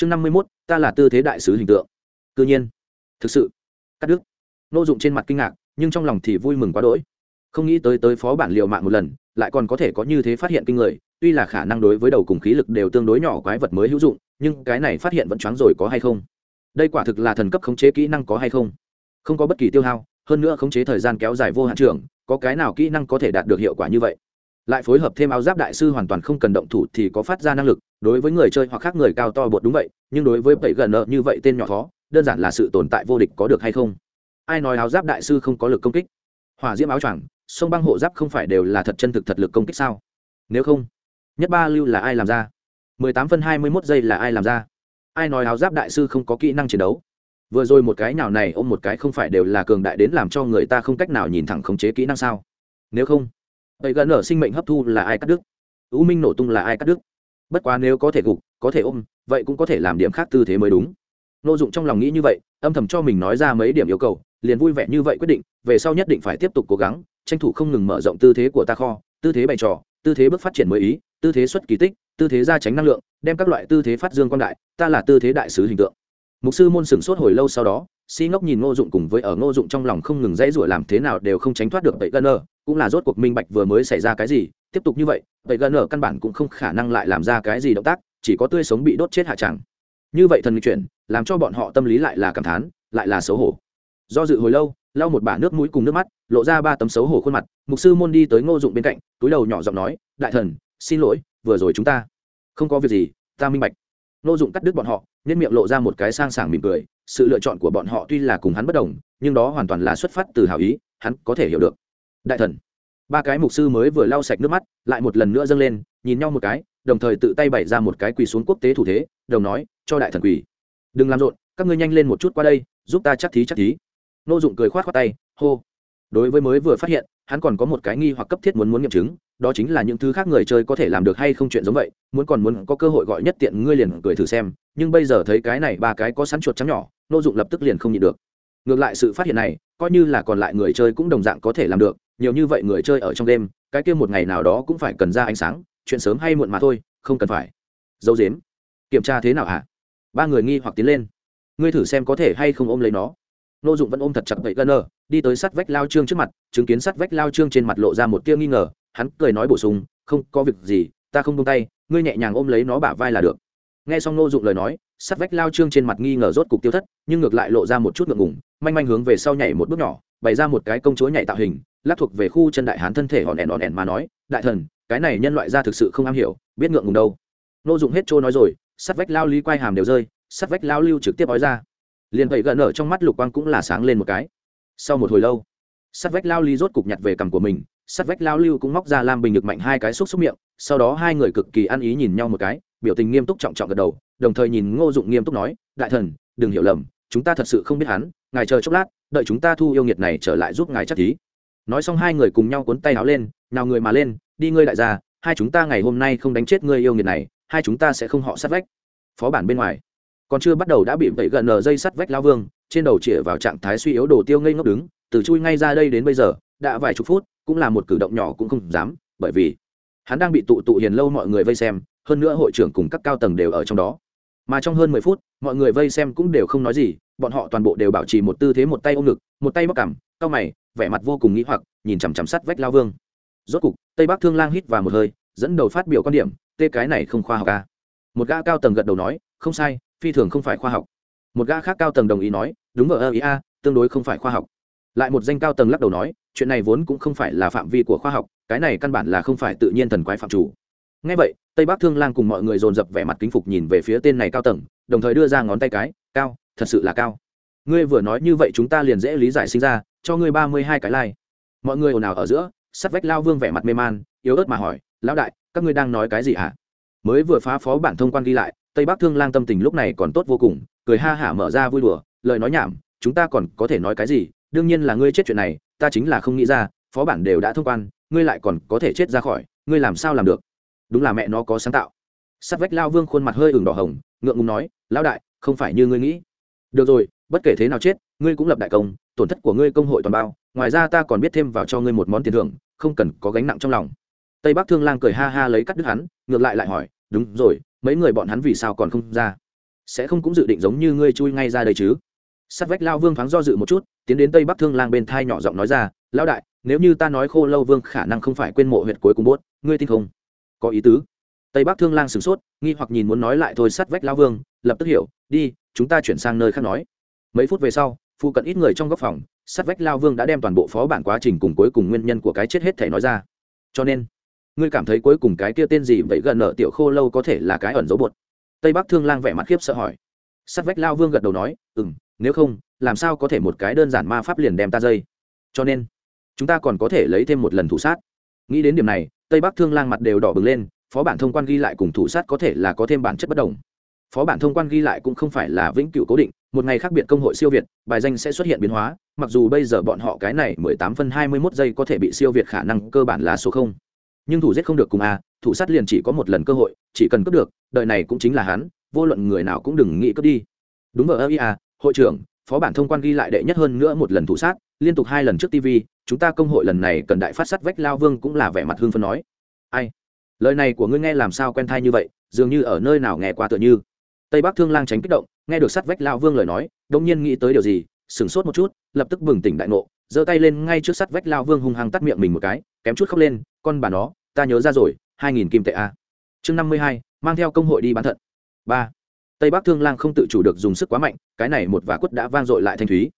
chương năm mươi mốt, ta là tư thế đại sứ hình tượng. Cứ nhiên. Thực sự. Cắt đứt. Nô dụng trên mặt kinh ngạc, nhưng trong lòng thì vui mừng quá đỗi. Không nghĩ tới tới phó bản liệu mạng một lần, lại còn có thể có như thế phát hiện kinh người, tuy là khả năng đối với đầu cùng khí lực đều tương đối nhỏ quái vật mới hữu dụng, nhưng cái này phát hiện vẫn choáng rồi có hay không? Đây quả thực là thần cấp khống chế kỹ năng có hay không? Không có bất kỳ tiêu hao, hơn nữa khống chế thời gian kéo dài vô hạn trường có cái nào kỹ năng có thể đạt được hiệu quả như vậy? Lại phối hợp thêm áo giáp đại sư hoàn toàn không cần động thủ thì có phát ra năng lực, đối với người chơi hoặc khác người cao to bột đúng vậy, nhưng đối với bảy gần nợ như vậy tên nhỏ khó đơn giản là sự tồn tại vô địch có được hay không? Ai nói áo giáp đại sư không có lực công kích? Hỏa diễm áo choàng, sông băng hộ giáp không phải đều là thật chân thực thật lực công kích sao? Nếu không, nhất ba lưu là ai làm ra? Mười tám phân hai mươi mốt giây là ai làm ra? Ai nói áo giáp đại sư không có kỹ năng chiến đấu? Vừa rồi một cái nào này ôm một cái không phải đều là cường đại đến làm cho người ta không cách nào nhìn thẳng khống chế kỹ năng sao? Nếu không vậy gần ở sinh mệnh hấp thu là ai cắt đứt? Ưu minh nổ tung là ai cắt đứt? Bất quá nếu có thể gục, có thể ôm, vậy cũng có thể làm điểm khác tư thế mới đúng. Nô dụng trong lòng nghĩ như vậy, âm thầm cho mình nói ra mấy điểm yêu cầu, liền vui vẻ như vậy quyết định, về sau nhất định phải tiếp tục cố gắng, tranh thủ không ngừng mở rộng tư thế của ta kho, tư thế bày trò, tư thế bước phát triển mới ý, tư thế xuất kỳ tích, tư thế gia tránh năng lượng, đem các loại tư thế phát dương quan đại, ta là tư thế đại sứ hình tượng. Mục sư môn sửng sốt hồi lâu sau đó, si ngốc nhìn ngô dụng cùng với ở ngô dụng trong lòng không ngừng dãy rủa làm thế nào đều không tránh thoát được vậy gân ơ cũng là rốt cuộc minh bạch vừa mới xảy ra cái gì, tiếp tục như vậy vậy gần ở căn bản cũng không khả năng lại làm ra cái gì động tác, chỉ có tươi sống bị đốt chết hạ chẳng. Như vậy thần chuyển, làm cho bọn họ tâm lý lại là cảm thán, lại là xấu hổ. Do dự hồi lâu, lau một bả nước mũi cùng nước mắt, lộ ra ba tấm xấu hổ khuôn mặt, mục sư môn đi tới ngô dụng bên cạnh, túi đầu nhỏ giọng nói, đại thần, xin lỗi, vừa rồi chúng ta không có việc gì, ta minh bạch. Ngô dụng cắt đứt bọn họ nên miệng lộ ra một cái sang sảng mỉm cười, sự lựa chọn của bọn họ tuy là cùng hắn bất đồng, nhưng đó hoàn toàn là xuất phát từ hảo ý, hắn có thể hiểu được đại thần. Ba cái mục sư mới vừa lau sạch nước mắt, lại một lần nữa dâng lên, nhìn nhau một cái, đồng thời tự tay bày ra một cái quỳ xuống quốc tế thủ thế, đồng nói, cho đại thần quỳ. Đừng làm rộn, các ngươi nhanh lên một chút qua đây, giúp ta chắc thí chắc thí. Nô dụng cười khoát khoát tay, hô. Đối với mới vừa phát hiện, hắn còn có một cái nghi hoặc cấp thiết muốn muốn nghiệm chứng, đó chính là những thứ khác người chơi có thể làm được hay không chuyện giống vậy, muốn còn muốn có cơ hội gọi nhất tiện ngươi liền cười thử xem, nhưng bây giờ thấy cái này ba cái có sắn chuột trắng nhỏ, nô dụng lập tức liền không nhịn được. Ngược lại sự phát hiện này, coi như là còn lại người chơi cũng đồng dạng có thể làm được nhiều như vậy người chơi ở trong đêm cái kia một ngày nào đó cũng phải cần ra ánh sáng, chuyện sớm hay muộn mà thôi, không cần phải. Dấu dếm kiểm tra thế nào hả? Ba người nghi hoặc tiến lên. Ngươi thử xem có thể hay không ôm lấy nó. Nô dụng vẫn ôm thật chặt vậy gân nơ đi tới sắt vách lao trương trước mặt, chứng kiến sắt vách lao trương trên mặt lộ ra một tia nghi ngờ, hắn cười nói bổ sung, không, có việc gì, ta không buông tay, ngươi nhẹ nhàng ôm lấy nó bả vai là được. Nghe xong nô dụng lời nói sắt vách lao trương trên mặt nghi ngờ rốt cục tiêu thất, nhưng ngược lại lộ ra một chút ngượng ngùng, manh manh hướng về sau nhảy một bước nhỏ, bày ra một cái công chúa nhảy tạo hình lắc thuộc về khu chân đại hán thân thể hòn ẻn hòn ẻn mà nói, đại thần, cái này nhân loại ra thực sự không am hiểu, biết ngượng ngùng đâu. Nô dụng hết trôi nói rồi, sắt vách lao lý quay hàm đều rơi, sắt vách lao lưu trực tiếp nói ra. Liền vậy gần ở trong mắt lục quang cũng là sáng lên một cái. Sau một hồi lâu, sắt vách lao ly rốt cục nhặt về cằm của mình, sắt vách lao lưu cũng móc ra lam bình được mạnh hai cái xúc xúc miệng, sau đó hai người cực kỳ ăn ý nhìn nhau một cái, biểu tình nghiêm túc trọng trọng gật đầu, đồng thời nhìn ngô dụng nghiêm túc nói, đại thần, đừng hiểu lầm, chúng ta thật sự không biết hắn, ngài chờ chốc lát, đợi chúng ta thu yêu nghiệt này trở lại giúp ngài chắc thí nói xong hai người cùng nhau cuốn tay áo lên, nào người mà lên, đi ngươi đại gia, hai chúng ta ngày hôm nay không đánh chết ngươi yêu nghiệt này, hai chúng ta sẽ không họ sát vách. Phó bản bên ngoài. Còn chưa bắt đầu đã bị vẫy gần nở dây sắt vách lao vương, trên đầu chĩa vào trạng thái suy yếu đồ tiêu ngây ngốc đứng, từ chui ngay ra đây đến bây giờ, đã vài chục phút, cũng là một cử động nhỏ cũng không dám, bởi vì hắn đang bị tụ tụ hiền lâu mọi người vây xem, hơn nữa hội trưởng cùng các cao tầng đều ở trong đó mà trong hơn mười phút, mọi người vây xem cũng đều không nói gì, bọn họ toàn bộ đều bảo trì một tư thế một tay ôm ngực, một tay bóc cằm, cao mày, vẻ mặt vô cùng nghĩ hoặc, nhìn chằm chằm sắt vách lao vương. Rốt cục, tây bắc thương lang hít vào một hơi, dẫn đầu phát biểu quan điểm, tê cái này không khoa học ca à? một gã cao tầng gật đầu nói, không sai, phi thường không phải khoa học. Một gã khác cao tầng đồng ý nói, đúng ở ơ, ý a, tương đối không phải khoa học. Lại một danh cao tầng lắc đầu nói, chuyện này vốn cũng không phải là phạm vi của khoa học, cái này căn bản là không phải tự nhiên thần quái phạm chủ ngay vậy, tây bắc thương lang cùng mọi người dồn dập vẻ mặt kính phục nhìn về phía tên này cao tầng, đồng thời đưa ra ngón tay cái, cao, thật sự là cao. Ngươi vừa nói như vậy chúng ta liền dễ lý giải sinh ra, cho ngươi ba mươi hai cái lai、like. mọi người ồn ào ở giữa, sắt vách lao vương vẻ mặt mê man, yếu ớt mà hỏi, lão đại, các ngươi đang nói cái gì hả? Mới vừa phá phó bản thông quan ghi lại, tây bắc thương lang tâm tình lúc này còn tốt vô cùng, cười ha hả mở ra vui đùa, lời nói nhảm, chúng ta còn có thể nói cái gì? Đương nhiên là ngươi chết chuyện này, ta chính là không nghĩ ra, phó bản đều đã thông quan, ngươi lại còn có thể chết ra khỏi, ngươi làm sao làm được? Đúng là mẹ nó có sáng tạo. Sắt vách lao vương khuôn mặt hơi ửng đỏ hồng, ngượng ngùng nói, lão đại, không phải như ngươi nghĩ. Được rồi, bất kể thế nào chết, ngươi cũng lập đại công, tổn thất của ngươi công hội toàn bao, ngoài ra ta còn biết thêm vào cho ngươi một món tiền thưởng, không cần có gánh nặng trong lòng. Tây bắc thương lang cười ha ha lấy cắt đứt hắn, ngược lại lại hỏi, đúng rồi, mấy người bọn hắn vì sao còn không ra? Sẽ không cũng dự định giống như ngươi chui ngay ra đây chứ? Sát vách lao vương thoáng do dự một chút, tiến đến tây bắc thương lang bên thai nhỏ giọng nói ra, lão đại, nếu như ta nói khô lâu vương khả năng không phải quên mộ huyện cuối cùng bốt ngươi tin không? Có ý tứ. Tây bắc thương lang sửng sốt, nghi hoặc nhìn muốn nói lại thôi sát vách lao vương, lập tức hiểu, đi, chúng ta chuyển sang nơi khác nói. Mấy phút về sau, phụ cận ít người trong góc phòng sát vách lao vương đã đem toàn bộ phó bản quá trình cùng cuối cùng nguyên nhân của cái chết hết thể nói ra. Cho nên, ngươi cảm thấy cuối cùng cái kia tên gì vậy, gần nợ tiểu khô lâu có thể là cái ẩn dấu bột? Tây bắc thương lang vẻ mặt khiếp sợ hỏi. Sát vách lao vương gật đầu nói ừ m nếu không, làm sao có thể một cái đơn giản ma pháp liền đem ta dây? Cho nên, chúng ta còn có thể lấy thêm một lần thủ sát. Nghĩ đến điểm này tây bắc thương lang mặt đều đỏ bừng lên, phó bản thông quan ghi lại cùng thủ sát có thể là có thêm bản chất bất đồng. Phó bản thông quan ghi lại cũng không phải là vĩnh cửu cố định, một ngày khác biệt công hội siêu việt, bài danh sẽ xuất hiện biến hóa, mặc dù bây giờ bọn họ cái này mười tám phân hai mươi mốt giây có thể bị siêu việt khả năng cơ bản là số không. Nhưng thủ giết không được cùng a, thủ sát liền chỉ có một lần cơ hội, chỉ cần cướp được, đời này cũng chính là hắn, vô luận người nào cũng đừng nghĩ cướp đi. Đúng ở ia hội trưởng, phó bản thông quan ghi lại đệ nhất hơn nữa một lần thủ sát liên tục hai lần trước tv chúng ta công hội lần này cần đại phát sắt vách lao vương cũng là vẻ mặt hương phân nói. Ai? Lời này của ngươi nghe làm sao quen thai như vậy, dường như ở nơi nào nghe qua tựa như. Tây bắc thương lang tránh kích động, nghe được sắt vách lao vương lời nói đông nhiên nghĩ tới điều gì, sửng sốt một chút, lập tức bừng tỉnh đại ngộ, giơ tay lên ngay trước sắt vách lao vương hung hăng tắt miệng mình một cái, kém chút khóc lên, con bà nó, ta nhớ ra rồi, hai nghìn kim tệ a. Chương năm mươi hai, mang theo công hội đi bán thận. Ba. Tây bắc thương lang không tự chủ được dùng sức quá mạnh, cái này một vả quất đã vang dội lại thanh thúy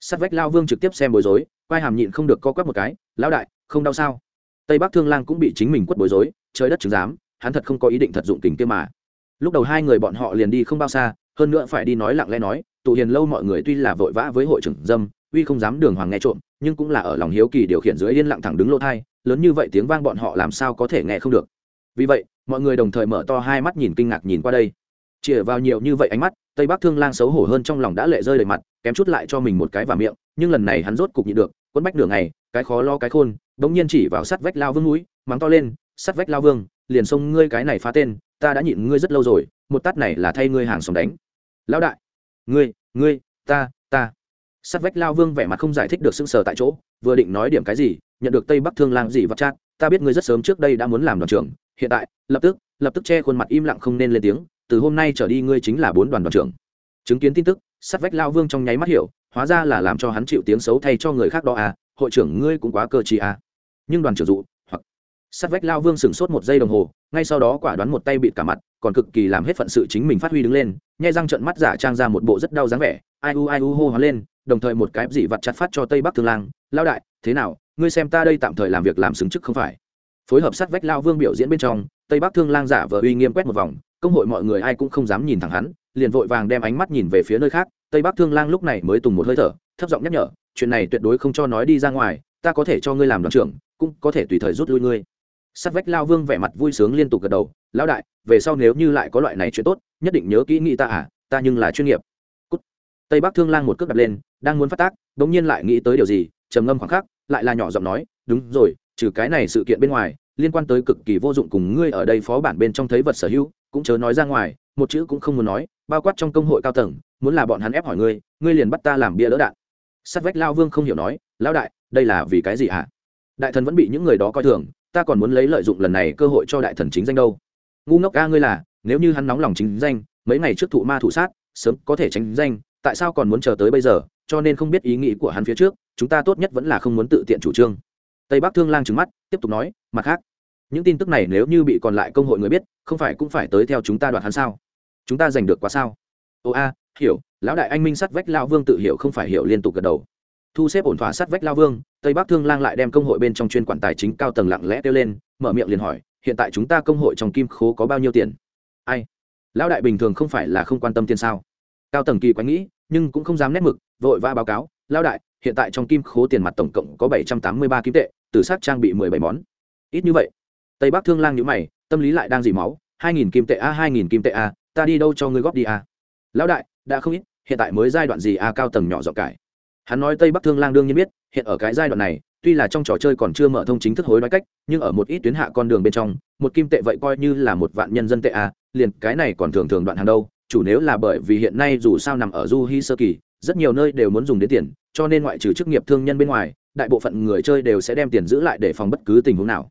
sắt vách lao vương trực tiếp xem bối rối, quai hàm nhịn không được co quắp một cái, lão đại, không đau sao? Tây bắc thương lang cũng bị chính mình quất bối rối, trời đất chứng giám, hắn thật không có ý định thật dụng tình kia mà. Lúc đầu hai người bọn họ liền đi không bao xa, hơn nữa phải đi nói lặng lẽ nói, tụ hiền lâu mọi người tuy là vội vã với hội trưởng dâm, uy không dám đường hoàng nghe trộm, nhưng cũng là ở lòng hiếu kỳ điều khiển dưới yên lặng thẳng đứng lỗ thai, lớn như vậy tiếng vang bọn họ làm sao có thể nghe không được. Vì vậy, mọi người đồng thời mở to hai mắt nhìn kinh ngạc nhìn qua đây. Chĩa vào nhiều như vậy ánh mắt, tây bắc thương lang xấu hổ hơn trong lòng đã lệ rơi đầy mặt kém chút lại cho mình một cái vào miệng, nhưng lần này hắn rốt cục nhịn được, quấn bách đường này cái khó lo cái khôn bỗng nhiên chỉ vào sắt vách lao vương núi, mắng to lên, sắt vách lao vương, liền xông ngươi cái này phá tên, ta đã nhịn ngươi rất lâu rồi, một tát này là thay ngươi hàng sống đánh. Lão đại, ngươi ngươi, ta ta. Sắt vách lao vương vẻ mặt không giải thích được sưng sờ tại chỗ, vừa định nói điểm cái gì, nhận được tây bắc thương lang gì vắt chát ta biết ngươi rất sớm trước đây đã muốn làm đoàn trưởng, hiện tại, lập tức lập tức che khuôn mặt im lặng không nên lên tiếng, từ hôm nay trở đi ngươi chính là bốn đoàn đoàn trưởng. Chứng kiến tin tức sắt vách lao vương trong nháy mắt hiểu, hóa ra là làm cho hắn chịu tiếng xấu thay cho người khác đó à hội trưởng ngươi cũng quá cơ chí à. Nhưng đoàn trưởng dụ, hoặc sắt vách lao vương sửng sốt một giây đồng hồ, ngay sau đó quả đoán một tay bịt cả mặt, còn cực kỳ làm hết phận sự chính mình phát huy đứng lên, nhai răng trận mắt giả trang ra một bộ rất đau dáng vẻ, ai u ai u hô hóa lên, đồng thời một cái dị vặt chặt phát cho tây bắc thương lang lao đại, thế nào, ngươi xem ta đây tạm thời làm việc làm xứng chức không phải? Phối hợp sát vách lao vương biểu diễn bên trong, tây bắc thương lang giả vờ uy nghiêm quét một vòng, công hội mọi người ai cũng không dám nhìn thẳng hắn, liền vội vàng đem ánh mắt nhìn về phía nơi khác tây bắc thương lang lúc này mới tùng một hơi thở, thấp giọng nhắc nhở, chuyện này tuyệt đối không cho nói đi ra ngoài, ta có thể cho ngươi làm đoàn trưởng, cũng có thể tùy thời rút lui ngươi sát vách lao vương vẻ mặt vui sướng liên tục gật đầu, lão đại, về sau nếu như lại có loại này chuyện tốt, nhất định nhớ kỹ nghĩ ta à ta nhưng là chuyên nghiệp Cút. tây bắc thương lang một cước đập lên, đang muốn phát tác đ ỗ n g nhiên lại nghĩ tới điều gì, trầm ngâm khoảng khắc, lại là nhỏ giọng nói, đúng rồi, trừ cái này sự kiện bên ngoài, liên quan tới cực kỳ vô dụng cùng ngươi ở đây phó bản bên trong thấy vật sở hữu, cũng chớ nói ra ngoài, một chữ cũng không muốn nói, bao quát trong công hội cao tầng muốn là bọn hắn ép hỏi ngươi ngươi liền bắt ta làm bia đỡ đạn. Sát vách lao vương không hiểu nói, lão đại, đây là vì cái gì hả? Đại thần vẫn bị những người đó coi thường, ta còn muốn lấy lợi dụng lần này cơ hội cho đại thần chính danh đâu. Ngu ngốc ca ngươi là, nếu như hắn nóng lòng chính danh, mấy ngày trước thụ ma thủ sát, sớm có thể tránh danh, tại sao còn muốn chờ tới bây giờ, cho nên không biết ý nghĩ của hắn phía trước, chúng ta tốt nhất vẫn là không muốn tự tiện chủ trương. Tây bắc thương lang trừng mắt, tiếp tục nói, mặt khác, những tin tức này nếu như bị còn lại công hội người biết, không phải cũng phải tới theo chúng ta đoạt hắn sao? Chúng ta giành được quá sao? Ô a hiểu, lão đại anh minh sát vách lao vương tự hiểu không phải hiểu liên tục gật đầu. Thu xếp ổn thỏa sát vách lao vương, tây bắc thương lang lại đem công hội bên trong chuyên quản tài chính cao tầng lặng lẽ kêu lên, mở miệng liền hỏi, hiện tại chúng ta công hội trong kim khố có bao nhiêu tiền? Ai? Lão đại bình thường không phải là không quan tâm tiền sao? Cao tầng kỳ quái nghĩ, nhưng cũng không dám nét mực, vội va báo cáo, lão đại, hiện tại trong kim khố tiền mặt tổng cộng có bảy trăm tám mươi ba kim tệ từ sát trang bị mười bảy món. Ít như vậy. Tây bắc thương lang nhữ mày, tâm lý lại đang dỉ máu, hai nghìn kim tệ a, hai nghìn kim tệ a, ta đi đâu cho ngươi góp đi a? Lão đại đã không ít, hiện tại mới giai đoạn gì a cao tầng nhỏ dọn cải. Hắn nói tây bắc thương lang đương nhiên biết, hiện ở cái giai đoạn này, tuy là trong trò chơi còn chưa mở thông chính thức hối đoái cách, nhưng ở một ít tuyến hạ con đường bên trong, một kim tệ vậy coi như là một vạn nhân dân tệ a, liền cái này còn thường thường đoạn hàng đâu, chủ nếu là bởi vì hiện nay dù sao nằm ở du hi sơ kỳ, rất nhiều nơi đều muốn dùng đến tiền, cho nên ngoại trừ chức nghiệp thương nhân bên ngoài, đại bộ phận người chơi đều sẽ đem tiền giữ lại để phòng bất cứ tình huống nào.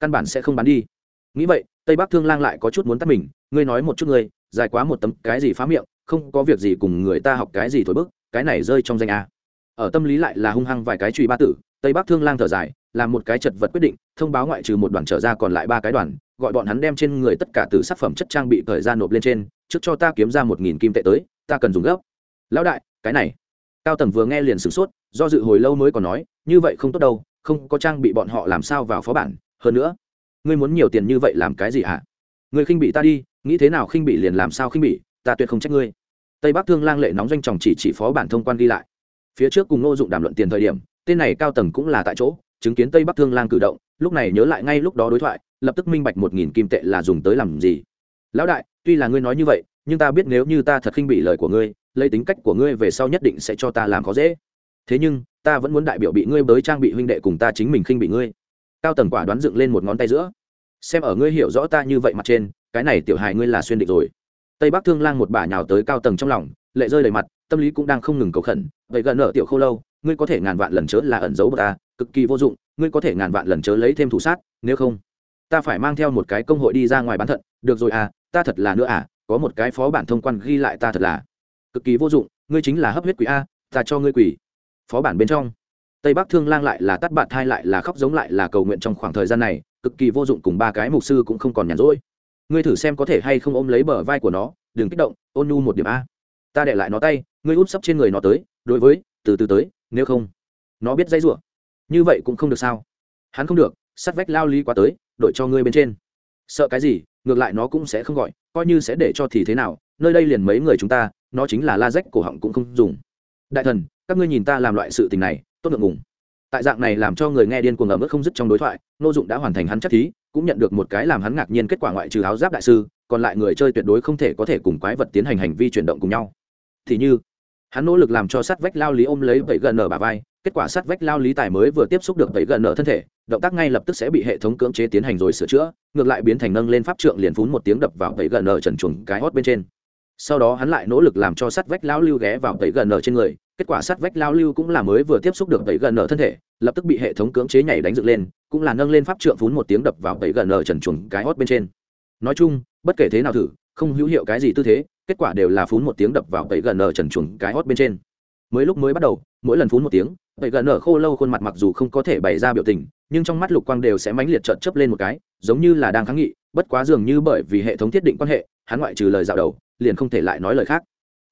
Căn bản sẽ không bán đi. Nghĩ vậy, tây bắc thương lang lại có chút muốn tắt mình, ngươi nói một chút ngươi, dài quá một tấm cái gì phá miệng không có việc gì cùng người ta học cái gì thổi bức, cái này rơi trong danh a. Ở tâm lý lại là hung hăng vài cái truy ba tử, tây bắc thương lang thở dài làm một cái chật vật quyết định, thông báo ngoại trừ một đoàn trở ra còn lại ba cái đoàn, gọi bọn hắn đem trên người tất cả từ sắc phẩm chất trang bị thời gian nộp lên trên, trước cho ta kiếm ra một nghìn kim tệ tới, ta cần dùng gấp. Lão đại, cái này. Cao tầng vừa nghe liền sửng sốt, do dự hồi lâu mới còn nói, như vậy không tốt đâu, không có trang bị bọn họ làm sao vào phó bản, hơn nữa, ngươi muốn nhiều tiền như vậy làm cái gì hả? Ngươi khinh bị ta đi, nghĩ thế nào khinh bị liền làm sao khinh bị ta tuyệt không trách ngươi. Tây bắc thương lang lệ nóng doanh chồng chỉ chỉ phó bản thông quan ghi lại. Phía trước cùng ngô dụng đàm luận tiền thời điểm, tên này cao tầng cũng là tại chỗ, chứng kiến tây bắc thương lang cử động, lúc này nhớ lại ngay lúc đó đối thoại, lập tức minh bạch một nghìn kim tệ là dùng tới làm gì. Lão đại, tuy là ngươi nói như vậy, nhưng ta biết nếu như ta thật khinh bị lời của ngươi, lấy tính cách của ngươi về sau nhất định sẽ cho ta làm khó dễ. Thế nhưng, ta vẫn muốn đại biểu bị ngươi bới trang bị huynh đệ cùng ta chính mình khinh bị ngươi. Cao tầng quả đoán dựng lên một ngón tay giữa. Xem ở ngươi hiểu rõ ta như vậy mặt trên, cái này tiểu hài ngươi là xuyên địch rồi tây bắc thương lang một bà nhào tới cao tầng trong lòng, lệ rơi đầy mặt, tâm lý cũng đang không ngừng cầu khẩn. Vậy gần ở tiểu khâu lâu, ngươi có thể ngàn vạn lần chớ là ẩn giấu ta, cực kỳ vô dụng, ngươi có thể ngàn vạn lần chớ lấy thêm thủ sát, nếu không, ta phải mang theo một cái công hội đi ra ngoài bán thận. Được rồi à ta thật là nữa à có một cái phó bản thông quan ghi lại ta thật là cực kỳ vô dụng, ngươi chính là hấp huyết quỷ a, ta cho ngươi quỷ. Phó bản bên trong, tây bắc thương lang lại là tắt bạn thai lại là khóc giống lại là cầu nguyện trong khoảng thời gian này, cực kỳ vô dụng cùng ba cái mục sư cũng không còn nhàn rỗi ngươi thử xem có thể hay không ôm lấy bờ vai của nó, đừng kích động, ôn nhu một điểm a. Ta để lại nó tay, ngươi út sấp trên người nó tới, đối với, từ từ tới, nếu không, nó biết dây rủa. Như vậy cũng không được sao? Hắn không được, sắt vách lao lý quá tới đội cho ngươi bên trên. Sợ cái gì, ngược lại nó cũng sẽ không gọi, coi như sẽ để cho thì thế nào, nơi đây liền mấy người chúng ta, nó chính là la rách, cổ họng cũng không dùng. Đại thần, các ngươi nhìn ta làm loại sự tình này, tốt ngượng ngùng. Tại dạng này làm cho người nghe điên cuồng ở mức không dứt trong đối thoại, nô dụng đã hoàn thành hắn chắc thí cũng nhận được một cái làm hắn ngạc nhiên kết quả ngoại trừ áo giáp đại sư, còn lại người chơi tuyệt đối không thể có thể cùng quái vật tiến hành hành vi chuyển động cùng nhau. Thì như, hắn nỗ lực làm cho sát vách lao lý ôm lấy bảy gần ở bà vai, kết quả sát vách lao lý tài mới vừa tiếp xúc được bảy gần ở thân thể, động tác ngay lập tức sẽ bị hệ thống cưỡng chế tiến hành rồi sửa chữa, ngược lại biến thành nâng lên pháp trượng liền phún một tiếng đập vào bảy gần ở trần chuồng cái hót bên trên sau đó hắn lại nỗ lực làm cho sát vách lao lưu ghé vào tẩy gần ở trên người, kết quả sát vách lao lưu cũng là mới vừa tiếp xúc được tẩy gần ở thân thể, lập tức bị hệ thống cưỡng chế nhảy đánh dựng lên, cũng là nâng lên pháp trượng phún một tiếng đập vào tẩy gần ở trần chuồng cái hót bên trên. Nói chung, bất kể thế nào thử, không hữu hiệu cái gì tư thế, kết quả đều là phún một tiếng đập vào tẩy gần ở trần chuồng cái hót bên trên. Mới lúc mới bắt đầu, mỗi lần phún một tiếng, tẩy gần ở khô lâu khuôn mặt mặc dù không có thể bày ra biểu tình, nhưng trong mắt lục quang đều sẽ mãnh liệt trợn chấp lên một cái, giống như là đang kháng nghị bất quá dường như bởi vì hệ thống thiết định quan hệ, hắn ngoại trừ lời dạo đầu, liền không thể lại nói lời khác.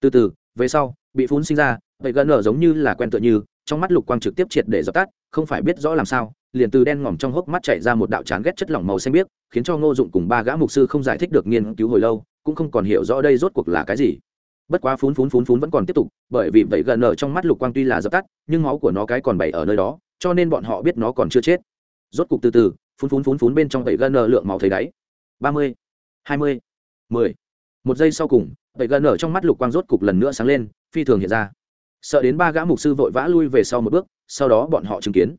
Từ từ, về sau, bị Phun sinh ra, vậy gần ở giống như là quen tựa như, trong mắt lục quang trực tiếp triệt để dập tắt, không phải biết rõ làm sao, liền từ đen ngòm trong hốc mắt chảy ra một đạo chán ghét chất lỏng màu xanh biếc, khiến cho ngô dụng cùng ba gã mục sư không giải thích được nghiên cứu hồi lâu, cũng không còn hiểu rõ đây rốt cuộc là cái gì. Bất quá phún phún phún phún vẫn còn tiếp tục, bởi vì vậy gần ở trong mắt lục quang tuy là dập tắt, nhưng máu của nó cái còn bày ở nơi đó, cho nên bọn họ biết nó còn chưa chết. Rốt cục từ từ, phún phún phún phún bên trong vậy gần ở lượng máu thấy đáy ba mươi, hai mươi, mười. Một giây sau cùng, vậy gần ở trong mắt lục quang rốt cục lần nữa sáng lên, phi thường hiện ra. Sợ đến ba gã mục sư vội vã lui về sau một bước, sau đó bọn họ chứng kiến.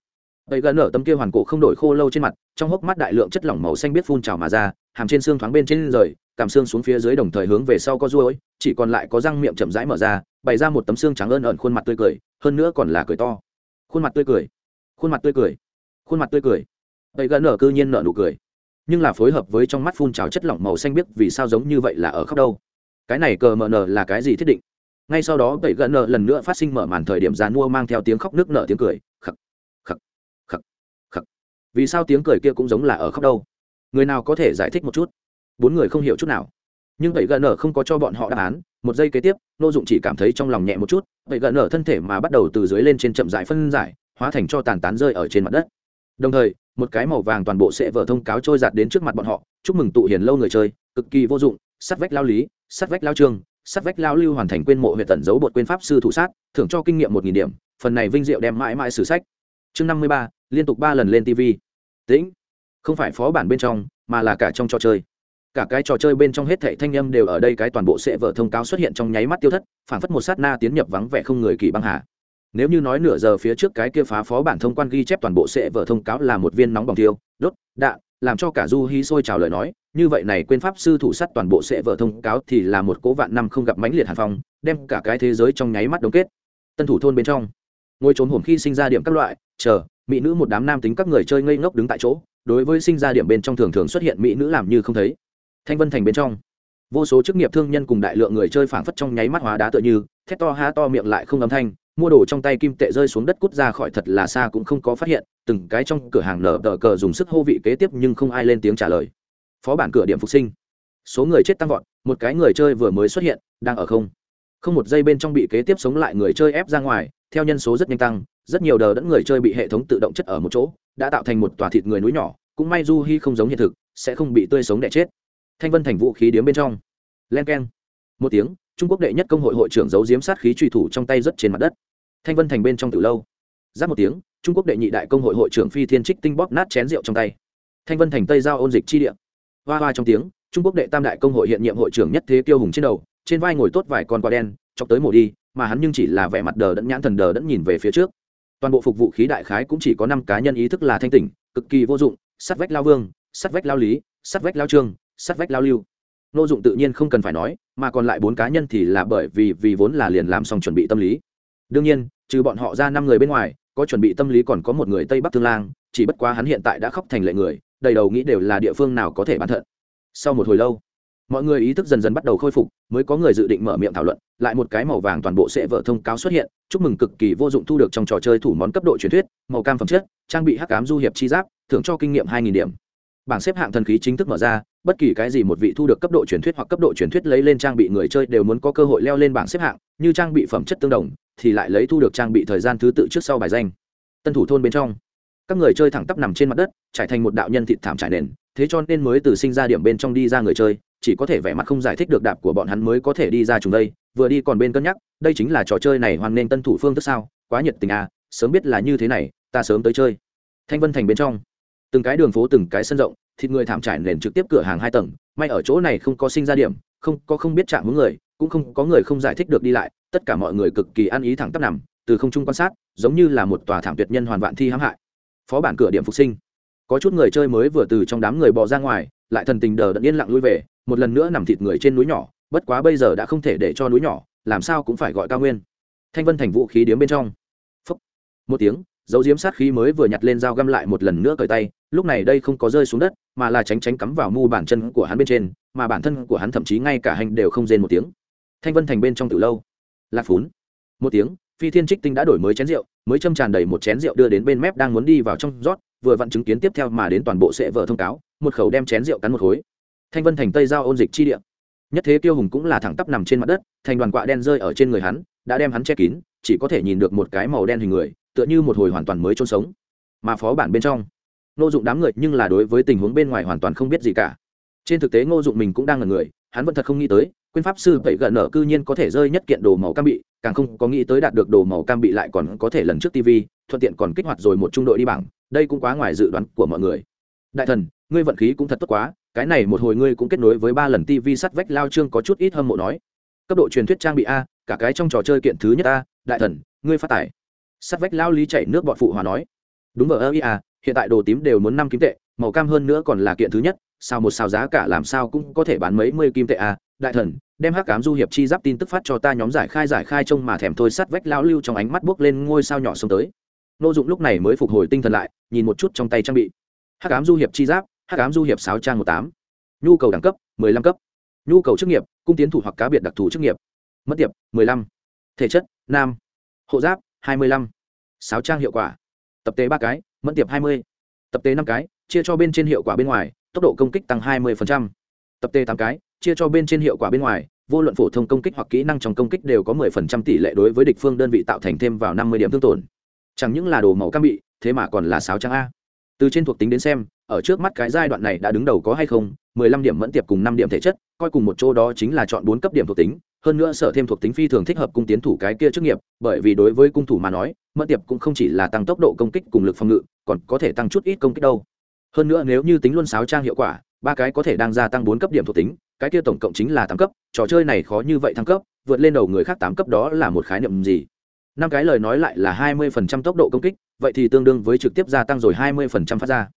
Vậy gần ở tấm kia hoàn cổ không đổi khô lâu trên mặt, trong hốc mắt đại lượng chất lỏng màu xanh biết phun trào mà ra, hàm trên xương thoáng bên trên rời, cảm xương xuống phía dưới đồng thời hướng về sau có ruôi, chỉ còn lại có răng miệng chậm rãi mở ra, bày ra một tấm xương trắng ơn ẩn khuôn mặt tươi cười, hơn nữa còn là cười to. Khuôn mặt tươi cười, khuôn mặt tươi cười, khuôn mặt tươi cười. Vậy gần ở cư nhiên nở nụ cười nhưng là phối hợp với trong mắt phun trào chất lỏng màu xanh biết vì sao giống như vậy là ở khắp đâu? Cái này cờ mờ nờ là cái gì thiết định? Ngay sau đó vậy gần nợ lần nữa phát sinh mở màn thời điểm giàn mua mang theo tiếng khóc nước nở tiếng cười, khắc khắc khắc khắc. Vì sao tiếng cười kia cũng giống là ở khóc đâu? Người nào có thể giải thích một chút? Bốn người không hiểu chút nào. Nhưng vậy gần ở không có cho bọn họ đáp án, một giây kế tiếp, nô dụng chỉ cảm thấy trong lòng nhẹ một chút vậy gần ở thân thể mà bắt đầu từ dưới lên trên chậm giải phân giải, hóa thành cho tàn tán rơi ở trên mặt đất đồng thời, một cái màu vàng toàn bộ sẽ vở thông cáo trôi giạt đến trước mặt bọn họ, chúc mừng tụ hiền lâu người chơi, cực kỳ vô dụng sắt vách lao lý sắt vách lao trương sắt vách lao lưu hoàn thành quên mộ huyện tận dấu bột quên pháp sư thủ sát, thưởng cho kinh nghiệm một nghìn điểm, phần này vinh diệu đem mãi mãi sử sách. Chương năm mươi ba, liên tục ba lần lên tv tĩnh. Không phải phó bản bên trong, mà là cả trong trò chơi. Cả cái trò chơi bên trong hết thảy thanh âm đều ở đây, cái toàn bộ sẽ vở thông cáo xuất hiện trong nháy mắt tiêu thất phản phất một sát na tiến nhập vắng vẻ không người kỳ băng hà nếu như nói nửa giờ phía trước cái kia phá phó bản thông quan ghi chép toàn bộ sẽ vở thông cáo là một viên nóng bỏng tiêu đốt, đạn, làm cho cả du hi sôi trào lời nói, như vậy này quên pháp sư thủ sắt toàn bộ sẽ vở thông cáo thì là một cố vạn năm không gặp mãnh liệt hàn phong, đem cả cái thế giới trong nháy mắt đông kết. Tân thủ thôn bên trong, ngồi trốn hổm khi sinh ra điểm các loại, chờ, mỹ nữ một đám nam tính các người chơi ngây ngốc đứng tại chỗ, đối với sinh ra điểm bên trong thường thường xuất hiện mỹ nữ làm như không thấy. Thanh vân thành bên trong, vô số chức nghiệp thương nhân cùng đại lượng người chơi phảng phất trong nháy mắt hóa đá tựa như, thét to ha to miệng lại không âm thanh mua đồ trong tay kim tệ rơi xuống đất cút ra khỏi thật là xa cũng không có phát hiện, từng cái trong cửa hàng nở tờ cờ dùng sức hô vị kế tiếp nhưng không ai lên tiếng trả lời. Phó bản cửa điểm phục sinh. Số người chết tăng vọt, một cái người chơi vừa mới xuất hiện, đang ở không. Không một giây bên trong bị kế tiếp sống lại người chơi ép ra ngoài, theo nhân số rất nhanh tăng, rất nhiều đờ đẫn người chơi bị hệ thống tự động chất ở một chỗ, đã tạo thành một tòa thịt người núi nhỏ, cũng may du hi không giống hiện thực, sẽ không bị tươi sống đẻ chết. Thanh vân thành vũ khí điếm bên trong. Len k e n một tiếng, trung quốc đệ nhất công hội hội trưởng giấu diếm sát khí truy thủ trong tay rất trên mặt đất thanh vân thành bên trong từ lâu. Giáp một tiếng, trung quốc đệ nhị đại công hội hội trưởng phi thiên trích tinh bóp nát chén rượu trong tay. Thanh vân thành tây giao ôn dịch chi địa. Hoa hoa trong tiếng, trung quốc đệ tam đại công hội hiện nhiệm hội trưởng nhất thế tiêu hùng trên đầu, trên vai ngồi tốt vài con quả đen, chọc tới mổ đi, mà hắn nhưng chỉ là vẻ mặt đờ đẫn nhãn thần đờ đẫn nhìn về phía trước. Toàn bộ phục vụ khí đại khái cũng chỉ có năm cá nhân ý thức là thanh tỉnh, cực kỳ vô dụng sắt vách lao vương sắt vách lao lý sắt vách lao trương sắt vách lao lưu. Nô dụng tự nhiên không cần phải nói, mà còn lại bốn cá nhân thì là bởi vì vì vốn là liền làm xong chuẩn bị tâm lý. Đương nhiên trừ bọn họ ra năm người bên ngoài, có chuẩn bị tâm lý còn có một người tây bắc thương lang, chỉ bất quá hắn hiện tại đã khóc thành lệ người, đầy đầu nghĩ đều là địa phương nào có thể bán thận. Sau một hồi lâu, mọi người ý thức dần dần bắt đầu khôi phục, mới có người dự định mở miệng thảo luận, lại một cái màu vàng toàn bộ sẽ vợ thông cáo xuất hiện, chúc mừng cực kỳ vô dụng thu được trong trò chơi thủ món cấp độ truyền thuyết, màu cam phẩm chất, trang bị hắc cám du hiệp chi giáp, thưởng cho kinh nghiệm hai nghìn điểm bảng xếp hạng thần khí chính thức mở ra, bất kỳ cái gì một vị thu được cấp độ truyền thuyết hoặc cấp độ truyền thuyết lấy lên trang bị người chơi đều muốn có cơ hội leo lên bảng xếp hạng, như trang bị phẩm chất tương đồng, thì lại lấy thu được trang bị thời gian thứ tự trước sau bài danh. Tân thủ thôn bên trong, các người chơi thẳng tắp nằm trên mặt đất, trải thành một đạo nhân thịt thảm trải nền, thế cho nên mới từ sinh ra điểm bên trong đi ra người chơi, chỉ có thể vẻ mặt không giải thích được đạp của bọn hắn mới có thể đi ra chúng đây, vừa đi còn bên cân nhắc, đây chính là trò chơi này hoan nên tân thủ phương thức sao, quá nhiệt tình à sớm biết là như thế này, ta sớm tới chơi. Thanh vân thành bên trong từng cái đường phố, từng cái sân rộng, thịt người thảm trải nền trực tiếp cửa hàng hai tầng, may ở chỗ này không có sinh ra điểm, không có không biết chạm hướng người, cũng không có người không giải thích được đi lại, tất cả mọi người cực kỳ ăn ý thẳng tắp nằm, từ không trung quan sát, giống như là một tòa thảm tuyệt nhân hoàn vạn thi hãm hại. Phó bản cửa điểm phục sinh. Có chút người chơi mới vừa từ trong đám người bò ra ngoài, lại thần tình đờ đẫn yên lặng lui về, một lần nữa nằm thịt người trên núi nhỏ, bất quá bây giờ đã không thể để cho núi nhỏ, làm sao cũng phải gọi cao nguyên. Thanh vân thành vũ khí điếm bên trong. Phúc. một tiếng, dấu diếm sát khí mới vừa nhặt lên dao găm lại một lần nữa cởi tay lúc này đây không có rơi xuống đất, mà là tránh tránh cắm vào mu bàn chân của hắn bên trên, mà bản thân của hắn thậm chí ngay cả hành đều không rên một tiếng. Thanh vân thành bên trong từ lâu, lạc phún. Một tiếng, phi thiên trích tinh đã đổi mới chén rượu, mới châm tràn đầy một chén rượu đưa đến bên mép đang muốn đi vào trong rót, vừa vặn chứng kiến tiếp theo mà đến toàn bộ sẽ vợ thông cáo, một khẩu đem chén rượu cắn một khối. Thanh vân thành tây giao ôn dịch chi địa. Nhất thế tiêu hùng cũng là thẳng tắp nằm trên mặt đất, thành đoàn quạ đen rơi ở trên người hắn, đã đem hắn che kín, chỉ có thể nhìn được một cái màu đen hình người, tựa như một hồi hoàn toàn mới trôn sống. Mà phó bản bên trong ngô dụng đám người nhưng là đối với tình huống bên ngoài hoàn toàn không biết gì cả. Trên thực tế ngô dụng mình cũng đang là người, hắn vẫn thật không nghĩ tới quyên pháp sư vậy gần nở cư nhiên có thể rơi nhất kiện đồ màu cam bị, càng không có nghĩ tới đạt được đồ màu cam bị lại còn có thể lần trước tv thuận tiện còn kích hoạt rồi một trung đội đi bảng, đây cũng quá ngoài dự đoán của mọi người. Đại thần, ngươi vận khí cũng thật tốt quá, cái này một hồi ngươi cũng kết nối với ba lần tv sắt vách lao trương có chút ít hâm mộ nói. Cấp độ truyền thuyết trang bị a, cả cái trong trò chơi kiện thứ nhất a, đại thần, ngươi phát tải. Sắt vách lao lý chạy nước bọn phụ hòa nói. Đúng vậy ơ ia hiện tại đồ tím đều muốn năm kim tệ màu cam hơn nữa còn là kiện thứ nhất sao một sao giá cả làm sao cũng có thể bán mấy mươi kim tệ à, đại thần đem hắc cám du hiệp chi giáp tin tức phát cho ta nhóm giải khai giải khai trông mà thèm thôi sắt vách lão lưu trong ánh mắt buốc lên ngôi sao nhỏ xông tới. Nô dụng lúc này mới phục hồi tinh thần lại nhìn một chút trong tay trang bị. Hắc ám du hiệp chi giáp hắc ám du hiệp sáu trang một tám. Nhu cầu đẳng cấp mười lăm cấp. Nhu cầu chức nghiệp cung tiến thủ hoặc cá biệt đặc thù chức nghiệp. Mất tiệp mười lăm. Thể chất nam. Hộ giáp hai mươi lăm. Sáo trang hiệu quả. Tập tế ba cái mẫn tiệp hai mươi. Tập tế năm cái, chia cho bên trên hiệu quả bên ngoài, tốc độ công kích tăng hai mươi tập tế tám cái, chia cho bên trên hiệu quả bên ngoài, vô luận phổ thông công kích hoặc kỹ năng trong công kích đều có mười phần trăm tỷ lệ đối với địch phương đơn vị tạo thành thêm vào năm mươi điểm thương tổn. Chẳng những là đồ màu cam bị, thế mà còn là sáo trang a. Từ trên thuộc tính đến xem, ở trước mắt cái giai đoạn này đã đứng đầu có hay không, mười lăm điểm mẫn tiệp cùng năm điểm thể chất, coi cùng một chỗ đó chính là chọn bốn cấp điểm thuộc tính hơn nữa sở thêm thuộc tính phi thường thích hợp cung tiến thủ cái kia chức nghiệp, bởi vì đối với cung thủ mà nói, mẫn tiệp cũng không chỉ là tăng tốc độ công kích cùng lực phòng ngự, còn có thể tăng chút ít công kích đâu. Hơn nữa nếu như tính luôn sáo trang hiệu quả, ba cái có thể đang gia tăng bốn cấp điểm thuộc tính, cái kia tổng cộng chính là tám cấp, trò chơi này khó như vậy thăng cấp, vượt lên đầu người khác tám cấp đó là một khái niệm gì? Năm cái lời nói lại là hai mươi phần trăm tốc độ công kích, vậy thì tương đương với trực tiếp gia tăng rồi hai mươi phần trăm phát ra.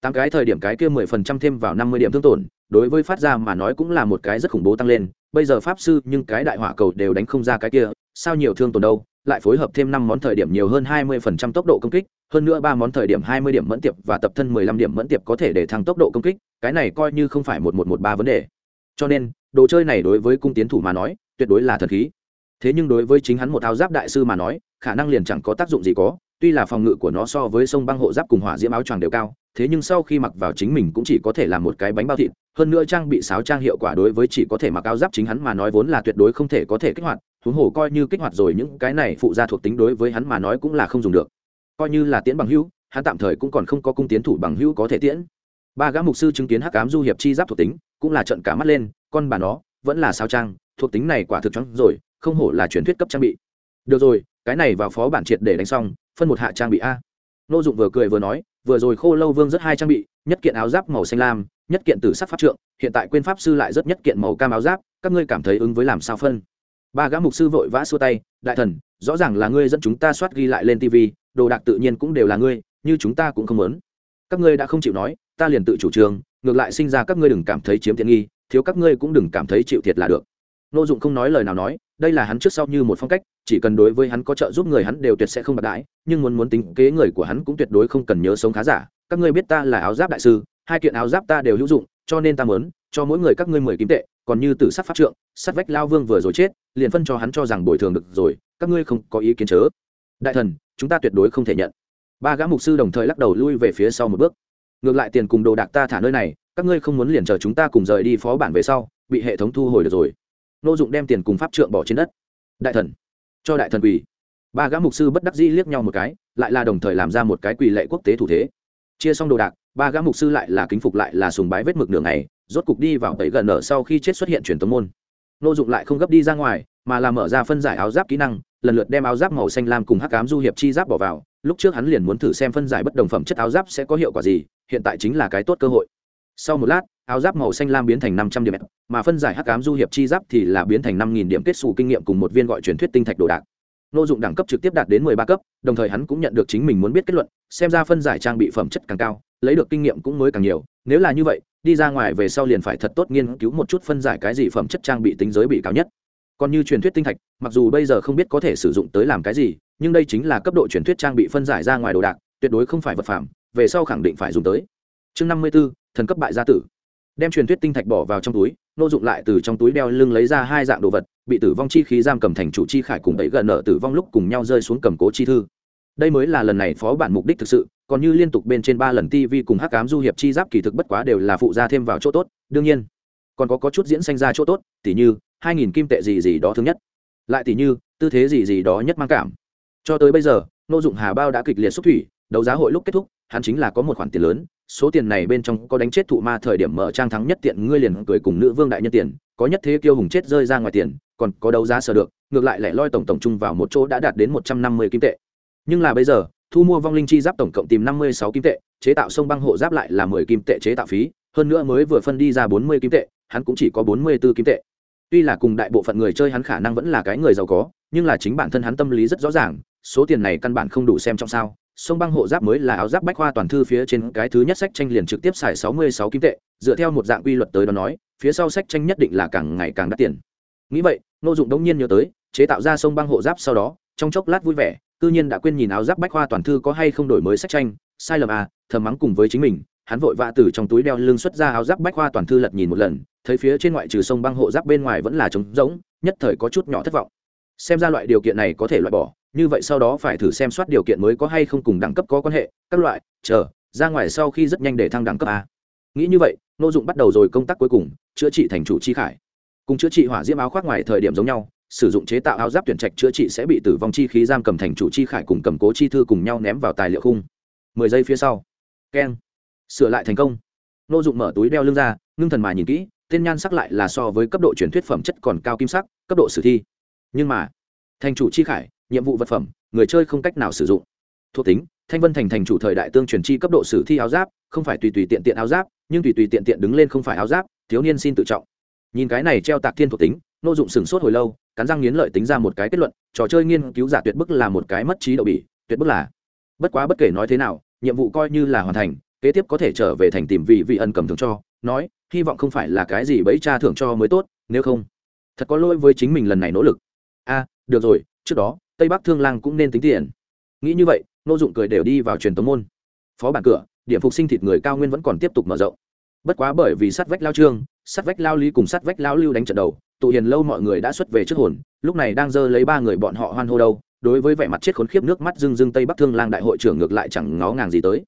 Tám cái thời điểm cái kia mười phần trăm thêm vào năm mươi điểm thương tổn, đối với phát ra mà nói cũng là một cái rất khủng bố tăng lên bây giờ pháp sư nhưng cái đại hỏa cầu đều đánh không ra cái kia, sao nhiều thương tổn đâu, lại phối hợp thêm năm món thời điểm nhiều hơn hai mươi phần trăm tốc độ công kích, hơn nữa ba món thời điểm hai mươi điểm mẫn tiệp và tập thân mười lăm điểm mẫn tiệp có thể để thăng tốc độ công kích, cái này coi như không phải một một một ba vấn đề. Cho nên, đồ chơi này đối với cung tiến thủ mà nói, tuyệt đối là thần khí. Thế nhưng đối với chính hắn một thao giáp đại sư mà nói, khả năng liền chẳng có tác dụng gì có, tuy là phòng ngự của nó so với sông băng hộ giáp cùng hỏa diễm áo choàng đều cao thế nhưng sau khi mặc vào chính mình cũng chỉ có thể làm một cái bánh bao thịt, hơn nữa trang bị sáo trang hiệu quả đối với chỉ có thể mặc áo giáp chính hắn mà nói vốn là tuyệt đối không thể có thể kích hoạt, huống hồ coi như kích hoạt rồi những cái này phụ ra thuộc tính đối với hắn mà nói cũng là không dùng được. Coi như là tiễn bằng hữu, hắn tạm thời cũng còn không có cung tiến thủ bằng hữu có thể tiễn. Ba gã mục sư chứng kiến hắc cám du hiệp chi giáp thuộc tính, cũng là trận cả mắt lên, con bà nó, vẫn là sao trang, thuộc tính này quả thực chóng rồi, không hổ là truyền thuyết cấp trang bị. Được rồi, cái này vào phó bản triệt để đánh xong, phân một hạ trang bị a. Nô dụng vừa cười vừa nói vừa rồi khô lâu vương rất hai trang bị, nhất kiện áo giáp màu xanh lam, nhất kiện tử sắc pháp trượng, hiện tại quên pháp sư lại rất nhất kiện màu cam áo giáp, các ngươi cảm thấy ứng với làm sao phân? Ba gã mục sư vội vã xua tay, đại thần, rõ ràng là ngươi dẫn chúng ta soát ghi lại lên tv đồ đạc tự nhiên cũng đều là ngươi, như chúng ta cũng không muốn. Các ngươi đã không chịu nói, ta liền tự chủ trương, ngược lại sinh ra các ngươi đừng cảm thấy chiếm tiện nghi, thiếu các ngươi cũng đừng cảm thấy chịu thiệt là được nô dụng không nói lời nào nói, đây là hắn trước sau như một phong cách, chỉ cần đối với hắn có trợ giúp người hắn đều tuyệt sẽ không bạc đãi, nhưng muốn muốn tính kế người của hắn cũng tuyệt đối không cần nhớ sống khá giả. Các ngươi biết ta là áo giáp đại sư, hai kiện áo giáp ta đều hữu dụng, cho nên ta mớn cho mỗi người các ngươi mười kim tệ, còn như tử sát pháp trượng sát vách lao vương vừa rồi chết, liền phân cho hắn cho rằng bồi thường được rồi, các ngươi không có ý kiến chớ. Đại thần, chúng ta tuyệt đối không thể nhận. Ba gã mục sư đồng thời lắc đầu lui về phía sau một bước. Ngược lại tiền cùng đồ đạc ta thả nơi này, các ngươi không muốn liền chờ chúng ta cùng rời đi phó bản về sau, bị hệ thống thu hồi được rồi nô dụng đem tiền cùng pháp trượng bỏ trên đất. Đại thần, cho đại thần quỳ. Ba gã mục sư bất đắc dĩ liếc nhau một cái, lại là đồng thời làm ra một cái quỳ lệ quốc tế thủ thế. Chia xong đồ đạc, ba gã mục sư lại là kính phục lại là sùng bái vết mực nửa ngày, rốt cục đi vào tẩy gần ở sau khi chết xuất hiện truyền tống môn. Nô dụng lại không gấp đi ra ngoài, mà là mở ra phân giải áo giáp kỹ năng, lần lượt đem áo giáp màu xanh lam cùng hắc ám du hiệp chi giáp bỏ vào, lúc trước hắn liền muốn thử xem phân giải bất đồng phẩm chất áo giáp sẽ có hiệu quả gì, hiện tại chính là cái tốt cơ hội. Sau một lát áo giáp màu xanh lam biến thành năm trăm điểm. Mà phân giải hắc ám du hiệp chi giáp thì là biến thành năm nghìn điểm kết xù kinh nghiệm cùng một viên gọi truyền thuyết tinh thạch đồ đạc. Nô dụng đẳng cấp trực tiếp đạt đến mười ba cấp, đồng thời hắn cũng nhận được chính mình muốn biết kết luận, xem ra phân giải trang bị phẩm chất càng cao, lấy được kinh nghiệm cũng mới càng nhiều. Nếu là như vậy, đi ra ngoài về sau liền phải thật tốt nghiên cứu một chút phân giải cái gì phẩm chất trang bị tính giới bị cao nhất. Còn như truyền thuyết tinh thạch, mặc dù bây giờ không biết có thể sử dụng tới làm cái gì, nhưng đây chính là cấp độ truyền thuyết trang bị phân giải ra ngoài đồ đạc, tuyệt đối không phải vật phẩm về sau khẳng định phải dùng tới. Chương năm mươi b ố thần cấp bại gia tử đem truyền thuyết tinh thạch bỏ vào trong túi nô dụng lại từ trong túi đeo lưng lấy ra hai dạng đồ vật bị tử vong chi khí giam cầm thành chủ chi khải cùng đẩy gần nợ tử vong lúc cùng nhau rơi xuống cầm cố chi thư. Đây mới là lần này phó bản mục đích thực sự còn như liên tục bên trên ba lần tv cùng hắc cám du hiệp chi giáp kỳ thực bất quá đều là phụ gia thêm vào chỗ tốt đương nhiên còn có, có chút diễn sanh ra chỗ tốt tỉ như hai nghìn kim tệ gì gì đó thứ nhất. Lại tỉ như tư thế gì gì đó nhất mang cảm. Cho tới bây giờ nô dụng hà bao đã kịch liệt xúc thủy đấu giá hội lúc kết thúc hắn chính là có một khoản tiền lớn, số tiền này bên trong có đánh chết thụ ma thời điểm mở trang thắng nhất tiện, ngươi liền cười cùng nữ vương đại nhân tiền, có nhất thế kiêu hùng chết rơi ra ngoài tiền, còn có đấu giá sở được, ngược lại lại loi tổng tổng chung vào một chỗ đã đạt đến một trăm năm mươi kim tệ. Nhưng là bây giờ, thu mua vong linh chi giáp tổng cộng tìm năm mươi sáu kim tệ, chế tạo sông băng hộ giáp lại là mười kim tệ chế tạo phí, hơn nữa mới vừa phân đi ra bốn mươi kim tệ, hắn cũng chỉ có bốn mươi b ố kim tệ. Tuy là cùng đại bộ phận người chơi hắn khả năng vẫn là cái người giàu có, nhưng là chính bản thân hắn tâm lý rất rõ ràng, số tiền này căn bản không đủ xem trong sao sông băng hộ giáp mới là áo giáp bách khoa toàn thư phía trên cái thứ nhất sách tranh liền trực tiếp xài sáu mươi sáu kim tệ, dựa theo một dạng quy luật tới đó nói, phía sau sách tranh nhất định là càng ngày càng đắt tiền. Nghĩ vậy nô dụng đống nhiên nhớ tới, chế tạo ra sông băng hộ giáp sau đó, trong chốc lát vui vẻ tự nhiên đã quên nhìn áo giáp bách khoa toàn thư có hay không đổi mới sách tranh, sai lầm à thầm mắng cùng với chính mình, hắn vội vã từ trong túi đeo lưng xuất ra áo giáp bách khoa toàn thư lật nhìn một lần, thấy phía trên ngoại trừ sông băng hộ giáp bên ngoài vẫn là trống rỗng, nhất thời có chút nhỏ thất vọng. Xem ra loại điều kiện này có thể loại bỏ như vậy sau đó phải thử xem soát điều kiện mới có hay không cùng đẳng cấp có quan hệ, các loại, chờ, ra ngoài sau khi rất nhanh để thăng đẳng cấp a. Nghĩ như vậy nô dụng bắt đầu rồi công tác cuối cùng, chữa trị thành chủ chi khải. Cùng chữa trị hỏa diễm áo khoác ngoài thời điểm giống nhau, sử dụng chế tạo áo giáp tuyển trạch chữa trị sẽ bị tử vong chi khí giam cầm thành chủ chi khải cùng cầm cố chi thư cùng nhau ném vào tài liệu khung. Mười giây phía sau. Keng. Sửa lại thành công. Nô dụng mở túi đeo lưng ra, ngưng thần mà nhìn kỹ, tên nhan sắc lại là so với cấp độ truyền thuyết phẩm chất còn cao kim sắc, cấp độ sử thi. Nhưng mà, thành chủ chi khải nhiệm vụ vật phẩm, người chơi không cách nào sử dụng. Thuộc tính, thanh vân thành thành chủ thời đại tương truyền chi cấp độ sử thi áo giáp, không phải tùy tùy tiện tiện áo giáp, nhưng tùy tùy tiện tiện đứng lên không phải áo giáp, thiếu niên xin tự trọng. Nhìn cái này treo tạc thiên thuộc tính, nô dụng sửng sốt hồi lâu, cắn răng nghiến lợi tính ra một cái kết luận, trò chơi nghiên cứu giả tuyệt bức là một cái mất trí đậu bỉ, tuyệt bức là. Bất quá bất kể nói thế nào, nhiệm vụ coi như là hoàn thành, kế tiếp có thể trở về thành tìm vị vị ân cầm thưởng cho, nói, hy vọng không phải là cái gì bẫy cha thưởng cho mới tốt, nếu không, thật có lỗi với chính mình lần này nỗ lực. A được rồi, trước đó tây bắc thương lang cũng nên tính tiền. Nghĩ như vậy nô dụng cười đều đi vào truyền tống môn. Phó bản cửa, điểm phục sinh thịt người cao nguyên vẫn còn tiếp tục mở rộng. Bất quá bởi vì sát vách lao trương sắt vách lao lý cùng sắt vách lao lưu đánh trận đầu, tụ hiền lâu mọi người đã xuất về trước hồn, lúc này đang dơ lấy ba người bọn họ hoan hô đâu, đối với vẻ mặt chết khốn khiếp nước mắt rưng rưng tây bắc thương lang đại hội trưởng ngược lại chẳng ngó ngàng gì tới.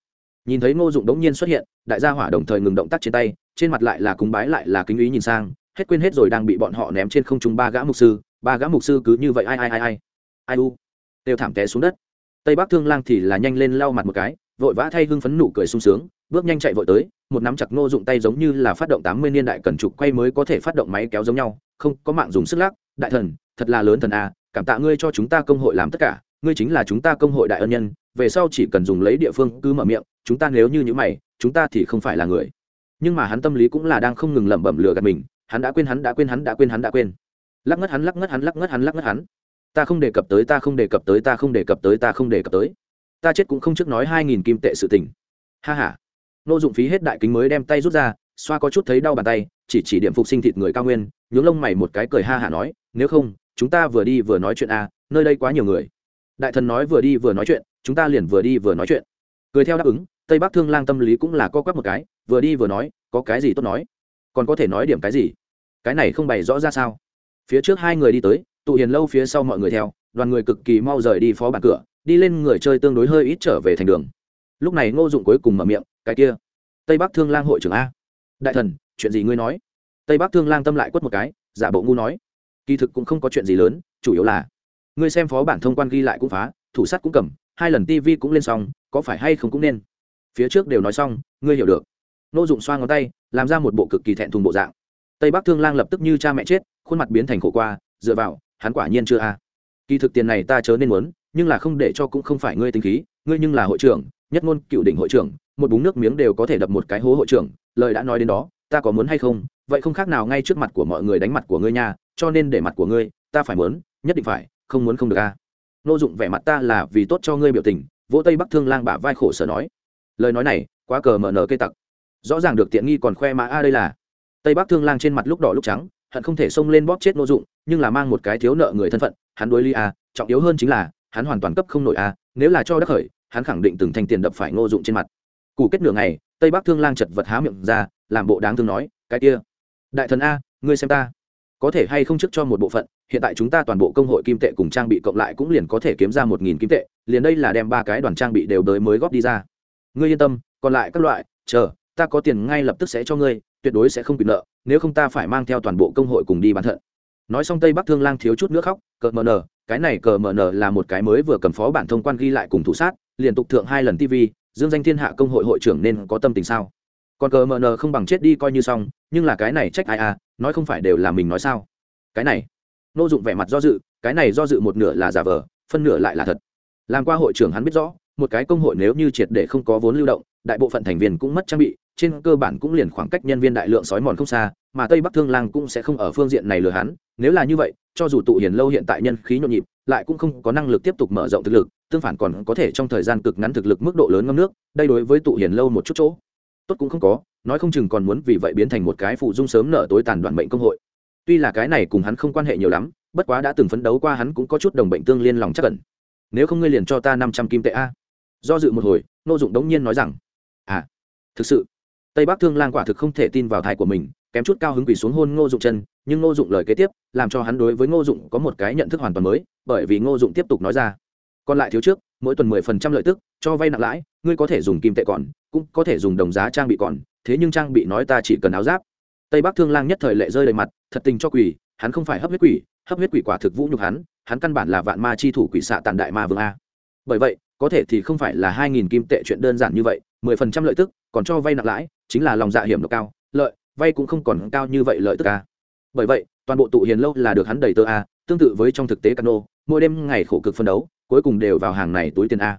Nhìn thấy ngô dụng đống nhiên xuất hiện, đại gia hỏa đồng thời ngừng động tác trên tay, trên mặt lại là cúng bái lại là kính ý nhìn sang, hết quên hết rồi đang bị bọn họ ném trên không trung ba gã mục sư, ba gã mục sư cứ như vậy ai ai ai ai ai u, đều thảm té xuống đất. Tây bắc thương lang thì là nhanh lên lau mặt một cái, vội vã thay hưng phấn nụ cười sung sướng, bước nhanh chạy vội tới, một nắm chặt ngô dụng tay giống như là phát động tám mươi niên đại cần trục quay mới có thể phát động máy kéo giống nhau, không có mạng dùng sức lắc, đại thần, thật là lớn thần a, cảm tạ ngươi cho chúng ta công hội làm tất cả, ngươi chính là chúng ta công hội đại ân nhân, về sau chỉ cần dùng lấy địa phương cứ mở miệng, chúng ta nếu như những mày, chúng ta thì không phải là người. Nhưng mà hắn tâm lý cũng là đang không ngừng lẩm bẩm lừa gạt mình, hắn đã quên hắn đã quên hắn đã quên hắn đã quên. Lắc ngất hắn, lắc ngất hắn, lắc ngất hắn, lắc ngất hắn ta không đề cập tới ta không đề cập tới ta không đề cập tới ta không đề cập tới. Ta chết cũng không trước nói hai nghìn kim tệ sự tình. Ha ha. Nô dụng phí hết đại kính mới đem tay rút ra xoa có chút thấy đau bàn tay chỉ chỉ điểm phục sinh thịt người cao nguyên nhướng lông mày một cái cười ha hả nói nếu không chúng ta vừa đi vừa nói chuyện a à, nơi đây quá nhiều người. Đại thần nói vừa đi vừa nói chuyện chúng ta liền vừa đi vừa nói chuyện. Cười theo đáp ứng tây bắc thương lang tâm lý cũng là co quắp một cái vừa đi vừa nói có cái gì tốt nói? Còn có thể nói điểm cái gì? Cái này không bày rõ ra sao? Phía trước hai người đi tới tụ hiền lâu phía sau mọi người theo, đoàn người cực kỳ mau rời đi phó bản cửa, đi lên người chơi tương đối hơi ít trở về thành đường. Lúc này ngô dụng cuối cùng mở miệng, cái kia, tây bắc thương lang hội trưởng a. Đại thần, chuyện gì ngươi nói? Tây bắc thương lang tâm lại quất một cái, giả bộ ngu nói, kỳ thực cũng không có chuyện gì lớn, chủ yếu là, ngươi xem phó bản thông quan ghi lại cũng phá, thủ sắt cũng cầm, hai lần tv cũng lên xong, có phải hay không cũng nên. Phía trước đều nói xong, ngươi hiểu được. Nô dụng xoa ngón tay, làm ra một bộ cực kỳ thẹn thùng bộ dạng. Tây bắc thương lang lập tức như cha mẹ chết, khuôn mặt biến thành khổ qua, dựa vào hắn quả nhiên chưa a. Kỳ thực tiền này ta chớ nên muốn, nhưng là không để cho cũng không phải ngươi tính khí, ngươi nhưng là hội trưởng, nhất ngôn cựu đỉnh hội trưởng, một búng nước miếng đều có thể đập một cái hố hội trưởng, lời đã nói đến đó, ta có muốn hay không? Vậy không khác nào ngay trước mặt của mọi người đánh mặt của ngươi nha, cho nên để mặt của ngươi, ta phải muốn, nhất định phải, không muốn không được a. Nô dụng vẻ mặt ta là vì tốt cho ngươi biểu tình, vỗ tây bắc thương lang bả vai khổ sở nói. Lời nói này, quá cờ mở nở cây tặc. Rõ ràng được tiện nghi còn khoe mà a đây là. Tây bắc thương lang trên mặt lúc đỏ lúc trắng hận không thể xông lên bóp chết nô dụng, nhưng là mang một cái thiếu nợ người thân phận, hắn đối ly a, trọng yếu hơn chính là, hắn hoàn toàn cấp không nổi a, nếu là cho đắc khởi, hắn khẳng định từng thành tiền đập phải ngô dụng trên mặt. Cụ kết nửa ngày, tây bắc thương lang chật vật há miệng ra, làm bộ đáng thương nói, cái kia, đại thần a, ngươi xem ta, có thể hay không trước cho một bộ phận, hiện tại chúng ta toàn bộ công hội kim tệ cùng trang bị cộng lại cũng liền có thể kiếm ra một nghìn kim tệ, liền đây là đem ba cái đoàn trang bị đều đới mới góp đi ra. Ngươi yên tâm, còn lại các loại, chờ, ta có tiền ngay lập tức sẽ cho ngươi tuyệt đối sẽ không bị nợ, nếu không ta phải mang theo toàn bộ công hội cùng đi bán thận. Nói xong tây bắc thương lang thiếu chút nước khóc, cờ mờ nờ, cái này cờ mờ nờ là một cái mới vừa cầm phó bản thông quan ghi lại cùng thủ sát liên tục thượng hai lần tv dương danh thiên hạ công hội hội trưởng nên có tâm tình sao? Còn cờ mờ nờ không bằng chết đi coi như xong, nhưng là cái này trách ai à nói không phải đều là mình nói sao? Cái này, nô dụng vẻ mặt do dự, cái này do dự một nửa là giả vờ, phân nửa lại là thật. Làm qua hội trưởng hắn biết rõ, một cái công hội nếu như triệt để không có vốn lưu động, đại bộ phận thành viên cũng mất trang bị trên cơ bản cũng liền khoảng cách nhân viên đại lượng sói mòn không xa, mà tây bắc thương lang cũng sẽ không ở phương diện này lừa hắn. Nếu là như vậy, cho dù tụ hiền lâu hiện tại nhân khí nhộn nhịp, lại cũng không có năng lực tiếp tục mở rộng thực lực, tương phản còn có thể trong thời gian cực ngắn thực lực mức độ lớn ngâm nước, đây đối với tụ hiền lâu một chút chỗ, tốt cũng không có, nói không chừng còn muốn vì vậy biến thành một cái phụ dung sớm nở tối tàn đoạn bệnh công hội. Tuy là cái này cùng hắn không quan hệ nhiều lắm, bất quá đã từng phấn đấu qua hắn cũng có chút đồng bệnh tương liên lòng chắc cẩn nếu không ngươi liền cho ta năm trăm kim tệ a. Do dự một hồi, nô dụng đống nhiên nói rằng à thực sự tây bắc thương lang quả thực không thể tin vào thai của mình, kém chút cao hứng quỳ xuống hôn ngô dụng chân, nhưng ngô dụng lời kế tiếp, làm cho hắn đối với ngô dụng có một cái nhận thức hoàn toàn mới, bởi vì ngô dụng tiếp tục nói ra. Còn lại thiếu trước, mỗi tuần mười phần trăm lợi tức, cho vay nặng lãi, ngươi có thể dùng kim tệ còn, cũng có thể dùng đồng giá trang bị còn, thế nhưng trang bị nói ta chỉ cần áo giáp. Tây bắc thương lang nhất thời lệ rơi đầy mặt, thật tình cho quỷ hắn không phải hấp huyết quỷ, hấp huyết quỷ quả thực vũ nhục hắn hắn căn bản là vạn ma chi thủ quỷ xạ tàn đại ma vương a. Bởi vậy, có thể thì không phải là hai nghìn kim tệ chuyện đơn giản như vậy mười phần trăm lợi tức, còn cho vay nặng lãi, chính là lòng dạ hiểm độ cao, lợi, vay cũng không còn cao như vậy lợi tức a bởi vậy, toàn bộ tụ hiền lâu là được hắn đầy tơ a tương tự với trong thực tế cano, mỗi đêm ngày khổ cực phân đấu, cuối cùng đều vào hàng này túi tiền a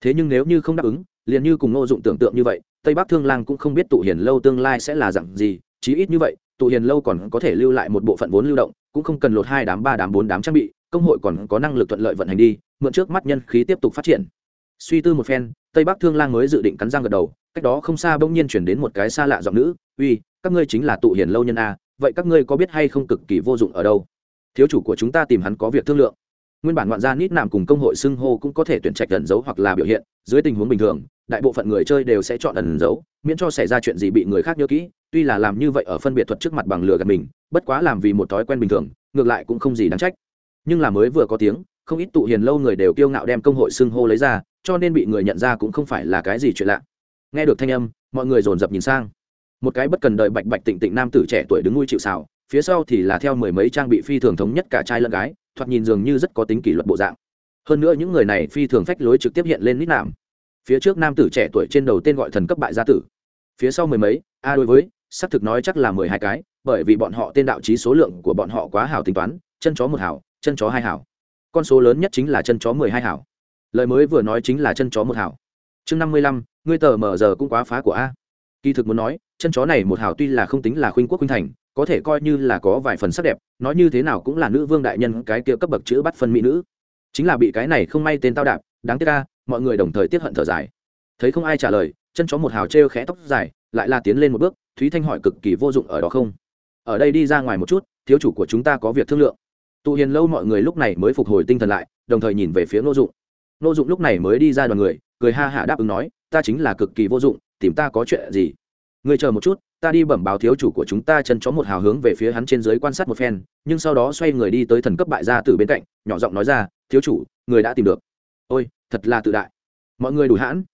thế nhưng nếu như không đáp ứng, liền như cùng ngô dụng tưởng tượng như vậy, tây bắc thương lang cũng không biết tụ hiền lâu tương lai sẽ là dạng gì, chí ít như vậy, tụ hiền lâu còn có thể lưu lại một bộ phận vốn lưu động, cũng không cần lột hai đám ba đám bốn đám trang bị, công hội còn có năng lực thuận lợi vận hành đi, mượn trước mắt nhân khí tiếp tục phát triển. Suy tư một phen tây bắc thương lang mới dự định cắn răng gật đầu, cách đó không xa bỗng nhiên chuyển đến một cái xa lạ giọng nữ, uy, các ngươi chính là tụ hiền lâu nhân a, vậy các ngươi có biết hay không cực kỳ vô dụng ở đâu? Thiếu chủ của chúng ta tìm hắn có việc thương lượng. Nguyên bản ngoạn gia nít nạm cùng công hội xưng hô cũng có thể tuyển trạch ẩn giấu hoặc là biểu hiện, dưới tình huống bình thường, đại bộ phận người chơi đều sẽ chọn ẩn giấu miễn cho xảy ra chuyện gì bị người khác nhớ kỹ, tuy là làm như vậy ở phân biệt thuật trước mặt bằng lừa gạt mình, bất quá làm vì một thói quen bình thường, ngược lại cũng không gì đáng trách. Nhưng là mới vừa có tiếng, không ít tụ hiền lâu người đều kiêu ngạo đem công hội xưng hô lấy ra cho nên bị người nhận ra cũng không phải là cái gì chuyện lạ. Nghe được thanh âm, mọi người dồn dập nhìn sang. Một cái bất cần đợi bạch bạch tịnh tịnh nam tử trẻ tuổi đứng nuôi chịu xào phía sau thì là theo mười mấy trang bị phi thường thống nhất cả trai lẫn gái, thoạt nhìn dường như rất có tính kỷ luật bộ dạng. Hơn nữa những người này phi thường phách lối trực tiếp hiện lên nít nạm. Phía trước nam tử trẻ tuổi trên đầu tên gọi thần cấp bại gia tử. Phía sau mười mấy, a đối với, xác thực nói chắc là mười hai cái, bởi vì bọn họ tên đạo trí số lượng của bọn họ quá hảo tính toán, chân chó một hảo, chân chó hai hảo. Con số lớn nhất chính là chân chó mười hai hảo lời mới vừa nói chính là chân chó một hảo chương năm mươi lăm, ngươi tờ mở giờ cũng quá phá của a. Kỳ thực muốn nói, chân chó này một hảo tuy là không tính là khuynh quốc khuynh thành, có thể coi như là có vài phần sắc đẹp, nói như thế nào cũng là nữ vương đại nhân cái kia cấp bậc chữ bắt phân mỹ nữ. Chính là bị cái này không may tên tao đạp, đáng tiếc ca mọi người đồng thời tiết hận thở dài. Thấy không ai trả lời, chân chó một hào trêu khẽ tóc dài, lại là tiến lên một bước, thúy thanh hỏi cực kỳ vô dụng ở đó không? Ở đây đi ra ngoài một chút, thiếu chủ của chúng ta có việc thương lượng. Tụ hiền lâu mọi người lúc này mới phục hồi tinh thần lại, đồng thời nhìn về phía ngô dụng. Nô dụng lúc này mới đi ra đoàn người, cười ha hả đáp ứng nói, ta chính là cực kỳ vô dụng, tìm ta có chuyện gì? Người chờ một chút, ta đi bẩm báo thiếu chủ của chúng ta chân chó một hào hướng về phía hắn trên dưới quan sát một phen, nhưng sau đó xoay người đi tới thần cấp bại gia từ bên cạnh, nhỏ giọng nói ra, thiếu chủ, người đã tìm được. Ôi, thật là tự đại. Mọi người đủ hãn.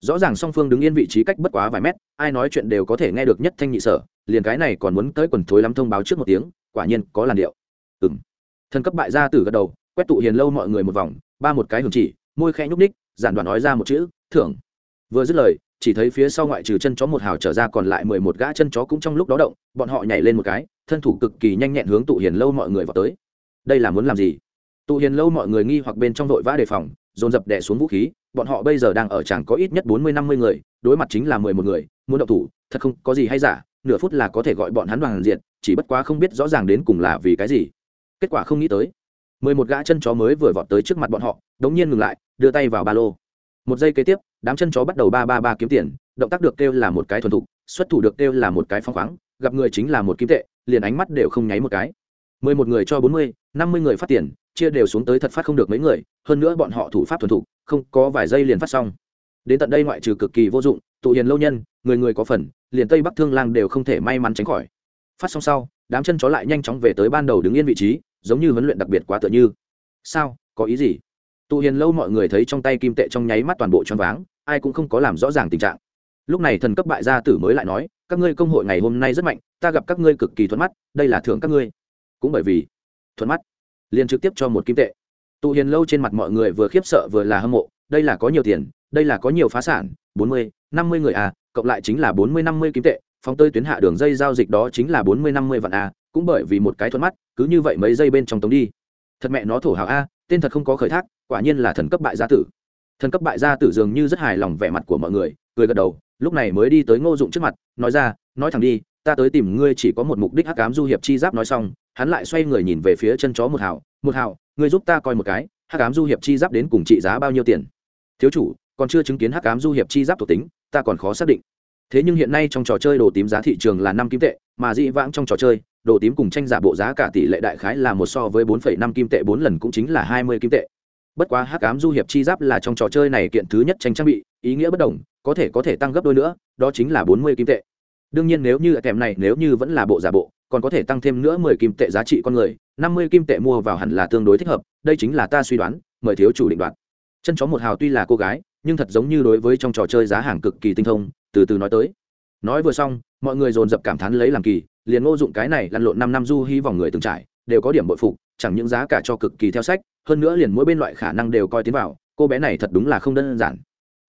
Rõ ràng song phương đứng yên vị trí cách bất quá vài mét, ai nói chuyện đều có thể nghe được nhất thanh nhị sở, liền cái này còn muốn tới quần thối lắm thông báo trước một tiếng, quả nhiên có làn điệu. Ừng thần cấp bại gia tử gật đầu, quét tụ hiền lâu mọi người một vòng, ba một cái hưởng chỉ môi khẽ nhúc ních giản đoạn nói ra một chữ, thưởng. Vừa dứt lời, chỉ thấy phía sau ngoại trừ chân chó một hào trở ra còn lại mười một gã chân chó cũng trong lúc đó động, bọn họ nhảy lên một cái, thân thủ cực kỳ nhanh nhẹn hướng tụ hiền lâu mọi người vào tới. Đây là muốn làm gì? Tụ hiền lâu mọi người nghi hoặc bên trong vội vã đề phòng, dồn dập đè xuống vũ khí, bọn họ bây giờ đang ở chẳng có ít nhất bốn mươi năm mươi người, đối mặt chính là mười một người, muốn động thủ, thật không có gì hay giả, nửa phút là có thể gọi bọn hắn đoàn diện chỉ bất quá không biết rõ ràng đến cùng là vì cái gì. Kết quả không nghĩ tới, mười một gã chân chó mới vừa vọt tới trước mặt bọn họ, đống nhiên ngừng lại đưa tay vào ba lô. Một giây kế tiếp, đám chân chó bắt đầu ba ba ba kiếm tiền, động tác được kêu là một cái thuần thục, xuất thủ được kêu là một cái phong khoáng, gặp người chính là một kim tệ, liền ánh mắt đều không nháy một cái. Mười một người cho bốn mươi, năm mươi người phát tiền, chia đều xuống tới thật phát không được mấy người, hơn nữa bọn họ thủ pháp thuần thục, không có vài giây liền phát xong. Đến tận đây ngoại trừ cực kỳ vô dụng, tụ hiền lâu nhân, người người có phần, liền tây bắc thương lang đều không thể may mắn tránh khỏi. Phát xong sau, đám chân chó lại nhanh chóng về tới ban đầu đứng yên vị trí, giống như huấn luyện đặc biệt quá tựa như. Sao? Có ý gì? Tụ hiền lâu mọi người thấy trong tay kim tệ trong nháy mắt toàn bộ choáng váng, ai cũng không có làm rõ ràng tình trạng. Lúc này thần cấp bại gia tử mới lại nói, các ngươi công hội ngày hôm nay rất mạnh, ta gặp các ngươi cực kỳ thuận mắt, đây là thưởng các ngươi. Cũng bởi vì thuận mắt, liền trực tiếp cho một kim tệ. Tụ hiền lâu trên mặt mọi người vừa khiếp sợ vừa là hâm mộ, đây là có nhiều tiền, đây là có nhiều phá sản, bốn mươi, năm mươi người à cộng lại chính là bốn mươi, năm mươi kim tệ, phóng tơi tuyến hạ đường dây giao dịch đó chính là bốn mươi, năm mươi vạn a cũng bởi vì một cái thuận mắt, cứ như vậy mấy giây bên trong tống đi. Thật mẹ nó thổ hào a tên thật không có khởi thác, quả nhiên là thần cấp bại gia tử. Thần cấp bại gia tử dường như rất hài lòng vẻ mặt của mọi người, cười gật đầu, lúc này mới đi tới ngô dụng trước mặt, nói ra, nói thẳng đi, ta tới tìm ngươi chỉ có một mục đích hắc cám du hiệp chi giáp nói xong, hắn lại xoay người nhìn về phía chân chó một hào một hào, ngươi giúp ta coi một cái, hắc cám du hiệp chi giáp đến cùng trị giá bao nhiêu tiền? Thiếu chủ, còn chưa chứng kiến hắc cám du hiệp chi giáp thuộc tính, ta còn khó xác định. Thế nhưng hiện nay trong trò chơi đồ tím giá thị trường là năm kim tệ, mà dị vãng trong trò chơi đồ tím cùng tranh giả bộ giá cả tỷ lệ đại khái là một so với 4,5 kim tệ bốn lần cũng chính là 20 kim tệ. Bất quá hắc ám du hiệp chi giáp là trong trò chơi này kiện thứ nhất tranh trang bị ý nghĩa bất đồng có thể có thể tăng gấp đôi nữa đó chính là 40 kim tệ. Đương nhiên nếu như kèm này nếu như vẫn là bộ giả bộ còn có thể tăng thêm nữa 10 kim tệ giá trị con người 50 kim tệ mua vào hẳn là tương đối thích hợp đây chính là ta suy đoán mời thiếu chủ định đoạt. Chân chó một hào tuy là cô gái nhưng thật giống như đối với trong trò chơi giá hàng cực kỳ tinh thông từ từ nói tới. Nói vừa xong mọi người dồn dập cảm thán lấy làm kỳ liền ngô dụng cái này lăn lộn năm năm du hy vòng người từng trải, đều có điểm bội phục, chẳng những giá cả cho cực kỳ theo sách, hơn nữa liền mỗi bên loại khả năng đều coi tiến vào, cô bé này thật đúng là không đơn giản.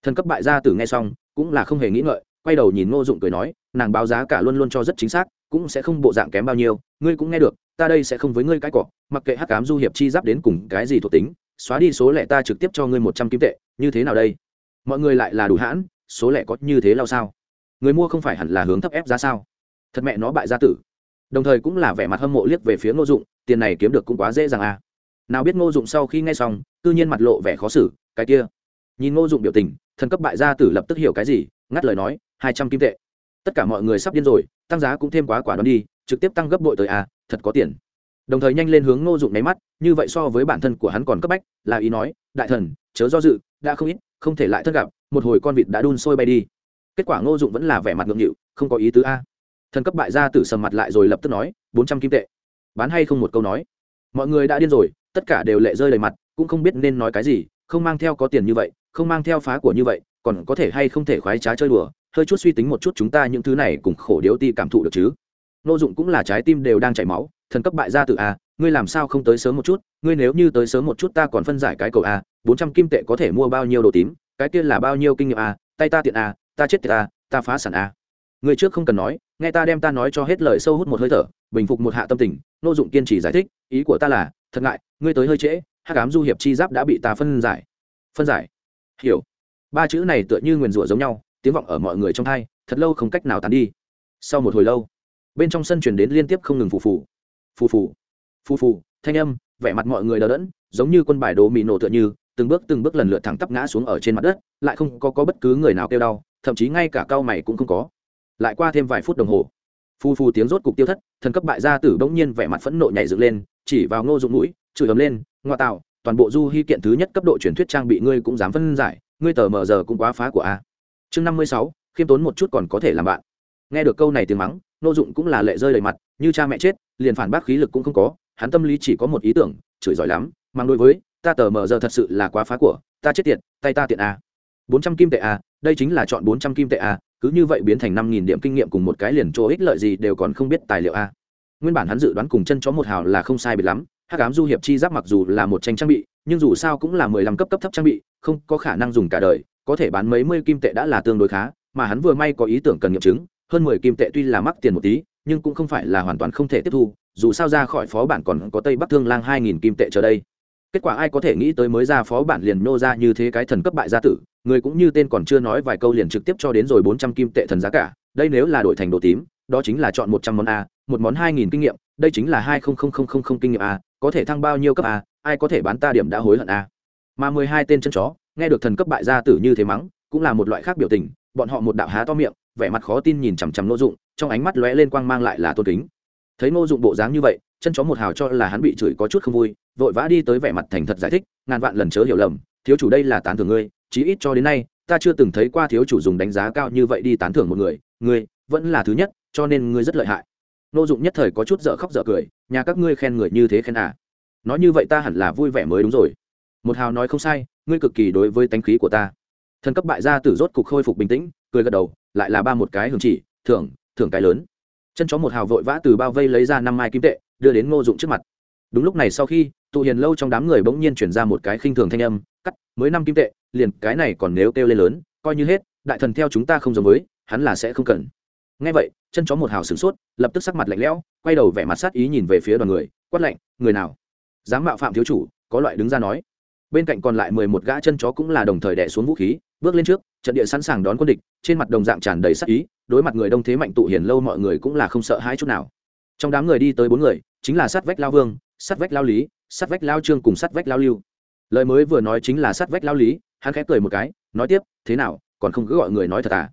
Thần cấp bại gia tử nghe xong, cũng là không hề nghĩ ngợi, quay đầu nhìn ngô dụng cười nói, nàng báo giá cả luôn luôn cho rất chính xác, cũng sẽ không bộ dạng kém bao nhiêu, ngươi cũng nghe được, ta đây sẽ không với ngươi cái cỏ mặc kệ hắc cám du hiệp chi giáp đến cùng cái gì thuộc tính, xóa đi số lẻ ta trực tiếp cho ngươi một trăm kim tệ, như thế nào đây? Mọi người lại là đủ hãn, số lẻ có như thế lao sao? Người mua không phải hẳn là hướng thấp ép giá sao? Thật mẹ nó bại gia tử. Đồng thời cũng là vẻ mặt hâm mộ liếc về phía ngô dụng, tiền này kiếm được cũng quá dễ dàng à. Nào biết ngô dụng sau khi nghe xong tự nhiên mặt lộ vẻ khó xử, cái kia. Nhìn ngô dụng biểu tình, thần cấp bại gia tử lập tức hiểu cái gì, ngắt lời nói, hai trăm kim tệ. Tất cả mọi người sắp điên rồi, tăng giá cũng thêm quá quả đoán đi, trực tiếp tăng gấp bội tới à thật có tiền. Đồng thời nhanh lên hướng ngô dụng nháy mắt, như vậy so với bản thân của hắn còn cấp bách, là ý nói, đại thần, chớ do dự, đã không ít, không thể lại thất gặp, một hồi con vịt đã đun sôi bay đi. Kết quả ngô dụng vẫn là vẻ mặt ngượng nghịu, không có ý tứ a thần cấp bại gia tử sầm mặt lại rồi lập tức nói, bốn trăm kim tệ. Bán hay không một câu nói. Mọi người đã điên rồi, tất cả đều lệ rơi đầy mặt, cũng không biết nên nói cái gì, không mang theo có tiền như vậy, không mang theo phá của như vậy, còn có thể hay không thể khoái trá chơi đùa, hơi chút suy tính một chút chúng ta những thứ này cùng khổ điếu ti cảm thụ được chứ. Nô dụng cũng là trái tim đều đang chảy máu, thần cấp bại gia tử a ngươi làm sao không tới sớm một chút, ngươi nếu như tới sớm một chút ta còn phân giải cái cầu a bốn trăm kim tệ có thể mua bao nhiêu đồ tím, cái kia là bao nhiêu kinh nghiệm a tay ta tiện a ta chết tiệt a ta phá sản a người trước không cần nói nghe ta đem ta nói cho hết lời sâu hút một hơi thở bình phục một hạ tâm tình nô dụng kiên trì giải thích ý của ta là thật ngại ngươi tới hơi trễ hắc ám du hiệp chi giáp đã bị ta phân giải. Phân giải? Hiểu. Ba chữ này tựa như nguyền rủa giống nhau tiếng vọng ở mọi người trong thai thật lâu không cách nào tán đi. Sau một hồi lâu bên trong sân chuyển đến liên tiếp không ngừng phù phù. Phù phù. Phù phù thanh âm vẻ mặt mọi người đờ đẫn giống như quân bài đồ mì nổ tựa như từng bước từng bước lần lượt thẳng tắp ngã xuống ở trên mặt đất lại không có, có bất cứ người nào kêu đau thậm chí ngay cả cao mày cũng không có lại qua thêm vài phút đồng hồ. Phù phù tiếng rốt cục tiêu thất, thần cấp bại gia tử bỗng nhiên vẻ mặt phẫn nộ nhảy dựng lên, chỉ vào ngô dụng mũi, chửi ấm lên, ngoa tạo, toàn bộ du hy kiện thứ nhất cấp độ truyền thuyết trang bị ngươi cũng dám phân giải, ngươi tờ mờ giờ cũng quá phá của a. Chương năm mươi sáu, khiêm tốn một chút còn có thể làm bạn. Nghe được câu này tiếng mắng, ngô dụng cũng là lệ rơi đầy mặt, như cha mẹ chết, liền phản bác khí lực cũng không có, hắn tâm lý chỉ có một ý tưởng, chửi giỏi lắm mang đối với, ta tờ mờ giờ thật sự là quá phá của, ta chết tiệt, tay ta tiện a. Bốn trăm kim tệ a, đây chính là chọn bốn trăm kim tệ a cứ như vậy biến thành năm nghìn điểm kinh nghiệm cùng một cái liền chỗ ích lợi gì đều còn không biết tài liệu a. Nguyên bản hắn dự đoán cùng chân chó một hào là không sai biệt lắm hát cám du hiệp chi giáp mặc dù là một tranh trang bị, nhưng dù sao cũng là mười lăm cấp cấp thấp trang bị, không có khả năng dùng cả đời, có thể bán mấy mươi kim tệ đã là tương đối khá, mà hắn vừa may có ý tưởng cần nghiệm chứng, hơn mười kim tệ tuy là mắc tiền một tí, nhưng cũng không phải là hoàn toàn không thể tiếp thu, dù sao ra khỏi phó bản còn có tây bắc thương lang hai nghìn kim tệ trở đây kết quả ai có thể nghĩ tới mới ra phó bản liền nô ra như thế cái thần cấp bại gia tử, người cũng như tên còn chưa nói vài câu liền trực tiếp cho đến rồi bốn trăm kim tệ thần giá cả, đây nếu là đổi thành đồ tím, đó chính là chọn một trăm món a, một món hai nghìn kinh nghiệm, đây chính là hai không không không không không kinh nghiệm a, có thể thăng bao nhiêu cấp a, ai có thể bán ta điểm đã hối hận a. Mà mười hai tên chân chó, nghe được thần cấp bại gia tử như thế mắng, cũng là một loại khác biểu tình, bọn họ một đạo há to miệng, vẻ mặt khó tin nhìn chằm chằm nô dụng, trong ánh mắt lóe lên quang mang lại là tôn kính. Thấy nô dụng bộ dáng như vậy chân chó một hào cho là hắn bị chửi có chút không vui, vội vã đi tới vẻ mặt thành thật giải thích, ngàn vạn lần chớ hiểu lầm, thiếu chủ đây là tán thưởng ngươi, chí ít cho đến nay, ta chưa từng thấy qua thiếu chủ dùng đánh giá cao như vậy đi tán thưởng một người, ngươi vẫn là thứ nhất, cho nên ngươi rất lợi hại. Nô dụng nhất thời có chút dở khóc dở cười, nhà các ngươi khen người như thế khen à? Nói như vậy ta hẳn là vui vẻ mới đúng rồi. Một hào nói không sai, ngươi cực kỳ đối với tánh khí của ta. Thần cấp bại gia tử rốt cục khôi phục bình tĩnh, cười gật đầu, lại là ba một cái hưởng chỉ, thưởng thưởng cái lớn. Chân chó một hào vội vã từ bao vây lấy ra năm mai kim tệ đưa đến ngô dụng trước mặt. Đúng lúc này sau khi, tụ hiền lâu trong đám người bỗng nhiên chuyển ra một cái khinh thường thanh âm, cắt, mới năm kim tệ, liền cái này còn nếu kêu lên lớn, coi như hết, đại thần theo chúng ta không giống với, hắn là sẽ không cần. Ngay vậy, chân chó một hào sửng sốt, lập tức sắc mặt lạnh lẽo, quay đầu vẻ mặt sát ý nhìn về phía đoàn người, quát lạnh, người nào? Dám mạo phạm thiếu chủ, có loại đứng ra nói. Bên cạnh còn lại mười một gã chân chó cũng là đồng thời đẻ xuống vũ khí, bước lên trước, trận địa sẵn sàng đón quân địch, trên mặt đồng dạng tràn đầy sát ý, đối mặt người đông thế mạnh tụ hiền lâu mọi người cũng là không sợ hãi chút nào trong đám người đi tới bốn người, chính là sát vách lao vương, sát vách lao lý, sát vách lao trương cùng sát vách lao lưu. Lời mới vừa nói chính là sát vách lao lý, hắn khẽ cười một cái, nói tiếp, thế nào, còn không cứ gọi người nói thật à?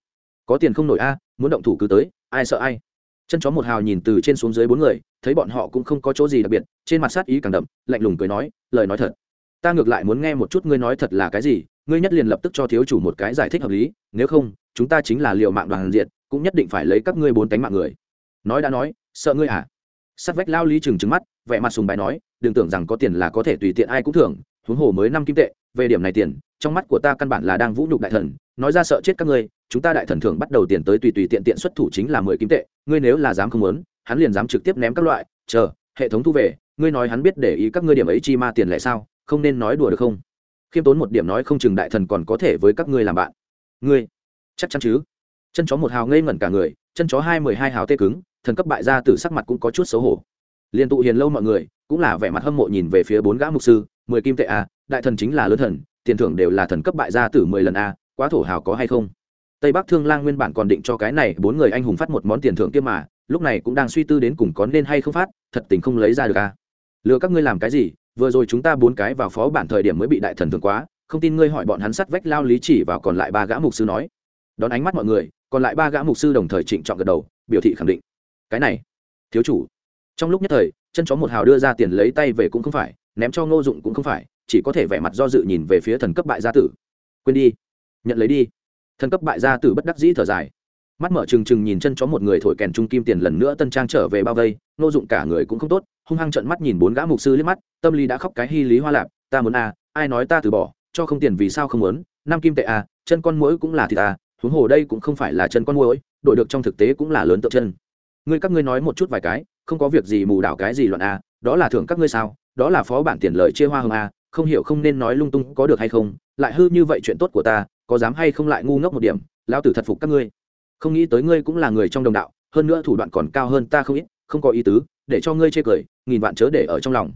Có tiền không nổi a, muốn động thủ cứ tới, ai sợ ai? Chân chó một hào nhìn từ trên xuống dưới bốn người, thấy bọn họ cũng không có chỗ gì đặc biệt, trên mặt sát ý càng đậm, lạnh lùng cười nói, lời nói thật. Ta ngược lại muốn nghe một chút ngươi nói thật là cái gì, ngươi nhất liền lập tức cho thiếu chủ một cái giải thích hợp lý, nếu không, chúng ta chính là liệu mạng đoàn diện, cũng nhất định phải lấy các ngươi bốn cánh mạng người. Nói đã nói sợ ngươi à? Sắt vách lao lý trừng trừng mắt, vẻ mặt sùng bài nói, đừng tưởng rằng có tiền là có thể tùy tiện ai cũng thưởng, huống hồ mới năm kim tệ, về điểm này tiền, trong mắt của ta căn bản là đang vũ nhục đại thần, nói ra sợ chết các ngươi, chúng ta đại thần thưởng bắt đầu tiền tới tùy tùy tiện tiện xuất thủ chính là mười kim tệ, ngươi nếu là dám không muốn, hắn liền dám trực tiếp ném các loại, chờ, hệ thống thu về, ngươi nói hắn biết để ý các ngươi điểm ấy chi ma tiền lẻ sao, không nên nói đùa được không? Khiêm tốn một điểm nói không chừng đại thần còn có thể với các ngươi làm bạn. Ngươi, chắc chắn chứ? Chân chó một hào ngây ngẩn cả người chân chó hai mười hai hào tê cứng, thần cấp bại gia tử sắc mặt cũng có chút xấu hổ. Liên tụ hiền lâu mọi người, cũng là vẻ mặt hâm mộ nhìn về phía bốn gã mục sư, mười kim tệ a, đại thần chính là lớn thần, tiền thưởng đều là thần cấp bại gia tử mười lần a, quá thổ hào có hay không? Tây bắc thương lang nguyên bản còn định cho cái này bốn người anh hùng phát một món tiền thưởng kia mà, lúc này cũng đang suy tư đến cùng có nên hay không phát, thật tình không lấy ra được a. Lừa các ngươi làm cái gì, vừa rồi chúng ta bốn cái vào phó bản thời điểm mới bị đại thần thường quá, không tin ngươi hỏi bọn hắn sắt vách lao lý chỉ vào còn lại ba gã mục sư nói đón ánh mắt mọi người còn lại ba gã mục sư đồng thời trịnh trọng gật đầu biểu thị khẳng định. Cái này thiếu chủ. Trong lúc nhất thời chân chó một hào đưa ra tiền lấy tay về cũng không phải ném cho ngô dụng cũng không phải chỉ có thể vẻ mặt do dự nhìn về phía thần cấp bại gia tử. Quên đi. Nhận lấy đi. Thần cấp bại gia tử bất đắc dĩ thở dài. Mắt mở trừng trừng nhìn chân chó một người thổi kèn trung kim tiền lần nữa tân trang trở về bao vây nô dụng cả người cũng không tốt hung hăng trận mắt nhìn bốn gã mục sư liếc mắt tâm lý đã khóc cái hy lý hoa lạp ta muốn à, ai nói ta từ bỏ cho không tiền vì sao không muốn năm kim tệ à, chân con mũi cũng là thịt à? Huống hồ đây cũng không phải là chân con muỗi đội được trong thực tế cũng là lớn tượng chân. Ngươi các ngươi nói một chút vài cái, không có việc gì mù đảo cái gì loạn a đó là thưởng các ngươi sao, đó là phó bản tiền lời chia hoa hồng a à, không hiểu không nên nói lung tung có được hay không, lại hư như vậy chuyện tốt của ta, có dám hay không lại ngu ngốc một điểm, lão tử thật phục các ngươi. Không nghĩ tới ngươi cũng là người trong đồng đạo, hơn nữa thủ đoạn còn cao hơn ta không ít, không có ý tứ, để cho ngươi chê cười, nghìn vạn chớ để ở trong lòng.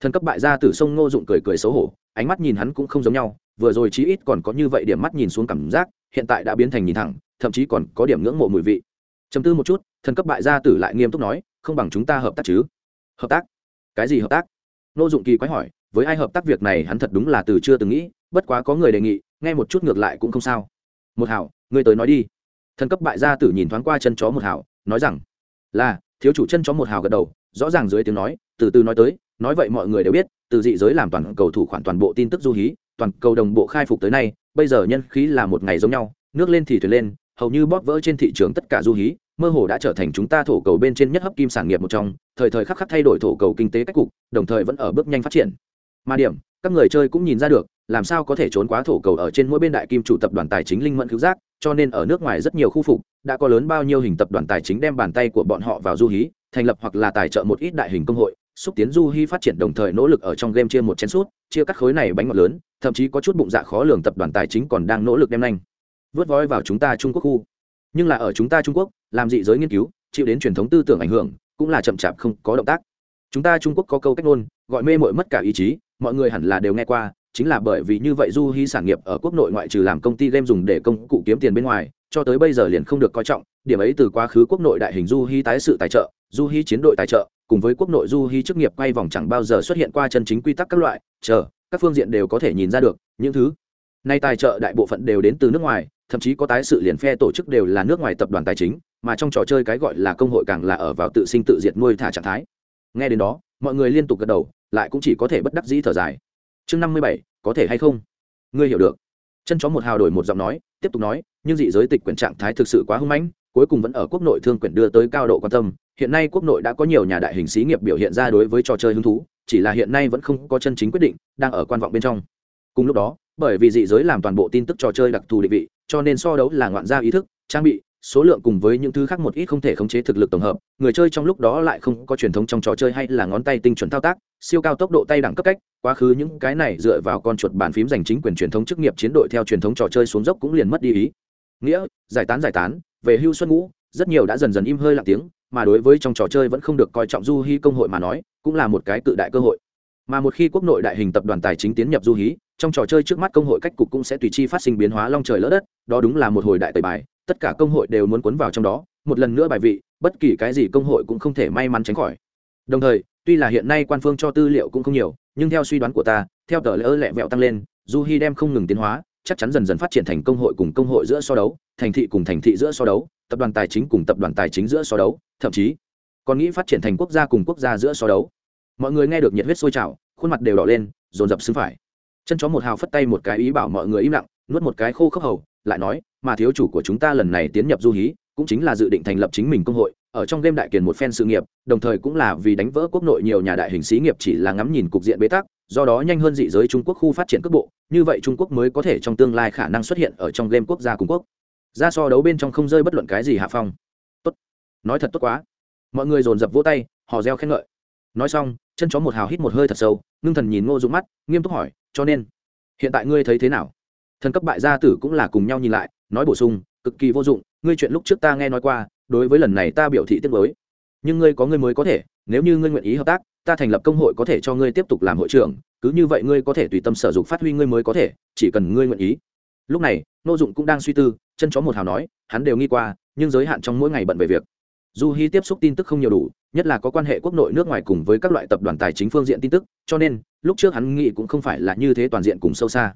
Thần cấp bại gia tử sông ngô dụng cười cười xấu hổ, ánh mắt nhìn hắn cũng không giống nhau, vừa rồi chí ít còn có như vậy điểm mắt nhìn xuống cảm giác hiện tại đã biến thành nhìn thẳng, thậm chí còn có điểm ngưỡng mộ mùi vị. Chấm tư một chút, thần cấp bại gia tử lại nghiêm túc nói, không bằng chúng ta hợp tác chứ. Hợp tác? Cái gì hợp tác? Nô dụng kỳ quái hỏi, với ai hợp tác việc này hắn thật đúng là từ chưa từng nghĩ, bất quá có người đề nghị, nghe một chút ngược lại cũng không sao. Một hảo, ngươi tới nói đi. Thần cấp bại gia tử nhìn thoáng qua chân chó một hảo, nói rằng, là, thiếu chủ chân chó một hào gật đầu, rõ ràng dưới tiếng nói, từ từ nói tới, nói vậy mọi người đều biết, từ dị giới làm toàn cầu thủ khoản toàn bộ tin tức du hí, toàn cầu đồng bộ khai phục tới nay bây giờ nhân khí là một ngày giống nhau, nước lên thì thuyền lên, hầu như bóp vỡ trên thị trường tất cả du hí, mơ hồ đã trở thành chúng ta thổ cầu bên trên nhất hấp kim sản nghiệp một trong, thời thời khắc khắc thay đổi thổ cầu kinh tế cách cục, đồng thời vẫn ở bước nhanh phát triển. Mà điểm, các người chơi cũng nhìn ra được, làm sao có thể trốn quá thổ cầu ở trên mỗi bên đại kim chủ tập đoàn tài chính linh mẫn cứu giác, cho nên ở nước ngoài rất nhiều khu phục, đã có lớn bao nhiêu hình tập đoàn tài chính đem bàn tay của bọn họ vào du hí, thành lập hoặc là tài trợ một ít đại hình công hội xúc tiến du hy phát triển đồng thời nỗ lực ở trong game chia một chén sút, chia cắt khối này bánh ngọt lớn, thậm chí có chút bụng dạ khó lường tập đoàn tài chính còn đang nỗ lực đem nhanh. Vớt vói vào chúng ta trung quốc khu. Nhưng là ở chúng ta trung quốc, làm dị giới nghiên cứu, chịu đến truyền thống tư tưởng ảnh hưởng, cũng là chậm chạp không có động tác. Chúng ta trung quốc có câu cách ngôn, gọi mê mội mất cả ý chí, mọi người hẳn là đều nghe qua, chính là bởi vì như vậy du hy sản nghiệp ở quốc nội ngoại trừ làm công ty game dùng để công cụ kiếm tiền bên ngoài, cho tới bây giờ liền không được coi trọng, điểm ấy từ quá khứ quốc nội đại hình du hy tái sự tài trợ, du hy chiến đội tài trợ cùng với quốc nội du hy chức nghiệp quay vòng chẳng bao giờ xuất hiện qua chân chính quy tắc các loại, chờ, các phương diện đều có thể nhìn ra được, những thứ nay tài trợ đại bộ phận đều đến từ nước ngoài, thậm chí có tái sự liền phe tổ chức đều là nước ngoài tập đoàn tài chính, mà trong trò chơi cái gọi là công hội càng là ở vào tự sinh tự diệt nuôi thả trạng thái. Nghe đến đó, mọi người liên tục gật đầu, lại cũng chỉ có thể bất đắc dĩ thở dài. Chương năm mươi bảy, có thể hay không? Ngươi hiểu được. Chân chó một hào đổi một giọng nói, tiếp tục nói, nhưng dị giới tịch quyển trạng thái thực sự quá hưng mãnh cuối cùng vẫn ở quốc nội thương quyển đưa tới cao độ quan tâm. Hiện nay quốc nội đã có nhiều nhà đại hình xí nghiệp biểu hiện ra đối với trò chơi hứng thú, chỉ là hiện nay vẫn không có chân chính quyết định, đang ở quan vọng bên trong. Cùng lúc đó, bởi vì dị giới làm toàn bộ tin tức trò chơi đặc thù định vị, cho nên so đấu là ngoạn gia ý thức, trang bị, số lượng cùng với những thứ khác một ít không thể khống chế thực lực tổng hợp, người chơi trong lúc đó lại không có truyền thống trong trò chơi hay là ngón tay tinh chuẩn thao tác, siêu cao tốc độ tay đẳng cấp cách, quá khứ những cái này dựa vào con chuột bàn phím giành chính quyền truyền thống chức nghiệp chiến đội theo truyền thống trò chơi xuống dốc cũng liền mất đi ý. Nghĩa, giải tán giải tán về hưu xuân ngũ, rất nhiều đã dần dần im hơi lặng tiếng, mà đối với trong trò chơi vẫn không được coi trọng du hy công hội mà nói, cũng là một cái cự đại cơ hội. Mà một khi quốc nội đại hình tập đoàn tài chính tiến nhập du hí, trong trò chơi trước mắt công hội cách cục cũng sẽ tùy chi phát sinh biến hóa long trời lỡ đất, đó đúng là một hồi đại tời bài, tất cả công hội đều muốn cuốn vào trong đó, một lần nữa bài vị, bất kỳ cái gì công hội cũng không thể may mắn tránh khỏi. Đồng thời, tuy là hiện nay quan phương cho tư liệu cũng không nhiều, nhưng theo suy đoán của ta, theo tờ lỡ lẹ vẹo tăng lên, du hy đem không ngừng tiến hóa chắc chắn dần dần phát triển thành công hội cùng công hội giữa so đấu, thành thị cùng thành thị giữa so đấu, tập đoàn tài chính cùng tập đoàn tài chính giữa so đấu, thậm chí còn nghĩ phát triển thành quốc gia cùng quốc gia giữa so đấu. Mọi người nghe được nhiệt huyết sôi trào, khuôn mặt đều đỏ lên, dồn dập xứng phải. Chân chó một hào phất tay một cái ý bảo mọi người im lặng, nuốt một cái khô khốc hầu, lại nói, mà thiếu chủ của chúng ta lần này tiến nhập du hí, cũng chính là dự định thành lập chính mình công hội ở trong game đại kiền một phen sự nghiệp, đồng thời cũng là vì đánh vỡ quốc nội nhiều nhà đại hình xí nghiệp chỉ là ngắm nhìn cục diện bế tắc, do đó nhanh hơn dị giới trung quốc khu phát triển cấp bộ, như vậy trung quốc mới có thể trong tương lai khả năng xuất hiện ở trong game quốc gia cùng quốc. Ra so đấu bên trong không rơi bất luận cái gì hạ phong. Tốt. Nói thật tốt quá. Mọi người dồn dập vỗ tay họ reo khen ngợi. Nói xong, chân chó một hào hít một hơi thật sâu, ngưng thần nhìn ngô Dung mắt, nghiêm túc hỏi, cho nên, hiện tại ngươi thấy thế nào? Thần cấp bại gia tử cũng là cùng nhau nhìn lại, nói bổ sung, cực kỳ vô dụng, ngươi chuyện lúc trước ta nghe nói qua đối với lần này ta biểu thị tiếc mới nhưng ngươi có ngươi mới có thể, nếu như ngươi nguyện ý hợp tác, ta thành lập công hội có thể cho ngươi tiếp tục làm hội trưởng, cứ như vậy ngươi có thể tùy tâm sở dụng phát huy ngươi mới có thể, chỉ cần ngươi nguyện ý. Lúc này, nô dụng cũng đang suy tư, chân chó một hào nói, hắn đều nghi qua, nhưng giới hạn trong mỗi ngày bận về việc. Dù hy tiếp xúc tin tức không nhiều đủ, nhất là có quan hệ quốc nội nước ngoài cùng với các loại tập đoàn tài chính phương diện tin tức, cho nên, lúc trước hắn nghĩ cũng không phải là như thế toàn diện cùng sâu xa.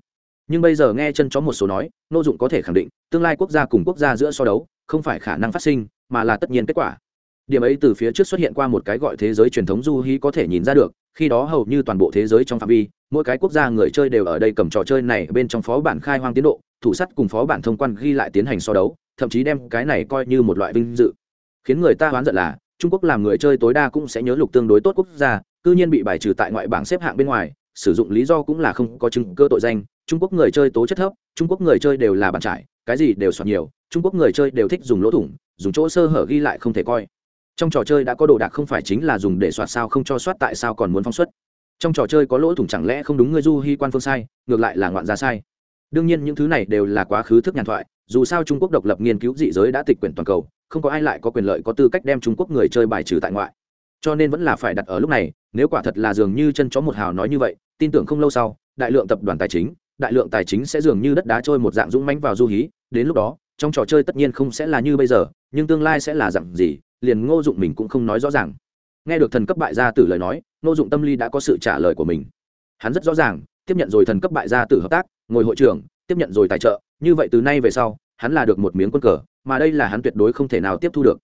Nhưng bây giờ nghe chân chó một số nói, nô dụng có thể khẳng định, tương lai quốc gia cùng quốc gia giữa so đấu, không phải khả năng phát sinh mà là tất nhiên kết quả. Điểm ấy từ phía trước xuất hiện qua một cái gọi thế giới truyền thống du hí có thể nhìn ra được, khi đó hầu như toàn bộ thế giới trong phạm vi, mỗi cái quốc gia người chơi đều ở đây cầm trò chơi này bên trong phó bản khai hoang tiến độ, thủ sắt cùng phó bản thông quan ghi lại tiến hành so đấu, thậm chí đem cái này coi như một loại vinh dự. Khiến người ta oán giận là, trung quốc làm người chơi tối đa cũng sẽ nhớ lục tương đối tốt quốc gia, cư nhiên bị bài trừ tại ngoại bảng xếp hạng bên ngoài sử dụng lý do cũng là không có chứng cơ tội danh. Trung quốc người chơi tố chất thấp, trung quốc người chơi đều là bàn trải, cái gì đều soạt nhiều, trung quốc người chơi đều thích dùng lỗ thủng, dùng chỗ sơ hở ghi lại không thể coi. Trong trò chơi đã có đồ đạc không phải chính là dùng để soạt sao không cho soát tại sao còn muốn phóng xuất. Trong trò chơi có lỗ thủng chẳng lẽ không đúng người du hy quan phương sai, ngược lại là ngoạn gia sai. Đương nhiên những thứ này đều là quá khứ thức nhàn thoại, dù sao trung quốc độc lập nghiên cứu dị giới đã tịch quyền toàn cầu, không có ai lại có quyền lợi có tư cách đem trung quốc người chơi bài trừ tại ngoại. Cho nên vẫn là phải đặt ở lúc này nếu quả thật là dường như chân chó một hào nói như vậy, tin tưởng không lâu sau, đại lượng tập đoàn tài chính, đại lượng tài chính sẽ dường như đất đá trôi một dạng dũng mánh vào du hí, đến lúc đó, trong trò chơi tất nhiên không sẽ là như bây giờ, nhưng tương lai sẽ là dạng gì, liền ngô dụng mình cũng không nói rõ ràng. Nghe được thần cấp bại gia tử lời nói, ngô dụng tâm lý đã có sự trả lời của mình. Hắn rất rõ ràng, tiếp nhận rồi thần cấp bại gia tử hợp tác, ngồi hội trưởng, tiếp nhận rồi tài trợ, như vậy từ nay về sau, hắn là được một miếng quân cờ, mà đây là hắn tuyệt đối không thể nào tiếp thu được.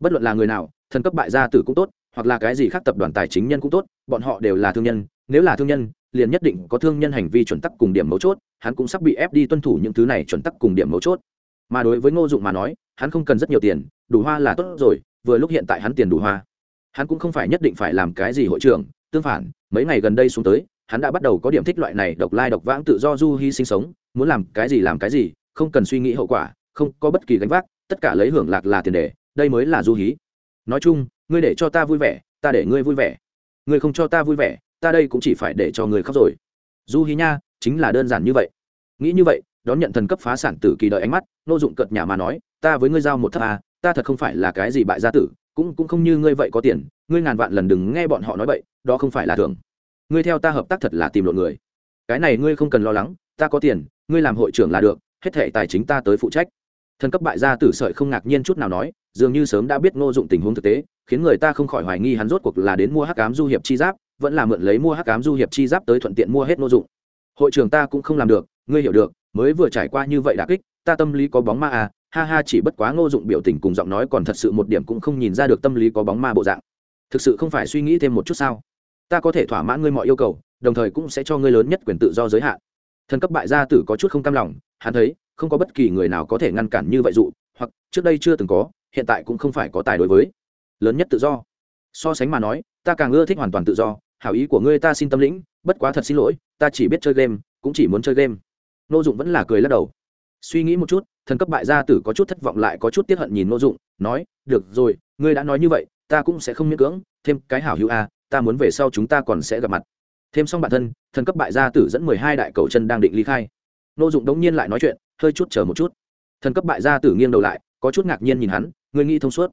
Bất luận là người nào, thần cấp bại gia tử cũng tốt hoặc là cái gì khác tập đoàn tài chính nhân cũng tốt, bọn họ đều là thương nhân, nếu là thương nhân, liền nhất định có thương nhân hành vi chuẩn tắc cùng điểm mấu chốt, hắn cũng sắp bị ép đi tuân thủ những thứ này chuẩn tắc cùng điểm mấu chốt. Mà đối với ngô dụng mà nói, hắn không cần rất nhiều tiền, đủ hoa là tốt rồi, vừa lúc hiện tại hắn tiền đủ hoa. Hắn cũng không phải nhất định phải làm cái gì hội trưởng, tương phản, mấy ngày gần đây xuống tới, hắn đã bắt đầu có điểm thích loại này độc lai độc vãng tự do du hy sinh sống, muốn làm cái gì làm cái gì, không cần suy nghĩ hậu quả, không có bất kỳ gánh vác, tất cả lấy hưởng lạc là tiền đề, đây mới là du hí. Nói chung ngươi để cho ta vui vẻ ta để ngươi vui vẻ. Ngươi không cho ta vui vẻ ta đây cũng chỉ phải để cho ngươi khóc rồi. Du hí nha chính là đơn giản như vậy. Nghĩ như vậy đón nhận thần cấp phá sản tử kỳ đợi ánh mắt nô dụng cợt nhà mà nói ta với ngươi giao một thấp à, ta thật không phải là cái gì bại gia tử cũng cũng không như ngươi vậy có tiền ngươi ngàn vạn lần đừng nghe bọn họ nói vậy đó không phải là thường. Ngươi theo ta hợp tác thật là tìm lộn người. Cái này ngươi không cần lo lắng ta có tiền ngươi làm hội trưởng là được hết thể tài chính ta tới phụ trách. Thần cấp bại gia tử sợi không ngạc nhiên chút nào nói dường như sớm đã biết ngô dụng tình huống thực tế khiến người ta không khỏi hoài nghi hắn rốt cuộc là đến mua hắc cám du hiệp chi giáp, vẫn là mượn lấy mua hắc cám du hiệp chi giáp tới thuận tiện mua hết nô dụng. Hội trưởng ta cũng không làm được, ngươi hiểu được, mới vừa trải qua như vậy đã kích, ta tâm lý có bóng ma à ha ha chỉ bất quá ngô dụng biểu tình cùng giọng nói còn thật sự một điểm cũng không nhìn ra được tâm lý có bóng ma bộ dạng. Thực sự không phải suy nghĩ thêm một chút sao? Ta có thể thỏa mãn ngươi mọi yêu cầu, đồng thời cũng sẽ cho ngươi lớn nhất quyền tự do giới hạn. Thần cấp bại gia tử có chút không cam lòng, hắn thấy, không có bất kỳ người nào có thể ngăn cản như vậy dụ, hoặc, trước đây chưa từng có, hiện tại cũng không phải có tài đối với lớn nhất tự do. So sánh mà nói, ta càng ưa thích hoàn toàn tự do, hảo ý của ngươi ta xin tâm lĩnh, bất quá thật xin lỗi, ta chỉ biết chơi game, cũng chỉ muốn chơi game. Nô dụng vẫn là cười lắc đầu. Suy nghĩ một chút, thần cấp bại gia tử có chút thất vọng lại có chút tiếp hận nhìn nô dụng, nói, được rồi, ngươi đã nói như vậy, ta cũng sẽ không miễn cưỡng, thêm cái hảo hữu a, ta muốn về sau chúng ta còn sẽ gặp mặt. Thêm xong bản thân, thần cấp bại gia tử dẫn mười hai đại cầu chân đang định ly khai. Nô dụng đống nhiên lại nói chuyện, hơi chút chờ một chút. Thần cấp bại gia tử nghiêng đầu lại, có chút ngạc nhiên nhìn hắn người nghĩ thông suốt?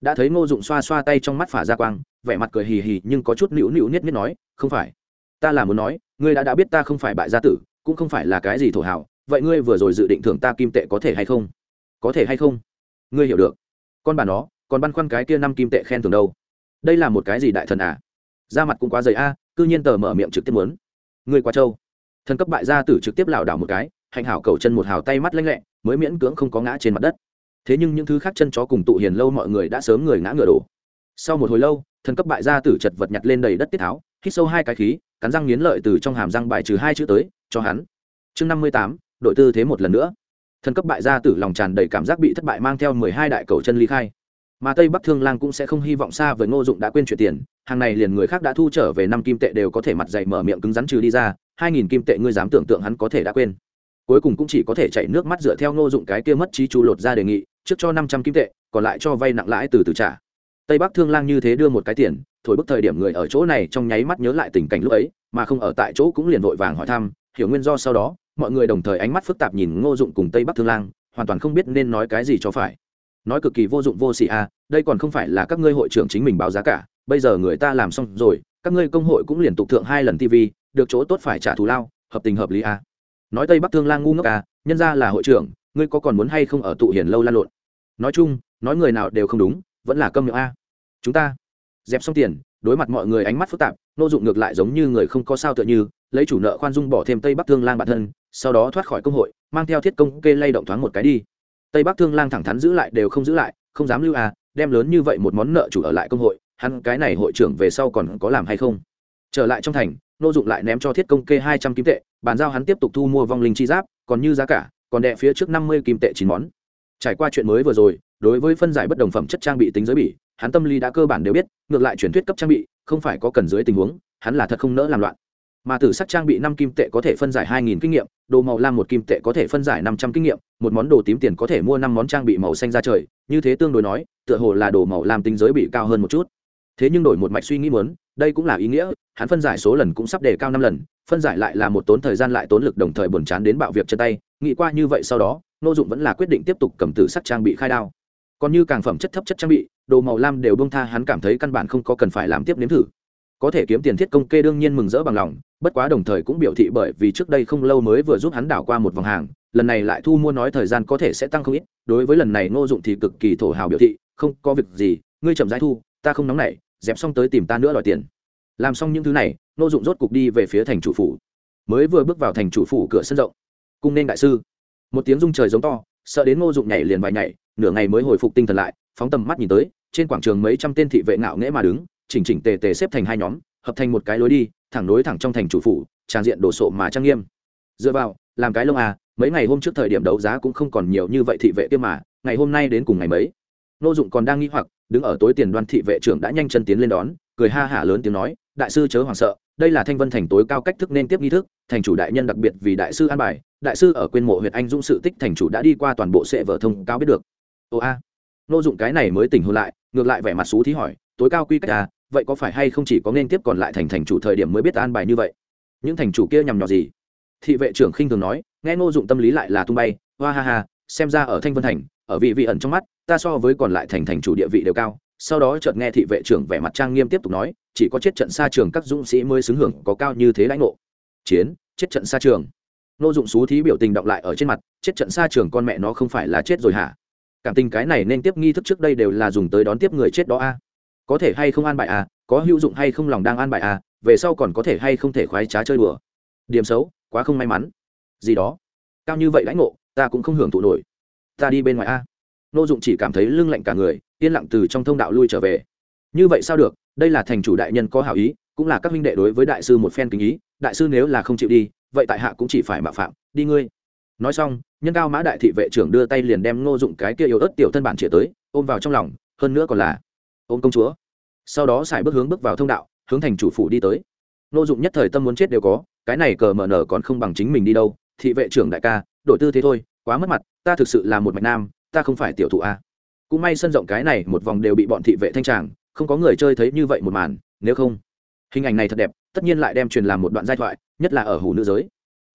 Đã thấy ngô dụng xoa xoa tay trong mắt phả ra quang vẻ mặt cười hì hì nhưng có chút nịu nịu niết niết nói không phải. Ta là muốn nói ngươi đã đã biết ta không phải bại gia tử cũng không phải là cái gì thổ hảo vậy ngươi vừa rồi dự định thưởng ta kim tệ có thể hay không? Có thể hay không? Ngươi hiểu được. Con bà nó còn băn khoăn cái kia năm kim tệ khen thưởng đâu. Đây là một cái gì đại thần à? Da mặt cũng quá dày a à, cư nhiên tờ mở miệng trực tiếp muốn. Ngươi quá trâu. Thần cấp bại gia tử trực tiếp lảo đảo một cái hạnh hảo cầu chân một hào tay mắt lanh lẹ mới miễn cưỡng không có ngã trên mặt đất thế nhưng những thứ khác chân chó cùng tụ hiền lâu mọi người đã sớm người ngã ngựa đổ. Sau một hồi lâu, thần cấp bại gia tử chật vật nhặt lên đầy đất tiết tháo, hít sâu hai cái khí, cắn răng nghiến lợi từ trong hàm răng bài trừ hai chữ tới, cho hắn. Chương năm mươi tám, đội tư thế một lần nữa. Thần cấp bại gia tử lòng tràn đầy cảm giác bị thất bại mang theo mười hai đại cầu chân ly khai. Mà tây bắc thương lang cũng sẽ không hy vọng xa với ngô dụng đã quên chuyện tiền, hàng này liền người khác đã thu trở về năm kim tệ đều có thể mặt dày mở miệng cứng rắn trừ đi ra, hai nghìn kim tệ ngươi dám tưởng tượng hắn có thể đã quên cuối cùng cũng chỉ có thể chạy nước mắt dựa theo ngô dụng cái kia mất trí chú lột ra đề nghị, trước cho năm trăm kim tệ, còn lại cho vay nặng lãi từ từ trả tây bắc thương lang như thế đưa một cái tiền, thổi bức thời điểm người ở chỗ này trong nháy mắt nhớ lại tình cảnh lúc ấy, mà không ở tại chỗ cũng liền vội vàng hỏi thăm, hiểu nguyên do sau đó, mọi người đồng thời ánh mắt phức tạp nhìn ngô dụng cùng tây bắc thương lang, hoàn toàn không biết nên nói cái gì cho phải nói cực kỳ vô dụng vô xị à đây còn không phải là các ngươi hội trưởng chính mình báo giá cả, bây giờ người ta làm xong rồi, các ngươi công hội cũng liền tục thượng hai lần tv được chỗ tốt phải trả thù lao, hợp tình hợp lý à nói tây bắc thương lang ngu ngốc à nhân ra là hội trưởng, ngươi có còn muốn hay không ở tụ hiền lâu lan lộn? Nói chung, nói người nào đều không đúng, vẫn là câm miệng a. Chúng ta dẹp xong tiền, đối mặt mọi người ánh mắt phức tạp, nô dụng ngược lại giống như người không có sao tựa như, lấy chủ nợ khoan dung bỏ thêm tây bắc thương lang bản thân, sau đó thoát khỏi công hội, mang theo thiết công kê lay động thoáng một cái đi. Tây bắc thương lang thẳng thắn giữ lại đều không giữ lại, không dám lưu à đem lớn như vậy một món nợ chủ ở lại công hội, hắn cái này hội trưởng về sau còn có làm hay không? Trở lại trong thành nô dụng lại ném cho thiết công kê hai trăm kim tệ, bàn giao hắn tiếp tục thu mua vong linh chi giáp, còn như giá cả, còn đệ phía trước năm mươi kim tệ chín món. Trải qua chuyện mới vừa rồi, đối với phân giải bất đồng phẩm chất trang bị tính giới bỉ hắn tâm lý đã cơ bản đều biết, ngược lại truyền thuyết cấp trang bị, không phải có cần dưới tình huống, hắn là thật không nỡ làm loạn. Mà tử sắc trang bị năm kim tệ có thể phân giải hai nghìn kinh nghiệm, đồ màu lam một kim tệ có thể phân giải năm trăm kinh nghiệm, một món đồ tím tiền có thể mua năm món trang bị màu xanh ra trời, như thế tương đối nói, tựa hồ là đồ màu lam tính giới bị cao hơn một chút. Thế nhưng đổi một mạch suy nghĩ muốn đây cũng là ý nghĩa, hắn phân giải số lần cũng sắp đề cao năm lần, phân giải lại là một tốn thời gian lại tốn lực đồng thời buồn chán đến bạo việc chân tay, nghĩ qua như vậy sau đó, nô dụng vẫn là quyết định tiếp tục cầm tử sắc trang bị khai đao. Còn như càng phẩm chất thấp chất trang bị, đồ màu lam đều bông tha hắn cảm thấy căn bản không có cần phải làm tiếp nếm thử. Có thể kiếm tiền thiết công kê đương nhiên mừng rỡ bằng lòng, bất quá đồng thời cũng biểu thị bởi vì trước đây không lâu mới vừa giúp hắn đảo qua một vòng hàng, lần này lại thu mua nói thời gian có thể sẽ tăng không ít, đối với lần này ngô dụng thì cực kỳ thổ hào biểu thị, không có việc gì, ngươi chậm rãi thu, ta không nóng nảy dẹp xong tới tìm ta nữa đòi tiền. Làm xong những thứ này nô dụng rốt cục đi về phía thành chủ phủ. Mới vừa bước vào thành chủ phủ cửa sân rộng, cung nên đại sư. Một tiếng rung trời giống to, sợ đến ngô dụng nhảy liền vài nhảy, nửa ngày mới hồi phục tinh thần lại, phóng tầm mắt nhìn tới, trên quảng trường mấy trăm tên thị vệ ngạo nghễ mà đứng, chỉnh chỉnh tề tề xếp thành hai nhóm, hợp thành một cái lối đi, thẳng nối thẳng trong thành chủ phủ, trang diện đồ sộ mà trang nghiêm. Dựa vào, làm cái lông à mấy ngày hôm trước thời điểm đấu giá cũng không còn nhiều như vậy thị vệ kia mà, ngày hôm nay đến cùng ngày mấy? Nô dụng còn đang nghĩ hoặc, đứng ở tối tiền đoan thị vệ trưởng đã nhanh chân tiến lên đón, cười ha hả lớn tiếng nói, đại sư chớ hoảng sợ, đây là thanh vân thành tối cao cách thức nên tiếp nghi thức, thành chủ đại nhân đặc biệt vì đại sư an bài, đại sư ở quên mộ huyện anh dũng sự tích thành chủ đã đi qua toàn bộ sệ vợ thông cao biết được. Ồ a. Nô dụng cái này mới tỉnh hôn lại, ngược lại vẻ mặt xú thí hỏi, tối cao quy cách à vậy có phải hay không chỉ có nên tiếp còn lại thành thành chủ thời điểm mới biết an bài như vậy? Những thành chủ kia nhằm nhò gì? Thị vệ trưởng khinh thường nói, nghe ngô dụng tâm lý lại là tung bay hoa ha ha, xem ra ở thanh vân thành ở vị vị ẩn trong mắt, ta so với còn lại thành thành chủ địa vị đều cao. Sau đó chợt nghe thị vệ trưởng vẻ mặt trang nghiêm tiếp tục nói, chỉ có chết trận xa trường các dũng sĩ mới xứng hưởng, có cao như thế lãnh ngộ. Chiến, chết trận xa trường. Nô dụng xú thí biểu tình động lại ở trên mặt, chết trận xa trường con mẹ nó không phải là chết rồi hả? Cảm tình cái này nên tiếp nghi thức trước đây đều là dùng tới đón tiếp người chết đó a. Có thể hay không an bài à? Có hữu dụng hay không lòng đang an bài à? Về sau còn có thể hay không thể khoái trá chơi đùa? Điểm xấu, quá không may mắn. Gì đó. Cao như vậy lãnh ngộ, ta cũng không hưởng thụ nổi ta đi bên ngoài a. Nô dụng chỉ cảm thấy lưng lạnh cả người, yên lặng từ trong thông đạo lui trở về. Như vậy sao được, đây là thành chủ đại nhân có hảo ý, cũng là các huynh đệ đối với đại sư một phen kính ý, đại sư nếu là không chịu đi, vậy tại hạ cũng chỉ phải mạo phạm, đi ngươi. Nói xong, nhân cao mã đại thị vệ trưởng đưa tay liền đem ngô dụng cái kia yếu ớt tiểu thân bản chĩa tới, ôm vào trong lòng, hơn nữa còn là, ôm công chúa. Sau đó xài bước hướng bước vào thông đạo, hướng thành chủ phủ đi tới. Ngô dụng nhất thời tâm muốn chết đều có, cái này cờ mở nở còn không bằng chính mình đi đâu, thị vệ trưởng đại ca, đổi tư thế thôi quá mất mặt, ta thực sự là một mạch nam, ta không phải tiểu thụ a. Cũng may sân rộng cái này một vòng đều bị bọn thị vệ thanh tràng, không có người chơi thấy như vậy một màn, nếu không, hình ảnh này thật đẹp, tất nhiên lại đem truyền làm một đoạn giai thoại, nhất là ở hủ nữ giới.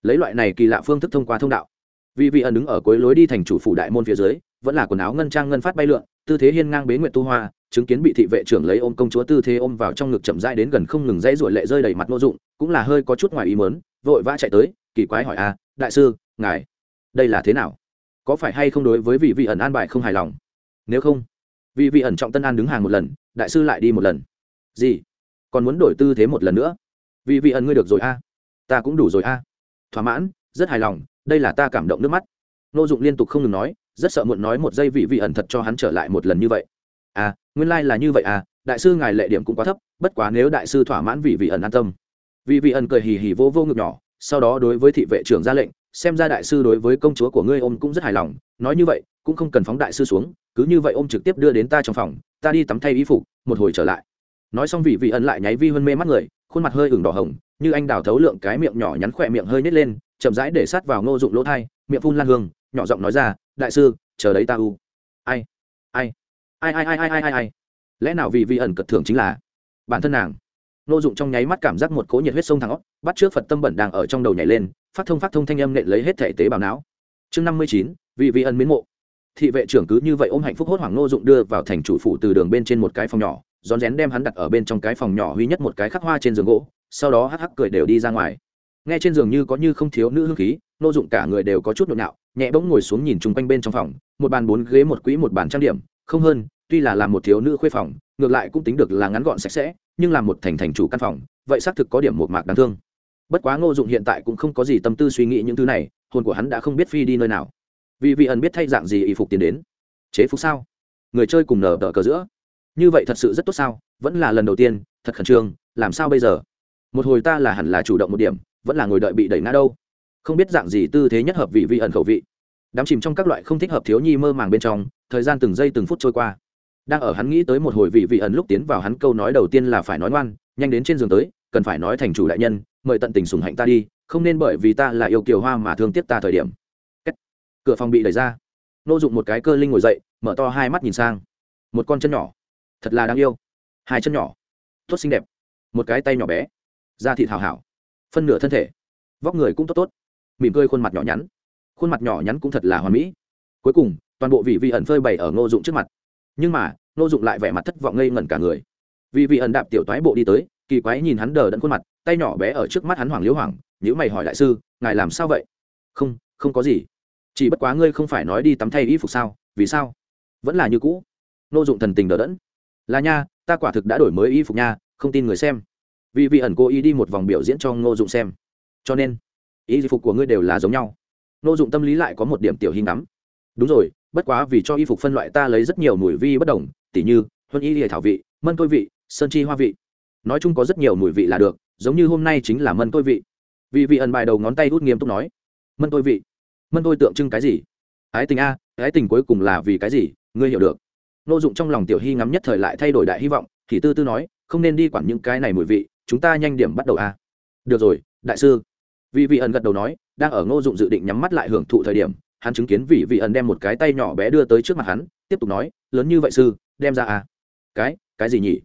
Lấy loại này kỳ lạ phương thức thông qua thông đạo. Vì vị ẩn đứng ở cuối lối đi thành chủ phủ đại môn phía dưới, vẫn là quần áo ngân trang ngân phát bay lượn, tư thế hiên ngang bế nguyện tu hoa, chứng kiến bị thị vệ trưởng lấy ôm công chúa tư thế ôm vào trong ngực chậm rãi đến gần không ngừng dãy ruổi lệ rơi đầy mặt nô dụng, cũng là hơi có chút ngoài ý mớn vội vã chạy tới, kỳ quái hỏi a, đại sư, ngài đây là thế nào? Có phải hay không đối với vị vị ẩn an bài không hài lòng? Nếu không, vị vị ẩn trọng tân an đứng hàng một lần, đại sư lại đi một lần. Gì? Còn muốn đổi tư thế một lần nữa? Vị vị ẩn ngươi được rồi a. Ta cũng đủ rồi a. Thỏa mãn, rất hài lòng, đây là ta cảm động nước mắt. Nô dụng liên tục không ngừng nói, rất sợ muộn nói một giây vị vị ẩn thật cho hắn trở lại một lần như vậy. À nguyên lai、like、là như vậy à đại sư ngài lệ điểm cũng quá thấp, bất quá nếu đại sư thỏa mãn vị vị ẩn an tâm. Vị vị ẩn cười hì hì vô vô ngực nhỏ sau đó đối với thị vệ trưởng ra lệnh, xem ra đại sư đối với công chúa của ngươi ôm cũng rất hài lòng, nói như vậy, cũng không cần phóng đại sư xuống, cứ như vậy ôm trực tiếp đưa đến ta trong phòng, ta đi tắm thay y phục, một hồi trở lại. Nói xong vị vị ẩn lại nháy vi hơn mê mắt người, khuôn mặt hơi ửng đỏ hồng, như anh đào thấu lượng cái miệng nhỏ nhắn khỏe miệng hơi nhét lên, chậm rãi để sát vào ngô dụng lỗ thai, miệng phun lan hương, nhỏ giọng nói ra, đại sư, chờ đấy ta u ai ai ai ai ai ai ai ai ai. Lẽ nào vị vị ẩn cật thưởng chính là bản thân nàng? Nô dụng trong nháy mắt cảm giác một cỗ nhiệt huyết sông thẳng óc, bắt trước phật tâm bẩn đang ở trong đầu nhảy lên, phát thông phát thông thanh âm nện lấy hết thể tế bào não. Chương năm mươi chín, vị vi ẩn miến mộ. Thị vệ trưởng cứ như vậy ôm hạnh phúc hốt hoảng nô dụng đưa vào thành chủ phủ từ đường bên trên một cái phòng nhỏ, rón rén đem hắn đặt ở bên trong cái phòng nhỏ huy nhất một cái khắc hoa trên giường gỗ, sau đó hắc hắc cười đều đi ra ngoài. Nghe trên giường như có như không thiếu nữ hương khí, nô dụng cả người đều có chút nhộn nhạo nhẹ bỗng ngồi xuống nhìn chung quanh bên trong phòng, một bàn bốn ghế một quỹ một bàn trang điểm, không hơn, tuy là làm một thiếu nữ khuê phòng, ngược lại cũng tính được là ngắn gọn sạch sẽ nhưng làm một thành thành chủ căn phòng, vậy xác thực có điểm một mạc đáng thương. Bất quá ngô dụng hiện tại cũng không có gì tâm tư suy nghĩ những thứ này, hồn của hắn đã không biết phi đi nơi nào. Vì vị ẩn biết thay dạng gì y phục tiến đến. Chế phục sao? Người chơi cùng nở đỡ cờ giữa. Như vậy thật sự rất tốt sao? Vẫn là lần đầu tiên, thật khẩn trương, làm sao bây giờ? Một hồi ta là hẳn là chủ động một điểm, vẫn là ngồi đợi bị đẩy ngã đâu. Không biết dạng gì tư thế nhất hợp vị vị ẩn khẩu vị. Đám chìm trong các loại không thích hợp thiếu nhi mơ màng bên trong, thời gian từng giây từng phút trôi qua đang ở hắn nghĩ tới một hồi vị vị ẩn lúc tiến vào hắn câu nói đầu tiên là phải nói ngoan, nhanh đến trên giường tới, cần phải nói thành chủ đại nhân, mời tận tình sùng hạnh ta đi, không nên bởi vì ta là yêu kiều hoa mà thương tiếc ta thời điểm. Kết. cửa phòng bị đẩy ra. Nô dụng một cái cơ linh ngồi dậy, mở to hai mắt nhìn sang. Một con chân nhỏ. Thật là đáng yêu. Hai chân nhỏ. Tốt xinh đẹp. Một cái tay nhỏ bé. Da thịt hào hảo. Phân nửa thân thể. Vóc người cũng tốt tốt. Mỉm cười khuôn mặt nhỏ nhắn. Khuôn mặt nhỏ nhắn cũng thật là hoàn mỹ. Cuối cùng, toàn bộ vị vị ẩn phơi bày ở ngô dụng trước mặt nhưng mà, ngô dụng lại vẻ mặt thất vọng ngây ngẩn cả người. Vị vị ẩn đạp tiểu toái bộ đi tới, kỳ quái nhìn hắn đờ đẫn khuôn mặt, tay nhỏ bé ở trước mắt hắn hoàng liễu hoàng nhữ mày hỏi đại sư, ngài làm sao vậy? Không không có gì. Chỉ bất quá ngươi không phải nói đi tắm thay y phục sao? Vì sao? Vẫn là như cũ. Nô dụng thần tình đờ đẫn. Là nha, ta quả thực đã đổi mới y phục nha, không tin người xem. Vì vị ẩn cố ý đi một vòng biểu diễn cho ngô dụng xem. Cho nên, y phục của ngươi đều là giống nhau. Ngô dụng tâm lý lại có một điểm tiểu hình lắm đúng rồi bất quá vì cho y phục phân loại ta lấy rất nhiều mùi vi bất đồng, tỉ như, huân y hệ thảo vị, mân tôi vị, sơn chi hoa vị. Nói chung có rất nhiều mùi vị là được, giống như hôm nay chính là mân tôi vị. Vì vị ẩn bài đầu ngón tay hút nghiêm túc nói, mân tôi vị, mân tôi tượng trưng cái gì? Ái tình a, ái tình cuối cùng là vì cái gì? Ngươi hiểu được. Nô dụng trong lòng tiểu hy ngắm nhất thời lại thay đổi đại hy vọng, thì tư tư nói, không nên đi quản những cái này mùi vị, chúng ta nhanh điểm bắt đầu a. Được rồi, đại sư. Vị vị ẩn gật đầu nói, đang ở ngô dụng dự định nhắm mắt lại hưởng thụ thời điểm hắn chứng kiến vị vị ẩn đem một cái tay nhỏ bé đưa tới trước mặt hắn, tiếp tục nói, lớn như vậy sư, đem ra à? cái cái gì nhỉ?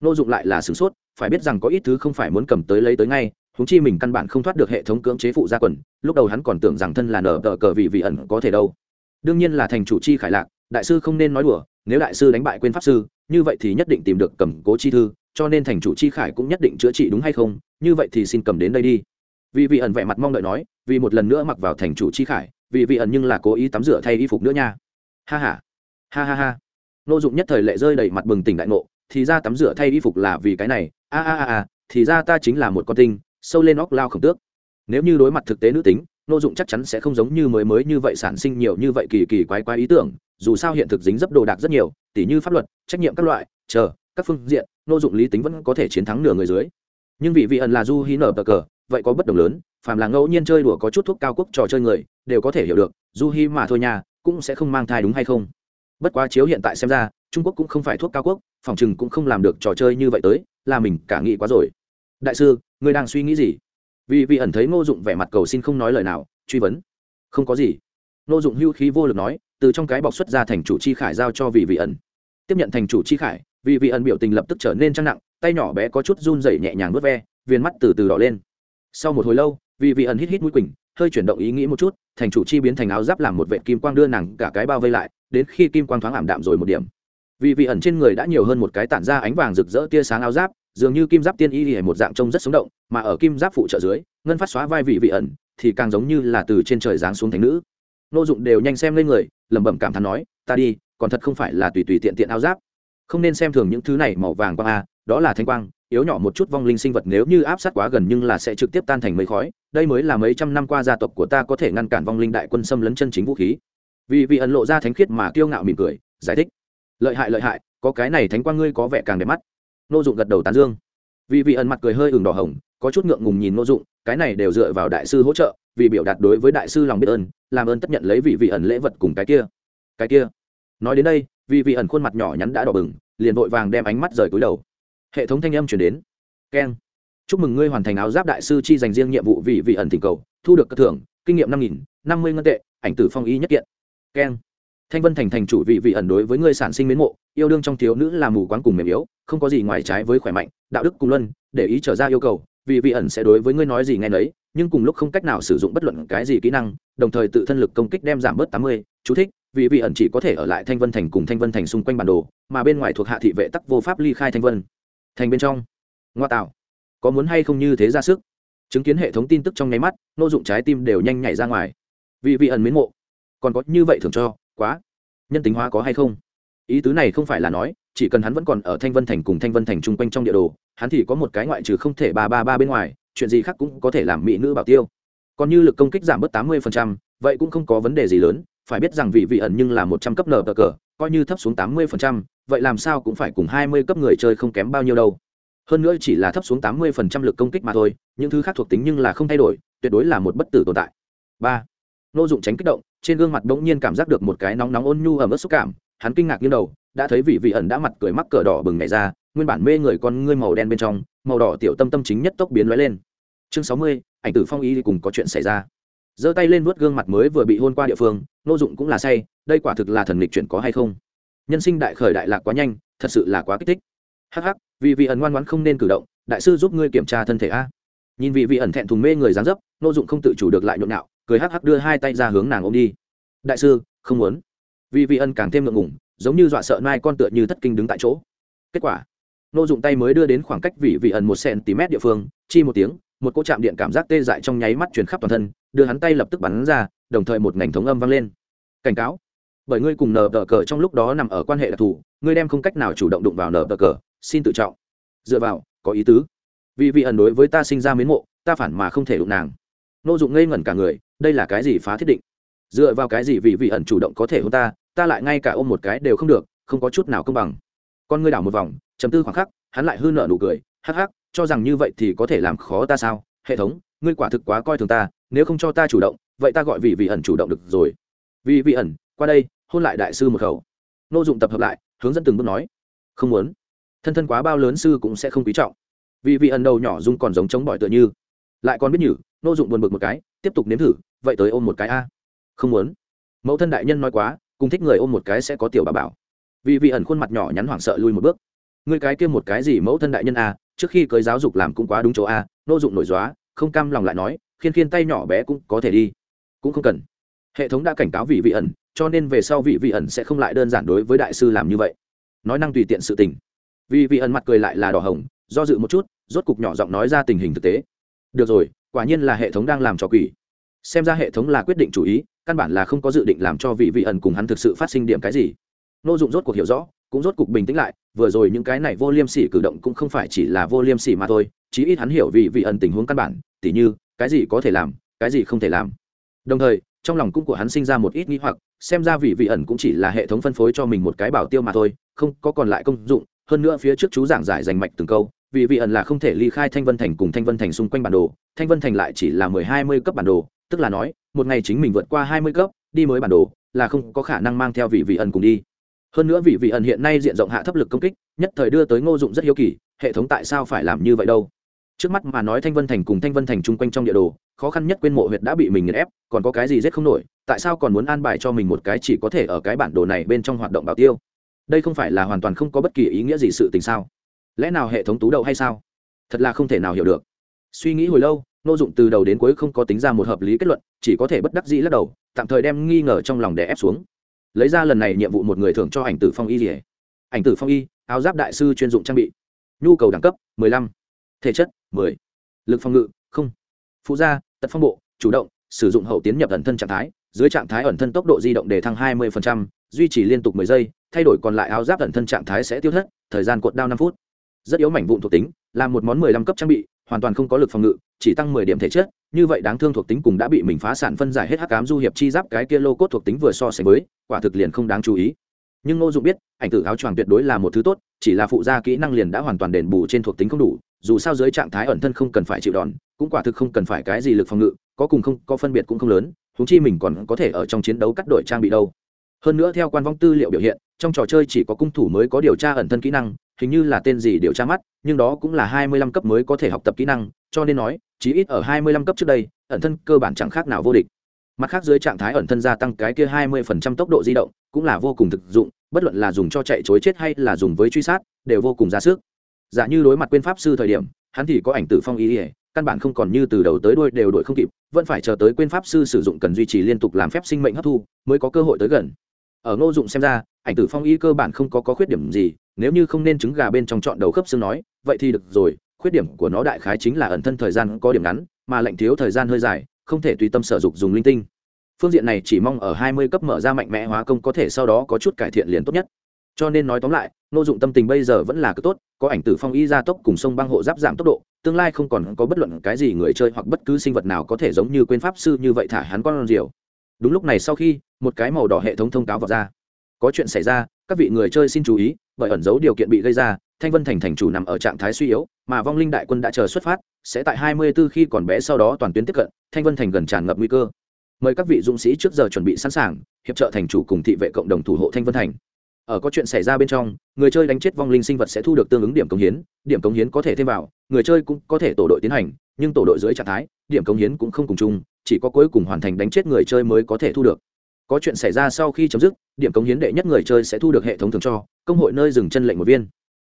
Nô dụng lại là sửng sốt, phải biết rằng có ít thứ không phải muốn cầm tới lấy tới ngay húng chi mình căn bản không thoát được hệ thống cưỡng chế phụ gia quần, lúc đầu hắn còn tưởng rằng thân là nở tờ cờ vị vị ẩn có thể đâu. Đương nhiên là thành chủ chi khải lạc, đại sư không nên nói đùa, nếu đại sư đánh bại quên pháp sư, như vậy thì nhất định tìm được cầm cố chi thư, cho nên thành chủ chi khải cũng nhất định chữa trị đúng hay không, như vậy thì xin cầm đến đây đi. Vì vị ẩn vẻ mặt mong đợi nói, vì một lần nữa mặc vào thành chủ chi khải vì vị ẩn nhưng là cố ý tắm rửa thay y phục nữa nha. Ha ha. Ha ha ha. Nô dụng nhất thời lệ rơi đầy mặt bừng tỉnh đại ngộ, thì ra tắm rửa thay y phục là vì cái này. A a a a, thì ra ta chính là một con tinh, sâu lên óc lao khổng tước. Nếu như đối mặt thực tế nữ tính, nô dụng chắc chắn sẽ không giống như mới mới như vậy sản sinh nhiều như vậy kỳ kỳ quái quái ý tưởng, dù sao hiện thực dính dấp đồ đạc rất nhiều, tỉ như pháp luật, trách nhiệm các loại, chờ, các phương diện, nô dụng lý tính vẫn có thể chiến thắng nửa người dưới. Nhưng vị vị ẩn là du hí nở bờ cờ vậy có bất đồng lớn, phàm là ngẫu nhiên chơi đùa có chút thuốc cao quốc trò chơi người, đều có thể hiểu được du hi mà thôi nha, cũng sẽ không mang thai đúng hay không. Bất quá chiếu hiện tại xem ra, trung quốc cũng không phải thuốc cao quốc, phòng chừng cũng không làm được trò chơi như vậy tới, là mình cả nghĩ quá rồi. Đại sư người đang suy nghĩ gì? Vì vị ẩn thấy ngô dụng vẻ mặt cầu xin không nói lời nào, truy vấn. Không có gì. Ngô dụng hưu khí vô lực nói, từ trong cái bọc xuất ra thành chủ chi khải giao cho vị vị ẩn. Tiếp nhận thành chủ chi khải vị vị ẩn biểu tình lập tức trở nên trăng nặng, tay nhỏ bé có chút run rẩy nhẹ nhàng vớt ve viên mắt từ từ đỏ lên sau một hồi lâu vị vị ẩn hít hít mũi quỳnh, hơi chuyển động ý nghĩ một chút, thành chủ chi biến thành áo giáp làm một vệ kim quang đưa nàng cả cái bao vây lại, đến khi kim quang thoáng ảm đạm rồi một điểm. Vị vị ẩn trên người đã nhiều hơn một cái tản ra ánh vàng rực rỡ tia sáng áo giáp, dường như kim giáp tiên y thì một dạng trông rất sống động, mà ở kim giáp phụ trợ dưới, ngân phát xóa vai vị vị ẩn, thì càng giống như là từ trên trời giáng xuống thành nữ. Nô dụng đều nhanh xem lên người, lẩm bẩm cảm thán nói, ta đi, còn thật không phải là tùy tùy tiện tiện áo giáp. Không nên xem thường những thứ này màu vàng quang a, đó là thanh quang yếu nhỏ một chút vong linh sinh vật nếu như áp sát quá gần nhưng là sẽ trực tiếp tan thành mây khói. Đây mới là mấy trăm năm qua gia tộc của ta có thể ngăn cản vong linh đại quân xâm lấn chân chính vũ khí. Vì vị ẩn lộ ra thánh khiết mà kiêu ngạo mỉm cười, giải thích. Lợi hại lợi hại, có cái này thánh quang ngươi có vẻ càng đẹp mắt. Nô dụng gật đầu tán dương. Vì vị ẩn mặt cười hơi ửng đỏ hồng, có chút ngượng ngùng nhìn nô dụng, cái này đều dựa vào đại sư hỗ trợ, vì biểu đạt đối với đại sư lòng biết ơn, làm ơn tất nhận lấy vị vị ẩn lễ vật cùng cái kia. Cái kia. Nói đến đây, vì vị ẩn khuôn mặt nhỏ nhắn đã đỏ bừng, liền vội vàng đem ánh mắt rời cúi đầu hệ thống thanh âm chuyển đến. Keng chúc mừng ngươi hoàn thành áo giáp đại sư chi dành riêng nhiệm vụ vì vị ẩn tình cầu, thu được cơ thưởng, kinh nghiệm năm nghìn, năm mươi ngân tệ, ảnh tử phong y nhất kiện. Keng thanh vân thành thành chủ vị vị ẩn đối với ngươi sản sinh mến mộ, yêu đương trong thiếu nữ là mù quáng cùng mềm yếu, không có gì ngoài trái với khỏe mạnh, đạo đức cùng luân, để ý trở ra yêu cầu vì vị ẩn sẽ đối với ngươi nói gì nghe nấy, nhưng cùng lúc không cách nào sử dụng bất luận cái gì kỹ năng, đồng thời tự thân lực công kích đem giảm bớt tám mươi, chú thích vì vị ẩn chỉ có thể ở lại thanh vân thành cùng thanh vân thành xung quanh bản đồ, mà bên ngoài thuộc hạ thị vệ tắc vô pháp ly khai thanh vân thành bên trong. Ngoa tạo. Có muốn hay không như thế ra sức? Chứng kiến hệ thống tin tức trong nháy mắt nô dụng trái tim đều nhanh nhảy ra ngoài. Vị vị ẩn mến mộ. Còn có như vậy thường cho quá. Nhân tính hóa có hay không? Ý tứ này không phải là nói chỉ cần hắn vẫn còn ở thanh vân thành cùng thanh vân thành chung quanh trong địa đồ hắn thì có một cái ngoại trừ không thể ba ba ba bên ngoài chuyện gì khác cũng có thể làm mỹ nữ bảo tiêu. Còn như lực công kích giảm bớt tám mươi phần trăm, vậy cũng không có vấn đề gì lớn phải biết rằng vị vị ẩn nhưng là một trăm cấp nở cờ coi như thấp xuống tám mươi phần trăm vậy làm sao cũng phải cùng hai mươi cấp người chơi không kém bao nhiêu đâu. Hơn nữa chỉ là thấp xuống tám mươi lực công kích mà thôi, những thứ khác thuộc tính nhưng là không thay đổi, tuyệt đối là một bất tử tồn tại. Ba, nô dụng tránh kích động, trên gương mặt bỗng nhiên cảm giác được một cái nóng nóng ôn nhu ẩm ướt xúc cảm, hắn kinh ngạc như đầu, đã thấy vị vị ẩn đã mặt cười mắc cờ đỏ bừng nhảy ra, nguyên bản mê người con ngươi màu đen bên trong, màu đỏ tiểu tâm tâm chính nhất tốc biến lóe lên. Chương sáu mươi, ảnh tử phong y cùng có chuyện xảy ra. Giơ tay lên vuốt gương mặt mới vừa bị hôn qua địa phương, nô dụng cũng là say, đây quả thực là thần lịch chuyện có hay không? Nhân sinh đại khởi đại lạc quá nhanh, thật sự là quá kích thích. Hắc hắc, vì vị ẩn ngoan ngoãn không nên cử động, đại sư giúp ngươi kiểm tra thân thể a. Nhìn vị vị ẩn thẹn thùng mê người dán dấp nô dụng không tự chủ được lại nhộn nhạo, cười hắc hắc đưa hai tay ra hướng nàng ôm đi. Đại sư, không muốn. Vì vị ẩn càng thêm ngượng ngủng giống như dọa sợ nai con tựa như thất kinh đứng tại chỗ. Kết quả nô dụng tay mới đưa đến khoảng cách vị vị ẩn một cm địa phương, chi một tiếng, một cỗ chạm điện cảm giác tê dại trong nháy mắt truyền khắp toàn thân, đưa hắn tay lập tức bắn ra, đồng thời một ngành thống âm vang lên. Cảnh cáo bởi ngươi cùng nờ tờ cờ trong lúc đó nằm ở quan hệ đặc thù, ngươi đem không cách nào chủ động đụng vào nờ tờ cờ, xin tự trọng. Dựa vào, có ý tứ. Vì vị ẩn đối với ta sinh ra mến mộ, ta phản mà không thể đụng nàng. Nô dụng ngây ngẩn cả người, đây là cái gì phá thiết định? Dựa vào cái gì vì vị ẩn chủ động có thể hôn ta ta lại ngay cả ôm một cái đều không được, không có chút nào công bằng. Con ngươi đảo một vòng chấm tư khoảng khắc, hắn lại hư nợ nụ cười, hắc hắc, cho rằng như vậy thì có thể làm khó ta sao? Hệ thống, ngươi quả thực quá coi thường ta, nếu không cho ta chủ động, vậy ta gọi vị vị ẩn chủ động được rồi. Vì vị ẩn, qua đây hôn lại đại sư một khẩu. Nô dụng tập hợp lại, hướng dẫn từng bước nói. Không muốn. Thân thân quá bao lớn sư cũng sẽ không quý trọng. Vì vị ẩn đầu nhỏ dung còn giống chống bỏi tựa như. Lại còn biết nhử, nô dụng buồn bực một cái, tiếp tục nếm thử, vậy tới ôm một cái a. Không muốn. Mẫu thân đại nhân nói quá, cùng thích người ôm một cái sẽ có tiểu bà bảo. Vì vị ẩn khuôn mặt nhỏ nhắn hoảng sợ lui một bước. Ngươi cái kia một cái gì mẫu thân đại nhân a, trước khi cưới giáo dục làm cũng quá đúng chỗ a, nô dụng nổi dóa, không cam lòng lại nói, khiên khiên tay nhỏ bé cũng có thể đi. Cũng không cần. Hệ thống đã cảnh cáo vị vị ẩn cho nên về sau vị vị ẩn sẽ không lại đơn giản đối với đại sư làm như vậy. Nói năng tùy tiện sự tình. Vì vị ẩn mặt cười lại là đỏ hồng, do dự một chút, rốt cục nhỏ giọng nói ra tình hình thực tế. Được rồi, quả nhiên là hệ thống đang làm trò quỷ. Xem ra hệ thống là quyết định chủ ý, căn bản là không có dự định làm cho vị vị ẩn cùng hắn thực sự phát sinh điểm cái gì. Nô dụng rốt cuộc hiểu rõ, cũng rốt cuộc bình tĩnh lại, vừa rồi những cái này vô liêm sỉ cử động cũng không phải chỉ là vô liêm sỉ mà thôi, chí ít hắn hiểu vị vị ẩn tình huống căn bản, tỉ như, cái gì có thể làm, cái gì không thể làm. Đồng thời, trong lòng cũng của hắn sinh ra một ít nghi hoặc xem ra vị vị ẩn cũng chỉ là hệ thống phân phối cho mình một cái bảo tiêu mà thôi, không có còn lại công dụng. Hơn nữa phía trước chú giảng giải dành mạch từng câu, vị vị ẩn là không thể ly khai thanh vân thành cùng thanh vân thành xung quanh bản đồ. Thanh vân thành lại chỉ là mười hai mươi cấp bản đồ, tức là nói, một ngày chính mình vượt qua hai mươi cấp, đi mới bản đồ, là không có khả năng mang theo vị vị ẩn cùng đi. Hơn nữa vị vị ẩn hiện nay diện rộng hạ thấp lực công kích, nhất thời đưa tới ngô dụng rất hiếu kỳ, hệ thống tại sao phải làm như vậy đâu? Trước mắt mà nói thanh vân thành cùng thanh vân thành chung quanh trong địa đồ, khó khăn nhất quên mộ huyệt đã bị mình nghiền ép, còn có cái gì rét không nổi, tại sao còn muốn an bài cho mình một cái chỉ có thể ở cái bản đồ này bên trong hoạt động bảo tiêu? Đây không phải là hoàn toàn không có bất kỳ ý nghĩa gì sự tình sao? Lẽ nào hệ thống tú đậu hay sao? Thật là không thể nào hiểu được. Suy nghĩ hồi lâu, nô dụng từ đầu đến cuối không có tính ra một hợp lý kết luận, chỉ có thể bất đắc dĩ lắc đầu, tạm thời đem nghi ngờ trong lòng để ép xuống. Lấy ra lần này nhiệm vụ một người thưởng cho ảnh tử phong y gì ảnh tử phong y, áo giáp đại sư chuyên dụng trang bị. Nhu cầu đẳng cấp 15 thể chất 10. lực phòng ngự không. Phụ gia tật phong bộ chủ động sử dụng hậu tiến nhập ẩn thân trạng thái dưới trạng thái ẩn thân tốc độ di động để thăng 20%, duy trì liên tục 10 giây thay đổi còn lại áo giáp ẩn thân trạng thái sẽ tiêu thất thời gian cột đao 5 phút. Rất yếu mảnh vụn thuộc tính là một món 15 cấp trang bị hoàn toàn không có lực phòng ngự chỉ tăng 10 điểm thể chất như vậy đáng thương thuộc tính cùng đã bị mình phá sản phân giải hết hắc ám du hiệp chi giáp cái kia lô cốt thuộc tính vừa so sánh mới, quả thực liền không đáng chú ý. Nhưng ngô dụng biết ảnh tử áo choàng tuyệt đối là một thứ tốt chỉ là phụ gia kỹ năng liền đã hoàn toàn đền bù trên thuộc tính không đủ dù sao dưới trạng thái ẩn thân không cần phải chịu đòn, cũng quả thực không cần phải cái gì lực phòng ngự, có cùng không, có phân biệt cũng không lớn húng chi mình còn có thể ở trong chiến đấu cắt đổi trang bị đâu. Hơn nữa theo quan vong tư liệu biểu hiện, trong trò chơi chỉ có cung thủ mới có điều tra ẩn thân kỹ năng, hình như là tên gì điều tra mắt, nhưng đó cũng là hai mươi lăm cấp mới có thể học tập kỹ năng, cho nên nói, chí ít ở hai mươi lăm cấp trước đây, ẩn thân cơ bản chẳng khác nào vô địch. Mặt khác dưới trạng thái ẩn thân gia tăng cái kia hai mươi phần trăm tốc độ di động, cũng là vô cùng thực dụng, bất luận là dùng cho chạy chối chết hay là dùng với truy sát, đều vô cùng ra sức giả như đối mặt quên pháp sư thời điểm hắn thì có ảnh tử phong ý ỉa căn bản không còn như từ đầu tới đuôi đều đuổi không kịp vẫn phải chờ tới quên pháp sư sử dụng cần duy trì liên tục làm phép sinh mệnh hấp thu mới có cơ hội tới gần. Ở ngô dụng xem ra ảnh tử phong y cơ bản không có, có khuyết điểm gì nếu như không nên trứng gà bên trong chọn đầu khớp xương nói vậy thì được rồi khuyết điểm của nó đại khái chính là ẩn thân thời gian có điểm ngắn mà lệnh thiếu thời gian hơi dài không thể tùy tâm sở dục dùng linh tinh. Phương diện này chỉ mong ở hai mươi cấp mở ra mạnh mẽ hóa công có thể sau đó có chút cải thiện liền tốt nhất cho nên nói tóm lại nô dụng tâm tình bây giờ vẫn là cực tốt, có ảnh tử phong y gia tốc cùng sông băng hộ giáp giảm tốc độ, tương lai không còn có bất luận cái gì người chơi hoặc bất cứ sinh vật nào có thể giống như quên pháp sư như vậy thả hắn con diều đúng lúc này sau khi, một cái màu đỏ hệ thống thông cáo vào ra. Có chuyện xảy ra, các vị người chơi xin chú ý, bởi ẩn dấu điều kiện bị gây ra, thanh vân thành thành chủ nằm ở trạng thái suy yếu, mà vong linh đại quân đã chờ xuất phát, sẽ tại hai mươi 24 khi còn bé sau đó toàn tuyến tiếp cận, thanh vân thành gần tràn ngập nguy cơ. Mời các vị dũng sĩ trước giờ chuẩn bị sẵn sàng, hiệp trợ thành chủ cùng thị vệ cộng đồng thủ hộ thanh vân thành ở có chuyện xảy ra bên trong, người chơi đánh chết vong linh sinh vật sẽ thu được tương ứng điểm cống hiến, điểm cống hiến có thể thêm vào, người chơi cũng có thể tổ đội tiến hành, nhưng tổ đội dưới trạng thái, điểm cống hiến cũng không cùng chung, chỉ có cuối cùng hoàn thành đánh chết người chơi mới có thể thu được. Có chuyện xảy ra sau khi chấm dứt, điểm cống hiến đệ nhất người chơi sẽ thu được hệ thống thường cho, công hội nơi dừng chân lệnh một viên.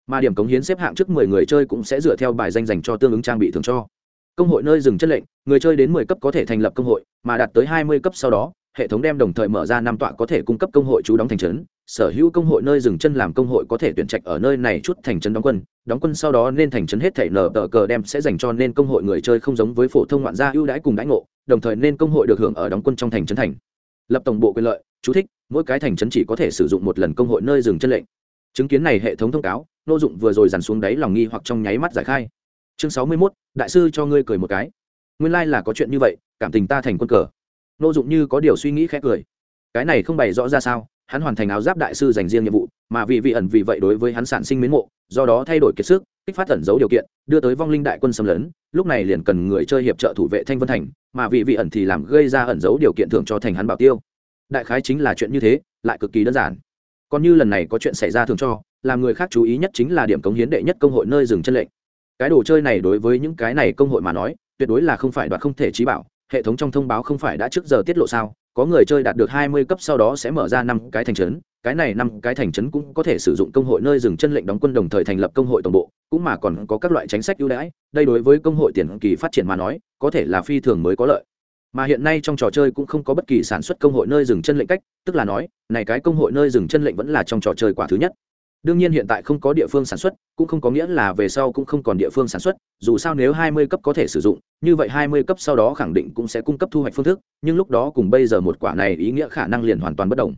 Mà điểm cống hiến xếp hạng trước mười người chơi cũng sẽ dựa theo bài danh dành cho tương ứng trang bị thường cho. Công hội nơi dừng chân lệnh, người chơi đến mười cấp có thể thành lập công hội, mà đạt tới hai mươi cấp sau đó hệ thống đem đồng thời mở ra năm tọa có thể cung cấp công hội chú đóng thành trấn sở hữu công hội nơi dừng chân làm công hội có thể tuyển trạch ở nơi này chút thành trấn đóng quân đóng quân sau đó nên thành trấn hết thể nở tờ cờ đem sẽ dành cho nên công hội người chơi không giống với phổ thông ngoạn gia ưu đãi cùng đãi ngộ đồng thời nên công hội được hưởng ở đóng quân trong thành trấn thành. Lập tổng bộ quyền lợi chú thích mỗi cái thành trấn chỉ có thể sử dụng một lần công hội nơi dừng chân lệnh. Chứng kiến này hệ thống thông cáo nô dụng vừa rồi dàn xuống đáy lòng nghi hoặc trong nháy mắt giải khai. Chương sáu mươi 61, đại sư cho ngươi cười một cái. Nguyên lai là có chuyện như vậy cảm tình ta thành quân cờ nô dụng như có điều suy nghĩ khẽ cười. Cái này không bày rõ ra sao, hắn hoàn thành áo giáp đại sư dành riêng nhiệm vụ, mà vì vị ẩn vì vậy đối với hắn sản sinh mến mộ, do đó thay đổi kiệt sức, kích phát ẩn giấu điều kiện, đưa tới vong linh đại quân xâm lấn, lúc này liền cần người chơi hiệp trợ thủ vệ thanh vân thành, mà vị vị ẩn thì làm gây ra ẩn giấu điều kiện thưởng cho thành hắn bảo tiêu. Đại khái chính là chuyện như thế, lại cực kỳ đơn giản. Còn như lần này có chuyện xảy ra thường cho, làm người khác chú ý nhất chính là điểm cống hiến đệ nhất công hội nơi dừng chân lệnh. Cái đồ chơi này đối với những cái này công hội mà nói, tuyệt đối là không phải đoạt không thể trí bảo hệ thống trong thông báo không phải đã trước giờ tiết lộ sao? Có người chơi đạt được hai mươi cấp sau đó sẽ mở ra năm cái thành trấn, cái này năm cái thành trấn cũng có thể sử dụng công hội nơi dừng chân lệnh đóng quân đồng thời thành lập công hội tổng bộ, cũng mà còn có các loại chính sách ưu đãi, đây đối với công hội tiền kỳ phát triển mà nói, có thể là phi thường mới có lợi. Mà hiện nay trong trò chơi cũng không có bất kỳ sản xuất công hội nơi dừng chân lệnh cách, tức là nói, này cái công hội nơi dừng chân lệnh vẫn là trong trò chơi quả thứ nhất đương nhiên hiện tại không có địa phương sản xuất, cũng không có nghĩa là về sau cũng không còn địa phương sản xuất, dù sao nếu 20 cấp có thể sử dụng, như vậy 20 cấp sau đó khẳng định cũng sẽ cung cấp thu hoạch phương thức, nhưng lúc đó cùng bây giờ một quả này ý nghĩa khả năng liền hoàn toàn bất đồng.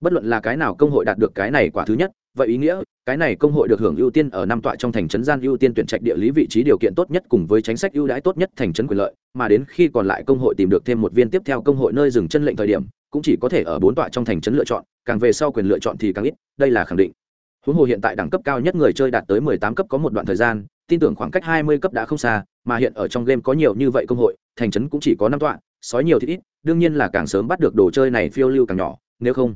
Bất luận là cái nào công hội đạt được cái này quả thứ nhất, vậy ý nghĩa, cái này công hội được hưởng ưu tiên ở năm tọa trong thành trấn gian ưu tiên tuyển trạch địa lý vị trí điều kiện tốt nhất cùng với chính sách ưu đãi tốt nhất thành trấn quyền lợi, mà đến khi còn lại công hội tìm được thêm một viên tiếp theo công hội nơi dừng chân lệnh thời điểm, cũng chỉ có thể ở bốn tọa trong thành trấn lựa chọn, càng về sau quyền lựa chọn thì càng ít, đây là khẳng định huống hồ hiện tại đẳng cấp cao nhất người chơi đạt tới mười tám cấp có một đoạn thời gian, tin tưởng khoảng cách hai mươi cấp đã không xa, mà hiện ở trong game có nhiều như vậy công hội, thành trấn cũng chỉ có năm tọa, sói nhiều thì ít, đương nhiên là càng sớm bắt được đồ chơi này phiêu lưu càng nhỏ, nếu không,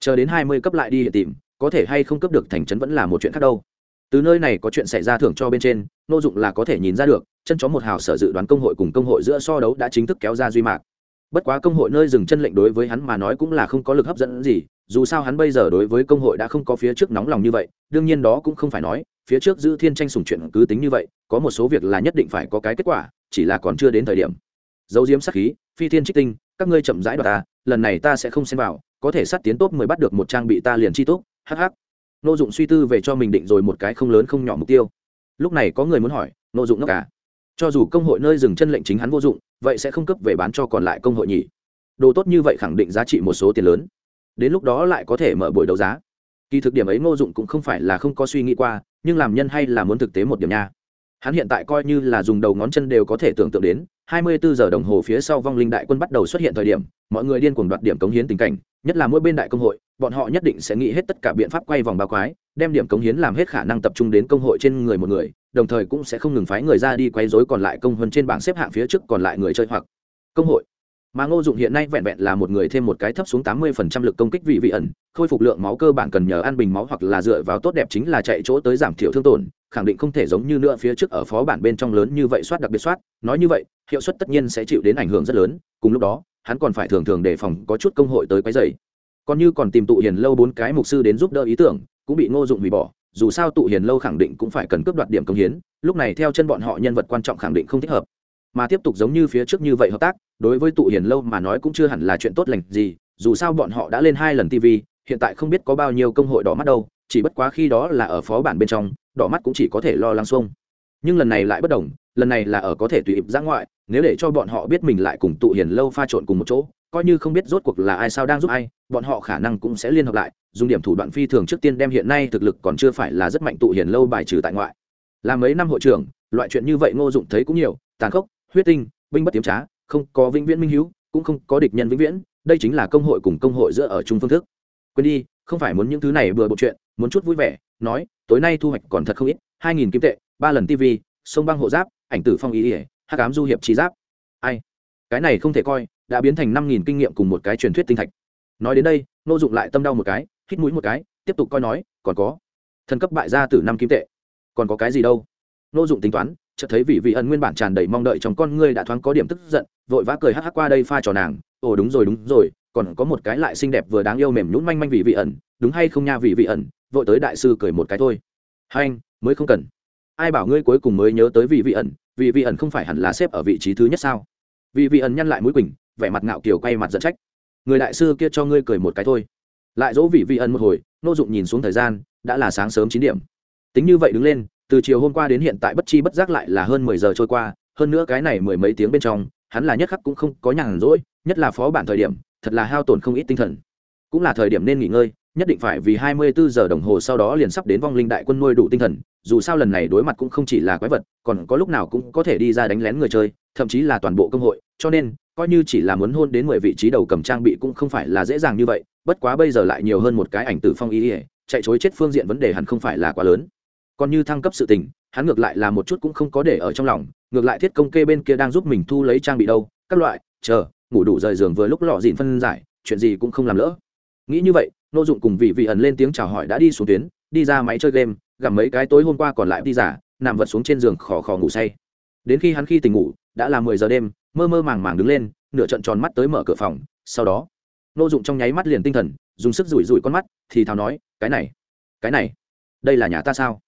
chờ đến hai mươi cấp lại đi hiện tìm, có thể hay không cấp được thành trấn vẫn là một chuyện khác đâu. Từ nơi này có chuyện xảy ra thưởng cho bên trên, nô dụng là có thể nhìn ra được, chân chó một hào sở dự đoán công hội cùng công hội giữa so đấu đã chính thức kéo ra duy mạc. Bất quá công hội nơi dừng chân lệnh đối với hắn mà nói cũng là không có lực hấp dẫn gì dù sao hắn bây giờ đối với công hội đã không có phía trước nóng lòng như vậy, đương nhiên đó cũng không phải nói, phía trước giữ thiên tranh sùng chuyện cứ tính như vậy, có một số việc là nhất định phải có cái kết quả, chỉ là còn chưa đến thời điểm. Dấu diếm sắc khí, phi thiên trích tinh, các ngươi chậm rãi đoạt ta, lần này ta sẽ không xem vào, có thể sát tiến tốt mới bắt được một trang bị ta liền chi tốt hh nô dụng suy tư về cho mình định rồi một cái không lớn không nhỏ mục tiêu. Lúc này có người muốn hỏi, nô dụng nó cả à? cho dù công hội nơi dừng chân lệnh chính hắn vô dụng, vậy sẽ không cấp về bán cho còn lại công hội nhỉ? Đồ tốt như vậy khẳng định giá trị một số tiền lớn đến lúc đó lại có thể mở buổi đấu giá. Kỳ thực điểm ấy ngô dụng cũng không phải là không có suy nghĩ qua, nhưng làm nhân hay là muốn thực tế một điểm nha. Hắn hiện tại coi như là dùng đầu ngón chân đều có thể tưởng tượng đến 24 giờ đồng hồ phía sau vong linh đại quân bắt đầu xuất hiện thời điểm, mọi người điên cuồng đoạt điểm cống hiến tình cảnh, nhất là mỗi bên đại công hội, bọn họ nhất định sẽ nghĩ hết tất cả biện pháp quay vòng bao quái, đem điểm cống hiến làm hết khả năng tập trung đến công hội trên người một người, đồng thời cũng sẽ không ngừng phái người ra đi quay rối còn lại công hơn trên bảng xếp hạng phía trước còn lại người chơi hoặc công hội mà ngô dụng hiện nay vẹn vẹn là một người thêm một cái thấp xuống tám mươi phần trăm lực công kích vị vị ẩn, khôi phục lượng máu cơ bản cần nhờ ăn bình máu hoặc là dựa vào tốt đẹp chính là chạy chỗ tới giảm thiểu thương tổn, khẳng định không thể giống như nữa phía trước ở phó bản bên trong lớn như vậy soát đặc biệt soát. Nói như vậy, hiệu suất tất nhiên sẽ chịu đến ảnh hưởng rất lớn, cùng lúc đó, hắn còn phải thường thường đề phòng có chút công hội tới quấy dày còn như còn tìm tụ hiền lâu bốn cái mục sư đến giúp đỡ ý tưởng, cũng bị ngô dụng hủy bỏ, dù sao tụ hiền lâu khẳng định cũng phải cần cướp đoạt điểm công hiến, lúc này theo chân bọn họ nhân vật quan trọng khẳng định không thích hợp mà tiếp tục giống như phía trước như vậy hợp tác, đối với tụ hiền lâu mà nói cũng chưa hẳn là chuyện tốt lành gì, dù sao bọn họ đã lên hai lần tv hiện tại không biết có bao nhiêu công hội đỏ mắt đâu, chỉ bất quá khi đó là ở phó bản bên trong, đỏ mắt cũng chỉ có thể lo lắng xuông. Nhưng lần này lại bất đồng, lần này là ở có thể tùy ịp ra ngoại, nếu để cho bọn họ biết mình lại cùng tụ hiền lâu pha trộn cùng một chỗ, coi như không biết rốt cuộc là ai sao đang giúp ai, bọn họ khả năng cũng sẽ liên hợp lại, dùng điểm thủ đoạn phi thường trước tiên đem hiện nay thực lực còn chưa phải là rất mạnh tụ hiền lâu bài trừ tại ngoại. Là mấy năm hội trưởng, loại chuyện như vậy ngô dụng thấy cũng nhiều, tàn khốc huyết tinh, binh bất tiếm trá, không có vĩnh viễn minh hữu cũng không có địch nhân vĩnh viễn, đây chính là công hội cùng công hội giữa ở chung phương thức. Quên đi, không phải muốn những thứ này vừa bộ chuyện, muốn chút vui vẻ, nói, tối nay thu hoạch còn thật không ít, hai nghìn kim tệ, ba lần tv sông băng hộ giáp, ảnh tử phong ý ỉa, hắc ám du hiệp trí giáp. Ai? Cái này không thể coi, đã biến thành năm nghìn kinh nghiệm cùng một cái truyền thuyết tinh thạch. Nói đến đây, nô dụng lại tâm đau một cái, hít mũi một cái, tiếp tục coi nói, còn có, thần cấp bại gia từ năm kim tệ. Còn có cái gì đâu? Nô dụng tính toán chợt thấy vị vị ẩn nguyên bản tràn đầy mong đợi trong con ngươi đã thoáng có điểm tức giận, vội vã cười hắc hắc qua đây pha trò nàng, ồ, đúng rồi đúng rồi, còn có một cái lại xinh đẹp vừa đáng yêu mềm nhún manh manh vị vị ẩn, đúng hay không nha vị vị ẩn? Vội tới đại sư cười một cái thôi. Hai anh, mới không cần. Ai bảo ngươi cuối cùng mới nhớ tới vị vị ẩn, vị vị ẩn không phải hẳn là xếp ở vị trí thứ nhất sao? Vị vị ẩn nhăn lại mũi quỳnh, vẻ mặt ngạo kiều quay mặt giận trách. Người đại sư kia cho ngươi cười một cái thôi. Lại dỗ vị vị ẩn một hồi, nô dụng nhìn xuống thời gian, đã là sáng sớm chín điểm. Tính như vậy đứng lên từ chiều hôm qua đến hiện tại bất chi bất giác lại là hơn mười giờ trôi qua, hơn nữa cái này mười mấy tiếng bên trong, hắn là nhất khắc cũng không có nhàn rỗi, nhất là phó bản thời điểm, thật là hao tổn không ít tinh thần. Cũng là thời điểm nên nghỉ ngơi, nhất định phải vì hai mươi bốn giờ đồng hồ sau đó liền sắp đến vong linh đại quân nuôi đủ tinh thần, dù sao lần này đối mặt cũng không chỉ là quái vật, còn có lúc nào cũng có thể đi ra đánh lén người chơi, thậm chí là toàn bộ công hội, cho nên, coi như chỉ là muốn hôn đến mười vị trí đầu cầm trang bị cũng không phải là dễ dàng như vậy, bất quá bây giờ lại nhiều hơn một cái ảnh tử phong ý ý, chạy chối chết phương diện vấn đề hẳn không phải là quá lớn còn như thăng cấp sự tình, hắn ngược lại là một chút cũng không có để ở trong lòng, ngược lại thiết công kê bên kia đang giúp mình thu lấy trang bị đâu, các loại, chờ, ngủ đủ rời giường vừa lúc lọ dịn phân giải, chuyện gì cũng không làm lỡ. Nghĩ như vậy, nô dụng cùng vị vị ẩn lên tiếng chào hỏi đã đi xuống tuyến, đi ra máy chơi game, gặp mấy cái tối hôm qua còn lại đi giả, nằm vật xuống trên giường khò khò ngủ say. Đến khi hắn khi tỉnh ngủ, đã là mười giờ đêm, mơ mơ màng màng đứng lên, nửa trận tròn mắt tới mở cửa phòng, sau đó, nô dụng trong nháy mắt liền tinh thần, dùng sức rủi rủi con mắt, thì thào nói, cái này cái này, đây là nhà ta sao?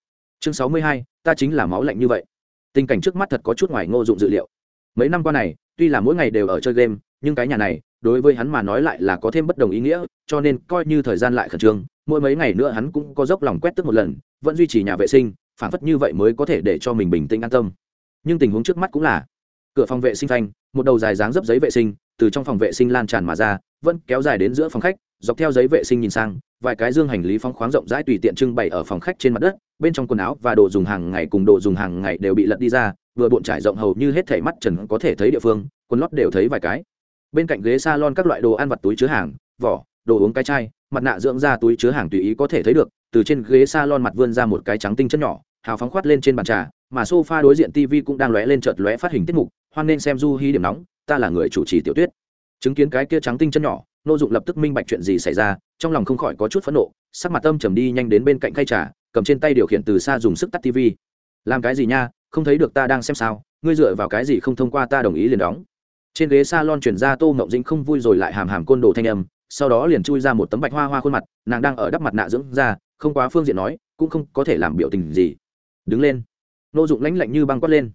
Chương sáu mươi hai, ta chính là máu lạnh như vậy. Tình cảnh trước mắt thật có chút ngoài ngô dụng dự liệu. Mấy năm qua này, tuy là mỗi ngày đều ở chơi game, nhưng cái nhà này, đối với hắn mà nói lại là có thêm bất đồng ý nghĩa, cho nên coi như thời gian lại khẩn trương, mỗi mấy ngày nữa hắn cũng có dốc lòng quét tức một lần, vẫn duy trì nhà vệ sinh, phản phất như vậy mới có thể để cho mình bình tĩnh an tâm. Nhưng tình huống trước mắt cũng là, cửa phòng vệ sinh phanh, một đầu dài dáng dấp giấy vệ sinh, từ trong phòng vệ sinh lan tràn mà ra, vẫn kéo dài đến giữa phòng khách, dọc theo giấy vệ sinh nhìn sang, vài cái dương hành lý phóng khoáng rộng rãi tùy tiện trưng bày ở phòng khách trên mặt đất bên trong quần áo và đồ dùng hàng ngày cùng đồ dùng hàng ngày đều bị lật đi ra, vừa bộn trải rộng hầu như hết thảy mắt trần có thể thấy địa phương, quần lót đều thấy vài cái. Bên cạnh ghế salon các loại đồ ăn vặt túi chứa hàng, vỏ, đồ uống cái chai, mặt nạ dưỡng da túi chứa hàng tùy ý có thể thấy được, từ trên ghế salon mặt vươn ra một cái trắng tinh chân nhỏ, hào phóng khoát lên trên bàn trà, mà sofa đối diện tv cũng đang lóe lên chợt lóe phát hình tiết mục, hoan nên xem du hi điểm nóng, ta là người chủ trì tiểu tuyết chứng kiến cái kia trắng tinh chân nhỏ, nô dụng lập tức minh bạch chuyện gì xảy ra, trong lòng không khỏi có chút phẫn nộ, sắc mặt tâm trầm đi nhanh đến bên cạnh khay trà cầm trên tay điều khiển từ xa dùng sức tắt tv làm cái gì nha, không thấy được ta đang xem sao, ngươi dựa vào cái gì không thông qua ta đồng ý liền đóng. Trên ghế salon chuyển ra tô mộng dĩnh không vui rồi lại hàm hàm côn đồ thanh âm, sau đó liền chui ra một tấm bạch hoa hoa khuôn mặt, nàng đang ở đắp mặt nạ dưỡng ra không quá phương diện nói, cũng không có thể làm biểu tình gì. Đứng lên. Ngô dụng lãnh lạnh như băng quất lên.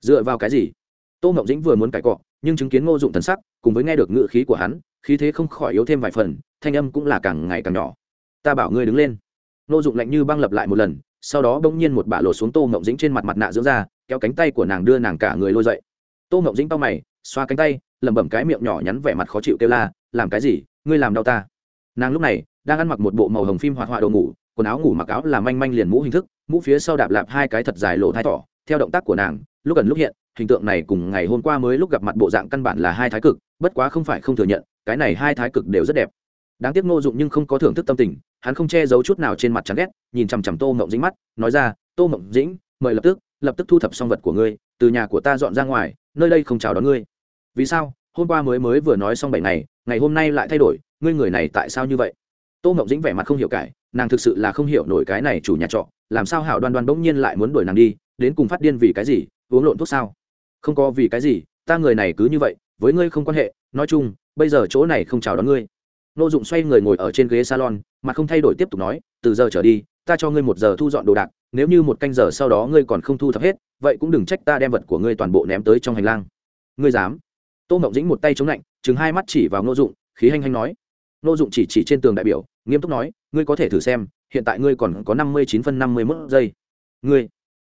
Dựa vào cái gì? Tô mộng dĩnh vừa muốn cãi cọ, nhưng chứng kiến ngô dụng thần sắc, cùng với nghe được ngự khí của hắn, khí thế không khỏi yếu thêm vài phần, thanh âm cũng là càng ngày càng nhỏ. Ta bảo ngươi đứng lên. Nô dụng lạnh như băng lập lại một lần, sau đó bỗng nhiên một bả lột xuống tô mộng dĩnh trên mặt mặt nạ dưỡng ra, kéo cánh tay của nàng đưa nàng cả người lôi dậy. Tô mộng dĩnh tao mày, xoa cánh tay, lẩm bẩm cái miệng nhỏ nhắn vẻ mặt khó chịu kêu la, làm cái gì? Ngươi làm đau ta. Nàng lúc này đang ăn mặc một bộ màu hồng phim hoạt họa đồ ngủ, quần áo ngủ mặc áo là manh manh liền mũ hình thức, mũ phía sau đạp lạp hai cái thật dài lộ thái thỏ, theo động tác của nàng, lúc gần lúc hiện, hình tượng này cùng ngày hôm qua mới lúc gặp mặt bộ dạng căn bản là hai thái cực, bất quá không phải không thừa nhận, cái này hai thái cực đều rất đẹp. Đáng tiếc ngô dụng nhưng không có thưởng thức tâm tình hắn không che giấu chút nào trên mặt chán ghét, nhìn chằm chằm tô mộng dính mắt, nói ra, tô mộng dĩnh, mời lập tức lập tức thu thập xong vật của ngươi, từ nhà của ta dọn ra ngoài, nơi đây không chào đón ngươi. Vì sao? Hôm qua mới mới vừa nói xong bảy ngày ngày hôm nay lại thay đổi, ngươi người này tại sao như vậy? Tô mộng dĩnh vẻ mặt không hiểu cải, nàng thực sự là không hiểu nổi cái này chủ nhà trọ, làm sao hảo đoan đoan bỗng nhiên lại muốn đuổi nàng đi, đến cùng phát điên vì cái gì, uống lộn thuốc sao? Không có vì cái gì, ta người này cứ như vậy, với ngươi không quan hệ, nói chung, bây giờ chỗ này không chào đón ngươi nô dụng xoay người ngồi ở trên ghế salon, mà không thay đổi tiếp tục nói, từ giờ trở đi, ta cho ngươi một giờ thu dọn đồ đạc, nếu như một canh giờ sau đó ngươi còn không thu thập hết, vậy cũng đừng trách ta đem vật của ngươi toàn bộ ném tới trong hành lang. Ngươi dám? Tô mộng dĩnh một tay chống lạnh chừng hai mắt chỉ vào nô dụng, khí hanh hanh nói. Nô dụng chỉ chỉ trên tường đại biểu, nghiêm túc nói, ngươi có thể thử xem, hiện tại ngươi còn có năm mươi chín phân năm mươi mốt giây. Ngươi?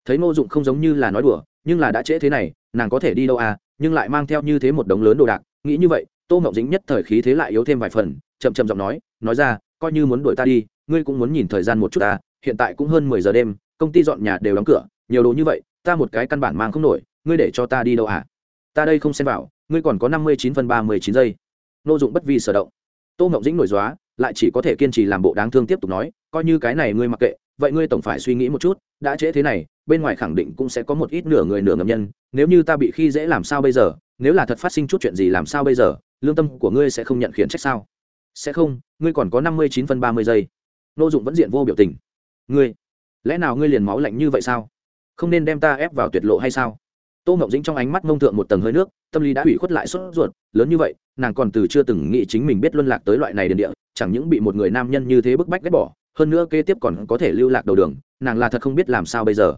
Thấy nô dụng không giống như là nói đùa, nhưng là đã trễ thế này, nàng có thể đi đâu à nhưng lại mang theo như thế một đống lớn đồ đạc, nghĩ như vậy tô mộng dính nhất thời khí thế lại yếu thêm vài phần, chậm chậm giọng nói nói ra, coi như muốn đuổi ta đi, ngươi cũng muốn nhìn thời gian một chút ta, hiện tại cũng hơn mười giờ đêm, công ty dọn nhà đều đóng cửa, nhiều đồ như vậy, ta một cái căn bản mang không nổi, ngươi để cho ta đi đâu à? Ta đây không xem vào, ngươi còn có năm mươi chín phân ba mươi chín giây. Nô dụng bất vi sở động. Tô mộng dĩnh nổi dóa lại chỉ có thể kiên trì làm bộ đáng thương tiếp tục nói, coi như cái này ngươi mặc kệ, vậy ngươi tổng phải suy nghĩ một chút, đã trễ thế này, bên ngoài khẳng định cũng sẽ có một ít nửa người nửa ngầm nhân, nếu như ta bị khi dễ làm sao bây giờ nếu là thật phát sinh chút chuyện gì làm sao bây giờ, lương tâm của ngươi sẽ không nhận khiển trách sao? Sẽ không, ngươi còn có năm mươi chín phân ba mươi giây. Nô dụng vẫn diện vô biểu tình. Ngươi, lẽ nào ngươi liền máu lạnh như vậy sao? Không nên đem ta ép vào tuyệt lộ hay sao? Tô ngọc dĩnh trong ánh mắt mông thượng một tầng hơi nước, tâm lý đã hủy khuất lại sốt ruột, lớn như vậy, nàng còn từ chưa từng nghĩ chính mình biết luân lạc tới loại này đền địa, chẳng những bị một người nam nhân như thế bức bách ghét bỏ, hơn nữa kế tiếp còn có thể lưu lạc đầu đường, nàng là thật không biết làm sao bây giờ.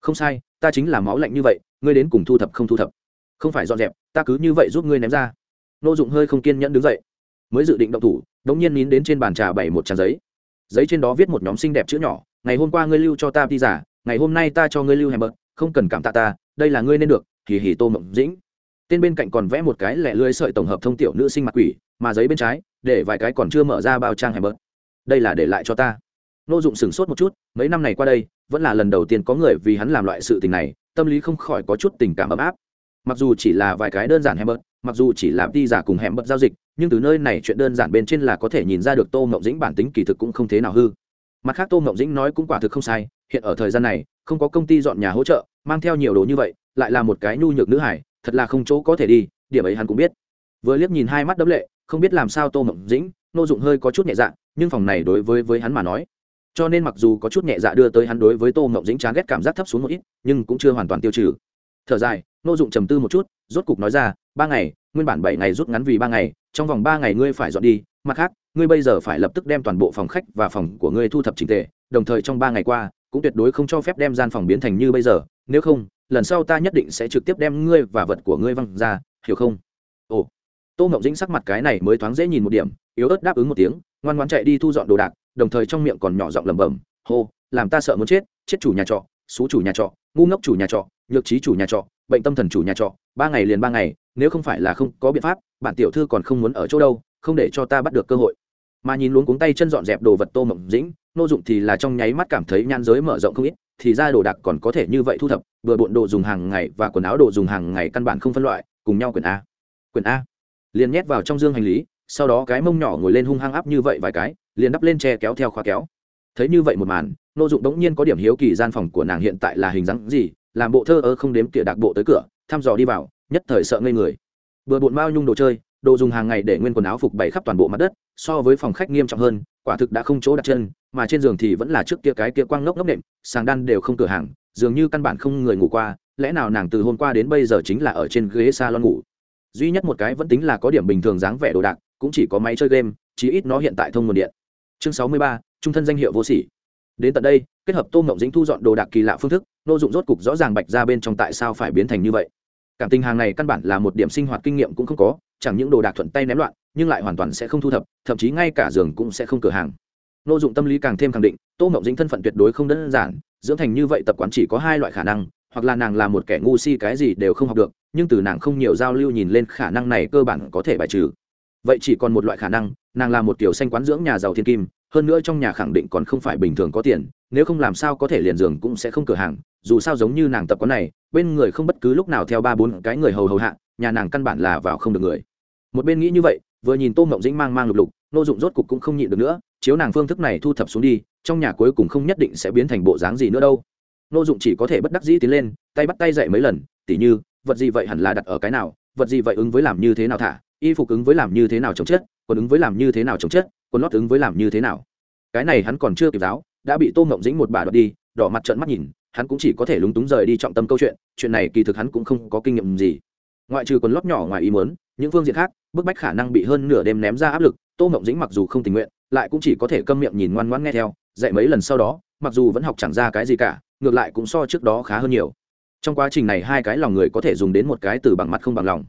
Không sai, ta chính là máu lạnh như vậy, ngươi đến cùng thu thập không thu thập không phải dọn dẹp, ta cứ như vậy giúp ngươi ném ra. Nô dụng hơi không kiên nhẫn đứng dậy, mới dự định động thủ, đống nhiên nín đến trên bàn trà bảy một trang giấy. Giấy trên đó viết một nhóm xinh đẹp chữ nhỏ, ngày hôm qua ngươi lưu cho ta đi giả, ngày hôm nay ta cho ngươi lưu hèm bớt không cần cảm tạ ta, đây là ngươi nên được, hì hì tô mộng dĩnh. Tên bên cạnh còn vẽ một cái lẻ lưới sợi tổng hợp thông tiểu nữ sinh mặt quỷ, mà giấy bên trái, để vài cái còn chưa mở ra bao trang hèm bớt đây là để lại cho ta. Nô dụng sửng sốt một chút, mấy năm này qua đây, vẫn là lần đầu tiên có người vì hắn làm loại sự tình này, tâm lý không khỏi có chút tình cảm ấm áp mặc dù chỉ là vài cái đơn giản hẹn bớt mặc dù chỉ là đi giả cùng hẻm bớt giao dịch, nhưng từ nơi này chuyện đơn giản bên trên là có thể nhìn ra được tô mộng dĩnh bản tính kỳ thực cũng không thế nào hư. Mặt khác tô mộng dĩnh nói cũng quả thực không sai, hiện ở thời gian này, không có công ty dọn nhà hỗ trợ, mang theo nhiều đồ như vậy, lại là một cái nhu nhược nữ hải, thật là không chỗ có thể đi, điểm ấy hắn cũng biết. Vừa liếc nhìn hai mắt đấm lệ, không biết làm sao tô mộng dĩnh, nô dụng hơi có chút nhẹ dạ nhưng phòng này đối với với hắn mà nói, cho nên mặc dù có chút nhẹ dạ đưa tới hắn đối với tô mộng dĩnh chán ghét cảm giác thấp xuống một ít, nhưng cũng chưa hoàn toàn tiêu trừ thở dài nô dụng trầm tư một chút, rốt cục nói ra, ba ngày, nguyên bản bảy ngày rút ngắn vì ba ngày, trong vòng ba ngày ngươi phải dọn đi, mặt khác, ngươi bây giờ phải lập tức đem toàn bộ phòng khách và phòng của ngươi thu thập trình tề, đồng thời trong ba ngày qua, cũng tuyệt đối không cho phép đem gian phòng biến thành như bây giờ, nếu không, lần sau ta nhất định sẽ trực tiếp đem ngươi và vật của ngươi văng ra, hiểu không? Ồ. Tô ngọc dĩnh sắc mặt cái này mới thoáng dễ nhìn một điểm, yếu ớt đáp ứng một tiếng, ngoan ngoan chạy đi thu dọn đồ đạc, đồng thời trong miệng còn nhỏ giọng lẩm bẩm, hô, làm ta sợ muốn chết chết chủ nhà trọ xú chủ nhà trọ, ngu ngốc chủ nhà trọ, nhược trí chủ nhà trọ, bệnh tâm thần chủ nhà trọ, ba ngày liền ba ngày, nếu không phải là không có biện pháp, bản tiểu thư còn không muốn ở chỗ đâu, không để cho ta bắt được cơ hội. Mà nhìn luống cuống tay chân dọn dẹp đồ vật tô mộng dĩnh, nô dụng thì là trong nháy mắt cảm thấy nhan giới mở rộng không ít, thì ra đồ đạc còn có thể như vậy thu thập, vừa bộn đồ dùng hàng ngày và quần áo đồ dùng hàng ngày căn bản không phân loại, cùng nhau quyển a. Quyển a. Liền nhét vào trong dương hành lý, sau đó cái mông nhỏ ngồi lên hung hăng áp như vậy vài cái, liền đắp lên tre kéo theo khóa kéo thấy như vậy một màn nô dụng đống nhiên có điểm hiếu kỳ gian phòng của nàng hiện tại là hình dáng gì, làm bộ thơ ơ không đếm tỉa đặc bộ tới cửa, thăm dò đi vào, nhất thời sợ ngây người. Vừa bộn bao nhung đồ chơi, đồ dùng hàng ngày để nguyên quần áo phục bày khắp toàn bộ mặt đất, so với phòng khách nghiêm trọng hơn, quả thực đã không chỗ đặt chân, mà trên giường thì vẫn là trước kia cái kia quang ngốc ngốc nệm, sàng đan đều không cửa hàng, dường như căn bản không người ngủ qua, lẽ nào nàng từ hôm qua đến bây giờ chính là ở trên ghế salon ngủ? Duy nhất một cái vẫn tính là có điểm bình thường dáng vẻ đồ đạc, cũng chỉ có máy chơi game, chí ít nó hiện tại thông nguồn điện. Chương sáu mươi ba trung thân danh hiệu vô sỉ. Đến tận đây, kết hợp tô mộng dĩnh thu dọn đồ đạc kỳ lạ phương thức, nô dụng rốt cục rõ ràng bạch ra bên trong tại sao phải biến thành như vậy. Cảm tình hàng này căn bản là một điểm sinh hoạt kinh nghiệm cũng không có, chẳng những đồ đạc thuận tay ném loạn, nhưng lại hoàn toàn sẽ không thu thập, thậm chí ngay cả giường cũng sẽ không cửa hàng. Nô dụng tâm lý càng thêm khẳng định, tô mộng dính thân phận tuyệt đối không đơn giản, dưỡng thành như vậy tập quán chỉ có hai loại khả năng, hoặc là nàng là một kẻ ngu si cái gì đều không học được, nhưng từ nàng không nhiều giao lưu nhìn lên khả năng này cơ bản có thể bài trừ. Vậy chỉ còn một loại khả năng, nàng là một kiểu xanh quán dưỡng nhà giàu thiên kim hơn nữa trong nhà khẳng định còn không phải bình thường có tiền, nếu không làm sao có thể liền giường cũng sẽ không cửa hàng, dù sao giống như nàng tập quán này, bên người không bất cứ lúc nào theo ba bốn cái người hầu hầu hạ, nhà nàng căn bản là vào không được người. Một bên nghĩ như vậy, vừa nhìn tô mộng dĩnh mang mang lục lục, nô dụng rốt cục cũng không nhịn được nữa, chiếu nàng phương thức này thu thập xuống đi, trong nhà cuối cùng không nhất định sẽ biến thành bộ dáng gì nữa đâu. Nô dụng chỉ có thể bất đắc dĩ tiến lên, tay bắt tay dậy mấy lần, tỉ như, vật gì vậy hẳn là đặt ở cái nào, vật gì vậy ứng với làm như thế nào thả, y phục ứng với làm như thế nào chống chết còn ứng với làm như thế nào chống chết còn lót ứng với làm như thế nào. Cái này hắn còn chưa kịp giáo, đã bị tô mộng dĩnh một bà đoạt đi, đỏ mặt trận mắt nhìn, hắn cũng chỉ có thể lúng túng rời đi trọng tâm câu chuyện chuyện này kỳ thực hắn cũng không có kinh nghiệm gì. Ngoại trừ quần lót nhỏ ngoài ý muốn, những phương diện khác, bức bách khả năng bị hơn nửa đêm ném ra áp lực, tô mộng dĩnh mặc dù không tình nguyện, lại cũng chỉ có thể câm miệng nhìn ngoan ngoãn nghe theo, dạy mấy lần sau đó, mặc dù vẫn học chẳng ra cái gì cả, ngược lại cũng so trước đó khá hơn nhiều. Trong quá trình này hai cái lòng người có thể dùng đến một cái từ bằng mặt không bằng lòng.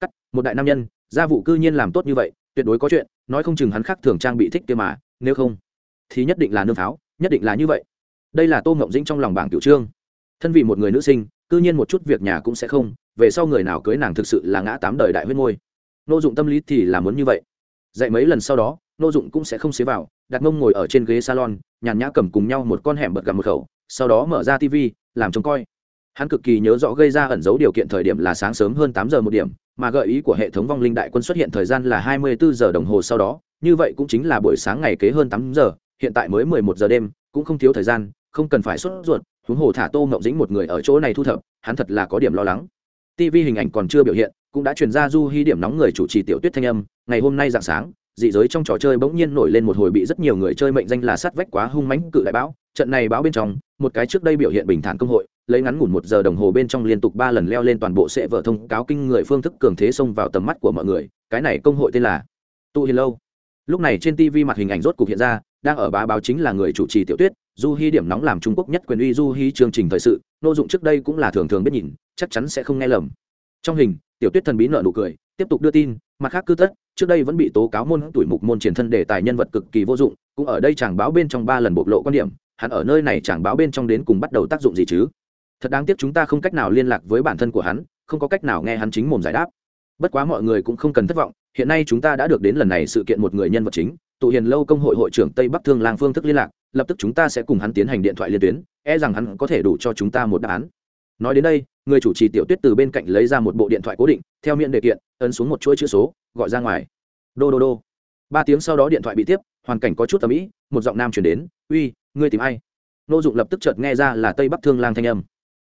Cắt, một đại nam nhân, gia vụ cư nhiên làm tốt như vậy tuyệt đối có chuyện, nói không chừng hắn khác thường trang bị thích kia mà, nếu không, thì nhất định là nương pháo, nhất định là như vậy. Đây là tô ngộng dĩnh trong lòng bảng tiểu trương. Thân vì một người nữ sinh, cư nhiên một chút việc nhà cũng sẽ không, về sau người nào cưới nàng thực sự là ngã tám đời đại huyết ngôi nô dụng tâm lý thì là muốn như vậy. Dạy mấy lần sau đó, nô dụng cũng sẽ không xế vào, đặt mông ngồi ở trên ghế salon, nhàn nhã cầm cùng nhau một con hẻm bật gặp một khẩu, sau đó mở ra tv làm trông coi. Hắn cực kỳ nhớ rõ gây ra ẩn dấu điều kiện thời điểm là sáng sớm hơn tám giờ một điểm mà gợi ý của hệ thống vong linh đại quân xuất hiện thời gian là hai mươi bốn giờ đồng hồ sau đó, như vậy cũng chính là buổi sáng ngày kế hơn tám giờ, hiện tại mới mười một giờ đêm, cũng không thiếu thời gian, không cần phải xuất ruột, huống hồ thả tô ngậu dĩnh một người ở chỗ này thu thập, hắn thật là có điểm lo lắng. Tv hình ảnh còn chưa biểu hiện, cũng đã truyền ra du hy điểm nóng người chủ trì tiểu tuyết thanh âm, ngày hôm nay dạng sáng, dị giới trong trò chơi bỗng nhiên nổi lên một hồi bị rất nhiều người chơi mệnh danh là sát vách quá hung mãnh cự đại bão trận này báo bên trong, một cái trước đây biểu hiện bình thản công hội, lấy ngắn ngủn một giờ đồng hồ bên trong liên tục ba lần leo lên toàn bộ sẽ vở thông cáo kinh người phương thức cường thế xông vào tầm mắt của mọi người, cái này công hội tên là tu hiền lâu. Lúc này trên tv mặt hình ảnh rốt cục hiện ra, đang ở bá báo chính là người chủ trì tiểu tuyết du hy điểm nóng làm trung quốc nhất quyền uy du hy chương trình thời sự, nội dụng trước đây cũng là thường thường biết nhìn, chắc chắn sẽ không nghe lầm. Trong hình, tiểu tuyết thần bí nợ nụ cười, tiếp tục đưa tin, mặt khác cư tất, trước đây vẫn bị tố cáo môn, tuổi mục môn triển thân đề tài nhân vật cực kỳ vô dụng, cũng ở đây chàng báo bên trong ba lần bộc lộ quan điểm hắn ở nơi này chẳng báo bên trong đến cùng bắt đầu tác dụng gì chứ? Thật đáng tiếc chúng ta không cách nào liên lạc với bản thân của hắn, không có cách nào nghe hắn chính mồm giải đáp. Bất quá mọi người cũng không cần thất vọng, hiện nay chúng ta đã được đến lần này sự kiện một người nhân vật chính, tụ hiền lâu công hội hội trưởng tây bắc thương lang phương thức liên lạc, lập tức chúng ta sẽ cùng hắn tiến hành điện thoại liên tuyến e rằng hắn có thể đủ cho chúng ta một đáp án. Nói đến đây, người chủ trì tiểu tuyết từ bên cạnh lấy ra một bộ điện thoại cố định, theo miệng đề kiện, ấn xuống một chuỗi chữ số, gọi ra ngoài. Đô đô đô. Ba tiếng sau đó điện thoại bị tiếp, hoàn cảnh có chút tầm ĩ, một giọng nam chuyển đến, uy ngươi tìm ai? Nô dụng lập tức chợt nghe ra là tây bắc thương lang thanh âm.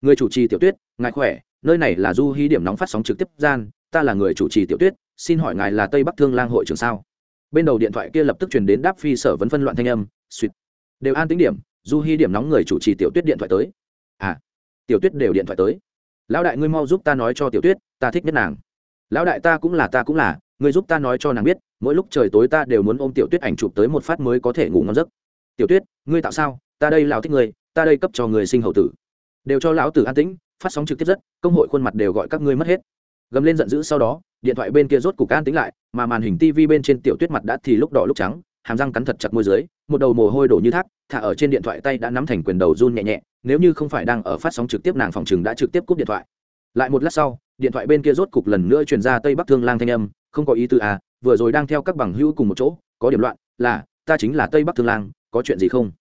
Người chủ trì tiểu tuyết, ngài khỏe, nơi này là du hí điểm nóng phát sóng trực tiếp gian, ta là người chủ trì tiểu tuyết, xin hỏi ngài là tây bắc thương lang hội trưởng sao? Bên đầu điện thoại kia lập tức truyền đến đáp phi sở vấn phân loạn thanh âm, suýt. Đều an tính điểm, du hy điểm nóng người chủ trì tiểu tuyết điện thoại tới. À tiểu tuyết đều điện thoại tới. Lão đại ngươi mau giúp ta nói cho tiểu tuyết, ta thích nhất nàng. Lão đại ta cũng là, ta cũng là, ngươi giúp ta nói cho nàng biết, mỗi lúc trời tối ta đều muốn ôm tiểu tuyết ảnh chụp tới một phát mới có thể ngủ ngon giấc tiểu tuyết, ngươi tạo sao? Ta đây lão thích ngươi, ta đây cấp cho người sinh hậu tử. Đều cho lão tử an tĩnh, phát sóng trực tiếp rất, công hội khuôn mặt đều gọi các ngươi mất hết. Gầm lên giận dữ sau đó, điện thoại bên kia rốt cục an tĩnh lại, mà màn hình tv bên trên tiểu tuyết mặt đã thì lúc đỏ lúc trắng, hàm răng cắn thật chặt môi dưới, một đầu mồ hôi đổ như thác, thả ở trên điện thoại tay đã nắm thành quyền đầu run nhẹ nhẹ, nếu như không phải đang ở phát sóng trực tiếp nàng phòng chừng đã trực tiếp cúp điện thoại. Lại một lát sau, điện thoại bên kia rốt cục lần nữa truyền ra tây bắc thương lang thanh âm, không có ý tư à vừa rồi đang theo các bằng hữu cùng một chỗ, có điểm loạn, là, ta chính là tây bắc thương lang có chuyện gì không?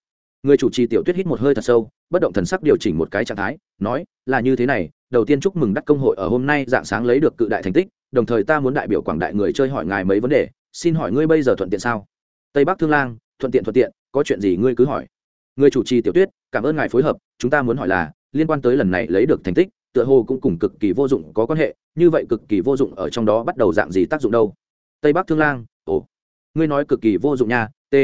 Người chủ trì tiểu tuyết hít một hơi thật sâu, bất động thần sắc điều chỉnh một cái trạng thái, nói, là như thế này, đầu tiên chúc mừng đắc công hội ở hôm nay dạng sáng lấy được cự đại thành tích, đồng thời ta muốn đại biểu quảng đại người chơi hỏi ngài mấy vấn đề, xin hỏi ngươi bây giờ thuận tiện sao? Tây bắc thương lang, thuận tiện thuận tiện, có chuyện gì ngươi cứ hỏi. Người chủ trì tiểu tuyết, cảm ơn ngài phối hợp, chúng ta muốn hỏi là, liên quan tới lần này lấy được thành tích, tựa hồ cũng cùng cực kỳ vô dụng có quan hệ, như vậy cực kỳ vô dụng ở trong đó bắt đầu dạng gì tác dụng đâu? Tây bắc thương lang, ồ, ngươi nói cực kỳ vô dụng nha t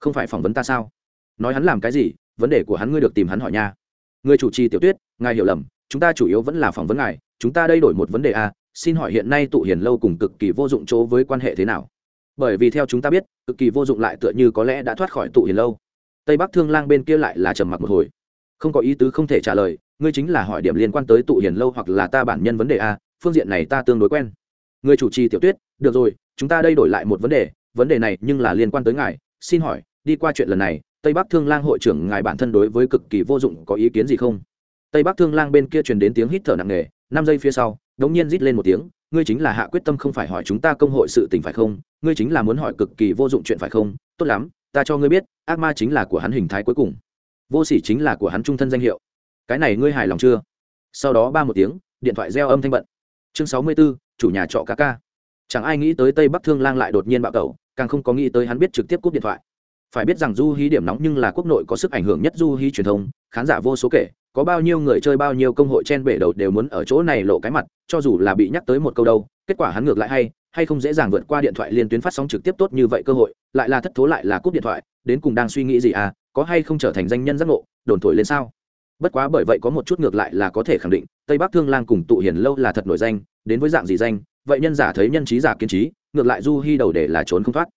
không phải phỏng vấn ta sao? Nói hắn làm cái gì, vấn đề của hắn ngươi được tìm hắn hỏi nha. Người chủ trì tiểu tuyết, ngài hiểu lầm, chúng ta chủ yếu vẫn là phỏng vấn ngài, chúng ta đây đổi một vấn đề a, xin hỏi hiện nay tụ hiền lâu cùng cực kỳ vô dụng chỗ với quan hệ thế nào? Bởi vì theo chúng ta biết, cực kỳ vô dụng lại tựa như có lẽ đã thoát khỏi tụ hiền lâu. Tây bắc thương lang bên kia lại là trầm mặc một hồi. Không có ý tứ không thể trả lời, ngươi chính là hỏi điểm liên quan tới tụ hiền lâu hoặc là ta bản nhân vấn đề a, phương diện này ta tương đối quen. Người chủ trì tiểu tuyết, được rồi, chúng ta đây đổi lại một vấn đề vấn đề này nhưng là liên quan tới ngài, xin hỏi đi qua chuyện lần này tây bắc thương lang hội trưởng ngài bản thân đối với cực kỳ vô dụng có ý kiến gì không? Tây bắc thương lang bên kia truyền đến tiếng hít thở nặng nề năm giây phía sau đống nhiên rít lên một tiếng ngươi chính là hạ quyết tâm không phải hỏi chúng ta công hội sự tình phải không? Ngươi chính là muốn hỏi cực kỳ vô dụng chuyện phải không? Tốt lắm ta cho ngươi biết ác ma chính là của hắn hình thái cuối cùng. Vô sỉ chính là của hắn trung thân danh hiệu. Cái này ngươi hài lòng chưa? Sau đó ba một tiếng điện thoại reo âm thanh bận. Chương sáu mươi 64, chủ nhà trọ ca ca. Chẳng ai nghĩ tới tây bắc thương lang lại đột nhiên bạo tẩu càng không có nghĩ tới hắn biết trực tiếp cúp điện thoại phải biết rằng du hí điểm nóng nhưng là quốc nội có sức ảnh hưởng nhất du hí truyền thông, khán giả vô số kể, có bao nhiêu người chơi bao nhiêu công hội trên bể đầu đều muốn ở chỗ này lộ cái mặt, cho dù là bị nhắc tới một câu đâu, kết quả hắn ngược lại hay hay không dễ dàng vượt qua điện thoại liên tuyến phát sóng trực tiếp tốt như vậy cơ hội, lại là thất thố lại là cúp điện thoại, đến cùng đang suy nghĩ gì à có hay không trở thành danh nhân giác ngộ, đồn thổi lên sao? Bất quá bởi vậy có một chút ngược lại là có thể khẳng định, tây bắc thương lang cùng tụ Hiền lâu là thật nổi danh, đến với dạng gì danh, vậy nhân giả thấy nhân trí giả kiên trí, ngược lại du hy đầu để là trốn không thoát.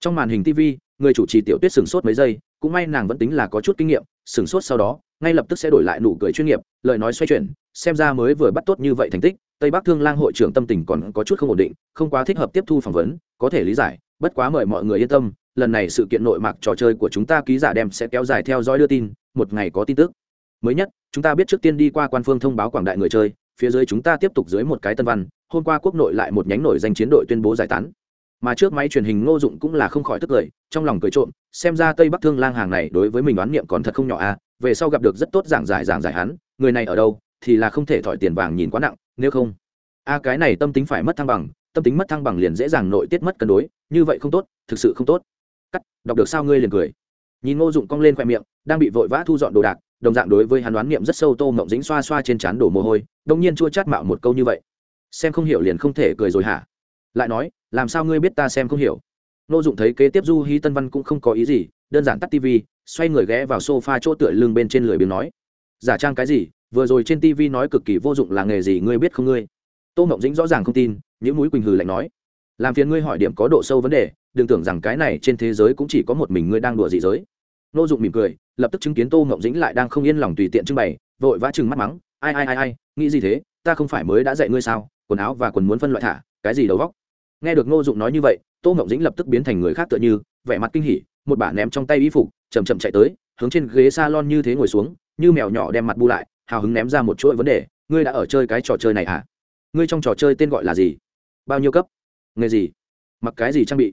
Trong màn hình tv người chủ trì tiểu tuyết sửng sốt mấy giây, cũng may nàng vẫn tính là có chút kinh nghiệm, sửng sốt sau đó, ngay lập tức sẽ đổi lại nụ cười chuyên nghiệp, lời nói xoay chuyển, xem ra mới vừa bắt tốt như vậy thành tích, tây bắc thương lang hội trưởng tâm tình còn có chút không ổn định, không quá thích hợp tiếp thu phỏng vấn, có thể lý giải, bất quá mời mọi người yên tâm, lần này sự kiện nội mạc trò chơi của chúng ta ký giả đem sẽ kéo dài theo dõi đưa tin, một ngày có tin tức. Mới nhất, chúng ta biết trước tiên đi qua quan phương thông báo quảng đại người chơi, phía dưới chúng ta tiếp tục dưới một cái tân văn, hôm qua quốc nội lại một nhánh nổi danh chiến đội tuyên bố giải tán mà trước máy truyền hình ngô dụng cũng là không khỏi tức cười, trong lòng cười trộm, xem ra tây bắc thương lang hàng này đối với mình đoán niệm còn thật không nhỏ à về sau gặp được rất tốt giảng giải giảng giải hắn, người này ở đâu, thì là không thể thỏi tiền vàng nhìn quá nặng, nếu không. A cái này tâm tính phải mất thăng bằng, tâm tính mất thăng bằng liền dễ dàng nội tiết mất cân đối, như vậy không tốt, thực sự không tốt. Cắt, đọc được sao ngươi liền cười. Nhìn ngô dụng cong lên khoe miệng, đang bị vội vã thu dọn đồ đạc, đồng dạng đối với hắn đoán niệm rất sâu tô mộng dính xoa xoa trên trán đổ mồ hôi đông nhiên chua chát mạo một câu như vậy. Xem không hiểu liền không thể cười rồi hả? Lại nói làm sao ngươi biết ta xem không hiểu? Nô dụng thấy kế tiếp du hí tân văn cũng không có ý gì, đơn giản tắt tv xoay người ghé vào sofa chỗ tựa lưng bên trên lười biếng nói, giả trang cái gì? Vừa rồi trên tv nói cực kỳ vô dụng là nghề gì ngươi biết không ngươi? Tô mộng dĩnh rõ ràng không tin những mũi quỳnh hừ lạnh nói, làm phiền ngươi hỏi điểm có độ sâu vấn đề, đừng tưởng rằng cái này trên thế giới cũng chỉ có một mình ngươi đang đùa dị giới. Nô dụng mỉm cười, lập tức chứng kiến tô mộng dĩnh lại đang không yên lòng tùy tiện trưng bày, vội vã chừng mắt mắng, ai ai ai ai, nghĩ gì thế? Ta không phải mới đã dạy ngươi sao? Quần áo và quần muốn phân loại thả, cái gì đầu vóc nghe được ngô dụng nói như vậy, tô ngọc dĩnh lập tức biến thành người khác tựa như, vẻ mặt kinh hỉ, một bả ném trong tay y phục chầm chậm chạy tới, hướng trên ghế salon như thế ngồi xuống, như mèo nhỏ đem mặt bu lại, hào hứng ném ra một chuỗi vấn đề, ngươi đã ở chơi cái trò chơi này à? Ngươi trong trò chơi tên gọi là gì? Bao nhiêu cấp? Nghề gì? Mặc cái gì trang bị?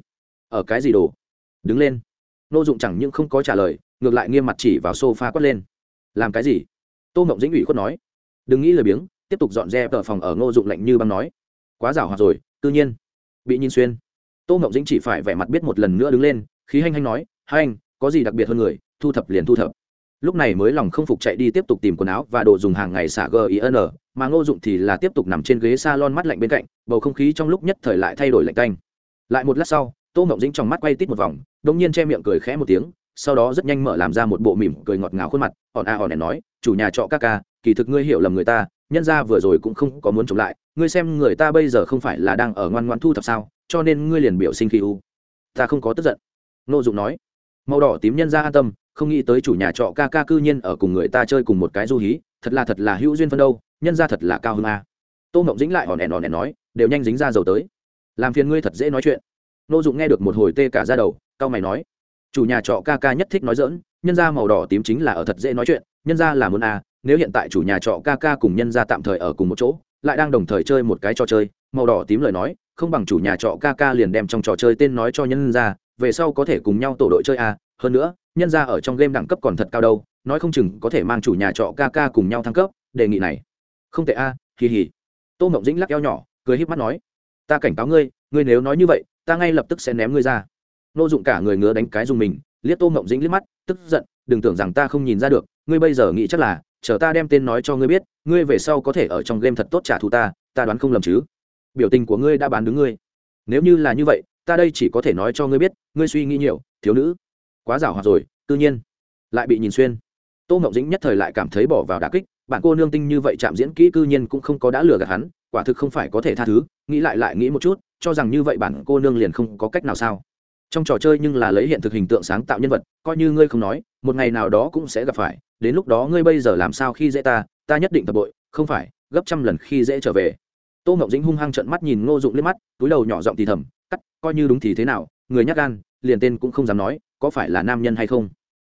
Ở cái gì đồ? Đứng lên. Nô dụng chẳng những không có trả lời, ngược lại nghiêm mặt chỉ vào sofa quát lên. Làm cái gì? Tô mộng dĩnh ủy khuất nói. Đừng nghĩ lời biếng, tiếp tục dọn dẹp ở phòng ở ngô dụng lạnh như băng nói. Quá giảo hoạt rồi, tự nhiên bị nhìn xuyên. Tô mộng dĩnh chỉ phải vẻ mặt biết một lần nữa đứng lên, khí hanh hanh nói, hai anh, có gì đặc biệt hơn người, thu thập liền thu thập. Lúc này mới lòng không phục chạy đi tiếp tục tìm quần áo và đồ dùng hàng ngày xả gin mà ngô dụng thì là tiếp tục nằm trên ghế s a lon mắt lạnh bên cạnh, bầu không khí trong lúc nhất thời lại thay đổi lạnh canh lại một lát sau, tô mộng dĩnh trong mắt quay tít một vòng đ ỗ n g nhiên che miệng cười khẽ một tiếng, sau đó rất nhanh mở làm ra một bộ mỉm cười ngọt ngào khuôn mặt hòn a hòn nói, chủ nhà trọ ca ca kỳ thực ngươi hiểu lầm người ta, nhân ra vừa rồi cũng không có muốn chống lại, ngươi xem người ta bây giờ không phải là đang ở ngoan ngoan thu thập sao, cho nên ngươi liền biểu sinh khi u. Ta không có tức giận. Nô dụng nói. Màu đỏ tím nhân ra an tâm, không nghĩ tới chủ nhà trọ ca ca cư nhiên ở cùng người ta chơi cùng một cái du hí, thật là thật là hữu duyên phân đâu, nhân ra thật là cao hơn a. Tô mộng dính lại hòn ẻn hòn ẻn nói, đều nhanh dính ra dầu tới. Làm phiền ngươi thật dễ nói chuyện. Nô dụng nghe được một hồi tê cả ra đầu cao mày nói. Chủ nhà trọ ca ca nhất thích nói dỡn nhân ra màu đỏ tím chính là ở thật dễ nói chuyện, nhân ra là muốn a nếu hiện tại chủ nhà trọ ca ca cùng nhân ra tạm thời ở cùng một chỗ lại đang đồng thời chơi một cái trò chơi màu đỏ tím lời nói không bằng chủ nhà trọ ca ca liền đem trong trò chơi tên nói cho nhân ra về sau có thể cùng nhau tổ đội chơi a hơn nữa nhân ra ở trong game đẳng cấp còn thật cao đâu nói không chừng có thể mang chủ nhà trọ ca ca cùng nhau thăng cấp đề nghị này. Không tệ a à, kỳ hỉ tô mộng dĩnh lắc eo nhỏ cười híp mắt nói ta cảnh cáo ngươi ngươi nếu nói như vậy ta ngay lập tức sẽ ném ngươi ra. Nô dụng cả người ngứa đánh cái dùng mình liếc tô mộng dĩnh liếc mắt tức giận đừng tưởng rằng ta không nhìn ra được ngươi bây giờ nghĩ chắc là chờ ta đem tên nói cho ngươi biết, ngươi về sau có thể ở trong game thật tốt trả thù ta ta đoán không lầm chứ. Biểu tình của ngươi đã bán đứng ngươi. Nếu như là như vậy, ta đây chỉ có thể nói cho ngươi biết, ngươi suy nghĩ nhiều, thiếu nữ. Quá giảo hoạt rồi, tự nhiên. Lại bị nhìn xuyên. Tô mộng dĩnh nhất thời lại cảm thấy bỏ vào đà kích, bạn cô nương tinh như vậy chạm diễn kỹ cư nhiên cũng không có đã lừa gạt hắn, quả thực không phải có thể tha thứ, nghĩ lại lại nghĩ một chút, cho rằng như vậy bản cô nương liền không có cách nào sao. Trong trò chơi nhưng là lấy hiện thực hình tượng sáng tạo nhân vật, coi như ngươi không nói, một ngày nào đó cũng sẽ gặp phải đến lúc đó ngươi bây giờ làm sao khi dễ ta ta nhất định thập bội, không phải, gấp trăm lần khi dễ trở về. Tô ngọc dĩnh hung hăng trận mắt nhìn ngô dụng liếc mắt, túi đầu nhỏ giọng thì thầm, cắt, coi như đúng thì thế nào, người nhắc gan, liền tên cũng không dám nói, có phải là nam nhân hay không?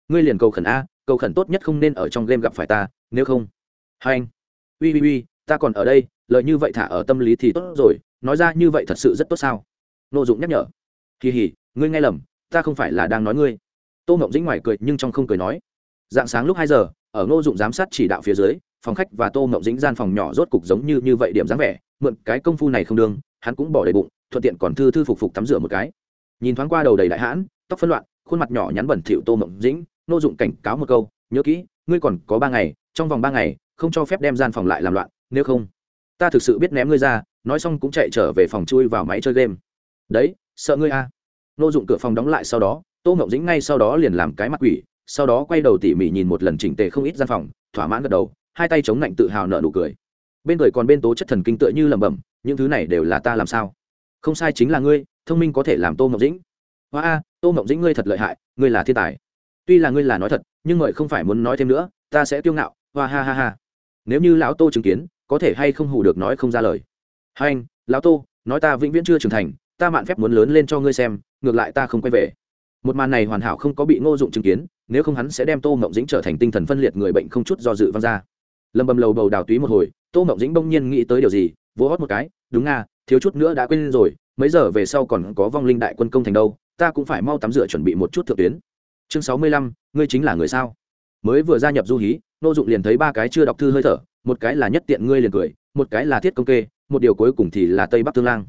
Ngươi liền cầu khẩn a, cầu khẩn tốt nhất không nên ở trong game gặp phải ta, nếu không. Hai anh, ui ui ui, ta còn ở đây, lợi như vậy thả ở tâm lý thì tốt rồi, nói ra như vậy thật sự rất tốt sao? Ngô dụng nhắc nhở, kỳ hỉ, ngươi nghe lầm, ta không phải là đang nói ngươi. Tô ngậu dĩnh ngoài cười nhưng trong không cười nói dạng sáng lúc hai giờ, ở ngô dụng giám sát chỉ đạo phía dưới, phòng khách và tô ngộng dĩnh gian phòng nhỏ rốt cục giống như như vậy điểm dáng vẻ, mượn cái công phu này không đương, hắn cũng bỏ đầy bụng, thuận tiện còn thư thư phục phục tắm rửa một cái. Nhìn thoáng qua đầu đầy đại hãn, tóc phân loạn, khuôn mặt nhỏ nhắn bẩn thỉu tô mộng dĩnh nô dụng cảnh cáo một câu, nhớ kỹ, ngươi còn có ba ngày, trong vòng ba ngày, không cho phép đem gian phòng lại làm loạn, nếu không, ta thực sự biết ném ngươi ra. Nói xong cũng chạy trở về phòng chui vào máy chơi game. Đấy, sợ ngươi a à. nô dụng cửa phòng đóng lại sau đó, tô mộng dĩnh ngay sau đó liền làm cái mặt quỷ sau đó quay đầu tỉ mỉ nhìn một lần chỉnh tề không ít gian phòng, thỏa mãn gật đầu, hai tay chống lạnh tự hào nở nụ cười. Bên cười còn bên tố chất thần kinh tựa như lẩm bẩm, những thứ này đều là ta làm sao? Không sai chính là ngươi, thông minh có thể làm tô mộng dĩnh. Hoa a, tô mộng dĩnh ngươi thật lợi hại, ngươi là thiên tài. Tuy là ngươi là nói thật, nhưng mời không phải muốn nói thêm nữa, ta sẽ kiêu ngạo, hoa ha ha ha. Nếu như lão tô chứng kiến, có thể hay không hủ được nói không ra lời. Hai anh, lão tô, nói ta vĩnh viễn chưa trưởng thành, ta mạn phép muốn lớn lên cho ngươi xem, ngược lại ta không quay về một màn này hoàn hảo không có bị ngô dụng chứng kiến, nếu không hắn sẽ đem tô mộng dĩnh trở thành tinh thần phân liệt người bệnh không chút do dự văng ra. Lầm bầm lầu bầu đào túy một hồi, tô mộng dĩnh bỗng nhiên nghĩ tới điều gì, vỗ hót một cái, đúng nga, thiếu chút nữa đã quên rồi, mấy giờ về sau còn có vong linh đại quân công thành đâu, ta cũng phải mau tắm rửa chuẩn bị một chút thượng tuyến. Chương sáu mươi lăm, ngươi chính là người sao? Mới vừa gia nhập du hí nô dụng liền thấy ba cái chưa đọc thư hơi thở, một cái là nhất tiện ngươi liền cười, một cái là thiết công kê, một điều cuối cùng thì là tây bắc tương lang.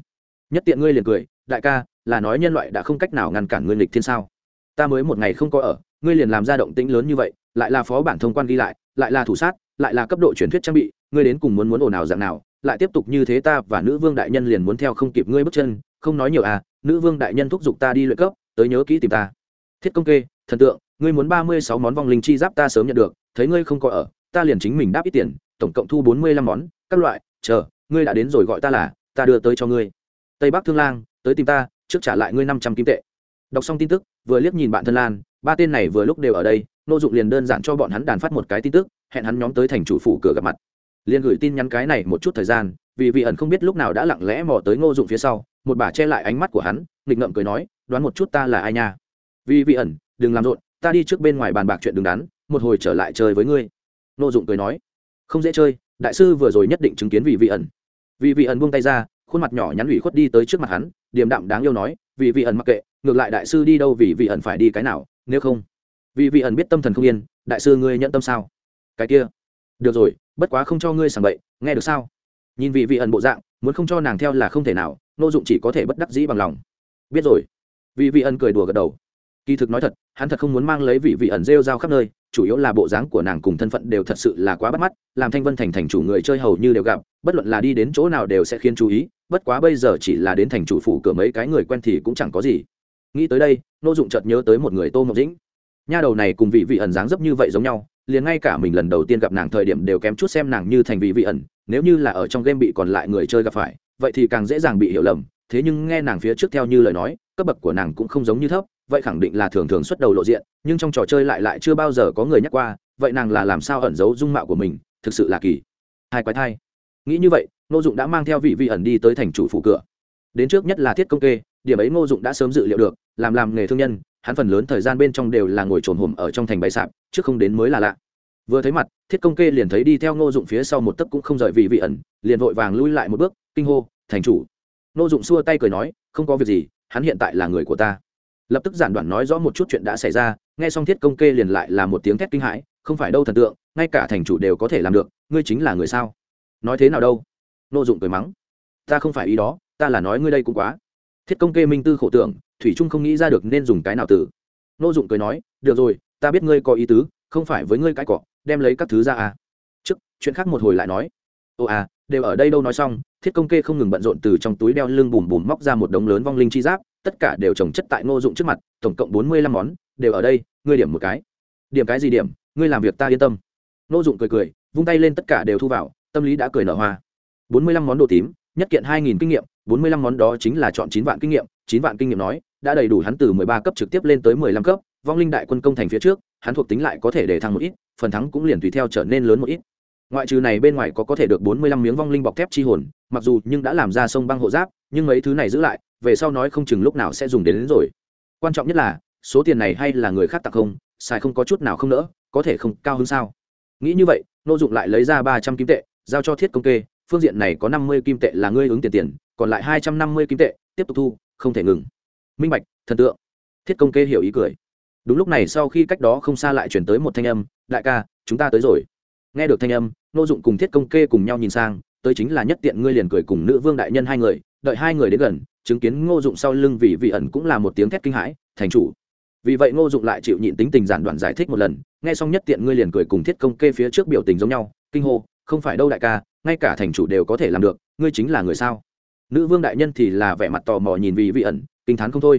Nhất tiện ngươi liền cười, đại ca là nói nhân loại đã không cách nào ngăn cản ngươi lịch thiên sao? Ta mới một ngày không có ở, ngươi liền làm ra động tĩnh lớn như vậy, lại là phó bản thông quan ghi lại lại là thủ sát, lại là cấp độ truyền thuyết trang bị, ngươi đến cùng muốn muốn ồn ào dạng nào, lại tiếp tục như thế ta và nữ vương đại nhân liền muốn theo không kịp ngươi bước chân, không nói nhiều à nữ vương đại nhân thúc giục ta đi luyện cấp, tới nhớ kỹ tìm ta. Thiết công kê, thần tượng, ngươi muốn ba mươi sáu món vong linh chi giáp ta sớm nhận được, thấy ngươi không có ở, ta liền chính mình đáp ít tiền, tổng cộng thu bốn mươi lăm món, các loại, chờ, ngươi đã đến rồi gọi ta là, ta đưa tới cho ngươi. Tây bắc thương lang, tới tìm ta trước trả lại ngươi năm trăm kim tệ. Đọc xong tin tức, vừa liếc nhìn bạn thân lan, ba tên này vừa lúc đều ở đây, nô dụng liền đơn giản cho bọn hắn đàn phát một cái tin tức, hẹn hắn nhóm tới thành chủ phủ cửa gặp mặt. Liền gửi tin nhắn cái này một chút thời gian, vì vị ẩn không biết lúc nào đã lặng lẽ mò tới ngô dụng phía sau, một bà che lại ánh mắt của hắn, nghịch ngậm cười nói, đoán một chút ta là ai nha? Vì vị ẩn, đừng làm rộn, ta đi trước bên ngoài bàn bạc chuyện đứng đắn, một hồi trở lại chơi với ngươi. Ngô dụng cười nói, không dễ chơi, đại sư vừa rồi nhất định chứng kiến vị vị ẩn. Vì vị ẩn buông tay ra, khuôn mặt nhỏ nhắn ủy khuất đi tới trước mặt hắn điềm đạm đáng yêu nói, vì vị ẩn mặc kệ, ngược lại đại sư đi đâu vì vị ẩn phải đi cái nào, nếu không? Vì vị ẩn biết tâm thần không yên, đại sư ngươi nhận tâm sao? Cái kia. Được rồi, bất quá không cho ngươi sảng bậy, nghe được sao? Nhìn vị vị ẩn bộ dạng, muốn không cho nàng theo là không thể nào, nô dụng chỉ có thể bất đắc dĩ bằng lòng. Biết rồi. Vị vị ẩn cười đùa gật đầu kỳ thực nói thật, hắn thật không muốn mang lấy vị vị ẩn rêu rao khắp nơi, chủ yếu là bộ dáng của nàng cùng thân phận đều thật sự là quá bắt mắt, làm thanh vân thành thành chủ người chơi hầu như đều gặp, bất luận là đi đến chỗ nào đều sẽ khiến chú ý, bất quá bây giờ chỉ là đến thành chủ phủ cửa mấy cái người quen thì cũng chẳng có gì. Nghĩ tới đây, nô dụng chợt nhớ tới một người tô ngọc dĩnh. Nha đầu này cùng vị vị ẩn dáng dấp như vậy giống nhau, liền ngay cả mình lần đầu tiên gặp nàng thời điểm đều kém chút xem nàng như thành vị vị ẩn, nếu như là ở trong game bị còn lại người chơi gặp phải, vậy thì càng dễ dàng bị hiểu lầm, thế nhưng nghe nàng phía trước theo như lời nói, cấp bậc của nàng cũng không giống như thấp vậy khẳng định là thường thường xuất đầu lộ diện, nhưng trong trò chơi lại lại chưa bao giờ có người nhắc qua, vậy nàng là làm sao ẩn giấu dung mạo của mình, thực sự là kỳ. Hai quái thai. Nghĩ như vậy, ngô dụng đã mang theo vị vị ẩn đi tới thành chủ phủ cửa. Đến trước nhất là thiết công kê, điểm ấy ngô dụng đã sớm dự liệu được, làm làm nghề thương nhân, hắn phần lớn thời gian bên trong đều là ngồi trồn hùm ở trong thành bãi sạp chứ không đến mới là lạ. Vừa thấy mặt, thiết công kê liền thấy đi theo ngô dụng phía sau một tấc cũng không rời vị vị ẩn, liền vội vàng lui lại một bước, kinh hô, thành chủ. Ngô dụng xua tay cười nói, không có việc gì, hắn hiện tại là người của ta lập tức giản đoạn nói rõ một chút chuyện đã xảy ra, nghe xong thiết công kê liền lại là một tiếng thét kinh hãi, không phải đâu thần tượng, ngay cả thành chủ đều có thể làm được, ngươi chính là người sao? Nói thế nào đâu? Nô dụng cười mắng. Ta không phải ý đó, ta là nói ngươi đây cũng quá. Thiết công kê minh tư khổ tưởng, thủy trung không nghĩ ra được nên dùng cái nào từ. Nô dụng cười nói, được rồi, ta biết ngươi có ý tứ, không phải với ngươi cái cọ, đem lấy các thứ ra à. Trước, chuyện khác một hồi lại nói. Ồ à đều ở đây đâu nói xong, thiết công kê không ngừng bận rộn từ trong túi đeo lưng bùm bùm móc ra một đống lớn vong linh chi giáp tất cả đều trồng chất tại ngô dụng trước mặt, tổng cộng bốn mươi lăm món, đều ở đây, ngươi điểm một cái. Điểm cái gì điểm? Ngươi làm việc ta yên tâm. Ngô dụng cười cười, vung tay lên tất cả đều thu vào, tâm lý đã cười nở hoa. bốn mươi lăm món đồ tím, nhất kiện hai nghìn kinh nghiệm, bốn mươi lăm món đó chính là chọn chín vạn kinh nghiệm, chín vạn kinh nghiệm nói, đã đầy đủ hắn từ mười ba cấp trực tiếp lên tới mười lăm cấp, vong linh đại quân công thành phía trước, hắn thuộc tính lại có thể để thăng một ít, phần thắng cũng liền tùy theo trở nên lớn một ít. Ngoại trừ này bên ngoài có có thể được bốn mươi lăm miếng vong linh bọc thép chi hồn, mặc dù nhưng đã làm ra sông băng hộ giáp, nhưng mấy thứ này giữ lại về sau nói không chừng lúc nào sẽ dùng đến, đến rồi. Quan trọng nhất là số tiền này hay là người khác tặng không xài không có chút nào không nỡ có thể không cao hơn sao? Nghĩ như vậy nô dụng lại lấy ra ba trăm kim tệ giao cho thiết công kê phương diện này có năm mươi kim tệ là ngươi ứng tiền tiền còn lại hai trăm năm mươi kim tệ tiếp tục thu không thể ngừng. Minh bạch thần tượng. Thiết công kê hiểu ý cười. Đúng lúc này sau khi cách đó không xa lại chuyển tới một thanh âm đại ca chúng ta tới rồi. Nghe được thanh âm nô dụng cùng thiết công kê cùng nhau nhìn sang tới chính là nhất tiện ngươi liền cười cùng nữ vương đại nhân hai người đợi hai người đến gần chứng kiến ngô dụng sau lưng vì vị ẩn cũng là một tiếng thét kinh hãi, thành chủ, vì vậy ngô dụng lại chịu nhịn tính tình giản đoạn giải thích một lần, nghe xong nhất tiện ngươi liền cười cùng thiết công kê phía trước biểu tình giống nhau, kinh hô, không phải đâu đại ca, ngay cả thành chủ đều có thể làm được, ngươi chính là người sao? Nữ vương đại nhân thì là vẻ mặt tò mò nhìn vì vị ẩn, kinh t h á n không thôi.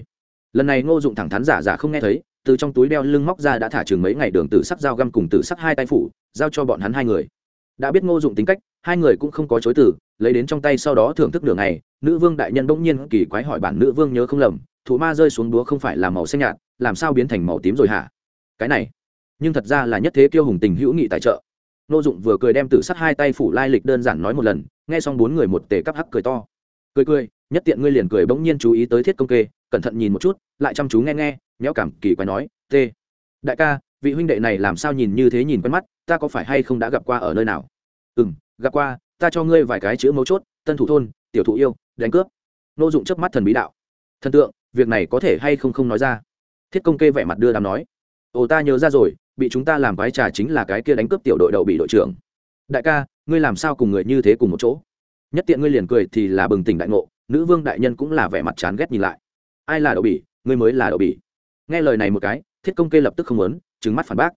Lần này ngô dụng thẳng thắn giả giả không nghe thấy, từ trong túi đeo lưng móc ra đã thả chừng mấy ngày đường tử sắc dao găm cùng tử sắc hai tay phủ, giao cho bọn hắn hai người. Đã biết ngô dụng tính cách, hai người cũng không có chối từ, lấy đến trong tay sau đó thưởng thức đường này nữ vương đại nhân bỗng nhiên kỳ quái hỏi bản nữ vương nhớ không lầm thủ ma rơi xuống đúa không phải là màu xanh nhạt, làm sao biến thành màu tím rồi hả? Cái này, nhưng thật ra là nhất thế kiêu hùng tình hữu nghị tài trợ. Nô dụng vừa cười đem tử sắt hai tay phủ lai lịch đơn giản nói một lần, nghe xong bốn người một tề cắp hắc cười to. Cười cười, nhất tiện ngươi liền cười bỗng nhiên chú ý tới thiết công kê, cẩn thận nhìn một chút, lại chăm chú nghe nghe, méo cảm kỳ quái nói, t, đại ca, vị huynh đệ này làm sao nhìn như thế nhìn quen mắt, ta có phải hay không đã gặp qua ở nơi nào? Ừ m gặp qua, ta cho ngươi vài cái chữ mấu chốt, tân thủ thôn, tiểu thụ yêu đánh cướp. Nô dụng chớp mắt thần bí đạo. Thần tượng, việc này có thể hay không không nói ra. Thiết công kê vẻ mặt đưa đàm nói. Ồ, ta nhớ ra rồi, bị chúng ta làm quái trà chính là cái kia đánh cướp tiểu đội đậu bị đội trưởng. Đại ca, ngươi làm sao cùng người như thế cùng một chỗ? Nhất tiện ngươi liền cười thì là bừng tỉnh đại ngộ, nữ vương đại nhân cũng là vẻ mặt chán ghét nhìn lại. Ai là đậu bỉ ngươi mới là đậu bỉ nghe lời này một cái, thiết công kê lập tức không muốn trứng mắt phản bác.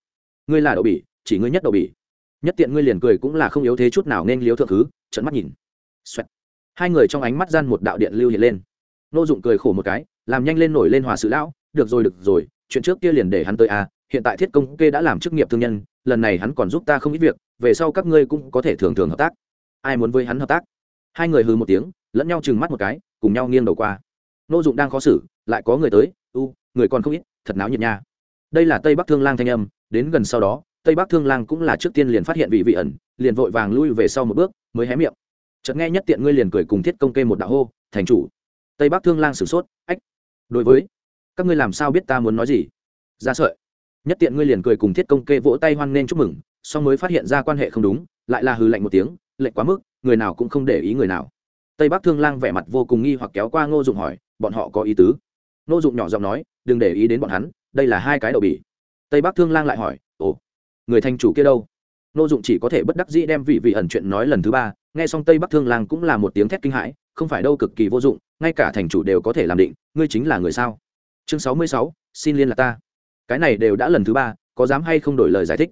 Ngươi là đậu bỉ chỉ ngươi nhất đậu bỉ nhất tiện ngươi liền cười cũng là không yếu thế chút nào nên liếu thượng thứ trận mắt nhìn. Xoẹt hai người trong ánh mắt gian một đạo điện lưu hiện lên. Nô dụng cười khổ một cái, làm nhanh lên nổi lên hòa sự lão, được rồi được rồi, chuyện trước kia liền để hắn tới à hiện tại thiết công kê đã làm chức nghiệp thương nhân, lần này hắn còn giúp ta không ít việc, về sau các ngươi cũng có thể thường thường hợp tác. Ai muốn với hắn hợp tác? Hai người hừ một tiếng, lẫn nhau chừng mắt một cái, cùng nhau nghiêng đầu qua. Nô dụng đang khó xử, lại có người tới, u, người còn không ít, thật náo nhiệt nha. Đây là tây bắc thương lang thanh âm, đến gần sau đó, tây bắc thương lang cũng là trước tiên liền phát hiện vị vị ẩn, liền vội vàng lui về sau một bước, mới hé miệng chợt nghe nhất tiện ngươi liền cười cùng thiết công kê một đạo hô, thành chủ. Tây bắc thương lang sửng sốt, ách, đối với, các ngươi làm sao biết ta muốn nói gì? Ra sợi. Nhất tiện ngươi liền cười cùng thiết công kê vỗ tay hoan nghênh chúc mừng, song mới phát hiện ra quan hệ không đúng, lại là hừ lạnh một tiếng lệnh quá mức, người nào cũng không để ý người nào. Tây bắc thương lang vẻ mặt vô cùng nghi hoặc kéo qua ngô dụng hỏi, bọn họ có ý tứ? Ngô dụng nhỏ giọng nói, đừng để ý đến bọn hắn, đây là hai cái đậu bỉ tây bắc thương lang lại hỏi, ồ, người thành chủ kia đâu? Ngô dụng chỉ có thể bất đắc dĩ đem vị vị ẩn chuyện nói lần thứ ba nghe xong tây bắc thương lang cũng là một tiếng thét kinh hãi, không phải đâu cực kỳ vô dụng, ngay cả thành chủ đều có thể làm định, ngươi chính là người sao? Chương sáu mươi sáu, xin liên lạc ta. Cái này đều đã lần thứ ba, có dám hay không đổi lời giải thích?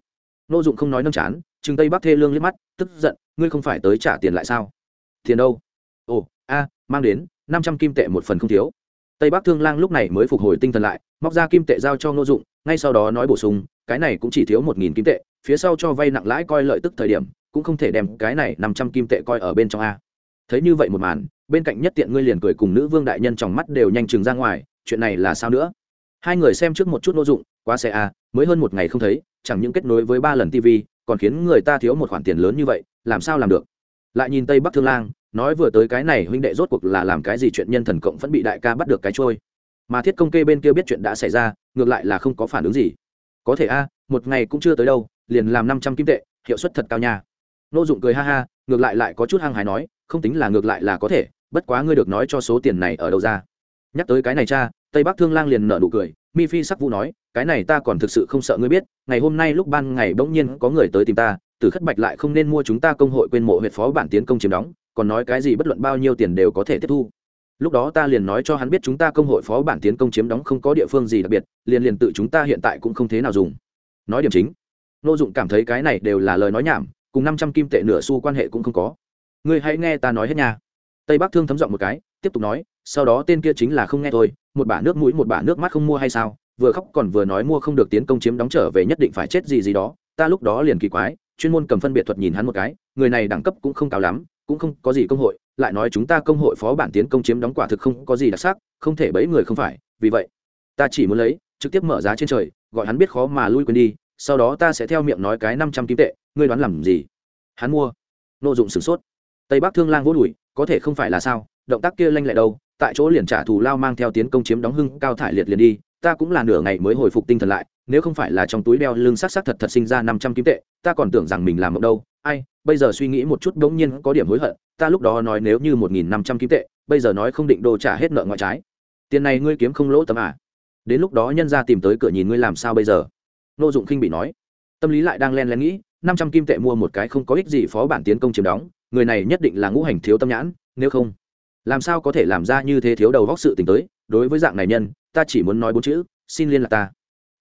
Nô dụng không nói nâm chán chừng tây bắc thê lương liếc mắt, tức giận, ngươi không phải tới trả tiền lại sao? Tiền đâu? Ồ, a, mang đến, năm trăm kim tệ một phần không thiếu. Tây bắc thương lang lúc này mới phục hồi tinh thần lại, móc ra kim tệ giao cho nô dụng, ngay sau đó nói bổ sung, cái này cũng chỉ thiếu một nghìn kim tệ, phía sau cho vay nặng lãi coi lợi tức thời điểm cũng không thể đem cái này năm trăm kim tệ coi ở bên trong a. Thấy như vậy một màn, bên cạnh nhất tiện ngươi liền cười cùng nữ vương đại nhân trong mắt đều nhanh chừng ra ngoài, chuyện này là sao nữa? Hai người xem trước một chút nô dụng, quá xe a, mới hơn một ngày không thấy, chẳng những kết nối với ba lần tv còn khiến người ta thiếu một khoản tiền lớn như vậy, làm sao làm được? Lại nhìn tây bắc thương lang, nói vừa tới cái này huynh đệ rốt cuộc là làm cái gì chuyện nhân thần cộng vẫn bị đại ca bắt được cái trôi. Mà thiết công kê bên kia biết chuyện đã xảy ra, ngược lại là không có phản ứng gì. Có thể a, một ngày cũng chưa tới đâu, liền làm năm trăm kim tệ, hiệu suất thật cao nha nô dụng cười ha ha, ngược lại lại có chút hăng hái nói, không tính là ngược lại là có thể, bất quá ngươi được nói cho số tiền này ở đâu ra. Nhắc tới cái này cha, tây bắc thương lang liền nở nụ cười, mi phi sắc vũ nói, cái này ta còn thực sự không sợ ngươi biết, ngày hôm nay lúc ban ngày bỗng nhiên có người tới tìm ta, tử khất bạch lại không nên mua chúng ta công hội quên mộ huyện phó bản tiến công chiếm đóng, còn nói cái gì bất luận bao nhiêu tiền đều có thể tiếp thu. Lúc đó ta liền nói cho hắn biết chúng ta công hội phó bản tiến công chiếm đóng không có địa phương gì đặc biệt, liền liền tự chúng ta hiện tại cũng không thế nào dùng. Nói điểm chính. Nô dụng cảm thấy cái này đều là lời nói nhảm cùng năm trăm kim tệ nửa xu quan hệ cũng không có. Ngươi hãy nghe ta nói hết nha. Tây bắc thương thấm giọng một cái, tiếp tục nói, sau đó tên kia chính là không nghe thôi, một bả nước mũi, một bả nước mắt không mua hay sao? Vừa khóc còn vừa nói mua không được tiến công chiếm đóng trở về nhất định phải chết gì gì đó, ta lúc đó liền kỳ quái, chuyên môn cầm phân biệt thuật nhìn hắn một cái, người này đẳng cấp cũng không cao lắm, cũng không có gì công hội, lại nói chúng ta công hội phó bản tiến công chiếm đóng quả thực không có gì đặc sắc, không thể bẫy người không phải, vì vậy, ta chỉ muốn lấy, trực tiếp mở giá trên trời, gọi hắn biết khó mà lui quên đi sau đó ta sẽ theo miệng nói cái năm trăm kim tệ, ngươi đoán làm gì? Hắn mua. Nô dụng sửng sốt. Tây bắc thương lang vỗ đùi, có thể không phải là sao, động tác kia lanh lẹ đâu, tại chỗ liền trả thù lao mang theo tiến công chiếm đóng hưng, cao thải liệt liền đi, ta cũng là nửa ngày mới hồi phục tinh thần lại, nếu không phải là trong túi đeo lưng sắc sắc thật thật sinh ra năm trăm kim tệ, ta còn tưởng rằng mình làm mộng đâu. Ai, bây giờ suy nghĩ một chút đ n g nhiên có điểm hối hận, ta lúc đó nói nếu như một nghìn năm trăm kim tệ, bây giờ nói không định đồ trả hết nợ ngoại trái. Tiền này ngươi kiếm không lỗ tầm à? Đến lúc đó nhân ra tìm tới cửa nhìn ngươi làm sao bây giờ? Nô dụng khinh bị nói. Tâm lý lại đang len lén nghĩ, năm trăm kim tệ mua một cái không có ích gì phó bản tiến công chiếm đóng, người này nhất định là ngũ hành thiếu tâm nhãn, nếu không, làm sao có thể làm ra như thế thiếu đầu góc sự t tới? Đối với dạng này nhân, ta chỉ muốn nói bốn chữ, xin liên lạc ta.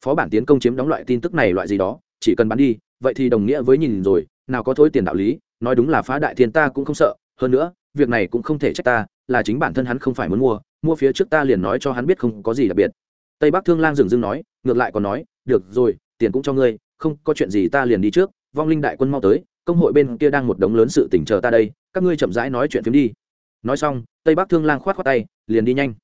Phó bản tiến công chiếm đóng loại tin tức này loại gì đó, chỉ cần bán đi, vậy thì đồng nghĩa với nhìn rồi, nào có thối tiền đạo lý, nói đúng là phá đại thiên ta cũng không sợ, hơn nữa, việc này cũng không thể trách ta, là chính bản thân hắn không phải muốn mua mua phía trước ta liền nói cho hắn biết không có gì đặc biệt. Tây bắc thương lang dừng dưng nói, ngược lại còn nói được rồi, tiền cũng cho ngươi, không có chuyện gì ta liền đi trước, vong linh đại quân mau tới, công hội bên kia đang một đống lớn sự tỉnh chờ ta đây, các ngươi chậm rãi nói chuyện phiếm đi. Nói xong, tây bắc thương lang khoát khoát tay, liền đi nhanh.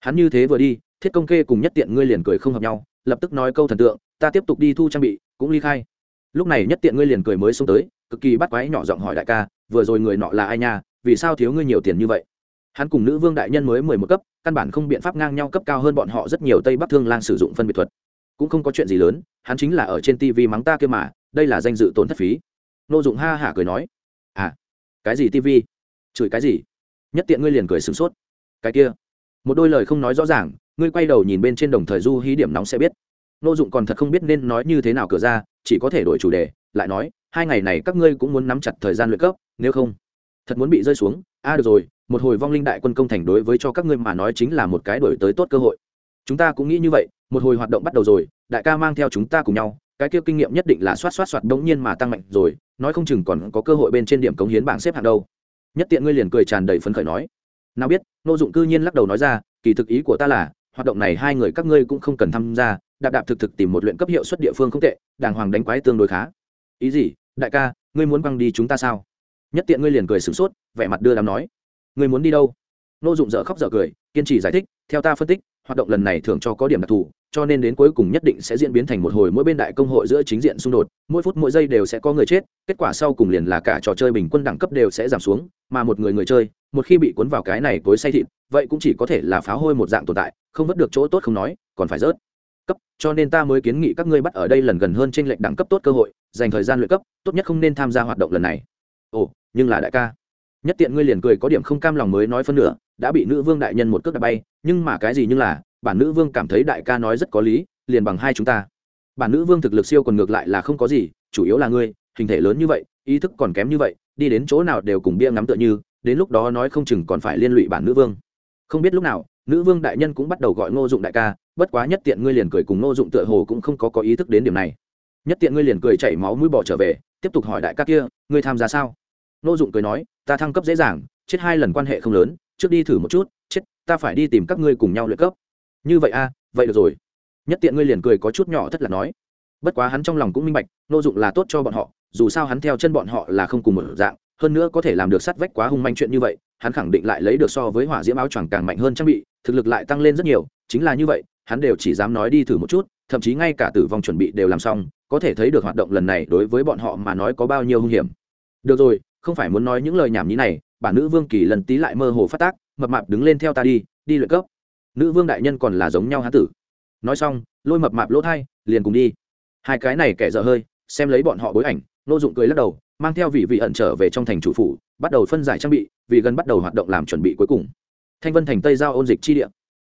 Hắn như thế vừa đi, thiết công kê cùng nhất tiện ngươi liền cười không hợp nhau, lập tức nói câu thần tượng, ta tiếp tục đi thu trang bị, cũng ly khai. Lúc này nhất tiện ngươi liền cười mới xuống tới, cực kỳ bắt quái nhỏ giọng hỏi đại ca, vừa rồi người nọ là ai nha, vì sao thiếu ngươi nhiều tiền như vậy? Hắn cùng nữ vương đại nhân mới mười một cấp, căn bản không biện pháp ngang nhau cấp cao hơn bọn họ, rất nhiều tây bắc thương lang sử dụng phân biệt thuật cũng không có chuyện gì lớn hắn chính là ở trên tv mắng ta kia mà đây là danh dự tổn thất phí. Nô dụng ha hả cười nói à cái gì tv chửi cái gì? Nhất tiện ngươi liền cười sửng sốt. Cái kia một đôi lời không nói rõ ràng ngươi quay đầu nhìn bên trên đồng thời du hí điểm nóng sẽ biết. Nô dụng còn thật không biết nên nói như thế nào cửa ra chỉ có thể đổi chủ đề lại nói hai ngày này các ngươi cũng muốn nắm chặt thời gian luyện cấp nếu không thật muốn bị rơi xuống. A à, được rồi một hồi vong linh đại quân công thành đối với cho các ngươi mà nói chính là một cái đổi tới tốt cơ hội chúng ta cũng nghĩ như vậy, một hồi hoạt động bắt đầu rồi, đại ca mang theo chúng ta cùng nhau, cái kia kinh nghiệm nhất định là xoát xoát xoát đống nhiên mà tăng mạnh rồi, nói không chừng còn có cơ hội bên trên điểm cống hiến bảng xếp hạng đâu. Nhất tiện ngươi liền cười tràn đầy phấn khởi nói. Nào biết, nô dụng cư nhiên lắc đầu nói ra, kỳ thực ý của ta là, hoạt động này hai người các ngươi cũng không cần tham gia, đạp đạp thực thực tìm một luyện cấp hiệu suất địa phương không tệ, đàng hoàng đánh quái tương đối khá. Ý gì, đại ca, ngươi muốn băng đi chúng ta sao? Nhất tiện ngươi liền cười sửng sốt, vẻ mặt đưa đám nói. Ngươi muốn đi đâu? Nô dụng dở khóc dở cười, kiên trì giải thích, theo ta phân tích hoạt động lần này thường cho có điểm đặc thù, cho nên đến cuối cùng nhất định sẽ diễn biến thành một hồi mỗi bên đại công hội giữa chính diện xung đột, mỗi phút mỗi giây đều sẽ có người chết, kết quả sau cùng liền là cả trò chơi bình quân đẳng cấp đều sẽ giảm xuống, mà một người người chơi, một khi bị cuốn vào cái này cối say thịt, vậy cũng chỉ có thể là phá hôi một dạng tồn tại, không vớt được chỗ tốt không nói, còn phải rớt. Cấp, cho nên ta mới kiến nghị các ngươi bắt ở đây lần gần hơn trên lệnh đẳng cấp tốt cơ hội, dành thời gian luyện cấp, tốt nhất không nên tham gia hoạt động lần này. Ồ, nhưng là đại ca nhất tiện ngươi liền cười có điểm không cam lòng mới nói phân nửa, đã bị nữ vương đại nhân một cước đã bay, nhưng mà cái gì nhưng là, bản nữ vương cảm thấy đại ca nói rất có lý, liền bằng hai chúng ta. Bản nữ vương thực lực siêu còn ngược lại là không có gì, chủ yếu là ngươi, hình thể lớn như vậy, ý thức còn kém như vậy, đi đến chỗ nào đều cùng bia ngắm tựa như, đến lúc đó nói không chừng còn phải liên lụy bản nữ vương. Không biết lúc nào, nữ vương đại nhân cũng bắt đầu gọi ngô dụng đại ca, bất quá nhất tiện ngươi liền cười cùng ngô dụng tựa hồ cũng không có có ý thức đến điểm này. Nhất tiện ngươi liền cười chảy máu mũi bỏ trở về, tiếp tục hỏi đại ca kia, ngươi tham gia sao? Nô dụng cười nói ta thăng cấp dễ dàng chết hai lần quan hệ không lớn trước đi thử một chút chết ta phải đi tìm các ngươi cùng nhau luyện cấp. Như vậy a à, vậy được rồi. Nhất tiện ngươi liền cười có chút nhỏ thất là nói. Bất quá hắn trong lòng cũng minh bạch nô dụng là tốt cho bọn họ dù sao hắn theo chân bọn họ là không cùng một dạng hơn nữa có thể làm được sắt vách quá hung manh chuyện như vậy hắn khẳng định lại lấy được so với hỏa diễm áo choàng càng mạnh hơn trang bị thực lực lại tăng lên rất nhiều chính là như vậy hắn đều chỉ dám nói đi thử một chút thậm chí ngay cả tử vong chuẩn bị đều làm xong có thể thấy được hoạt động lần này đối với bọn họ mà nói có bao nhiêu hung hiểm. Được rồi không phải muốn nói những lời nhảm nhí này bản nữ vương kỳ lần tí lại mơ hồ phát tác, mập mạp đứng lên theo ta đi đi luyện cấp. Nữ vương đại nhân còn là giống nhau hán tử. Nói xong, lôi mập mạp lỗ thai, liền cùng đi. Hai cái này kẻ dở hơi, xem lấy bọn họ bối ảnh, nô dụng cười lắc đầu, mang theo vị vị ẩn trở về trong thành chủ phủ, bắt đầu phân giải trang bị, vì gần bắt đầu hoạt động làm chuẩn bị cuối cùng. Thanh vân thành tây giao ôn dịch chi địa.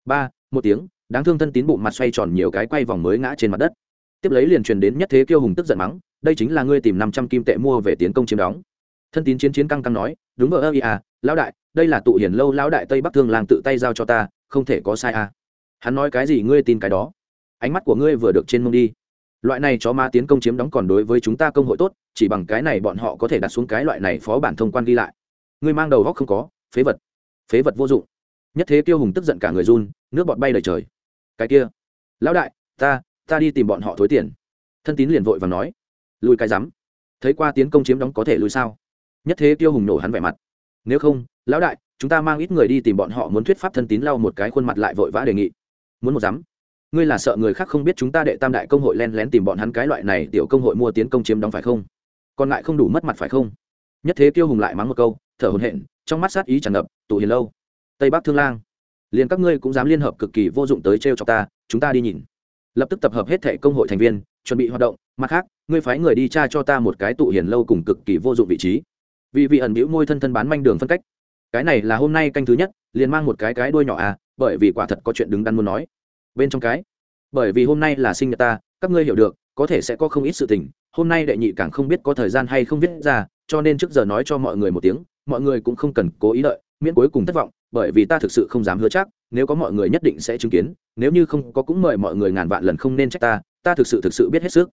Ba, một tiếng, đáng thương thân tín bụng mặt xoay tròn nhiều cái quay vòng mới ngã trên mặt đất. Tiếp lấy liền truyền đến nhất thế kiêu hùng tức giận mắng, đây chính là ngươi tìm năm trăm kim tệ mua về tiến công chiếm đóng thân tín chiến chiến căng căng nói, đúng vợ ơ, ý à lão đại, đây là tụ hiển lâu lão đại tây bắc thương làng tự tay giao cho ta, không thể có sai à. Hắn nói cái gì ngươi tin cái đó. Ánh mắt của ngươi vừa được trên mông đi. Loại này chó ma tiến công chiếm đóng còn đối với chúng ta công hội tốt, chỉ bằng cái này bọn họ có thể đặt xuống cái loại này phó bản thông quan ghi lại. Ngươi mang đầu góc không có, phế vật phế vật vô dụng. Nhất thế tiêu hùng tức giận cả người run, nước bọt bay đầy trời. Cái kia, lão đại, ta ta đi tìm bọn họ thối tiền. Thân tín liền vội và nói, lùi cái rắm, thấy qua tiến công chiếm đóng có thể lùi sao? Nhất thế tiêu hùng nổ hắn vẻ mặt. Nếu không, lão đại, chúng ta mang ít người đi tìm bọn họ muốn thuyết pháp thân tín lau một cái khuôn mặt lại vội vã đề nghị. Muốn một dám ngươi là sợ người khác không biết chúng ta đệ tam đại công hội len lén tìm bọn hắn cái loại này tiểu công hội mua tiến công chiếm đóng phải không? Còn lại không đủ mất mặt phải không? Nhất thế tiêu hùng lại mắng một câu, thở hồn hện trong mắt sát ý tràn ngập, tụ hiền lâu. Tây bắc thương lang, liền các ngươi cũng dám liên hợp cực kỳ vô dụng tới t cho ta, chúng ta đi nhìn. Lập tức tập hợp hết thệ công hội thành viên, chuẩn bị hoạt động, mặt khác, ngươi phái người đi tra cho ta một cái tụ hiền lâu cùng cực kỳ vô dụng vị trí vì vị ẩn bĩu môi thân thân bán manh đường phân cách. Cái này là hôm nay canh thứ nhất, liền mang một cái cái đuôi nhỏ à bởi vì quả thật có chuyện đứng đắn muốn nói. Bên trong cái, bởi vì hôm nay là sinh nhật ta, các ngươi hiểu được, có thể sẽ có không ít sự tình, hôm nay đệ nhị càng không biết có thời gian hay không viết ra, cho nên trước giờ nói cho mọi người một tiếng, mọi người cũng không cần cố ý đợi, miễn cuối cùng thất vọng, bởi vì ta thực sự không dám hứa chắc, nếu có mọi người nhất định sẽ chứng kiến, nếu như không có cũng mời mọi người ngàn vạn lần không nên trách ta ta thực sự thực sự biết hết sức.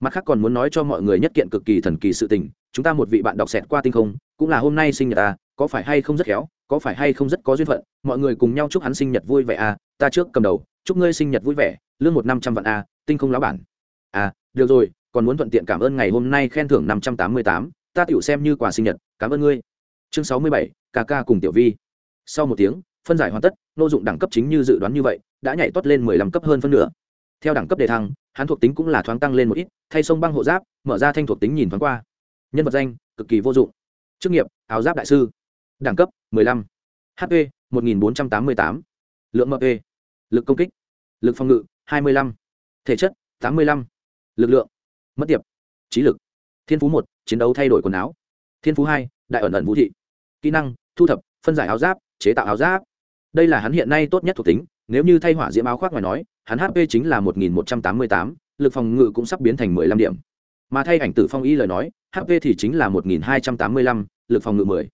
Mặt khác còn muốn nói cho mọi người nhất kiện cực kỳ thần kỳ sự tình chúng ta một vị bạn đọc xẹt qua tinh không, cũng là hôm nay sinh nhật ta, có phải hay không rất khéo, có phải hay không rất có duyên phận, mọi người cùng nhau chúc hắn sinh nhật vui vẻ à ta trước cầm đầu, chúc ngươi sinh nhật vui vẻ, lương một năm trăm vạn a tinh không lão bản. À được rồi, còn muốn thuận tiện cảm ơn ngày hôm nay khen thưởng năm trăm tám mươi tám, ta tựu xem như quà sinh nhật, cảm ơn ngươi. Chương sáu mươi bảy, ca ca cùng tiểu vi. Sau một tiếng, phân giải hoàn tất, nô dụng đẳng cấp chính như dự đoán như vậy, đã nhảy tót lên mười lăm cấp hơn phân nửa. Theo đẳng cấp đề thăng, hắn thuộc tính cũng là thoáng tăng lên một ít, thay sông băng hộ giáp, mở ra thanh thuộc tính nhìn thoáng qua nhân vật danh, cực kỳ vô dụng. Chức nghiệp, áo giáp đại sư. Đẳng cấp, mười lăm. Hp một nghìn bốn trăm tám mươi tám. Lượng mp lực công kích, lực phòng ngự, hai mươi lăm. Thể chất, tám mươi lăm. Lực lượng, mất tiệp. Trí lực, thiên phú một, chiến đấu thay đổi quần áo. Thiên phú hai, đại ẩn ẩn vũ thị. Kỹ năng, thu thập, phân giải áo giáp, chế tạo áo giáp. Đây là hắn hiện nay tốt nhất thuộc tính, nếu như thay hỏa diễm áo khoác ngoài nói, hắn hp chính là một nghìn một trăm tám mươi tám, lực phòng ngự cũng sắp biến thành mười lăm điểm. Mà thay ảnh tử phong y lời nói hp thì chính là một nghìn hai trăm tám mươi lăm, lực phòng ngự mười.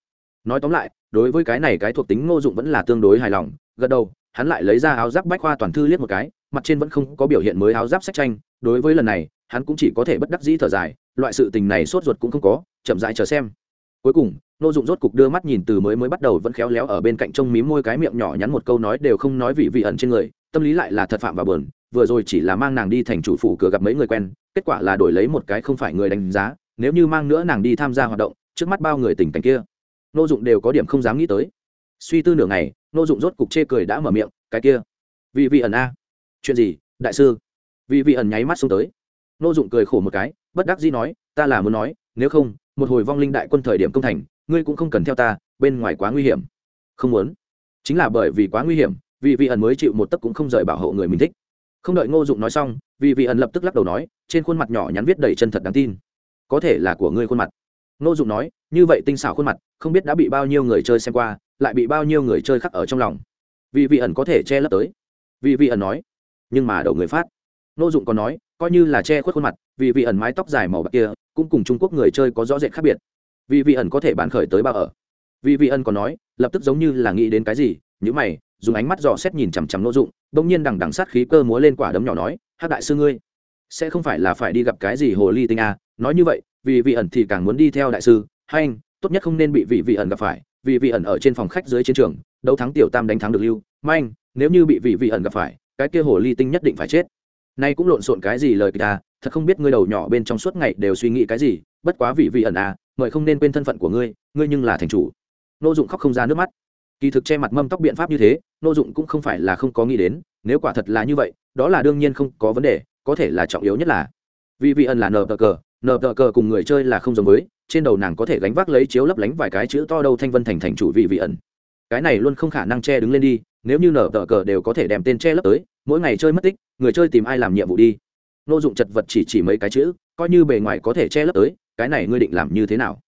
Nói tóm lại, đối với cái này cái thuộc tính ngô dụng vẫn là tương đối hài lòng, gật đầu, hắn lại lấy ra áo giáp bách khoa toàn thư liếc một cái, mặt trên vẫn không có biểu hiện mới áo giáp sách tranh, đối với lần này, hắn cũng chỉ có thể bất đắc dĩ thở dài, loại sự tình này sốt ruột cũng không có, chậm rãi chờ xem. Cuối cùng nô dụng rốt cục đưa mắt nhìn từ mới mới bắt đầu vẫn khéo léo ở bên cạnh trông mím môi cái miệng nhỏ nhắn một câu nói đều không nói vị vị ẩn trên người, tâm lý lại là thật phạm và bờn vừa rồi chỉ là mang nàng đi thành chủ phủ cửa gặp mấy người quen, kết quả là đổi lấy một cái không phải người đánh giá nếu như mang nữa nàng đi tham gia hoạt động, trước mắt bao người tình cảnh kia nô dụng đều có điểm không dám nghĩ tới. Suy tư nửa ngày nô dụng rốt cục chê cười đã mở miệng, cái kia, vị vị ẩn a. Chuyện gì, đại sư? Vị vị ẩn nháy mắt xuống tới. Nô dụng cười khổ một cái, bất đắc dĩ nói, ta là muốn nói, nếu không, một hồi vong linh đại quân thời điểm công thành, ngươi cũng không cần theo ta, bên ngoài quá nguy hiểm. Không muốn. Chính là bởi vì quá nguy hiểm vì vị ẩn mới chịu một tấc cũng không rời bảo hộ người mình thích. Không đợi ngô dụng nói xong vì vị ẩn lập tức lắc đầu nói, trên khuôn mặt nhỏ nhắn viết đầy chân thật đáng tin có thể là của ngươi khuôn mặt. Ngô dụng nói như vậy tinh xảo khuôn mặt không biết đã bị bao nhiêu người chơi xem qua lại bị bao nhiêu người chơi khắc ở trong lòng. Vì vị ẩn có thể che lấp tới. Vì vị ẩn nói nhưng mà đầu người phát. Ngô dụng còn nói coi như là che khuất khuôn mặt vì vị ẩn mái tóc dài màu bạc kia cũng cùng trung quốc người chơi có rõ rệt khác biệt. Vì vị ẩn có thể bán khởi tới bao ở. Vì vị ẩn còn nói lập tức giống như là nghĩ đến cái gì nhữ mày dùng ánh mắt dò xét nhìn chằm chằm nô dụng bỗng nhiên đằng đằng sát khí cơ múa lên quả đấm nhỏ nói hát đại sư ngươi sẽ không phải là phải đi gặp cái gì hồ ly tinh à, nói như vậy, vì vị ẩn thì càng muốn đi theo đại sư, hay anh, tốt nhất không nên bị vị vị ẩn gặp phải, vì vị ẩn ở trên phòng khách dưới chiến trường, đấu thắng tiểu tam đánh thắng được lưu manh nếu như bị vị vị ẩn gặp phải, cái kia hồ ly tinh nhất định phải chết. Nay cũng lộn xộn cái gì lời kỳ ta, thật không biết ngươi đầu nhỏ bên trong suốt ngày đều suy nghĩ cái gì, bất quá vị vị ẩn à mời không nên quên thân phận của ngươi ngươi nhưng là thành chủ. Nô dụng khóc không ra nước mắt. Kỳ thực che mặt mâm tóc biện pháp như thế, nô dụng cũng không phải là không có nghĩ đến, nếu quả thật là như vậy, đó là đương nhiên không có vấn đề, có thể là trọng yếu nhất là vì vị ẩn là nờ cờ nờ tờ cờ cùng người chơi là không giống với, trên đầu nàng có thể gánh vác lấy chiếu lấp lánh vài cái chữ to đâu thanh vân thành thành chủ vị vị ẩn. Cái này luôn không khả năng che đứng lên đi, nếu như nở tờ cờ đều có thể đem tên che lấp tới, mỗi ngày chơi mất tích, người chơi tìm ai làm nhiệm vụ đi. Nô dụng chật vật chỉ chỉ mấy cái chữ, coi như bề ngoài có thể che lấp tới, cái này ngươi định làm như thế nào?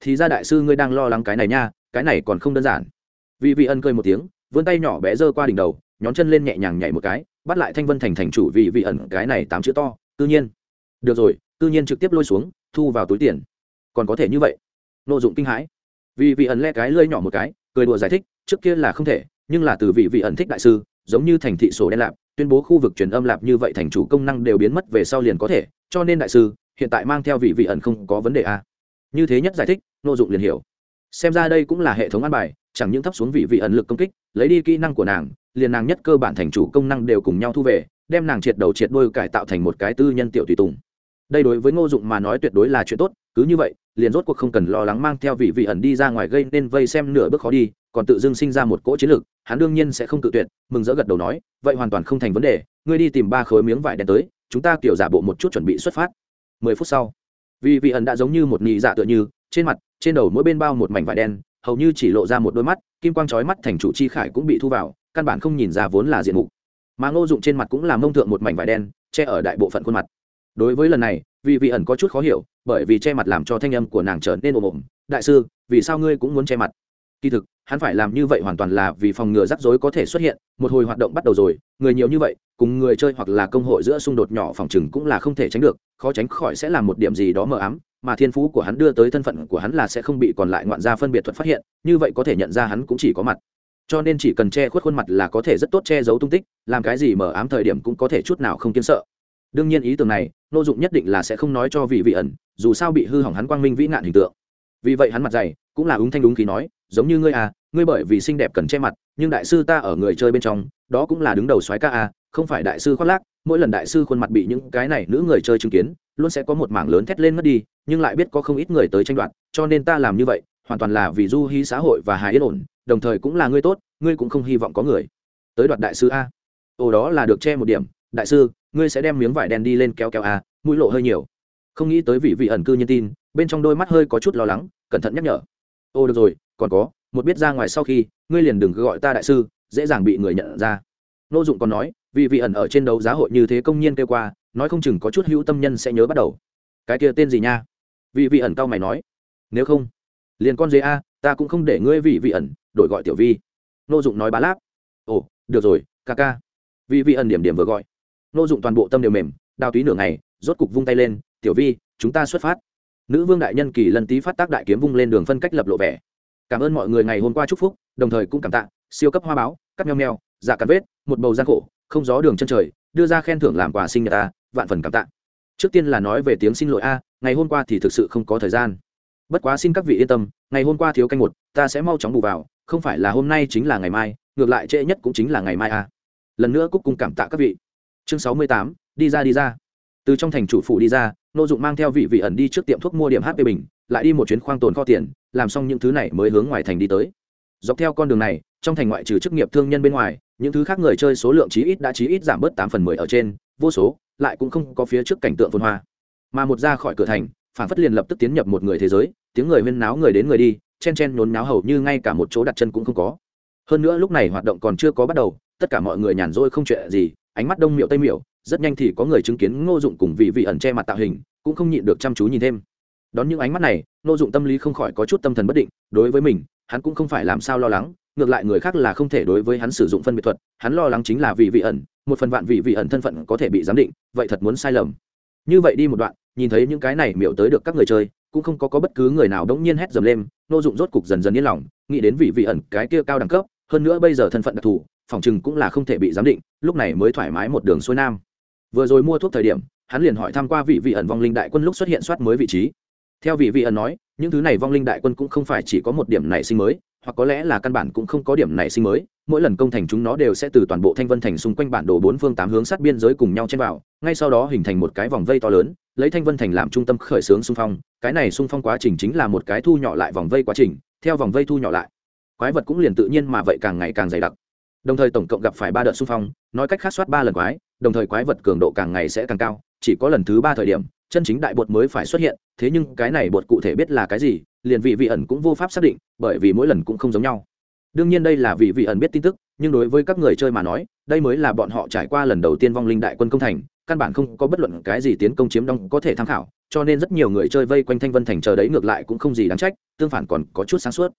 Thì ra đại sư ngươi đang lo lắng cái này nha, cái này còn không đơn giản. Vì vị ân cười một tiếng, vươn tay nhỏ bé giơ qua đỉnh đầu, nhón chân lên nhẹ nhàng nhảy một cái, bắt lại thanh vân thành thành chủ vì vị ẩn, cái này tám chữ to, tự nhiên. Được rồi tự nhiên trực tiếp lôi xuống, thu vào túi tiền. Còn có thể như vậy? Nô dụng kinh hãi. Vì vị ẩn le cái lơi nhỏ một cái, cười đùa giải thích, trước kia là không thể, nhưng là từ vị vị ẩn thích đại sư, giống như thành thị sổ đen lạp, tuyên bố khu vực truyền âm lạp như vậy thành chủ công năng đều biến mất về sau liền có thể, cho nên đại sư, hiện tại mang theo vị vị ẩn không có vấn đề a à. như thế nhất giải thích, nô dụng liền hiểu. Xem ra đây cũng là hệ thống an bài, chẳng những thấp xuống vị vị ẩn lực công kích, lấy đi kỹ năng của nàng, liền nàng nhất cơ bản thành chủ công năng đều cùng nhau thu về, đem nàng triệt đầu triệt đôi cải tạo thành một cái tư nhân tiểu tùy tùng đây đối với ngô dụng mà nói tuyệt đối là chuyện tốt, cứ như vậy, liền rốt cuộc không cần lo lắng mang theo vị vị ẩn đi ra ngoài gây nên vây xem nửa bước khó đi, còn tự dưng sinh ra một cỗ chiến lược hắn đương nhiên sẽ không tự tuyệt, mừng rỡ gật đầu nói, vậy hoàn toàn không thành vấn đề, ngươi đi tìm ba khối miếng vải đen tới, chúng ta kiểu giả bộ một chút chuẩn bị xuất phát. Mười phút sau, vị vị ẩn đã giống như một nhị dạ tựa như, trên mặt, trên đầu mỗi bên bao một mảnh vải đen, hầu như chỉ lộ ra một đôi mắt, kim quang trói mắt thành chủ chi khải cũng bị thu vào, căn bản không nhìn ra vốn là diện mục. Mà ngô dụng trên mặt cũng làm mông thượng một mảnh vải đen, che ở đại bộ phận khuôn mặt đối với lần này, vì vị ẩn có chút khó hiểu, bởi vì che mặt làm cho thanh âm của nàng trở nên ồm ồm. Đại sư, vì sao ngươi cũng muốn che mặt? Kỳ thực, hắn phải làm như vậy hoàn toàn là vì phòng ngừa rắc rối có thể xuất hiện, một hồi hoạt động bắt đầu rồi, người nhiều như vậy, cùng người chơi hoặc là công hội giữa xung đột nhỏ phòng chừng cũng là không thể tránh được, khó tránh khỏi sẽ làm một điểm gì đó mờ ám, mà thiên phú của hắn đưa tới thân phận của hắn là sẽ không bị còn lại ngoạn gia phân biệt thuật phát hiện, như vậy có thể nhận ra hắn cũng chỉ có mặt. Cho nên chỉ cần che khuất khuôn mặt là có thể rất tốt che giấu tung tích, làm cái gì mờ ám thời điểm cũng có thể chút nào không kiên sợ. Đương nhiên ý tưởng này nô dụng nhất định là sẽ không nói cho vị vị ẩn, dù sao bị hư hỏng hắn quang minh vĩ nạn hình tượng. Vì vậy hắn mặt dày, cũng là ứng thanh đúng khí nói, giống như ngươi à ngươi bởi vì xinh đẹp cần che mặt, nhưng đại sư ta ở người chơi bên trong, đó cũng là đứng đầu soái ca à không phải đại sư khoác lác, mỗi lần đại sư khuôn mặt bị những cái này nữ người chơi chứng kiến, luôn sẽ có một mảng lớn thét lên mất đi, nhưng lại biết có không ít người tới tranh đoạt, cho nên ta làm như vậy, hoàn toàn là vì du hy xã hội và hài yên ổn, đồng thời cũng là ngươi tốt, ngươi cũng không hy vọng có người tới đoạt đại sư a. Ồ đó là được che một điểm, đại sư ngươi sẽ đem miếng vải đen đi lên kéo kéo à, mũi lộ hơi nhiều. Không nghĩ tới vị vị ẩn cư nhân tin bên trong đôi mắt hơi có chút lo lắng cẩn thận nhắc nhở. Ô được rồi còn có một biết ra ngoài sau khi ngươi liền đừng gọi ta đại sư dễ dàng bị người nhận ra. Nô dụng còn nói vị vị ẩn ở trên đấu giá hội như thế công nhiên kêu qua nói không chừng có chút hữu tâm nhân sẽ nhớ bắt đầu. Cái kia tên gì nha? Vị vị ẩn cao mày nói. Nếu không liền con dế a ta cũng không để ngươi vị vị ẩn đổi gọi tiểu vi. Nô dụng nói bá láp. Ồ được rồi ca ca. Vị vị ẩn điểm điểm vừa gọi nô dụng toàn bộ tâm đều mềm, đào túy nửa ngày, rốt cục vung tay lên, tiểu vi, chúng ta xuất phát. Nữ vương đại nhân kỳ lần tí phát tác đại kiếm vung lên đường phân cách lập lộ vẻ. Cảm ơn mọi người ngày hôm qua chúc phúc, đồng thời cũng cảm tạ, siêu cấp hoa báo, cắt meo meo dạ cắn vết, một bầu gian khổ, không gió đường chân trời, đưa ra khen thưởng làm quà sinh nhật ta, vạn phần cảm tạ. Trước tiên là nói về tiếng xin lỗi a, ngày hôm qua thì thực sự không có thời gian. Bất quá xin các vị yên tâm, ngày hôm qua thiếu canh một, ta sẽ mau chóng bù vào, không phải là hôm nay chính là ngày mai, ngược lại trễ nhất cũng chính là ngày mai à. lần nữa cúc cùng cảm tạ các vị chương sáu mươi tám, đi ra đi ra. Từ trong thành chủ phủ đi ra, nô dụng mang theo vị vị ẩn đi trước tiệm thuốc mua điểm hp bình, lại đi một chuyến khoang tồn kho tiền, làm xong những thứ này mới hướng ngoài thành đi tới. Dọc theo con đường này, trong thành ngoại trừ chức nghiệp thương nhân bên ngoài, những thứ khác người chơi số lượng chí ít đã chí ít giảm bớt tám phần mười ở trên, vô số, lại cũng không có phía trước cảnh tượng phồn hoa. Mà một ra khỏi cửa thành, phản phất liền lập tức tiến nhập một người thế giới, tiếng người huyên náo người đến người đi, chen chen nhốn náo hầu như ngay cả một chỗ đặt chân cũng không có. Hơn nữa lúc này hoạt động còn chưa có bắt đầu, tất cả mọi người nhàn rỗi không chuyện gì ánh mắt đông miệu tây miệu rất nhanh thì có người chứng kiến ngô dụng cùng vị vị ẩn che mặt tạo hình cũng không nhịn được chăm chú nhìn thêm. Đón những ánh mắt này ngô dụng tâm lý không khỏi có chút tâm thần bất định đối với mình hắn cũng không phải làm sao lo lắng ngược lại người khác là không thể đối với hắn sử dụng phân biệt thuật hắn lo lắng chính là vị vị ẩn một phần vạn vị vị ẩn thân phận có thể bị giám định vậy thật muốn sai lầm. Như vậy đi một đoạn nhìn thấy những cái này miểu tới được các người chơi cũng không có, có bất cứ người nào đống nhiên hét dầm lên nô dụng rốt cục dần dần yên lòng nghĩ đến vị vị ẩn cái kia cao đẳng cấp hơn nữa bây giờ thân phận đặc thù, phòng chừng cũng là không thể bị giám định, lúc này mới thoải mái một đường xuôi nam. Vừa rồi mua thuốc thời điểm, hắn liền hỏi tham q u a vị vị ẩn vong linh đại quân lúc xuất hiện soát mới vị trí. Theo vị vị ẩn nói, những thứ này vong linh đại quân cũng không phải chỉ có một điểm nảy sinh mới, hoặc có lẽ là căn bản cũng không có điểm nảy sinh mới. Mỗi lần công thành chúng nó đều sẽ từ toàn bộ thanh vân thành xung quanh bản đồ bốn phương tám hướng sát biên giới cùng nhau chen vào, ngay sau đó hình thành một cái vòng vây to lớn, lấy thanh vân thành làm trung tâm khởi xướng xung phong. Cái này xung phong quá trình chính là một cái thu nhỏ lại vòng vây quá trình, theo vòng vây thu nhỏ lại quái vật cũng liền tự nhiên mà vậy càng ngày càng dày đặc. Đồng thời tổng cộng gặp phải ba đợt xung phong, nói cách khác soát ba lần quái, đồng thời quái vật cường độ càng ngày sẽ càng cao, chỉ có lần thứ ba thời điểm, chân chính đại bột mới phải xuất hiện, thế nhưng cái này bột cụ thể biết là cái gì, liền vị vị ẩn cũng vô pháp xác định, bởi vì mỗi lần cũng không giống nhau. Đương nhiên đây là vị vị ẩn biết tin tức, nhưng đối với các người chơi mà nói, đây mới là bọn họ trải qua lần đầu tiên vong linh đại quân công thành, căn bản không có bất luận cái gì tiến công chiếm đông có thể tham khảo, cho nên rất nhiều người chơi vây quanh thanh vân thành chờ đấy ngược lại cũng không gì đáng trách, tương phản còn có chút sáng suốt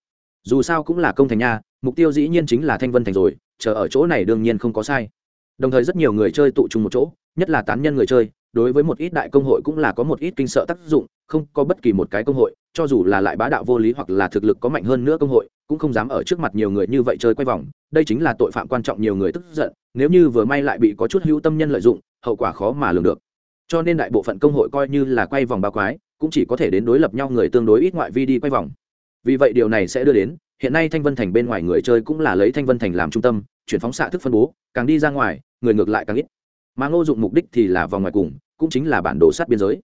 dù sao cũng là công thành nha, mục tiêu dĩ nhiên chính là thanh vân thành rồi, chờ ở chỗ này đương nhiên không có sai. Đồng thời rất nhiều người chơi tụ trung một chỗ, nhất là tán nhân người chơi, đối với một ít đại công hội cũng là có một ít kinh sợ tác dụng, không có bất kỳ một cái công hội, cho dù là lại bá đạo vô lý hoặc là thực lực có mạnh hơn nữa công hội, cũng không dám ở trước mặt nhiều người như vậy chơi quay vòng. Đây chính là tội phạm quan trọng nhiều người tức giận, nếu như vừa may lại bị có chút hữu tâm nhân lợi dụng, hậu quả khó mà lường được. Cho nên đại bộ phận công hội coi như là quay vòng bao quái, cũng chỉ có thể đến đối lập nhau người tương đối ít ngoại vi đi quay vòng vì vậy điều này sẽ đưa đến, hiện nay thanh vân thành bên ngoài người chơi cũng là lấy thanh vân thành làm trung tâm, chuyển phóng xạ thức phân bố, càng đi ra ngoài, người ngược lại càng ít. Mà ngô dụng mục đích thì là vòng ngoài cùng, cũng chính là bản đồ sát biên giới.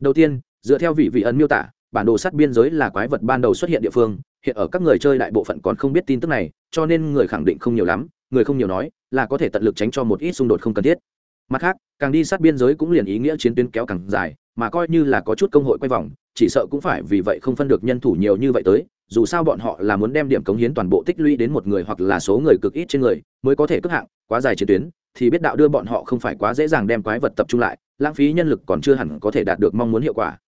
Đầu tiên, dựa theo vị vị ấn miêu tả, bản đồ sát biên giới là quái vật ban đầu xuất hiện địa phương, hiện ở các người chơi đại bộ phận còn không biết tin tức này, cho nên người khẳng định không nhiều lắm, người không nhiều nói, là có thể tận lực tránh cho một ít xung đột không cần thiết. Mặt khác, càng đi sát biên giới cũng liền ý nghĩa chiến tuyến kéo càng dài, mà coi như là có chút công hội quay vòng chỉ sợ cũng phải vì vậy không phân được nhân thủ nhiều như vậy tới, dù sao bọn họ là muốn đem điểm cống hiến toàn bộ tích lũy đến một người hoặc là số người cực ít trên người, mới có thể cất hạng, quá dài chiến tuyến, thì biết đạo đưa bọn họ không phải quá dễ dàng đem quái vật tập trung lại, lãng phí nhân lực còn chưa hẳn có thể đạt được mong muốn hiệu quả.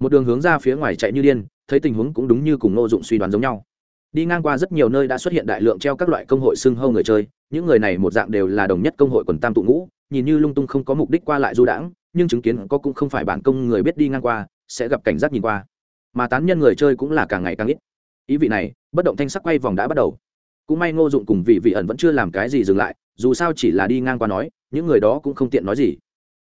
Một đường hướng ra phía ngoài chạy như điên, thấy tình huống cũng đúng như cùng ngô dụng suy đoán giống nhau. Đi ngang qua rất nhiều nơi đã xuất hiện đại lượng treo các loại công hội xưng hâu người chơi, những người này một dạng đều là đồng nhất công hội quần tam tụ ngũ, nhìn như lung tung không có mục đích qua lại du đãng, nhưng chứng kiến có cũng không phải bản công người biết đi ngang qua sẽ gặp cảnh giác nhìn qua. Mà tán nhân người chơi cũng là càng ngày càng ít. Ý vị này, bất động thanh sắc quay vòng đã bắt đầu. Cũng may ngô dụng cùng vị vị ẩn vẫn chưa làm cái gì dừng lại, dù sao chỉ là đi ngang qua nói, những người đó cũng không tiện nói gì.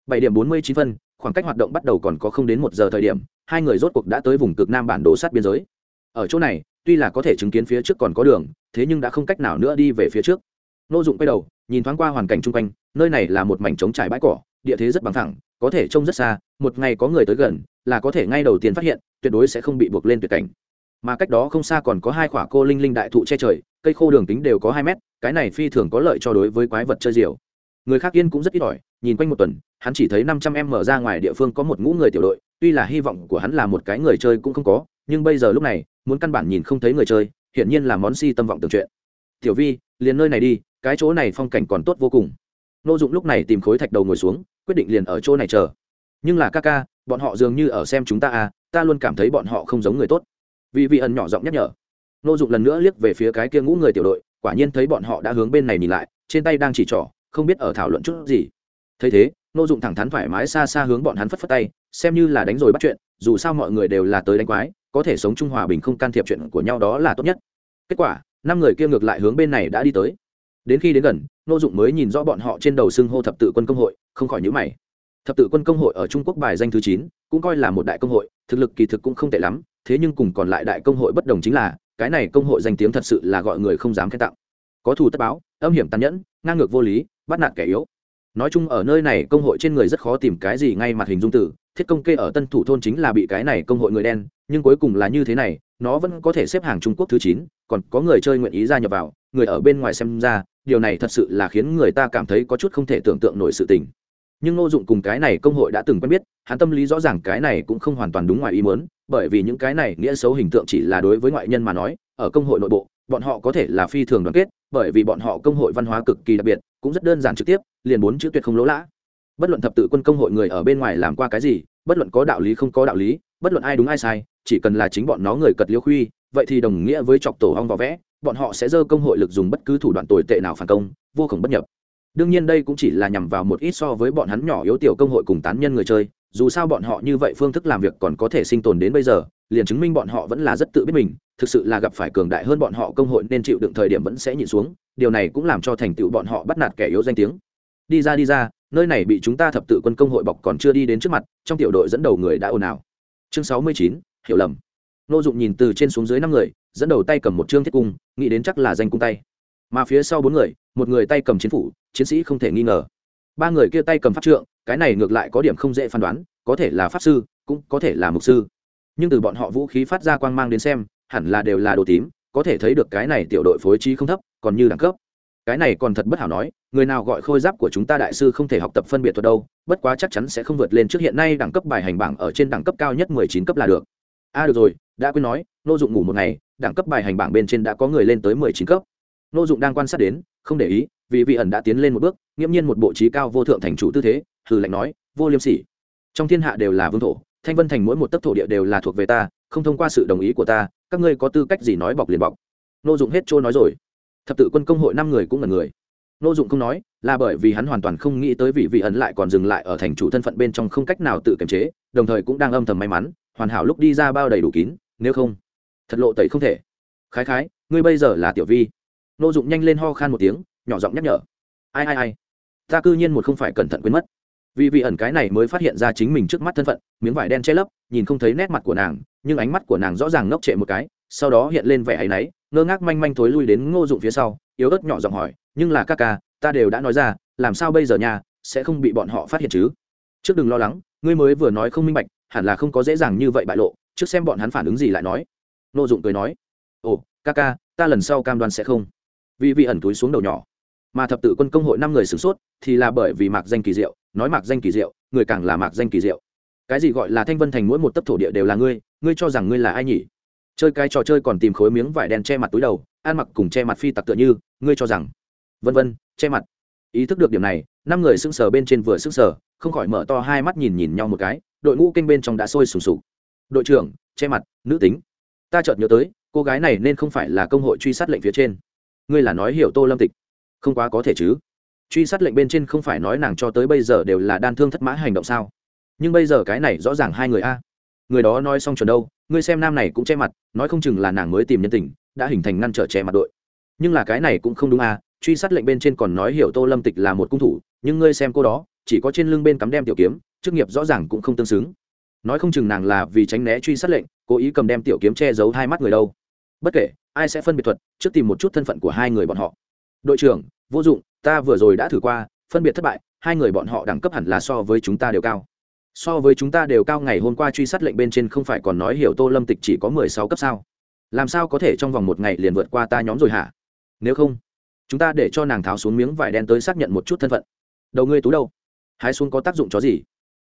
Bảy điểm bốn mươi chín phân, khoảng cách hoạt động bắt đầu còn có không đến một giờ thời điểm, hai người rốt cuộc đã tới vùng cực nam bản đồ sát biên giới. Ở chỗ này, tuy là có thể chứng kiến phía trước còn có đường, thế nhưng đã không cách nào nữa đi về phía trước. Ngô dụng quay đầu, nhìn thoáng qua hoàn cảnh chung quanh, nơi này là một mảnh trống trải bãi cỏ, địa thế rất bằng thẳng có thể trông rất xa, một ngày có người tới gần là có thể ngay đầu tiên phát hiện, tuyệt đối sẽ không bị buộc lên tuyệt cảnh. Mà cách đó không xa còn có hai quả cô linh linh đại thụ che trời, cây khô đường kính đều có hai mét, cái này phi thường có lợi cho đối với quái vật chơi diều. Người khác yên cũng rất ít ỏi, nhìn quanh một tuần, hắn chỉ thấy năm trăm em mở ra ngoài địa phương có một ngũ người tiểu đội, tuy là hy vọng của hắn là một cái người chơi cũng không có, nhưng bây giờ lúc này, muốn căn bản nhìn không thấy người chơi, hiển nhiên là món si tâm vọng tưởng chuyện. Tiểu vi, liền nơi này đi, cái chỗ này phong cảnh còn tốt vô cùng. Nô dụng lúc này tìm khối thạch đầu ngồi xuống, quyết định liền ở chỗ này chờ. Nhưng là ca ca bọn họ dường như ở xem chúng ta à ta luôn cảm thấy bọn họ không giống người tốt. Vì vị ẩn nhỏ giọng nhắc nhở. Nô dụng lần nữa liếc về phía cái kia ngũ người tiểu đội, quả nhiên thấy bọn họ đã hướng bên này nhìn lại, trên tay đang chỉ trỏ, không biết ở thảo luận chút gì. Thấy thế, nô dụng thẳng thắn thoải mái xa xa hướng bọn hắn phất phất tay, xem như là đánh rồi bắt chuyện, dù sao mọi người đều là tới đánh quái, có thể sống chung hòa bình không can thiệp chuyện của nhau đó là tốt nhất. Kết quả, năm người kia ngược lại hướng bên này đã đi tới. Đến khi đến gần, nô dụng mới nhìn rõ bọn họ trên đầu xưng hô thập tự quân công hội, không khỏi nhữ mày thập tự quân công hội ở trung quốc bài danh thứ chín, cũng coi là một đại công hội, thực lực kỳ thực cũng không tệ lắm, thế nhưng cùng còn lại đại công hội bất đồng chính là, cái này công hội danh tiếng thật sự là gọi người không dám khen tặng. Có thù tất báo, âm hiểm tàn nhẫn, ngang ngược vô lý, bắt nạt kẻ yếu. Nói chung ở nơi này công hội trên người rất khó tìm cái gì ngay mặt hình dung tử thiết công kê ở tân thủ thôn chính là bị cái này công hội người đen, nhưng cuối cùng là như thế này, nó vẫn có thể xếp hàng trung quốc thứ chín, còn có người chơi nguyện ý gia nhập vào, người ở bên ngoài xem ra, điều này thật sự là khiến người ta cảm thấy có chút không thể tưởng tượng nổi sự tình nhưng ngô dụng cùng cái này công hội đã từng quen biết, hắn tâm lý rõ ràng cái này cũng không hoàn toàn đúng ngoài ý muốn, bởi vì những cái này nghĩa xấu hình tượng chỉ là đối với ngoại nhân mà nói, ở công hội nội bộ, bọn họ có thể là phi thường đoàn kết, bởi vì bọn họ công hội văn hóa cực kỳ đặc biệt, cũng rất đơn giản trực tiếp, liền bốn chữ tuyệt không lỗ lã. Bất luận thập tự quân công hội người ở bên ngoài làm qua cái gì, bất luận có đạo lý không có đạo lý, bất luận ai đúng ai sai, chỉ cần là chính bọn nó người cật liêu khuy, vậy thì đồng nghĩa với chọc tổ hong vỏ vẽ, bọn họ sẽ dơ công hội lực dùng bất cứ thủ đoạn tồi tệ nào phản công, vô khổng bất nhập đương nhiên đây cũng chỉ là nhằm vào một ít so với bọn hắn nhỏ yếu tiểu công hội cùng tán nhân người chơi, dù sao bọn họ như vậy phương thức làm việc còn có thể sinh tồn đến bây giờ, liền chứng minh bọn họ vẫn là rất tự biết mình, thực sự là gặp phải cường đại hơn bọn họ công hội nên chịu đựng thời điểm vẫn sẽ nhịn xuống, điều này cũng làm cho thành tựu bọn họ bắt nạt kẻ yếu danh tiếng. Đi ra đi ra, nơi này bị chúng ta thập tự quân công hội bọc còn chưa đi đến trước mặt, trong tiểu đội dẫn đầu người đã ồn ào. Chương sáu mươi chín, hiểu lầm. Nô dụng nhìn từ trên xuống dưới năm người, dẫn đầu tay cầm một chương thiết cung, nghĩ đến chắc là danh cung tay mà phía sau bốn người một người tay cầm chiến phủ chiến sĩ không thể nghi ngờ. Ba người kia tay cầm pháp trượng cái này ngược lại có điểm không dễ phán đoán có thể là pháp sư cũng có thể là mục sư. Nhưng từ bọn họ vũ khí phát ra quang mang đến xem hẳn là đều là đồ tím có thể thấy được cái này tiểu đội phối trí không thấp còn như đẳng cấp. Cái này còn thật bất hảo nói người nào gọi khôi giáp của chúng ta đại sư không thể học tập phân biệt thuật đâu bất quá chắc chắn sẽ không vượt lên trước hiện nay đẳng cấp bài hành bảng ở trên đẳng cấp cao nhất mười chín cấp là được. A à, được rồi đã quên nói nô dụng ngủ một ngày đẳng cấp bài hành bảng bên trên đã có người lên tới mười chín cấp nô dụng đang quan sát đến, không để ý, vì vị ẩn đã tiến lên một bước, nghiễm nhiên một bộ trí cao vô thượng thành chủ tư thế, hừ lạnh nói, vô liêm sỉ. Trong thiên hạ đều là vương thổ, thanh vân thành mỗi một tấc thổ địa đều là thuộc về ta, không thông qua sự đồng ý của ta, các ngươi có tư cách gì nói bọc liền bọc. Nô dụng hết trôi nói rồi. Thập tự quân công hội năm người cũng là người. Nô dụng không nói, là bởi vì hắn hoàn toàn không nghĩ tới vị vị ẩn lại còn dừng lại ở thành chủ thân phận bên trong không cách nào tự kiềm chế, đồng thời cũng đang âm thầm may mắn, hoàn hảo lúc đi ra bao đầy đủ kín, nếu không, thật lộ tẩy không thể. Khái khái, ngươi bây giờ là tiểu vi nô dụng nhanh lên ho khan một tiếng, nhỏ giọng nhắc nhở. Ai ai ai? Ta cư nhiên một không phải cẩn thận quên mất. Vì vị ẩn cái này mới phát hiện ra chính mình trước mắt thân phận, miếng vải đen che lấp, nhìn không thấy nét mặt của nàng, nhưng ánh mắt của nàng rõ ràng ngốc trệ một cái, sau đó hiện lên vẻ áy náy, ngơ ngác manh manh thối lui đến ngô dụng phía sau, yếu ớt nhỏ giọng hỏi, nhưng là ca ca, ta đều đã nói ra, làm sao bây giờ nhà sẽ không bị bọn họ phát hiện chứ? Trước đừng lo lắng, ngươi mới vừa nói không minh bạch, hẳn là không có dễ dàng như vậy bại lộ, trước xem bọn hắn phản ứng gì lại nói. Ngô dụng cười nói, ồ, ca ca, ta lần sau cam đoan sẽ không vì vị ẩn túi xuống đầu nhỏ. Mà thập tự quân công hội năm người sửng sốt, thì là bởi vì mạc danh kỳ diệu, nói mạc danh kỳ diệu, người càng là mạc danh kỳ diệu. Cái gì gọi là thanh vân thành mỗi một tấc thổ địa đều là ngươi ngươi cho rằng ngươi là ai nhỉ? Chơi cái trò chơi còn tìm khối miếng vải đen che mặt túi đầu, ăn mặc cùng che mặt phi tặc tựa như, ngươi cho rằng. Vân vân, che mặt. Ý thức được điểm này, năm người sững sờ bên trên vừa sững sờ, không khỏi mở to hai mắt nhìn nhìn nhau một cái, đội ngũ kênh bên trong đã sôi sùng sục. Đội trưởng, che mặt, nữ tính. Ta chợt nhớ tới, cô gái này nên không phải là công hội truy sát lệnh phía trên ngươi là nói hiểu tô lâm tịch. Không quá có thể chứ. Truy sát lệnh bên trên không phải nói nàng cho tới bây giờ đều là đan thương thất mã hành động sao? Nhưng bây giờ cái này rõ ràng hai người a. Người đó nói xong chuẩn đâu, ngươi xem nam này cũng che mặt, nói không chừng là nàng mới tìm nhân tình, đã hình thành ngăn trở che mặt đội. Nhưng là cái này cũng không đúng a, truy sát lệnh bên trên còn nói hiểu tô lâm tịch là một cung thủ, nhưng ngươi xem cô đó, chỉ có trên lưng bên cắm đem tiểu kiếm, chức nghiệp rõ ràng cũng không tương xứng. Nói không chừng nàng là vì tránh né truy sát lệnh, cố ý cầm đem tiểu kiếm che giấu hai mắt người đâu. Bất kể ai sẽ phân biệt thuật, trước tìm một chút thân phận của hai người bọn họ. Đội trưởng, vô dụng, ta vừa rồi đã thử qua, phân biệt thất bại, hai người bọn họ đẳng cấp hẳn là so với chúng ta đều cao. So với chúng ta đều cao, ngày hôm qua truy sát lệnh bên trên không phải còn nói hiểu tô lâm tịch chỉ có mười sáu cấp sao? Làm sao có thể trong vòng một ngày liền vượt qua ta nhóm rồi hả? Nếu không, chúng ta để cho nàng tháo xuống miếng vải đen tới xác nhận một chút thân phận. Đầu ngươi tú đâu? Hái xuống có tác dụng chó gì?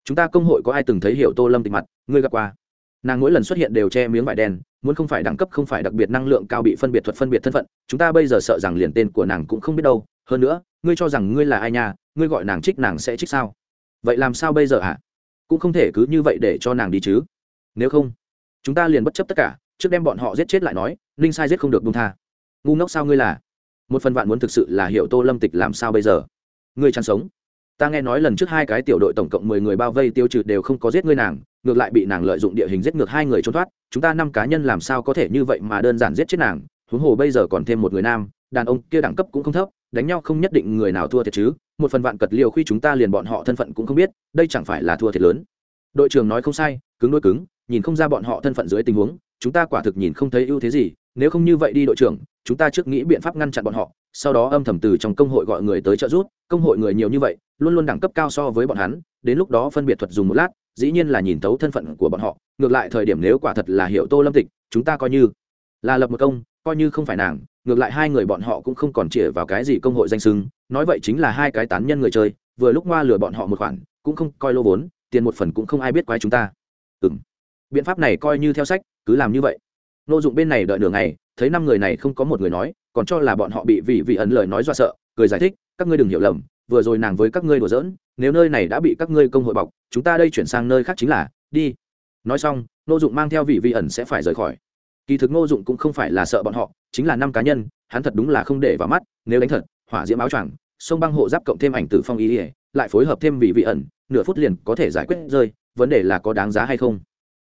Chúng ta công hội có ai từng thấy hiểu tô lâm tịch mặt? Ngươi gặp qua? Nàng mỗi lần xuất hiện đều che miếng vải đen, muốn không phải đẳng cấp, không phải đặc biệt năng lượng cao bị phân biệt thuật phân biệt thân phận, chúng ta bây giờ sợ rằng liền tên của nàng cũng không biết đâu. Hơn nữa, ngươi cho rằng ngươi là ai nha, ngươi gọi nàng trích nàng sẽ trích sao? Vậy làm sao bây giờ hả? Cũng không thể cứ như vậy để cho nàng đi chứ. Nếu không, chúng ta liền bất chấp tất cả, trước đem bọn họ giết chết lại nói, ninh sai giết không được bung tha. Ngu ngốc sao ngươi là? Một phần vạn muốn thực sự là hiểu tô lâm tịch làm sao bây giờ? Ngươi chăn sống. Ta nghe nói lần trước hai cái tiểu đội tổng cộng mười người bao vây tiêu trừ đều không có giết ngươi nàng ngược lại bị nàng lợi dụng địa hình giết ngược hai người trốn thoát, chúng ta năm cá nhân làm sao có thể như vậy mà đơn giản giết chết nàng? Huống hồ bây giờ còn thêm một người nam, đàn ông kia đẳng cấp cũng không thấp, đánh nhau không nhất định người nào thua thiệt chứ, một phần vạn cật liều khi chúng ta liền bọn họ thân phận cũng không biết, đây chẳng phải là thua thiệt lớn. Đội trưởng nói không sai, cứng đôi cứng, nhìn không ra bọn họ thân phận dưới tình huống, chúng ta quả thực nhìn không thấy ưu thế gì, nếu không như vậy đi đội trưởng, chúng ta trước nghĩ biện pháp ngăn chặn bọn họ, sau đó âm thầm từ trong công hội gọi người tới trợ giúp, công hội người nhiều như vậy, luôn luôn đẳng cấp cao so với bọn hắn, đến lúc đó phân biệt thuật dùng một lát dĩ nhiên là nhìn tấu thân phận của bọn họ, ngược lại thời điểm nếu quả thật là hiệu tô lâm tịch, chúng ta coi như là lập một công, coi như không phải nàng, ngược lại hai người bọn họ cũng không còn chĩa vào cái gì công hội danh sưng nói vậy chính là hai cái tán nhân người chơi, vừa lúc ngoa lừa bọn họ một khoản, cũng không coi lô vốn, tiền một phần cũng không ai biết quái chúng ta. Ừ m biện pháp này coi như theo sách, cứ làm như vậy. N ô dụng bên này đợi nửa ngày, thấy năm người này không có một người nói, còn cho là bọn họ bị vị vị ẩn lời nói do sợ, cười giải thích, các ngươi đừng hiểu lầm, vừa rồi nàng với các ngươi đùa giỡn, nếu nơi này đã bị các ngươi công hội bọc chúng ta đây chuyển sang nơi khác chính là, đi. Nói xong, Ngô dụng mang theo vị vị ẩn sẽ phải rời khỏi. Kỳ thực Ngô dụng cũng không phải là sợ bọn họ, chính là năm cá nhân, hắn thật đúng là không để vào mắt, nếu đánh thật, hỏa diễm áo choàng, sông băng hộ giáp cộng thêm ảnh tử phong ý ỉa lại phối hợp thêm vị vị ẩn, nửa phút liền có thể giải quyết rơi, vấn đề là có đáng giá hay không.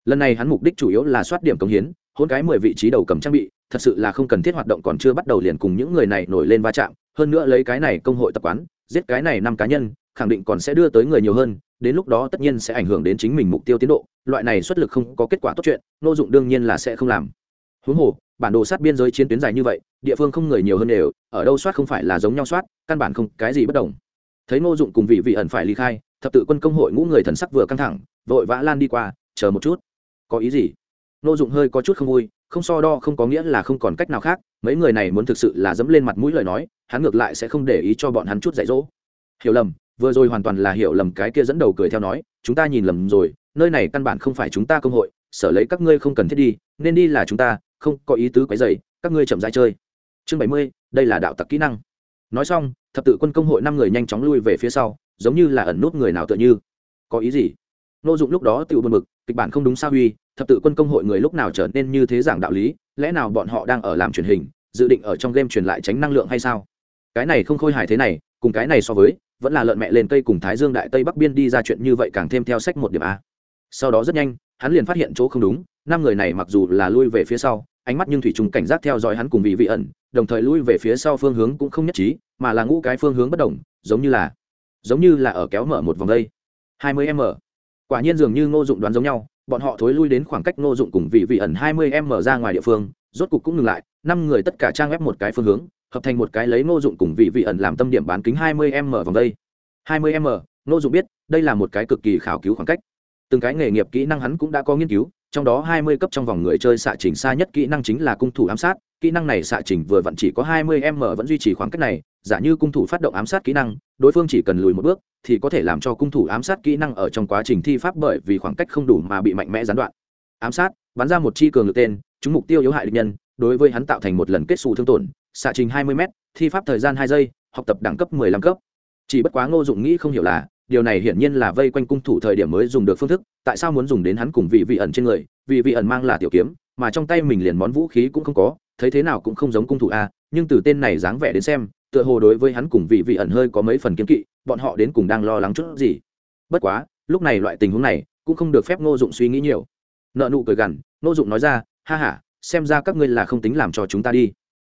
Lần này hắn mục đích chủ yếu là soát điểm công hiến, hôn cái mười vị trí đầu cầm trang bị, thật sự là không cần thiết hoạt động còn chưa bắt đầu liền cùng những người này nổi lên va chạm, hơn nữa lấy cái này công hội tập quán, giết cái này năm cá nhân khẳng định còn sẽ đưa tới người nhiều hơn, đến lúc đó tất nhiên sẽ ảnh hưởng đến chính mình mục tiêu tiến độ, loại này xuất lực không có kết quả tốt chuyện nô dụng đương nhiên là sẽ không làm. Huống hồ, bản đồ sát biên giới chiến tuyến dài như vậy, địa phương không người nhiều hơn đều, ở đâu soát không phải là giống nhau soát, căn bản không cái gì bất đồng. Thấy nô dụng cùng vị vị ẩn phải ly khai, thập tự quân công hội ngũ người thần sắc vừa căng thẳng, vội vã lan đi qua, chờ một chút. Có ý gì? Nô dụng hơi có chút không vui, không so đo, không có nghĩa là không còn cách nào khác, mấy người này muốn thực sự là dẫm lên mặt mũi lời nói, hắn ngược lại sẽ không để ý cho bọn hắn chút dạy dỗ. Hiểu lầm vừa rồi hoàn toàn là hiểu lầm cái kia dẫn đầu cười theo nói, chúng ta nhìn lầm rồi, nơi này căn bản không phải chúng ta công hội, sở lấy các ngươi không cần thiết đi, nên đi là chúng ta, không có ý tứ quấy dày các ngươi chậm rãi chơi. Chương bảy mươi, đây là đạo tặc kỹ năng. Nói xong, thập tự quân công hội năm người nhanh chóng lui về phía sau, giống như là ẩn nút người nào tựa như. Có ý gì? Nô dụng lúc đó tự buồn bực, kịch bản không đúng sao huy, thập tự quân công hội người lúc nào trở nên như thế giảng đạo lý, lẽ nào bọn họ đang ở làm truyền hình, dự định ở trong game truyền lại tránh năng lượng hay sao? Cái này không khôi hài thế này, cùng cái này so với vẫn là lợn mẹ lên cây cùng thái dương đại tây bắc biên đi ra chuyện như vậy càng thêm theo sách một điểm a. Sau đó rất nhanh, hắn liền phát hiện chỗ không đúng, năm người này mặc dù là lui về phía sau, ánh mắt nhưng thủy trùng cảnh giác theo dõi hắn cùng vị vị ẩn, đồng thời lui về phía sau phương hướng cũng không nhất trí, mà là ngũ cái phương hướng bất đồng giống như là, giống như là ở kéo mở một vòng đây. hai mươi m. Quả nhiên dường như ngô dụng đoán giống nhau, bọn họ thối lui đến khoảng cách ngô dụng cùng vị vị ẩn hai mươi m ra ngoài địa phương, rốt cục cũng ngừng lại, năm người tất cả trang ép một cái phương hướng hợp thành một cái lấy ngô dụng cùng vị vị ẩn làm tâm điểm bán kính hai mươi m vòng đây. hai mươi m, ngô dụng biết, đây là một cái cực kỳ khảo cứu khoảng cách. Từng cái nghề nghiệp kỹ năng hắn cũng đã có nghiên cứu, trong đó hai mươi cấp trong vòng người chơi xạ trình xa nhất kỹ năng chính là cung thủ ám sát. Kỹ năng này xạ trình vừa vặn chỉ có hai mươi m vẫn duy trì khoảng cách này, giả như cung thủ phát động ám sát kỹ năng, đối phương chỉ cần lùi một bước thì có thể làm cho cung thủ ám sát kỹ năng ở trong quá trình thi pháp bởi vì khoảng cách không đủ mà bị mạnh mẽ gián đoạn. Ám sát, bắn ra một chi cường lực tên, chúng mục tiêu yếu hại địch nhân, đối với hắn tạo thành một lần kết xù thương tổn xạ trình hai mươi m thi pháp thời gian hai giây, học tập đẳng cấp 15 cấp. Chỉ bất quá ngô dụng nghĩ không hiểu là, điều này hiển nhiên là vây quanh cung thủ thời điểm mới dùng được phương thức, tại sao muốn dùng đến hắn cùng vị vị ẩn trên người? Vị vị ẩn mang là tiểu kiếm, mà trong tay mình liền món vũ khí cũng không có, thấy thế nào cũng không giống cung thủ a, nhưng từ tên này dáng vẻ đến xem, tựa hồ đối với hắn cùng vị vị ẩn hơi có mấy phần kiếm kỵ, bọn họ đến cùng đang lo lắng chút gì. Bất quá, lúc này loại tình huống này cũng không được phép ngô dụng suy nghĩ nhiều. Nợ nụ cười gằn, ngô dụng nói ra, ha ha, xem ra các ngươi là không tính làm cho chúng ta đi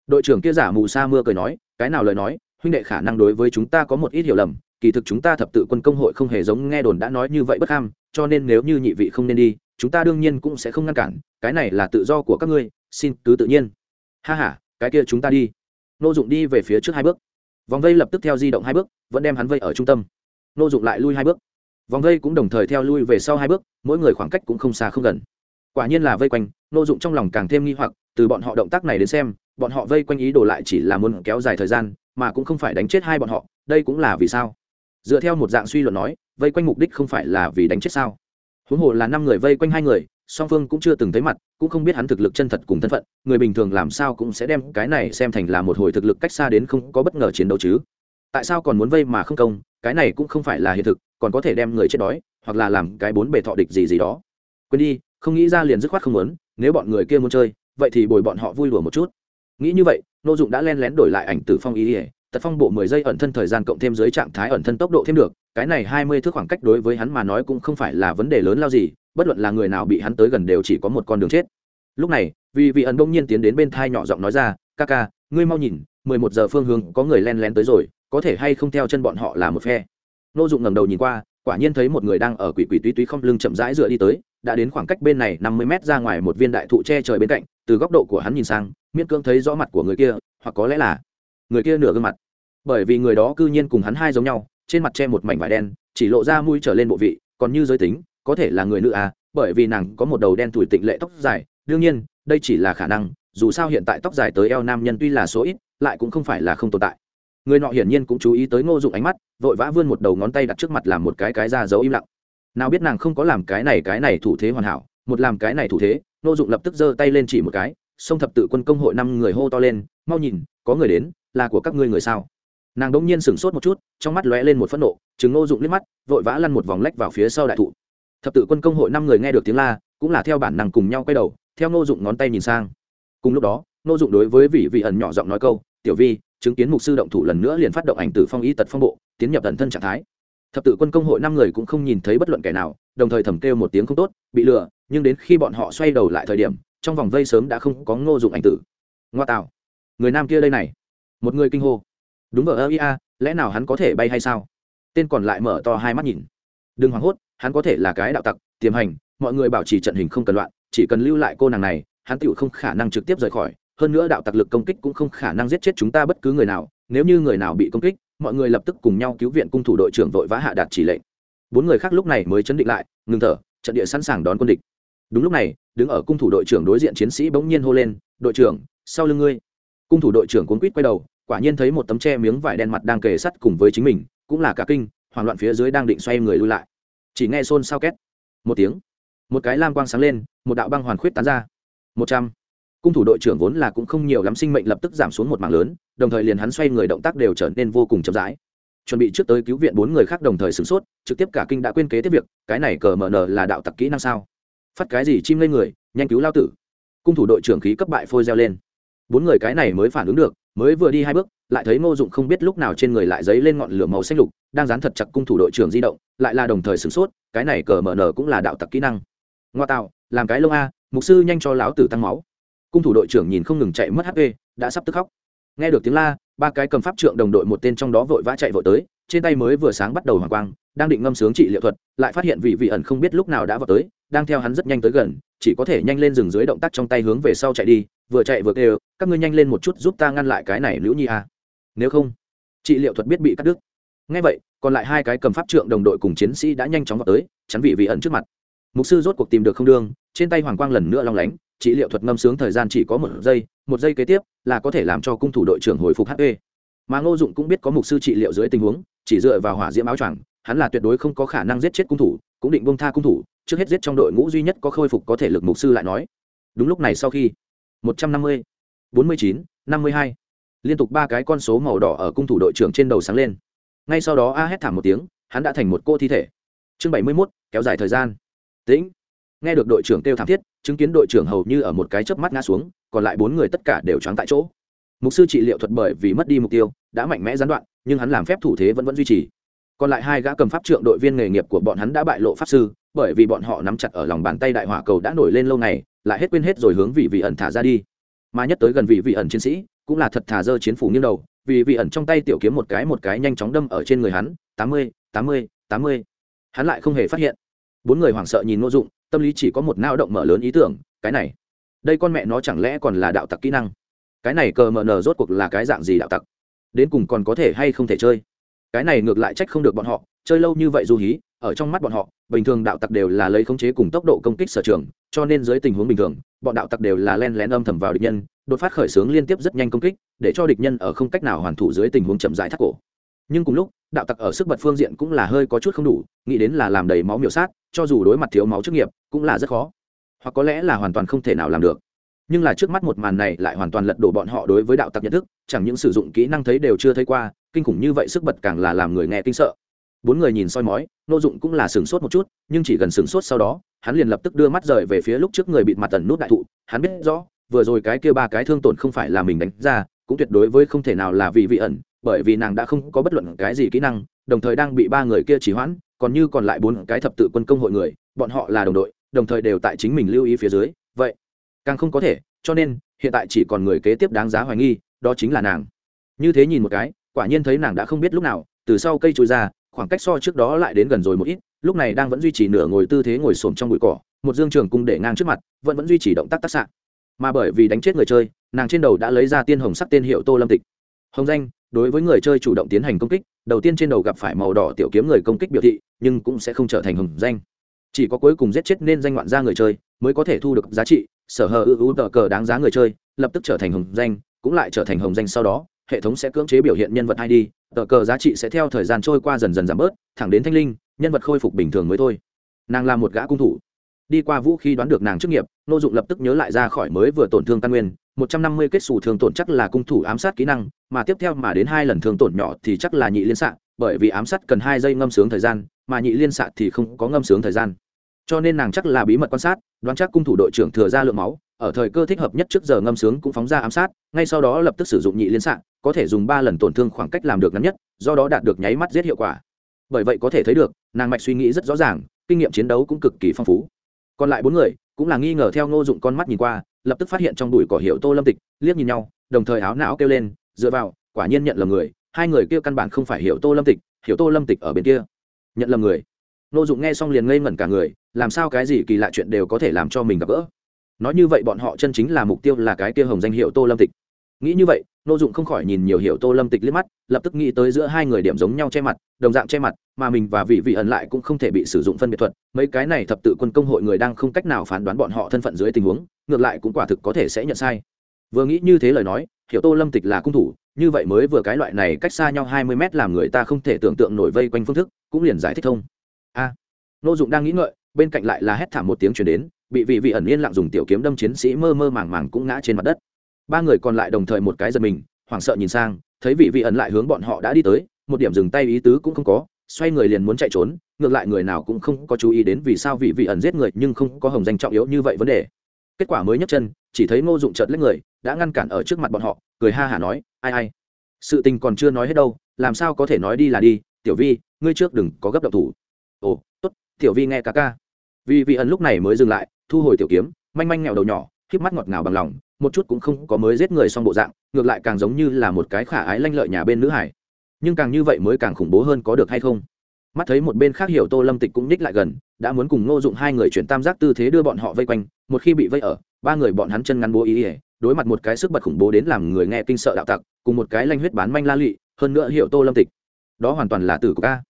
đội trưởng kia giả mù sa mưa cười nói, cái nào lời nói, huynh đệ khả năng đối với chúng ta có một ít hiểu lầm, kỳ thực chúng ta thập tự quân công hội không hề giống nghe đồn đã nói như vậy bất ham, cho nên nếu như nhị vị không nên đi, chúng ta đương nhiên cũng sẽ không ngăn cản, cái này là tự do của các ngươi, xin cứ tự nhiên. Ha h a cái kia chúng ta đi. Nô dụng đi về phía trước hai bước. Vòng vây lập tức theo di động hai bước, vẫn đem hắn vây ở trung tâm. Nô dụng lại lui hai bước. Vòng vây cũng đồng thời theo lui về sau hai bước, mỗi người khoảng cách cũng không xa không gần. Quả nhiên là vây quanh, nô dụng trong lòng càng thêm nghi hoặc, từ bọn họ động tác này đến xem bọn họ vây quanh ý đồ lại chỉ là muốn kéo dài thời gian, mà cũng không phải đánh chết hai bọn họ, đây cũng là vì sao? Dựa theo một dạng suy luận nói, vây quanh mục đích không phải là vì đánh chết sao? Huống hồ là năm người vây quanh hai người, song phương cũng chưa từng thấy mặt, cũng không biết hắn thực lực chân thật cùng thân phận, người bình thường làm sao cũng sẽ đem cái này xem thành là một hồi thực lực cách xa đến không có bất ngờ chiến đấu chứ. Tại sao còn muốn vây mà không công, cái này cũng không phải là hiện thực, còn có thể đem người chết đói, hoặc là làm cái bốn bề thọ địch gì gì đó. Quên đi, không nghĩ ra liền dứt khoát không muốn, nếu bọn người kia muốn chơi, vậy thì bồi bọn họ vui đùa một chút nghĩ như vậy n ô dụng đã len lén đổi lại ảnh tử phong ý ỉa, tật phong bộ mười giây ẩn thân thời gian cộng thêm dưới trạng thái ẩn thân tốc độ thêm được, cái này hai mươi thước khoảng cách đối với hắn mà nói cũng không phải là vấn đề lớn lao gì, bất luận là người nào bị hắn tới gần đều chỉ có một con đường chết. Lúc này, vì vị ẩn bỗng nhiên tiến đến bên thai nhỏ giọng nói ra, ca ca, ngươi mau nhìn, mười một giờ phương hướng có người len lén tới rồi, có thể hay không theo chân bọn họ là một phe? Nô dụng ngẩng đầu nhìn qua, quả nhiên thấy một người đang ở quỷ quỷ túy túy không lưng chậm rãi dựa đi tới đã đến khoảng cách bên này năm mươi mét ra ngoài một viên đại thụ che trời bên cạnh, từ góc độ của hắn nhìn sang, miễn cưỡng thấy rõ mặt của người kia, hoặc có lẽ là người kia nửa gương mặt. Bởi vì người đó cư nhiên cùng hắn hai giống nhau, trên mặt che một mảnh vải đen, chỉ lộ ra mũi trở lên bộ vị, còn như giới tính, có thể là người nữ à bởi vì nàng có một đầu đen tuổi tịnh lệ tóc dài. Đương nhiên, đây chỉ là khả năng, dù sao hiện tại tóc dài tới eo nam nhân tuy là số ít, lại cũng không phải là không tồn tại. Người nọ hiển nhiên cũng chú ý tới ngô dụng ánh mắt, vội vã vươn một đầu ngón tay đặt trước mặt làm một cái cái ra dấu im lặng nào biết nàng không có làm cái này cái này thủ thế hoàn hảo, một làm cái này thủ thế ngô dụng lập tức giơ tay lên chỉ một cái, sông thập tự quân công hội năm người hô to lên, mau nhìn, có người đến, là của các ngươi người sao? Nàng đỗng nhiên sửng sốt một chút, trong mắt lóe lên một phẫn nộ chứng ngô dụng liếc mắt, vội vã lăn một vòng lách vào phía sau đại thụ. Thập tự quân công hội năm người nghe được tiếng la, cũng là theo bản năng cùng nhau quay đầu, theo ngô dụng ngón tay nhìn sang. Cùng lúc đó ngô dụng đối với vị vị ẩn nhỏ giọng nói câu, tiểu vi, chứng kiến mục sư động thủ lần nữa liền phát động ảnh tử phong y tật phong bộ, tiến nhập thần thân trạng thái thập tự quân công hội năm người cũng không nhìn thấy bất luận kẻ nào, đồng thời thầm kêu một tiếng không tốt, bị lừa, nhưng đến khi bọn họ xoay đầu lại thời điểm, trong vòng vây sớm đã không có ngô dụng ảnh tử. Ngoa tạo. Người nam kia đây này. Một người kinh hô. Đúng vờ ơ ia lẽ nào hắn có thể bay hay sao? Tên còn lại mở to hai mắt nhìn. Đừng hoảng hốt, hắn có thể là cái đạo tặc, tiềm hành, mọi người bảo trì trận hình không cần loạn, chỉ cần lưu lại cô nàng này, hắn tựu không khả năng trực tiếp rời khỏi, hơn nữa đạo tặc lực công kích cũng không khả năng giết chết chúng ta bất cứ người nào, nếu như người nào bị công kích mọi người lập tức cùng nhau cứu viện cung thủ đội trưởng vội vã hạ đạt chỉ lệnh. Bốn người khác lúc này mới chấn định lại, ngừng thở, trận địa sẵn sàng đón quân địch. Đúng lúc này, đứng ở cung thủ đội trưởng đối diện chiến sĩ bỗng nhiên hô lên, đội trưởng, sau lưng ngươi. Cung thủ đội trưởng cuốn quýt quay đầu, quả nhiên thấy một tấm tre miếng vải đen mặt đang kề sắt cùng với chính mình, cũng là cả kinh, hoảng loạn phía dưới đang định xoay người lui lại. Chỉ nghe xôn xao két. Một tiếng, một cái lam quang sáng lên, một đạo băng hoàn khuyết tán ra. Một trăm cung thủ đội trưởng vốn là cũng không nhiều lắm sinh mệnh lập tức giảm xuống một mảng lớn, đồng thời liền hắn xoay người động tác đều trở nên vô cùng chậm rãi. Chuẩn bị trước tới cứu viện bốn người khác đồng thời sửng sốt, trực tiếp cả kinh đã quên kế tiếp việc, cái này cờ mờ nờ là đạo tặc kỹ năng sao? Phát cái gì chim lên người, nhanh cứu lao tử. Cung thủ đội trưởng khí cấp bại phôi reo lên. Bốn người cái này mới phản ứng được, mới vừa đi hai bước, lại thấy ngô dụng không biết lúc nào trên người lại dấy lên ngọn lửa màu xanh lục, đang dán thật chặt cung thủ đội trưởng di động, lại là đồng thời sửng sốt, cái này cờ mờ nở cũng là đạo tặc kỹ năng. Ngoa tạo, làm cái lông a, mục sư nhanh cho lão tử tăng máu cung thủ đội trưởng nhìn không ngừng chạy mất hp đã sắp tức khóc. Nghe được tiếng la, ba cái cầm pháp trượng đồng đội một tên trong đó vội vã chạy vội tới, trên tay mới vừa sáng bắt đầu hoàng quang, đang định ngâm sướng trị liệu thuật, lại phát hiện vị vị ẩn không biết lúc nào đã vào tới, đang theo hắn rất nhanh tới gần, chỉ có thể nhanh lên dừng dưới động tác trong tay hướng về sau chạy đi, vừa chạy vừa kêu, các ngươi nhanh lên một chút giúp ta ngăn lại cái này liễu nhi a. Nếu không, trị liệu thuật biết bị cắt đứt. Ngay vậy, còn lại hai cái cầm pháp trượng đồng đội cùng chiến sĩ đã nhanh chóng vào tới, chắn vị vị ẩn trước mặt mục sư rốt cuộc tìm được không đương, trên tay hoàng quang lần nữa long lánh, trị liệu thuật ngâm sướng thời gian chỉ có một giây một giây kế tiếp là có thể làm cho cung thủ đội trưởng hồi phục hp mà ngô dụng cũng biết có mục sư trị liệu dưới tình huống, chỉ dựa vào hỏa diễm áo choàng, hắn là tuyệt đối không có khả năng giết chết cung thủ, cũng định bông tha cung thủ, trước hết giết trong đội ngũ duy nhất có khôi phục có thể lực mục sư lại nói. Đúng lúc này sau khi, một trăm năm mươi, bốn mươi chín, năm mươi hai, liên tục ba cái con số màu đỏ ở cung thủ đội trưởng trên đầu sáng lên. Ngay sau đó a hét thảm một tiếng, hắn đã thành một cô thi thể. Chương bảy mươi mốt, kéo dài thời gian tĩnh. Nghe được đội trưởng kêu thảm thiết, chứng kiến đội trưởng hầu như ở một cái chớp mắt ngã xuống, còn lại bốn người tất cả đều choáng tại chỗ. Mục sư trị liệu thuật bởi vì mất đi mục tiêu, đã mạnh mẽ gián đoạn, nhưng hắn làm phép thủ thế vẫn vẫn duy trì. Còn lại hai gã cầm pháp trượng đội viên nghề nghiệp của bọn hắn đã bại lộ pháp sư, bởi vì bọn họ nắm chặt ở lòng bàn tay đại hỏa cầu đã nổi lên lâu ngày, lại hết quên hết rồi hướng vị vị ẩn thả ra đi. Mà nhất tới gần vị vị ẩn chiến sĩ, cũng là thật thả dơ chiến phủ nghiêng đầu, vì vị ẩn trong tay tiểu kiếm một cái một cái nhanh chóng đâm ở trên người hắn, tám mươi tám mươi tám mươi. Hắn lại không hề phát hiện bốn người hoảng sợ nhìn ngô dụng, tâm lý chỉ có một nao động mở lớn ý tưởng, cái này, đây con mẹ nó chẳng lẽ còn là đạo tặc kỹ năng? Cái này cờ mờ nờ rốt cuộc là cái dạng gì đạo tặc? Đến cùng còn có thể hay không thể chơi? Cái này ngược lại trách không được bọn họ, chơi lâu như vậy du hí, ở trong mắt bọn họ, bình thường đạo tặc đều là lấy khống chế cùng tốc độ công kích sở trường, cho nên dưới tình huống bình thường, bọn đạo tặc đều là len lén âm thầm vào địch nhân, đột phát khởi xướng liên tiếp rất nhanh công kích, để cho địch nhân ở không cách nào hoàn thủ dưới tình huống chậm rãi thắt cổ nhưng cùng lúc, đạo tặc ở sức bật phương diện cũng là hơi có chút không đủ, nghĩ đến là làm đầy máu miểu sát, cho dù đối mặt thiếu máu chức nghiệp, cũng là rất khó. Hoặc có lẽ là hoàn toàn không thể nào làm được. Nhưng là trước mắt một màn này lại hoàn toàn lật đổ bọn họ đối với đạo tặc nhận thức, chẳng những sử dụng kỹ năng thấy đều chưa thấy qua, kinh khủng như vậy sức bật càng là làm người nghe kinh sợ. Bốn người nhìn soi mói nô dụng cũng là sửng sốt một chút, nhưng chỉ gần sửng sốt sau đó, hắn liền lập tức đưa mắt rời về phía lúc trước người bịt mặt tần nút đại thụ, hắn biết rõ, vừa rồi cái kia ba cái thương tổn không phải là mình đánh ra, cũng tuyệt đối với không thể nào là vì vị ẩn bởi vì nàng đã không có bất luận cái gì kỹ năng, đồng thời đang bị ba người kia chỉ hoãn, còn như còn lại bốn cái thập tự quân công hội người, bọn họ là đồng đội, đồng thời đều tại chính mình lưu ý phía dưới, vậy, càng không có thể, cho nên, hiện tại chỉ còn người kế tiếp đáng giá hoài nghi, đó chính là nàng. Như thế nhìn một cái, quả nhiên thấy nàng đã không biết lúc nào, từ sau cây trôi ra, khoảng cách so trước đó lại đến gần rồi một ít, lúc này đang vẫn duy trì nửa ngồi tư thế ngồi xổm trong bụi cỏ, một dương trường cung để ngang trước mặt, vẫn vẫn duy trì động tác tác xạ. Mà bởi vì đánh chết người chơi, nàng trên đầu đã lấy ra tiên hồng sắc tên hiệu tô lâm tịch. Hồng danh đối với người chơi chủ động tiến hành công kích, đầu tiên trên đầu gặp phải màu đỏ tiểu kiếm người công kích biểu thị, nhưng cũng sẽ không trở thành hồng danh. Chỉ có cuối cùng giết chết nên danh ngoạn ra người chơi mới có thể thu được giá trị, sở hờ ưu tờ cờ đáng giá người chơi lập tức trở thành hồng danh, cũng lại trở thành hồng danh sau đó, hệ thống sẽ cưỡng chế biểu hiện nhân vật id tờ cờ giá trị sẽ theo thời gian trôi qua dần dần giảm bớt, thẳng đến thanh linh, nhân vật khôi phục bình thường mới thôi. Nàng là một gã cung thủ đi qua vũ khí đoán được nàng chức nghiệp nô dụng lập tức nhớ lại ra khỏi mới vừa tổn thương căn nguyên, một trăm năm mươi kết xù thương tổn chắc là cung thủ ám sát kỹ năng, mà tiếp theo mà đến hai lần thương tổn nhỏ thì chắc là nhị liên xạ, bởi vì ám sát cần hai giây ngâm sướng thời gian, mà nhị liên xạ thì không có ngâm sướng thời gian. Cho nên nàng chắc là bí mật quan sát, đoán chắc cung thủ đội trưởng thừa ra lượng máu, ở thời cơ thích hợp nhất trước giờ ngâm sướng cũng phóng ra ám sát, ngay sau đó lập tức sử dụng nhị liên xạ, có thể dùng ba lần tổn thương khoảng cách làm được ngắn nhất, do đó đạt được nháy mắt giết hiệu quả. Bởi vậy có thể thấy được, nàng mạch suy nghĩ rất rõ ràng, kinh nghiệm chiến đấu cũng cực kỳ phong phú còn lại bốn người cũng là nghi ngờ theo ngô dụng con mắt nhìn qua, lập tức phát hiện trong đùi cỏ hiệu tô lâm tịch, liếc nhìn nhau, đồng thời áo não kêu lên, dựa vào, quả nhiên nhận lầm người, hai người kia căn bản không phải hiệu tô lâm tịch, hiệu tô lâm tịch ở bên kia. Nhận lầm người. Ngô dụng nghe xong liền ngây ngẩn cả người, làm sao cái gì kỳ lạ chuyện đều có thể làm cho mình gặp gỡ. Nói như vậy bọn họ chân chính là mục tiêu là cái kia hồng danh hiệu tô lâm tịch. Nghĩ như vậy nô dụng không khỏi nhìn nhiều hiểu tô lâm tịch liếc mắt lập tức nghĩ tới giữa hai người điểm giống nhau che mặt đồng dạng che mặt mà mình và vị vị ẩn lại cũng không thể bị sử dụng phân biệt thuật. Mấy cái này thập tự quân công hội người đang không cách nào phán đoán bọn họ thân phận dưới tình huống ngược lại cũng quả thực có thể sẽ nhận sai. Vừa nghĩ như thế lời nói hiểu tô lâm tịch là cung thủ như vậy mới vừa cái loại này cách xa nhau hai mươi mét làm người ta không thể tưởng tượng nổi vây quanh phương thức cũng liền giải thích thông. A. À, nô dụng đang nghĩ ngợi bên cạnh lại là hét thảm một tiếng chuyển đến bị vị vị ẩn yên lặng dùng tiểu kiếm đâm chiến sĩ mơ mơ màng màng cũng ngã trên mặt đất ba người còn lại đồng thời một cái giật mình, hoảng sợ nhìn sang, thấy vị vị ẩn lại hướng bọn họ đã đi tới, một điểm dừng tay ý tứ cũng không có, xoay người liền muốn chạy trốn, ngược lại người nào cũng không có chú ý đến vì sao vị vị ẩn giết người nhưng không có hồng danh trọng yếu như vậy vấn đề. Kết quả mới nhấc chân, chỉ thấy ngô dụng chợt lấy người, đã ngăn cản ở trước mặt bọn họ, cười ha hả nói, ai ai, sự tình còn chưa nói hết đâu, làm sao có thể nói đi là đi, tiểu vi, ngươi trước đừng có gấp động thủ. Ồ, tốt, tiểu vi nghe ca ca. Vì vị ẩn lúc này mới dừng lại, thu hồi tiểu kiếm, manh manh nghèo đầu nhỏ, híp mắt ngọt ngào bằng lòng một chút cũng không có mới giết người xong bộ dạng, ngược lại càng giống như là một cái khả ái lanh lợi nhà bên nữ hải. Nhưng càng như vậy mới càng khủng bố hơn có được hay không? Mắt thấy một bên khác hiểu tô lâm tịch cũng ních lại gần, đã muốn cùng ngô dụng hai người chuyển tam giác tư thế đưa bọn họ vây quanh, một khi bị vây ở, ba người bọn hắn chân ngắn bố ý ỉa đối mặt một cái sức bật khủng bố đến làm người nghe kinh sợ đạo tặc, cùng một cái lanh huyết bán manh la lụy, hơn nữa hiểu tô lâm tịch, đó hoàn toàn là tử của ca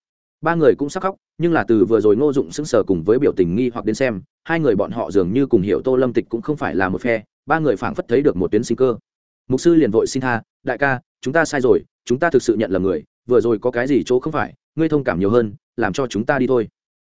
ba người cũng sắc khóc, nhưng là từ vừa rồi ngô dụng sững sờ cùng với biểu tình nghi hoặc đến xem, hai người bọn họ dường như cùng hiểu tô lâm tịch cũng không phải là một phe, ba người phảng phất thấy được một tuyến sinh cơ. Mục sư liền vội xin tha, đại ca, chúng ta sai rồi, chúng ta thực sự nhận lầm người, vừa rồi có cái gì chỗ không phải, ngươi thông cảm nhiều hơn, làm cho chúng ta đi thôi.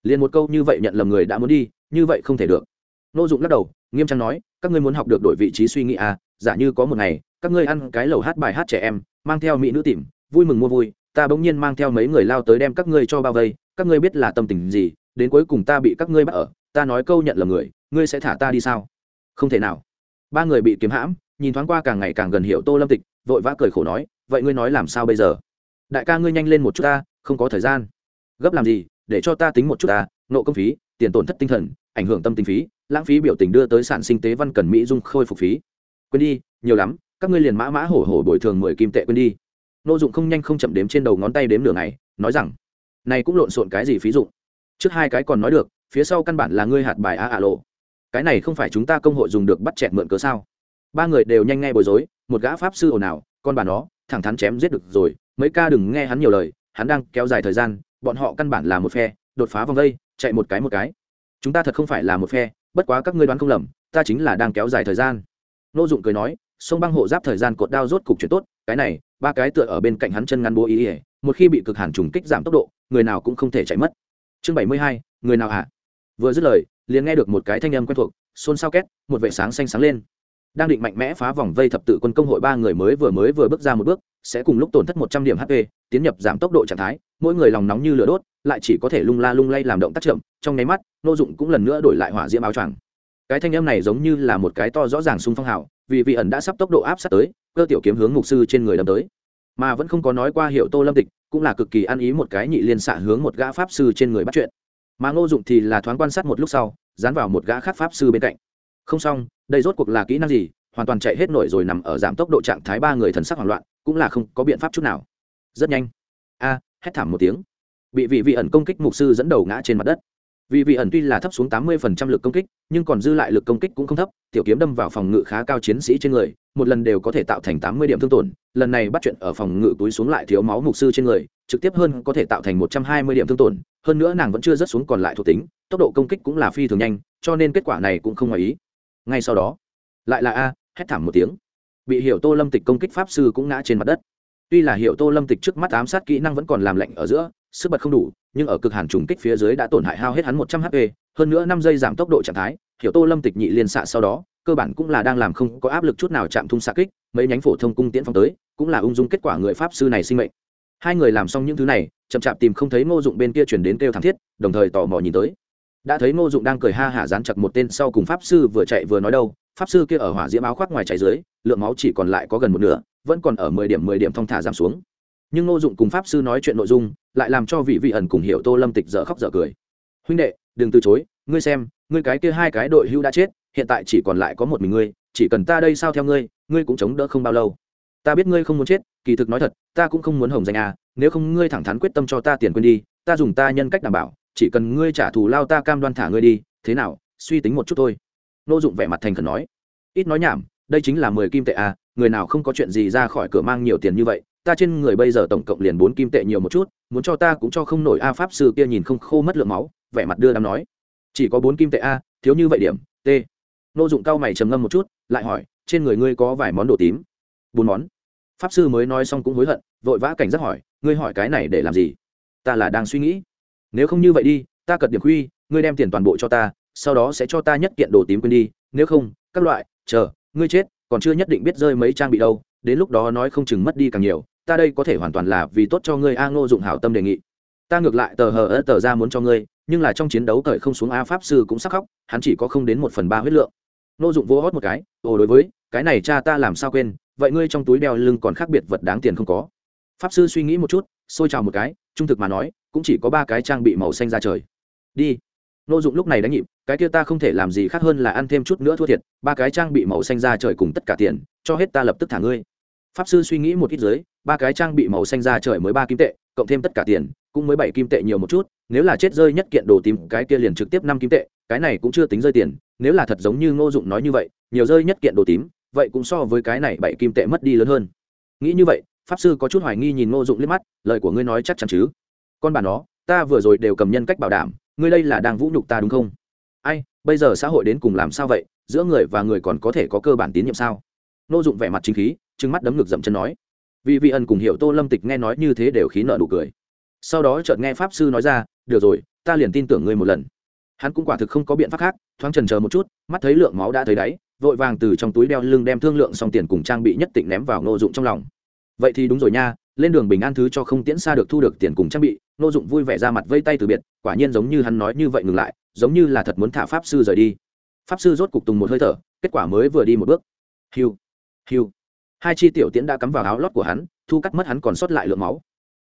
Liền một câu như vậy nhận lầm người đã muốn đi, như vậy không thể được. Nô dụng lắc đầu, nghiêm trang nói, các ngươi muốn học được đổi vị trí suy nghĩ à giả như có một ngày, các ngươi ăn cái lầu hát bài hát trẻ em, mang theo mỹ nữ tìm, vui mừng mua vui ta bỗng nhiên mang theo mấy người lao tới đem các ngươi cho bao vây, các ngươi biết là tâm tình gì, đến cuối cùng ta bị các ngươi bắt ở, ta nói câu nhận là người, ngươi sẽ thả ta đi sao? Không thể nào. Ba người bị kiếm hãm, nhìn thoáng qua càng ngày càng gần hiệu tô lâm tịch, vội vã cười khổ nói, vậy ngươi nói làm sao bây giờ? Đại ca ngươi nhanh lên một chút ta, không có thời gian. Gấp làm gì, để cho ta tính một chút ta, nộ công phí, tiền tổn thất tinh thần, ảnh hưởng tâm tình phí, lãng phí biểu tình đưa tới sản sinh tế văn cần mỹ dung khôi phục phí. Quên đi, nhiều lắm, các ngươi liền mã mã hổ hổ bồi thường mười kim tệ quên đi nô dụng không nhanh không chậm đếm trên đầu ngón tay đếm nửa ngày, nói rằng, này cũng lộn xộn cái gì phí dụng? Trước hai cái còn nói được, phía sau căn bản là ngươi hạt bài a ả lộ cái này không phải chúng ta công hội dùng được bắt chẹt mượn cớ sao? Ba người đều nhanh nghe bối rối, một gã pháp sư ồn ào, con bà nó, thẳng thắn chém giết được rồi, mấy ca đừng nghe hắn nhiều lời, hắn đang kéo dài thời gian, bọn họ căn bản là một phe, đột phá vòng vây chạy một cái một cái. Chúng ta thật không phải là một phe, bất quá các ngươi đoán không lầm, ta chính là đang kéo dài thời gian. Nô dụng cười nói, sông băng hộ giáp thời gian cột đao rốt cục chuyển tốt, cái này ba cái tựa ở bên cạnh hắn chân ngăn bố ý ỉa, một khi bị cực hàn trùng kích giảm tốc độ, người nào cũng không thể chạy mất. Chương bảy mươi hai, người nào hả? Vừa dứt lời, liền nghe được một cái thanh âm quen thuộc, xôn xao két, một vệ sáng xanh sáng lên. Đang định mạnh mẽ phá vòng vây thập tự quân công hội ba người mới vừa mới vừa bước ra một bước, sẽ cùng lúc tổn thất một trăm điểm hp tiến nhập giảm tốc độ trạng thái, mỗi người lòng nóng như lửa đốt, lại chỉ có thể lung la lung lay làm động tác chậm, trong nháy mắt, nô dụng cũng lần nữa đổi lại hỏa diễm áo choàng. Cái thanh âm này giống như là một cái to rõ ràng xung phong hào, vì vị ẩn đã sắp tốc độ áp sát tới cơ tiểu kiếm hướng mục sư trên người đâm tới. Mà vẫn không có nói qua hiệu tô lâm tịch, cũng là cực kỳ ăn ý một cái nhị liên xạ hướng một gã pháp sư trên người bắt chuyện. Mà ngô dụng thì là thoáng quan sát một lúc sau, dán vào một gã khác pháp sư bên cạnh. Không xong, đây rốt cuộc là kỹ năng gì? Hoàn toàn chạy hết nổi rồi nằm ở giảm tốc độ trạng thái ba người thần sắc hoảng loạn, cũng là không có biện pháp chút nào. Rất nhanh. A, hét thảm một tiếng. Bị vị vị ẩn công kích mục sư dẫn đầu ngã trên mặt đất vì vị ẩn tuy là thấp xuống tám mươi phần trăm lực công kích, nhưng còn dư lại lực công kích cũng không thấp, tiểu kiếm đâm vào phòng ngự khá cao chiến sĩ trên người, một lần đều có thể tạo thành tám mươi điểm thương tổn, lần này bắt chuyện ở phòng ngự túi xuống lại thiếu máu mục sư trên người, trực tiếp hơn có thể tạo thành một trăm hai mươi điểm thương tổn, hơn nữa nàng vẫn chưa rớt xuống còn lại thuộc tính, tốc độ công kích cũng là phi thường nhanh, cho nên kết quả này cũng không ngoài ý. Ngay sau đó, lại là a, hét thảm một tiếng. Bị hiểu tô lâm tịch công kích pháp sư cũng ngã trên mặt đất. Tuy là hiệu tô lâm tịch trước mắt ám sát kỹ năng vẫn còn làm lạnh ở giữa sức bật không đủ, nhưng ở cực hàn trùng kích phía dưới đã tổn hại hao hết hắn một trăm hp hơn nữa năm giây giảm tốc độ trạng thái hiệu tô lâm tịch nhị liên xạ sau đó, cơ bản cũng là đang làm không có áp lực chút nào chạm thung xạ kích, mấy nhánh phổ thông cung tiễn phong tới, cũng là ung dung kết quả người pháp sư này sinh mệnh. Hai người làm xong những thứ này, chậm chạp tìm không thấy ngô dụng bên kia chuyển đến kêu thảm thiết, đồng thời tò mò nhìn tới. Đã thấy ngô dụng đang cười ha hả dán chặt một tên sau cùng pháp sư vừa chạy vừa nói đâu, pháp sư kia ở hỏa diễm áo khoác ngoài chạy dưới, lượng máu chỉ còn lại có gần một nửa, vẫn còn ở mười điểm mười điểm thong thả giảm xuống nhưng ngô dụng cùng pháp sư nói chuyện nội dung lại làm cho vị vị ẩn cùng hiểu tô lâm tịch dở khóc dở cười. Huynh đệ, đừng từ chối, ngươi xem, ngươi cái kia hai cái đội hưu đã chết, hiện tại chỉ còn lại có một mình ngươi, chỉ cần ta đây sao theo ngươi ngươi cũng chống đỡ không bao lâu. Ta biết ngươi không muốn chết, kỳ thực nói thật, ta cũng không muốn hồng danh à nếu không ngươi thẳng thắn quyết tâm cho ta tiền quên đi, ta dùng ta nhân cách đảm bảo, chỉ cần ngươi trả thù lao ta cam đoan thả ngươi đi, thế nào, suy tính một chút thôi. Nô dụng vẻ mặt thành khẩn nói. Ít nói nhảm, đây chính là mười kim tệ à người nào không có chuyện gì ra khỏi cửa mang nhiều tiền như vậy ta trên người bây giờ tổng cộng liền bốn kim tệ nhiều một chút, muốn cho ta cũng cho không nổi a pháp sư kia nhìn không khô mất lượng máu, vẻ mặt đưa đám nói. Chỉ có bốn kim tệ a, thiếu như vậy điểm, t. Nô dụng cao mày trầm ngâm một chút, lại hỏi, trên người ngươi có vài món đồ tím? Bốn món. Pháp sư mới nói xong cũng hối hận, vội vã cảnh giác hỏi, ngươi hỏi cái này để làm gì? Ta là đang suy nghĩ. Nếu không như vậy đi, ta cật điểm khuy, ngươi đem tiền toàn bộ cho ta, sau đó sẽ cho ta nhất kiện đồ tím quên đi. Nếu không, các loại, chờ, ngươi chết, còn chưa nhất định biết rơi mấy trang bị đâu, đến lúc đó nói không chừng mất đi càng nhiều ta đây có thể hoàn toàn là vì tốt cho ngươi, a ngô dụng hảo tâm đề nghị. Ta ngược lại tờ hờ ớt tờ ra muốn cho ngươi, nhưng là trong chiến đấu cởi không xuống a pháp sư cũng sắc khóc, hắn chỉ có không đến một phần ba huyết lượng. Ngô dụng vô hót một cái, ồ, đối với, cái này cha ta làm sao quên, vậy ngươi trong túi đeo lưng còn khác biệt vật đáng tiền không có. Pháp sư suy nghĩ một chút, xôi trào một cái, trung thực mà nói, cũng chỉ có ba cái trang bị màu xanh ra trời. Đi. Nô dụng lúc này đánh nhịp, cái kia ta không thể làm gì khác hơn là ăn thêm chút nữa thua thiệt, ba cái trang bị màu xanh ra trời cùng tất cả tiền, cho hết ta lập tức thả ngươi pháp sư suy nghĩ một ít dưới, ba cái trang bị màu xanh ra trời mới ba kim tệ, cộng thêm tất cả tiền, cũng mới bảy kim tệ nhiều một chút, nếu là chết rơi nhất kiện đồ tím cái kia liền trực tiếp năm kim tệ, cái này cũng chưa tính rơi tiền, nếu là thật giống như ngô dụng nói như vậy, nhiều rơi nhất kiện đồ tím vậy cũng so với cái này bảy kim tệ mất đi lớn hơn. Nghĩ như vậy, pháp sư có chút hoài nghi nhìn ngô dụng liếc mắt, lời của ngươi nói chắc chắn chứ? Con bà nó, ta vừa rồi đều cầm nhân cách bảo đảm, ngươi đây là đang vũ nhục ta đúng không? Ai, bây giờ xã hội đến cùng làm sao vậy? Giữa người và người còn có thể có cơ bản tín nhiệm sao? Nô dụng vẻ mặt chính khí, trừng mắt đấm ngực dậm chân nói. Vì vị ẩn cùng hiểu tô lâm tịch nghe nói như thế đều khí nợ nụ cười. Sau đó chợt nghe pháp sư nói ra, được rồi, ta liền tin tưởng ngươi một lần. Hắn cũng quả thực không có biện pháp khác, thoáng trần chờ một chút, mắt thấy lượng máu đã thấy đáy, vội vàng từ trong túi đeo lưng đem thương lượng xong tiền cùng trang bị nhất định ném vào nô dụng trong lòng. Vậy thì đúng rồi nha, lên đường bình an thứ cho không tiễn xa được thu được tiền cùng trang bị. Nô dụng vui vẻ ra mặt vây tay từ biệt, quả nhiên giống như hắn nói như vậy ngừng lại, giống như là thật muốn thả pháp sư rời đi. Pháp sư rốt cục tùng một hơi thở, kết quả mới vừa đi một bước. Hiu hiu hai chi tiểu tiễn đã cắm vào áo lót của hắn, thu cắt mất hắn còn sót lại lượng máu.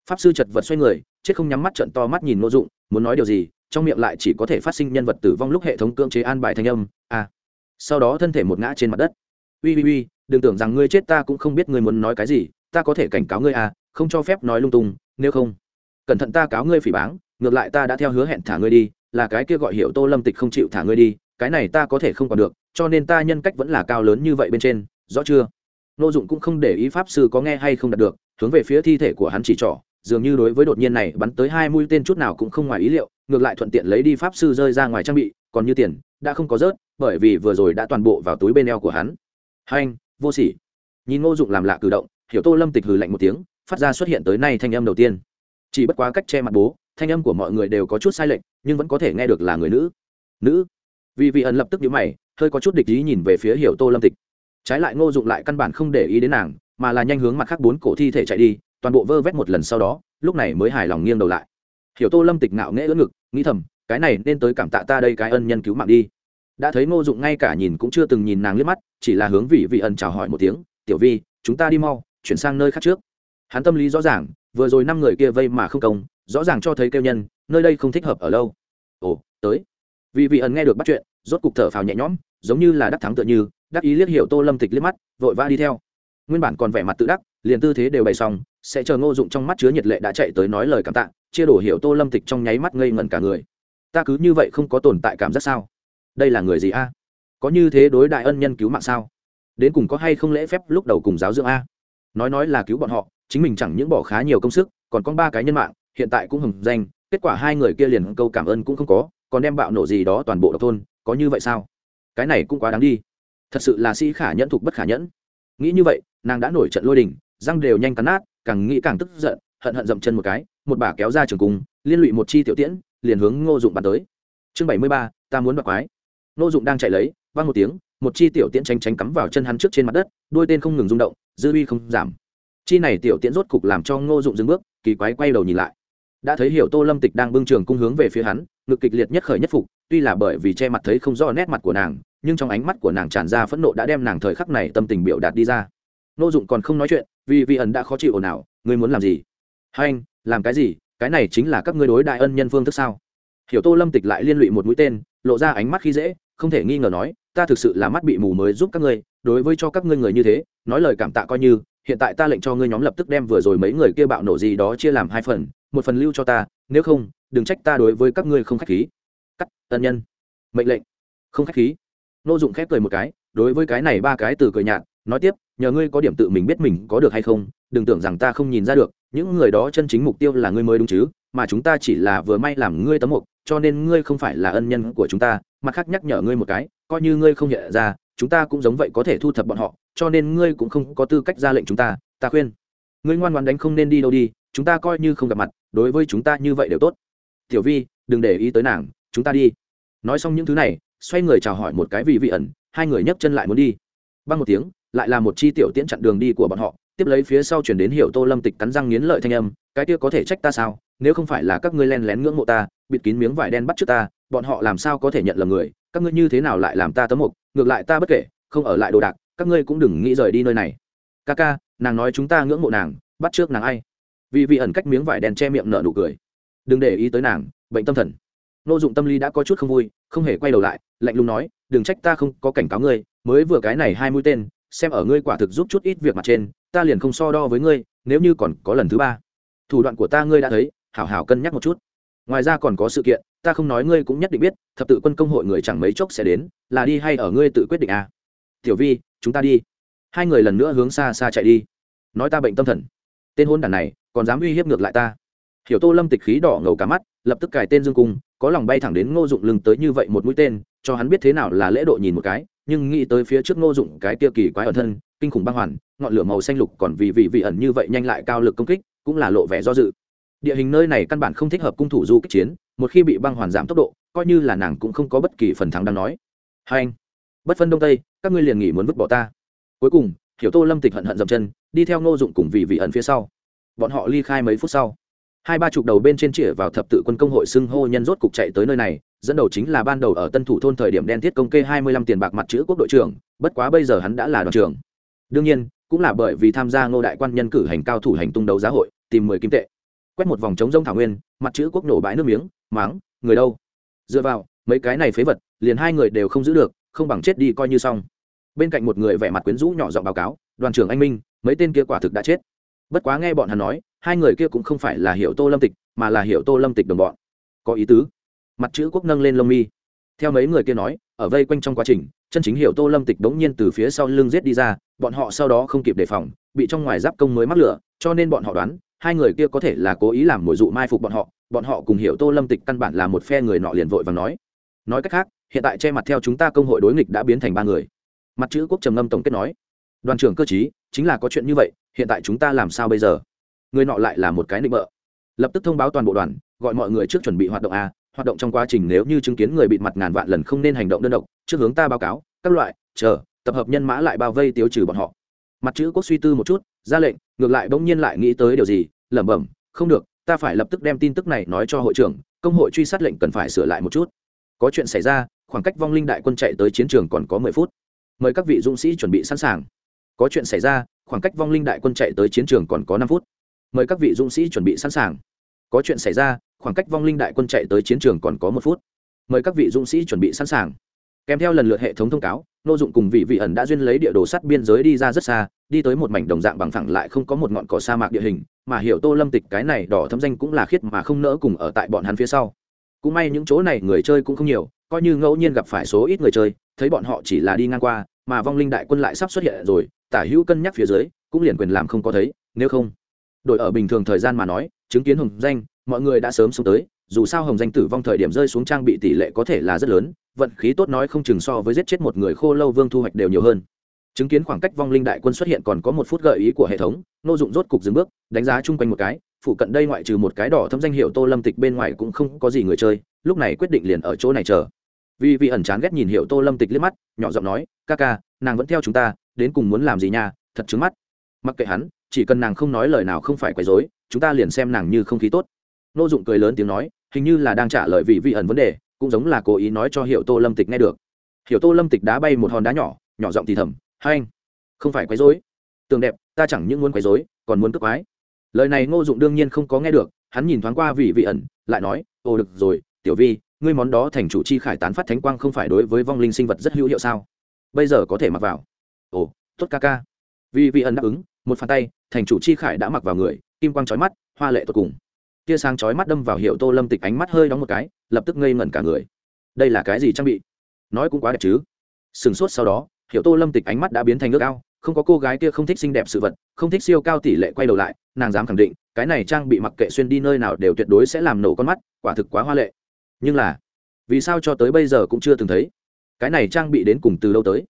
Pháp sư chật vật xoay người, chết không nhắm mắt trận to mắt nhìn nô dụng, muốn nói điều gì, trong miệng lại chỉ có thể phát sinh nhân vật tử vong lúc hệ thống cưỡng chế an bài thanh âm a à. sau đó thân thể một ngã trên mặt đất. Ui ui ui đừng tưởng rằng ngươi chết ta cũng không biết ngươi muốn nói cái gì, ta có thể cảnh cáo ngươi à không cho phép nói lung tung, nếu không, cẩn thận ta cáo ngươi phỉ báng, ngược lại ta đã theo hứa hẹn thả ngươi đi, là cái kia gọi hiệu tô lâm tịch không chịu thả ngươi đi, cái này ta có thể không còn được, cho nên ta nhân cách vẫn là cao lớn như vậy bên trên rõ chưa? Nô dụng cũng không để ý pháp sư có nghe hay không đạt được hướng về phía thi thể của hắn chỉ trỏ dường như đối với đột nhiên này bắn tới hai mũi tên chút nào cũng không ngoài ý liệu ngược lại thuận tiện lấy đi pháp sư rơi ra ngoài trang bị còn như tiền đã không có rớt bởi vì vừa rồi đã toàn bộ vào túi bên eo của hắn. Hành, vô sỉ. Nhìn ngô dụng làm lạ cử động hiểu tô lâm tịch hừ lạnh một tiếng phát ra xuất hiện tới nay thanh âm đầu tiên. Chỉ bất quá cách che mặt bố thanh âm của mọi người đều có chút sai lệch nhưng vẫn có thể nghe được là người nữ. Nữ? Vì vị ẩn lập tức nhíu mày hơi có chút địch ý nhìn về phía hiểu tô lâm tịch trái lại ngô dụng lại căn bản không để ý đến nàng, mà là nhanh hướng mặt khác bốn cổ thi thể chạy đi, toàn bộ vơ vét một lần sau đó, lúc này mới hài lòng nghiêng đầu lại. Hiểu tô lâm tịch ngạo nghễ ưỡn ngực, nghĩ thầm, cái này nên tới cảm tạ ta đây cái ân nhân cứu mạng đi. Đã thấy ngô dụng ngay cả nhìn cũng chưa từng nhìn nàng liếc mắt, chỉ là hướng vị vị ẩn chào hỏi một tiếng, tiểu vi, chúng ta đi mau, chuyển sang nơi khác trước. Hắn tâm lý rõ ràng, vừa rồi năm người kia vây mà không công, rõ ràng cho thấy kêu nhân, nơi đây không thích hợp ở lâu. Ồ, tới. Vị vị ẩn nghe được bắt chuyện, rốt cục thở phào nhẹ nhõm, giống như là đắc thắng tựa như đắc ý liếc hiệu tô lâm tịch liếc mắt, vội vã đi theo. Nguyên bản còn vẻ mặt tự đắc, liền tư thế đều bày xong, sẽ chờ ngô dụng trong mắt chứa nhiệt lệ đã chạy tới nói lời cảm tạ, chia đổ hiệu tô lâm tịch trong nháy mắt ngây ngẩn cả người. Ta cứ như vậy không có tồn tại cảm giác sao? Đây là người gì a? Có như thế đối đại ân nhân cứu mạng sao? Đến cùng có hay không lễ phép lúc đầu cùng giáo dưỡng a? Nói nói là cứu bọn họ, chính mình chẳng những bỏ khá nhiều công sức, còn có ba cái nhân mạng, hiện tại cũng hừng danh, kết quả hai người kia liền câu cảm ơn cũng không có, còn đem bạo nổ gì đó toàn bộ độc thôn, có như vậy sao? Cái này cũng quá đáng đi thật sự là sĩ khả nhẫn thục bất khả nhẫn. Nghĩ như vậy, nàng đã nổi trận lôi đình, răng đều nhanh cắn nát, càng nghĩ càng tức giận, hận hận dậm chân một cái, một bà kéo ra trường cung, liên lụy một chi tiểu tiễn, liền hướng ngô dụng bắn tới. Chương bảy mươi ba, ta muốn bạc quái. Ngô dụng đang chạy lấy, vang một tiếng, một chi tiểu tiễn tránh tránh cắm vào chân hắn trước trên mặt đất, đôi tên không ngừng rung động, dư uy không giảm. Chi này tiểu tiễn rốt cục làm cho ngô dụng dừng bước, kỳ quái quay đầu nhìn lại. Đã thấy hiểu tô lâm tịch đang bưng trường cung hướng về phía hắn, ngực kịch liệt nhất khởi nhất phục, tuy là bởi vì che mặt thấy không rõ nét mặt của nàng nhưng trong ánh mắt của nàng tràn ra phẫn nộ đã đem nàng thời khắc này tâm tình biểu đạt đi ra. Nô dụng còn không nói chuyện, vì vị ẩn đã khó chịu ồn ào, ngươi muốn làm gì? Hai anh, làm cái gì? Cái này chính là các ngươi đối đại ân nhân phương thức sao? Hiểu tô lâm tịch lại liên lụy một mũi tên, lộ ra ánh mắt khi dễ, không thể nghi ngờ nói, ta thực sự là mắt bị mù mới giúp các ngươi, đối với cho các ngươi người như thế, nói lời cảm tạ coi như, hiện tại ta lệnh cho ngươi nhóm lập tức đem vừa rồi mấy người kia bạo nổ gì đó chia làm hai phần, một phần lưu cho ta, nếu không, đừng trách ta đối với các ngươi không khách khí. Cắt, ân nhân. Mệnh lệnh. Không khách khí nô dụng khép cười một cái, đối với cái này ba cái từ cười nhạt, nói tiếp, nhờ ngươi có điểm tự mình biết mình có được hay không, đừng tưởng rằng ta không nhìn ra được, những người đó chân chính mục tiêu là ngươi mới đúng chứ, mà chúng ta chỉ là vừa may làm ngươi tấm mục, cho nên ngươi không phải là ân nhân của chúng ta, mặt khác nhắc nhở ngươi một cái, coi như ngươi không nhận ra, chúng ta cũng giống vậy có thể thu thập bọn họ, cho nên ngươi cũng không có tư cách ra lệnh chúng ta ta khuyên. Ngươi ngoan ngoan đánh không nên đi đâu đi, chúng ta coi như không gặp mặt, đối với chúng ta như vậy đều tốt. Tiểu vi, đừng để ý tới nàng, chúng ta đi. Nói xong những thứ này xoay người chào hỏi một cái vị vị ẩn, hai người nhấc chân lại muốn đi. Băng một tiếng, lại là một chi tiểu tiễn chặn đường đi của bọn họ, tiếp lấy phía sau chuyển đến hiệu tô lâm tịch cắn răng nghiến lợi thanh âm, cái kia có thể trách ta sao? Nếu không phải là các ngươi len lén ngưỡng mộ ta, bịt kín miếng vải đen bắt trước ta, bọn họ làm sao có thể nhận lầm người? Các ngươi như thế nào lại làm ta tấm mục? Ngược lại ta bất kể, không ở lại đồ đạc, các ngươi cũng đừng nghĩ rời đi nơi này. Ca ca, nàng nói chúng ta ngưỡng mộ nàng, bắt trước nàng ai? Vì vị ẩn cách miếng vải đen che miệng nở nụ cười. Đừng để ý tới nàng, bệnh tâm thần nô dụng tâm lý đã có chút không vui, không hề quay đầu lại, lạnh lùng nói, đừng trách ta không có cảnh cáo ngươi, mới vừa cái này hai mũi tên, xem ở ngươi quả thực giúp chút ít việc mặt trên, ta liền không so đo với ngươi, nếu như còn có lần thứ ba. Thủ đoạn của ta ngươi đã thấy, hảo hảo cân nhắc một chút. Ngoài ra còn có sự kiện, ta không nói ngươi cũng nhất định biết, thập tự quân công hội người chẳng mấy chốc sẽ đến, là đi hay ở ngươi tự quyết định à. tiểu vi, chúng ta đi. Hai người lần nữa hướng xa xa chạy đi. Nói ta bệnh tâm thần. Tên hôn đàn này, còn dám uy hiếp ngược lại ta. Hiểu tô lâm tịch khí đỏ ngầu cả mắt lập tức cài tên dương cung, có lòng bay thẳng đến ngô dụng lưng tới như vậy một mũi tên, cho hắn biết thế nào là lễ độ nhìn một cái, nhưng nghĩ tới phía trước ngô dụng cái kia kỳ quái ẩn thân, kinh khủng băng hoàn, ngọn lửa màu xanh lục còn vì vị vị ẩn như vậy nhanh lại cao lực công kích, cũng là lộ vẻ do dự. Địa hình nơi này căn bản không thích hợp cung thủ du kích chiến, một khi bị băng hoàn giảm tốc độ, coi như là nàng cũng không có bất kỳ phần thắng đang nói. Hai anh, bất phân đông tây, các ngươi liền nghỉ muốn vứt bỏ ta. Cuối cùng, hiểu tô lâm tịch hận hận dậm chân, đi theo ngô dụng cùng vị vị ẩn phía sau. Bọn họ ly khai mấy phút sau hai ba chục đầu bên trên chĩa vào thập tự quân công hội xưng hô nhân rốt cục chạy tới nơi này, dẫn đầu chính là ban đầu ở tân thủ thôn thời điểm đen thiết công kê hai mươi lăm tiền bạc mặt chữ quốc đội trưởng, bất quá bây giờ hắn đã là đoàn trưởng. Đương nhiên, cũng là bởi vì tham gia ngô đại quan nhân cử hành cao thủ hành tung đấu giá hội, tìm mười kim tệ. Quét một vòng trống rông thảo nguyên, mặt chữ quốc nổ bãi nước miếng, máng, người đâu? Dựa vào, mấy cái này phế vật, liền hai người đều không giữ được, không bằng chết đi coi như xong. Bên cạnh một người vẻ mặt quyến rũ nhỏ giọng báo cáo, đoàn trưởng anh minh, mấy tên kia quả thực đã chết bất quá nghe bọn hắn nói, hai người kia cũng không phải là hiệu tô lâm tịch, mà là hiệu tô lâm tịch đồng bọn. Có ý tứ. Mặt chữ quốc nâng lên lông mi. Theo mấy người kia nói, ở vây quanh trong quá trình, chân chính hiệu tô lâm tịch bỗng nhiên từ phía sau lưng giết đi ra, bọn họ sau đó không kịp đề phòng, bị trong ngoài giáp công mới mắc lửa, cho nên bọn họ đoán, hai người kia có thể là cố ý làm mồi dụ mai phục bọn họ bọn họ cùng hiểu tô lâm tịch căn bản là một phe người nọ liền vội và nói. Nói cách khác, hiện tại che mặt theo chúng ta công hội đối nghịch đã biến thành ba người. Mặt chữ quốc trầm ngâm tổng kết nói, đoàn trưởng cơ chí, chính là có chuyện như vậy hiện tại chúng ta làm sao bây giờ? Người nọ lại là một cái định bợ. Lập tức thông báo toàn bộ đoàn, gọi mọi người trước chuẩn bị hoạt động a. Hoạt động trong quá trình nếu như chứng kiến người bị mặt ngàn vạn lần không nên hành động đơn độc, trước hướng ta báo cáo, các loại, chờ, tập hợp nhân mã lại bao vây tiêu trừ bọn họ. Mặt chữ quốc suy tư một chút, ra lệnh, ngược lại bỗng nhiên lại nghĩ tới điều gì, lẩm bẩm, không được, ta phải lập tức đem tin tức này nói cho hội trưởng, công hội truy sát lệnh cần phải sửa lại một chút. Có chuyện xảy ra, khoảng cách vong linh đại quân chạy tới chiến trường còn có mười phút. Mời các vị dũng sĩ chuẩn bị sẵn sàng. Có chuyện xảy ra khoảng cách vong linh đại quân chạy tới chiến trường còn có năm phút. Mời các vị dũng sĩ chuẩn bị sẵn sàng. Có chuyện xảy ra, khoảng cách vong linh đại quân chạy tới chiến trường còn có một phút. Mời các vị dũng sĩ chuẩn bị sẵn sàng. Kèm theo lần lượt hệ thống thông cáo, nô dụng cùng vị vị ẩn đã duyên lấy địa đồ sắt biên giới đi ra rất xa, đi tới một mảnh đồng dạng bằng phẳng lại không có một ngọn cỏ sa mạc địa hình, mà hiểu tô lâm tịch cái này đỏ thâm danh cũng là khiết mà không nỡ cùng ở tại bọn hắn phía sau. Cũng may những chỗ này người chơi cũng không nhiều, coi như ngẫu nhiên gặp phải số ít người chơi, thấy bọn họ chỉ là đi ngang qua mà vong linh đại quân lại sắp xuất hiện rồi, tả hữu cân nhắc phía dưới, cũng liền quyền làm không có thấy, nếu không. Đội ở bình thường thời gian mà nói, chứng kiến hồng danh, mọi người đã sớm xuống tới, dù sao hồng danh tử vong thời điểm rơi xuống trang bị tỷ lệ có thể là rất lớn, vận khí tốt nói không chừng so với giết chết một người khô lâu vương thu hoạch đều nhiều hơn. Chứng kiến khoảng cách vong linh đại quân xuất hiện còn có một phút gợi ý của hệ thống, nô dụng rốt cục dừng bước, đánh giá chung quanh một cái phụ cận đây ngoại trừ một cái đỏ thâm danh hiệu tô lâm tịch bên ngoài cũng không có gì người chơi, lúc này quyết định liền ở chỗ này chờ vì vị ẩn chán ghét nhìn hiệu tô lâm tịch liếc mắt, nhỏ giọng nói, ca ca, nàng vẫn theo chúng ta, đến cùng muốn làm gì nha, thật trứng mắt. Mặc kệ hắn, chỉ cần nàng không nói lời nào không phải quấy dối chúng ta liền xem nàng như không khí tốt. Nô dụng cười lớn tiếng nói, hình như là đang trả lời vị vị ẩn vấn đề, cũng giống là cố ý nói cho hiệu tô lâm tịch nghe được. Hiệu tô lâm tịch đá bay một hòn đá nhỏ nhỏ giọng thì thầm, hai anh, không phải quấy dối tường đẹp, ta chẳng những muốn quấy dối còn muốn cướp quái lời này ngô dụng đương nhiên không có nghe được, hắn nhìn thoáng qua vị vị ẩn, lại nói, ồ, được rồi, tiểu vi ngươi món đó thành chủ chi khải tán phát thánh quang không phải đối với vong linh sinh vật rất hữu hiệu sao? Bây giờ có thể mặc vào. Ồ, tốt ca ca. Vì vị ẩn đáp ứng, một phản tay, thành chủ chi khải đã mặc vào người, kim quang trói mắt, hoa lệ tột cùng. Tia sáng chói mắt đâm vào hiệu tô lâm tịch ánh mắt hơi đóng một cái, lập tức ngây ngẩn cả người. Đây là cái gì trang bị? Nói cũng quá đẹp chứ. Sừng sốt sau đó, hiệu tô lâm tịch ánh mắt đã biến thành nước ao, không có cô gái kia không thích xinh đẹp sự vật, không thích siêu cao tỷ lệ quay đầu lại, nàng dám khẳng định, cái này trang bị mặc kệ xuyên đi nơi nào đều tuyệt đối sẽ làm nổ con mắt, quả thực quá hoa lệ nhưng là, vì sao cho tới bây giờ cũng chưa từng thấy? Cái này trang bị đến cùng từ lâu tới?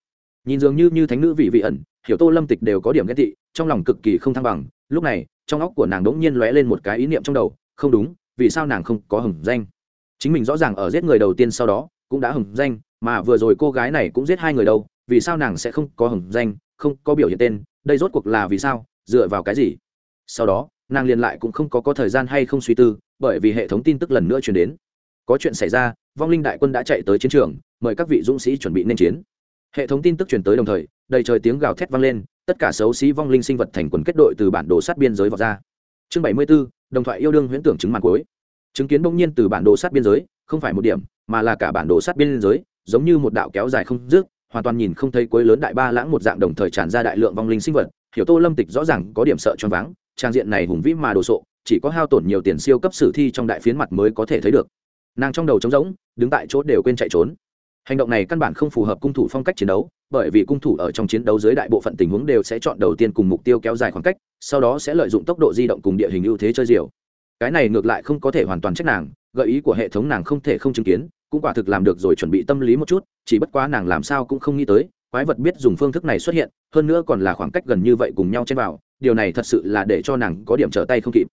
Nhìn dường như như thánh nữ vị vị ẩn, hiểu tô lâm tịch đều có điểm ghét thị trong lòng cực kỳ không thăng bằng. Lúc này, trong óc của nàng đ ỗ n g nhiên lóe lên một cái ý niệm trong đầu, không đúng, vì sao nàng không có hồng danh? Chính mình rõ ràng ở giết người đầu tiên sau đó, cũng đã hồng danh, mà vừa rồi cô gái này cũng giết hai người đâu, vì sao nàng sẽ không có hồng danh, không có biểu hiện tên, đây rốt cuộc là vì sao, dựa vào cái gì? Sau đó, nàng liền lại cũng không có có thời gian hay không suy tư, bởi vì hệ thống tin tức lần nữa chuyển đến có chuyện xảy ra vong linh đại quân đã chạy tới chiến trường mời các vị dũng sĩ chuẩn bị nên chiến. Hệ thống tin tức truyền tới đồng thời đầy trời tiếng gào thét vang lên tất cả xấu xí vong linh sinh vật thành quần kết đội từ bản đồ sát biên giới vào ra. Chương bảy mươi 74, đồng thoại yêu đương huyễn tưởng chứng màn cuối. Chứng kiến bỗng nhiên từ bản đồ sát biên giới không phải một điểm mà là cả bản đồ sát biên giới giống như một đạo kéo dài không dứt hoàn toàn nhìn không thấy cuối lớn đại ba lãng một dạng đồng thời tràn ra đại lượng vong linh sinh vật. Hiểu tô lâm tịch rõ ràng có điểm sợ choáng váng trang diện này hùng vĩ mà đồ sộ chỉ có hao tổn nhiều tiền siêu cấp sử thi trong đại phiến mặt mới có thể thấy được nàng trong đầu trống rỗng, đứng tại chỗ đều quên chạy trốn. Hành động này căn bản không phù hợp cung thủ phong cách chiến đấu, bởi vì cung thủ ở trong chiến đấu dưới đại bộ phận tình huống đều sẽ chọn đầu tiên cùng mục tiêu kéo dài khoảng cách, sau đó sẽ lợi dụng tốc độ di động cùng địa hình ưu thế chơi diều. Cái này ngược lại không có thể hoàn toàn trách nàng, gợi ý của hệ thống nàng không thể không chứng kiến, cũng quả thực làm được rồi chuẩn bị tâm lý một chút, chỉ bất quá nàng làm sao cũng không nghĩ tới, quái vật biết dùng phương thức này xuất hiện, hơn nữa còn là khoảng cách gần như vậy cùng nhau chen vào, điều này thật sự là để cho nàng có điểm trở tay không kịp.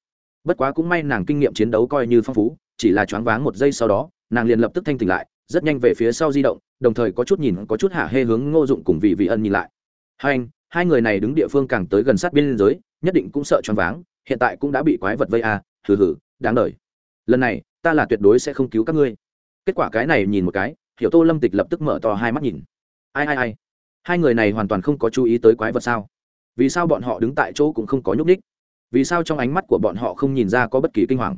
Bất quá cũng may nàng kinh nghiệm chiến đấu coi như phong phú chỉ là choáng váng một giây sau đó, nàng liền lập tức thanh tỉnh lại, rất nhanh về phía sau di động, đồng thời có chút nhìn, có chút hạ hê hướng ngô dụng cùng vị vị ân nhìn lại. Hai anh, hai người này đứng địa phương càng tới gần sát biên giới, nhất định cũng sợ choáng váng, hiện tại cũng đã bị quái vật vây à hừ hừ, đáng đời. Lần này, ta là tuyệt đối sẽ không cứu các ngươi. Kết quả cái này nhìn một cái, hiểu tô lâm tịch lập tức mở to hai mắt nhìn. Ai ai ai? Hai người này hoàn toàn không có chú ý tới quái vật sao? Vì sao bọn họ đứng tại chỗ cũng không có nhúc ních vì sao trong ánh mắt của bọn họ không nhìn ra có bất kỳ kinh hoàng?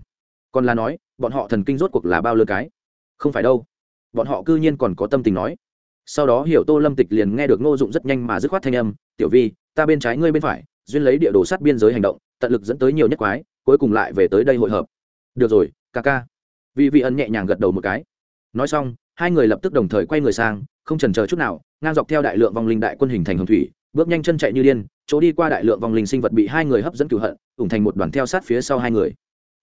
Còn là nói bọn họ thần kinh rốt cuộc là bao lơ cái? Không phải đâu. Bọn họ cư nhiên còn có tâm tình nói. Sau đó hiểu tô lâm tịch liền nghe được ngô dụng rất nhanh mà dứt khoát thanh âm, tiểu vi, ta bên trái ngươi bên phải, duyên lấy địa đồ sát biên giới hành động, tận lực dẫn tới nhiều nhất quái, cuối cùng lại về tới đây hội hợp. Được rồi, ca ca. Vị vị ân nhẹ nhàng gật đầu một cái. Nói xong, hai người lập tức đồng thời quay người sang, không trần chờ chút nào, ngang dọc theo đại lượng vong linh đại quân hình thành hồng thủy, bước nhanh chân chạy như điên, chỗ đi qua đại lượng vong linh sinh vật bị hai người hấp dẫn cửu hận, ủng thành một đoàn theo sát phía sau hai người.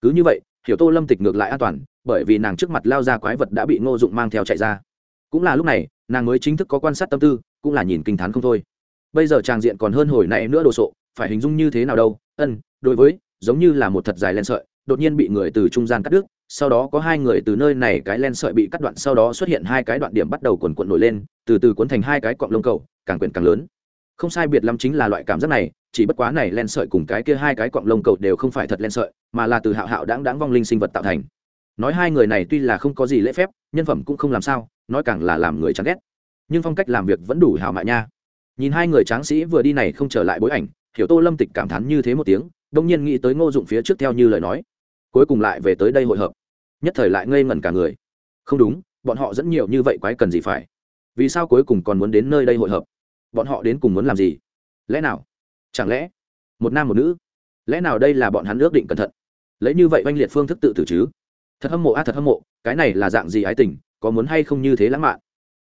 Cứ như vậy hiểu tô lâm tịch ngược lại an toàn, bởi vì nàng trước mặt lao ra quái vật đã bị ngô dụng mang theo chạy ra. Cũng là lúc này, nàng mới chính thức có quan sát tâm tư, cũng là nhìn kinh t h á n không thôi. Bây giờ tràng diện còn hơn hồi nãy nữa đồ sộ, phải hình dung như thế nào đâu? Ân, đối với, giống như là một thật dài len sợi, đột nhiên bị người từ trung gian cắt đứt, sau đó có hai người từ nơi này cái len sợi bị cắt đoạn, sau đó xuất hiện hai cái đoạn điểm bắt đầu quần quận nổi lên, từ từ cuốn thành hai cái cọng lông cầu, càng quyển càng lớn không sai biệt lắm chính là loại cảm giác này, chỉ bất quá này len sợi cùng cái kia hai cái cọng lông cầu đều không phải thật len sợi, mà là từ hạo hạo đáng đáng vong linh sinh vật tạo thành. Nói hai người này tuy là không có gì lễ phép, nhân phẩm cũng không làm sao, nói càng là làm người chán ghét. Nhưng phong cách làm việc vẫn đủ hào mại nha. Nhìn hai người tráng sĩ vừa đi này không trở lại bối ảnh, hiểu tô lâm tịch cảm thán như thế một tiếng, đông nhiên nghĩ tới ngô dụng phía trước theo như lời nói. Cuối cùng lại về tới đây hội hợp. Nhất thời lại ngây ngẩn cả người. Không đúng, bọn họ dẫn nhiều như vậy quái cần gì phải? Vì sao cuối cùng còn muốn đến nơi đây hội hợp? Bọn họ đến cùng muốn làm gì? Lẽ nào? Chẳng lẽ một nam một nữ? Lẽ nào đây là bọn hắn ước định cẩn thận? Lấy như vậy oanh liệt phương thức tự tử chứ? Thật hâm mộ a, thật hâm mộ, cái này là dạng gì ái tình, có muốn hay không như thế lãng mạn?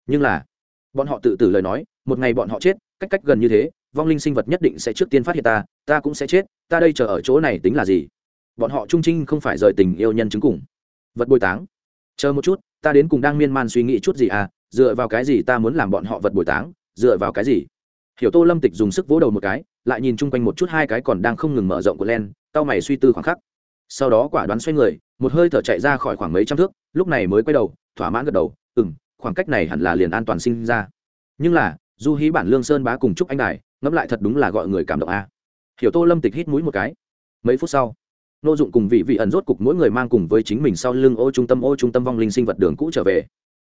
Nhưng là, bọn họ tự tử lời nói, một ngày bọn họ chết, cách cách gần như thế, vong linh sinh vật nhất định sẽ trước tiên phát hiện ta ta cũng sẽ chết, ta đây chờ ở chỗ này tính là gì? Bọn họ trung trinh không phải rời tình yêu nhân chứng cùng. Vật bồi táng. Chờ một chút, ta đến cùng đang miên man suy nghĩ chút gì à dựa vào cái gì ta muốn làm bọn họ vật bồi táng? Dựa vào cái gì? Hiểu tô lâm tịch dùng sức vỗ đầu một cái, lại nhìn chung quanh một chút hai cái còn đang không ngừng mở rộng của len tao mày suy tư khoảng khắc. Sau đó quả đoán xoay người, một hơi thở chạy ra khỏi khoảng mấy trăm thước, lúc này mới quay đầu, thỏa mãn gật đầu ừ m khoảng cách này hẳn là liền an toàn sinh ra. Nhưng là, du hí bản lương sơn bá cùng chúc anh đài, ngẫm lại thật đúng là gọi người cảm động a. À. hiểu tô lâm tịch hít mũi một cái. Mấy phút sau, nô dụng cùng vị vị ẩn rốt cục mỗi người mang cùng với chính mình sau lưng ô trung tâm ô trung tâm vong linh sinh vật đường cũ trở về.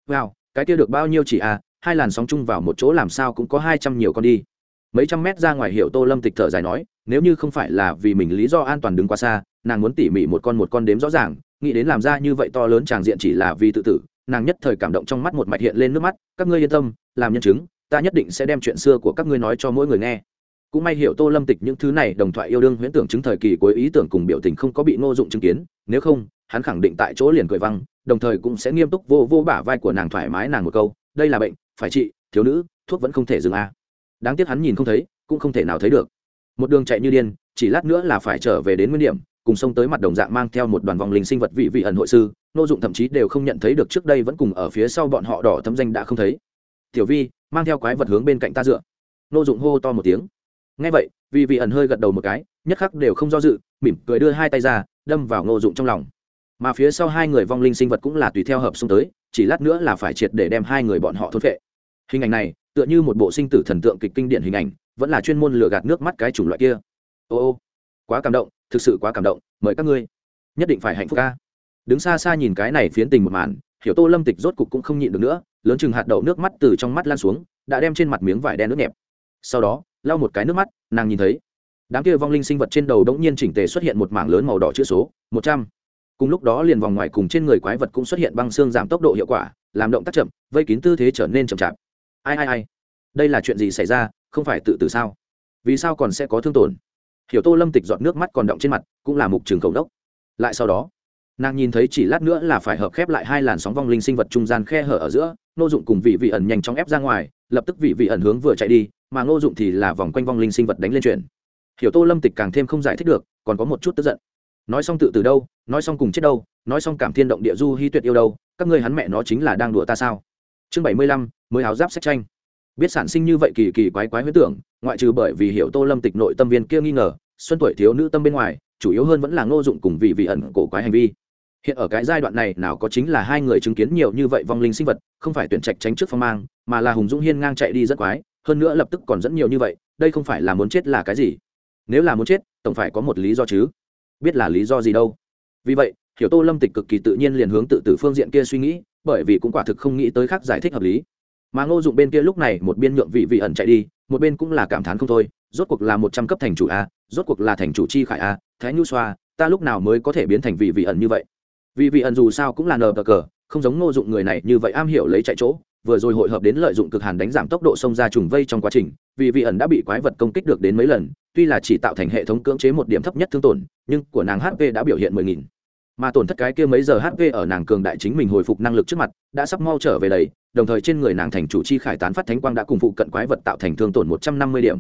Wow, cái kia được bao nhiêu chỉ a? Hai làn sóng chung vào một chỗ làm sao cũng có hai trăm nhiều con đi. Mấy trăm mét ra ngoài hiệu tô lâm tịch thở dài nói, nếu như không phải là vì mình lý do an toàn đứng quá xa, nàng muốn tỉ mỉ một con một con đếm rõ ràng, nghĩ đến làm ra như vậy to lớn tràng diện chỉ là vì tự tử, nàng nhất thời cảm động trong mắt một mạch hiện lên nước mắt, các ngươi yên tâm, làm nhân chứng, ta nhất định sẽ đem chuyện xưa của các ngươi nói cho mỗi người nghe. Cũng may hiểu tô lâm tịch những thứ này đồng thoại yêu đương huyễn tưởng chứng thời kỳ cuối ý tưởng cùng biểu tình không có bị ngô dụng chứng kiến, nếu không, hắn khẳng định tại chỗ liền cười văng, đồng thời cũng sẽ nghiêm túc vô vô bả vai của nàng thoải mái nàng một câu, đây là bệnh phải trị thiếu nữ, thuốc vẫn không thể dừng a à. đáng tiếc hắn nhìn không thấy, cũng không thể nào thấy được. Một đường chạy như điên, chỉ lát nữa là phải trở về đến nguyên điểm, cùng sông tới mặt đồng dạng mang theo một đoàn vòng linh sinh vật vị vị ẩn hội sư, nô dụng thậm chí đều không nhận thấy được trước đây vẫn cùng ở phía sau bọn họ đỏ thấm danh đã không thấy. Tiểu vi, mang theo quái vật hướng bên cạnh ta dựa. Nô dụng hô to một tiếng. Ngay vậy, vị vị ẩn hơi gật đầu một cái, nhất khắc đều không do dự, mỉm cười đưa hai tay ra, đâm vào nô dụng trong lòng. Mà phía sau hai người vong linh sinh vật cũng là tùy theo hợp xông tới chỉ lát nữa là phải triệt để đem hai người bọn họ thốt vệ hình ảnh này, tựa như một bộ sinh tử thần tượng kịch kinh điển hình ảnh, vẫn là chuyên môn lừa gạt nước mắt cái chủng loại kia. Ô ô, quá cảm động, thực sự quá cảm động, mời các ngươi. Nhất định phải hạnh phúc ca. Đứng xa xa nhìn cái này phiến tình một màn, hiểu tô lâm tịch rốt cục cũng không nhịn được nữa, lớn chừng hạt đậu nước mắt từ trong mắt lan xuống, đã đem trên mặt miếng vải đen nước nhẹp. Sau đó, lau một cái nước mắt, nàng nhìn thấy, đám kia vong linh sinh vật trên đầu đống nhiên chỉnh tề xuất hiện một mảng lớn màu đỏ chữ số, một trăm cùng lúc đó liền vòng ngoài cùng trên người quái vật cũng xuất hiện băng xương giảm tốc độ hiệu quả, làm động tác chậm, vây kín tư thế trở nên chậm chạp. Ai ai ai? Đây là chuyện gì xảy ra? Không phải tự tử sao? Vì sao còn sẽ có thương tổn? Hiểu tô lâm tịch dọn nước mắt còn động trên mặt, cũng là mục trường cầu đốc. Lại sau đó, nàng nhìn thấy chỉ lát nữa là phải hợp khép lại hai làn sóng vong linh sinh vật trung gian khe hở ở giữa nô dụng cùng vị vị ẩn nhanh chóng ép ra ngoài, lập tức vị vị ẩn hướng vừa chạy đi, mà nô dụng thì là vòng quanh vong linh sinh vật đánh lên chuyển hiểu tô lâm tịch càng thêm không giải thích được, còn có một chút tức giận nói xong tự từ đâu, nói xong cùng chết đâu, nói xong cảm thiên động địa du hy tuyệt yêu đâu, các ngươi hắn mẹ nó chính là đang đùa ta sao? Chương bảy mươi lăm, mới háo giáp sách tranh. Biết sản sinh như vậy kỳ kỳ quái quái huyết tưởng, ngoại trừ bởi vì hiểu tô lâm tịch nội tâm viên kia nghi ngờ, xuân tuổi thiếu nữ tâm bên ngoài, chủ yếu hơn vẫn là ngô dụng cùng vị vị ẩn cổ quái hành vi. Hiện ở cái giai đoạn này, nào có chính là hai người chứng kiến nhiều như vậy vong linh sinh vật, không phải tuyển trạch tránh trước phong mang, mà là hùng dũng hiên ngang chạy đi rất quái, hơn nữa lập tức còn dẫn nhiều như vậy, đây không phải là muốn chết là cái gì? Nếu là muốn chết, tổng phải có một lý do chứ biết là lý do gì đâu. Vì vậy, hiểu tô lâm tịch cực kỳ tự nhiên liền hướng tự tử phương diện kia suy nghĩ, bởi vì cũng quả thực không nghĩ tới khác giải thích hợp lý. Mà ngô dụng bên kia lúc này một biên nhượng vị vị ẩn chạy đi, một bên cũng là cảm thán không thôi, rốt cuộc là một trăm cấp thành chủ a, rốt cuộc là thành chủ chi khải a, thái nhu xoa, ta lúc nào mới có thể biến thành vị vị ẩn như vậy? Vị vị ẩn dù sao cũng là nờ cờ cờ, không giống ngô dụng người này như vậy am hiểu lấy chạy chỗ vừa rồi hội hợp đến lợi dụng cực hàn đánh giảm tốc độ xông ra trùng vây trong quá trình, vì vị ẩn đã bị quái vật công kích được đến mấy lần, tuy là chỉ tạo thành hệ thống cưỡng chế một điểm thấp nhất thương tổn, nhưng của nàng hp đã biểu hiện mười nghìn. Mà tổn thất cái kia mấy giờ hp ở nàng cường đại chính mình hồi phục năng lực trước mặt, đã sắp mau trở về đầy, đồng thời trên người nàng thành chủ chi khải tán phát thánh quang đã cùng phụ cận quái vật tạo thành thương tổn một trăm năm mươi điểm.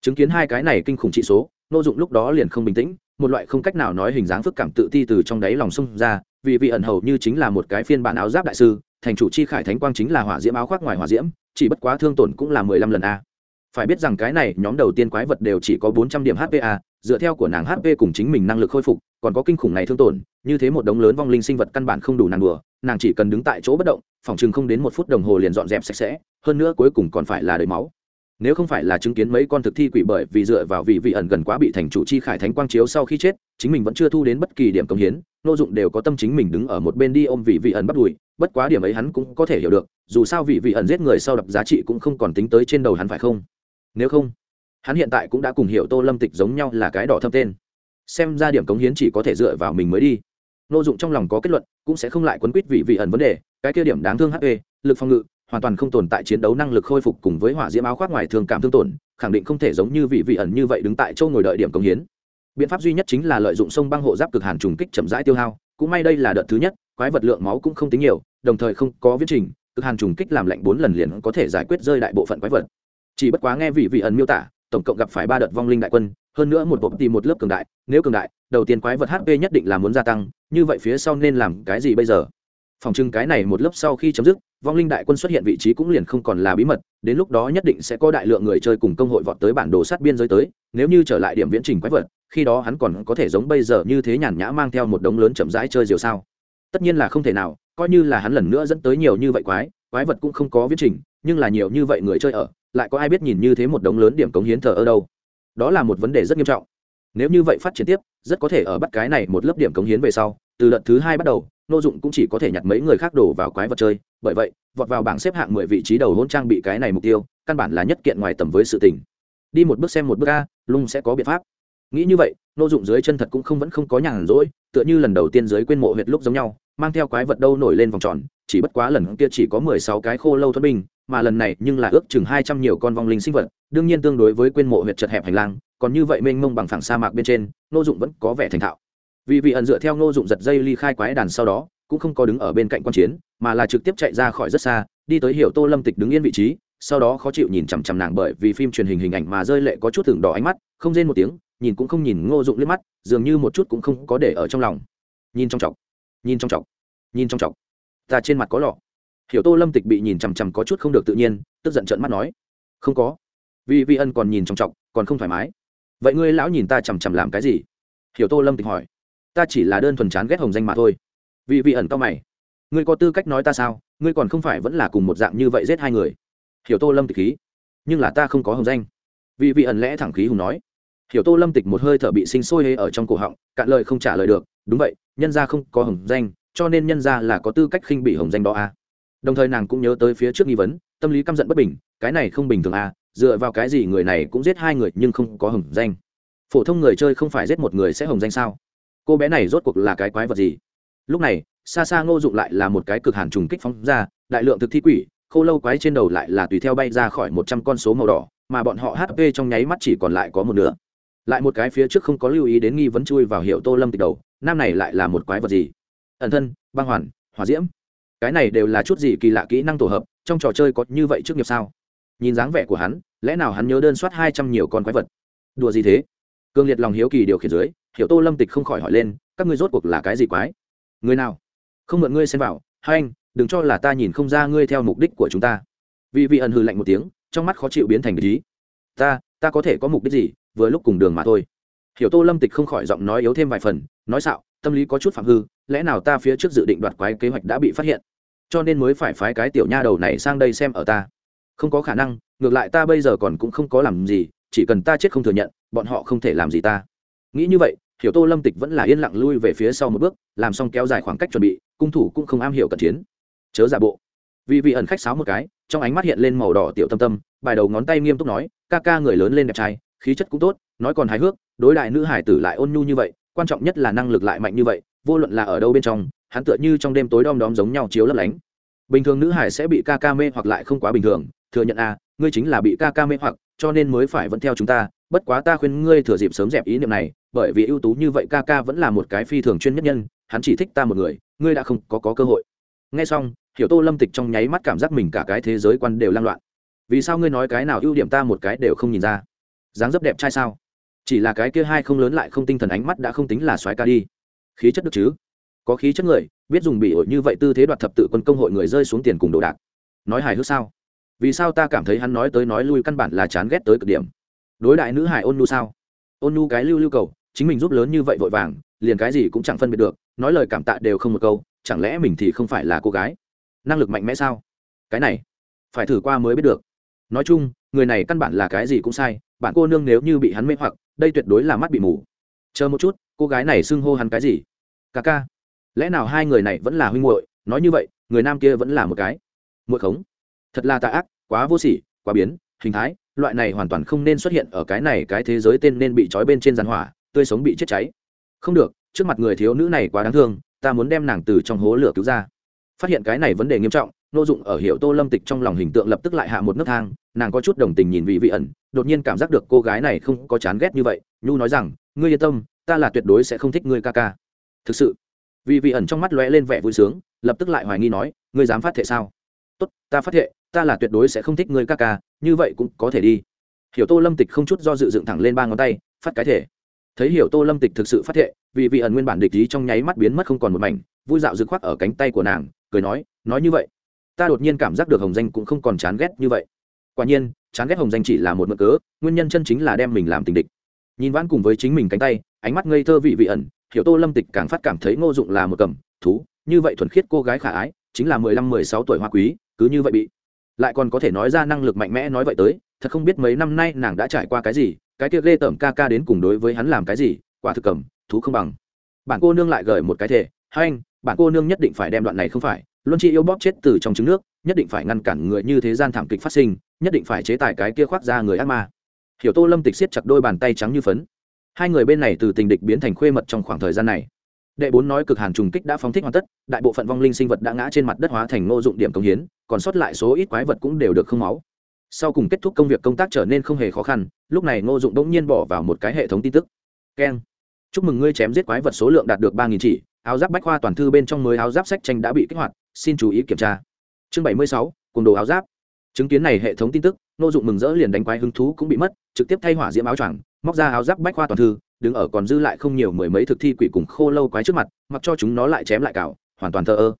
Chứng kiến hai cái này kinh khủng trị số nô dụng lúc đó liền không bình tĩnh, một loại không cách nào nói hình dáng phức cảm tự ti từ trong đáy lòng xông ra vì vị ẩn hầu như chính là một cái phiên bản áo giáp đại sư thành chủ chi khải thánh quang chính là hỏa diễm áo khoác ngoài hỏa diễm chỉ bất quá thương tổn cũng là mười lăm lần a. Phải biết rằng cái này nhóm đầu tiên quái vật đều chỉ có bốn trăm điểm hp a, dựa theo của nàng hp cùng chính mình năng lực khôi phục còn có kinh khủng này thương tổn như thế một đống lớn vong linh sinh vật căn bản không đủ nàng đùa nàng chỉ cần đứng tại chỗ bất động phòng chừng không đến một phút đồng hồ liền dọn dẹp sạch sẽ hơn nữa cuối cùng còn phải là đầy máu nếu không phải là chứng kiến mấy con thực thi quỷ bởi vì dựa vào vị vị ẩn gần quá bị thành chủ chi khải thánh quang chiếu sau khi chết, chính mình vẫn chưa thu đến bất kỳ điểm công hiến, nô dụng đều có tâm chính mình đứng ở một bên đi ôm vị vị ẩn bắt đùi, bất quá điểm ấy hắn cũng có thể hiểu được, dù sao vị vị ẩn giết người sau đập giá trị cũng không còn tính tới trên đầu hắn phải không? Nếu không, hắn hiện tại cũng đã cùng hiểu tô lâm tịch giống nhau là cái đỏ thâm tên. Xem ra điểm cống hiến chỉ có thể dựa vào mình mới đi. Nô dụng trong lòng có kết luận, cũng sẽ không lại quấn quýt vị vị ẩn vấn đề, cái kia điểm đáng thương hp lực phòng ngự hoàn toàn không tồn tại chiến đấu năng lực khôi phục cùng với hỏa diễm áo khoác ngoài thường cảm thương tổn, khẳng định không thể giống như vị vị ẩn như vậy đứng tại châu ngồi đợi điểm công hiến. Biện pháp duy nhất chính là lợi dụng sông băng hộ giáp cực hàn trùng kích chậm rãi tiêu hao, cũng may đây là đợt thứ nhất, quái vật lượng máu cũng không tính nhiều, đồng thời không có viết trình, cực hàn trùng kích làm lạnh bốn lần liền có thể giải quyết rơi đại bộ phận quái vật. Chỉ bất quá nghe vị vị ẩn miêu tả, tổng cộng gặp phải ba đợt vong linh đại quân, hơn nữa một bộ tìm một lớp cường đại, nếu cường đại, đầu tiên quái vật hp nhất định là muốn gia tăng, như vậy phía sau nên làm cái gì bây giờ? Phòng trưng cái này một lớp sau khi chấm dứt, vong linh đại quân xuất hiện vị trí cũng liền không còn là bí mật, đến lúc đó nhất định sẽ có đại lượng người chơi cùng công hội vọt tới bản đồ sát biên giới tới, nếu như trở lại điểm viễn trình quái vật, khi đó hắn còn có thể giống bây giờ như thế nhàn nhã mang theo một đống lớn chậm rãi chơi diều sao. Tất nhiên là không thể nào, coi như là hắn lần nữa dẫn tới nhiều như vậy quái quái vật cũng không có viễn trình, nhưng là nhiều như vậy người chơi ở, lại có ai biết nhìn như thế một đống lớn điểm cống hiến thờ ở đâu. Đó là một vấn đề rất nghiêm trọng. Nếu như vậy phát triển tiếp, rất có thể ở bắt cái này một lớp điểm cống hiến về sau, từ đợt thứ hai bắt đầu nô dụng cũng chỉ có thể nhặt mấy người khác đổ vào quái vật chơi, bởi vậy, vọt vào bảng xếp hạng mười vị trí đầu hôn trang bị cái này mục tiêu, căn bản là nhất kiện ngoài tầm với sự tình. Đi một bước xem một bước a, lung sẽ có biện pháp. Nghĩ như vậy, nô dụng dưới chân thật cũng không vẫn không có nhàn rỗi, tựa như lần đầu tiên dưới quên mộ huyệt lúc giống nhau, mang theo quái vật đâu nổi lên vòng tròn, chỉ bất quá lần kia chỉ có mười sáu cái khô lâu thuẫn binh mà lần này nhưng là ước chừng hai trăm nhiều con vong linh sinh vật, đương nhiên tương đối với quên mộ huyệt chật hẹp hành lang, còn như vậy mênh mông bằng phẳng sa mạc bên trên, nô dụng vẫn có vẻ thành thạo vì vị ẩn dựa theo Ngô dụng giật dây ly khai quái đàn sau đó, cũng không có đứng ở bên cạnh quan chiến, mà là trực tiếp chạy ra khỏi rất xa, đi tới hiểu tô lâm tịch đứng yên vị trí, sau đó khó chịu nhìn chằm chằm nàng bởi vì phim truyền hình hình ảnh mà rơi lệ có chút tưởng đỏ ánh mắt, không rên một tiếng, nhìn cũng không nhìn ngô dụng liếc mắt, dường như một chút cũng không có để ở trong lòng. Nhìn trong chọc, nhìn trong chọc, nhìn trong chọc. Ta trên mặt có lọ. Hiểu tô lâm tịch bị nhìn chằm chằm có chút không được tự nhiên, tức giận trợn mắt nói, không có. Vì vi ân còn nhìn trong chọc, còn không thoải mái. Vậy ngươi lão nhìn ta chằm chằm làm cái gì? Hiểu tô lâm tịch hỏi ta chỉ là đơn thuần chán ghét hồng danh mà thôi. Vì vị ẩn cao mày. Ngươi có tư cách nói ta sao? Ngươi còn không phải vẫn là cùng một dạng như vậy giết hai người. Hiểu tô lâm tịch khí. Nhưng là ta không có hồng danh. Vì vị ẩn lẽ thẳng khí hùng nói. Hiểu tô lâm tịch một hơi thở bị sinh sôi hê ở trong cổ họng, cạn lời không trả lời được. Đúng vậy, nhân ra không có hồng danh, cho nên nhân ra là có tư cách khinh bị hồng danh đó à. đồng thời nàng cũng nhớ tới phía trước nghi vấn, tâm lý căm giận bất bình, cái này không bình thường à? Dựa vào cái gì người này cũng giết hai người nhưng không có hồng danh? Phổ thông người chơi không phải giết một người sẽ hồng danh sao? Cô bé này rốt cuộc là cái quái vật gì? Lúc này xa xa ngô dụng lại là một cái cực hàn trùng kích phóng ra, đại lượng thực thi quỷ, khô lâu quái trên đầu lại là tùy theo bay ra khỏi một trăm con số màu đỏ, mà bọn họ hp trong nháy mắt chỉ còn lại có một nửa. Lại một cái phía trước không có lưu ý đến nghi vấn chui vào hiệu tô lâm tịch đầu, nam này lại là một quái vật gì? Ẩn thân, băng hoàn, hỏa diễm. Cái này đều là chút gì kỳ lạ kỹ năng tổ hợp, trong trò chơi có như vậy trước nghiệp sao? Nhìn dáng vẻ của hắn, lẽ nào hắn nhớ đơn soát hai trăm nhiều con quái vật? Đùa gì thế? Cương liệt lòng hiếu kỳ điều khiển dưới hiểu tô lâm tịch không khỏi hỏi lên, các ngươi rốt cuộc là cái gì quái? Người nào? Không mượn ngươi xem vào. Hai anh, đừng cho là ta nhìn không ra ngươi theo mục đích của chúng ta. Vì vị ẩn Hư lạnh một tiếng, trong mắt khó chịu biến thành lý ta ta có thể có mục đích gì? Vừa lúc cùng đường mà thôi. Hiểu tô lâm tịch không khỏi giọng nói yếu thêm vài phần, nói xạo, tâm lý có chút phạm hư, lẽ nào ta phía trước dự định đoạt quái kế hoạch đã bị phát hiện? Cho nên mới phải phái cái tiểu nha đầu này sang đây xem ở ta. Không có khả năng, ngược lại ta bây giờ còn cũng không có làm gì, chỉ cần ta chết không thừa nhận, bọn họ không thể làm gì ta nghĩ như vậy hiểu tô lâm tịch vẫn là yên lặng lui về phía sau một bước làm xong kéo dài khoảng cách chuẩn bị cung thủ cũng không am hiểu cận chiến. Chớ giả bộ. Vì vị ẩn khách sáo một cái trong ánh mắt hiện lên màu đỏ tiểu tâm tâm bài đầu ngón tay nghiêm túc nói ca ca người lớn lên đẹp trai khí chất cũng tốt nói còn hài hước đối đại nữ hải tử lại ôn nhu như vậy quan trọng nhất là năng lực lại mạnh như vậy vô luận là ở đâu bên trong hắn tựa như trong đêm tối đom đóm giống nhau chiếu lấp lánh. Bình thường nữ hải sẽ bị ca ca mê hoặc lại không quá bình thường thừa nhận a à, ngươi chính là bị ca ca mê hoặc cho nên mới phải vẫn theo chúng ta bất quá ta khuyên ngươi thừa dịp sớm dẹp ý niệm này bởi vì ưu tú như vậy ca ca vẫn là một cái phi thường chuyên nhất nhân hắn chỉ thích ta một người ngươi đã không có, có cơ hội. Nghe xong hiểu tô lâm tịch trong nháy mắt cảm giác mình cả cái thế giới quan đều lan loạn. Vì sao ngươi nói cái nào ưu điểm ta một cái đều không nhìn ra? Dáng dấp đẹp trai sao? Chỉ là cái kia hai không lớn lại không tinh thần ánh mắt đã không tính là soái ca đi. Khí chất được chứ? Có khí chất người biết dùng bị ổi như vậy tư thế đoạt thập tự quân công hội người rơi xuống tiền cùng đồ đạc. Nói hài hước sao? Vì sao ta cảm thấy hắn nói tới nói lui căn bản là chán ghét tới cực điểm? Đối đại nữ hải ôn nu sao? Ôn nu cái lưu lưu cầu chính mình giúp lớn như vậy vội vàng, liền cái gì cũng chẳng phân biệt được, nói lời cảm tạ đều không một câu, chẳng lẽ mình thì không phải là cô gái? Năng lực mạnh mẽ sao? Cái này, phải thử qua mới biết được. Nói chung, người này căn bản là cái gì cũng sai, bạn cô nương nếu như bị hắn mê hoặc, đây tuyệt đối là mắt bị mù. Chờ một chút, cô gái này xưng hô hắn cái gì? Ca ca. Lẽ nào hai người này vẫn là huynh muội? Nói như vậy, người nam kia vẫn là một cái. Muội khống. Thật là tà ác, quá vô sỉ, quá biến, hình thái, loại này hoàn toàn không nên xuất hiện ở cái này cái thế giới tên nên bị trói bên trên giàn hỏa tươi sống bị chết cháy. Không được, trước mặt người thiếu nữ này quá đáng thương, ta muốn đem nàng từ trong hố lửa cứu ra. Phát hiện cái này vấn đề nghiêm trọng, nô dụng ở hiệu tô lâm tịch trong lòng hình tượng lập tức lại hạ một nấc thang, nàng có chút đồng tình nhìn vị vị ẩn, đột nhiên cảm giác được cô gái này không có chán ghét như vậy, nhu nói rằng, ngươi yên tâm, ta là tuyệt đối sẽ không thích ngươi ca ca. Thực sự? Vị vị ẩn trong mắt lóe lên vẻ vui sướng, lập tức lại hoài nghi nói, ngươi dám phát thệ sao? Tốt, ta phát thệ, ta là tuyệt đối sẽ không thích ngươi ca ca, như vậy cũng có thể đi. Hiểu tô lâm tịch không chút do dự dựng thẳng lên ba ngón tay, phát cái thể thấy hiểu tô lâm tịch thực sự phát thệ, vì vị ẩn nguyên bản địch ý trong nháy mắt biến mất không còn một mảnh, vui dạo rực khoác ở cánh tay của nàng, cười nói nói như vậy. Ta đột nhiên cảm giác được hồng danh cũng không còn chán ghét như vậy. Quả nhiên, chán ghét hồng danh chỉ là một mực cớ, nguyên nhân chân chính là đem mình làm tình địch. Nhìn vãn cùng với chính mình cánh tay, ánh mắt ngây thơ vị vị ẩn, hiểu tô lâm tịch càng phát cảm thấy ngô dụng là một cầm, thú, như vậy thuần khiết cô gái khả ái, chính là mười lăm, mười sáu tuổi hoa quý, cứ như vậy bị. Lại còn có thể nói ra năng lực mạnh mẽ nói vậy tới thật không biết mấy năm nay nàng đã trải qua cái gì, cái kia ghê tởm ca ca đến cùng đối với hắn làm cái gì, quả thực cầm, thú không bằng. Bản cô nương lại gửi một cái thể hai anh bản cô nương nhất định phải đem đoạn này không phải luân chi yêu bóp chết từ trong trứng nước, nhất định phải ngăn cản người như thế gian thảm kịch phát sinh, nhất định phải chế tài cái kia khoác ra người ác ma. Hiểu tô lâm tịch siết chặt đôi bàn tay trắng như phấn. Hai người bên này từ tình địch biến thành khuê mật trong khoảng thời gian này. Đệ bốn nói cực hàn trùng kích đã phóng thích hoàn tất, đại bộ phận vong linh sinh vật đã ngã trên mặt đất hóa thành ngô dụng điểm công hiến, còn sót lại số ít quái vật cũng đều được không máu sau cùng kết thúc công việc công tác trở nên không hề khó khăn, lúc này ngô dụng đống nhiên bỏ vào một cái hệ thống tin tức. Keng. Chúc mừng ngươi chém giết quái vật số lượng đạt được ba nghìn chỉ, áo giáp bách khoa toàn thư bên trong mới áo giáp sách tranh đã bị kích hoạt, xin chú ý kiểm tra. Chương bảy mươi sáu cùng đồ áo giáp. Chứng kiến này hệ thống tin tức, ngô dụng mừng rỡ liền đánh quái hứng thú cũng bị mất, trực tiếp thay hỏa diễm áo choàng, móc ra áo giáp bách khoa toàn thư, đứng ở còn dư lại không nhiều mười mấy thực thi quỷ cùng khô lâu quái trước mặt, mặc cho chúng nó lại chém lại cào, hoàn toàn thờ ơ.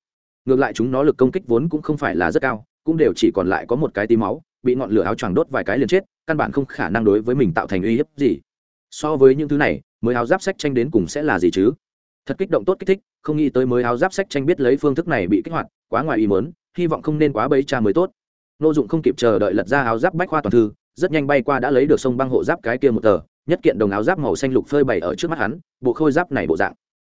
Ngược lại chúng nó lực công kích vốn cũng không phải là rất cao, cũng đều chỉ còn lại có một cái tí máu bị ngọn lửa áo choàng đốt vài cái liền chết, căn bản không khả năng đối với mình tạo thành uy hiếp gì. So với những thứ này, mới áo giáp sách tranh đến cùng sẽ là gì chứ? Thật kích động tốt kích thích, không nghĩ tới mới áo giáp sách tranh biết lấy phương thức này bị kích hoạt, quá ngoài ý mớn hy vọng không nên quá bấy cha mới tốt. Nô dụng không kịp chờ đợi lật ra áo giáp bách khoa toàn thư, rất nhanh bay qua đã lấy được sông băng hộ giáp cái kia một tờ, nhất kiện đồng áo giáp màu xanh lục phơi bày ở trước mắt hắn, bộ khôi giáp này bộ dạng.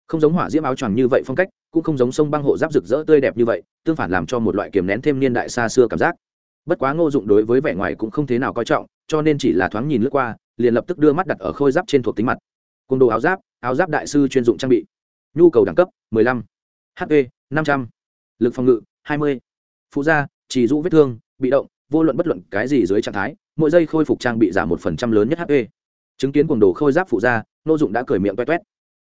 Không giống hỏa diễm áo choàng như vậy phong cách, cũng không giống sông băng hộ giáp rực rỡ tươi đẹp như vậy, tương phản làm cho một loại kiềm nén thêm niên đại xa xưa cảm giác bất quá ngô dụng đối với vẻ ngoài cũng không thế nào coi trọng, cho nên chỉ là thoáng nhìn lướt qua, liền lập tức đưa mắt đặt ở khôi giáp trên thuộc tính mặt côn đồ áo giáp áo giáp đại sư chuyên dụng trang bị nhu cầu đẳng cấp 15. hp 500. lực phòng ngự 20. phụ gia chỉ dụ vết thương, bị động, vô luận bất luận cái gì dưới trạng thái, mỗi giây khôi phục trang bị giảm một phần trăm lớn nhất hp chứng kiến cuồng đồ khôi giáp phụ gia nô dụng đã cười miệng toét toét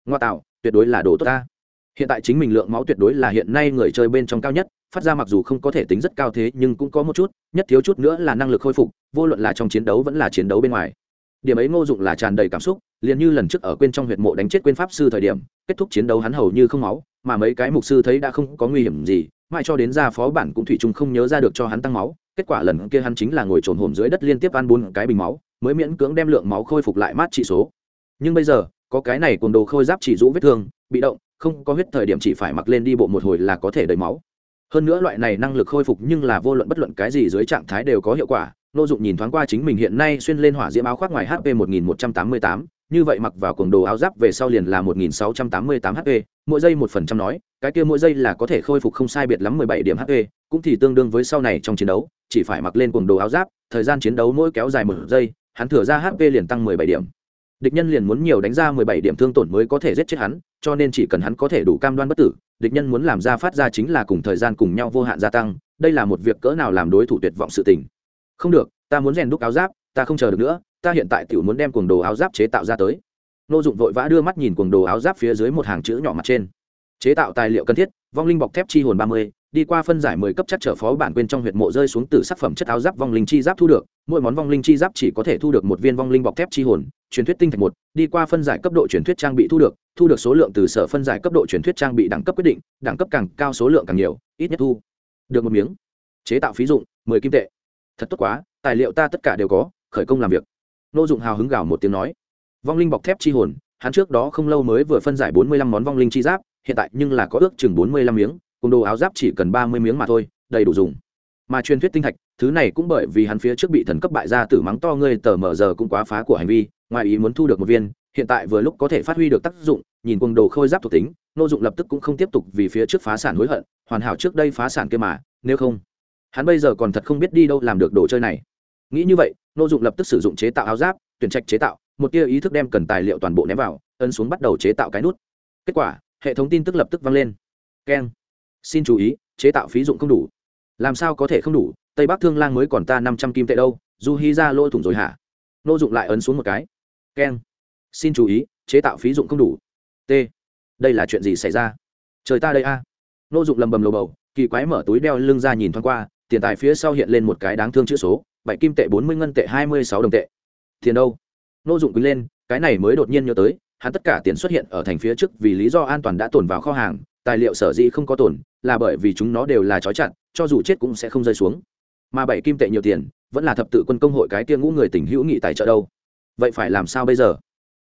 ngoa tạo, tuyệt đối là đồ tốt ta hiện tại chính mình lượng máu tuyệt đối là hiện nay người chơi bên trong cao nhất phát ra mặc dù không có thể tính rất cao thế nhưng cũng có một chút, nhất thiếu chút nữa là năng lực khôi phục, vô luận là trong chiến đấu vẫn là chiến đấu bên ngoài. Điểm ấy ngô dụng là tràn đầy cảm xúc, liền như lần trước ở quên trong huyệt mộ đánh chết quên pháp sư thời điểm, kết thúc chiến đấu hắn hầu như không máu, mà mấy cái mục sư thấy đã không có nguy hiểm gì, mãi cho đến ra phó bản cũng thủy chung không nhớ ra được cho hắn tăng máu, kết quả lần kia hắn chính là ngồi trồn hổm dưới đất liên tiếp ăn bốn cái bình máu, mới miễn cưỡng đem lượng máu khôi phục lại mát trị số. Nhưng bây giờ, có cái này cùng đồ khôi giáp chỉ rũ vết thương, bị động, không có huyết thời điểm chỉ phải mặc lên đi bộ một hồi là có thể đầy máu hơn nữa loại này năng lực khôi phục nhưng là vô luận bất luận cái gì dưới trạng thái đều có hiệu quả. Nô dụng nhìn thoáng qua chính mình hiện nay xuyên lên hỏa diễm áo khoác ngoài hp 1188, như vậy mặc vào cuồng đồ áo giáp về sau liền là 1688 hp mỗi giây một phần trăm nói cái kia mỗi giây là có thể khôi phục không sai biệt lắm 17 điểm hp cũng thì tương đương với sau này trong chiến đấu chỉ phải mặc lên cuồng đồ áo giáp thời gian chiến đấu mỗi kéo dài một giây hắn thừa ra hp liền tăng 17 điểm. Địch nhân liền muốn nhiều đánh ra 17 điểm thương tổn mới có thể giết chết hắn cho nên chỉ cần hắn có thể đủ cam đoan bất tử, địch nhân muốn làm ra phát ra chính là cùng thời gian cùng nhau vô hạn gia tăng, đây là một việc cỡ nào làm đối thủ tuyệt vọng sự tình. Không được, ta muốn rèn đúc áo giáp, ta không chờ được nữa, ta hiện tại tiểu muốn đem cuồng đồ áo giáp chế tạo ra tới. Nô dụng vội vã đưa mắt nhìn cuồng đồ áo giáp phía dưới một hàng chữ nhỏ mặt trên. Chế tạo tài liệu cần thiết, vong linh bọc thép chi hồn ba mươi, đi qua phân giải mười cấp chắc trở phó bản quên trong huyệt mộ rơi xuống từ sắc phẩm chất áo giáp vong linh chi giáp thu được, mỗi món vong linh chi giáp chỉ có thể thu được một viên vong linh bọc thép chi hồn truyền thuyết tinh thạch một, đi qua phân giải cấp độ truyền thuyết trang bị thu được thu được số lượng từ sở phân giải cấp độ truyền thuyết trang bị đẳng cấp quyết định, đẳng cấp càng cao số lượng càng nhiều, ít nhất thu được một miếng. Chế tạo phí dụng, mười kim tệ. Thật tốt quá, tài liệu ta tất cả đều có, khởi công làm việc. Nô dụng hào hứng gào một tiếng nói. Vong linh bọc thép chi hồn, hắn trước đó không lâu mới vừa phân giải bốn mươi lăm món vong linh chi giáp, hiện tại nhưng là có ước chừng bốn mươi lăm miếng, cùng đồ áo giáp chỉ cần ba mươi miếng mà thôi, đầy đủ dùng. Mà truyền thuyết tinh thạch, thứ này cũng bởi vì hắn phía trước bị thần cấp bại ra tử mắng to, ngươi tờ mở giờ cũng quá phá của hành vi ngoài ý muốn thu được một viên, hiện tại vừa lúc có thể phát huy được tác dụng, nhìn quân đồ khôi giáp thuộc tính nô dụng lập tức cũng không tiếp tục vì phía trước phá sản hối hận, hoàn hảo trước đây phá sản kia mà, nếu không, hắn bây giờ còn thật không biết đi đâu làm được đồ chơi này. Nghĩ như vậy nô dụng lập tức sử dụng chế tạo áo giáp, tuyển trạch chế tạo, một tia ý thức đem cần tài liệu toàn bộ ném vào, ấn xuống bắt đầu chế tạo cái nút. Kết quả, hệ thống tin tức lập tức vang lên. Keng. Xin chú ý, chế tạo phí dụng không đủ. Làm sao có thể không đủ? Tây bắc thương lang mới còn ta năm trăm kim tệ đâu dù hy ra lôi thủng rồi hả? Nô dụng lại ấn xuống một cái keng. Xin chú ý, chế tạo phí dụng không đủ. T. Đây là chuyện gì xảy ra? Trời ta đây a. Nô dụng lầm bầm lầu bầu, kỳ quái mở túi đeo lưng ra nhìn thoáng qua, tiền tài phía sau hiện lên một cái đáng thương chữ số, bảy kim tệ bốn mươi ngân tệ hai mươi sáu đồng tệ. Tiền đâu? Nô dụng quý lên, cái này mới đột nhiên nhớ tới, hắn tất cả tiền xuất hiện ở thành phía trước vì lý do an toàn đã tồn vào kho hàng, tài liệu sở dĩ không có tồn, là bởi vì chúng nó đều là trói chặt, cho dù chết cũng sẽ không rơi xuống. Mà bảy kim tệ nhiều tiền, vẫn là thập tự quân công hội cái kia ngũ người tỉnh hữu nghị tài trợ đâu vậy phải làm sao bây giờ?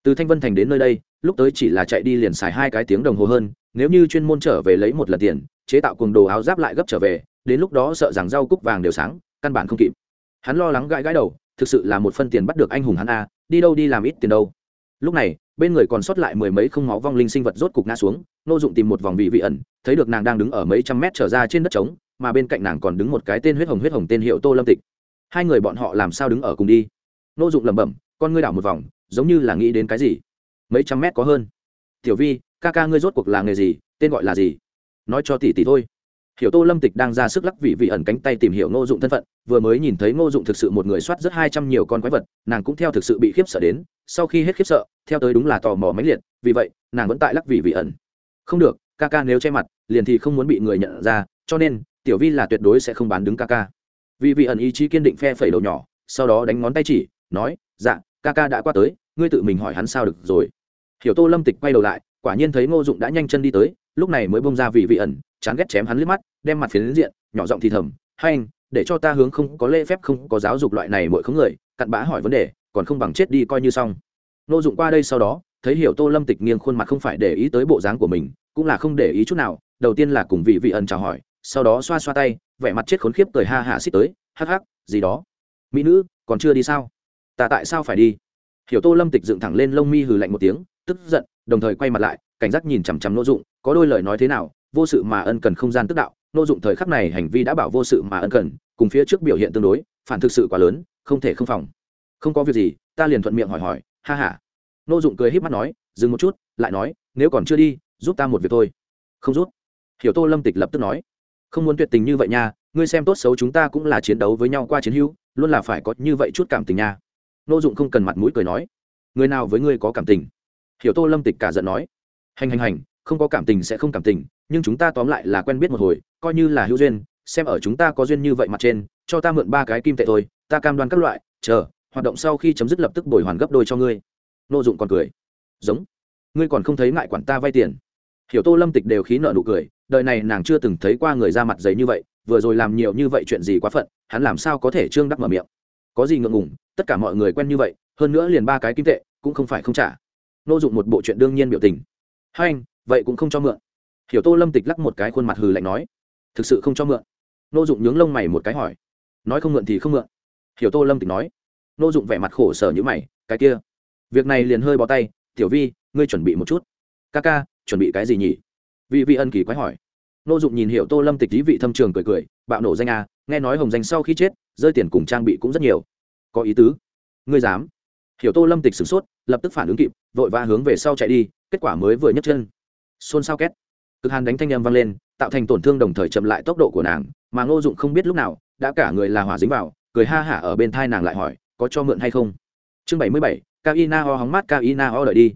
Từ thanh vân thành đến nơi đây, lúc tới chỉ là chạy đi liền xài hai cái tiếng đồng hồ hơn, nếu như chuyên môn trở về lấy một lần tiền, chế tạo cùng đồ áo giáp lại gấp trở về, đến lúc đó sợ rằng rau cúc vàng đều sáng, căn bản không kịp. Hắn lo lắng gãi gãi đầu, thực sự là một phân tiền bắt được anh hùng hắn a, đi đâu đi làm ít tiền đâu. Lúc này, bên người còn sót lại mười mấy không máu vong linh sinh vật rốt cục ngã xuống, nô dụng tìm một vòng vị vị ẩn, thấy được nàng đang đứng ở mấy trăm mét trở ra trên đất trống, mà bên cạnh nàng còn đứng một cái tên huyết hồng huyết hồng tên hiệu tô lâm tịch. Hai người bọn họ làm sao đứng ở cùng đi? Nô dụng lẩm bẩm con ngươi đảo một vòng, giống như là nghĩ đến cái gì. Mấy trăm mét có hơn. Tiểu vi, ca ca ngươi rốt cuộc là nghề gì, tên gọi là gì? Nói cho tỷ tỷ thôi. Hiểu tô lâm tịch đang ra sức lắc vị vị ẩn cánh tay tìm hiểu ngô dụng thân phận, vừa mới nhìn thấy ngô dụng thực sự một người soát rất hai trăm nhiều con quái vật, nàng cũng theo thực sự bị khiếp sợ đến, sau khi hết khiếp sợ, theo tới đúng là tò mò mãnh liệt, vì vậy, nàng vẫn tại lắc vị vị ẩn. Không được, ca ca nếu che mặt, liền thì không muốn bị người nhận ra, cho nên, tiểu vi là tuyệt đối sẽ không bán đứng ca ca. Vị vị ẩn ý chí kiên định phe phẩy đầu nhỏ, sau đó đánh ngón tay chỉ, nói dạ ca ca đã qua tới, ngươi tự mình hỏi hắn sao được rồi. Hiểu tô lâm tịch quay đầu lại, quả nhiên thấy ngô dụng đã nhanh chân đi tới, lúc này mới bông ra vị vị ẩn, chán ghét chém hắn liếc mắt, đem mặt phiến diện, nhỏ giọng thì thầm hay anh, để cho ta hướng không có lễ phép, không có giáo dục loại này mỗi không người, cặn bã hỏi vấn đề, còn không bằng chết đi coi như xong. Ngô dụng qua đây sau đó, thấy hiểu tô lâm tịch nghiêng khuôn mặt không phải để ý tới bộ dáng của mình, cũng là không để ý chút nào, đầu tiên là cùng vị vị ẩn chào hỏi, sau đó xoa xoa tay, vẻ mặt chết khốn khiếp cười ha hạ xích tới, hắc hắc, gì đó. Mỹ nữ, còn chưa đi sao? Ta tại sao phải đi? Hiểu tô lâm tịch dựng thẳng lên lông mi hừ lạnh một tiếng, tức giận, đồng thời quay mặt lại, cảnh giác nhìn chằm chằm nô dụng, có đôi lời nói thế nào, vô sự mà ân cần không gian tức đạo. Nô dụng thời khắc này hành vi đã bảo vô sự mà ân cần, cùng phía trước biểu hiện tương đối, phản thực sự quá lớn, không thể không phòng. Không có việc gì, ta liền thuận miệng hỏi hỏi, ha ha. Nô dụng cười híp mắt nói, dừng một chút, lại nói, nếu còn chưa đi, giúp ta một việc thôi. Không rút hiểu tô lâm tịch lập tức nói, không muốn tuyệt tình như vậy nha, ngươi xem tốt xấu chúng ta cũng là chiến đấu với nhau qua chiến hữu, luôn là phải có như vậy chút cảm tình nha nô dụng không cần mặt mũi cười nói, người nào với ngươi có cảm tình? Hiểu tô lâm tịch cả giận nói, hành hành hành, không có cảm tình sẽ không cảm tình, nhưng chúng ta tóm lại là quen biết một hồi, coi như là hữu duyên, xem ở chúng ta có duyên như vậy mặt trên, cho ta mượn ba cái kim tệ thôi, ta cam đoan các loại, chờ, hoạt động sau khi chấm dứt lập tức bồi hoàn gấp đôi cho ngươi. Nô dụng còn cười, giống, ngươi còn không thấy ngại quản ta vay tiền. Hiểu tô lâm tịch đều khí nợ nụ cười, đời này nàng chưa từng thấy qua người ra mặt giấy như vậy, vừa rồi làm nhiều như vậy chuyện gì quá phận, hắn làm sao có thể trương đắc mở miệng? Có gì ngượng ngùng tất cả mọi người quen như vậy, hơn nữa liền ba cái kim tệ, cũng không phải không trả. Nô dụng một bộ chuyện đương nhiên biểu tình. Hai anh, vậy cũng không cho mượn. Hiểu tô lâm tịch lắc một cái khuôn mặt hừ lạnh nói. Thực sự không cho mượn. Nô dụng nhướng lông mày một cái hỏi. Nói không mượn thì không mượn. Hiểu tô lâm tịch nói. Nô dụng vẻ mặt khổ sở như mày, cái kia. Việc này liền hơi bó tay, tiểu vi, ngươi chuẩn bị một chút. Ca ca, chuẩn bị cái gì nhỉ? Vị vị ân kỳ quái hỏi. Nô dụng nhìn hiểu tô lâm tịch lý vị thâm trường cười cười, bạo nổ danh a, nghe nói hồng danh sau khi chết, rơi tiền cùng trang bị cũng rất nhiều có ý tứ. Ngươi dám? Hiểu tô lâm tịch sửng sốt, lập tức phản ứng kịp, vội vã hướng về sau chạy đi, kết quả mới vừa nhấc chân. Xôn xao két. Cực hàn đánh thanh â m vang lên, tạo thành tổn thương đồng thời chậm lại tốc độ của nàng, mà ngô dụng không biết lúc nào, đã cả người là hỏa dính vào, cười ha hả ở bên thai nàng lại hỏi, có cho mượn hay không? Chương bảy mươi bảy cao y na ho hóng mát cao y na ho đợi đi.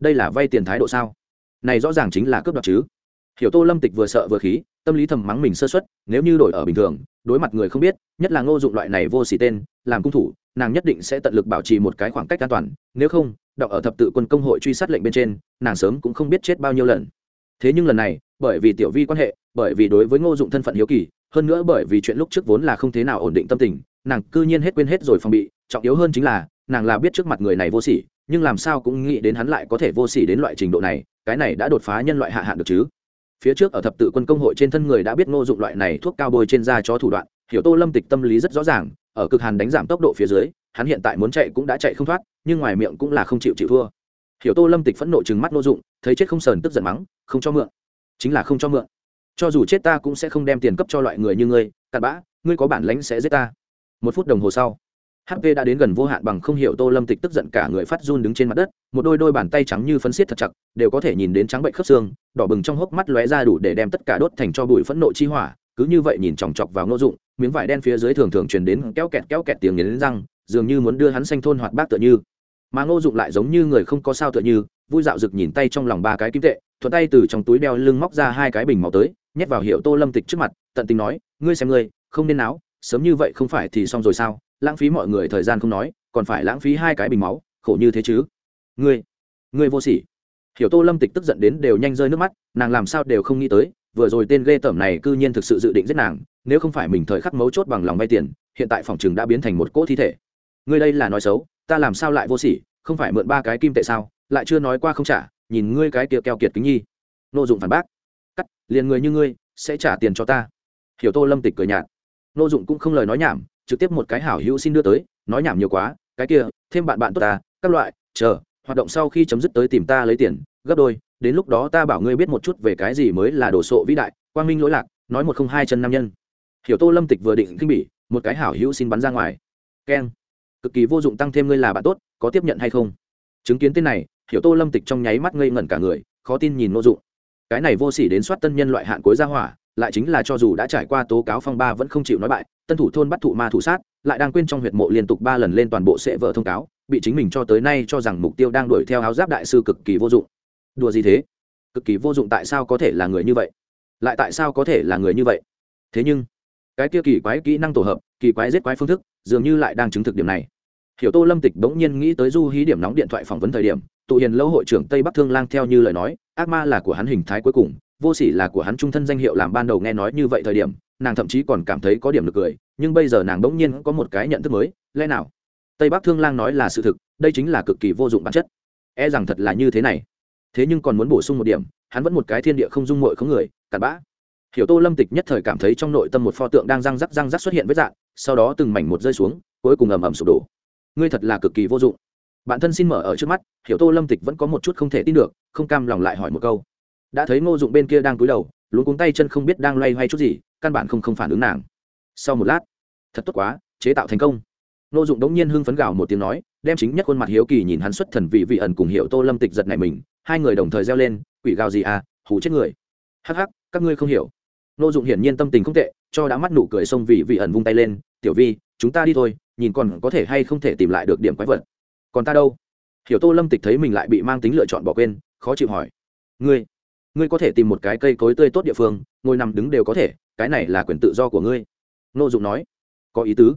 Đây là vay tiền thái độ sao? Này rõ ràng chính là cướp đoạt chứ. Hiểu tô lâm tịch vừa sợ vừa khí, tâm lý thầm mắng mình sơ xuất nếu như đổi ở bình thường đối mặt người không biết, nhất là ngô dụng loại này vô xỉ tên, làm cung thủ, nàng nhất định sẽ tận lực bảo trì một cái khoảng cách an toàn, nếu không, đọc ở thập tự quân công hội truy sát lệnh bên trên, nàng sớm cũng không biết chết bao nhiêu lần. Thế nhưng lần này, bởi vì tiểu vi quan hệ, bởi vì đối với ngô dụng thân phận hiếu kỳ, hơn nữa bởi vì chuyện lúc trước vốn là không thế nào ổn định tâm tình, nàng cư nhiên hết quên hết rồi phòng bị, trọng yếu hơn chính là, nàng là biết trước mặt người này vô sỉ, nhưng làm sao cũng nghĩ đến hắn lại có thể vô sỉ đến loại trình độ này, cái này đã đột phá nhân loại hạ hạn được chứ phía trước ở thập tự quân công hội trên thân người đã biết ngô dụng loại này thuốc cao bôi trên da cho thủ đoạn, hiểu tô lâm tịch tâm lý rất rõ ràng, ở cực hàn đánh giảm tốc độ phía dưới, hắn hiện tại muốn chạy cũng đã chạy không thoát, nhưng ngoài miệng cũng là không chịu chịu thua. Hiểu tô lâm tịch phẫn nộ chừng mắt ngô dụng, thấy chết không sờn tức giận mắng, không cho mượn, chính là không cho mượn. Cho dù chết ta cũng sẽ không đem tiền cấp cho loại người như ngươi, cặn bã, ngươi có bản lãnh sẽ giết ta. Một phút đồng hồ sau hp đã đến gần vô hạn bằng không hiểu tô lâm tịch tức giận cả người phát run đứng trên mặt đất, một đôi đôi bàn tay trắng như phấn xiết thật chặt, đều có thể nhìn đến trắng bệnh khớp xương, đỏ bừng trong hốc mắt lóe ra đủ để đem tất cả đốt thành cho bụi phẫn nộ chi hỏa, cứ như vậy nhìn chòng chọc vào ngô dụng, miếng vải đen phía dưới thường thường truyền đến kéo kẹt kéo kẹt tiếng nghiến răng, dường như muốn đưa hắn xanh thôn hoạt bát tựa như. Mà ngô dụng lại giống như người không có sao tựa như, vui dạo rực nhìn tay trong lòng ba cái kim tệ, thuận tay từ trong túi đeo lưng móc ra hai cái bình máu tới, nhét vào hiệu tô lâm tịch trước mặt, tận tình nói, ngươi xem ngươi, không nên náo, sớm như vậy không phải thì xong rồi sao? Lãng phí mọi người thời gian không nói, còn phải lãng phí hai cái bình máu, khổ như thế chứ? Ngươi ngươi vô sỉ. Hiểu tô lâm tịch tức giận đến đều nhanh rơi nước mắt, nàng làm sao đều không nghĩ tới, vừa rồi tên ghê tởm này cư nhiên thực sự dự định giết nàng, nếu không phải mình thời khắc mấu chốt bằng lòng vay tiền, hiện tại phòng chừng đã biến thành một cỗ thi thể. Ngươi đây là nói xấu, ta làm sao lại vô sỉ, không phải mượn ba cái kim tệ sao, lại chưa nói qua không trả, nhìn ngươi cái kia keo kiệt kính nhi. Nô dụng phản bác. Cắt, liền người như ngươi, sẽ trả tiền cho ta. Hiểu tô lâm tịch cười nhạt. Nô dụng cũng không lời nói nhảm trực tiếp một cái hảo hữu xin đưa tới, nói nhảm nhiều quá, cái kia, thêm bạn bạn tốt ta, các loại, chờ, hoạt động sau khi chấm dứt tới tìm ta lấy tiền, gấp đôi, đến lúc đó ta bảo ngươi biết một chút về cái gì mới là đồ sộ vĩ đại, quang minh lỗi lạc, nói một không hai chân nam nhân. Hiểu tô lâm tịch vừa định kinh bỉ, một cái hảo hữu xin bắn ra ngoài. Keng. Cực kỳ vô dụng tăng thêm ngươi là bạn tốt, có tiếp nhận hay không? Chứng kiến tên này, hiểu tô lâm tịch trong nháy mắt ngây ngẩn cả người, khó tin nhìn n dụng. Cái này vô s ỉ đến soát tân nhân loại hạn cuối gia hỏa lại chính là cho dù đã trải qua tố cáo phong ba vẫn không chịu nói bại, tân thủ thôn bắt thụ ma thủ sát, lại đang quên trong huyệt mộ liên tục ba lần lên toàn bộ sẽ vợ thông cáo, bị chính mình cho tới nay cho rằng mục tiêu đang đuổi theo áo giáp đại sư cực kỳ vô dụng. Đùa gì thế? Cực kỳ vô dụng tại sao có thể là người như vậy? Lại tại sao có thể là người như vậy? Thế nhưng, cái kia kỳ quái kỹ năng tổ hợp, kỳ quái giết quái phương thức, dường như lại đang chứng thực điểm này. Hiểu tô lâm tịch bỗng nhiên nghĩ tới du hí điểm nóng điện thoại phỏng vấn thời điểm, tụ hiền lâu hội trưởng tây bắc thương lang theo như lời nói, ác ma là của hắn hình thái cuối cùng vô sỉ là của hắn trung thân danh hiệu làm ban đầu nghe nói như vậy thời điểm, nàng thậm chí còn cảm thấy có điểm được cười, nhưng bây giờ nàng bỗng nhiên có một cái nhận thức mới, lẽ nào? Tây bắc thương lang nói là sự thực, đây chính là cực kỳ vô dụng bản chất. E rằng thật là như thế này. Thế nhưng còn muốn bổ sung một điểm, hắn vẫn một cái thiên địa không dung mội không người, cặn bã. Hiểu tô lâm tịch nhất thời cảm thấy trong nội tâm một pho tượng đang răng rắc răng rắc xuất hiện với dạng, sau đó từng mảnh một rơi xuống, cuối cùng ầm ầm sụp đổ. Ngươi thật là cực kỳ vô dụng. Bản thân xin mở ở trước mắt, hiểu tô lâm tịch vẫn có một chút không thể tin được, không cam lòng lại hỏi một câu đã thấy ngô dụng bên kia đang cúi đầu luôn cuống tay chân không biết đang loay hoay chút gì, căn bản không không phản ứng nàng. Sau một lát, thật tốt quá, chế tạo thành công. Ngô dụng đống nhiên hưng phấn gào một tiếng nói, đem chính nhất khuôn mặt hiếu kỳ nhìn hắn xuất thần vị vị ẩn cùng hiệu tô lâm tịch giật này mình, hai người đồng thời reo lên, quỷ gào gì à hù chết người. Hắc hắc, các ngươi không hiểu. Ngô dụng hiển nhiên tâm tình không tệ, cho đã mắt nụ cười xông vị vị ẩn vung tay lên, tiểu vi, chúng ta đi thôi, nhìn còn có thể hay không thể tìm lại được điểm quái vật. Còn ta đâu? Hiểu tô lâm tịch thấy mình lại bị mang tính lựa chọn bỏ quên, khó chịu hỏi. Ngươi ngươi có thể tìm một cái cây cối tươi tốt địa phương, ngồi nằm đứng đều có thể, cái này là quyền tự do của ngươi. Nô dụng nói. Có ý tứ.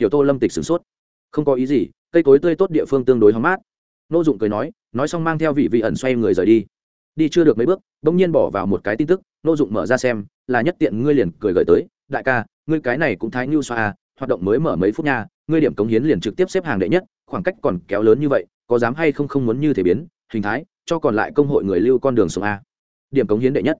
Hiểu tô lâm tịch sửng sốt. Không có ý gì, cây cối tươi tốt địa phương tương đối hóm mát. Nô dụng cười nói nói xong mang theo vị vị ẩn xoay người rời đi. Đi chưa được mấy bước, bỗng nhiên bỏ vào một cái tin tức, nô dụng mở ra xem, là nhất tiện ngươi liền cười gợi tới, đại ca, ngươi cái này cũng thái ngưu xoa à, hoạt động mới mở mấy phút nha, ngươi điểm cống hiến liền trực tiếp xếp hàng đệ nhất, khoảng cách còn kéo lớn như vậy, có dám hay không không muốn như thể biến, hình thái, cho còn lại công hội người lưu con đường sông a à điểm cống hiến đệ nhất.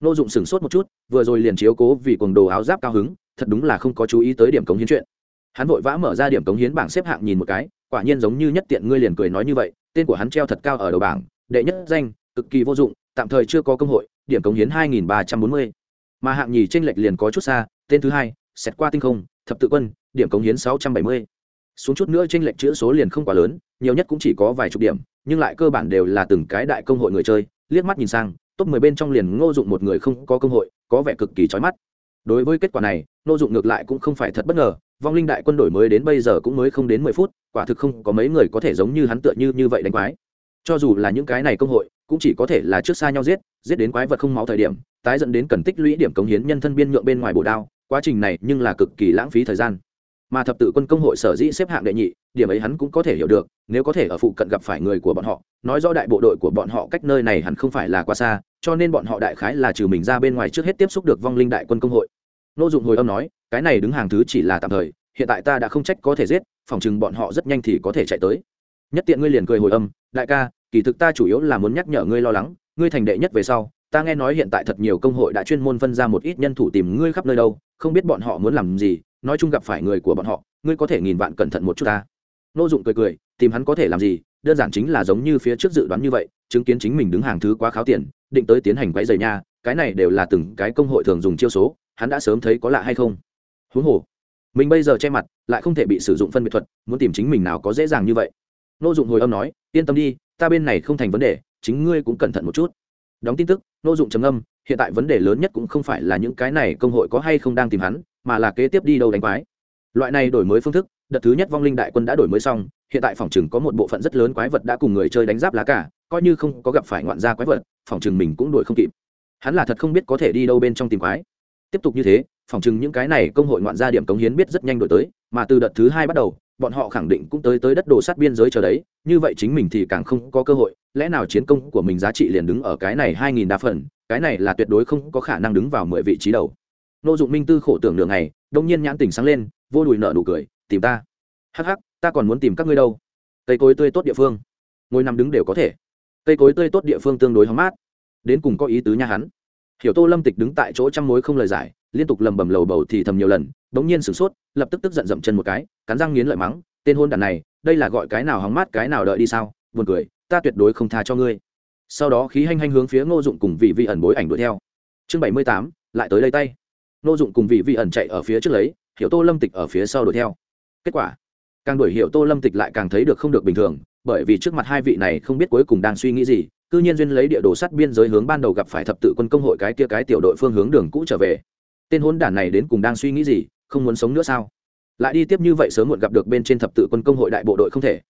Nô dụng sửng sốt một chút, vừa rồi liền chiếu cố vì quần đồ áo giáp cao hứng, thật đúng là không có chú ý tới điểm cống hiến chuyện. Hắn vội vã mở ra điểm cống hiến bảng xếp hạng nhìn một cái, quả nhiên giống như nhất tiện ngươi liền cười nói như vậy, tên của hắn treo thật cao ở đầu bảng, đệ nhất danh, cực kỳ vô dụng, tạm thời chưa có công hội, điểm cống hiến hai nghìn ba trăm bốn mươi. Mà hạng nhì tranh lệch liền có chút xa, tên thứ hai xét qua tinh không, thập tự quân, điểm cống hiến sáu trăm bảy mươi. Xuống chút nữa tranh lệch chữ số liền không quá lớn, nhiều nhất cũng chỉ có vài chục điểm, nhưng lại cơ bản đều là từng cái đại công hội người chơi, liếc mắt nhìn sang top mười bên trong liền ngô dụng một người không có cơ hội, có vẻ cực kỳ chói mắt. Đối với kết quả này, ngô dụng ngược lại cũng không phải thật bất ngờ, vong linh đại quân đổi mới đến bây giờ cũng mới không đến mười phút, quả thực không có mấy người có thể giống như hắn tựa như như vậy đánh quái. Cho dù là những cái này công hội, cũng chỉ có thể là trước xa nhau giết giết đến quái vật không máu thời điểm, tái dẫn đến cần tích lũy điểm cống hiến nhân thân biên nhượng bên ngoài bổ đao, quá trình này nhưng là cực kỳ lãng phí thời gian. Mà thập tự quân công hội sở dĩ xếp hạng đệ nhị, điểm ấy hắn cũng có thể hiểu được, nếu có thể ở phụ cận gặp phải người của bọn họ, nói rõ đại bộ đội của bọn họ cách nơi này hẳn không phải là quá xa cho nên bọn họ đại khái là trừ mình ra bên ngoài trước hết tiếp xúc được vong linh đại quân công hội. Nô dụng hồi âm nói, cái này đứng hàng thứ chỉ là tạm thời, hiện tại ta đã không trách có thể giết, phòng chừng bọn họ rất nhanh thì có thể chạy tới. Nhất tiện ngươi liền cười hồi âm, đại ca, kỳ thực ta chủ yếu là muốn nhắc nhở ngươi lo lắng, ngươi thành đệ nhất về sau, ta nghe nói hiện tại thật nhiều công hội đã chuyên môn phân ra một ít nhân thủ tìm ngươi khắp nơi đâu, không biết bọn họ muốn làm gì, nói chung gặp phải người của bọn họ, ngươi có thể nghìn vạn cẩn thận một chút ta. Nô dụng cười cười, tìm hắn có thể làm gì, đơn giản chính là giống như phía trước dự đoán như vậy chứng kiến chính mình đứng hàng thứ quá kháo tiền, định tới tiến hành quấy dày nha, cái này đều là từng cái công hội thường dùng chiêu số, hắn đã sớm thấy có lạ hay không. Huống hồ, mình bây giờ che mặt, lại không thể bị sử dụng phân biệt thuật, muốn tìm chính mình nào có dễ dàng như vậy. Nô dụng hồi âm nói, yên tâm đi, ta bên này không thành vấn đề, chính ngươi cũng cẩn thận một chút. Đóng tin tức, nô dụng trầm âm hiện tại vấn đề lớn nhất cũng không phải là những cái này công hội có hay không đang tìm hắn, mà là kế tiếp đi đâu đánh quái. Loại này đổi mới phương thức, đợt thứ nhất vong linh đại quân đã đổi mới xong, hiện tại phòng chừng có một bộ phận rất lớn quái vật đã cùng người chơi đánh giáp lá cả coi như không có gặp phải ngoạn gia quái vật, phòng chừng mình cũng đuổi không kịp. Hắn là thật không biết có thể đi đâu bên trong tìm quái. Tiếp tục như thế, phòng chừng những cái này công hội ngoạn gia điểm cống hiến biết rất nhanh đổi tới, mà từ đợt thứ hai bắt đầu, bọn họ khẳng định cũng tới tới đất đồ sát biên giới chờ đấy, như vậy chính mình thì càng không có cơ hội, lẽ nào chiến công của mình giá trị liền đứng ở cái này hai nghìn đa phần, cái này là tuyệt đối không có khả năng đứng vào mười vị trí đầu. Nô dụng minh tư khổ tưởng đường này đông nhiên nhãn tỉnh sáng lên, vô đùi nợ nụ cười, tìm ta. Hắc hắc, ta còn muốn tìm các ngươi đâu. Cây cối tươi tốt địa phương. Ngồi nằm đứng đều có thể cây cối tươi tốt địa phương tương đối hóng mát. Đến cùng có ý tứ nha hắn. Hiểu tô lâm tịch đứng tại chỗ trăm mối không lời giải, liên tục lầm bầm lầu bầu thì thầm nhiều lần, bỗng nhiên sửng sốt, lập tức tức giận dậm chân một cái, cắn răng nghiến lợi mắng, tên hôn đàn này, đây là gọi cái nào hóng mát, cái nào đợi đi sao? Buồn cười, ta tuyệt đối không tha cho ngươi. Sau đó khí hanh hanh hướng phía ngô dụng cùng vị vi ẩn bối ảnh đuổi theo. Chương bảy mươi tám, lại tới lấy tay. Ngô dụng cùng vị vi ẩn chạy ở phía trước lấy, hiểu tô lâm tịch ở phía sau đuổi theo. Kết quả, càng đuổi hiểu tô lâm tịch lại càng thấy được không được bình thường bởi vì trước mặt hai vị này không biết cuối cùng đang suy nghĩ gì, cư nhiên duyên lấy địa đồ sắt biên giới hướng ban đầu gặp phải thập tự quân công hội cái kia cái tiểu đội phương hướng đường cũ trở về. Tên hôn đản này đến cùng đang suy nghĩ gì, không muốn sống nữa sao? Lại đi tiếp như vậy sớm muộn gặp được bên trên thập tự quân công hội đại bộ đội không thể.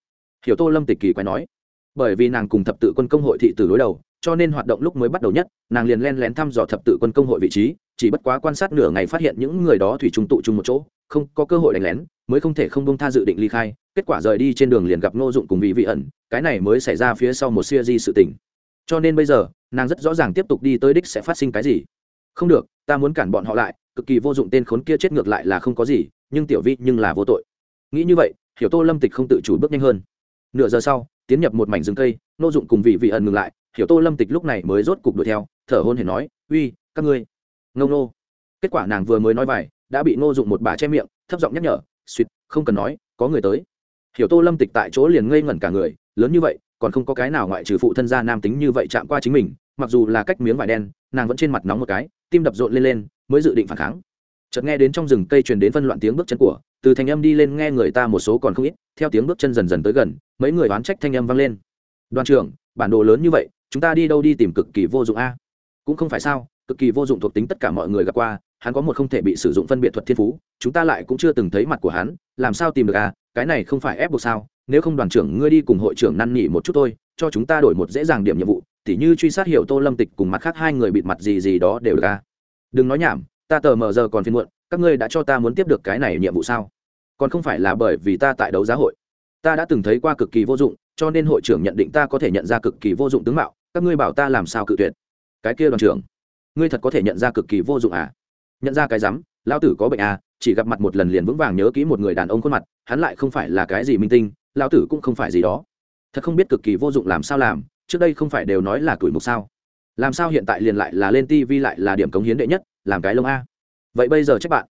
Hiểu tô lâm tịch kỳ quái nói. Bởi vì nàng cùng thập tự quân công hội thị tử đối đầu, cho nên hoạt động lúc mới bắt đầu nhất, nàng liền len lén thăm dò thập tự quân công hội vị trí chỉ bất quá quan sát nửa ngày phát hiện những người đó thủy trung tụ chung một chỗ, không có cơ hội đánh lén, mới không thể không bông tha dự định ly khai, kết quả rời đi trên đường liền gặp ngô dụng cùng vị vị ẩn, cái này mới xảy ra phía sau một siêu di sự tình. Cho nên bây giờ, nàng rất rõ ràng tiếp tục đi tới đích sẽ phát sinh cái gì. Không được, ta muốn cản bọn họ lại, cực kỳ vô dụng tên khốn kia chết ngược lại là không có gì, nhưng tiểu vi nhưng là vô tội. Nghĩ như vậy, hiểu tô lâm tịch không tự chủ bước nhanh hơn. Nửa giờ sau, tiến nhập một mảnh rừng cây nô dụng cùng vị vị ẩn ngừng lại, hiểu tô lâm tịch lúc này mới rốt cục đuổi theo, thở hôn hề nói, uy, các ngươi ngâu nô kết quả nàng vừa mới nói vài, đã bị nô dụng một bà che miệng, thấp giọng nhắc nhở suýt không cần nói, có người tới. Hiểu tô lâm tịch tại chỗ liền ngây ngẩn cả người, lớn như vậy, còn không có cái nào ngoại trừ phụ thân gia nam tính như vậy chạm qua chính mình, mặc dù là cách miếng vải đen, nàng vẫn trên mặt nóng một cái, tim đập rộn lên lên, mới dự định phản kháng. Chợt nghe đến trong rừng cây truyền đến phân loạn tiếng bước chân của, từ thanh âm đi lên nghe người ta một số còn không ít, theo tiếng bước chân dần dần tới gần, mấy người oán trách thanh âm vang lên. Đoàn trưởng, bản đồ lớn như vậy, chúng ta đi đâu đi tìm cực kỳ vô dụng a? Cũng không phải sao, cực kỳ vô dụng thuộc tính tất cả mọi người gặp qua, hắn có một không thể bị sử dụng phân biệt thuật thiên phú, chúng ta lại cũng chưa từng thấy mặt của hắn, làm sao tìm được à cái này không phải ép buộc sao, nếu không đoàn trưởng ngươi đi cùng hội trưởng năn nỉ một chút thôi, cho chúng ta đổi một dễ dàng điểm nhiệm vụ, tỉ như truy sát hiệu tô lâm tịch cùng mặt khác hai người bịt mặt gì gì đó đều được à. Đừng nói nhảm, ta tờ mờ giờ còn phiên muộn, các ngươi đã cho ta muốn tiếp được cái này nhiệm vụ sao? Còn không phải là bởi vì ta tại đấu giá hội. Ta đã từng thấy qua cực kỳ vô dụng, cho nên hội trưởng nhận định ta có thể nhận ra cực kỳ vô dụng tướng mạo, các ngươi bảo ta làm sao cự tuyệt cái kia đoàn trưởng, ngươi thật có thể nhận ra cực kỳ vô dụng à? Nhận ra cái rắm, lão tử có bệnh à chỉ gặp mặt một lần liền vững vàng nhớ kỹ một người đàn ông khuôn mặt, hắn lại không phải là cái gì minh tinh, lão tử cũng không phải gì đó. Thật không biết cực kỳ vô dụng làm sao làm, trước đây không phải đều nói là tuổi mục sao? Làm sao hiện tại liền lại là lên tivi lại là điểm cống hiến đệ nhất, làm cái lông a? Vậy bây giờ chắc bạn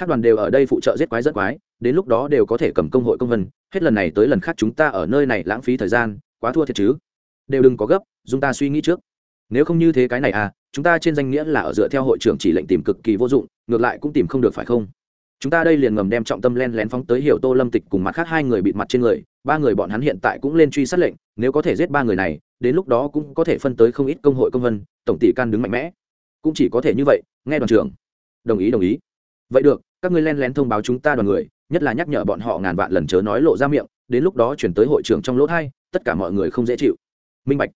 các đoàn đều ở đây phụ trợ giết quái rất quái, đến lúc đó đều có thể cầm công hội công vân, hết lần này tới lần khác chúng ta ở nơi này lãng phí thời gian, quá thua thiệt chứ? Đều đừng có gấp dùng ta suy nghĩ trước nếu không như thế cái này à chúng ta trên danh nghĩa là ở dựa theo hội trưởng chỉ lệnh tìm cực kỳ vô dụng, ngược lại cũng tìm không được phải không? Chúng ta đây liền ngầm đem trọng tâm len lén phóng tới hiểu tô lâm tịch cùng mặt khác hai người bị mặt trên người, ba người bọn hắn hiện tại cũng lên truy sát lệnh, nếu có thể giết ba người này, đến lúc đó cũng có thể phân tới không ít công hội công vân, tổng tỷ can đứng mạnh mẽ. Cũng chỉ có thể như vậy, nghe đoàn trưởng. Đồng ý đồng ý. Vậy được, các ngươi len lén thông báo chúng ta đoàn người, nhất là nhắc nhở bọn họ ngàn vạn lần chớ nói lộ ra miệng, đến lúc đó chuyển tới hội trưởng trong lỗ thai tất cả mọi người không dễ chịu. Minh bạch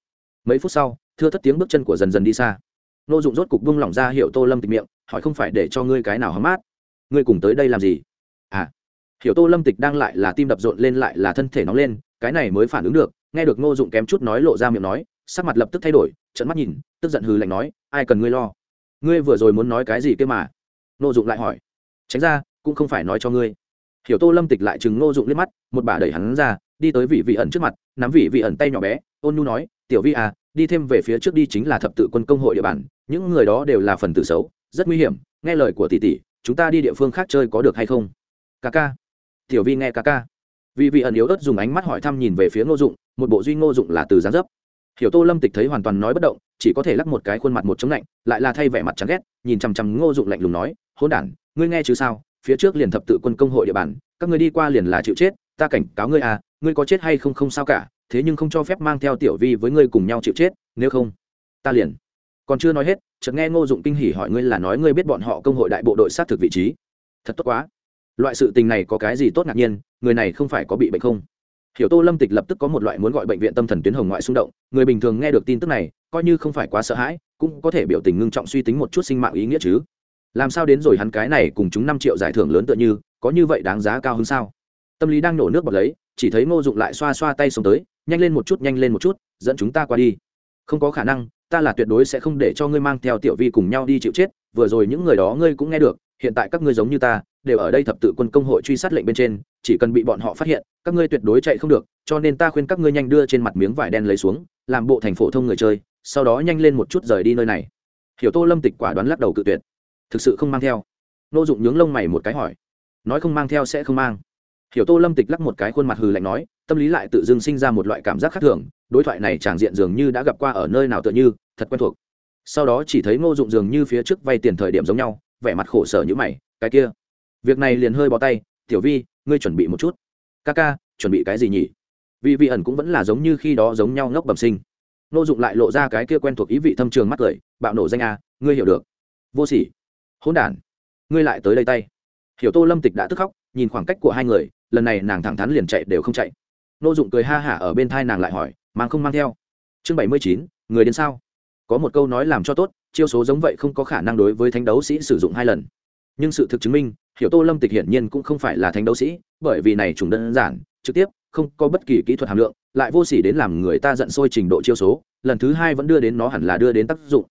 mấy phút sau, thưa thất tiếng bước chân của dần dần đi xa. Nô dụng rốt cục bung lỏng ra hiệu tô lâm tịch miệng, hỏi không phải để cho ngươi cái nào hấm mát? Ngươi cùng tới đây làm gì? À hiểu tô lâm tịch đang lại là tim đập rộn lên lại là thân thể nóng lên, cái này mới phản ứng được, nghe được nô dụng kém chút nói lộ ra miệng nói, sắc mặt lập tức thay đổi trận mắt nhìn, tức giận hừ lạnh nói, ai cần ngươi lo? Ngươi vừa rồi muốn nói cái gì kia mà? Nô dụng lại hỏi. Tránh ra, cũng không phải nói cho ngươi. Hiểu tô lâm tịch lại chừng nô dụng liếc mắt, một bà đẩy hắn ra, đi tới vị vị ẩn trước mặt, nắm vị vị ẩn tay nhỏ bé, ôn nhu nói tiểu vi à đi thêm về phía trước đi chính là thập tự quân công hội địa bàn, những người đó đều là phần tử xấu, rất nguy hiểm, nghe lời của tỷ tỷ, chúng ta đi địa phương khác chơi có được hay không? Ca ca. Tiểu vi nghe ca ca. Vị vị ẩn yếu ớt dùng ánh mắt hỏi thăm nhìn về phía ngô dụng, một bộ duy ngô dụng là từ gián dấp. Hiểu tô lâm tịch thấy hoàn toàn nói bất động, chỉ có thể lắc một cái khuôn mặt một chống lạnh, lại là thay vẻ mặt chán ghét, nhìn chằm chằm ngô dụng lạnh lùng nói hôn đản, ngươi nghe chứ sao? Phía trước liền thập tự quân công hội địa bàn, các ngươi đi qua liền là chịu chết, ta cảnh cáo ngươi à ngươi có chết hay không không sao cả thế nhưng không cho phép mang theo tiểu vi với ngươi cùng nhau chịu chết, nếu không, ta liền. Còn chưa nói hết, chợt nghe ngô dụng kinh hỉ hỏi ngươi là nói ngươi biết bọn họ công hội đại bộ đội xác thực vị trí. Thật tốt quá. Loại sự tình này có cái gì tốt ngạc nhiên, người này không phải có bị bệnh không? Hiểu tô lâm tịch lập tức có một loại muốn gọi bệnh viện tâm thần tuyến hồng ngoại xung động, người bình thường nghe được tin tức này, coi như không phải quá sợ hãi, cũng có thể biểu tình ngưng trọng suy tính một chút sinh mạng ý nghĩa chứ. Làm sao đến rồi hắn cái này cùng chúng năm triệu giải thưởng lớn tựa như, có như vậy đáng giá cao hơn sao? Tâm lý đang nổ nước bọt lấy, chỉ thấy ngô dụng lại xoa xoa tay xuống tới nhanh lên một chút, nhanh lên một chút, dẫn chúng ta qua đi. Không có khả năng, ta là tuyệt đối sẽ không để cho ngươi mang theo tiểu vi cùng nhau đi chịu chết, vừa rồi những người đó ngươi cũng nghe được, hiện tại các ngươi giống như ta, đều ở đây thập tự quân công hội truy sát lệnh bên trên, chỉ cần bị bọn họ phát hiện, các ngươi tuyệt đối chạy không được, cho nên ta khuyên các ngươi nhanh đưa trên mặt miếng vải đen lấy xuống, làm bộ thành phổ thông người chơi, sau đó nhanh lên một chút rời đi nơi này. Hiểu tô lâm tịch quả đoán lắc đầu cự tuyệt. Thực sự không mang theo. Nô dụng nhướng lông mày một cái hỏi. Nói không mang theo sẽ không mang. Hiểu tô lâm tịch lắc một cái khuôn mặt hừ lạnh nói tâm lý lại tự dưng sinh ra một loại cảm giác khác thường, đối thoại này tràng diện dường như đã gặp qua ở nơi nào tựa như, thật quen thuộc. Sau đó chỉ thấy ngô dụng dường như phía trước vay tiền thời điểm giống nhau, vẻ mặt khổ sở như mày, cái kia, việc này liền hơi bó tay, tiểu vi, ngươi chuẩn bị một chút. Ca ca, chuẩn bị cái gì nhỉ? Vì vị ẩn cũng vẫn là giống như khi đó giống nhau ngốc bẩm sinh. Ngô dụng lại lộ ra cái kia quen thuộc ý vị thâm trường mắt cười, bạo nổ danh a, ngươi hiểu được. Vô sỉ. Hỗn đản, ngươi lại tới đây tay. Hiểu tô lâm tịch đã tức khóc, nhìn khoảng cách của hai người, lần này nàng thẳng thắn liền chạy đều không chạy nô dụng cười ha hả ở bên thai nàng lại hỏi, mang không mang theo? Chương bảy mươi chín, người đến sao? Có một câu nói làm cho tốt, chiêu số giống vậy không có khả năng đối với thánh đấu sĩ sử dụng hai lần. Nhưng sự thực chứng minh, hiểu tô lâm tịch hiển nhiên cũng không phải là thánh đấu sĩ, bởi vì này trùng đơn giản, trực tiếp, không có bất kỳ kỹ thuật hàm lượng, lại vô s ỉ đến làm người ta giận sôi trình độ chiêu số, lần thứ hai vẫn đưa đến nó hẳn là đưa đến tác dụng.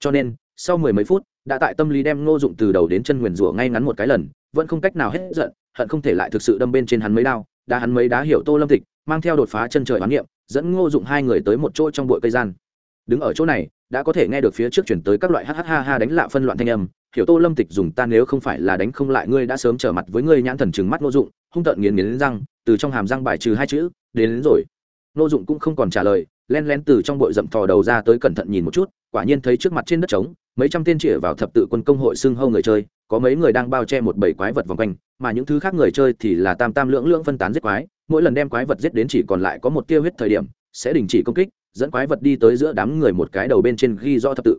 Cho nên, sau mười mấy phút, đã tại tâm lý đem ngô dụng từ đầu đến chân nguyền rủa ngay ngắn một cái lần, vẫn không cách nào hết giận, hận không thể lại thực sự đâm bên trên hắn mấy đao đã hắn mấy đá hiểu tô lâm tịch mang theo đột phá chân trời quán niệm dẫn ngô dụng hai người tới một chỗ trong bụi cây gian. Đứng ở chỗ này đã có thể nghe được phía trước chuyển tới các loại hh ha ha đánh lạ phân loạn thanh âm. Hiểu tô lâm tịch dùng ta nếu không phải là đánh không lại ngươi đã sớm trở mặt với ngươi nhãn thần chừng mắt ngô dụng hung tợn nghiến nghiến răng từ trong hàm răng bài trừ hai chữ đến, đến rồi. Ngô dụng cũng không còn trả lời len lén từ trong bụi rậm thò đầu ra tới cẩn thận nhìn một chút quả nhiên thấy trước mặt trên đất trống mấy trăm tên chĩa vào thập tự quân công hội xưng hâu người chơi có mấy người đang bao che một bầy quái vật vòng quanh mà những thứ khác người chơi thì là tam tam lưỡng lưỡng phân tán giết quái, mỗi lần đem quái vật giết đến chỉ còn lại có một tia huyết thời điểm, sẽ đình chỉ công kích, dẫn quái vật đi tới giữa đám người một cái đầu bên trên ghi do thập tự.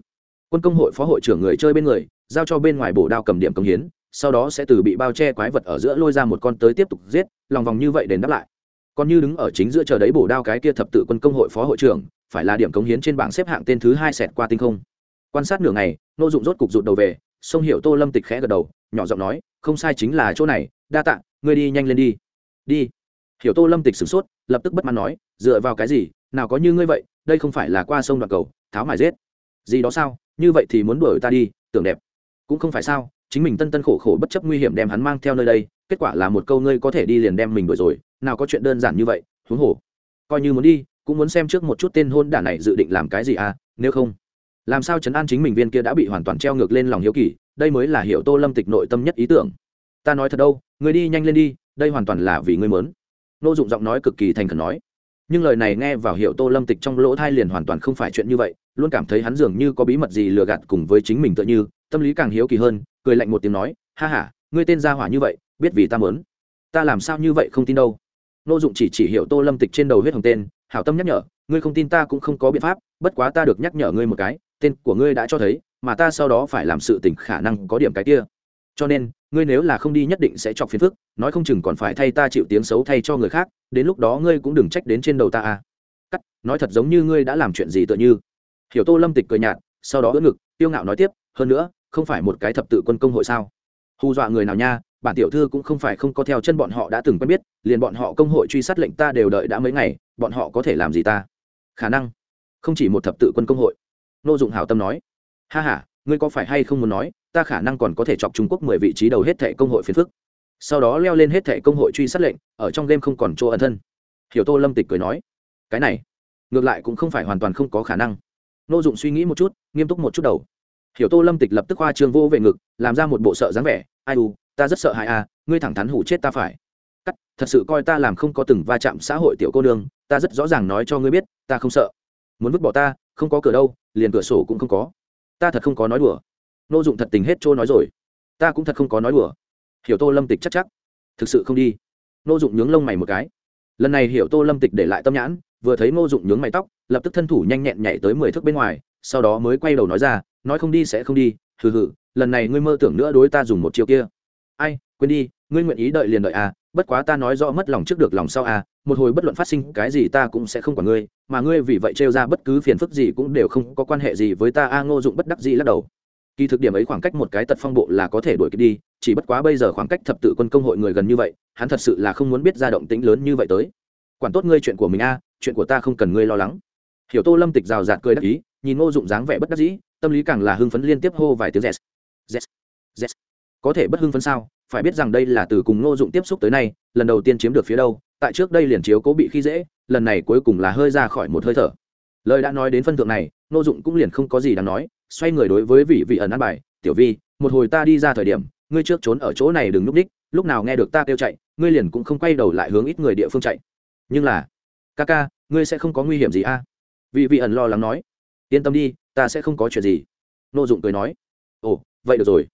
Quân công hội phó hội trưởng người chơi bên người, giao cho bên ngoài bổ đao cầm điểm công hiến, sau đó sẽ từ bị bao che quái vật ở giữa lôi ra một con tới tiếp tục giết, lòng vòng như vậy đến đáp lại. Còn như đứng ở chính giữa chờ đấy bổ đao cái kia thập tự quân công hội phó hội trưởng, phải là điểm cống hiến trên bảng xếp hạng tên thứ hai xẹt qua tinh không. Quan sát nửa ngày nô dụng rốt cục rụt đầu về, sông hiệu tô lâm tịch khẽ gật đầu nhỏ giọng nói, không sai chính là chỗ này, đa tạ, ngươi đi nhanh lên đi. Đi. Hiểu tô lâm tịch sửng sốt, lập tức bất mãn nói, dựa vào cái gì? Nào có như ngươi vậy, đây không phải là qua sông đoạn cầu, tháo mài rết. gì đó sao? Như vậy thì muốn đuổi ta đi, tưởng đẹp. Cũng không phải sao, chính mình tân tân khổ khổ bất chấp nguy hiểm đem hắn mang theo nơi đây, kết quả là một câu ngươi có thể đi liền đem mình đuổi rồi, nào có chuyện đơn giản như vậy, huống hồ. Coi như muốn đi, cũng muốn xem trước một chút tên hôn đản này dự định làm cái gì à nếu không? Làm sao chấn an chính mình viên kia đã bị hoàn toàn treo ngược lên lòng hiếu kỳ đây mới là hiểu tô lâm tịch nội tâm nhất ý tưởng. Ta nói thật đâu, người đi nhanh lên đi, đây hoàn toàn là vì ngươi mớn nô dụng giọng nói cực kỳ thành khẩn nói. Nhưng lời này nghe vào hiệu tô lâm tịch trong lỗ thai liền hoàn toàn không phải chuyện như vậy, luôn cảm thấy hắn dường như có bí mật gì lừa gạt cùng với chính mình tựa như, tâm lý càng hiếu kỳ hơn, cười lạnh một tiếng nói, ha h a ngươi tên gia hỏa như vậy, biết vì ta mớn ta làm sao như vậy không tin đâu. Nô dụng chỉ chỉ hiệu tô lâm tịch trên đầu huyết hồng tên, hảo tâm nhắc nhở, ngươi không tin ta cũng không có biện pháp, bất quá ta được nhắc nhở ngươi một cái, tên của ngươi đã cho thấy mà ta sau đó phải làm sự tình khả năng có điểm cái kia. Cho nên, ngươi nếu là không đi nhất định sẽ chọc phiền phức, nói không chừng còn phải thay ta chịu tiếng xấu thay cho người khác, đến lúc đó ngươi cũng đừng trách đến trên đầu ta à. Cắt, nói thật giống như ngươi đã làm chuyện gì tựa như. Hiểu tô lâm tịch cười nhạt, sau đó ưỡn ngực, tiêu ngạo nói tiếp, hơn nữa, không phải một cái thập tự quân công hội sao? Hù dọa người nào nha, bản tiểu thư cũng không phải không có theo chân bọn họ đã từng quen biết, liền bọn họ công hội truy sát lệnh ta đều đợi đã mấy ngày, bọn họ có thể làm gì ta? Khả năng, không chỉ một thập tự quân công hội. Nô dụng hảo tâm nói ha ha, ngươi có phải hay không muốn nói ta khả năng còn có thể chọc trung quốc mười vị trí đầu hết thệ công hội phiền phức. Sau đó leo lên hết thệ công hội truy sát lệnh ở trong game không còn chỗ ẩn thân. Hiểu tô lâm tịch cười nói cái này ngược lại cũng không phải hoàn toàn không có khả năng. Nô dụng suy nghĩ một chút nghiêm túc một chút đầu. Hiểu tô lâm tịch lập tức hoa trương vô về ngực làm ra một bộ sợ dáng vẻ ai u ta rất sợ hãi à ngươi thẳng thắn hủ chết ta phải. Cắt thật sự coi ta làm không có từng va chạm xã hội tiểu cô nương ta rất rõ ràng nói cho ngươi biết ta không sợ. Muốn vứt bỏ ta không có cửa đâu liền cửa sổ cũng không có ta thật không có nói đùa. Nô dụng thật tình hết trôi nói rồi. Ta cũng thật không có nói đùa. Hiểu tô lâm tịch chắc chắc. Thực sự không đi. Nô dụng nhướng lông mày một cái. Lần này hiểu tô lâm tịch để lại tâm nhãn, vừa thấy nô dụng nhướng mày tóc, lập tức thân thủ nhanh nhẹn nhảy tới mười thước bên ngoài, sau đó mới quay đầu nói ra, nói không đi sẽ không đi, hừ hừ, lần này ngươi mơ tưởng nữa đối ta dùng một chiêu kia. Ai, quên đi, ngươi nguyện ý đợi liền đợi à bất quá ta nói rõ mất lòng trước được lòng sau à một hồi bất luận phát sinh cái gì ta cũng sẽ không quản ngươi, mà ngươi vì vậy trêu ra bất cứ phiền phức gì cũng đều không có quan hệ gì với ta. A ngô dụng bất đắc dĩ lắc đầu. Kỳ thực điểm ấy khoảng cách một cái tật phong bộ là có thể đuổi kịp đi, chỉ bất quá bây giờ khoảng cách thập tự quân công hội người gần như vậy, hắn thật sự là không muốn biết ra động tĩnh lớn như vậy tới. Quản tốt ngươi chuyện của mình a, chuyện của ta không cần ngươi lo lắng. Hiểu tô lâm tịch rào rạt cười đắc ý, nhìn ngô dụng dáng vẻ bất đắc dĩ, tâm lý càng là hưng phấn liên tiếp hô vài tiếng z z z có thể bất hưng phấn sao? Phải biết rằng đây là từ cùng ngô dụng tiếp xúc tới nay, lần đầu tiên chiếm được phía đâu tại trước đây liền chiếu cố bị khi dễ, lần này cuối cùng là hơi ra khỏi một hơi thở. Lời đã nói đến phân thượng này, ngô dụng cũng liền không có gì đáng nói, xoay người đối với vị vị ẩn ăn bài, tiểu vi, một hồi ta đi ra thời điểm, ngươi trước trốn ở chỗ này đừng núp đích, lúc nào nghe được ta kêu chạy, ngươi liền cũng không quay đầu lại hướng ít người địa phương chạy. Nhưng là, ca ca, ngươi sẽ không có nguy hiểm gì a? À? vị vị ẩn lo lắng nói. Yên tâm đi, ta sẽ không có chuyện gì. Nô dụng cười nói. Ồ, vậy được rồi.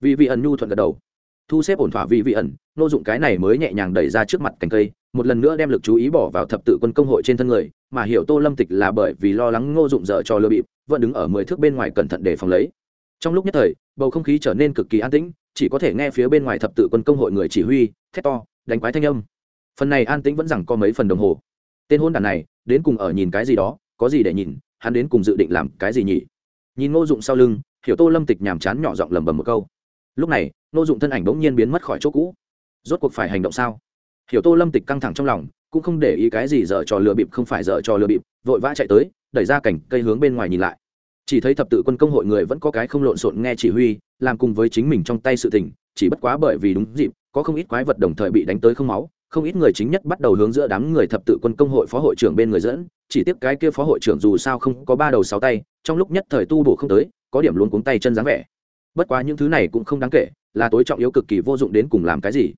Vị vị ẩn nhu thuận gật đầu thu xếp ổn thỏa vị vị ẩn, nô dụng cái này mới nhẹ nhàng đẩy ra trước mặt cành cây, một lần nữa đem lực chú ý bỏ vào thập tự quân công hội trên thân người, mà hiểu tô lâm tịch là bởi vì lo lắng ngô dụng dở cho lừa bịp, vẫn đứng ở mười thước bên ngoài cẩn thận để phòng lấy. Trong lúc nhất thời, bầu không khí trở nên cực kỳ an tĩnh, chỉ có thể nghe phía bên ngoài thập tự quân công hội người chỉ huy, thét to, đánh quái thanh âm. Phần này an tĩnh vẫn rằng có mấy phần đồng hồ. Tên hôn đàn này, đến cùng ở nhìn cái gì đó, có gì để nhìn, hắn đến cùng dự định làm cái gì nhỉ? Nhìn ngô dụng sau lưng, hiểu tô lâm tịch nhàm chán nhỏ giọng lầm bầm một câu lúc này nô dụng thân ảnh bỗng nhiên biến mất khỏi chỗ cũ. Rốt cuộc phải hành động sao? Hiểu tô lâm tịch căng thẳng trong lòng, cũng không để ý cái gì dở trò lừa bịp không phải dở trò lừa bịp, vội vã chạy tới, đẩy ra cảnh cây hướng bên ngoài nhìn lại. Chỉ thấy thập tự quân công hội người vẫn có cái không lộn xộn nghe chỉ huy, làm cùng với chính mình trong tay sự tình, chỉ bất quá bởi vì đúng dịp, có không ít quái vật đồng thời bị đánh tới không máu, không ít người chính nhất bắt đầu hướng giữa đám người thập tự quân công hội phó hội trưởng bên người dẫn, chỉ tiếc cái kia phó hội trưởng dù sao không có ba đầu sáu tay, trong lúc nhất thời tu bổ không tới, có điểm luôn cuống tay chân dáng vẻ bất quá những thứ này cũng không đáng kể, là tối trọng yếu cực kỳ vô dụng đến cùng làm cái gì.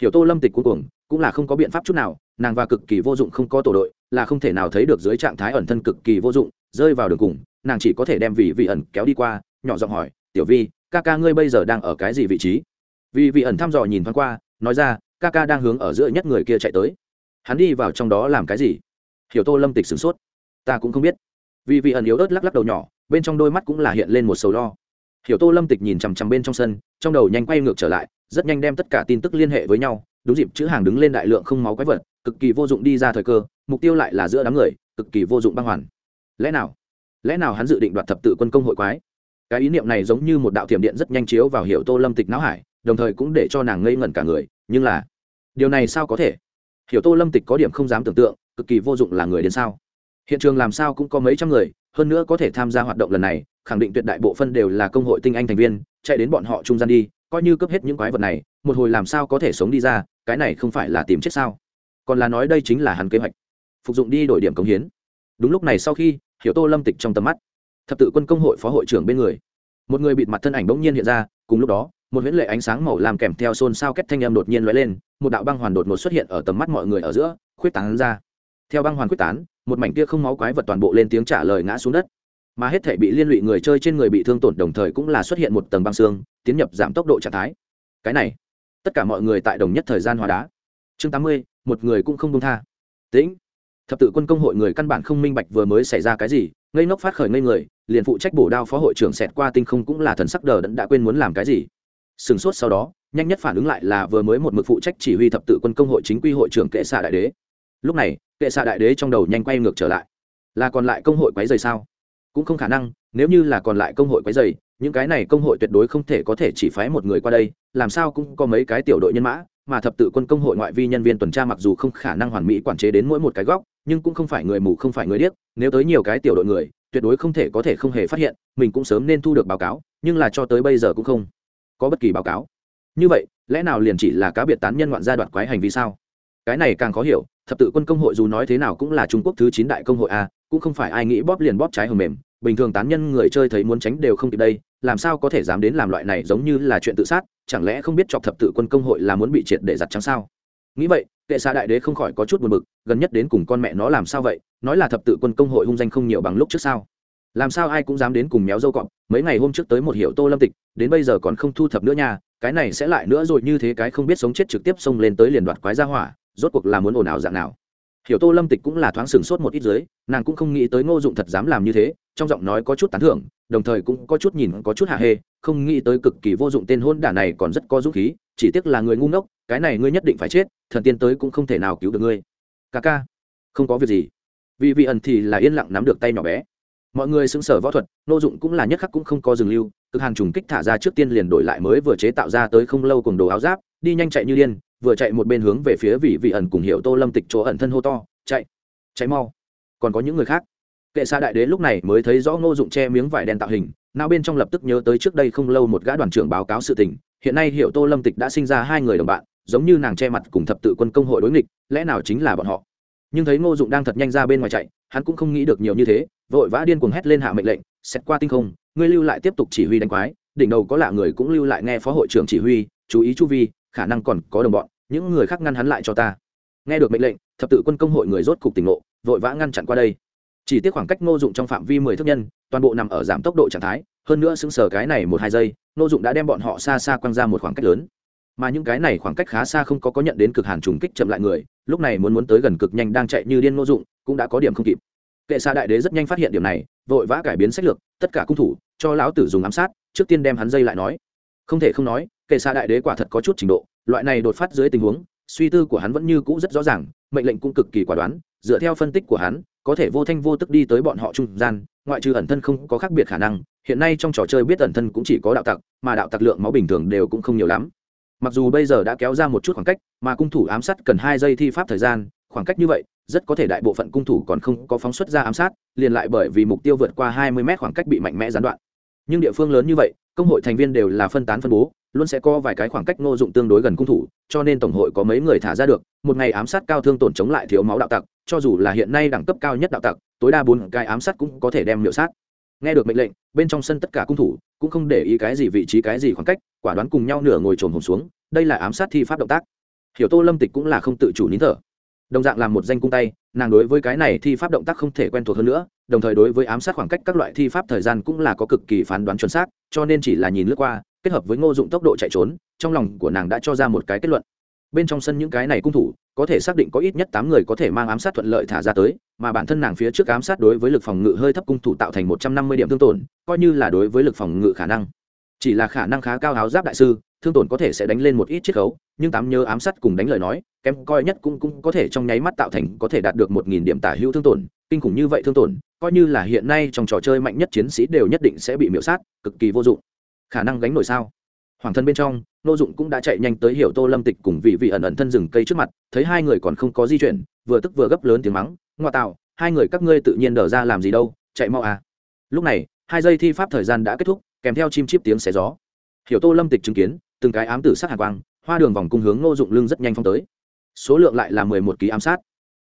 Hiểu tô lâm tịch cuối cùng cũng là không có biện pháp chút nào, nàng và cực kỳ vô dụng không có tổ đội, là không thể nào thấy được dưới trạng thái ẩn thân cực kỳ vô dụng, rơi vào đường cùng, nàng chỉ có thể đem vị vị ẩn kéo đi qua, nhỏ giọng hỏi, tiểu vi, ca ca ngươi bây giờ đang ở cái gì vị trí? Vì vị ẩn thăm dò nhìn thoáng qua, nói ra, ca ca đang hướng ở giữa nhất người kia chạy tới. Hắn đi vào trong đó làm cái gì? Hiểu tô lâm tịch sửng sốt. Ta cũng không biết. Vì vị ẩn yếu ớt lắc lắc đầu nhỏ, bên trong đôi mắt cũng là hiện lên một sầu lo hiểu tô lâm tịch nhìn chằm chằm bên trong sân, trong đầu nhanh quay ngược trở lại, rất nhanh đem tất cả tin tức liên hệ với nhau, đúng dịp chữ hàng đứng lên đại lượng không máu quái vật, cực kỳ vô dụng đi ra thời cơ, mục tiêu lại là giữa đám người, cực kỳ vô dụng băng hoàn. Lẽ nào? Lẽ nào hắn dự định đoạt thập tự quân công hội quái? Cái ý niệm này giống như một đạo thiểm điện rất nhanh chiếu vào Hiểu tô lâm tịch não hải, đồng thời cũng để cho nàng ngây ngẩn cả người, nhưng là, điều này sao có thể? Hiểu tô lâm tịch có điểm không dám tưởng tượng, cực kỳ vô dụng là người đến sao? Hiện trường làm sao cũng có mấy trăm người, hơn nữa có thể tham gia hoạt động lần này khẳng định tuyệt đại bộ phân đều là công hội tinh anh thành viên, chạy đến bọn họ trung gian đi, coi như cướp hết những quái vật này, một hồi làm sao có thể sống đi ra, cái này không phải là tìm chết sao? Còn là nói đây chính là hắn kế hoạch. Phục dụng đi đổi điểm cống hiến. Đúng lúc này sau khi, hiểu tô lâm tịch trong tầm mắt. Thập tự quân công hội phó hội trưởng bên người. Một người bịt mặt thân ảnh bỗng nhiên hiện ra, cùng lúc đó, một huyễn lệ ánh sáng màu làm kèm theo xôn xao kết thanh âm đột nhiên lóe lên, một đạo băng hoàn đột ngột xuất hiện ở tầm mắt mọi người ở giữa, khuyết tán ra. Theo băng hoàn quyết tán, một mảnh kia không máu quái vật toàn bộ lên tiếng trả lời ngã xuống đất mà hết thể bị liên lụy người chơi trên người bị thương tổn đồng thời cũng là xuất hiện một tầng băng xương, tiến nhập giảm tốc độ trạng thái. Cái này, tất cả mọi người tại đồng nhất thời gian hóa đá. Chương tám mươi, một người cũng không đông tha. Tĩnh. Thập tự quân công hội người căn bản không minh bạch vừa mới xảy ra cái gì, ngây ngốc phát khởi ngây người, liền phụ trách bổ đao phó hội trưởng xẹt qua tinh không cũng là thần sắc đờ đẫn đã quên muốn làm cái gì. Sừng sốt sau đó, nhanh nhất phản ứng lại là vừa mới một mực phụ trách chỉ huy thập tự quân công hội chính quy hội trưởng kệ xạ đại đế. Lúc này, kệ xạ đại đế trong đầu nhanh quay ngược trở lại. Là còn lại công hội quái rời sao? Cũng không khả năng, nếu như là còn lại công hội quấy dày những cái này công hội tuyệt đối không thể có thể chỉ phái một người qua đây, làm sao cũng có mấy cái tiểu đội nhân mã, mà thập tự quân công hội ngoại vi nhân viên tuần tra mặc dù không khả năng hoàn mỹ quản chế đến mỗi một cái góc, nhưng cũng không phải người mù không phải người điếc, nếu tới nhiều cái tiểu đội người, tuyệt đối không thể có thể không hề phát hiện, mình cũng sớm nên thu được báo cáo, nhưng là cho tới bây giờ cũng không có bất kỳ báo cáo. Như vậy, lẽ nào liền chỉ là cá biệt tán nhân ngoạn gia đoạt quái hành vi sao? Cái này càng khó hiểu, thập tự quân công hội dù nói thế nào cũng là trung quốc thứ chín đại công hội a cũng không phải ai nghĩ bóp liền bóp trái hầm mềm, bình thường tán nhân người chơi thấy muốn tránh đều không kịp đây, làm sao có thể dám đến làm loại này giống như là chuyện tự sát, chẳng lẽ không biết chọc thập tự quân công hội là muốn bị triệt để giặt trắng sao? Nghĩ vậy, kệ xa đại đế không khỏi có chút buồn bực, gần nhất đến cùng con mẹ nó làm sao vậy, nói là thập tự quân công hội hung danh không nhiều bằng lúc trước sao? Làm sao ai cũng dám đến cùng méo dâu cọp, mấy ngày hôm trước tới một hiệu tô lâm tịch, đến bây giờ còn không thu thập nữa nha, cái này sẽ lại nữa rồi như thế cái không biết sống chết trực tiếp xông lên tới liền đoạt quái ra hỏa, rốt cuộc là muốn ồn ào dạng nào? Hiểu tô lâm tịch cũng là thoáng sửng sốt một ít dưới, nàng cũng không nghĩ tới ngô dụng thật dám làm như thế, trong giọng nói có chút tán thưởng, đồng thời cũng có chút nhìn có chút hạ hê, không nghĩ tới cực kỳ vô dụng tên hôn đả này còn rất có dũng khí, chỉ tiếc là người ngu ngốc, cái này ngươi nhất định phải chết, thần tiên tới cũng không thể nào cứu được ngươi. Ca ca, không có việc gì. Vì vị ẩn thì là yên lặng nắm được tay nhỏ bé. Mọi người xứng sở võ thuật, Ngô dụng cũng là nhất khắc cũng không có dừng lưu, cực hàng trùng kích thả ra trước tiên liền đổi lại mới vừa chế tạo ra tới không lâu cùng đồ áo giáp, đi nhanh chạy như điên vừa chạy một bên hướng về phía vị vị ẩn cùng hiệu tô lâm tịch chỗ ẩn thân hô to, chạy chạy mau. Còn có những người khác. Kệ xa đại đế lúc này mới thấy rõ ngô dụng che miếng vải đen tạo hình nào bên trong lập tức nhớ tới trước đây không lâu một gã đoàn trưởng báo cáo sự tình. Hiện nay hiệu tô lâm tịch đã sinh ra hai người đồng bạn, giống như nàng che mặt cùng thập tự quân công hội đối nghịch, lẽ nào chính là bọn họ? Nhưng thấy ngô dụng đang thật nhanh ra bên ngoài chạy, hắn cũng không nghĩ được nhiều như thế, vội vã điên cuồng hét lên hạ mệnh lệnh xét qua tinh không, ngươi lưu lại tiếp tục chỉ huy đánh quái, đỉnh đầu có lạ người cũng lưu lại nghe phó hội trưởng chỉ huy, chú ý chu vi, khả năng còn có đồng bọn những người khác ngăn hắn lại cho ta. Nghe được mệnh lệnh, thập tự quân công hội người rốt cục tỉnh ngộ, vội vã ngăn chặn qua đây. Chỉ tiếc khoảng cách ngô dụng trong phạm vi mười thước nhân, toàn bộ nằm ở giảm tốc độ trạng thái, hơn nữa xứng sở cái này một hai giây, ngô dụng đã đem bọn họ xa xa quăng ra một khoảng cách lớn. Mà những cái này khoảng cách khá xa không có có nhận đến cực hàn trùng kích chậm lại người, lúc này muốn muốn tới gần cực nhanh đang chạy như điên ngô dụng, cũng đã có điểm không kịp. Kệ xa đại đế rất nhanh phát hiện điểm này, vội vã cải biến sách lược, tất cả cung thủ, cho lão tử dùng ám sát, trước tiên đem hắn dây lại nói. Không thể không nói, kệ xa đại đế quả thật có chút trình độ loại này đột phát dưới tình huống, suy tư của hắn vẫn như cũ rất rõ ràng, mệnh lệnh cũng cực kỳ quả đoán, dựa theo phân tích của hắn, có thể vô thanh vô tức đi tới bọn họ trung gian, ngoại trừ ẩn thân không có khác biệt khả năng, hiện nay trong trò chơi biết ẩn thân cũng chỉ có đạo tặc, mà đạo tặc lượng máu bình thường đều cũng không nhiều lắm. Mặc dù bây giờ đã kéo ra một chút khoảng cách, mà cung thủ ám sát cần hai giây thi pháp thời gian, khoảng cách như vậy, rất có thể đại bộ phận cung thủ còn không có phóng xuất ra ám sát, liền lại bởi vì mục tiêu vượt qua hai mươi mét khoảng cách bị mạnh mẽ gián đoạn. Nhưng địa phương lớn như vậy, công hội thành viên đều là phân tán phân bố luôn sẽ có vài cái khoảng cách ngô dụng tương đối gần cung thủ, cho nên tổng hội có mấy người thả ra được, một ngày ám sát cao thương tổn chống lại thiếu máu đạo tặc, cho dù là hiện nay đẳng cấp cao nhất đạo tặc, tối đa bốn cái ám sát cũng có thể đem miệu sát. Nghe được mệnh lệnh, bên trong sân tất cả cung thủ cũng không để ý cái gì vị trí, cái gì khoảng cách, quả đoán cùng nhau nửa ngồi trồn hồn xuống, đây là ám sát thi pháp động tác. Hiểu tô lâm tịch cũng là không tự chủ nín thở. Đồng dạng làm một danh cung tay, nàng đối với cái này thi pháp động tác không thể quen thuộc hơn nữa, đồng thời đối với ám sát khoảng cách các loại thi pháp thời gian cũng là có cực kỳ phán đoán chuẩn xác, cho nên chỉ là nhìn lướt qua kết hợp với ngô dụng tốc độ chạy trốn, trong lòng của nàng đã cho ra một cái kết luận. Bên trong sân những cái này cung thủ, có thể xác định có ít nhất tám người có thể mang ám sát thuận lợi thả ra tới, mà bản thân nàng phía trước ám sát đối với lực phòng ngự hơi thấp cung thủ tạo thành một trăm năm mươi điểm thương tổn, coi như là đối với lực phòng ngự khả năng. Chỉ là khả năng khá cao áo giáp đại sư, thương tổn có thể sẽ đánh lên một ít chiết khấu, nhưng tám nhớ ám sát cùng đánh lời nói, kém coi nhất cũng cũng có thể trong nháy mắt tạo thành có thể đạt được một nghìn điểm tả hữu thương tổn, kinh khủng như vậy thương tổn, coi như là hiện nay trong trò chơi mạnh nhất chiến sĩ đều nhất định sẽ bị miễu sát, cực kỳ vô dụng khả năng gánh nổi sao? Hoàng thân bên trong nô dụng cũng đã chạy nhanh tới hiểu tô lâm tịch cùng vị vị ẩn ẩn thân rừng cây trước mặt, thấy hai người còn không có di chuyển, vừa tức vừa gấp lớn tiếng mắng, ngoa tạo, hai người các ngươi tự nhiên đờ ra làm gì đâu, chạy mau à. Lúc này, hai giây thi pháp thời gian đã kết thúc, kèm theo chim chip tiếng xé gió. Hiểu tô lâm tịch chứng kiến, từng cái ám tử sát hạ quang, hoa đường vòng cung hướng nô dụng lưng rất nhanh phong tới. Số lượng lại là mười một ký ám sát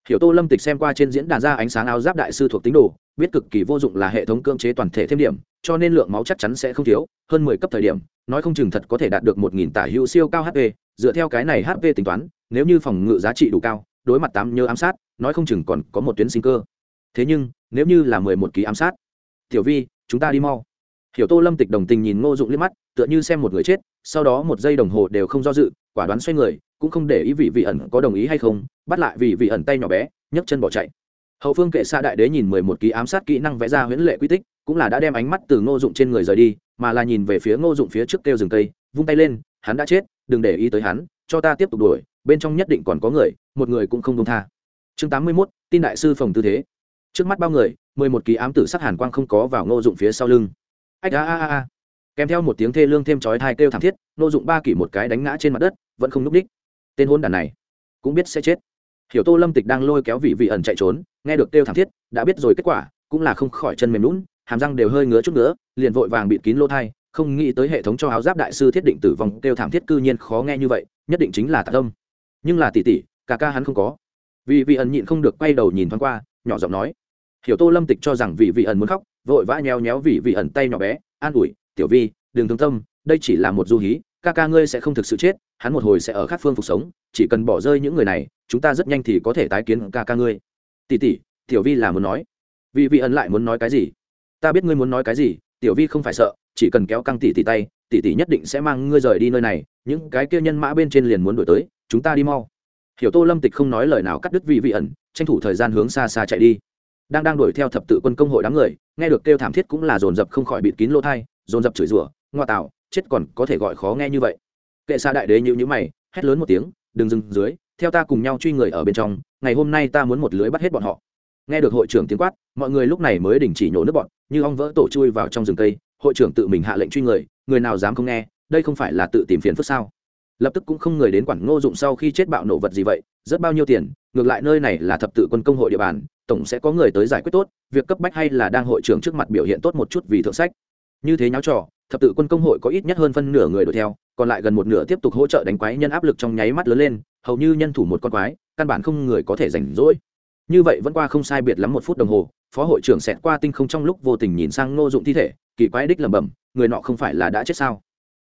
hiểu tô lâm tịch xem qua trên diễn đàn ra ánh sáng áo giáp đại sư thuộc tính đồ, biết cực kỳ vô dụng là hệ thống cưỡng chế toàn thể thêm điểm, cho nên lượng máu chắc chắn sẽ không thiếu, hơn mười cấp thời điểm, nói không chừng thật có thể đạt được một nghìn tả hữu siêu cao hp dựa theo cái này hp tính toán, nếu như phòng ngự giá trị đủ cao, đối mặt tám nhớ ám sát, nói không chừng còn có một tuyến sinh cơ. Thế nhưng, nếu như là mười một ký ám sát, tiểu vi, chúng ta đi mau. Hiểu tô lâm tịch đồng tình nhìn ngô dụng liếc mắt, tựa như xem một người chết, sau đó một giây đồng hồ đều không do dự, quả đoán xoay người cũng không để ý vị vị ẩn có đồng ý hay không, bắt lại vị vị ẩn tay nhỏ bé, nhấc chân bỏ chạy. Hậu phương kệ xa đại đế nhìn mười một ký ám sát kỹ năng vẽ ra huyễn lệ quy tích, cũng là đã đem ánh mắt từ ngô dụng trên người rời đi, mà là nhìn về phía ngô dụng phía trước kêu rừng cây, vung tay lên, hắn đã chết, đừng để ý tới hắn, cho ta tiếp tục đuổi, bên trong nhất định còn có người, một người cũng không đông tha. Chương tám mươi mốt, tin đại sư phòng tư thế. Trước mắt bao người, mười một ký ám tử sắc hàn quang không có vào ngô dụng phía sau lưng. Ách a a a a. Kèm theo một tiếng thê lương thêm chói thai kêu thảm thiết, ngô dụng ba kỷ một cái đánh ngã trên mặt đất, vẫn không núp đích tên hôn đàn này cũng biết sẽ chết. Hiểu tô lâm tịch đang lôi kéo vị vị ẩn chạy trốn, nghe được kêu thảm thiết, đã biết rồi kết quả, cũng là không khỏi chân mềm lún hàm răng đều hơi ngứa chút nữa liền vội vàng bịt kín lỗ thai, không nghĩ tới hệ thống cho áo giáp đại sư thiết định tử vong, kêu thảm thiết cư nhiên khó nghe như vậy, nhất định chính là tạ tâm. Nhưng là tỷ tỷ, cả ca hắn không có. Vì vị ẩn nhịn không được quay đầu nhìn thoáng qua, nhỏ giọng nói. Hiểu tô lâm tịch cho rằng vị vị ẩn muốn khóc, vội vã nheo nhéo vị vị ẩn tay nhỏ bé, an ủi, tiểu vi, đừng thương tâm, đây chỉ là một du hí ca ca ngươi sẽ không thực sự chết, hắn một hồi sẽ ở khác phương phục sống, chỉ cần bỏ rơi những người này, chúng ta rất nhanh thì có thể tái kiến ca ca ngươi. Tỷ tỷ, tiểu vi là muốn nói. Vì vị ẩn lại muốn nói cái gì? Ta biết ngươi muốn nói cái gì, tiểu vi không phải sợ, chỉ cần kéo căng tỷ tỷ tay, tỷ tỷ nhất định sẽ mang ngươi rời đi nơi này, những cái kia nhân mã bên trên liền muốn đổi tới, chúng ta đi mau. Hiểu tô lâm tịch không nói lời nào cắt đứt vị vị ẩn tranh thủ thời gian hướng xa xa chạy đi. Đang đang đuổi theo thập tự quân công hội đám người, nghe được kêu thảm thiết cũng là dồn dập không khỏi bịt kín lỗ thai dồn dập chửi rủa, ngoa tạo chết còn có thể gọi khó nghe như vậy. Kệ xa đại đế nhữ nhữ mày, hét lớn một tiếng, đừng dừng dưới, theo ta cùng nhau truy người ở bên trong, ngày hôm nay ta muốn một lưới bắt hết bọn họ. Nghe được hội trưởng tiếng quát, mọi người lúc này mới đình chỉ nhổ nước bọn, như ong vỡ tổ chui vào trong rừng cây, hội trưởng tự mình hạ lệnh truy người người nào dám không nghe, đây không phải là tự tìm phiền phức sao? Lập tức cũng không người đến quản ngô dụng sau khi chết bạo nổ vật gì vậy, rất bao nhiêu tiền, ngược lại nơi này là thập tự quân công hội địa bàn, tổng sẽ có người tới giải quyết tốt, việc cấp bách hay là đang hội trưởng trước mặt biểu hiện tốt một chút vì thượng sách. Như thế nháo trò thập tự quân công hội có ít nhất hơn phân nửa người đuổi theo, còn lại gần một nửa tiếp tục hỗ trợ đánh quái nhân áp lực trong nháy mắt lớn lên, hầu như nhân thủ một con quái, căn bản không người có thể rảnh rỗi. Như vậy vẫn qua không sai biệt lắm một phút đồng hồ, phó hội trưởng xẹt qua tinh không trong lúc vô tình nhìn sang ngô dụng thi thể, kỳ quái đích lẩm bẩm, người nọ không phải là đã chết sao?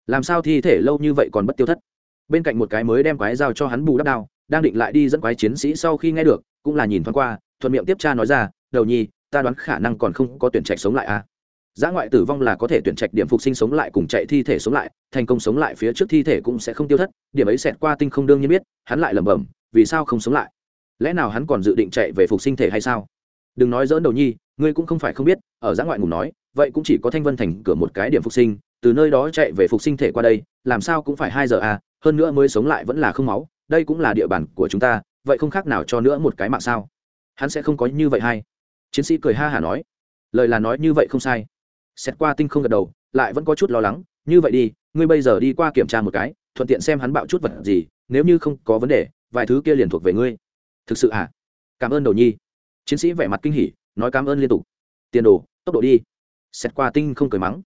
Làm sao thi thể lâu như vậy còn bất tiêu thất? Bên cạnh một cái mới đem quái giao cho hắn bù đắp đao, đang định lại đi dẫn quái chiến sĩ sau khi nghe được, cũng là nhìn thoáng qua, thuận miệng tiếp cha nói ra, đầu nhi, ta đoán khả năng còn không có tuyển trạch sống lại a à giã ngoại tử vong là có thể tuyển trạch điểm phục sinh sống lại cùng chạy thi thể sống lại, thành công sống lại phía trước thi thể cũng sẽ không tiêu thất, điểm ấy xẹt qua tinh không đương nhiên biết, hắn lại lẩm bẩm, vì sao không sống lại? Lẽ nào hắn còn dự định chạy về phục sinh thể hay sao? Đừng nói dỡn đầu nhi, ngươi cũng không phải không biết, ở giã ngoại ngủ nói, vậy cũng chỉ có thanh vân thành cửa một cái điểm phục sinh, từ nơi đó chạy về phục sinh thể qua đây, làm sao cũng phải hai giờ à hơn nữa mới sống lại vẫn là không máu, đây cũng là địa bàn của chúng ta, vậy không khác nào cho nữa một cái mạng sao? Hắn sẽ không có như vậy hay. Chiến sĩ cười ha hả nói. Lời là nói như vậy không sai xét qua tinh không gật đầu, lại vẫn có chút lo lắng, như vậy đi, ngươi bây giờ đi qua kiểm tra một cái, thuận tiện xem hắn bạo chút vật gì, nếu như không có vấn đề, vài thứ kia liền thuộc về ngươi. Thực sự à? Cảm ơn đầu nhi. Chiến sĩ vẻ mặt kinh hỉ, nói cảm ơn liên tục. Tiền đồ, tốc độ đi. Xét qua tinh không cười mắng.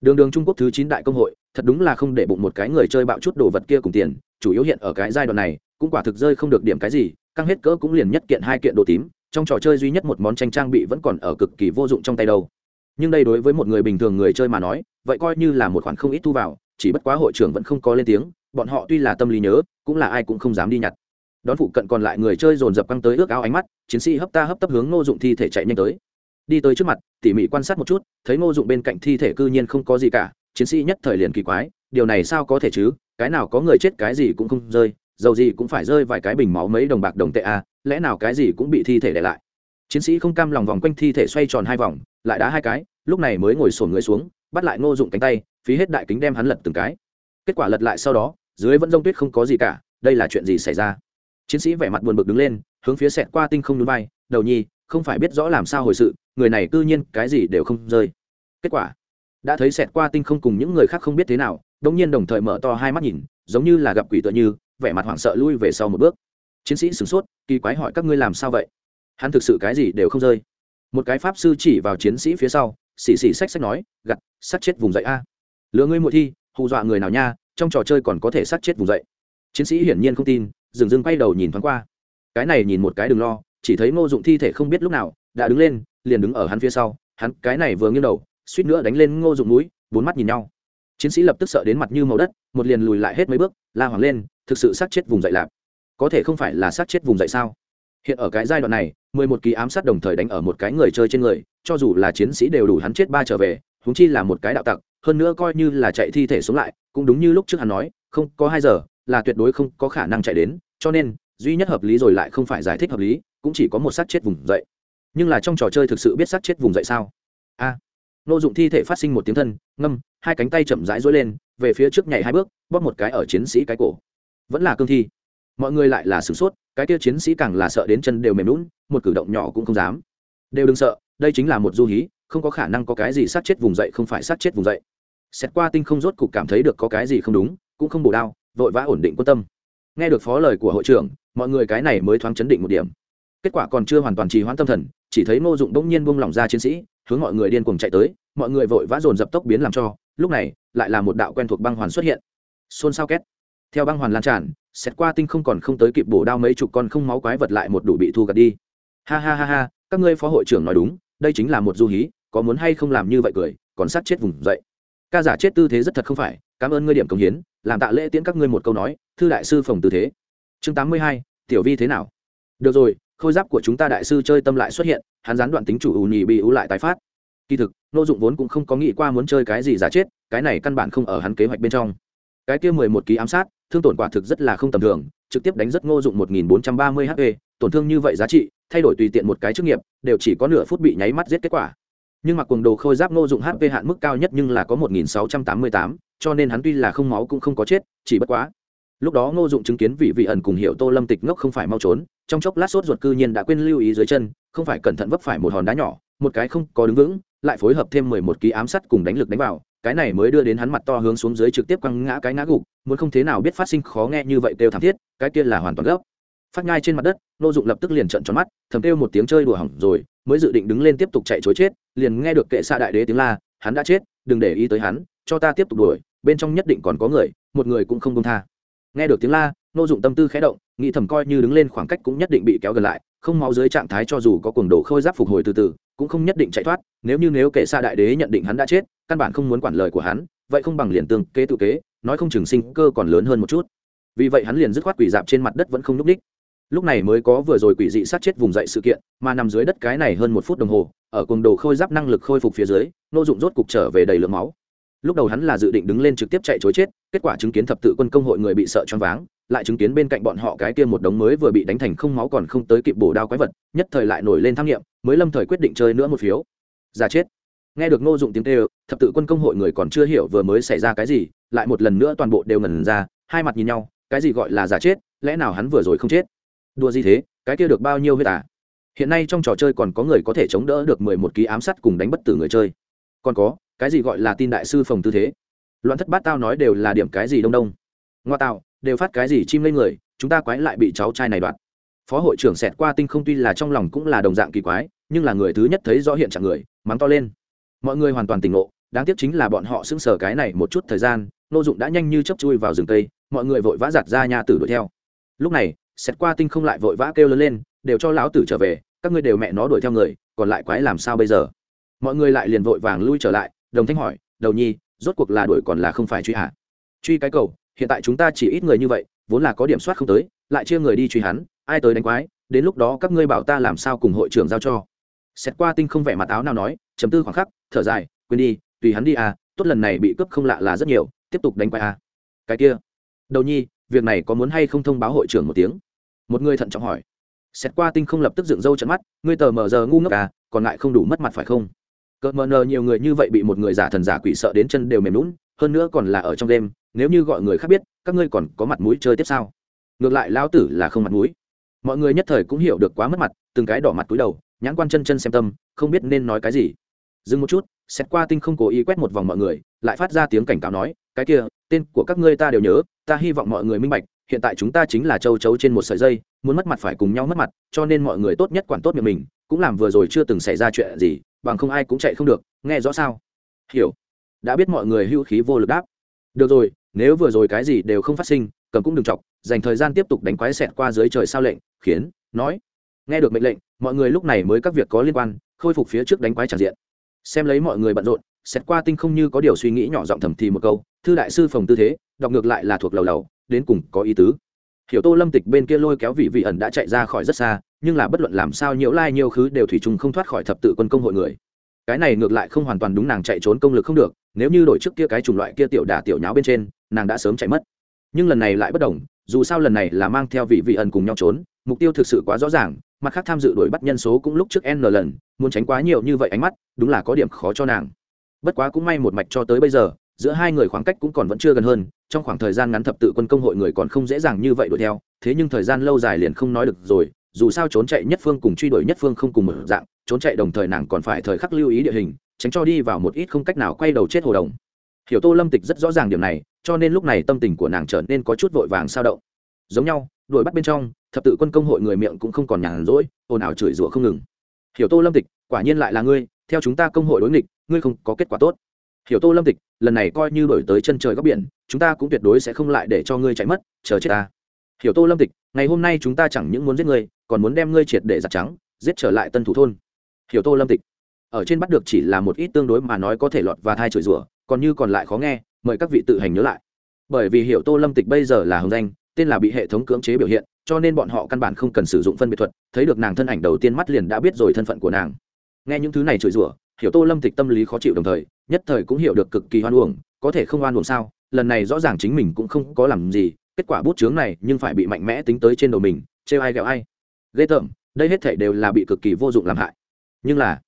Đường đường trung quốc thứ chín đại công hội, thật đúng là không để bụng một cái người chơi bạo chút đồ vật kia cùng tiền, chủ yếu hiện ở cái giai đoạn này, cũng quả thực rơi không được điểm cái gì, căng hết cỡ cũng liền nhất kiện hai kiện đồ tím, trong trò chơi duy nhất một món tranh trang bị vẫn còn ở cực kỳ vô dụng trong tay đâu nhưng đây đối với một người bình thường người chơi mà nói vậy coi như là một khoản không ít thu vào chỉ bất quá hội trưởng vẫn không có lên tiếng bọn họ tuy là tâm lý nhớ cũng là ai cũng không dám đi nhặt. Đón phụ cận còn lại người chơi dồn dập căng tới ước áo ánh mắt chiến sĩ hấp ta hấp tấp hướng ngô dụng thi thể chạy nhanh tới. Đi tới trước mặt tỉ mỉ quan sát một chút thấy ngô dụng bên cạnh thi thể cư nhiên không có gì cả chiến sĩ nhất thời liền kỳ quái điều này sao có thể chứ cái nào có người chết cái gì cũng không rơi dầu gì cũng phải rơi vài cái bình máu mấy đồng bạc đồng tệ a à, lẽ nào cái gì cũng bị thi thể để lại chiến sĩ không cam lòng vòng quanh thi thể xoay tròn hai vòng, lại đá hai cái, lúc này mới ngồi sổn người xuống, bắt lại ngô dụng cánh tay, phí hết đại kính đem hắn lật từng cái. Kết quả lật lại sau đó, dưới vẫn rông tuyết không có gì cả, đây là chuyện gì xảy ra? Chiến sĩ vẻ mặt buồn bực đứng lên, hướng phía sẹt qua tinh không núi bay đầu nhi, không phải biết rõ làm sao hồi sự, người này cư nhiên cái gì đều không rơi. Kết quả, đã thấy sẹt qua tinh không cùng những người khác không biết thế nào, đống nhiên đồng thời mở to hai mắt nhìn, giống như là gặp quỷ tựa như, vẻ mặt hoảng sợ lui về sau một bước. Chiến sĩ sửng sốt, kỳ quái hỏi, các ngươi làm sao vậy? Hắn thực sự cái gì đều không rơi. Một cái pháp sư chỉ vào chiến sĩ phía sau, xì xì xách xách nói gặt sát chết vùng dậy a. À. lừa ngươi muội thi, hù dọa người nào nha, trong trò chơi còn có thể sát chết vùng dậy. Chiến sĩ hiển nhiên không tin, dừng dừng quay đầu nhìn thoáng qua. Cái này nhìn một cái đừng lo, chỉ thấy ngô dụng thi thể không biết lúc nào, đã đứng lên, liền đứng ở hắn phía sau. Hắn cái này vừa nghiêng đầu, suýt nữa đánh lên ngô dụng núi, bốn mắt nhìn nhau. Chiến sĩ lập tức sợ đến mặt như màu đất, một liền lùi lại hết mấy bước, la hoảng lên, thực sự sát chết vùng dậy lạp có thể không phải là sát chết vùng dậy sao? Hiện ở cái giai đoạn này mười một ký ám sát đồng thời đánh ở một cái người chơi trên người cho dù là chiến sĩ đều đủ hắn chết ba trở về húng chi là một cái đạo tặc hơn nữa coi như là chạy thi thể xuống lại cũng đúng như lúc trước hắn nói không có hai giờ là tuyệt đối không có khả năng chạy đến cho nên duy nhất hợp lý rồi lại không phải giải thích hợp lý cũng chỉ có một sát chết vùng dậy. Nhưng là trong trò chơi thực sự biết sát chết vùng dậy sao? A. À, nô dụng thi thể phát sinh một tiếng thân ngâm hai cánh tay chậm rãi dối lên về phía trước nhảy hai bước bóp một cái ở chiến sĩ cái cổ. Vẫn là cương thi mọi người lại là sửng sốt, cái tia chiến sĩ càng là sợ đến chân đều mềm lún một cử động nhỏ cũng không dám. Đều đừng sợ, đây chính là một du hí, không có khả năng có cái gì sát chết vùng dậy không phải sát chết vùng dậy. Xét qua tinh không rốt cục cảm thấy được có cái gì không đúng, cũng không bổ đao, vội vã ổn định quan tâm. Nghe được phó lời của hội trưởng, mọi người cái này mới thoáng chấn định một điểm. Kết quả còn chưa hoàn toàn trì hoãn tâm thần, chỉ thấy ngô dụng bỗng nhiên buông lỏng ra chiến sĩ, hướng mọi người điên cuồng chạy tới, mọi người vội vã dồn dập tốc biến làm cho, lúc này, lại là một đạo quen thuộc băng hoàn xuất hiện. Xôn xao két. Theo băng hoàn lan tràn xét qua tinh không còn không tới kịp bổ đao mấy chục con không máu quái vật lại một đủ bị thu gặt đi. Ha ha ha ha, các ngươi phó hội trưởng nói đúng, đây chính là một du hí, có muốn hay không làm như vậy cười, còn sát chết vùng dậy. Ca giả chết tư thế rất thật không phải, cảm ơn ngươi điểm công hiến, làm tạ lễ tiễn các ngươi một câu nói, thư đại sư phòng tư thế. Chương tám mươi hai, tiểu vi thế nào? Được rồi, khôi giáp của chúng ta đại sư chơi tâm lại xuất hiện, hắn gián đoạn tính chủ ù nhì bị ủ lại tái phát. Kỳ thực, nô dụng vốn cũng không có nghĩ qua muốn chơi cái gì giả chết, cái này căn bản không ở hắn kế hoạch bên trong. Cái kia mười một ký ám sát thương tổn quả thực rất là không tầm thường, trực tiếp đánh rất ngô dụng một nghìn bốn trăm ba mươi hp tổn thương như vậy giá trị, thay đổi tùy tiện một cái chức nghiệp, đều chỉ có nửa phút bị nháy mắt giết kết quả. Nhưng mặc quần đồ khôi giáp ngô dụng hp hạn mức cao nhất nhưng là có một nghìn sáu trăm tám mươi tám, cho nên hắn tuy là không máu cũng không có chết, chỉ bất quá. Lúc đó ngô dụng chứng kiến vị vị ẩn cùng hiệu tô lâm tịch ngốc không phải mau trốn, trong chốc lát sốt ruột cư nhiên đã quên lưu ý dưới chân, không phải cẩn thận vấp phải một hòn đá nhỏ, một cái không có đứng vững, lại phối hợp thêm mười một ký ám sắt cùng đánh lực đánh vào cái này mới đưa đến hắn mặt to hướng xuống dưới trực tiếp quăng ngã cái ngã gục, muốn không thế nào biết phát sinh khó nghe như vậy kêu thảm thiết, cái kia là hoàn toàn gốc phát ngai trên mặt đất, nô dụng lập tức liền trận tròn mắt, thầm kêu một tiếng chơi đùa hỏng rồi, mới dự định đứng lên tiếp tục chạy chối chết, liền nghe được kệ xạ đại đế tiếng la, hắn đã chết, đừng để ý tới hắn, cho ta tiếp tục đuổi, bên trong nhất định còn có người, một người cũng không công tha. Nghe được tiếng la, nô dụng tâm tư khẽ động, nghĩ thầm coi như đứng lên khoảng cách cũng nhất định bị kéo gần lại không máu dưới trạng thái cho dù có cuồng đồ khôi giáp phục hồi từ từ, cũng không nhất định chạy thoát, nếu như nếu kệ xa đại đế nhận định hắn đã chết, căn bản không muốn quản lời của hắn, vậy không bằng liền tương kế tự kế, nói không chừng sinh cơ còn lớn hơn một chút. Vì vậy hắn liền dứt khoát quỷ dạp trên mặt đất vẫn không n ú c đích lúc này mới có vừa rồi quỷ dị sát chết vùng dậy sự kiện, mà nằm dưới đất cái này hơn một phút đồng hồ, ở cuồng đồ khôi giáp năng lực khôi phục phía dưới, nô dụng rốt cục trở về đầy lượng máu. Lúc đầu hắn là dự định đứng lên trực tiếp chạy chối chết, kết quả chứng kiến thập tự quân công hội người bị sợ choáng váng lại chứng kiến bên cạnh bọn họ cái kia một đống mới vừa bị đánh thành không máu còn không tới kịp bổ đao quái vật, nhất thời lại nổi lên tham nghiệm, mới lâm thời quyết định chơi nữa một phiếu. Ra chết. Nghe được ngô dụng tiếng kêu, thập tự quân công hội người còn chưa hiểu vừa mới xảy ra cái gì, lại một lần nữa toàn bộ đều ngẩn ra, hai mặt nhìn nhau, cái gì gọi là giả chết, lẽ nào hắn vừa rồi không chết? Đùa gì thế, cái kia được bao nhiêu huyết à? Hiện nay trong trò chơi còn có người có thể chống đỡ được mười một ký ám sát cùng đánh bất tử người chơi. Còn có, cái gì gọi là tin đại sư phòng tư thế? Loạn thất bát tao nói đều là điểm cái gì đông đông? Ngoa tạo đều phát cái gì chim lên người, chúng ta quái lại bị cháu trai này đoạt. Phó hội trưởng xẹt qua tinh không tuy là trong lòng cũng là đồng dạng kỳ quái, nhưng là người thứ nhất thấy rõ hiện trạng người, mắng to lên. Mọi người hoàn toàn tỉnh ngộ, đáng tiếc chính là bọn họ sững sờ cái này một chút thời gian, nô dụng đã nhanh như chấp chui vào rừng cây mọi người vội vã giặt ra nhà tử đuổi theo. Lúc này xét qua tinh không lại vội vã kêu lớn lên, đều cho lão tử trở về, các ngươi đều mẹ nó đuổi theo người, còn lại quái làm sao bây giờ? Mọi người lại liền vội vàng lui trở lại, đồng thanh hỏi, đầu nhi, rốt cuộc là đuổi còn là không phải truy hạ truy cái cầu hiện tại chúng ta chỉ ít người như vậy, vốn là có điểm soát không tới, lại chia người đi truy hắn, ai tới đánh quái, đến lúc đó các ngươi bảo ta làm sao cùng hội trưởng giao cho. Xét qua tinh không vẻ mặt áo nào nói, chấm tư khoảng khắc, thở dài, quên đi, tùy hắn đi à tốt lần này bị cướp không lạ là rất nhiều, tiếp tục đánh quái à. Cái kia. Đầu nhi, việc này có muốn hay không thông báo hội trưởng một tiếng? Một người thận trọng hỏi. Xét qua tinh không lập tức dựng râu trận mắt, ngươi tờ mờ giờ ngu ngốc à còn lại không đủ mất mặt phải không? Cợt mờ nờ nhiều người như vậy bị một người giả thần giả quỷ sợ đến chân đều mềm lún hơn nữa còn là ở trong đêm nếu như gọi người khác biết, các ngươi còn có mặt mũi chơi tiếp sao? Ngược lại lão tử là không mặt mũi. Mọi người nhất thời cũng hiểu được quá mất mặt, từng cái đỏ mặt túi đầu, nhãn quan chân chân xem tâm, không biết nên nói cái gì. Dừng một chút, xét qua tinh không cố ý quét một vòng mọi người, lại phát ra tiếng cảnh cáo nói, cái kia, tên của các ngươi ta đều nhớ, ta hy vọng mọi người minh bạch, hiện tại chúng ta chính là châu chấu trên một sợi dây, muốn mất mặt phải cùng nhau mất mặt, cho nên mọi người tốt nhất quản tốt miệng mình, cũng làm vừa rồi chưa từng xảy ra chuyện gì, bằng không ai cũng chạy không được, nghe rõ sao? Hiểu. Đã biết mọi người hưu khí vô lực đáp được rồi, nếu vừa rồi cái gì đều không phát sinh, cầm cũng đừng chọc, dành thời gian tiếp tục đánh quái xẹt qua dưới trời sao lệnh, khiến, nói. Nghe được mệnh lệnh, mọi người lúc này mới các việc có liên quan, khôi phục phía trước đánh quái tràn diện. Xem lấy mọi người bận rộn, xẹt qua tinh không như có điều suy nghĩ nhỏ giọng thầm thì một câu, thư đại sư phòng tư thế, đọc ngược lại là thuộc lầu lầu, đến cùng có ý tứ. Hiểu tô lâm tịch bên kia lôi kéo vị vị ẩn đã chạy ra khỏi rất xa, nhưng là bất luận làm sao nhiễu lai nhiêu khứ đều thủy chung không thoát khỏi thập tự quân công hội người cái này ngược lại không hoàn toàn đúng nàng chạy trốn công lực không được, nếu như đổi trước kia cái chủng loại kia tiểu đả tiểu nháo bên trên, nàng đã sớm chạy mất. Nhưng lần này lại bất đồng, dù sao lần này là mang theo vị vị ẩn cùng nhau trốn, mục tiêu thực sự quá rõ ràng, mặt khác tham dự đuổi bắt nhân số cũng lúc trước n lần, muốn tránh quá nhiều như vậy ánh mắt, đúng là có điểm khó cho nàng. Bất quá cũng may một mạch cho tới bây giờ, giữa hai người khoảng cách cũng còn vẫn chưa gần hơn, trong khoảng thời gian ngắn thập tự quân công hội người còn không dễ dàng như vậy đuổi theo, thế nhưng thời gian lâu dài liền không nói được rồi, dù sao trốn chạy nhất phương cùng truy đuổi nhất phương không cùng một dạng trốn chạy đồng thời nàng còn phải thời khắc lưu ý địa hình, tránh cho đi vào một ít không cách nào quay đầu chết hồ đồng. Hiểu tô lâm tịch rất rõ ràng điểm này, cho nên lúc này tâm tình của nàng trở nên có chút vội vàng sao động. Giống nhau, đuổi bắt bên trong, thập tự quân công hội người miệng cũng không còn nhàn rỗi, ồn ào chửi rủa không ngừng. Hiểu tô lâm tịch, quả nhiên lại là ngươi, theo chúng ta công hội đối nghịch, ngươi không có kết quả tốt. Hiểu tô lâm tịch, lần này coi như đổi tới chân trời góc biển, chúng ta cũng tuyệt đối sẽ không lại để cho ngươi chạy mất, chờ chết ta. Hiểu tô lâm tịch, ngày hôm nay chúng ta chẳng những muốn giết ngươi, còn muốn đem ngươi triệt để giặt trắng, giết trở lại tân thủ thôn hiểu tô lâm tịch. Ở trên bắt được chỉ là một ít tương đối mà nói có thể lọt và thai chửi rủa, còn như còn lại khó nghe, mời các vị tự hành nhớ lại. Bởi vì hiểu tô lâm tịch bây giờ là hồng danh, tên là bị hệ thống cưỡng chế biểu hiện, cho nên bọn họ căn bản không cần sử dụng phân biệt thuật, thấy được nàng thân ảnh đầu tiên mắt liền đã biết rồi thân phận của nàng. Nghe những thứ này chửi rủa, hiểu tô lâm tịch tâm lý khó chịu đồng thời, nhất thời cũng hiểu được cực kỳ hoan uổng, có thể không hoan uổng sao, lần này rõ ràng chính mình cũng không có làm gì, kết quả bút chướng này nhưng phải bị mạnh mẽ tính tới trên đầu mình, trêu ai ghẹo ai. Ghê tởm, đây hết thể đều là bị cực kỳ vô dụng làm hại nhưng là,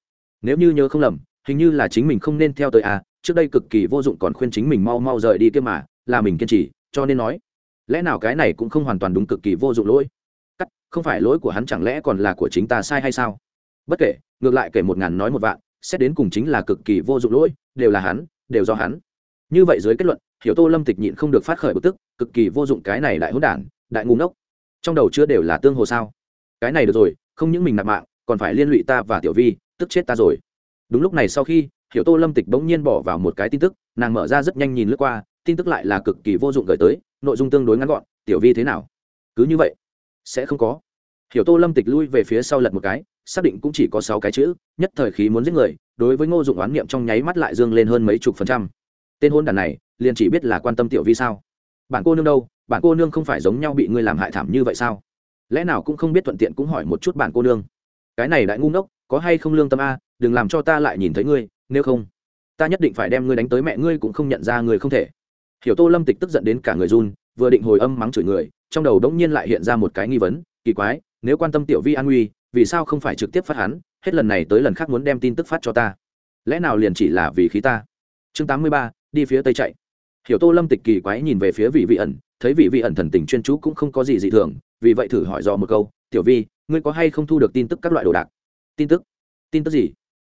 nếu như nhớ không lầm, hình như là chính mình không nên theo tới à trước đây cực kỳ vô dụng còn khuyên chính mình mau mau rời đi kia mà, là mình kiên trì, cho nên nói, lẽ nào cái này cũng không hoàn toàn đúng cực kỳ vô dụng lỗi? Cắt, không phải lỗi của hắn chẳng lẽ còn là của chính ta sai hay sao? Bất kể, ngược lại kể một ngàn nói một vạn, xét đến cùng chính là cực kỳ vô dụng lỗi, đều là hắn, đều do hắn. Như vậy dưới kết luận, hiểu tô lâm tịch nhịn không được phát khởi bực tức, cực kỳ vô dụng cái này đại hỗn đản, đại ngu ngốc. Trong đầu chưa đều là tương hồ sao? Cái này được rồi, không những mình nạp mạng còn phải liên lụy ta và tiểu vi, tức chết ta rồi. Đúng lúc này sau khi, hiểu tô lâm tịch bỗng nhiên bỏ vào một cái tin tức, nàng mở ra rất nhanh nhìn lướt qua, tin tức lại là cực kỳ vô dụng gửi tới, nội dung tương đối ngắn gọn, tiểu vi thế nào? Cứ như vậy, sẽ không có. Hiểu tô lâm tịch lui về phía sau lật một cái, xác định cũng chỉ có sáu cái chữ, nhất thời khí muốn giết người, đối với ngô dụng oán niệm trong nháy mắt lại dương lên hơn mấy chục phần trăm. Tên hôn đàn này, liền chỉ biết là quan tâm tiểu vi sao? Bản cô nương đâu? Bản cô nương không phải giống nhau bị ngươi làm hại thảm như vậy sao? Lẽ nào cũng không biết thuận tiện cũng hỏi một chút bản cô nương cái này đại ngu ngốc, có hay không lương tâm a, đừng làm cho ta lại nhìn thấy ngươi, nếu không, ta nhất định phải đem ngươi đánh tới mẹ ngươi cũng không nhận ra người không thể. Hiểu tô lâm tịch tức giận đến cả người run, vừa định hồi âm mắng chửi người, trong đầu đống nhiên lại hiện ra một cái nghi vấn, kỳ quái, nếu quan tâm tiểu vi an nguy vì sao không phải trực tiếp phát hắn, hết lần này tới lần khác muốn đem tin tức phát cho ta? Lẽ nào liền chỉ là vì khí ta? Chương tám mươi ba, đi phía tây chạy. Hiểu tô lâm tịch kỳ quái nhìn về phía vị vị ẩn, thấy vị vị ẩn thần tình chuyên chú cũng không có gì dị thường, vì vậy thử hỏi dò một câu, tiểu vi ngươi có hay không thu được tin tức các loại đồ đạc? Tin tức? Tin tức gì?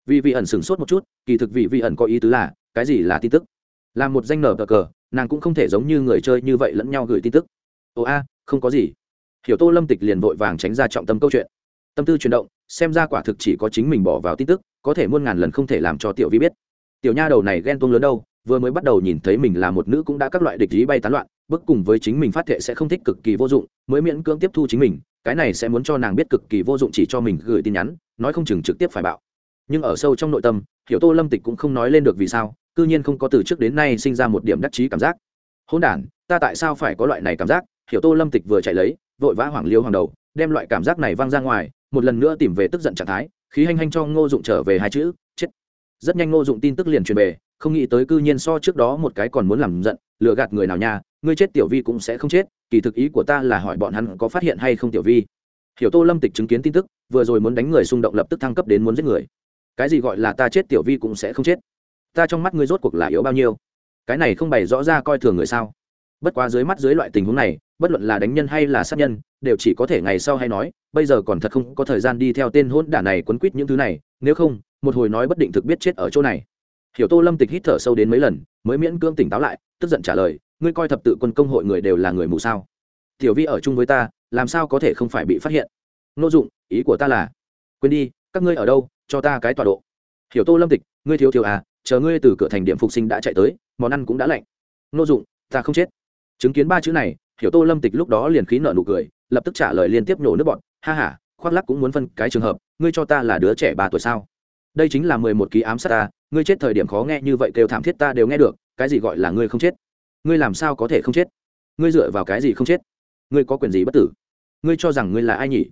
Vị vị ẩn sửng sốt một chút, kỳ thực vị vị ẩn có ý tứ là, cái gì là tin tức? Là một danh nở cờ cờ, nàng cũng không thể giống như người chơi như vậy lẫn nhau gửi tin tức. Ồ a, không có gì. Hiểu tô lâm tịch liền vội vàng tránh ra trọng tâm câu chuyện. Tâm tư chuyển động, xem ra quả thực chỉ có chính mình bỏ vào tin tức, có thể muôn ngàn lần không thể làm cho tiểu vi biết. Tiểu nha đầu này ghen tuông lớn đâu, vừa mới bắt đầu nhìn thấy mình là một nữ cũng đã các loại địch ý bay tán loạn bước cùng với chính mình phát thệ sẽ không thích cực kỳ vô dụng, mới miễn cưỡng tiếp thu chính mình cái này sẽ muốn cho nàng biết cực kỳ vô dụng chỉ cho mình gửi tin nhắn, nói không chừng trực tiếp phải bạo. Nhưng ở sâu trong nội tâm, hiểu tô lâm tịch cũng không nói lên được vì sao, cư nhiên không có từ trước đến nay sinh ra một điểm đắc chí cảm giác. Hôn đản, ta tại sao phải có loại này cảm giác? Hiểu tô lâm tịch vừa chạy lấy, vội vã hoảng liêu hoàng đầu, đem loại cảm giác này văng ra ngoài, một lần nữa tìm về tức giận trạng thái, khí hành hành cho ngô dụng trở về hai chữ, chết. Rất nhanh ngô dụng tin tức liền truyền về, không nghĩ tới cư nhiên so trước đó một cái còn muốn làm giận, lừa gạt người nào nha ngươi chết tiểu vi cũng sẽ không chết, kỳ thực ý của ta là hỏi bọn hắn có phát hiện hay không tiểu vi. Hiểu tô lâm tịch chứng kiến tin tức, vừa rồi muốn đánh người xung động lập tức thăng cấp đến muốn giết người. Cái gì gọi là ta chết tiểu vi cũng sẽ không chết? Ta trong mắt ngươi rốt cuộc là yếu bao nhiêu? Cái này không bày rõ ra coi thường người sao? Bất quá dưới mắt dưới loại tình huống này, bất luận là đánh nhân hay là sát nhân, đều chỉ có thể ngày sau hay nói, bây giờ còn thật không có thời gian đi theo tên hôn đả này quấn quýt những thứ này, nếu không, một hồi nói bất định thực biết chết ở chỗ này hiểu tô lâm tịch hít thở sâu đến mấy lần, mới miễn cưỡng tỉnh táo lại, tức giận trả lời, ngươi coi thập tự quân công hội người đều là người mù sao? Tiểu vi ở chung với ta, làm sao có thể không phải bị phát hiện? N ô dụng, ý của ta là, quên đi, các ngươi ở đâu, cho ta cái tọa độ. Hiểu tô lâm tịch, ngươi thiếu thiếu à chờ ngươi từ cửa thành điểm phục sinh đã chạy tới, món ăn cũng đã lạnh. N ô dụng, ta không chết. Chứng kiến ba chữ này, hiểu tô lâm tịch lúc đó liền khí nợ nụ cười, lập tức trả lời liên tiếp nổ nước bọn ha h a khoác lắc cũng muốn phân cái trường hợp, ngươi cho ta là đứa trẻ ba tuổi sao? Đây chính là mười một ký ám sát ta ngươi chết thời điểm khó nghe như vậy kêu thảm thiết ta đều nghe được, cái gì gọi là ngươi không chết? Ngươi làm sao có thể không chết? Ngươi dựa vào cái gì không chết? Ngươi có quyền gì bất tử? Ngươi cho rằng ngươi là ai nhỉ?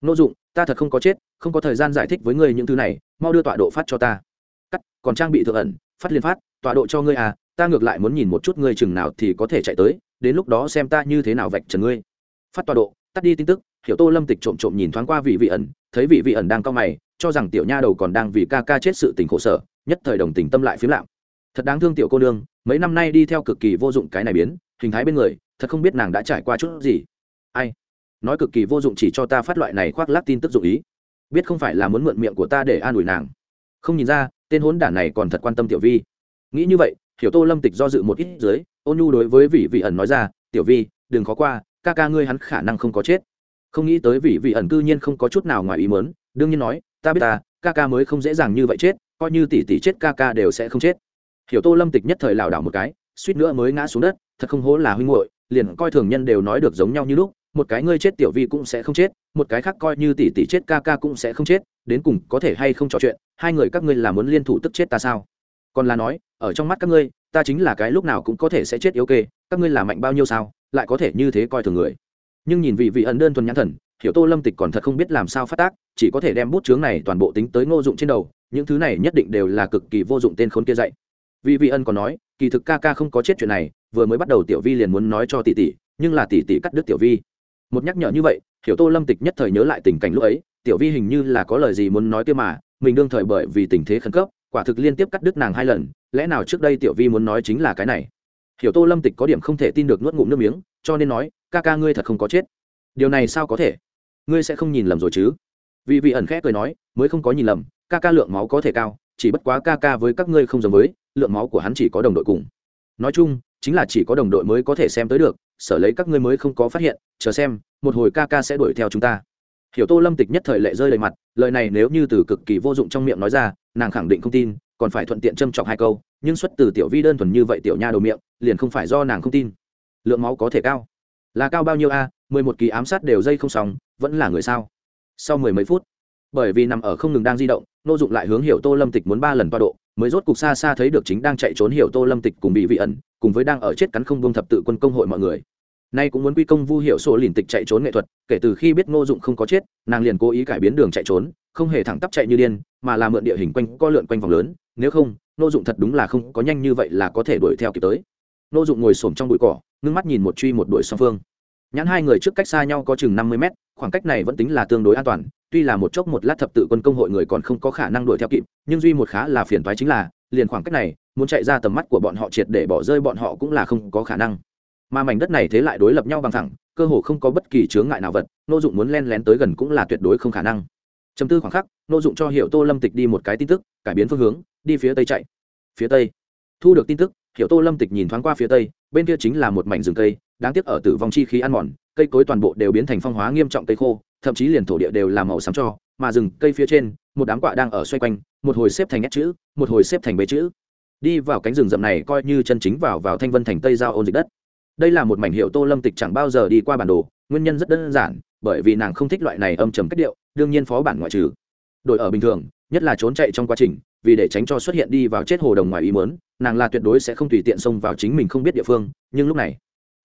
Nô dụng, ta thật không có chết, không có thời gian giải thích với ngươi những thứ này, mau đưa tọa độ phát cho ta. Cắt, còn trang bị thượng ẩn, phát liên phát, tọa độ cho ngươi à ta ngược lại muốn nhìn một chút ngươi chừng nào thì có thể chạy tới, đến lúc đó xem ta như thế nào vạch trần ngươi. Phát tọa độ, tắt đi tin tức, hiểu tô lâm tịch trộm trộm nhìn thoáng qua vị vị ẩn, thấy vị vị ẩn đang cao mày cho rằng tiểu nha đầu còn đang vì ca ca chết sự tình khổ sở, nhất thời đồng tình tâm lại phiếm lạm. Thật đáng thương tiểu cô nương, mấy năm nay đi theo cực kỳ vô dụng cái này biến, hình thái bên người, thật không biết nàng đã trải qua chút gì. Ai? Nói cực kỳ vô dụng chỉ cho ta phát loại này khoác lác tin tức dụng ý. Biết không phải là muốn mượn miệng của ta để an ủi nàng. Không nhìn ra, tên hốn đản này còn thật quan tâm tiểu vi. Nghĩ như vậy, hiểu tô lâm tịch do dự một ít dưới, ôn nhu đối với vị vị ẩn nói ra, tiểu vi, đừng khó qua, ca ca ngươi hắn khả năng không có chết. Không nghĩ tới vị vị ẩn cư nhiên không có chút nào ngoài ý mớn đương nhiên nói, ta biết ta, ca ca mới không dễ dàng như vậy chết, coi như tỷ tỷ chết ca ca đều sẽ không chết. Hiểu tô lâm tịch nhất thời lảo đảo một cái, suýt nữa mới ngã xuống đất, thật không hố là huynh hội liền coi thường nhân đều nói được giống nhau như lúc, một cái ngươi chết tiểu vi cũng sẽ không chết, một cái khác coi như tỷ tỷ chết ca ca cũng sẽ không chết, đến cùng có thể hay không trò chuyện, hai người các ngươi là muốn liên thủ tức chết ta sao? Còn là nói, ở trong mắt các ngươi, ta chính là cái lúc nào cũng có thể sẽ chết yếu kê, các ngươi là mạnh bao nhiêu sao, lại có thể như thế coi thường người. Nhưng nhìn vị vị ẩn đơn thuần nhãn thần hiểu tô lâm tịch còn thật không biết làm sao phát tác, chỉ có thể đem bút chướng này toàn bộ tính tới ngô dụng trên đầu, những thứ này nhất định đều là cực kỳ vô dụng tên khốn kia dạy. Vì Vi ân còn nói, kỳ thực ca ca không có chết chuyện này, vừa mới bắt đầu tiểu vi liền muốn nói cho tỷ tỷ, nhưng là tỷ tỷ cắt đứt tiểu vi. Một nhắc nhở như vậy, hiểu tô lâm tịch nhất thời nhớ lại tình cảnh lúc ấy, tiểu vi hình như là có lời gì muốn nói kia mà, mình đương thời bởi vì tình thế khẩn cấp, quả thực liên tiếp cắt đứt nàng hai lần, lẽ nào trước đây tiểu vi muốn nói chính là cái này? Hiểu tô lâm tịch có điểm không thể tin được nuốt ngụm nước miếng, cho nên nói, ca ca ngươi thật không có chết. Điều này sao có thể? Ngươi sẽ không nhìn lầm rồi chứ? Vì vị ẩn khẽ cười nói, mới không có nhìn lầm, ca ca lượng máu có thể cao, chỉ bất quá ca ca với các ngươi không giống với, lượng máu của hắn chỉ có đồng đội cùng. Nói chung, chính là chỉ có đồng đội mới có thể xem tới được, sở lấy các ngươi mới không có phát hiện, chờ xem, một hồi ca ca sẽ đuổi theo chúng ta. Hiểu tô lâm tịch nhất thời lệ rơi đầy mặt, lời này nếu như từ cực kỳ vô dụng trong miệng nói ra, nàng khẳng định không tin, còn phải thuận tiện châm chọc hai câu, nhưng xuất từ tiểu vi đơn thuần như vậy tiểu nha đầu miệng, liền không phải do nàng không tin. Lượng máu có thể cao. Là cao bao nhiêu a? Mười một kỳ ám sát đều dây không sóng vẫn là người sao? Sau mười mấy phút, bởi vì nằm ở không ngừng đang di động, nô dụng lại hướng hiểu tô lâm tịch muốn ba lần toa độ, mới rốt cục xa xa thấy được chính đang chạy trốn hiểu tô lâm tịch cùng bị vị ẩn, cùng với đang ở chết cắn không bông thập tự quân công hội mọi người. Nay cũng muốn quy công vu hiệu sổ lìn tịch chạy trốn nghệ thuật, kể từ khi biết ngô dụng không có chết, nàng liền cố ý cải biến đường chạy trốn, không hề thẳng tắp chạy như điên, mà là mượn địa hình quanh co lượn quanh vòng lớn, nếu không ngô dụng thật đúng là không có nhanh như vậy là có thể đuổi theo kịp tới. Ngô dụng ngồi xổm trong bụi cỏ, ngưng mắt nhìn một truy một đuổi song phương. Nhãn hai người trước cách xa nhau có chừng năm mươi mét khoảng cách này vẫn tính là tương đối an toàn, tuy là một chốc một lát thập tự quân công hội người còn không có khả năng đuổi theo kịp, nhưng duy một khá là phiền toái chính là, liền khoảng cách này, muốn chạy ra tầm mắt của bọn họ triệt để bỏ rơi bọn họ cũng là không có khả năng. Mà mảnh đất này thế lại đối lập nhau bằng thẳng, cơ hồ không có bất kỳ chướng ngại nào vật, nô dụng muốn len lén tới gần cũng là tuyệt đối không khả năng. Chấm tư khoảng khắc, nô dụng cho hiệu tô lâm tịch đi một cái tin tức, cải biến phương hướng, đi phía tây chạy. Phía tây. Thu được tin tức hiệu tô lâm tịch nhìn thoáng qua phía tây, bên kia chính là một mảnh rừng cây, đáng tiếc ở tử vong chi khí ăn mòn cây cối toàn bộ đều biến thành phong hóa nghiêm trọng cây khô, thậm chí liền thổ địa đều làm màu xám cho, mà rừng cây phía trên, một đám quạ đang ở xoay quanh, một hồi xếp thành nét chữ, một hồi xếp thành bế chữ. Đi vào cánh rừng rậm này coi như chân chính vào vào thanh vân thành tây giao ôn dịch đất. Đây là một mảnh hiệu tô lâm tịch chẳng bao giờ đi qua bản đồ, nguyên nhân rất đơn giản, bởi vì nàng không thích loại này âm trầm cách điệu, đương nhiên phó bản ngoại trừ. Đội ở bình thường, nhất là trốn chạy trong quá trình, vì để tránh cho xuất hiện đi vào chết hồ đồng ngoài ý mớn nàng là tuyệt đối sẽ không tùy tiện xông vào chính mình không biết địa phương, nhưng lúc này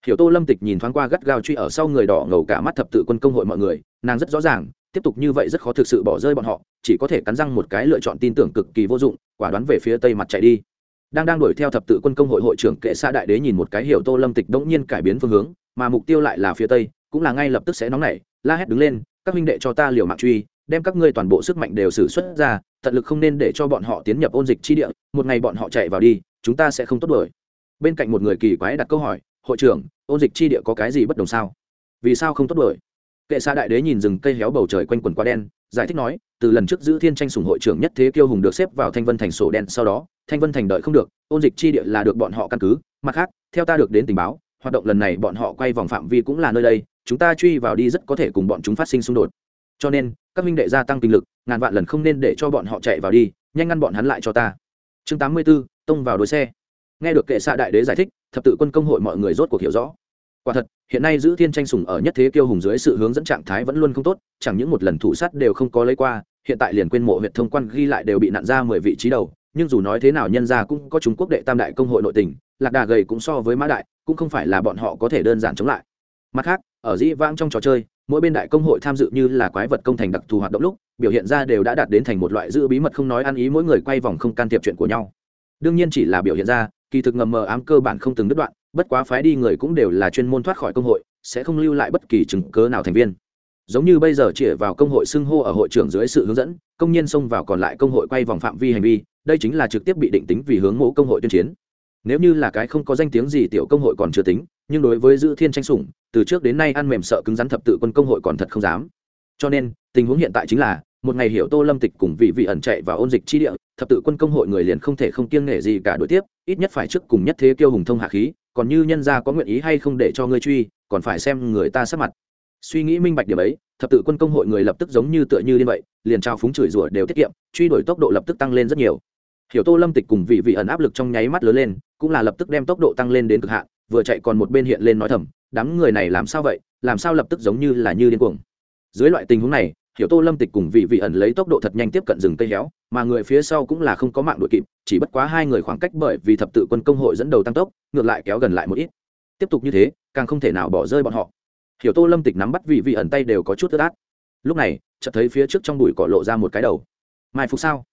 hiểu tô lâm tịch nhìn thoáng qua gắt gao truy ở sau người đỏ ngầu cả mắt thập tự quân công hội mọi người, nàng rất rõ ràng, tiếp tục như vậy rất khó thực sự bỏ rơi bọn họ, chỉ có thể cắn răng một cái lựa chọn tin tưởng cực kỳ vô dụng, quả đoán về phía tây mặt chạy đi. Đang đang đuổi theo thập tự quân công hội hội trưởng kệ xa đại đế nhìn một cái hiểu tô lâm tịch đống nhiên cải biến phương hướng, mà mục tiêu lại là phía tây, cũng là ngay lập tức sẽ nóng nảy, la hét đứng lên, các huynh đệ cho ta liều mạng truy, đem các ngươi toàn bộ sức mạnh đều xử xuất ra, tận lực không nên để cho bọn họ tiến nhập ôn dịch chi địa, một ngày bọn họ chạy vào đi, chúng ta sẽ không tốt đuổi. Bên cạnh một người kỳ quái đặt câu hỏi hội trưởng ôn dịch chi địa có cái gì bất đồng sao? Vì sao không tốt đuổi? Kệ xa đại đế nhìn rừng cây héo bầu trời quanh quần quá đen giải thích nói từ lần trước giữ thiên tranh sủng hội trưởng nhất thế kiêu hùng được xếp vào thanh vân thành sổ đen sau đó thanh vân thành đợi không được ôn dịch chi địa là được bọn họ căn cứ. Mặt khác theo ta được đến tình báo hoạt động lần này bọn họ quay vòng phạm vi cũng là nơi đây chúng ta truy vào đi rất có thể cùng bọn chúng phát sinh xung đột. Cho nên các minh đệ gia tăng kinh lực ngàn vạn lần không nên để cho bọn họ chạy vào đi nhanh ngăn bọn hắn lại cho ta. Chương tám mươi 84, tông vào đuôi xe nghe được kệ xạ đại đế giải thích, thập tự quân công hội mọi người rốt cuộc hiểu rõ. Quả thật, hiện nay giữ thiên tranh sùng ở nhất thế kiêu hùng dưới sự hướng dẫn trạng thái vẫn luôn không tốt, chẳng những một lần thủ sát đều không có lấy qua, hiện tại liền quên mộ huyện thông quan ghi lại đều bị nặn ra mười vị trí đầu, nhưng dù nói thế nào nhân ra cũng có trung quốc đệ tam đại công hội nội tình, lạc đà gầy cũng so với mã đại, cũng không phải là bọn họ có thể đơn giản chống lại. Mặt khác, ở dĩ vãng trong trò chơi, mỗi bên đại công hội tham dự như là quái vật công thành đặc thù hoạt động lúc, biểu hiện ra đều đã đạt đến thành một loại giữ bí mật không nói ăn ý mỗi người quay vòng không can thiệp chuyện của nhau. Đương nhiên chỉ là biểu hiện ra kỳ thực ngầm mờ ám cơ bản không từng đứt đoạn, bất quá phái đi người cũng đều là chuyên môn thoát khỏi công hội, sẽ không lưu lại bất kỳ chứng cớ nào thành viên. Giống như bây giờ chỉ vào công hội xưng hô ở hội trưởng dưới sự hướng dẫn, công nhân xông vào còn lại công hội quay vòng phạm vi hành vi, đây chính là trực tiếp bị định tính vì hướng mẫu công hội tuyên chiến. Nếu như là cái không có danh tiếng gì tiểu công hội còn chưa tính, nhưng đối với giữ thiên tranh sủng, từ trước đến nay ăn mềm sợ cứng rắn thập tự quân công hội còn thật không dám. Cho nên, tình huống hiện tại chính là, một ngày hiểu tô lâm tịch cùng vị vị ẩn chạy vào ôn dịch chi địa, thập tự quân công hội người liền không thể không kiêng nể gì cả đối tiếp ít nhất phải trước cùng nhất thế kiêu hùng thông hạ khí, còn như nhân gia có nguyện ý hay không để cho ngươi truy, còn phải xem người ta sắp mặt. Suy nghĩ minh bạch điểm ấy, thập tự quân công hội người lập tức giống như tựa như như vậy, liền trao phúng chửi rủa đều tiết kiệm, truy đuổi tốc độ lập tức tăng lên rất nhiều. Hiểu tô lâm tịch cùng vị vị ẩn áp lực trong nháy mắt lớn lên, cũng là lập tức đem tốc độ tăng lên đến cực hạn, vừa chạy còn một bên hiện lên nói thầm, đám người này làm sao vậy? Làm sao lập tức giống như là như điên cuồng? Dưới loại tình huống này hiểu tô lâm tịch cùng vị vị ẩn lấy tốc độ thật nhanh tiếp cận rừng cây héo, mà người phía sau cũng là không có mạng đội kịp, chỉ bất quá hai người khoảng cách bởi vì thập tự quân công hội dẫn đầu tăng tốc, ngược lại kéo gần lại một ít. Tiếp tục như thế, càng không thể nào bỏ rơi bọn họ. Hiểu tô lâm tịch nắm bắt vị vị ẩn tay đều có chút tức át. Lúc này, chợt thấy phía trước trong bụi cỏ lộ ra một cái đầu. Mai phục sao?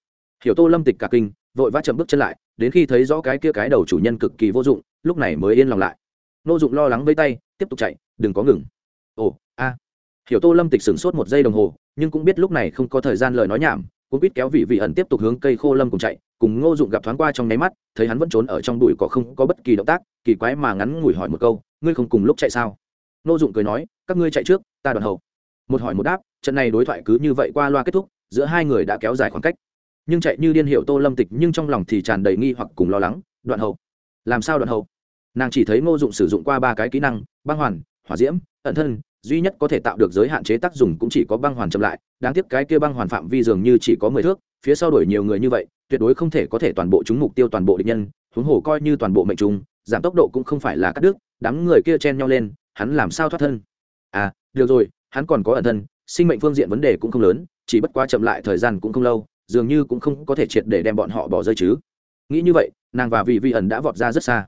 Hiểu tô lâm tịch cả kinh, vội vã chậm bước chân lại, đến khi thấy rõ cái kia cái đầu chủ nhân cực kỳ vô dụng, lúc này mới yên lòng lại. Nô dụng lo lắng với tay, tiếp tục chạy, đừng có ngừng. Ồ, a hiểu tô lâm tịch sửng sốt một giây đồng hồ, nhưng cũng biết lúc này không có thời gian lời nói nhảm cũng biết kéo vị vị ẩn tiếp tục hướng cây khô lâm cùng chạy, cùng ngô dụng gặp thoáng qua trong nháy mắt, thấy hắn vẫn trốn ở trong bụi cỏ không có bất kỳ động tác, kỳ quái mà ngắn ngủi hỏi một câu, ngươi không cùng lúc chạy sao? Ngô dụng cười nói, các ngươi chạy trước, ta đoàn hậu. Một hỏi một đáp, trận này đối thoại cứ như vậy qua loa kết thúc, giữa hai người đã kéo dài khoảng cách. Nhưng chạy như điên hiệu tô lâm tịch nhưng trong lòng thì tràn đầy nghi hoặc cùng lo lắng, đoạn hậu? Làm sao đoạn hậu? Nàng chỉ thấy ngô dụng sử dụng qua ba cái kỹ năng, băng hoàn, hỏa diễm, ẩn thân duy nhất có thể tạo được giới hạn chế tác dụng cũng chỉ có băng hoàn chậm lại, đáng tiếc cái kia băng hoàn phạm vi dường như chỉ có mười thước, phía sau đuổi nhiều người như vậy, tuyệt đối không thể có thể toàn bộ chúng mục tiêu toàn bộ địch nhân, huống hồ coi như toàn bộ mệnh trùng giảm tốc độ cũng không phải là cắt đứt, đám người kia chen nhau lên, hắn làm sao thoát thân? À được rồi, hắn còn có ẩn thân, sinh mệnh phương diện vấn đề cũng không lớn, chỉ bất quá chậm lại thời gian cũng không lâu, dường như cũng không có thể triệt để đem bọn họ bỏ rơi chứ. Nghĩ như vậy, nàng và vị vi ẩn đã vọt ra rất xa.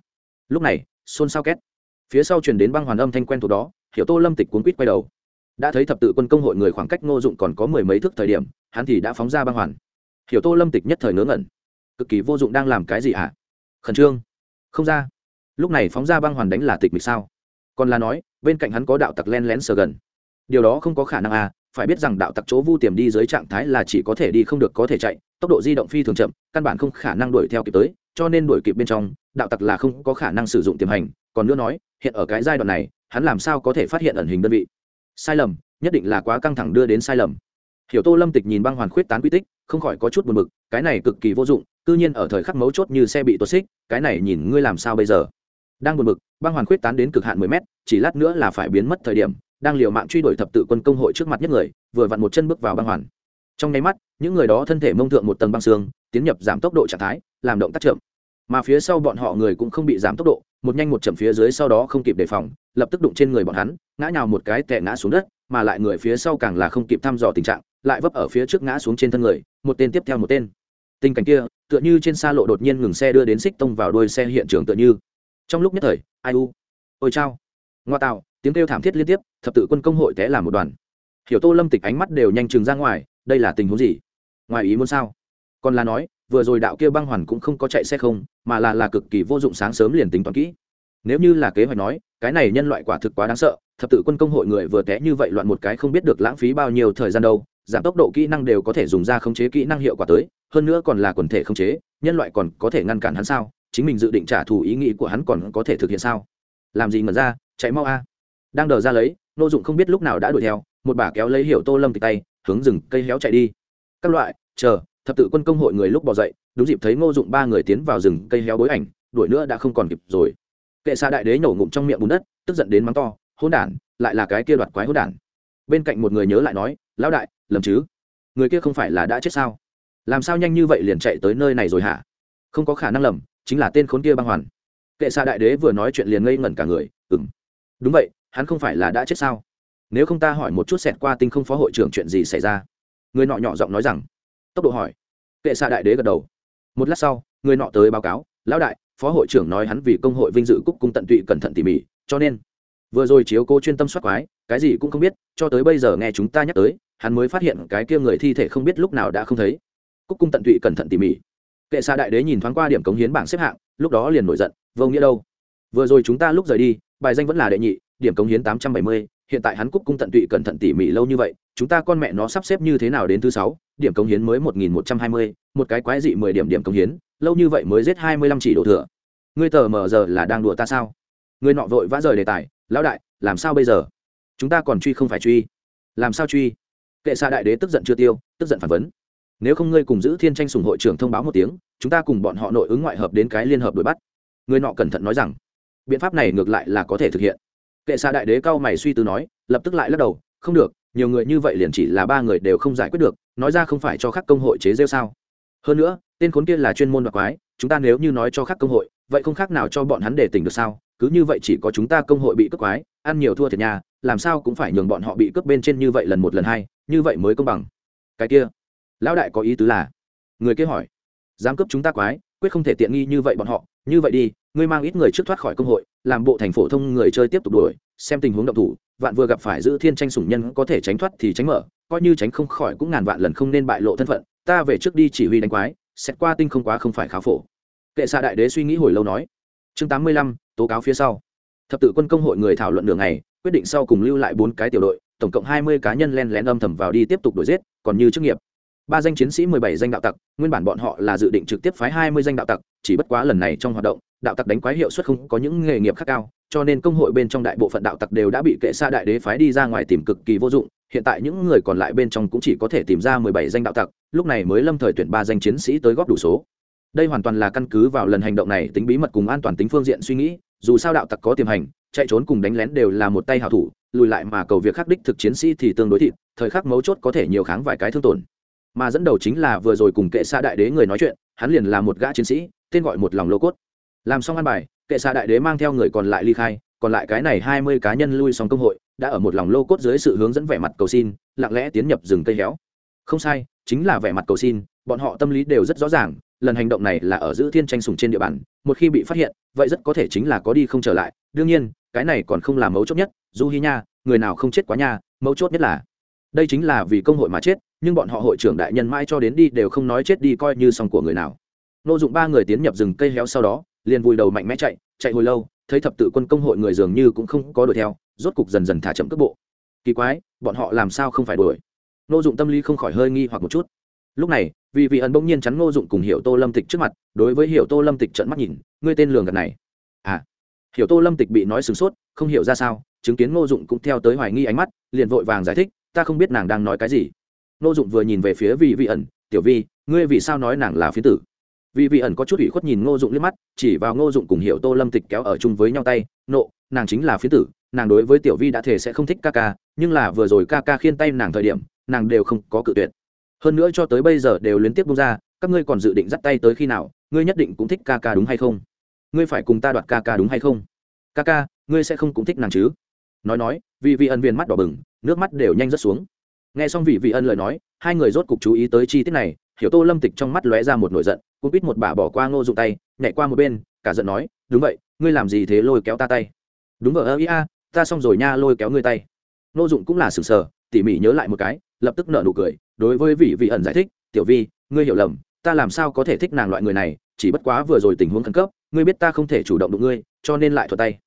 Lúc này, xôn xao két. Phía sau truyền đến băng hoàn âm thanh quen thuộc đó hiểu tô lâm tịch cuốn quýt quay đầu. Đã thấy thập tự quân công hội người khoảng cách ngô dụng còn có mười mấy thước thời điểm, hắn thì đã phóng ra băng hoàn. Hiểu tô lâm tịch nhất thời ngớ ngẩn. Cực kỳ vô dụng đang làm cái gì à? khẩn trương. Không ra. Lúc này phóng ra băng hoàn đánh là tịch mịch sao? Còn là nói, bên cạnh hắn có đạo tặc len lén sờ gần. Điều đó không có khả năng à phải biết rằng đạo tặc chỗ vu tiềm đi dưới trạng thái là chỉ có thể đi không được có thể chạy, tốc độ di động phi thường chậm, căn bản không khả năng đuổi theo kịp tới, cho nên đuổi kịp bên trong đạo tặc là không có khả năng sử dụng tiềm hành, còn nữa nói, hiện ở cái giai đoạn này, hắn làm sao có thể phát hiện ẩn hình đơn vị? Sai lầm, nhất định là quá căng thẳng đưa đến sai lầm. Hiểu tô lâm tịch nhìn băng hoàn khuyết tán quy tích, không khỏi có chút buồn bực, cái này cực kỳ vô dụng tư nhiên ở thời khắc mấu chốt như xe bị tuột xích, cái này nhìn ngươi làm sao bây giờ? Đang buồn bực, băng hoàn khuyết tán đến cực hạn mười mét, chỉ lát nữa là phải biến mất thời điểm, đang liều mạng truy đuổi thập tự quân công hội trước mặt nhất người, vừa vặn một chân bước vào băng hoàn. Trong nháy mắt, những người đó thân thể mông thượng một tầng băng xương, tiến nhập giảm tốc độ trạng thái, làm động tác chậm mà phía sau bọn họ người cũng không bị giảm tốc độ, một nhanh một chậm phía dưới sau đó không kịp đề phòng, lập tức đụng trên người bọn hắn, ngã nhào một cái tệ ngã xuống đất, mà lại người phía sau càng là không kịp thăm dò tình trạng, lại vấp ở phía trước ngã xuống trên thân người, một tên tiếp theo một tên. Tình cảnh kia, tựa như trên xa lộ đột nhiên ngừng xe đưa đến xích tông vào đuôi xe hiện trường tựa như. Trong lúc nhất thời, ai u? Ôi chao. Ngoa tạo tiếng kêu thảm thiết liên tiếp, thập tự quân công hội té làm một đoàn. Hiểu tô lâm tịch ánh mắt đều nhanh chừng ra ngoài, đây là tình huống gì? Ngoài ý muốn sao? Còn là nói vừa rồi đạo kia băng hoàn cũng không có chạy xe không, mà là là cực kỳ vô dụng sáng sớm liền tính toán kỹ. Nếu như là kế hoạch nói, cái này nhân loại quả thực quá đáng sợ, thập tự quân công hội người vừa té như vậy loạn một cái không biết được lãng phí bao nhiêu thời gian đâu, giảm tốc độ kỹ năng đều có thể dùng ra khống chế kỹ năng hiệu quả tới, hơn nữa còn là quần thể khống chế, nhân loại còn có thể ngăn cản hắn sao? Chính mình dự định trả thù ý nghĩ của hắn còn có thể thực hiện sao? Làm gì mà ra, chạy mau a. Đang đờ ra lấy, nô dụng không biết lúc nào đã đuổi theo, một bà kéo lấy hiểu tô lâm từ tay, hướng rừng cây héo chạy đi. Các loại, chờ thập tự quân công hội người lúc bỏ dậy, đúng dịp thấy ngô dụng ba người tiến vào rừng cây héo bối ảnh, đuổi nữa đã không còn kịp rồi. Kệ xa đại đế nổ ngụm trong miệng bùn đất, tức giận đến mắng to hôn đản, lại là cái kia đoạt quái hôn đản. Bên cạnh một người nhớ lại nói, lão đại, lầm chứ? Người kia không phải là đã chết sao? Làm sao nhanh như vậy liền chạy tới nơi này rồi hả? Không có khả năng lầm, chính là tên khốn kia băng hoàn. Kệ xa đại đế vừa nói chuyện liền ngây ngẩn cả người ừng đúng vậy, hắn không phải là đã chết sao? Nếu không ta hỏi một chút xẹt qua tinh không phó hội trưởng chuyện gì xảy ra? Người nọ nhỏ giọng nói rằng tốc độ hỏi. Kệ xạ đại đế gật đầu. Một lát sau, người nọ tới báo cáo, lão đại, phó hội trưởng nói hắn vì công hội vinh dự cúc cung tận tụy cẩn thận tỉ mỉ, cho nên vừa rồi chiếu cô chuyên tâm soát quái, cái gì cũng không biết, cho tới bây giờ nghe chúng ta nhắc tới, hắn mới phát hiện cái kia người thi thể không biết lúc nào đã không thấy. Cúc cung tận tụy cẩn thận tỉ mỉ. Kệ xạ đại đế nhìn thoáng qua điểm cống hiến bảng xếp hạng, lúc đó liền nổi giận, vô nghĩa đâu. Vừa rồi chúng ta lúc rời đi, bài danh vẫn là đệ nhị, điểm cống hiến tám trăm bảy mươi hiện tại hắn cúc cung tận tụy cẩn thận tỉ mỉ lâu như vậy, chúng ta con mẹ nó sắp xếp như thế nào đến thứ sáu, điểm cống hiến mới một nghìn một trăm hai mươi, một cái quái dị mười điểm điểm cống hiến, lâu như vậy mới giết hai mươi lăm chỉ đổ thừa. Ngươi tờ mờ giờ là đang đùa ta sao? Ngươi nọ vội vã rời đề tài, lão đại, làm sao bây giờ? Chúng ta còn truy không phải truy. Làm sao truy? Kệ xa đại đế tức giận chưa tiêu, tức giận phản vấn. Nếu không ngươi cùng giữ thiên tranh sùng hội trưởng thông báo một tiếng, chúng ta cùng bọn họ nội ứng ngoại hợp đến cái liên hợp đuổi bắt. Người nọ cẩn thận nói rằng, biện pháp này ngược lại là có thể thực hiện kệ xạ đại đế cao mày suy tư nói, lập tức lại lắc đầu, không được, nhiều người như vậy liền chỉ là ba người đều không giải quyết được, nói ra không phải cho khắc công hội chế rêu sao? Hơn nữa, tên khốn kia là chuyên môn đoạt quái, chúng ta nếu như nói cho khắc công hội, vậy không khác nào cho bọn hắn để tỉnh được sao? Cứ như vậy chỉ có chúng ta công hội bị cướp quái, ăn nhiều thua thiệt nhà, làm sao cũng phải nhường bọn họ bị cướp bên trên như vậy lần một lần hai, như vậy mới công bằng. Cái kia, lão đại có ý tứ là? người kia hỏi. Dám cướp chúng ta quái, quyết không thể tiện nghi như vậy bọn họ, như vậy đi ngươi mang ít người trước thoát khỏi công hội, làm bộ thành phổ thông người chơi tiếp tục đuổi, xem tình huống động thủ, vạn vừa gặp phải giữ thiên tranh sủng nhân có thể tránh thoát thì tránh mở, coi như tránh không khỏi cũng ngàn vạn lần không nên bại lộ thân phận, ta về trước đi chỉ huy đánh quái, xét qua tinh không quá không phải khá phổ. Kệ xạ đại đế suy nghĩ hồi lâu nói, chương tám mươi lăm, tố cáo phía sau. Thập tự quân công hội người thảo luận đường này quyết định sau cùng lưu lại bốn cái tiểu đội, tổng cộng hai mươi cá nhân len lén âm thầm vào đi tiếp tục đuổi giết, còn như chức nghiệp. Ba danh chiến sĩ mười bảy danh đạo tặc, nguyên bản bọn họ là dự định trực tiếp phái hai mươi danh đạo tặc, chỉ bất quá lần này trong hoạt động đạo tặc đánh quái hiệu suất không có những nghề nghiệp khác cao, cho nên công hội bên trong đại bộ phận đạo tặc đều đã bị kệ xa đại đế phái đi ra ngoài tìm cực kỳ vô dụng, hiện tại những người còn lại bên trong cũng chỉ có thể tìm ra mười bảy danh đạo tặc, lúc này mới lâm thời tuyển ba danh chiến sĩ tới góp đủ số. Đây hoàn toàn là căn cứ vào lần hành động này, tính bí mật cùng an toàn tính phương diện suy nghĩ, dù sao đạo tặc có tiềm hành, chạy trốn cùng đánh lén đều là một tay hảo thủ, lùi lại mà cầu việc khắc đích thực chiến sĩ thì tương đối thịt, thời khắc mấu chốt có thể nhiều kháng vài cái thương tổn. Mà dẫn đầu chính là vừa rồi cùng kệ xa đại đế người nói chuyện, hắn liền là một gã chiến sĩ, tên gọi một lòng lô cốt làm xong ăn bài, kệ xa đại đế mang theo người còn lại ly khai, còn lại cái này hai mươi cá nhân lui xong công hội, đã ở một lòng lô cốt dưới sự hướng dẫn vẻ mặt cầu xin, lặng lẽ tiến nhập rừng cây héo. Không sai, chính là vẻ mặt cầu xin, bọn họ tâm lý đều rất rõ ràng, lần hành động này là ở giữ thiên tranh sùng trên địa bàn, một khi bị phát hiện, vậy rất có thể chính là có đi không trở lại. Đương nhiên, cái này còn không là mấu chốt nhất, du hi nha, người nào không chết quá nha, mấu chốt nhất là, đây chính là vì công hội mà chết, nhưng bọn họ hội trưởng đại nhân mãi cho đến đi đều không nói chết đi coi như xong của người nào. Nô dụng ba người tiến nhập rừng cây héo sau đó liền vùi đầu mạnh mẽ chạy chạy hồi lâu, thấy thập tự quân công hội người dường như cũng không có đuổi theo, rốt cục dần dần thả chậm cước bộ. Kỳ quái, bọn họ làm sao không phải đuổi? Nô dụng tâm lý không khỏi hơi nghi hoặc một chút. Lúc này, vì vị ẩn bỗng nhiên chắn nô dụng cùng hiệu tô lâm tịch trước mặt, đối với hiệu tô lâm tịch trận mắt nhìn, ngươi tên lường gạt này. À. Hiểu tô lâm tịch bị nói sửng sốt, không hiểu ra sao, chứng kiến ngô dụng cũng theo tới hoài nghi ánh mắt, liền vội vàng giải thích, ta không biết nàng đang nói cái gì. Ngô dụng vừa nhìn về phía vị vị ẩn, tiểu vi, ngươi vì sao nói nàng là phía tử? Vị vị ẩn có chút ủy khuất nhìn ngô dụng liếc mắt, chỉ vào ngô dụng cùng Hiệu tô lâm tịch kéo ở chung với nhau tay, nộ, nàng chính là phía tử, nàng đối với tiểu vi đã thể sẽ không thích ca ca, nhưng là vừa rồi ca ca khiên tay nàng thời điểm, nàng đều không có cự tuyệt. Hơn nữa cho tới bây giờ đều liên tiếp bung ra, các ngươi còn dự định dắt tay tới khi nào, ngươi nhất định cũng thích ca ca đúng hay không? Ngươi phải cùng ta đoạt ca ca đúng hay không? Ca ca, ngươi sẽ không cũng thích nàng chứ? Nói nói, vì vị ân viên mắt đỏ bừng, nước mắt đều nhanh rớt xuống. Nghe xong vị vị ân lời nói, hai người rốt cục chú ý tới chi tiết này hiểu tô lâm tịch trong mắt lóe ra một nổi giận cũng biết một bà bỏ qua ngô dụng tay, nhảy qua một bên, cả giận nói, đúng vậy, ngươi làm gì thế lôi kéo ta tay? Đúng vậy ơ ia ta xong rồi nha, lôi kéo ngươi tay. Ngô dụng cũng là sừng sờ, tỉ mỉ nhớ lại một cái, lập tức nợ nụ cười, đối với vị vị ẩn giải thích, tiểu vi, ngươi hiểu lầm, ta làm sao có thể thích nàng loại người này, chỉ bất quá vừa rồi tình huống khẩn cấp, ngươi biết ta không thể chủ động đụng ngươi, cho nên lại thuật tay.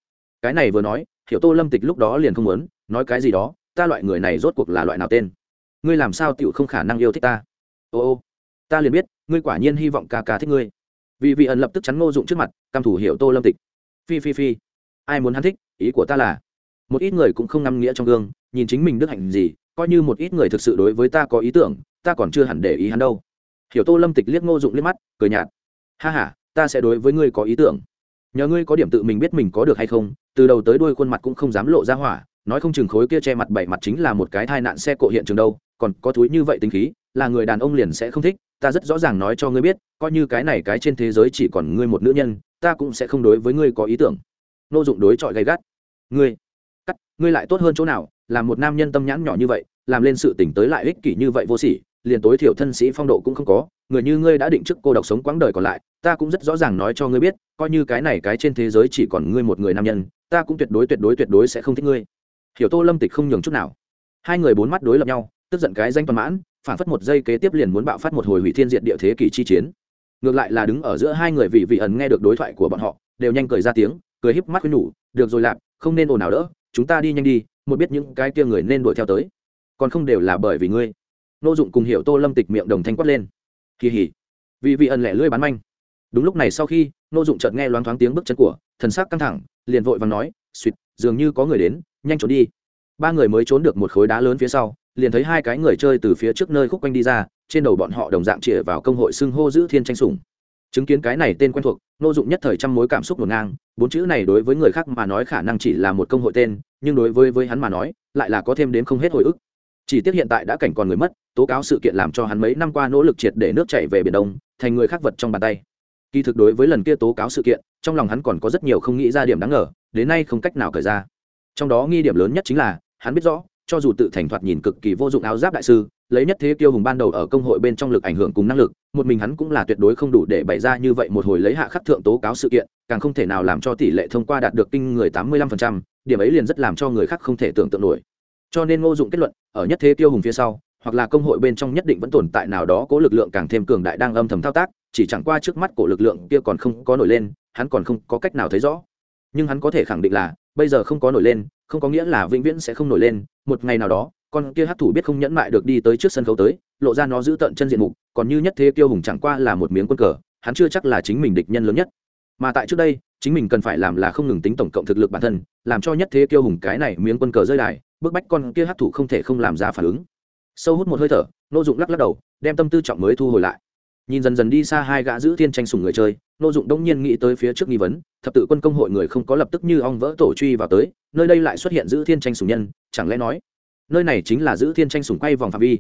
Cái này vừa nói, hiểu tô lâm tịch lúc đó liền không muốn, nói cái gì đó, ta loại người này rốt cuộc là loại nào tên? Ngươi làm sao tựu không khả năng yêu thích ta? Ô ô ta liền biết, ngươi quả nhiên hy vọng ca ca thích ngươi. Vì vị ẩn lập tức chắn ngô dụng trước mặt, căm thủ hiểu tô lâm tịch. Phi phi phi. Ai muốn hắn thích, ý của ta là, một ít người cũng không ngắm nghĩa trong gương, nhìn chính mình đức hạnh gì, coi như một ít người thực sự đối với ta có ý tưởng, ta còn chưa hẳn để ý hắn đâu. Hiểu tô lâm tịch liếc ngô dụng liếc mắt, cười nhạt. Ha h a ta sẽ đối với ngươi có ý tưởng. Nhờ ngươi có điểm tự mình biết mình có được hay không, từ đầu tới đuôi khuôn mặt cũng không dám lộ ra hỏa, nói không chừng khối kia che mặt bảy mặt chính là một cái tai nạn xe cộ hiện trường đâu, còn có túi như vậy tính khí, là người đàn ông liền sẽ không thích ta rất rõ ràng nói cho ngươi biết, coi như cái này cái trên thế giới chỉ còn ngươi một nữ nhân, ta cũng sẽ không đối với ngươi có ý tưởng. Nô dụng đối chọi gay gắt. Ngươi, cắt, ngươi lại tốt hơn chỗ nào, làm một nam nhân tâm nhãn nhỏ như vậy, làm lên sự tỉnh tới lại ích kỷ như vậy vô sỉ, liền tối thiểu thân sĩ phong độ cũng không có, người như ngươi đã định trước cô độc sống quãng đời còn lại, ta cũng rất rõ ràng nói cho ngươi biết, coi như cái này cái trên thế giới chỉ còn ngươi một người nam nhân, ta cũng tuyệt đối tuyệt đối tuyệt đối sẽ không thích ngươi. Hiểu tô lâm tịch không nhường chút nào. Hai người bốn mắt đối lập nhau, tức giận cái danh toàn mãn phản phất một giây kế tiếp liền muốn bạo phát một hồi hủy thiên diệt địa thế kỷ chi chiến. Ngược lại là đứng ở giữa hai người vị vị ẩn nghe được đối thoại của bọn họ, đều nhanh cười ra tiếng, cười híp mắt khuyên nhủ, được rồi lạp, không nên ồn ào đỡ chúng ta đi nhanh đi, một biết những cái kia người nên đuổi theo tới. Còn không đều là bởi vì ngươi. Nô dụng cùng hiểu tô lâm tịch miệng đồng thanh quát lên. Kỳ hỉ. Vì vị ẩn lẻ lưỡi bán manh. Đúng lúc này sau khi, nô dụng chợt nghe loáng thoáng tiếng bước chân của, thần sắc căng thẳng, liền vội vàng nói suýt dường như có người đến, nhanh trốn đi. Ba người mới trốn được một khối đá lớn phía sau liền thấy hai cái người chơi từ phía trước nơi khúc quanh đi ra, trên đầu bọn họ đồng dạng chĩa vào công hội xưng hô giữ thiên tranh sủng. Chứng kiến cái này tên quen thuộc, nô dụng nhất thời trăm mối cảm xúc ngổn ngang, bốn chữ này đối với người khác mà nói khả năng chỉ là một công hội tên, nhưng đối với với hắn mà nói, lại là có thêm đến không hết hồi ức. Chỉ tiếc hiện tại đã cảnh còn người mất, tố cáo sự kiện làm cho hắn mấy năm qua nỗ lực triệt để nước chảy về biển đông, thành người khác vật trong bàn tay. Kỳ thực đối với lần kia tố cáo sự kiện, trong lòng hắn còn có rất nhiều không nghĩ ra điểm đáng ngờ, đến nay không cách nào cởi ra. Trong đó nghi điểm lớn nhất chính là, hắn biết rõ cho dù tự thành thoạt nhìn cực kỳ vô dụng áo giáp đại sư, lấy nhất thế kiêu hùng ban đầu ở công hội bên trong lực ảnh hưởng cùng năng lực, một mình hắn cũng là tuyệt đối không đủ để bày ra như vậy một hồi lấy hạ khắc thượng tố cáo sự kiện, càng không thể nào làm cho tỷ lệ thông qua đạt được kinh người tám mươi lăm phần trăm, điểm ấy liền rất làm cho người khác không thể tưởng tượng nổi. Cho nên ngô dụng kết luận, ở nhất thế kiêu hùng phía sau, hoặc là công hội bên trong nhất định vẫn tồn tại nào đó có lực lượng càng thêm cường đại đang âm thầm thao tác, chỉ chẳng qua trước mắt của lực lượng kia còn không có nổi lên, hắn còn không có cách nào thấy rõ. Nhưng hắn có thể khẳng định là, bây giờ không có nổi lên không có nghĩa là vĩnh viễn sẽ không nổi lên, một ngày nào đó, con kia hát thủ biết không nhẫn mại được đi tới trước sân khấu tới, lộ ra nó giữ tận chân diện mục, còn như nhất thế tiêu hùng chẳng qua là một miếng quân cờ, hắn chưa chắc là chính mình địch nhân lớn nhất. Mà tại trước đây, chính mình cần phải làm là không ngừng tính tổng cộng thực lực bản thân, làm cho nhất thế tiêu hùng cái này miếng quân cờ rơi đài, bức bách con kia hấp thụ không thể không làm ra phản ứng. Sâu hút một hơi thở, nô dụng lắc lắc đầu, đem tâm tư trọng mới thu hồi lại. Nhìn dần dần đi xa hai gã giữ thiên tranh sùng người chơi nô dụng đông nhiên nghĩ tới phía trước nghi vấn, thập tự quân công hội người không có lập tức như ong vỡ tổ truy vào tới, nơi đây lại xuất hiện giữ thiên tranh sùng nhân, chẳng lẽ nói, nơi này chính là giữ thiên tranh sùng quay vòng phạm vi?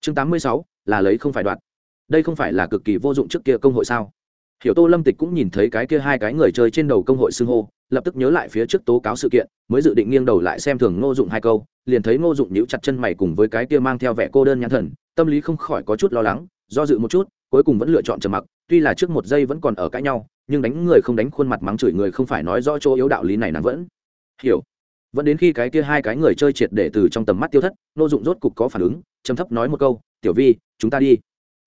Chương tám mươi sáu, là lấy không phải đoạt. Đây không phải là cực kỳ vô dụng trước kia công hội sao? Hiểu tô lâm tịch cũng nhìn thấy cái kia hai cái người chơi trên đầu công hội xưng hô, lập tức nhớ lại phía trước tố cáo sự kiện, mới dự định nghiêng đầu lại xem thường ngô dụng hai câu, liền thấy ngô dụng nhíu chặt chân mày cùng với cái kia mang theo vẻ cô đơn nhãn thần, tâm lý không khỏi có chút lo lắng do dự một chút, cuối cùng vẫn lựa chọn trầm mặc, tuy là trước một giây vẫn còn ở cãi nhau, nhưng đánh người không đánh khuôn mặt mắng chửi người không phải nói rõ chỗ yếu đạo lý này nàng vẫn hiểu. Vẫn đến khi cái kia hai cái người chơi triệt để từ trong tầm mắt tiêu thất, nô dụng rốt cục có phản ứng, trầm thấp nói một câu, tiểu vi, chúng ta đi.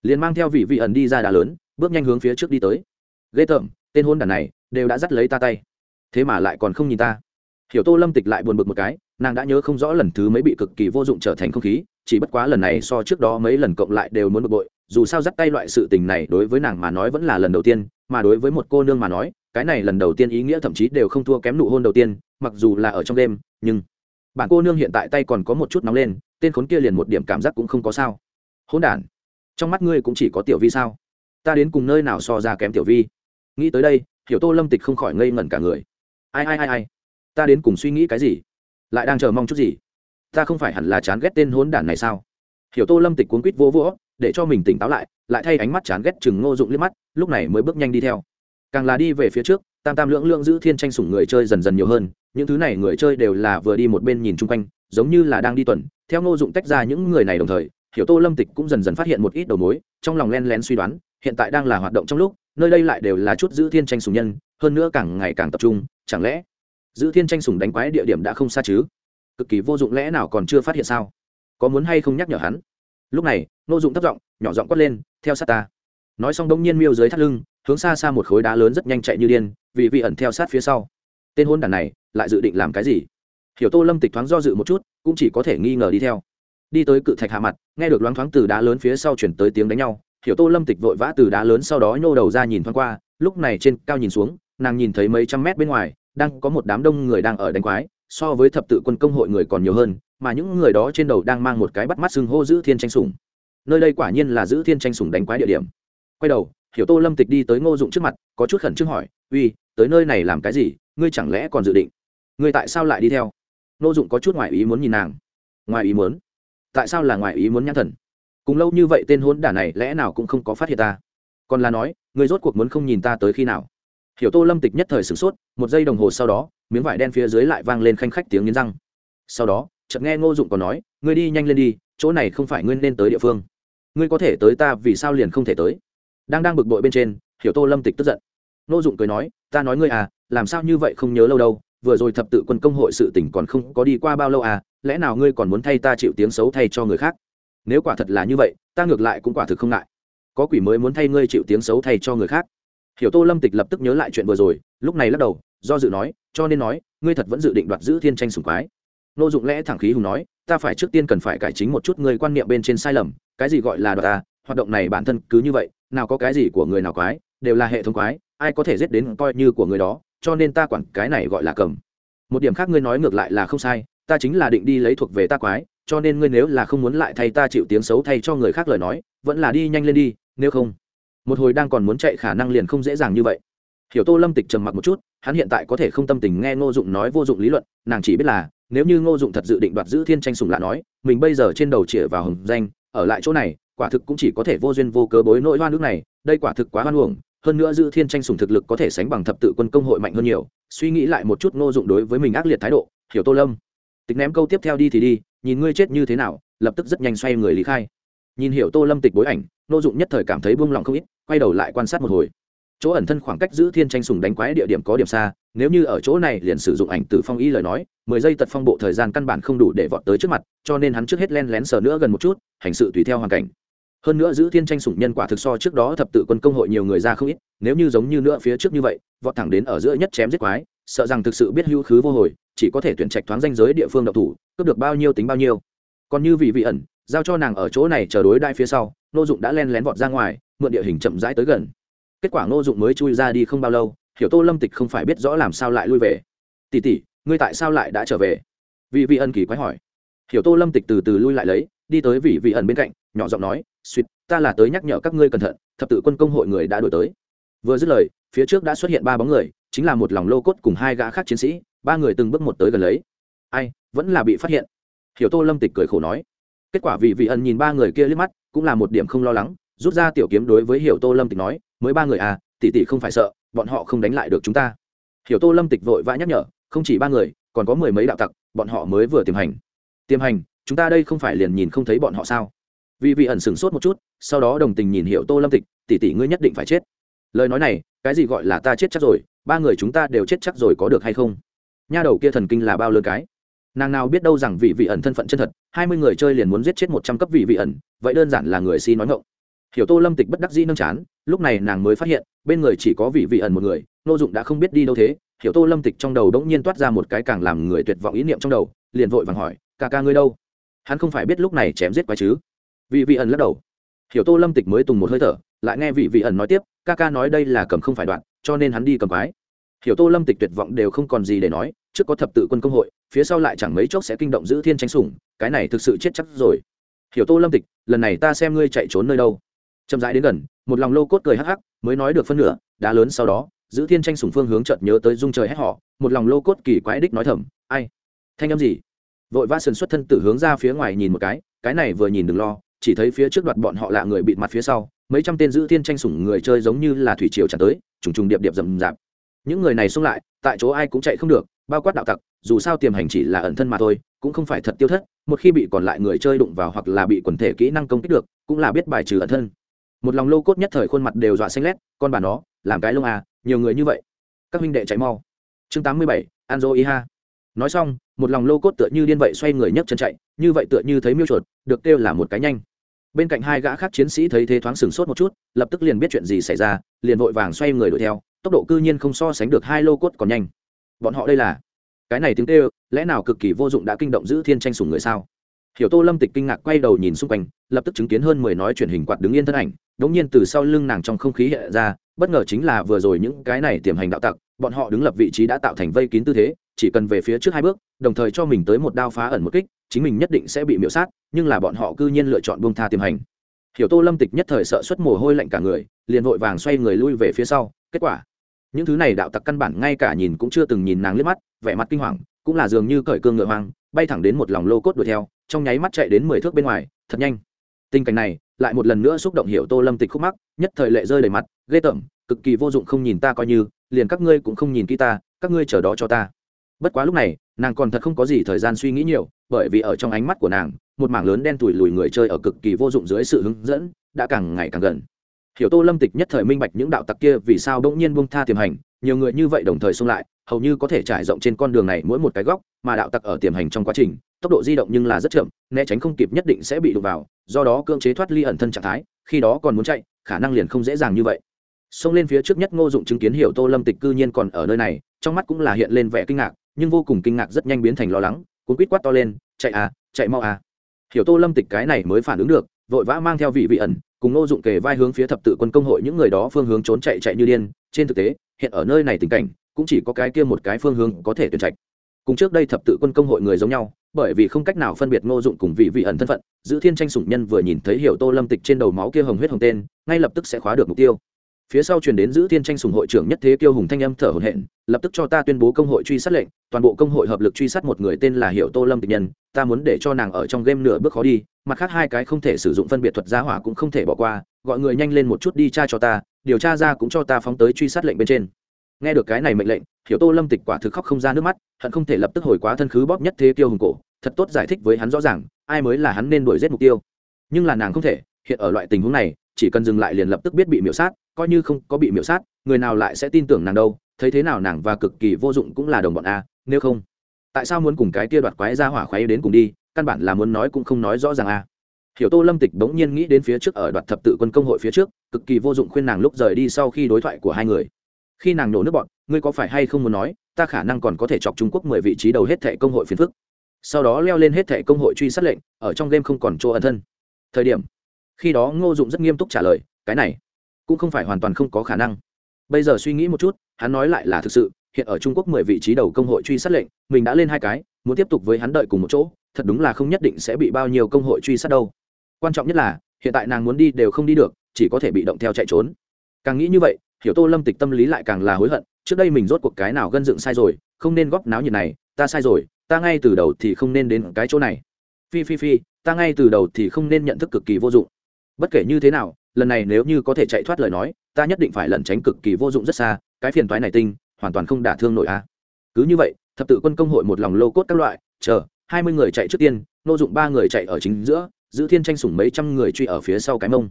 Liền mang theo vị vị ẩn đi ra đà lớn, bước nhanh hướng phía trước đi tới. Ghê tởm, tên hôn đàn này đều đã dắt lấy ta tay. Thế mà lại còn không nhìn ta. Hiểu tô lâm tịch lại buồn bực một cái, nàng đã nhớ không rõ lần thứ mấy bị cực kỳ vô dụng trở thành không khí, chỉ bất quá lần này so trước đó mấy lần cộng lại đều muốn bực bội dù sao dắt tay loại sự tình này đối với nàng mà nói vẫn là lần đầu tiên, mà đối với một cô nương mà nói, cái này lần đầu tiên ý nghĩa thậm chí đều không thua kém nụ hôn đầu tiên, mặc dù là ở trong đêm, nhưng bản cô nương hiện tại tay còn có một chút nóng lên, tên khốn kia liền một điểm cảm giác cũng không có sao. Hôn đản, trong mắt ngươi cũng chỉ có tiểu vi sao? Ta đến cùng nơi nào so ra kém tiểu vi? Nghĩ tới đây, hiểu tô lâm tịch không khỏi ngây ngẩn cả người. Ai ai ai ai? Ta đến cùng suy nghĩ cái gì? Lại đang chờ mong chút gì? Ta không phải hẳn là chán ghét tên hốn đản này sao? Hiểu tô lâm tịch cuốn quýt vô vỗ để cho mình tỉnh táo lại lại thay ánh mắt chán ghét chừng ngô dụng liếc mắt, lúc này mới bước nhanh đi theo. Càng là đi về phía trước, tam tam lưỡng lưỡng giữ thiên tranh sủng người chơi dần dần nhiều hơn, những thứ này người chơi đều là vừa đi một bên nhìn chung quanh, giống như là đang đi tuần. Theo ngô dụng tách ra những người này đồng thời, hiểu tô lâm tịch cũng dần dần phát hiện một ít đầu mối, trong lòng len lén suy đoán, hiện tại đang là hoạt động trong lúc, nơi đây lại đều là chút giữ thiên tranh sủng nhân, hơn nữa càng ngày càng tập trung, chẳng lẽ giữ thiên tranh sủng đánh quái địa điểm đã không xa chứ? Cực kỳ vô dụng lẽ nào còn chưa phát hiện sao? Có muốn hay không nhắc nhở hắn? Lúc này nô dụng thấp giọng, nhỏ giọng quát lên, theo sát ta. Nói xong đông nhiên miêu dưới thắt lưng, hướng xa xa một khối đá lớn rất nhanh chạy như điên, vì vị ẩn theo sát phía sau. Tên hôn đàn này lại dự định làm cái gì? Hiểu tô lâm tịch thoáng do dự một chút, cũng chỉ có thể nghi ngờ đi theo. Đi tới cự thạch hạ mặt, nghe được loáng thoáng từ đá lớn phía sau chuyển tới tiếng đánh nhau, hiểu tô lâm tịch vội vã từ đá lớn sau đó nhô đầu ra nhìn thoáng qua, lúc này trên cao nhìn xuống, nàng nhìn thấy mấy trăm mét bên ngoài, đang có một đám đông người đang ở đánh quái, so với thập tự quân công hội người còn nhiều hơn mà những người đó trên đầu đang mang một cái bắt mắt xưng hô giữ thiên tranh sủng. Nơi đây quả nhiên là giữ thiên tranh sủng đánh quái địa điểm. Quay đầu, hiểu tô lâm tịch đi tới ngô dụng trước mặt, có chút khẩn trương hỏi, uy, tới nơi này làm cái gì? Ngươi chẳng lẽ còn dự định? Ngươi tại sao lại đi theo? Ngô dụng có chút ngoài ý muốn nhìn nàng. Ngoài ý muốn? Tại sao là ngoài ý muốn nhãn thần? Cùng lâu như vậy tên hôn đả này lẽ nào cũng không có phát hiện ta? Còn là nói, ngươi rốt cuộc muốn không nhìn ta tới khi nào? Hiểu tô lâm tịch nhất thời sửng sốt, một giây đồng hồ sau đó, miếng vải đen phía dưới lại vang lên khanh khách tiếng nghiến răng. Sau đó chợt nghe ngô dụng còn nói, ngươi đi nhanh lên đi, chỗ này không phải ngươi nên tới địa phương. Ngươi có thể tới ta vì sao liền không thể tới? Đang đang bực bội bên trên, hiểu tô lâm tịch tức giận. Ngô dụng cười nói, ta nói ngươi à làm sao như vậy không nhớ lâu đâu, vừa rồi thập tự quân công hội sự tỉnh còn không có đi qua bao lâu à lẽ nào ngươi còn muốn thay ta chịu tiếng xấu thay cho người khác? Nếu quả thật là như vậy, ta ngược lại cũng quả thực không ngại. Có quỷ mới muốn thay ngươi chịu tiếng xấu thay cho người khác. Hiểu tô lâm tịch lập tức nhớ lại chuyện vừa rồi, lúc này lắc đầu, do dự nói, cho nên nói, ngươi thật vẫn dự định đoạt giữ thiên tranh sùng quái nô dụng lẽ thẳng khí hùng nói, ta phải trước tiên cần phải cải chính một chút ngươi quan niệm bên trên sai lầm, cái gì gọi là đoạt ta? Hoạt động này bản thân cứ như vậy, nào có cái gì của người nào quái, đều là hệ thống quái, ai có thể giết đến coi như của người đó, cho nên ta quản cái này gọi là cầm. Một điểm khác ngươi nói ngược lại là không sai, ta chính là định đi lấy thuộc về ta quái, cho nên ngươi nếu là không muốn lại thay ta chịu tiếng xấu thay cho người khác lời nói, vẫn là đi nhanh lên đi, nếu không. Một hồi đang còn muốn chạy khả năng liền không dễ dàng như vậy. Hiểu tô lâm tịch trầm mặc một chút, hắn hiện tại có thể không tâm tình nghe ngô dụng nói vô dụng lý luận, nàng chỉ biết là nếu như ngô dụng thật dự định đoạt giữ thiên tranh sùng lạ nói, mình bây giờ trên đầu chĩa vào hồng danh, ở lại chỗ này, quả thực cũng chỉ có thể vô duyên vô cớ bối nỗi hoa nước này, đây quả thực quá hoan uổng. Hơn nữa giữ thiên tranh sùng thực lực có thể sánh bằng thập tự quân công hội mạnh hơn nhiều. Suy nghĩ lại một chút ngô dụng đối với mình ác liệt thái độ, hiểu tô lâm, tịch ném câu tiếp theo đi thì đi, nhìn ngươi chết như thế nào, lập tức rất nhanh xoay người lý khai. Nhìn hiểu tô lâm tịch bối ảnh, Ngô dụng nhất thời cảm thấy buông lỏng không ít, quay đầu lại quan sát một hồi chỗ ẩn thân khoảng cách giữ thiên tranh sùng đánh quái địa điểm có điểm xa, nếu như ở chỗ này liền sử dụng ảnh từ phong y lời nói, mười giây tật phong bộ thời gian căn bản không đủ để vọt tới trước mặt, cho nên hắn trước hết len lén sờ nữa gần một chút, hành sự tùy theo hoàn cảnh. Hơn nữa giữ thiên tranh sủng nhân quả thực so trước đó thập tự quân công hội nhiều người ra không ít, nếu như giống như nữa phía trước như vậy, vọt thẳng đến ở giữa nhất chém giết quái, sợ rằng thực sự biết hữu khứ vô hồi, chỉ có thể tuyển trạch thoáng danh giới địa phương độc thủ, cướp được bao nhiêu tính bao nhiêu. Còn như vị vị ẩn, giao cho nàng ở chỗ này chờ đối đai phía sau, Nô dụng đã len lén vọt ra ngoài, mượn địa hình chậm rãi tới gần kết quả ngô dụng mới chui ra đi không bao lâu, hiểu tô lâm tịch không phải biết rõ làm sao lại lui về. Tỉ tỉ ngươi tại sao lại đã trở về? Vị vị ân kỳ quái hỏi. Hiểu tô lâm tịch từ từ lui lại lấy, đi tới vị vị ẩn bên cạnh, nhỏ giọng nói suýt ta là tới nhắc nhở các ngươi cẩn thận, thập tự quân công hội người đã đổi tới. Vừa dứt lời, phía trước đã xuất hiện ba bóng người, chính là một lòng lô cốt cùng hai gã khác chiến sĩ, ba người từng bước một tới gần lấy. Ai, vẫn là bị phát hiện. Hiểu tô lâm tịch cười khổ nói. Kết quả vị vị ẩn nhìn ba người kia liếc mắt, cũng là một điểm không lo lắng, rút ra tiểu kiếm đối với hiểu tô lâm tịch nói mới ba người à tỷ tỷ không phải sợ, bọn họ không đánh lại được chúng ta. Hiểu tô lâm tịch vội vã nhắc nhở, không chỉ ba người, còn có mười mấy đạo tặc, bọn họ mới vừa tiềm hành. Tiềm hành, chúng ta đây không phải liền nhìn không thấy bọn họ sao? Vì vị ẩn sửng sốt một chút, sau đó đồng tình nhìn hiểu tô lâm tịch, tỷ tỷ ngươi nhất định phải chết. Lời nói này, cái gì gọi là ta chết chắc rồi, ba người chúng ta đều chết chắc rồi có được hay không? Nha đầu kia thần kinh là bao lơ cái? Nàng nào biết đâu rằng vị vị ẩn thân phận chân thật, hai mươi người chơi liền muốn giết chết một trăm cấp vị vị ẩn, vậy đơn giản là người si nói ngộng hiểu tô lâm tịch bất đắc dĩ nâng chán, lúc này nàng mới phát hiện, bên người chỉ có vị vị ẩn một người, nô dụng đã không biết đi đâu thế. Hiểu tô lâm tịch trong đầu đống nhiên toát ra một cái càng làm người tuyệt vọng ý niệm trong đầu, liền vội vàng hỏi, ca ca ngươi đâu? Hắn không phải biết lúc này chém giết quái chứ? Vị vị ẩn lắc đầu. Hiểu tô lâm tịch mới tùng một hơi thở, lại nghe vị vị ẩn nói tiếp, ca ca nói đây là cầm không phải đoạn, cho nên hắn đi cầm quái. Hiểu tô lâm tịch tuyệt vọng đều không còn gì để nói, trước có thập tự quân công hội, phía sau lại chẳng mấy chốc sẽ kinh động giữ thiên tranh sủng, cái này thực sự chết chắc rồi. Hiểu tô lâm tịch, lần này ta xem ngươi chạy trốn nơi đâu? Chậm rãi đến gần, một lòng lô cốt cười hắc hắc, mới nói được phân nửa, đá lớn sau đó, giữ thiên tranh sủng phương hướng chợt nhớ tới dung trời hét họ, một lòng lô cốt kỳ quái đích nói thầm, ai? Thanh âm gì? Vội vã sườn xuất thân tử hướng ra phía ngoài nhìn một cái cái này vừa nhìn đừng lo, chỉ thấy phía trước đoạt bọn họ lạ người bịt mặt phía sau, mấy trăm tên giữ thiên tranh sủng người chơi giống như là thủy triều tràn tới, trùng trùng điệp điệp rầm rạp. Những người này xung lại, tại chỗ ai cũng chạy không được, bao quát đạo tặc, dù sao tiềm hành chỉ là ẩn thân mà thôi, cũng không phải thật tiêu thất, một khi bị còn lại người chơi đụng vào hoặc là bị quần thể kỹ năng công kích được, cũng là biết bài trừ ẩn thân một lòng lô cốt nhất thời khuôn mặt đều dọa xanh lét, con bà nó, làm cái lông à nhiều người như vậy. Các huynh đệ chạy mau. Chương tám mươi bảy an dô ý ha nói xong, một lòng lô cốt tựa như điên vậy xoay người nhấc chân chạy, như vậy tựa như thấy miêu chuột, được kêu là một cái nhanh. Bên cạnh hai gã khác chiến sĩ thấy thế thoáng sửng sốt một chút, lập tức liền biết chuyện gì xảy ra, liền vội vàng xoay người đuổi theo, tốc độ cư nhiên không so sánh được hai lô cốt còn nhanh. Bọn họ đây là? Cái này tiếng kêu, lẽ nào cực kỳ vô dụng đã kinh động giữ thiên tranh sủng người sao? Hiểu tô lâm tịch kinh ngạc quay đầu nhìn xung quanh, lập tức chứng kiến hơn mười nói truyền hình quạt đứng yên thân ảnh đống nhiên từ sau lưng nàng trong không khí hiện ra, bất ngờ chính là vừa rồi những cái này tiềm hành đạo tặc, bọn họ đứng lập vị trí đã tạo thành vây kín tư thế, chỉ cần về phía trước hai bước, đồng thời cho mình tới một đao phá ẩn một kích, chính mình nhất định sẽ bị miễu sát, nhưng là bọn họ cư nhiên lựa chọn buông tha tiềm hành. Hiểu tô lâm tịch nhất thời sợ xuất mồ hôi lạnh cả người, liền vội vàng xoay người lui về phía sau, kết quả, những thứ này đạo tặc căn bản ngay cả nhìn cũng chưa từng nhìn nàng liếc mắt, vẻ mặt kinh hoàng, cũng là dường như cởi cương ngựa hoang, bay thẳng đến một lòng lô cốt đuổi theo trong nháy mắt chạy đến mười thước bên ngoài, thật nhanh. Tình cảnh này, lại một lần nữa xúc động hiểu tô lâm tịch khúc mắc, nhất thời lệ rơi đầy mặt, ghê tởm, cực kỳ vô dụng không nhìn ta coi như, liền các ngươi cũng không nhìn kỹ ta, các ngươi chờ đó cho ta. Bất quá lúc này, nàng còn thật không có gì thời gian suy nghĩ nhiều, bởi vì ở trong ánh mắt của nàng, một mảng lớn đen tủi lùi người chơi ở cực kỳ vô dụng dưới sự hướng dẫn, đã càng ngày càng gần. Hiểu tô lâm tịch nhất thời minh bạch những đạo tặc kia vì sao bỗng nhiên bông tha tiềm hành, nhiều người như vậy đồng thời xông lại, hầu như có thể trải rộng trên con đường này mỗi một cái góc, mà đạo tặc ở tiềm hành trong quá trình tốc độ di động nhưng là rất chậm, né tránh không kịp nhất định sẽ bị đụng vào, do đó cưỡng chế thoát ly ẩn thân trạng thái, khi đó còn muốn chạy, khả năng liền không dễ dàng như vậy. Xông lên phía trước nhất ngô dụng chứng kiến hiểu tô lâm tịch cư nhiên còn ở nơi này, trong mắt cũng là hiện lên vẻ kinh ngạc, nhưng vô cùng kinh ngạc rất nhanh biến thành lo lắng cuốn quýt quát to lên, chạy à chạy mau à. Hiểu tô lâm tịch cái này mới phản ứng được, vội vã mang theo vị vị ẩn, cùng ngô dụng kề vai hướng phía thập tự quân công hội những người đó phương hướng trốn chạy chạy như điên. Trên thực tế, hiện ở nơi này tình cảnh, cũng chỉ có cái kia một cái phương hướng có thể tuyển trạch cùng trước đây thập tự quân công hội người giống nhau, bởi vì không cách nào phân biệt ngô dụng cùng vị vị ẩn thân phận, giữ thiên tranh sủng nhân vừa nhìn thấy hiểu tô lâm tịch trên đầu máu kia hồng huyết hồng tên, ngay lập tức sẽ khóa được mục tiêu. Phía sau truyền đến giữ thiên tranh sủng hội trưởng nhất thế kiêu hùng thanh âm thở hổn hển, lập tức cho ta tuyên bố công hội truy sát lệnh, toàn bộ công hội hợp lực truy sát một người tên là hiểu tô lâm tịch nhân, ta muốn để cho nàng ở trong game nửa bước khó đi, mặt khác hai cái không thể sử dụng phân biệt thuật giá hỏa cũng không thể bỏ qua, gọi người nhanh lên một chút đi tra cho ta, điều tra ra cũng cho ta phóng tới truy sát lệnh bên trên nghe được cái này mệnh lệnh, hiểu tô lâm tịch quả thực khóc không ra nước mắt, hận không thể lập tức hồi quá thân khứ bóp nhất thế tiêu hùng cổ, thật tốt giải thích với hắn rõ ràng, ai mới là hắn nên đuổi giết mục tiêu. Nhưng là nàng không thể, hiện ở loại tình huống này, chỉ cần dừng lại liền lập tức biết bị miễu sát, coi như không có bị miễu sát, người nào lại sẽ tin tưởng nàng đâu, thấy thế nào nàng và cực kỳ vô dụng cũng là đồng bọn a, nếu không, tại sao muốn cùng cái kia đoạt quái ra hỏa khoái đến cùng đi, căn bản là muốn nói cũng không nói rõ ràng a. Hiểu tô lâm tịch bỗng nhiên nghĩ đến phía trước ở đoạt thập tự quân công hội phía trước, cực kỳ vô dụng khuyên nàng lúc rời đi sau khi đối thoại của hai người khi nàng nổ nước bọn, ngươi có phải hay không muốn nói, ta khả năng còn có thể chọc trung quốc mười vị trí đầu hết thệ công hội phiền phức. Sau đó leo lên hết thẻ công hội truy sát lệnh, ở trong game không còn chỗ ẩn thân. Thời điểm, khi đó ngô dụng rất nghiêm túc trả lời, cái này cũng không phải hoàn toàn không có khả năng. Bây giờ suy nghĩ một chút, hắn nói lại là thực sự, hiện ở trung quốc mười vị trí đầu công hội truy sát lệnh, mình đã lên hai cái, muốn tiếp tục với hắn đợi cùng một chỗ, thật đúng là không nhất định sẽ bị bao nhiêu công hội truy sát đâu. Quan trọng nhất là, hiện tại nàng muốn đi đều không đi được, chỉ có thể bị động theo chạy trốn. Càng nghĩ như vậy hiểu tô lâm tịch tâm lý lại càng là hối hận, trước đây mình rốt cuộc cái nào gân dựng sai rồi, không nên góp náo nhiệt này, ta sai rồi, ta ngay từ đầu thì không nên đến cái chỗ này. Phi phi phi, ta ngay từ đầu thì không nên nhận thức cực kỳ vô dụng. Bất kể như thế nào, lần này nếu như có thể chạy thoát lời nói, ta nhất định phải lẩn tránh cực kỳ vô dụng rất xa, cái phiền toái này tinh, hoàn toàn không đả thương nổi a. Cứ như vậy, thập tự quân công hội một lòng lô cốt các loại, chờ, hai mươi người chạy trước tiên, nô dụng ba người chạy ở chính giữa, giữ thiên tranh sủng mấy trăm người truy ở phía sau cái mông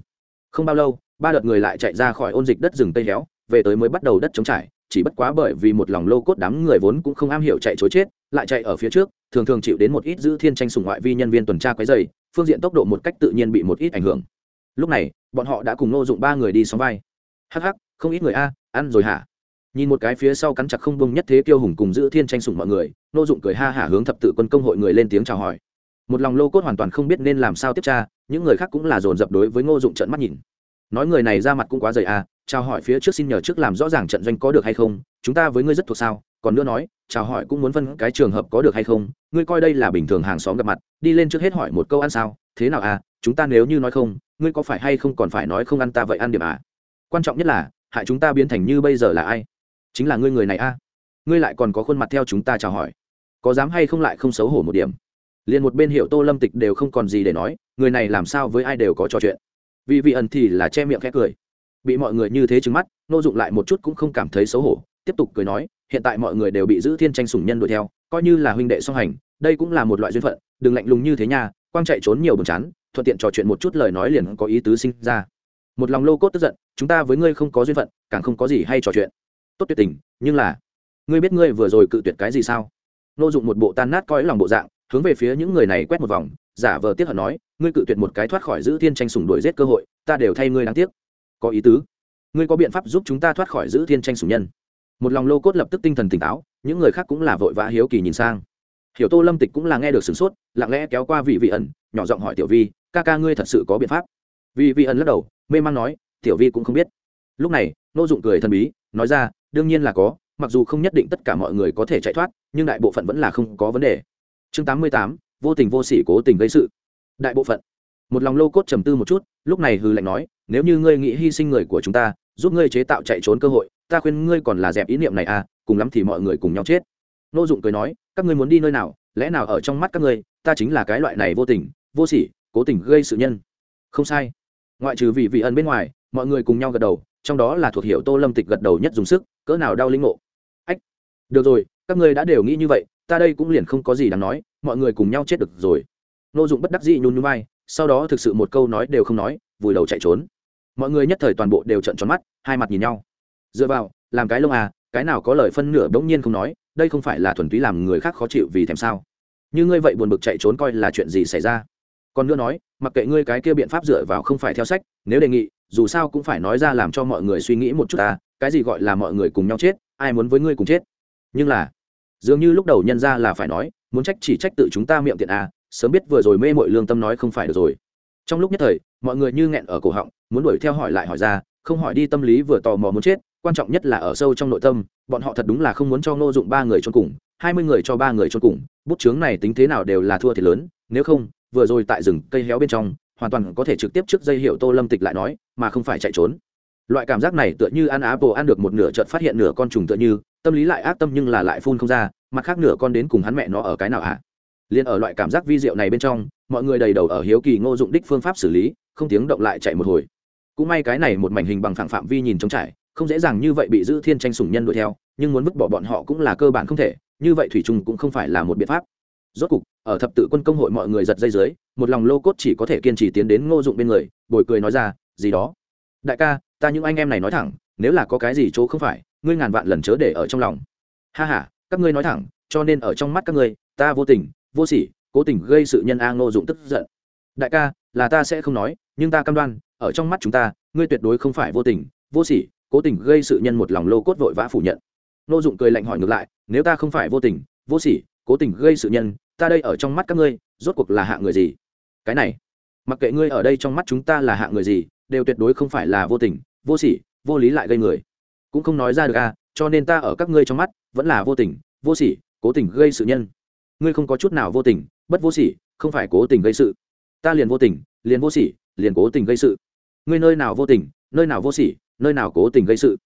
không bao lâu, ba đợt người lại chạy ra khỏi ôn dịch đất rừng tây héo, về tới mới bắt đầu đất chống trải, chỉ bất quá bởi vì một lòng lô cốt đám người vốn cũng không am hiểu chạy chối chết, lại chạy ở phía trước, thường thường chịu đến một ít giữ thiên tranh sủng ngoại vi nhân viên tuần tra quấy dày phương diện tốc độ một cách tự nhiên bị một ít ảnh hưởng. Lúc này, bọn họ đã cùng nô dụng ba người đi xóm vai. Hắc hắc, không ít người a, ăn rồi hả? Nhìn một cái phía sau cắn chặt không bông nhất thế kiêu hùng cùng giữ thiên tranh sủng mọi người nô dụng cười ha hả hướng thập tự quân công hội người lên tiếng chào hỏi một lòng lô cốt hoàn toàn không biết nên làm sao tiếp tra, những người khác cũng là dồn dập đối với ngô dụng trận mắt nhìn. Nói người này ra mặt cũng quá dày à chào hỏi phía trước xin nhờ trước làm rõ ràng trận doanh có được hay không, chúng ta với ngươi rất thuộc sao, còn nữa nói, chào hỏi cũng muốn phân cái trường hợp có được hay không, ngươi coi đây là bình thường hàng xóm gặp mặt, đi lên trước hết hỏi một câu ăn sao, thế nào à chúng ta nếu như nói không, ngươi có phải hay không còn phải nói không ăn ta vậy ăn điểm à? Quan trọng nhất là, hại chúng ta biến thành như bây giờ là ai? Chính là ngươi người này a ngươi lại còn có khuôn mặt theo chúng ta chào hỏi, có dám hay không lại không xấu hổ một điểm? Liền một bên hiệu tô lâm tịch đều không còn gì để nói, người này làm sao với ai đều có trò chuyện. Vì vị ẩn thì là che miệng khẽ cười. Bị mọi người như thế trứng mắt, nô dụng lại một chút cũng không cảm thấy xấu hổ, tiếp tục cười nói, hiện tại mọi người đều bị giữ thiên tranh sủng nhân đuổi theo, coi như là huynh đệ song hành, đây cũng là một loại duyên phận, đừng lạnh lùng như thế nha, quang chạy trốn nhiều buồn chán, thuận tiện trò chuyện một chút lời nói liền có ý tứ sinh ra. Một lòng lô cốt tức giận, chúng ta với ngươi không có duyên phận, càng không có gì hay trò chuyện. Tốt tuyệt tình, nhưng là, ngươi biết ngươi vừa rồi cự tuyệt cái gì sao? Nô dụng một bộ tan nát coi lòng bộ dạng hướng về phía những người này quét một vòng, giả vờ tiếc hận nói, ngươi cự tuyệt một cái thoát khỏi giữ thiên tranh sủng đuổi giết cơ hội, ta đều thay ngươi đáng tiếc. Có ý tứ. Ngươi có biện pháp giúp chúng ta thoát khỏi giữ thiên tranh sủng nhân. Một lòng lô cốt lập tức tinh thần tỉnh táo, những người khác cũng là vội vã hiếu kỳ nhìn sang. Hiểu tô lâm tịch cũng là nghe được sửng sốt, lặng lẽ kéo qua vị vị ẩn, nhỏ giọng hỏi tiểu vi, ca ca ngươi thật sự có biện pháp? Vị vị ẩn lắc đầu, mê man nói, tiểu vi cũng không biết. Lúc này, nô dụng cười thần bí, nói ra, đương nhiên là có, mặc dù không nhất định tất cả mọi người có thể chạy thoát, nhưng đại bộ phận vẫn là không có vấn đề chương tám mươi tám, vô tình vô sỉ cố tình gây sự. Đại bộ phận. Một lòng lô cốt trầm tư một chút, lúc này hư lệnh nói, nếu như ngươi nghĩ hy sinh người của chúng ta, giúp ngươi chế tạo chạy trốn cơ hội, ta khuyên ngươi còn là dẹp ý niệm này à cùng lắm thì mọi người cùng nhau chết. Nô dụng cười nói, các ngươi muốn đi nơi nào, lẽ nào ở trong mắt các ngươi, ta chính là cái loại này vô tình, vô sỉ, cố tình gây sự nhân. Không sai. Ngoại trừ vị vị ẩn bên ngoài, mọi người cùng nhau gật đầu, trong đó là thuộc hiệu tô lâm tịch gật đầu nhất dùng sức, cỡ nào đau linh ngộ. Ách. Được rồi, các ngươi đã đều nghĩ như vậy ta đây cũng liền không có gì đáng nói, mọi người cùng nhau chết được rồi. Nô dụng bất đắc dĩ nhún nhún vai, sau đó thực sự một câu nói đều không nói, vùi đầu chạy trốn. Mọi người nhất thời toàn bộ đều trận tròn mắt, hai mặt nhìn nhau. Dựa vào, làm cái lông à cái nào có lời phân nửa bỗng nhiên không nói, đây không phải là thuần túy làm người khác khó chịu vì thèm sao? Như ngươi vậy buồn bực chạy trốn coi là chuyện gì xảy ra? Còn nữa nói, mặc kệ ngươi cái kia biện pháp dựa vào không phải theo sách, nếu đề nghị, dù sao cũng phải nói ra làm cho mọi người suy nghĩ một chút ta, cái gì gọi là mọi người cùng nhau chết, ai muốn với ngươi cùng chết? Nhưng là dường như lúc đầu nhân ra là phải nói, muốn trách chỉ trách tự chúng ta miệng tiện à sớm biết vừa rồi mê mội lương tâm nói không phải được rồi. Trong lúc nhất thời, mọi người như nghẹn ở cổ họng, muốn đuổi theo hỏi lại hỏi ra, không hỏi đi tâm lý vừa tò mò muốn chết, quan trọng nhất là ở sâu trong nội tâm, bọn họ thật đúng là không muốn cho ngô dụng ba người cho cùng, hai mươi người cho ba người cho cùng, bút chướng này tính thế nào đều là thua thì lớn, nếu không, vừa rồi tại rừng cây héo bên trong, hoàn toàn có thể trực tiếp trước dây hiệu tô lâm tịch lại nói, mà không phải chạy trốn. Loại cảm giác này tựa như ăn apple ăn được một nửa chợt phát hiện nửa con trùng tựa như tâm lý lại ác tâm nhưng là lại phun không ra, mặt khác nửa con đến cùng hắn mẹ nó ở cái nào à? liền ở loại cảm giác vi diệu này bên trong, mọi người đầy đầu ở hiếu kỳ ngô dụng đích phương pháp xử lý, không tiếng động lại chạy một hồi. Cũng may cái này một mảnh hình bằng phẳng phạm vi nhìn trống trải, không dễ dàng như vậy bị giữ thiên tranh sủng nhân đuổi theo, nhưng muốn vứt bỏ bọn họ cũng là cơ bản không thể, như vậy thủy trung cũng không phải là một biện pháp. Rốt cục, ở thập tự quân công hội mọi người giật dây dưới, một lòng lô cốt chỉ có thể kiên trì tiến đến ngô dụng bên người, bồi cười nói ra, gì đó? Đại ca, ta những anh em này nói thẳng, nếu là có cái gì chỗ không phải ngươi ngàn vạn lần chớ để ở trong lòng. Ha ha, các ngươi nói thẳng, cho nên ở trong mắt các ngươi, ta vô tình, vô sỉ, cố tình gây sự nhân a ngô dụng tức giận. Đại ca, là ta sẽ không nói, nhưng ta cam đoan, ở trong mắt chúng ta, ngươi tuyệt đối không phải vô tình, vô sỉ, cố tình gây sự nhân một lòng lô cốt vội vã phủ nhận. Ngô dụng cười lạnh hỏi ngược lại, nếu ta không phải vô tình, vô sỉ, cố tình gây sự nhân, ta đây ở trong mắt các ngươi, rốt cuộc là hạ người gì? Cái này, mặc kệ ngươi ở đây trong mắt chúng ta là hạ người gì, đều tuyệt đối không phải là vô tình, vô sỉ, vô lý lại gây người cũng không nói ra được à cho nên ta ở các ngươi trong mắt vẫn là vô tình, vô sỉ, cố tình gây sự nhân. Ngươi không có chút nào vô tình, bất vô sỉ, không phải cố tình gây sự. Ta liền vô tình, liền vô sỉ, liền cố tình gây sự. Ngươi nơi nào vô tình, nơi nào vô sỉ, nơi nào cố tình gây sự.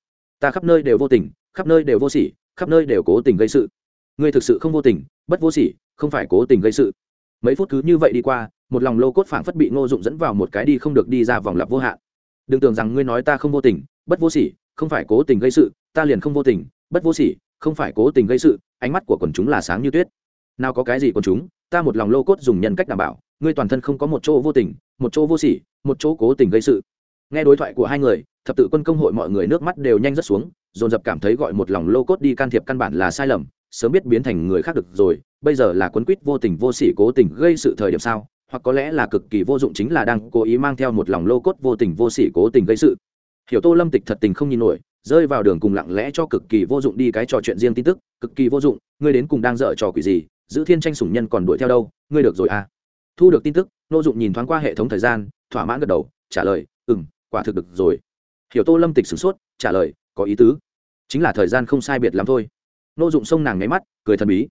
Ta khắp nơi đều vô tình, khắp nơi đều vô sỉ, khắp nơi đều cố tình gây sự. Ngươi thực sự không vô tình, bất vô sỉ, không phải cố tình gây sự. Mấy phút cứ như vậy đi qua, một lòng lô cốt phảng phất bị ngô dụng dẫn vào một cái đi không được đi ra vòng lặp vô hạn. Đừng tưởng rằng ngươi nói ta không vô tình, bất vô sỉ không phải cố tình gây sự, ta liền không vô tình, bất vô sỉ, không phải cố tình gây sự, ánh mắt của quần chúng là sáng như tuyết. Nào có cái gì quần chúng, ta một lòng lô cốt dùng nhân cách đảm bảo, ngươi toàn thân không có một chỗ vô tình, một chỗ vô sỉ, một chỗ cố tình gây sự. Nghe đối thoại của hai người, thập tự quân công hội mọi người nước mắt đều nhanh rất xuống, dồn dập cảm thấy gọi một lòng lô cốt đi can thiệp căn bản là sai lầm, sớm biết biến thành người khác được rồi, bây giờ là quấn quýt vô tình vô sỉ cố tình gây sự thời điểm sao, hoặc có lẽ là cực kỳ vô dụng chính là đang cố ý mang theo một lòng lô cốt vô tình vô sỉ cố tình gây sự hiểu tô lâm tịch thật tình không nhìn nổi, rơi vào đường cùng lặng lẽ cho cực kỳ vô dụng đi cái trò chuyện riêng tin tức, cực kỳ vô dụng, ngươi đến cùng đang dở trò quỷ gì, giữ thiên tranh sủng nhân còn đuổi theo đâu, ngươi được rồi à. Thu được tin tức, nô dụng nhìn thoáng qua hệ thống thời gian, thỏa mãn gật đầu, trả lời ừ m quả thực được rồi. Hiểu tô lâm tịch sửng sốt, trả lời, có ý tứ. Chính là thời gian không sai biệt lắm thôi. Nô dụng xông nàng nháy mắt, cười thần bí.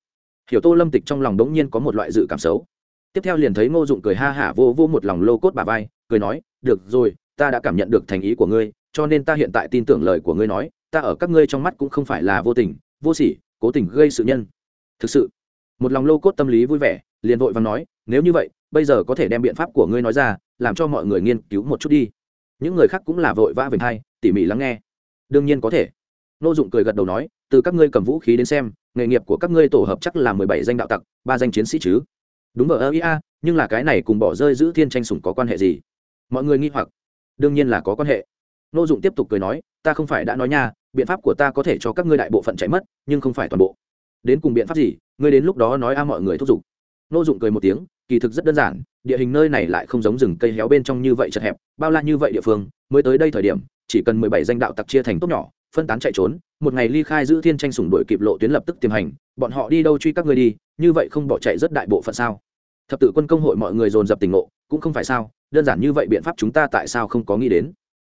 Hiểu tô lâm tịch trong lòng đống nhiên có một loại dự cảm xấu. Tiếp theo liền thấy ngô dụng cười ha hả vô vô một lòng lô cốt bà vai, cười nói, được rồi, ta đã cảm nhận được thành ý của ngươi cho nên ta hiện tại tin tưởng lời của ngươi nói, ta ở các ngươi trong mắt cũng không phải là vô tình, vô sỉ, cố tình gây sự nhân. Thực sự, một lòng lô cốt tâm lý vui vẻ, liền vội và nói, nếu như vậy, bây giờ có thể đem biện pháp của ngươi nói ra, làm cho mọi người nghiên cứu một chút đi. Những người khác cũng là vội vã về thay tỉ mỉ lắng nghe. Đương nhiên có thể. Nô dụng cười gật đầu nói, từ các ngươi cầm vũ khí đến xem, nghề nghiệp của các ngươi tổ hợp chắc là mười bảy danh đạo tặc, ba danh chiến sĩ chứ. Đúng vờ ơ ia nhưng là cái này cùng bỏ rơi giữ thiên tranh sủng có quan hệ gì? Mọi người nghi hoặc. Đương nhiên là có quan hệ nô dụng tiếp tục cười nói, ta không phải đã nói nha, biện pháp của ta có thể cho các ngươi đại bộ phận chạy mất, nhưng không phải toàn bộ. Đến cùng biện pháp gì? Ngươi đến lúc đó nói a mọi người thúc giục. Nô dụng cười một tiếng, kỳ thực rất đơn giản, địa hình nơi này lại không giống rừng cây héo bên trong như vậy chật hẹp, bao la như vậy địa phương, mới tới đây thời điểm, chỉ cần mười bảy danh đạo tặc chia thành tốt nhỏ, phân tán chạy trốn, một ngày ly khai giữ thiên tranh sủng đội kịp lộ tuyến lập tức tiềm hành, bọn họ đi đâu truy các ngươi đi, như vậy không bỏ chạy rất đại bộ phận sao? Thập tự quân công hội mọi người dồn dập tình ngộ, cũng không phải sao, đơn giản như vậy biện pháp chúng ta tại sao không có nghĩ đến?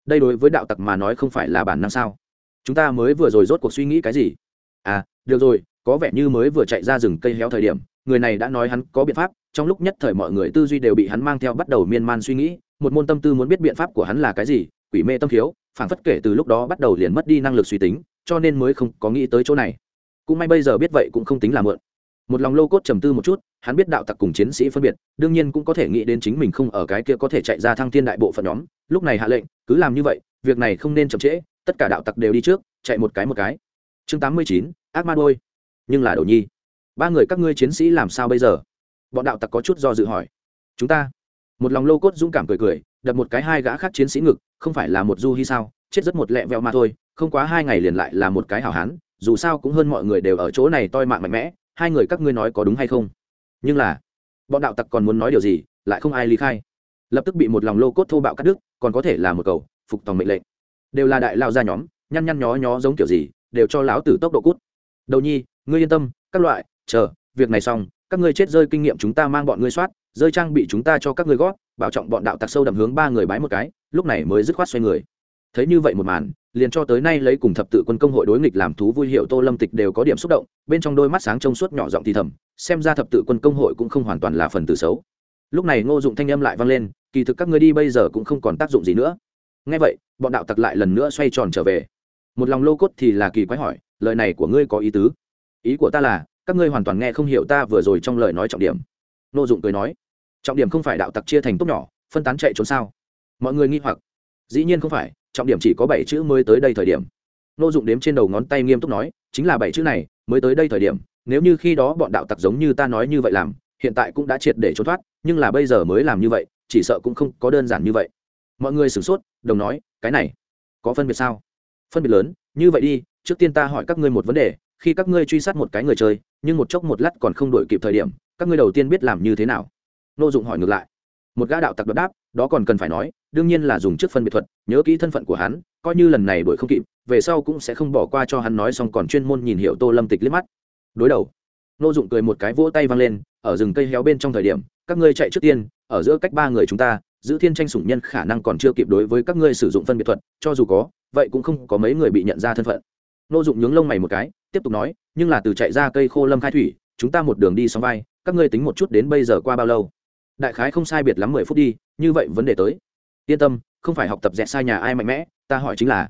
Đây đối với đạo tặc mà nói không phải là bản năng sao? Chúng ta mới vừa rồi rốt cuộc suy nghĩ cái gì? À được rồi, có vẻ như mới vừa chạy ra rừng cây héo thời điểm, người này đã nói hắn có biện pháp, trong lúc nhất thời mọi người tư duy đều bị hắn mang theo bắt đầu miên man suy nghĩ, một môn tâm tư muốn biết biện pháp của hắn là cái gì, quỷ mê tâm thiếu phản phất kể từ lúc đó bắt đầu liền mất đi năng lực suy tính, cho nên mới không có nghĩ tới chỗ này. Cũng may bây giờ biết vậy cũng không tính là mượn. Một lòng lô cốt trầm tư một chút, hắn biết đạo tặc cùng chiến sĩ phân biệt, đương nhiên cũng có thể nghĩ đến chính mình không ở cái kia có thể chạy ra thăng thiên đại bộ phận nhóm, lúc này hạ lệnh cứ làm như vậy, việc này không nên chậm trễ, tất cả đạo tặc đều đi trước, chạy một cái một cái. Chương tám mươi chín, ác ma đôi nhưng là đầu nhi. Ba người các ngươi chiến sĩ làm sao bây giờ? Bọn đạo tặc có chút do dự hỏi. Chúng ta. Một lòng lô cốt dũng cảm cười cười, đập một cái hai gã khác chiến sĩ ngực, không phải là một du hi sao? Chết rất một lẹ vẹo mà thôi, không quá hai ngày liền lại là một cái hảo hán, dù sao cũng hơn mọi người đều ở chỗ này toi mạng mạnh mẽ, hai người các ngươi nói có đúng hay không? Nhưng là, bọn đạo tặc còn muốn nói điều gì, lại không ai ly khai lập tức bị một lòng lô cốt thô bạo cắt đứt, còn có thể là một cầu, phục tòng mệnh lệnh. Đều là đại lao ra nhóm, nhăn nhăn nhó nhó giống kiểu gì, đều cho lão tử tốc độ cút. Đầu nhi, ngươi yên tâm, các loại, chờ, việc này xong, các ngươi chết rơi kinh nghiệm chúng ta mang bọn ngươi soát, rơi trang bị chúng ta cho các ngươi gót, bảo trọng bọn đạo tặc sâu đậm hướng ba người bái một cái, lúc này mới dứt khoát xoay người. Thấy như vậy một màn, liền cho tới nay lấy cùng thập tự quân công hội đối nghịch làm thú vui hiệu tô lâm tịch đều có điểm xúc động, bên trong đôi mắt sáng trông suốt nhỏ giọng thì thầm, xem ra thập tự quân công hội cũng không hoàn toàn là phần tử xấu lúc này ngô dụng thanh âm lại vang lên, kỳ thực các ngươi đi bây giờ cũng không còn tác dụng gì nữa. Ngay vậy, bọn đạo tặc lại lần nữa xoay tròn trở về. Một lòng lô cốt thì là kỳ quái hỏi, lời này của ngươi có ý tứ? Ý của ta là, các ngươi hoàn toàn nghe không hiểu ta vừa rồi trong lời nói trọng điểm. Ngô dụng cười nói, trọng điểm không phải đạo tặc chia thành tốt nhỏ, phân tán chạy trốn sao? Mọi người nghi hoặc. Dĩ nhiên không phải, trọng điểm chỉ có bảy chữ mới tới đây thời điểm. Ngô dụng đếm trên đầu ngón tay nghiêm túc nói, chính là bảy chữ này, mới tới đây thời điểm, nếu như khi đó bọn đạo tặc giống như ta nói như vậy làm hiện tại cũng đã triệt để trốn thoát, nhưng là bây giờ mới làm như vậy, chỉ sợ cũng không có đơn giản như vậy. Mọi người sửng sốt, đồng nói, cái này có phân biệt sao? Phân biệt lớn, như vậy đi, trước tiên ta hỏi các ngươi một vấn đề, khi các ngươi truy sát một cái người chơi, nhưng một chốc một lát còn không đổi kịp thời điểm, các ngươi đầu tiên biết làm như thế nào? Nô dụng hỏi ngược lại. Một gã đạo tặc đáp, đó còn cần phải nói, đương nhiên là dùng trước phân biệt thuật, nhớ kỹ thân phận của hắn, coi như lần này đuổi không kịp, về sau cũng sẽ không bỏ qua cho hắn nói xong còn chuyên môn nhìn hiệu tô lâm tịch liếc mắt. Đối đầu. Nô dụng cười một cái vỗ tay văng lên ở rừng cây héo bên trong thời điểm, các ngươi chạy trước tiên, ở giữa cách ba người chúng ta, giữ thiên tranh sủng nhân khả năng còn chưa kịp đối với các ngươi sử dụng phân biệt thuật, cho dù có, vậy cũng không có mấy người bị nhận ra thân phận. Nô dụng nhướng lông mày một cái, tiếp tục nói, nhưng là từ chạy ra cây khô lâm khai thủy, chúng ta một đường đi xóm vai, các ngươi tính một chút đến bây giờ qua bao lâu? Đại khái không sai biệt lắm mười phút đi, như vậy vấn đề tới. Yên tâm, không phải học tập dẹt sai nhà ai mạnh mẽ, ta hỏi chính là,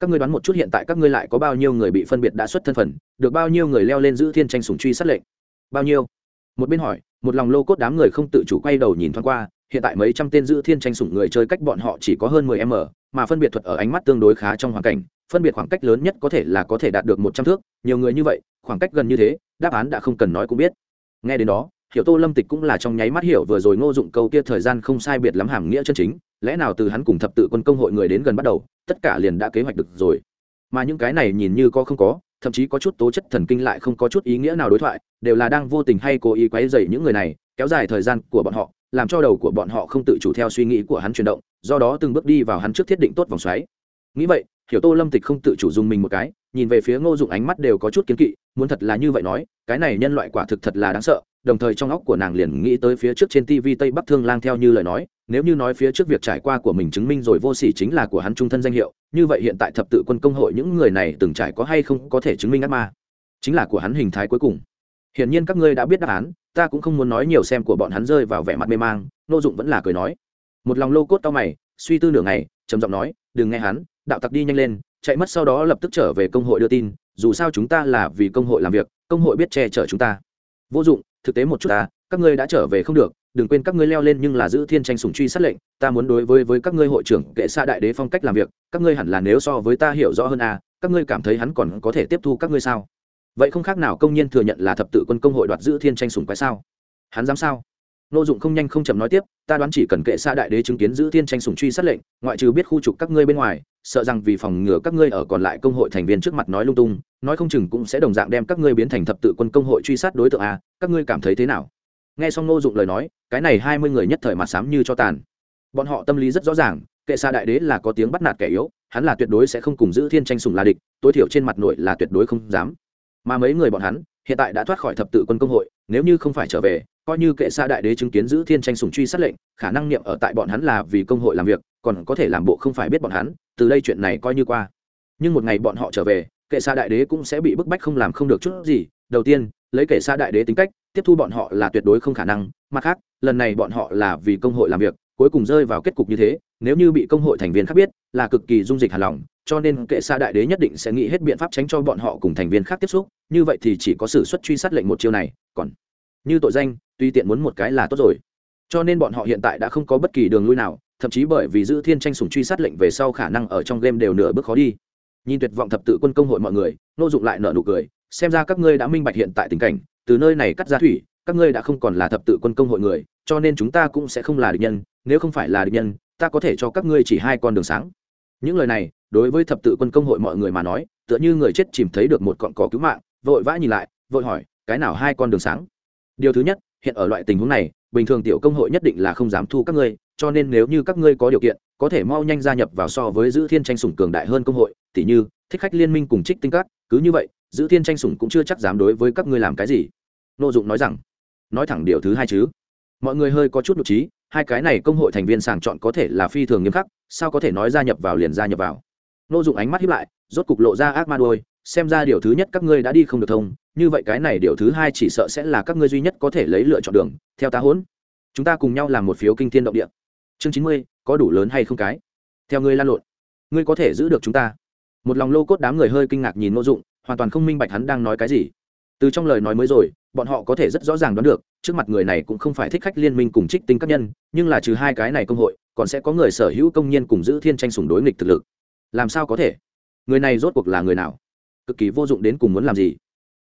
các ngươi đoán một chút hiện tại các ngươi lại có bao nhiêu người bị phân biệt đã xuất thân phận, được bao nhiêu người leo lên giữ thiên tranh sủng truy sát lệnh? Bao nhiêu? Một bên hỏi, một lòng lô cốt đám người không tự chủ quay đầu nhìn thoáng qua, hiện tại mấy trăm tên giữ thiên tranh sủng người chơi cách bọn họ chỉ có hơn mười m mà phân biệt thuật ở ánh mắt tương đối khá trong hoàn cảnh, phân biệt khoảng cách lớn nhất có thể là có thể đạt được một trăm thước, nhiều người như vậy, khoảng cách gần như thế, đáp án đã không cần nói cũng biết. Nghe đến đó, hiểu tô lâm tịch cũng là trong nháy mắt hiểu vừa rồi ngô dụng câu kia thời gian không sai biệt lắm hàm nghĩa chân chính, lẽ nào từ hắn cùng thập tự quân công hội người đến gần bắt đầu, tất cả liền đã kế hoạch được rồi. Mà những cái này nhìn như có không có thậm chí có chút tố chất thần kinh lại không có chút ý nghĩa nào đối thoại, đều là đang vô tình hay cố ý quấy dày những người này, kéo dài thời gian của bọn họ, làm cho đầu của bọn họ không tự chủ theo suy nghĩ của hắn chuyển động, do đó từng bước đi vào hắn trước thiết định tốt vòng xoáy. Nghĩ vậy, hiểu tô lâm tịch không tự chủ dùng mình một cái nhìn về phía ngô dụng ánh mắt đều có chút kiến kỵ, muốn thật là như vậy nói, cái này nhân loại quả thực thật là đáng sợ, đồng thời trong óc của nàng liền nghĩ tới phía trước trên tv tây bắc thương lang theo như lời nói, nếu như nói phía trước việc trải qua của mình chứng minh rồi vô sỉ chính là của hắn trung thân danh hiệu, như vậy hiện tại thập tự quân công hội những người này từng trải có hay không có thể chứng minh ác ma, chính là của hắn hình thái cuối cùng. Hiển nhiên các ngươi đã biết đáp án, ta cũng không muốn nói nhiều xem của bọn hắn rơi vào vẻ mặt mê mang nô dụng vẫn là cười nói. Một lòng lô cốt tao mày, suy tư nửa ngày, trầm giọng nói, đừng nghe hắn, đạo tặc đi nhanh lên chạy mất sau đó lập tức trở về công hội đưa tin, dù sao chúng ta là vì công hội làm việc, công hội biết che chở chúng ta. Vô dụng, thực tế một chút ta, các ngươi đã trở về không được, đừng quên các ngươi leo lên nhưng là giữ thiên tranh sủng truy sát lệnh, ta muốn đối với với các ngươi hội trưởng kệ xa đại đế phong cách làm việc, các ngươi hẳn là nếu so với ta hiểu rõ hơn à các ngươi cảm thấy hắn còn có thể tiếp thu các ngươi sao? Vậy không khác nào công nhân thừa nhận là thập tự quân công hội đoạt giữ thiên tranh sủng quái sao? Hắn dám sao? Nô dụng không nhanh không chậm nói tiếp, ta đoán chỉ cần kệ xa đại đế chứng kiến giữ thiên tranh sủng truy sát lệnh, ngoại trừ biết khu trục các ngươi bên ngoài, sợ rằng vì phòng ngừa các ngươi ở còn lại công hội thành viên trước mặt nói lung tung, nói không chừng cũng sẽ đồng dạng đem các ngươi biến thành thập tự quân công hội truy sát đối tượng a, các ngươi cảm thấy thế nào? Nghe xong nô dụng lời nói, cái này hai mươi người nhất thời mặt xám như cho tàn. Bọn họ tâm lý rất rõ ràng, kệ xa đại đế là có tiếng bắt nạt kẻ yếu, hắn là tuyệt đối sẽ không cùng giữ thiên tranh sủng là địch, tối thiểu trên mặt nội là tuyệt đối không dám. Mà mấy người bọn hắn hiện tại đã thoát khỏi thập tự quân công hội, nếu như không phải trở về, coi như kệ xa đại đế chứng kiến giữ thiên tranh sủng truy sát lệnh, khả năng niệm ở tại bọn hắn là vì công hội làm việc, còn có thể làm bộ không phải biết bọn hắn, từ đây chuyện này coi như qua. Nhưng một ngày bọn họ trở về, kệ xa đại đế cũng sẽ bị bức bách không làm không được chút gì. Đầu tiên, lấy kệ xa đại đế tính cách, tiếp thu bọn họ là tuyệt đối không khả năng. Mặt khác, lần này bọn họ là vì công hội làm việc, cuối cùng rơi vào kết cục như thế. Nếu như bị công hội thành viên khác biết là cực kỳ dung dịch hài lòng, cho nên kệ xa đại đế nhất định sẽ nghĩ hết biện pháp tránh cho bọn họ cùng thành viên khác tiếp xúc, như vậy thì chỉ có sự xuất truy sát lệnh một chiêu này, còn như tội danh, tuy tiện muốn một cái là tốt rồi. Cho nên bọn họ hiện tại đã không có bất kỳ đường lui nào, thậm chí bởi vì giữ thiên tranh sủng truy sát lệnh về sau khả năng ở trong game đều nửa bước khó đi. Nhìn tuyệt vọng thập tự quân công hội mọi người nô dụng lại nợ nụ cười, xem ra các ngươi đã minh bạch hiện tại tình cảnh, từ nơi này cắt ra thủy, các ngươi đã không còn là thập tự quân công hội người, cho nên chúng ta cũng sẽ không là địch nhân, nếu không phải là địch nhân, ta có thể cho các ngươi chỉ hai con đường sáng những lời này, đối với thập tự quân công hội mọi người mà nói, tựa như người chết chìm thấy được một cọn cỏ cứu mạng, vội vã nhìn lại, vội hỏi, cái nào hai con đường sáng? Điều thứ nhất, hiện ở loại tình huống này, bình thường tiểu công hội nhất định là không dám thu các ngươi, cho nên nếu như các ngươi có điều kiện, có thể mau nhanh gia nhập vào so với giữ thiên tranh sủng cường đại hơn công hội, tỉ như, thích khách liên minh cùng trích tinh các, cứ như vậy, giữ thiên tranh sủng cũng chưa chắc dám đối với các ngươi làm cái gì. Nội dụng nói rằng, nói thẳng điều thứ hai chứ. Mọi người hơi có chút nội trí, hai cái này công hội thành viên sàng chọn có thể là phi thường nghiêm khắc sao có thể nói gia nhập vào liền gia nhập vào? Nô dụng ánh mắt hiếp lại, rốt cục lộ ra ác ma đôi xem ra điều thứ nhất các ngươi đã đi không được thông, như vậy cái này điều thứ hai chỉ sợ sẽ là các ngươi duy nhất có thể lấy lựa chọn đường, theo ta hỗn. Chúng ta cùng nhau làm một phiếu kinh thiên động địa. Chương chín mươi, có đủ lớn hay không cái? Theo ngươi lan lộn, ngươi có thể giữ được chúng ta. Một lòng lô cốt đám người hơi kinh ngạc nhìn nô dụng, hoàn toàn không minh bạch hắn đang nói cái gì từ trong lời nói mới rồi, bọn họ có thể rất rõ ràng đoán được, trước mặt người này cũng không phải thích khách liên minh cùng trích tinh các nhân, nhưng là trừ hai cái này công hội, còn sẽ có người sở hữu công nhân cùng giữ thiên tranh sùng đối nghịch thực lực. Làm sao có thể? Người này rốt cuộc là người nào? Cực kỳ vô dụng đến cùng muốn làm gì?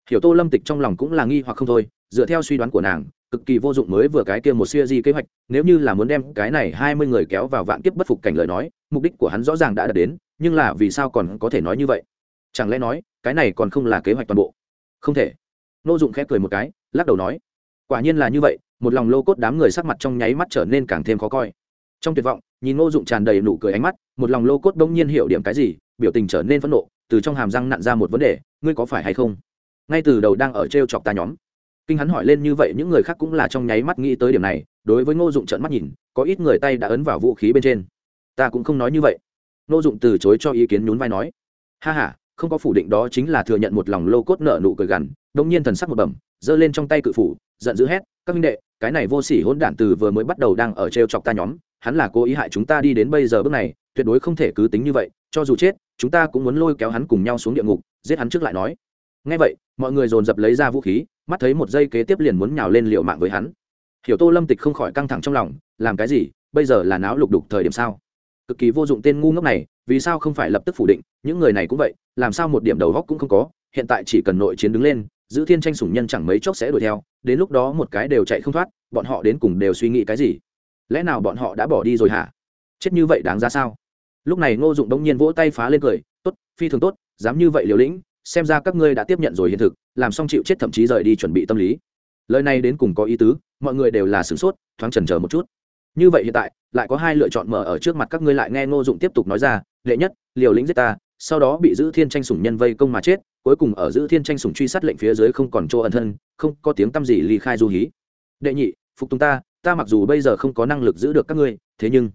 Hiểu tô lâm tịch trong lòng cũng là nghi hoặc không thôi, dựa theo suy đoán của nàng, cực kỳ vô dụng mới vừa cái kia một siêu di kế hoạch, nếu như là muốn đem cái này hai mươi người kéo vào vạn kiếp bất phục cảnh lời nói, mục đích của hắn rõ ràng đã đạt đến, nhưng là vì sao còn có thể nói như vậy? Chẳng lẽ nói, cái này còn không là kế hoạch toàn bộ? Không thể nô dụng khẽ cười một cái, lắc đầu nói, quả nhiên là như vậy, một lòng lô cốt đám người sắc mặt trong nháy mắt trở nên càng thêm khó coi. Trong tuyệt vọng, nhìn ngô dụng tràn đầy nụ cười ánh mắt, một lòng lô cốt bỗng nhiên hiểu điểm cái gì, biểu tình trở nên phẫn nộ, từ trong hàm răng nặn ra một vấn đề, ngươi có phải hay không? Ngay từ đầu đang ở t r e o chọc ta nhóm, kinh hắn hỏi lên như vậy, những người khác cũng là trong nháy mắt nghĩ tới điểm này, đối với ngô dụng trợn mắt nhìn, có ít người tay đã ấn vào vũ khí bên trên. Ta cũng không nói như vậy. Ngô dụng từ chối cho ý kiến nhún vai nói, ha h a không có phủ định đó chính là thừa nhận một lòng lô cốt nợ nụ cười gằn đông nhiên thần sắc một bẩm, giơ lên trong tay cự phủ, giận dữ hét, các minh đệ, cái này vô sỉ hỗn đản từ vừa mới bắt đầu đang ở t chọc ta nhóm, hắn là cố ý hại chúng ta đi đến bây giờ bước này, tuyệt đối không thể cứ tính như vậy, cho dù chết, chúng ta cũng muốn lôi kéo hắn cùng nhau xuống địa ngục, giết hắn trước lại nói. Ngay vậy, mọi người dồn dập lấy ra vũ khí, mắt thấy một giây kế tiếp liền muốn nhào lên liệu mạng với hắn. Hiểu tô lâm tịch không khỏi căng thẳng trong lòng, làm cái gì? Bây giờ là náo lục đục thời điểm sao? Cực kỳ vô dụng tên ngu ngốc này, vì sao không phải lập tức phủ định, những người này cũng vậy, làm sao một điểm đầu góc cũng không có, hiện tại chỉ cần nội chiến đứng lên giữ thiên tranh sủng nhân chẳng mấy chốc sẽ đuổi theo, đến lúc đó một cái đều chạy không thoát, bọn họ đến cùng đều suy nghĩ cái gì? Lẽ nào bọn họ đã bỏ đi rồi hả? Chết như vậy đáng ra sao? Lúc này ngô dụng đông nhiên vỗ tay phá lên cười, tốt, phi thường tốt, dám như vậy liều lĩnh, xem ra các ngươi đã tiếp nhận rồi hiện thực, làm xong chịu chết thậm chí rời đi chuẩn bị tâm lý. Lời này đến cùng có ý tứ, mọi người đều là sửng sốt, thoáng chần chờ một chút. Như vậy hiện tại, lại có hai lựa chọn mở ở trước mặt các ngươi lại nghe ngô dụng tiếp tục nói ra, đệ nhất, liều lĩnh giết ta sau đó bị giữ thiên tranh sủng nhân vây công mà chết, cuối cùng ở giữ thiên tranh sủng truy sát lệnh phía dưới không còn chỗ ẩn thân, không có tiếng tăm gì ly khai du hí. Đệ nhị, phục tùng ta ta mặc dù bây giờ không có năng lực giữ được các ngươi, thế nhưng,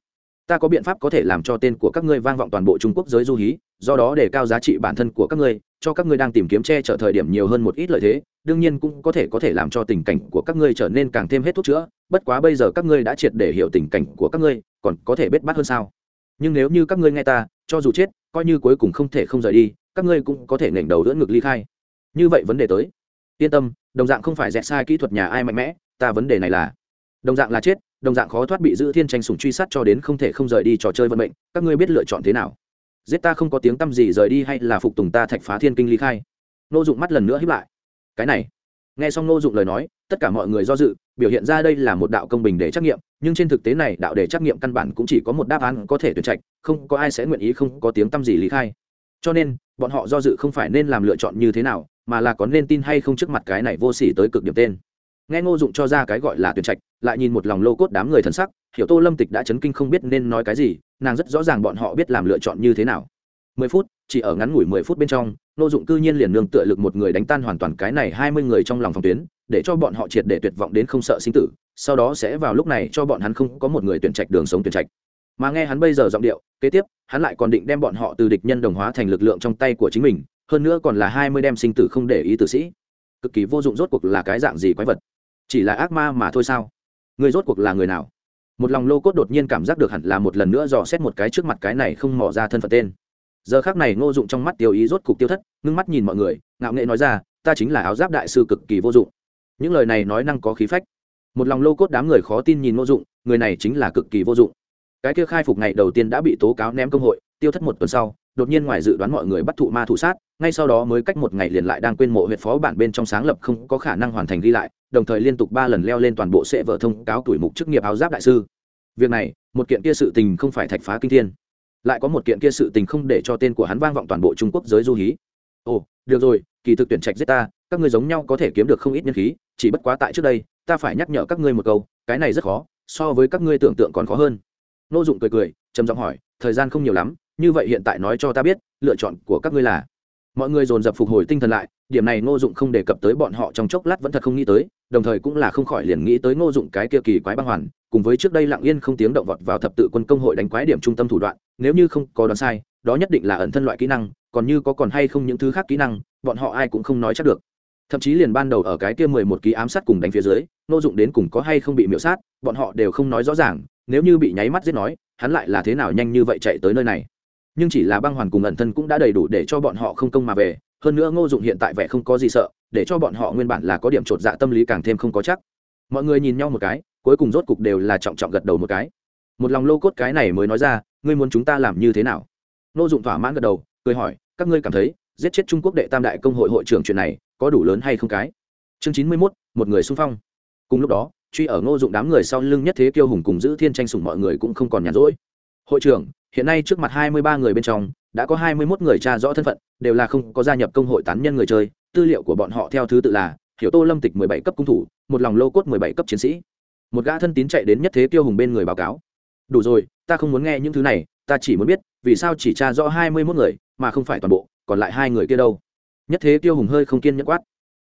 ta có biện pháp có thể làm cho tên của các ngươi vang vọng toàn bộ trung quốc giới du hí, do đó để cao giá trị bản thân của các ngươi, cho các ngươi đang tìm kiếm che chở thời điểm nhiều hơn một ít lợi thế, đương nhiên cũng có thể có thể làm cho tình cảnh của các ngươi trở nên càng thêm hết thuốc chữa, bất quá bây giờ các ngươi đã triệt để hiểu tình cảnh của các ngươi, còn có thể bết bắt hơn sao? Nhưng nếu như các ngươi nghe ta, cho dù chết coi như cuối cùng không thể không rời đi, các ngươi cũng có thể nghển đầu đỡ ngực ly khai. Như vậy vấn đề tới. Yên tâm, đồng dạng không phải dẹt sai kỹ thuật nhà ai mạnh mẽ, ta vấn đề này là, đồng dạng là chết, đồng dạng khó thoát bị giữ thiên tranh sùng truy sát cho đến không thể không rời đi trò chơi vận mệnh, các ngươi biết lựa chọn thế nào? Giết ta không có tiếng tăm gì rời đi hay là phục tùng ta thạch phá thiên kinh ly khai? Nô dụng mắt lần nữa hiếp lại. Cái này. Nghe xong nô dụng lời nói tất cả mọi người do dự, biểu hiện ra đây là một đạo công bình để trắc nghiệm, nhưng trên thực tế này đạo để trắc nghiệm căn bản cũng chỉ có một đáp án có thể tuyển trạch, không có ai sẽ nguyện ý không có tiếng tăm gì lý khai. Cho nên, bọn họ do dự không phải nên làm lựa chọn như thế nào, mà là có nên tin hay không trước mặt cái này vô sỉ tới cực điểm tên. Nghe ngô dụng cho ra cái gọi là tuyển trạch, lại nhìn một lòng lô cốt đám người thần sắc, hiểu tô lâm tịch đã chấn kinh không biết nên nói cái gì, nàng rất rõ ràng bọn họ biết làm lựa chọn như thế nào. Mười phút, chỉ ở ngắn ngủi mười phút bên trong nô dụng cư nhiên liền nương tựa lực một người đánh tan hoàn toàn cái này hai mươi người trong lòng phòng tuyến, để cho bọn họ triệt để tuyệt vọng đến không sợ sinh tử, sau đó sẽ vào lúc này cho bọn hắn không có một người tuyển trạch đường sống tuyển trạch. Mà nghe hắn bây giờ giọng điệu, kế tiếp, hắn lại còn định đem bọn họ từ địch nhân đồng hóa thành lực lượng trong tay của chính mình, hơn nữa còn là hai mươi đem sinh tử không để ý tử sĩ. Cực kỳ vô dụng rốt cuộc là cái dạng gì quái vật? Chỉ là ác ma mà thôi sao? Người rốt cuộc là người nào? Một lòng lô cốt đột nhiên cảm giác được hẳn là một lần nữa dò xét một cái trước mặt cái này không mò ra thân phận tên giờ khác này ngô dụng trong mắt tiêu ý rốt cục tiêu thất, ngưng mắt nhìn mọi người, ngạo nghệ nói ra, ta chính là áo giáp đại sư cực kỳ vô dụng. Những lời này nói năng có khí phách. Một lòng lô cốt đám người khó tin nhìn ngô dụng, người này chính là cực kỳ vô dụng. Cái kia khai phục ngày đầu tiên đã bị tố cáo ném công hội, tiêu thất một tuần sau, đột nhiên ngoài dự đoán mọi người bắt thụ ma thủ sát, ngay sau đó mới cách một ngày liền lại đang quên mộ huyện phó bản bên trong sáng lập không có khả năng hoàn thành ghi lại, đồng thời liên tục ba lần leo lên toàn bộ sệ vợ thông cáo tuổi mục chức nghiệp áo giáp đại sư. Việc này, một kiện kia sự tình không phải thạch phá kinh thiên lại có một kiện kia sự tình không để cho tên của hắn vang vọng toàn bộ trung quốc giới du hí. Ồ, được rồi, kỳ thực tuyển trạch giết ta, các ngươi giống nhau có thể kiếm được không ít nhân khí, chỉ bất quá tại trước đây, ta phải nhắc nhở các ngươi một câu, cái này rất khó, so với các ngươi tưởng tượng còn khó hơn. Nô dụng cười cười, trầm giọng hỏi, thời gian không nhiều lắm, như vậy hiện tại nói cho ta biết, lựa chọn của các ngươi là? Mọi người dồn dập phục hồi tinh thần lại, điểm này ngô dụng không đề cập tới bọn họ trong chốc lát vẫn thật không nghĩ tới đồng thời cũng là không khỏi liền nghĩ tới ngô dụng cái kia kỳ quái băng hoàn, cùng với trước đây lặng yên không tiếng động vọt vào thập tự quân công hội đánh quái điểm trung tâm thủ đoạn, nếu như không có đoán sai, đó nhất định là ẩn thân loại kỹ năng, còn như có còn hay không những thứ khác kỹ năng, bọn họ ai cũng không nói chắc được. Thậm chí liền ban đầu ở cái kia mười một ký ám sát cùng đánh phía dưới, ngô dụng đến cùng có hay không bị miễu sát, bọn họ đều không nói rõ ràng, nếu như bị nháy mắt giết nói, hắn lại là thế nào nhanh như vậy chạy tới nơi này. Nhưng chỉ là băng hoàn cùng ẩn thân cũng đã đầy đủ để cho bọn họ không công mà về hơn nữa ngô dụng hiện tại vẻ không có gì sợ, để cho bọn họ nguyên bản là có điểm chột dạ tâm lý càng thêm không có chắc. Mọi người nhìn nhau một cái, cuối cùng rốt cục đều là trọng trọng gật đầu một cái. Một lòng lô cốt cái này mới nói ra, ngươi muốn chúng ta làm như thế nào? Ngô dụng thỏa mãn gật đầu, cười hỏi, các ngươi cảm thấy, giết chết trung quốc đệ tam đại công hội hội trưởng chuyện này, có đủ lớn hay không cái? Chương chín mươi mốt, một người xung phong. Cùng lúc đó, truy ở ngô dụng đám người sau lưng nhất thế kiêu hùng cùng giữ thiên tranh sủng mọi người cũng không còn nhàn rỗi. Hội trưởng, hiện nay trước mặt hai mươi ba người bên trong đã có hai mươi 21 người tra rõ thân phận, đều là không có gia nhập công hội tán nhân người chơi. Tư liệu của bọn họ theo thứ tự là hiểu tô lâm tịch mười bảy cấp cung thủ, một lòng lô cốt mười bảy cấp chiến sĩ. Một gã thân tín chạy đến nhất thế tiêu hùng bên người báo cáo. Đủ rồi, ta không muốn nghe những thứ này, ta chỉ muốn biết, vì sao chỉ tra rõ hai mươi 21 người, mà không phải toàn bộ, còn lại hai người kia đâu? Nhất thế tiêu hùng hơi không kiên nhẫn quát.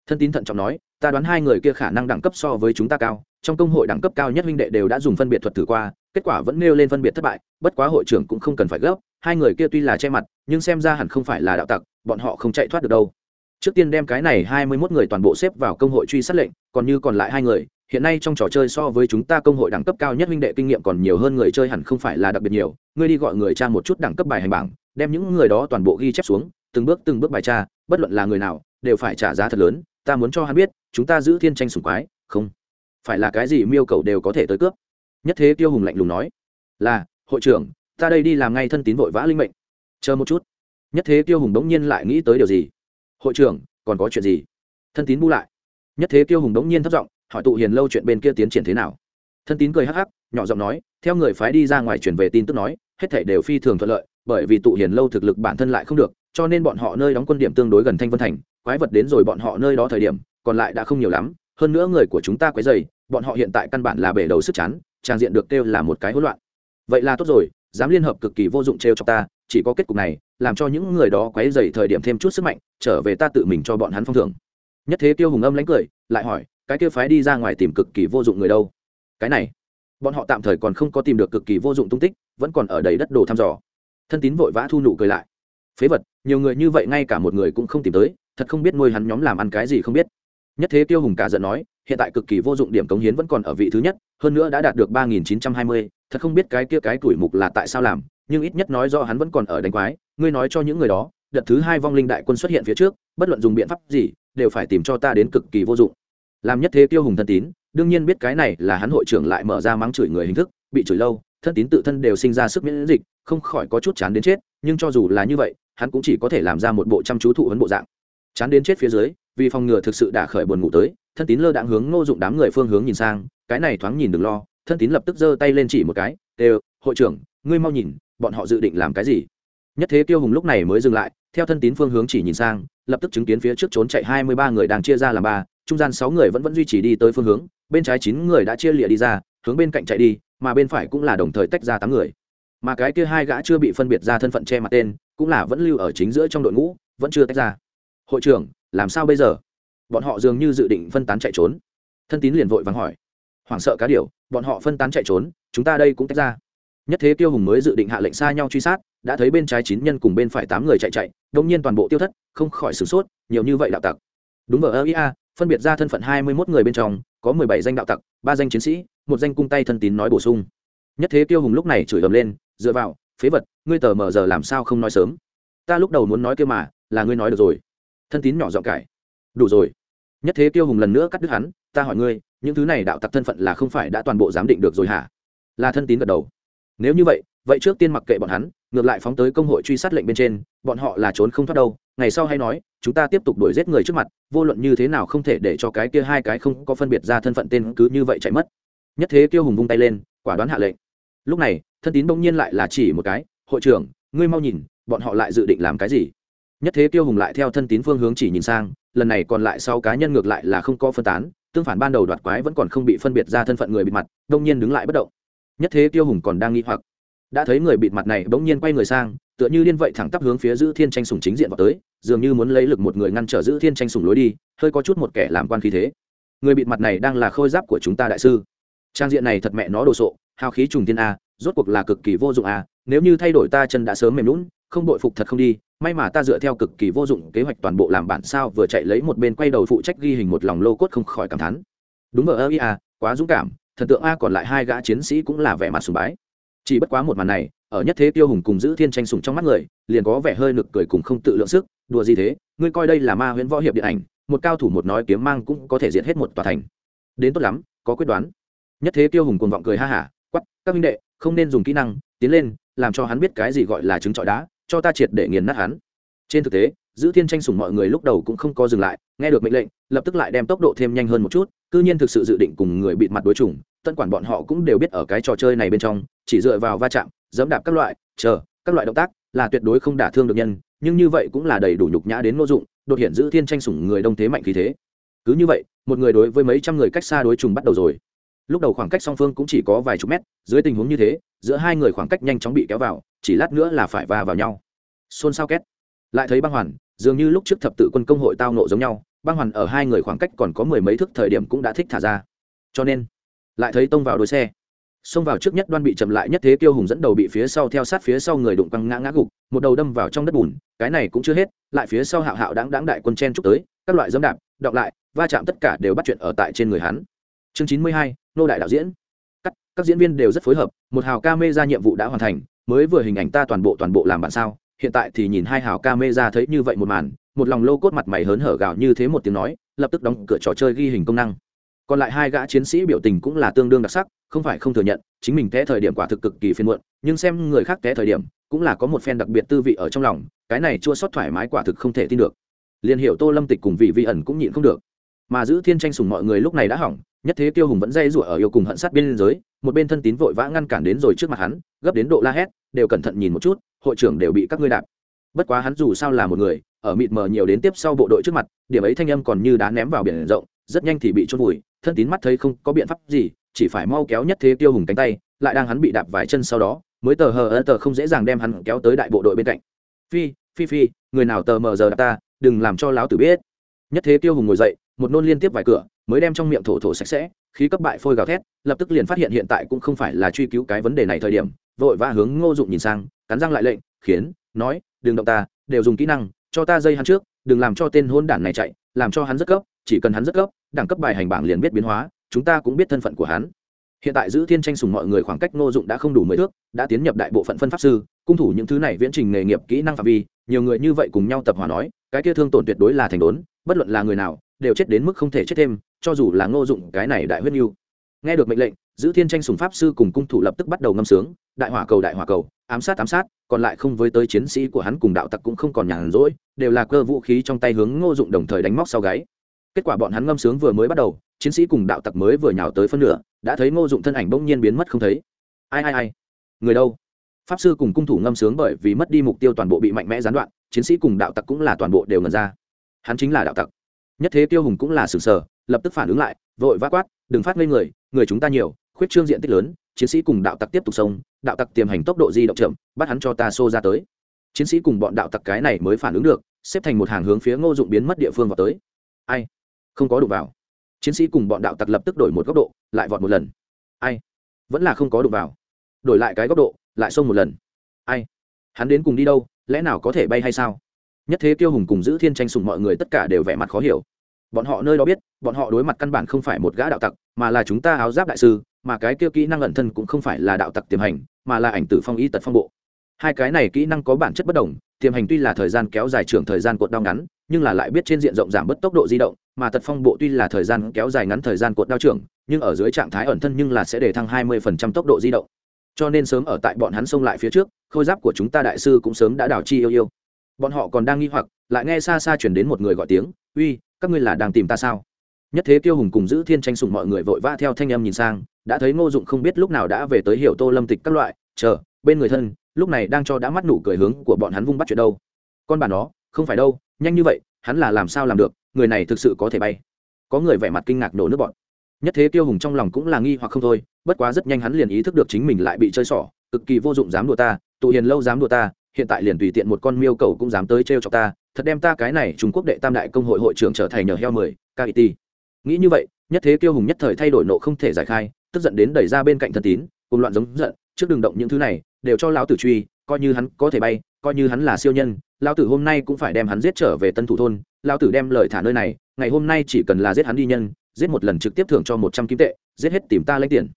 Thân tín thận trọng nói, ta đoán hai người kia khả năng đẳng cấp so với chúng ta cao, trong công hội đẳng cấp cao nhất huynh đệ đều đã dùng phân biệt thuật thử qua, kết quả vẫn nêu lên phân biệt thất bại, bất quá hội trưởng cũng không cần phải gấp hai người kia tuy là che mặt, nhưng xem ra hẳn không phải là đạo tặc, bọn họ không chạy thoát được đâu. Trước tiên đem cái này hai mươi mốt người toàn bộ xếp vào công hội truy sát lệnh, còn như còn lại hai người, hiện nay trong trò chơi so với chúng ta công hội đẳng cấp cao nhất huynh đệ kinh nghiệm còn nhiều hơn người chơi hẳn không phải là đặc biệt nhiều. Ngươi đi gọi người tra một chút đẳng cấp bài hành bảng, đem những người đó toàn bộ ghi chép xuống, từng bước từng bước bài tra, bất luận là người nào, đều phải trả giá thật lớn, ta muốn cho hắn biết, chúng ta giữ thiên tranh sủng quái, không phải là cái gì miêu cầu đều có thể tới cướp. Nhất thế tiêu hùng lạnh lùng nói, là, hội trưởng ta đây đi làm ngay thân tín vội vã linh mệnh. Chờ một chút. Nhất thế tiêu hùng đống nhiên lại nghĩ tới điều gì? Hội trưởng, còn có chuyện gì? Thân tín bu lại. Nhất thế tiêu hùng đống nhiên thất giọng, hỏi tụ hiền lâu chuyện bên kia tiến triển thế nào? Thân tín cười hắc hắc, nhỏ giọng nói, theo người phái đi ra ngoài chuyển về tin tức nói, hết thảy đều phi thường thuận lợi, bởi vì tụ hiền lâu thực lực bản thân lại không được, cho nên bọn họ nơi đóng quân điểm tương đối gần thanh vân thành, quái vật đến rồi bọn họ nơi đó thời điểm, còn lại đã không nhiều lắm, hơn nữa người của chúng ta quấy dày bọn họ hiện tại căn bản là bể đầu sức chán, trang diện được kêu là một cái hỗn loạn. Vậy là tốt rồi dám liên hợp cực kỳ vô dụng trêu cho ta, chỉ có kết cục này, làm cho những người đó quấy dày thời điểm thêm chút sức mạnh, trở về ta tự mình cho bọn hắn phong thưởng. Nhất thế tiêu hùng âm lánh cười, lại hỏi, cái kia phái đi ra ngoài tìm cực kỳ vô dụng người đâu? Cái này. Bọn họ tạm thời còn không có tìm được cực kỳ vô dụng tung tích, vẫn còn ở đầy đất đồ thăm dò. Thân tín vội vã thu nụ cười lại. Phế vật, nhiều người như vậy ngay cả một người cũng không tìm tới, thật không biết nuôi hắn nhóm làm ăn cái gì không biết. Nhất thế tiêu hùng cả giận nói, hiện tại cực kỳ vô dụng điểm cống hiến vẫn còn ở vị thứ nhất, hơn nữa đã đạt được ba nghìn chín trăm hai mươi thật không biết cái kia cái tuổi mục là tại sao làm, nhưng ít nhất nói do hắn vẫn còn ở đánh quái, ngươi nói cho những người đó, đợt thứ hai vong linh đại quân xuất hiện phía trước, bất luận dùng biện pháp gì, đều phải tìm cho ta đến cực kỳ vô dụng. Làm nhất thế tiêu hùng thân tín, đương nhiên biết cái này là hắn hội trưởng lại mở ra mắng chửi người hình thức, bị chửi lâu, thân tín tự thân đều sinh ra sức miễn dịch, không khỏi có chút chán đến chết, nhưng cho dù là như vậy, hắn cũng chỉ có thể làm ra một bộ chăm chú thụ huấn bộ dạng. Chán đến chết phía dưới, vì phòng ngừa thực sự đã khởi buồn ngủ tới, thân tín lơ đãng hướng ngô dụng đám người phương hướng nhìn sang, cái này thoáng nhìn đừng lo thân tín lập tức giơ tay lên chỉ một cái đều hội trưởng, ngươi mau nhìn, bọn họ dự định làm cái gì? Nhất thế tiêu hùng lúc này mới dừng lại, theo thân tín phương hướng chỉ nhìn sang, lập tức chứng kiến phía trước trốn chạy hai mươi ba người đang chia ra làm ba, trung gian sáu người vẫn vẫn duy trì đi tới phương hướng, bên trái chín người đã chia lịa đi ra, hướng bên cạnh chạy đi, mà bên phải cũng là đồng thời tách ra tám người. Mà cái kia hai gã chưa bị phân biệt ra thân phận che mặt tên, cũng là vẫn lưu ở chính giữa trong đội ngũ, vẫn chưa tách ra. Hội trưởng, làm sao bây giờ? Bọn họ dường như dự định phân tán chạy trốn. Thân tín liền vội vàng hỏi. Hoảng sợ cá điều bọn họ phân tán chạy trốn, chúng ta đây cũng tách ra. Nhất thế tiêu hùng mới dự định hạ lệnh xa nhau truy sát, đã thấy bên trái chín nhân cùng bên phải tám người chạy chạy, đông nhiên toàn bộ tiêu thất, không khỏi sửng sốt, nhiều như vậy đạo tặc. Đúng ở ia phân biệt ra thân phận hai mươi mốt người bên trong, có mười bảy danh đạo tặc, ba danh chiến sĩ, một danh cung tay thân tín nói bổ sung. Nhất thế tiêu hùng lúc này chửi ầm lên, dựa vào, phế vật, ngươi tờ mờ giờ làm sao không nói sớm? Ta lúc đầu muốn nói kia mà, là ngươi nói được rồi. Thân tín nhỏ giọng cải đủ rồi. Nhất thế tiêu hùng lần nữa cắt đứt hắn, ta hỏi ngươi những thứ này đạo tặc thân phận là không phải đã toàn bộ giám định được rồi hả? Là thân tín gật đầu. Nếu như vậy vậy trước tiên mặc kệ bọn hắn, ngược lại phóng tới công hội truy sát lệnh bên trên, bọn họ là trốn không thoát đâu. Ngày sau hay nói, chúng ta tiếp tục đuổi giết người trước mặt, vô luận như thế nào không thể để cho cái kia hai cái không có phân biệt ra thân phận tên cứ như vậy chạy mất. Nhất thế tiêu hùng vung tay lên, quả đoán hạ lệnh. Lúc này, thân tín bỗng nhiên lại là chỉ một cái, hội trưởng, ngươi mau nhìn, bọn họ lại dự định làm cái gì? Nhất thế tiêu hùng lại theo thân tín phương hướng chỉ nhìn sang, lần này còn lại sau cá nhân ngược lại là không có phân tán tương phản ban đầu đoạt quái vẫn còn không bị phân biệt ra thân phận người bịt mặt, đông nhiên đứng lại bất động. Nhất thế tiêu hùng còn đang nghi hoặc. Đã thấy người bịt mặt này bỗng nhiên quay người sang, tựa như liên vậy thẳng tắp hướng phía giữ thiên tranh sùng chính diện vào tới, dường như muốn lấy lực một người ngăn trở giữ thiên tranh sùng lối đi, hơi có chút một kẻ làm quan khí thế. Người bịt mặt này đang là khôi giáp của chúng ta đại sư. Trang diện này thật mẹ nó đồ sộ, hào khí trùng tiên a, rốt cuộc là cực kỳ vô dụng a nếu như thay đổi ta chân đã sớm mềm lún, không bội phục thật không đi, may mà ta dựa theo cực kỳ vô dụng kế hoạch toàn bộ làm bản sao vừa chạy lấy một bên quay đầu phụ trách ghi hình một lòng lô cốt không khỏi cảm thán. Đúng ở ơ ia quá dũng cảm, thần tượng a còn lại hai gã chiến sĩ cũng là vẻ mặt sùng bái. Chỉ bất quá một màn này, ở nhất thế tiêu hùng cùng giữ thiên tranh sùng trong mắt người, liền có vẻ hơi nực cười cùng không tự lượng sức, đùa gì thế, ngươi coi đây là ma huyễn võ hiệp điện ảnh, một cao thủ một nói kiếm mang cũng có thể diệt hết một tòa thành. Đến tốt lắm, có quyết đoán. Nhất thế tiêu hùng cuồng vọng cười ha hả quắp các minh đệ, không nên dùng kỹ năng, tiến lên làm cho hắn biết cái gì gọi là trứng trọi đá, cho ta triệt để nghiền nát hắn. Trên thực tế giữ thiên tranh sủng mọi người lúc đầu cũng không có dừng lại, nghe được mệnh lệnh, lập tức lại đem tốc độ thêm nhanh hơn một chút, cư nhiên thực sự dự định cùng người bịt mặt đối chủng tận quản bọn họ cũng đều biết ở cái trò chơi này bên trong, chỉ dựa vào va chạm, dẫm đạp các loại, chờ, các loại động tác là tuyệt đối không đả thương được nhân, nhưng như vậy cũng là đầy đủ nhục nhã đến nô dụng, đột hiện giữ thiên tranh sủng người đông thế mạnh khí thế. Cứ như vậy, một người đối với mấy trăm người cách xa đối trùng bắt đầu rồi lúc đầu khoảng cách song phương cũng chỉ có vài chục mét, dưới tình huống như thế, giữa hai người khoảng cách nhanh chóng bị kéo vào, chỉ lát nữa là phải va vào nhau. Xôn xao két. Lại thấy băng hoàn, dường như lúc trước thập tự quân công hội tao nộ giống nhau, băng hoàn ở hai người khoảng cách còn có mười mấy thước thời điểm cũng đã thích thả ra. Cho nên, lại thấy tông vào đuôi xe. Xông vào trước nhất đoan bị chậm lại nhất thế tiêu hùng dẫn đầu bị phía sau theo sát phía sau người đụng quăng ngã ngã gục, một đầu đâm vào trong đất bùn, cái này cũng chưa hết, lại phía sau hạo hạo đáng đáng đại quân chen chúc tới, các loại dâm đạp, đọc lại, va chạm tất cả đều bắt chuyện ở tại trên người hắn chương chín mươi hai nô đại đạo diễn. Các, các diễn viên đều rất phối hợp một hào ca mê ra nhiệm vụ đã hoàn thành mới vừa hình ảnh ta toàn bộ toàn bộ làm bạn sao? Hiện tại thì nhìn hai hào ca mê ra thấy như vậy một màn một lòng lô cốt mặt mày hớn hở gào như thế một tiếng nói lập tức đóng cửa trò chơi ghi hình công năng. Còn lại hai gã chiến sĩ biểu tình cũng là tương đương đặc sắc không phải không thừa nhận chính mình té thời điểm quả thực cực kỳ phiền muộn nhưng xem người khác té thời điểm cũng là có một phen đặc biệt tư vị ở trong lòng cái này chua sót thoải mái quả thực không thể tin được. Liền hiểu tô lâm tịch cùng vị vi ẩn cũng nhịn không được. Mà giữ thiên tranh sùng mọi người lúc này đã hỏng nhất thế tiêu hùng vẫn dây rủa ở yêu cùng hận sát biên giới, một bên thân tín vội vã ngăn cản đến rồi trước mặt hắn, gấp đến độ la hét, đều cẩn thận nhìn một chút, hội trưởng đều bị các ngươi đạp. Bất quá hắn dù sao là một người, ở mịt mờ nhiều đến tiếp sau bộ đội trước mặt, điểm ấy thanh âm còn như đá ném vào biển rộng, rất nhanh thì bị trôn vùi, thân tín mắt thấy không có biện pháp gì, chỉ phải mau kéo nhất thế tiêu hùng cánh tay, lại đang hắn bị đạp vài chân sau đó, mới tờ hờ ơ tờ không dễ dàng đem hắn kéo tới đại bộ đội bên cạnh. Phi phi phi, người nào tờ mờ giờ đạp ta, đừng làm cho lão tử biết. Nhất thế tiêu hùng ngồi dậy, một nôn liên tiếp vài cửa mới đem trong miệng thổ thổ sạch sẽ, khí cấp bại phôi gào thét, lập tức liền phát hiện hiện tại cũng không phải là truy cứu cái vấn đề này thời điểm, vội vã hướng ngô dụng nhìn sang, cắn răng lại lệnh, khiến, nói, đừng động ta, đều dùng kỹ năng, cho ta dây hắn trước, đừng làm cho tên hôn đản này chạy, làm cho hắn rất cấp chỉ cần hắn rất cấp đẳng cấp bài hành bảng liền biết biến hóa, chúng ta cũng biết thân phận của hắn. Hiện tại giữ thiên tranh sùng mọi người khoảng cách ngô dụng đã không đủ mười thước, đã tiến nhập đại bộ phận phân pháp sư, cung thủ những thứ này viễn trình nghề nghiệp kỹ năng phạm vi, nhiều người như vậy cùng nhau tập hòa nói, cái kia thương tổn tuyệt đối là thành đốn bất luận là người nào, đều chết đến mức không thể chết thêm, cho dù là ngô dụng cái này đại huyết mưu nghe được mệnh lệnh, giữ thiên tranh sùng pháp sư cùng cung thủ lập tức bắt đầu ngâm sướng, đại hỏa cầu, đại hỏa cầu, ám sát ám sát, còn lại không với tới chiến sĩ của hắn cùng đạo tặc cũng không còn nhàn rỗi, đều là cơ vũ khí trong tay hướng ngô dụng đồng thời đánh móc sau gáy. Kết quả bọn hắn ngâm sướng vừa mới bắt đầu, chiến sĩ cùng đạo tặc mới vừa nhào tới phân nửa, đã thấy ngô dụng thân ảnh bỗng nhiên biến mất không thấy. Ai ai ai? Người đâu? Pháp sư cùng cung thủ ngâm sướng bởi vì mất đi mục tiêu toàn bộ bị mạnh mẽ gián đoạn, chiến sĩ cùng đạo tặc cũng là toàn bộ đều ngần ra hắn chính là đạo tặc. Nhất thế tiêu hùng cũng là sừng sờ, lập tức phản ứng lại, vội vã quát, đừng phát ngây người người chúng ta nhiều, khuyết trương diện tích lớn, chiến sĩ cùng đạo tặc tiếp tục sông đạo tặc tiềm hành tốc độ di động chậm, bắt hắn cho ta xô ra tới. Chiến sĩ cùng bọn đạo tặc cái này mới phản ứng được, xếp thành một hàng hướng phía ngô dụng biến mất địa phương vào tới. Ai? Không có đụng vào. Chiến sĩ cùng bọn đạo tặc lập tức đổi một góc độ, lại vọt một lần. Ai? Vẫn là không có đụng vào. Đổi lại cái góc độ, lại xông một lần. Ai? Hắn đến cùng đi đâu, lẽ nào có thể bay hay sao? Nhất thế tiêu hùng cùng giữ thiên tranh sùng mọi người tất cả đều vẻ mặt khó hiểu. Bọn họ nơi đó biết, bọn họ đối mặt căn bản không phải một gã đạo tặc, mà là chúng ta áo giáp đại sư, mà cái kia kỹ năng ẩn thân cũng không phải là đạo tặc tiềm hành, mà là ảnh tử phong y tật phong bộ. Hai cái này kỹ năng có bản chất bất đồng, tiềm hành tuy là thời gian kéo dài trưởng thời gian cột đau ngắn, nhưng là lại biết trên diện rộng giảm bớt tốc độ di động, mà tật phong bộ tuy là thời gian kéo dài ngắn thời gian cột đau trưởng, nhưng ở dưới trạng thái ẩn thân nhưng là sẽ để thăng 20% tốc độ di động. Cho nên sớm ở tại bọn hắn xông lại phía trước, khôi giáp của chúng ta đại sư cũng sớm đã đảo chi yêu yêu bọn họ còn đang nghi hoặc, lại nghe xa xa chuyển đến một người gọi tiếng, uy, các ngươi là đang tìm ta sao? Nhất thế tiêu hùng cùng giữ thiên tranh sùng mọi người vội vã theo thanh âm nhìn sang, đã thấy ngô dụng không biết lúc nào đã về tới hiểu tô lâm tịch các loại, chờ, bên người thân, lúc này đang cho đã mắt nụ cười hướng của bọn hắn vung bắt chuyện đâu. Con bà nó, không phải đâu, nhanh như vậy, hắn là làm sao làm được, người này thực sự có thể bay. Có người vẻ mặt kinh ngạc nổ nước bọn. Nhất thế tiêu hùng trong lòng cũng là nghi hoặc không thôi, bất quá rất nhanh hắn liền ý thức được chính mình lại bị chơi xỏ, cực kỳ vô dụng dám đùa ta, tụ hiền lâu dám đùa ta hiện tại liền tùy tiện một con miêu cầu cũng dám tới trêu chọc ta, thật đem ta cái này trung quốc đệ tam đại công hội hội trưởng trở thành nhờ heo mười kit nghĩ như vậy, nhất thế kiêu hùng nhất thời thay đổi nộ không thể giải khai, tức giận đến đẩy ra bên cạnh thần tín, cùng loạn giống giận, trước đường động những thứ này, đều cho lão tử truy, coi như hắn có thể bay, coi như hắn là siêu nhân, lão tử hôm nay cũng phải đem hắn giết trở về tân thủ thôn, lão tử đem lời thả nơi này, ngày hôm nay chỉ cần là giết hắn đi nhân, giết một lần trực tiếp thưởng cho một trăm kim tệ, giết hết tìm ta lấy tiền.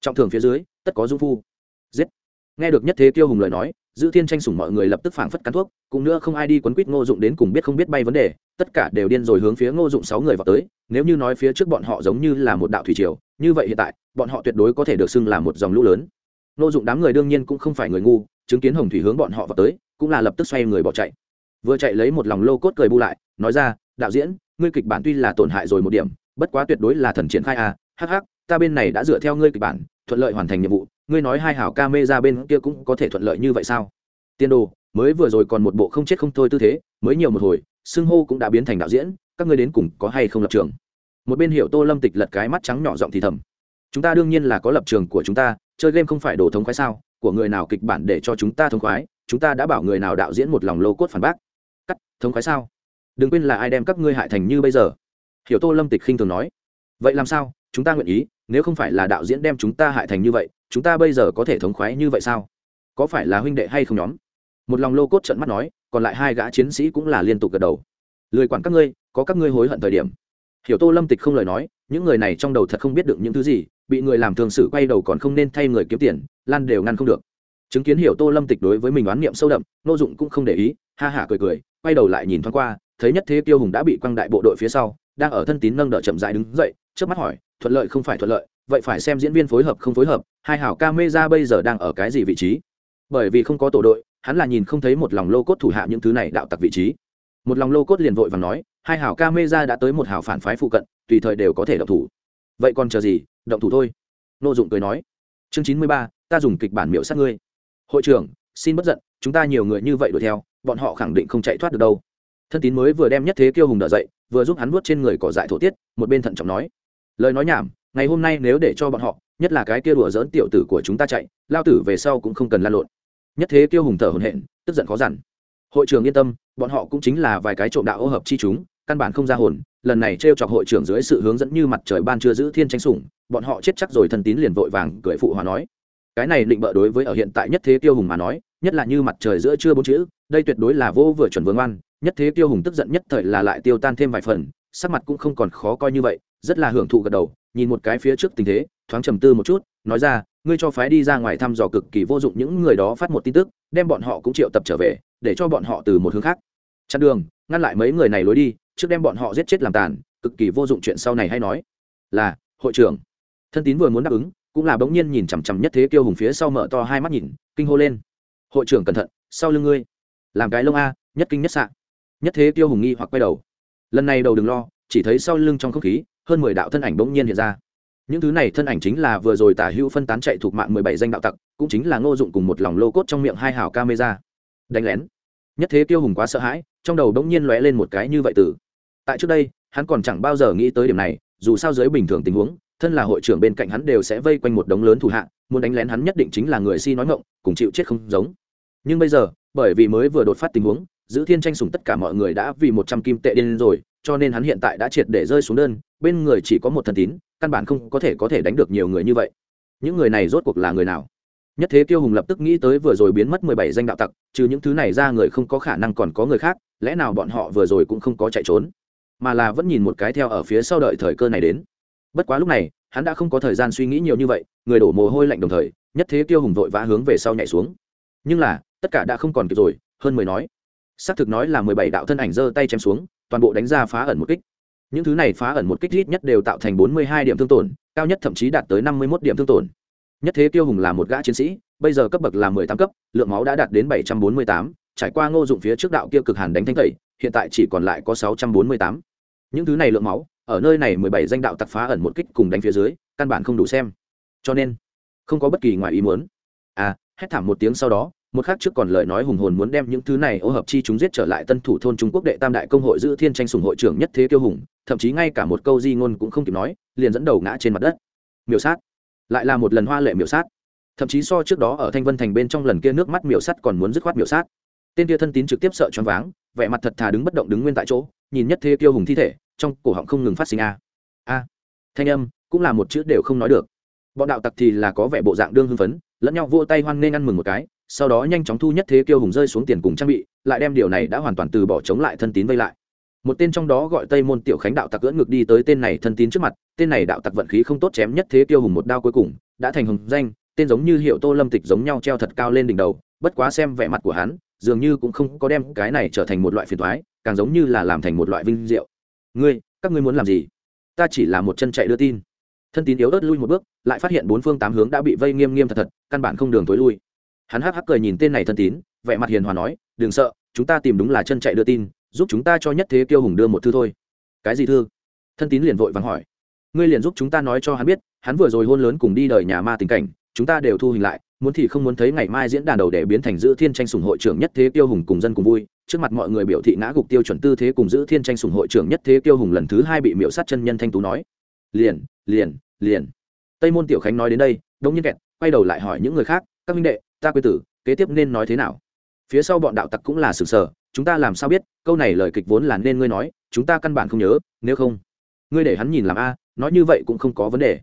Trọng thưởng phía dưới, tất có dung phu. Giết. Nghe được nhất thế kiêu hùng lời nói giữ thiên tranh sủng mọi người lập tức phảng phất cắn thuốc, cũng nữa không ai đi quấn quýt ngô dụng đến cùng biết không biết bay vấn đề, tất cả đều điên rồi hướng phía ngô dụng sáu người vào tới, nếu như nói phía trước bọn họ giống như là một đạo thủy triều, như vậy hiện tại, bọn họ tuyệt đối có thể được xưng là một dòng lũ lớn. Ngô dụng đám người đương nhiên cũng không phải người ngu, chứng kiến hồng thủy hướng bọn họ vào tới, cũng là lập tức xoay người bỏ chạy. Vừa chạy lấy một lòng lô cốt cười bu lại, nói ra, đạo diễn, ngươi kịch bản tuy là tổn hại rồi một điểm, bất quá tuyệt đối là thần triển khai a hắc hắc, ta bên này đã dựa theo ngươi kịch bản, thuận lợi hoàn thành nhiệm vụ ngươi nói hai hảo ca mê ra bên kia cũng có thể thuận lợi như vậy sao? Tiên đồ, mới vừa rồi còn một bộ không chết không thôi tư thế, mới nhiều một hồi, xưng hô cũng đã biến thành đạo diễn, các ngươi đến cùng có hay không lập trường? Một bên hiệu tô lâm tịch lật cái mắt trắng nhỏ giọng thì thầm. Chúng ta đương nhiên là có lập trường của chúng ta, chơi game không phải đồ thống khoái sao? Của người nào kịch bản để cho chúng ta thống khoái? Chúng ta đã bảo người nào đạo diễn một lòng lô cốt phản bác. Cắt, thống khoái sao? Đừng quên là ai đem các ngươi hại thành như bây giờ. Hiểu tô lâm tịch khinh thường nói. Vậy làm sao? Chúng ta nguyện ý nếu không phải là đạo diễn đem chúng ta hại thành như vậy, chúng ta bây giờ có thể thống khoái như vậy sao? Có phải là huynh đệ hay không nhóm? Một lòng lô cốt trận mắt nói, còn lại hai gã chiến sĩ cũng là liên tục gật đầu. Lười quản các ngươi, có các ngươi hối hận thời điểm. Hiểu tô lâm tịch không lời nói, những người này trong đầu thật không biết được những thứ gì, bị người làm thường xử quay đầu còn không nên thay người kiếm tiền, lan đều ngăn không được. Chứng kiến hiểu tô lâm tịch đối với mình oán niệm sâu đậm nô dụng cũng không để ý, ha hả cười cười, quay đầu lại nhìn thoáng qua, thấy nhất thế tiêu hùng đã bị quăng đại bộ đội phía sau, đang ở thân tín nâng đỡ chậm dại đứng dậy trước mắt hỏi thuận lợi không phải thuận lợi, vậy phải xem diễn viên phối hợp không phối hợp, hai hảo ca mê ra bây giờ đang ở cái gì vị trí. Bởi vì không có tổ đội, hắn là nhìn không thấy một lòng lô cốt thủ hạ những thứ này đạo tặc vị trí. Một lòng lô cốt liền vội và nói, hai hảo ca mê ra đã tới một hảo phản phái phụ cận, tùy thời đều có thể động thủ. Vậy còn chờ gì, động thủ thôi. Nô dụng cười nói, chương chín mươi ba, ta dùng kịch bản miễu sát ngươi. Hội trưởng, xin bất giận, chúng ta nhiều người như vậy đuổi theo, bọn họ khẳng định không chạy thoát được đâu. Thân tín mới vừa đem nhất thế kiêu hùng đỡ dậy, vừa giúp hắn vuốt trên người cỏ dại thổ tiết, một bên thận trọng nói lời nói nhảm, ngày hôm nay nếu để cho bọn họ, nhất là cái kia đùa dỡn tiểu tử của chúng ta chạy, lao tử về sau cũng không cần lan lộn. Nhất thế kiêu hùng thở hồn hện tức giận khó dằn. Hội trưởng yên tâm, bọn họ cũng chính là vài cái trộm đạo ô hợp chi chúng, căn bản không ra hồn, lần này t r e o chọc hội trưởng dưới sự hướng dẫn như mặt trời ban chưa giữ thiên tranh sủng, bọn họ chết chắc rồi thân tín liền vội vàng cười phụ hòa nói. Cái này định bợ đối với ở hiện tại nhất thế tiêu hùng mà nói, nhất là như mặt trời giữa trưa bốn chữ, đây tuyệt đối là vô vừa chuẩn vương oan, nhất thế tiêu hùng tức giận nhất thời là lại tiêu tan thêm vài phần, sắc mặt cũng không còn khó coi như vậy rất là hưởng thụ gật đầu, nhìn một cái phía trước tình thế, thoáng trầm tư một chút, nói ra, ngươi cho phái đi ra ngoài thăm dò cực kỳ vô dụng, những người đó phát một tin tức, đem bọn họ cũng triệu tập trở về, để cho bọn họ từ một hướng khác. Chặn đường, ngăn lại mấy người này lối đi, trước đem bọn họ giết chết làm tàn, cực kỳ vô dụng chuyện sau này hay nói. Là, hội trưởng. Thân tín vừa muốn đáp ứng, cũng là bỗng nhiên nhìn chằm chằm nhất thế kiêu hùng phía sau mở to hai mắt nhìn, kinh hô lên. Hội trưởng cẩn thận, sau lưng ngươi. Làm cái lông a, nhất kinh nhất sạn nhất thế kiêu hùng nghi hoặc quay đầu. Lần này đầu đừng lo, chỉ thấy sau lưng trong không khí hơn mười đạo thân ảnh bỗng nhiên hiện ra. Những thứ này thân ảnh chính là vừa rồi tả hữu phân tán chạy thuộc mạng mười bảy danh đạo tặc, cũng chính là ngô dụng cùng một lòng lô cốt trong miệng hai hào camera. Đánh lén. Nhất thế tiêu hùng quá sợ hãi, trong đầu bỗng nhiên lóe lên một cái như vậy từ. Tại trước đây, hắn còn chẳng bao giờ nghĩ tới điểm này, dù sao dưới bình thường tình huống, thân là hội trưởng bên cạnh hắn đều sẽ vây quanh một đống lớn thủ hạ, muốn đánh lén hắn nhất định chính là người si nói ngộng cùng chịu chết không giống. Nhưng bây giờ, bởi vì mới vừa đột phát tình huống, giữ thiên tranh sùng tất cả mọi người đã vì một trăm kim tệ điên rồi cho nên hắn hiện tại đã triệt để rơi xuống đơn, bên người chỉ có một thần tín, căn bản không có thể có thể đánh được nhiều người như vậy. Những người này rốt cuộc là người nào? Nhất thế tiêu hùng lập tức nghĩ tới vừa rồi biến mất mười bảy danh đạo tặc, trừ những thứ này ra người không có khả năng còn có người khác, lẽ nào bọn họ vừa rồi cũng không có chạy trốn? Mà là vẫn nhìn một cái theo ở phía sau đợi thời cơ này đến. Bất quá lúc này, hắn đã không có thời gian suy nghĩ nhiều như vậy, người đổ mồ hôi lạnh đồng thời, nhất thế tiêu hùng vội vã hướng về sau nhảy xuống. Nhưng là, tất cả đã không còn kịp rồi, hơn mười nói. Xác thực nói là mười bảy đạo thân ảnh giơ tay chém xuống toàn bộ đánh ra phá ẩn một kích. Những thứ này phá ẩn một kích ít nhất đều tạo thành bốn mươi hai điểm thương tổn, cao nhất thậm chí đạt tới năm mươi một điểm thương tổn. Nhất thế tiêu hùng là một gã chiến sĩ, bây giờ cấp bậc là mười tám cấp, lượng máu đã đạt đến bảy trăm bốn mươi tám, trải qua ngô dụng phía trước đạo kia cực hàn đánh thanh tẩy, hiện tại chỉ còn lại có sáu trăm bốn mươi tám. Những thứ này lượng máu, ở nơi này mười bảy danh đạo tặc phá ẩn một kích cùng đánh phía dưới, căn bản không đủ xem. Cho nên, không có bất kỳ ngoài ý muốn. À hét thảm một tiếng sau đó một khác trước còn lời nói hùng hồn muốn đem những thứ này ô hợp chi chúng giết trở lại tân thủ thôn trung quốc đệ tam đại công hội giữ thiên tranh sùng hội trưởng nhất thế kiêu hùng, thậm chí ngay cả một câu di ngôn cũng không kịp nói, liền dẫn đầu ngã trên mặt đất. Miểu sát. Lại là một lần hoa lệ miểu sát. Thậm chí so trước đó ở thanh vân thành bên trong lần kia nước mắt miểu sát còn muốn dứt khoát miểu sát. Tên kia thân tín trực tiếp sợ choáng váng, vẻ mặt thật thà đứng bất động đứng nguyên tại chỗ, nhìn nhất thế kiêu hùng thi thể, trong cổ họng không ngừng phát sinh a. A. Thanh âm, cũng là một chữ đều không nói được. Bọn đạo tặc thì là có vẻ bộ dạng đương hưng phấn, lẫn nhau vỗ tay hoan nên ăn mừng một cái sau đó nhanh chóng thu nhất thế kiêu hùng rơi xuống tiền cùng trang bị, lại đem điều này đã hoàn toàn từ bỏ chống lại thân tín vây lại. Một tên trong đó gọi tây môn tiểu khánh đạo tặc cưỡn ngược đi tới tên này thân tín trước mặt, tên này đạo tặc vận khí không tốt chém nhất thế kiêu hùng một đao cuối cùng, đã thành hùng danh, tên giống như hiệu tô lâm tịch giống nhau treo thật cao lên đỉnh đầu, bất quá xem vẻ mặt của hắn, dường như cũng không có đem cái này trở thành một loại phiền thoái càng giống như là làm thành một loại vinh diệu. Ngươi, các ngươi muốn làm gì? Ta chỉ là một chân chạy đưa tin. Thân tín yếu ớt lui một bước, lại phát hiện bốn phương tám hướng đã bị vây nghiêm nghiêm thật thật, căn bản không đường tối lui hắn hắc hắc cười nhìn tên này thân tín, vẻ mặt hiền hòa nói, đừng sợ, chúng ta tìm đúng là chân chạy đưa tin, giúp chúng ta cho nhất thế kiêu hùng đưa một thư thôi. Cái gì thư? Thân tín liền vội vàng hỏi. Ngươi liền giúp chúng ta nói cho hắn biết, hắn vừa rồi hôn lớn cùng đi đời nhà ma tình cảnh, chúng ta đều thu hình lại, muốn thì không muốn thấy ngày mai diễn đàn đầu để biến thành giữ thiên tranh sùng hội trưởng nhất thế tiêu hùng cùng dân cùng vui, trước mặt mọi người biểu thị ngã gục tiêu chuẩn tư thế cùng giữ thiên tranh sùng hội trưởng nhất thế tiêu hùng lần thứ hai bị miễu sát chân nhân thanh tú nói. Liền liền liền. Tây môn tiểu khánh nói đến đây, đông nhiên kẹt, quay đầu lại hỏi những người khác, các minh đệ ta quy tử kế tiếp nên nói thế nào? Phía sau bọn đạo tặc cũng là sự sở, chúng ta làm sao biết câu này lời kịch vốn là nên ngươi nói chúng ta căn bản không nhớ nếu không ngươi để hắn nhìn làm a nói như vậy cũng không có vấn đề.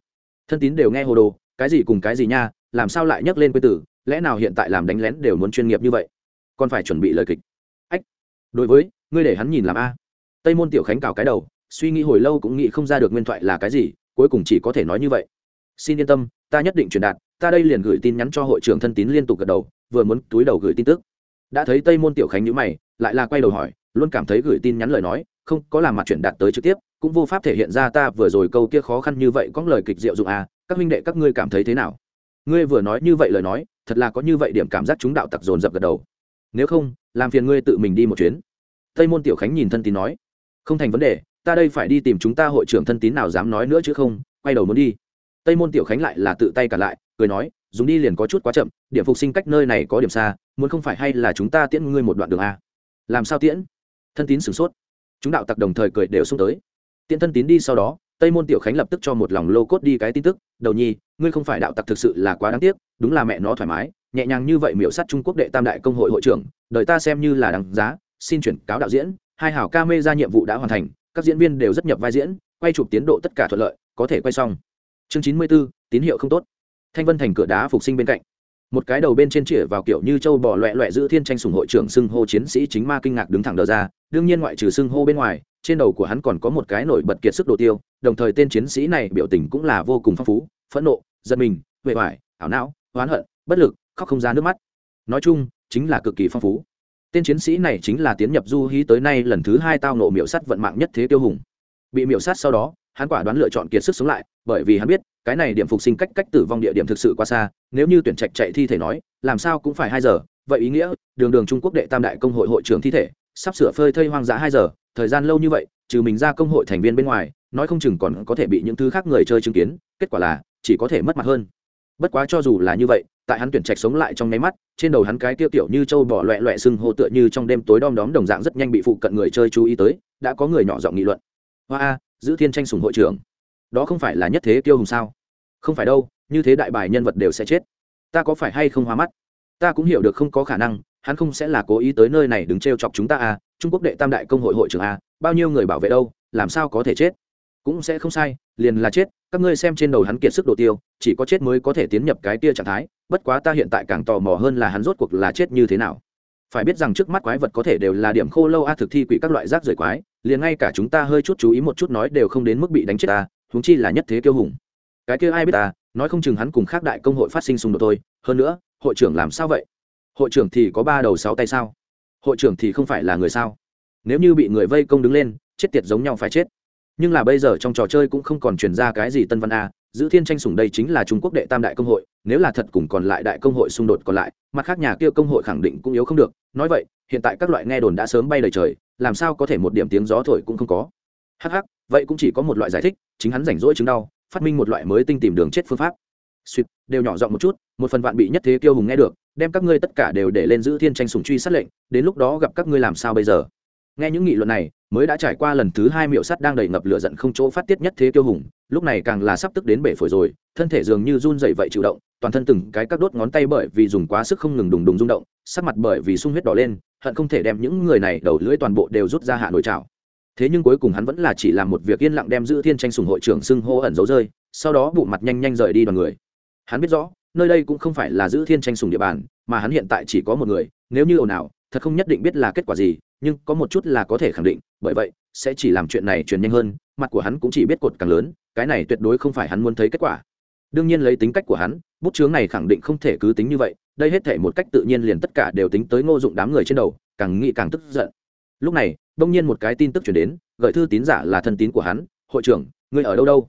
Thân tín đều nghe hồ đồ cái gì cùng cái gì nha làm sao lại nhắc lên quê tử lẽ nào hiện tại làm đánh lén đều muốn chuyên nghiệp như vậy? Còn phải chuẩn bị lời kịch. Ách đối với ngươi để hắn nhìn làm a. Tây môn tiểu khánh cào cái đầu suy nghĩ hồi lâu cũng nghĩ không ra được nguyên thoại là cái gì cuối cùng chỉ có thể nói như vậy. Xin yên tâm ta nhất định truyền đạt ta đây liền gửi tin nhắn cho hội trưởng thân tín liên tục gật đầu, vừa muốn túi đầu gửi tin tức. Đã thấy tây môn tiểu khánh nhữ mày, lại là quay đầu hỏi, luôn cảm thấy gửi tin nhắn lời nói, không có làm mặt chuyển đạt tới trực tiếp, cũng vô pháp thể hiện ra ta vừa rồi câu kia khó khăn như vậy có lời kịch diệu dụng à các huynh đệ các ngươi cảm thấy thế nào? Ngươi vừa nói như vậy lời nói, thật là có như vậy điểm cảm giác chúng đạo tặc dồn dập gật đầu. Nếu không, làm phiền ngươi tự mình đi một chuyến. Tây môn tiểu khánh nhìn thân tín nói, không thành vấn đề, ta đây phải đi tìm chúng ta hội trưởng thân tín nào dám nói nữa chứ không, quay đầu muốn đi. Tây môn tiểu khánh lại là tự tay cả lại cười nói dùng đi liền có chút quá chậm điểm phục sinh cách nơi này có điểm xa muốn không phải hay là chúng ta tiễn ngươi một đoạn đường a? Làm sao tiễn? Thân tín sửng sốt. Chúng đạo tặc đồng thời cười đều xông tới. Tiễn thân tín đi sau đó tây môn tiểu khánh lập tức cho một lòng lô cốt đi cái tin tức đầu nhi ngươi không phải đạo tặc thực sự là quá đáng tiếc đúng là mẹ nó thoải mái nhẹ nhàng như vậy miểu sát trung quốc đệ tam đại công hội hội trưởng đợi ta xem như là đáng giá xin chuyển cáo đạo diễn hai hảo ca mê ra nhiệm vụ đã hoàn thành các diễn viên đều rất nhập vai diễn quay chụp tiến độ tất cả thuận lợi có thể quay xong. Chương chín mươi 94, tín hiệu không tốt thanh vân thành cửa đá phục sinh bên cạnh. Một cái đầu bên trên chĩa vào kiểu như châu bò loẹ loẹ giữ thiên tranh sùng hội trưởng xưng hô chiến sĩ chính ma kinh ngạc đứng thẳng đờ ra, đương nhiên ngoại trừ xưng hô bên ngoài, trên đầu của hắn còn có một cái nổi bật kiệt sức đồ tiêu, đồng thời tên chiến sĩ này biểu tình cũng là vô cùng phong phú, phẫn nộ giật mình huệ hoài ảo não, oán hận, bất lực, khóc không ra nước mắt. Nói chung, chính là cực kỳ phong phú. Tên chiến sĩ này chính là tiến nhập du hí tới nay lần thứ hai tao nộ miểu sắt vận mạng nhất thế tiêu hùng. Bị miểu sát sau đó, hắn quả đoán lựa chọn kiệt sức sống lại bởi vì hắn biết, cái này điểm phục sinh cách cách tử vong địa điểm thực sự quá xa, nếu như tuyển trạch chạy thi thể nói, làm sao cũng phải hai giờ. Vậy ý nghĩa, đường đường trung quốc đệ tam đại công hội hội trưởng thi thể, sắp sửa phơi thây hoang dã hai giờ, thời gian lâu như vậy, trừ mình ra công hội thành viên bên ngoài, nói không chừng còn có thể bị những thứ khác người chơi chứng kiến, kết quả là, chỉ có thể mất mặt hơn. Bất quá cho dù là như vậy, tại hắn tuyển trạch sống lại trong nháy mắt, trên đầu hắn cái tiêu tiểu như trâu bỏ loẹ loẹ sưng hô tựa như trong đêm tối đom đóm đồng dạng rất nhanh bị phụ cận người chơi chú ý tới, đã có người nhỏ giọng nghị luận. Hoa a, giữ thiên tranh sùng hội trưởng đó không phải là nhất thế kiêu hùng sao? Không phải đâu, như thế đại bài nhân vật đều sẽ chết. Ta có phải hay không hoa mắt? Ta cũng hiểu được không có khả năng, hắn không sẽ là cố ý tới nơi này đứng t r e o chọc chúng ta à trung quốc đệ tam đại công hội hội trưởng à bao nhiêu người bảo vệ đâu, làm sao có thể chết? Cũng sẽ không sai, liền là chết, các ngươi xem trên đầu hắn kiệt sức đồ tiêu, chỉ có chết mới có thể tiến nhập cái tia trạng thái, bất quá ta hiện tại càng tò mò hơn là hắn rốt cuộc là chết như thế nào. Phải biết rằng trước mắt quái vật có thể đều là điểm khô lâu a, thực thi quỷ các loại rác rời quái, liền ngay cả chúng ta hơi chút chú ý một chút nói đều không đến mức bị đánh chết ta huống chi là nhất thế kiêu hùng. Cái kia ai biết ta nói không chừng hắn cùng khác đại công hội phát sinh xung đột thôi, hơn nữa, hội trưởng làm sao vậy? Hội trưởng thì có ba đầu sáu tay sao? Hội trưởng thì không phải là người sao? Nếu như bị người vây công đứng lên, chết tiệt giống nhau phải chết. Nhưng là bây giờ trong trò chơi cũng không còn truyền ra cái gì tân văn a, giữ thiên tranh sủng đây chính là trung quốc đệ tam đại công hội, nếu là thật cùng còn lại đại công hội xung đột còn lại, mặt khác nhà kia công hội khẳng định cũng yếu không được. Nói vậy, hiện tại các loại nghe đồn đã sớm bay lời trời, làm sao có thể một điểm tiếng gió thổi cũng không có. Hh vậy cũng chỉ có một loại giải thích, chính hắn rảnh rỗi chứng đau, phát minh một loại mới tinh tìm đường chết phương pháp. Suýt đều nhỏ giọng một chút, một phần vạn bị nhất thế kiêu hùng nghe được, đem các ngươi tất cả đều để lên giữ thiên tranh sùng truy sát lệnh, đến lúc đó gặp các ngươi làm sao bây giờ? Nghe những nghị luận này, mới đã trải qua lần thứ hai miệu sắt đang đầy ngập lửa giận không chỗ phát tiết nhất thế kiêu hùng, lúc này càng là sắp tức đến bể phổi rồi, thân thể dường như run dậy vậy chịu động, toàn thân từng cái các đốt ngón tay bởi vì dùng quá sức không ngừng đùng đùng rung động, sắc mặt bởi vì sung huyết đỏ lên, hận không thể đem những người này đầu lưỡi toàn bộ đều rút ra hạ nồi chảo thế nhưng cuối cùng hắn vẫn là chỉ làm một việc yên lặng đem giữ thiên tranh sùng hội trưởng xưng hô ẩn giấu rơi, sau đó vụ mặt nhanh nhanh rời đi đoàn người. Hắn biết rõ, nơi đây cũng không phải là giữ thiên tranh sùng địa bàn, mà hắn hiện tại chỉ có một người, nếu như ồn ào, thật không nhất định biết là kết quả gì, nhưng có một chút là có thể khẳng định, bởi vậy, sẽ chỉ làm chuyện này truyền nhanh hơn, mặt của hắn cũng chỉ biết cột càng lớn, cái này tuyệt đối không phải hắn muốn thấy kết quả. Đương nhiên lấy tính cách của hắn, bút chướng này khẳng định không thể cứ tính như vậy, đây hết thể một cách tự nhiên liền tất cả đều tính tới ngô dụng đám người trên đầu, càng nghĩ càng tức giận. Lúc này đông nhiên một cái tin tức chuyển đến gợi thư tín giả là thân tín của hắn, hội trưởng, ngươi ở đâu đâu?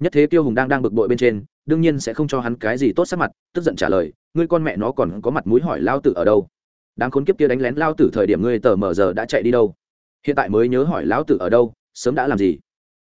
Nhất thế tiêu hùng đang đang bực bội bên trên, đương nhiên sẽ không cho hắn cái gì tốt sắc mặt, tức giận trả lời, ngươi con mẹ nó còn có mặt mũi hỏi lao tử ở đâu? Đáng khốn kiếp kia đánh lén lao tử thời điểm ngươi tờ mờ giờ đã chạy đi đâu? Hiện tại mới nhớ hỏi lão tử ở đâu, sớm đã làm gì?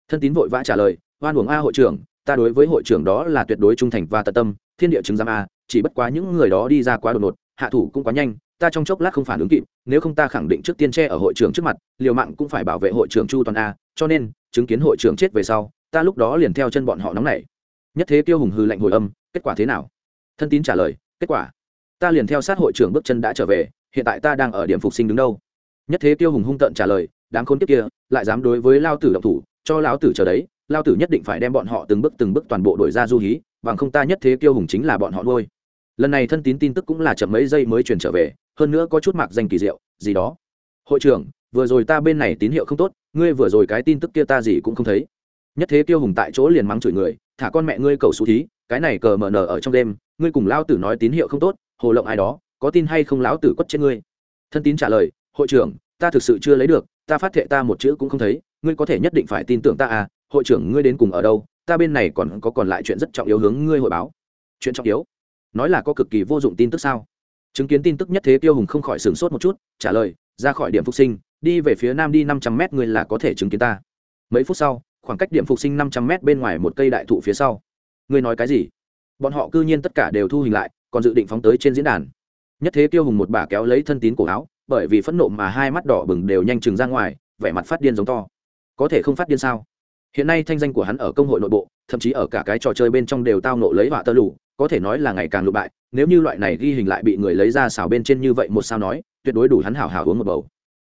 Thân tín vội vã trả lời, oan uổng a hội trưởng, ta đối với hội trưởng đó là tuyệt đối trung thành và tận tâm, thiên địa chứng giam a, chỉ bất quá những người đó đi ra quá đột ngột, hạ thủ cũng quá nhanh ta trong chốc lát không phản ứng kịp, nếu không ta khẳng định trước tiên tre ở hội trưởng trước mặt, liều mạng cũng phải bảo vệ hội trưởng chu toàn a, cho nên, chứng kiến hội trưởng chết về sau, ta lúc đó liền theo chân bọn họ nóng nảy. Nhất thế tiêu hùng hư lạnh hồi âm, kết quả thế nào? Thân tín trả lời, kết quả, ta liền theo sát hội trưởng bước chân đã trở về, hiện tại ta đang ở điểm phục sinh đứng đâu? Nhất thế tiêu hùng hung tợn trả lời, đám khốn kiếp kia, lại dám đối với lao tử động thủ, cho lão tử chờ đấy, lao tử nhất định phải đem bọn họ từng bước từng bước toàn bộ đổi ra du hí, bằng không ta nhất thế tiêu hùng chính là bọn họ nuôi. Lần này thân tín tin tức cũng là chậm mấy giây mới truyền trở về hơn nữa có chút mạc danh kỳ diệu, gì đó. Hội trưởng, vừa rồi ta bên này tín hiệu không tốt, ngươi vừa rồi cái tin tức kia ta gì cũng không thấy. Nhất thế tiêu hùng tại chỗ liền mắng chửi người, thả con mẹ ngươi cầu xú thí, cái này cờ mờ nở ở trong đêm, ngươi cùng lao tử nói tín hiệu không tốt, hồ lộng ai đó, có tin hay không lão tử quất chết ngươi. Thân tín trả lời, hội trưởng, ta thực sự chưa lấy được, ta phát thệ ta một chữ cũng không thấy, ngươi có thể nhất định phải tin tưởng ta à hội trưởng ngươi đến cùng ở đâu, ta bên này còn có còn lại chuyện rất trọng yếu hướng ngươi hội báo. Chuyện trọng yếu? Nói là có cực kỳ vô dụng tin tức sao? Chứng kiến tin tức nhất thế tiêu hùng không khỏi sửng sốt một chút, trả lời, ra khỏi điểm phục sinh, đi về phía nam đi, năm trăm mét người là có thể chứng kiến ta. Mấy phút sau, khoảng cách điểm phục sinh năm trăm mét bên ngoài một cây đại thụ phía sau. Ngươi nói cái gì? Bọn họ cư nhiên tất cả đều thu hình lại, còn dự định phóng tới trên diễn đàn. Nhất thế tiêu hùng một bà kéo lấy thân tín cổ áo, bởi vì phẫn nộ mà hai mắt đỏ bừng đều nhanh chừng ra ngoài, vẻ mặt phát điên giống to. Có thể không phát điên sao? Hiện nay thanh danh của hắn ở công hội nội bộ, thậm chí ở cả cái trò chơi bên trong đều tao nộ lấy họa tơ lụ có thể nói là ngày càng lụ bại, nếu như loại này ghi hình lại bị người lấy ra xào bên trên như vậy một sao nói, tuyệt đối đủ hắn hảo hảo uống một bầu.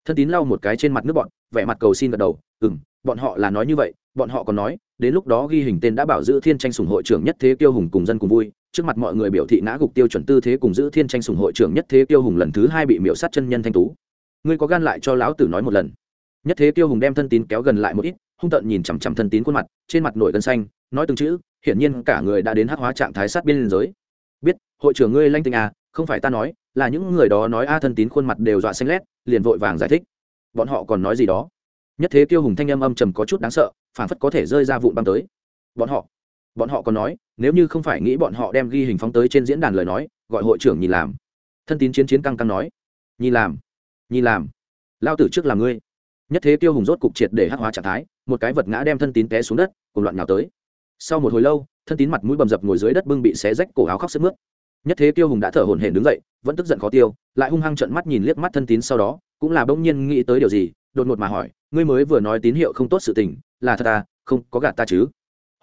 Thân tín lau một cái trên mặt nước bọn, vẻ mặt cầu xin gật đầu ừ m bọn họ là nói như vậy, bọn họ còn nói, đến lúc đó ghi hình tên đã bảo giữ thiên tranh sùng hội trưởng nhất thế tiêu hùng cùng dân cùng vui, trước mặt mọi người biểu thị ngã gục tiêu chuẩn tư thế cùng giữ thiên tranh sùng hội trưởng nhất thế tiêu hùng lần thứ hai bị miễu sát chân nhân thanh tú. Ngươi có gan lại cho lão tử nói một lần. Nhất thế tiêu hùng đem thân tín kéo gần lại một ít, hung tợn nhìn chằm chằm thân tín khuôn mặt, trên mặt nổi gân xanh nói từng chữ, hiển nhiên cả người đã đến hắc hóa trạng thái sát biên giới. Biết, hội trưởng ngươi lanh tình à không phải ta nói, là những người đó nói a thân tín khuôn mặt đều dọa xanh lét, liền vội vàng giải thích. Bọn họ còn nói gì đó? Nhất thế tiêu hùng thanh âm âm trầm có chút đáng sợ phản phất có thể rơi ra vụn băng tới. Bọn họ bọn họ còn nói, nếu như không phải nghĩ bọn họ đem ghi hình phóng tới trên diễn đàn lời nói, gọi hội trưởng nhìn làm. Thân tín chiến chiến căng căng nói, nhìn làm nhìn làm. Lao tử trước là ngươi. Nhất thế tiêu hùng rốt cục triệt để hắc hóa trạng thái, một cái vật ngã đem thân tín té xuống đất, cùng loạn nhào tới sau một hồi lâu, thân tín mặt mũi bầm dập ngồi dưới đất bưng bị xé rách cổ áo khóc sức mướt. Nhất thế tiêu hùng đã thở hổn hển đứng dậy, vẫn tức giận khó tiêu, lại hung hăng trợn mắt nhìn liếc mắt thân tín sau đó, cũng là bỗng nhiên nghĩ tới điều gì, đột ngột mà hỏi, ngươi mới vừa nói tín hiệu không tốt sự tình, là thật ta không có gạt ta chứ?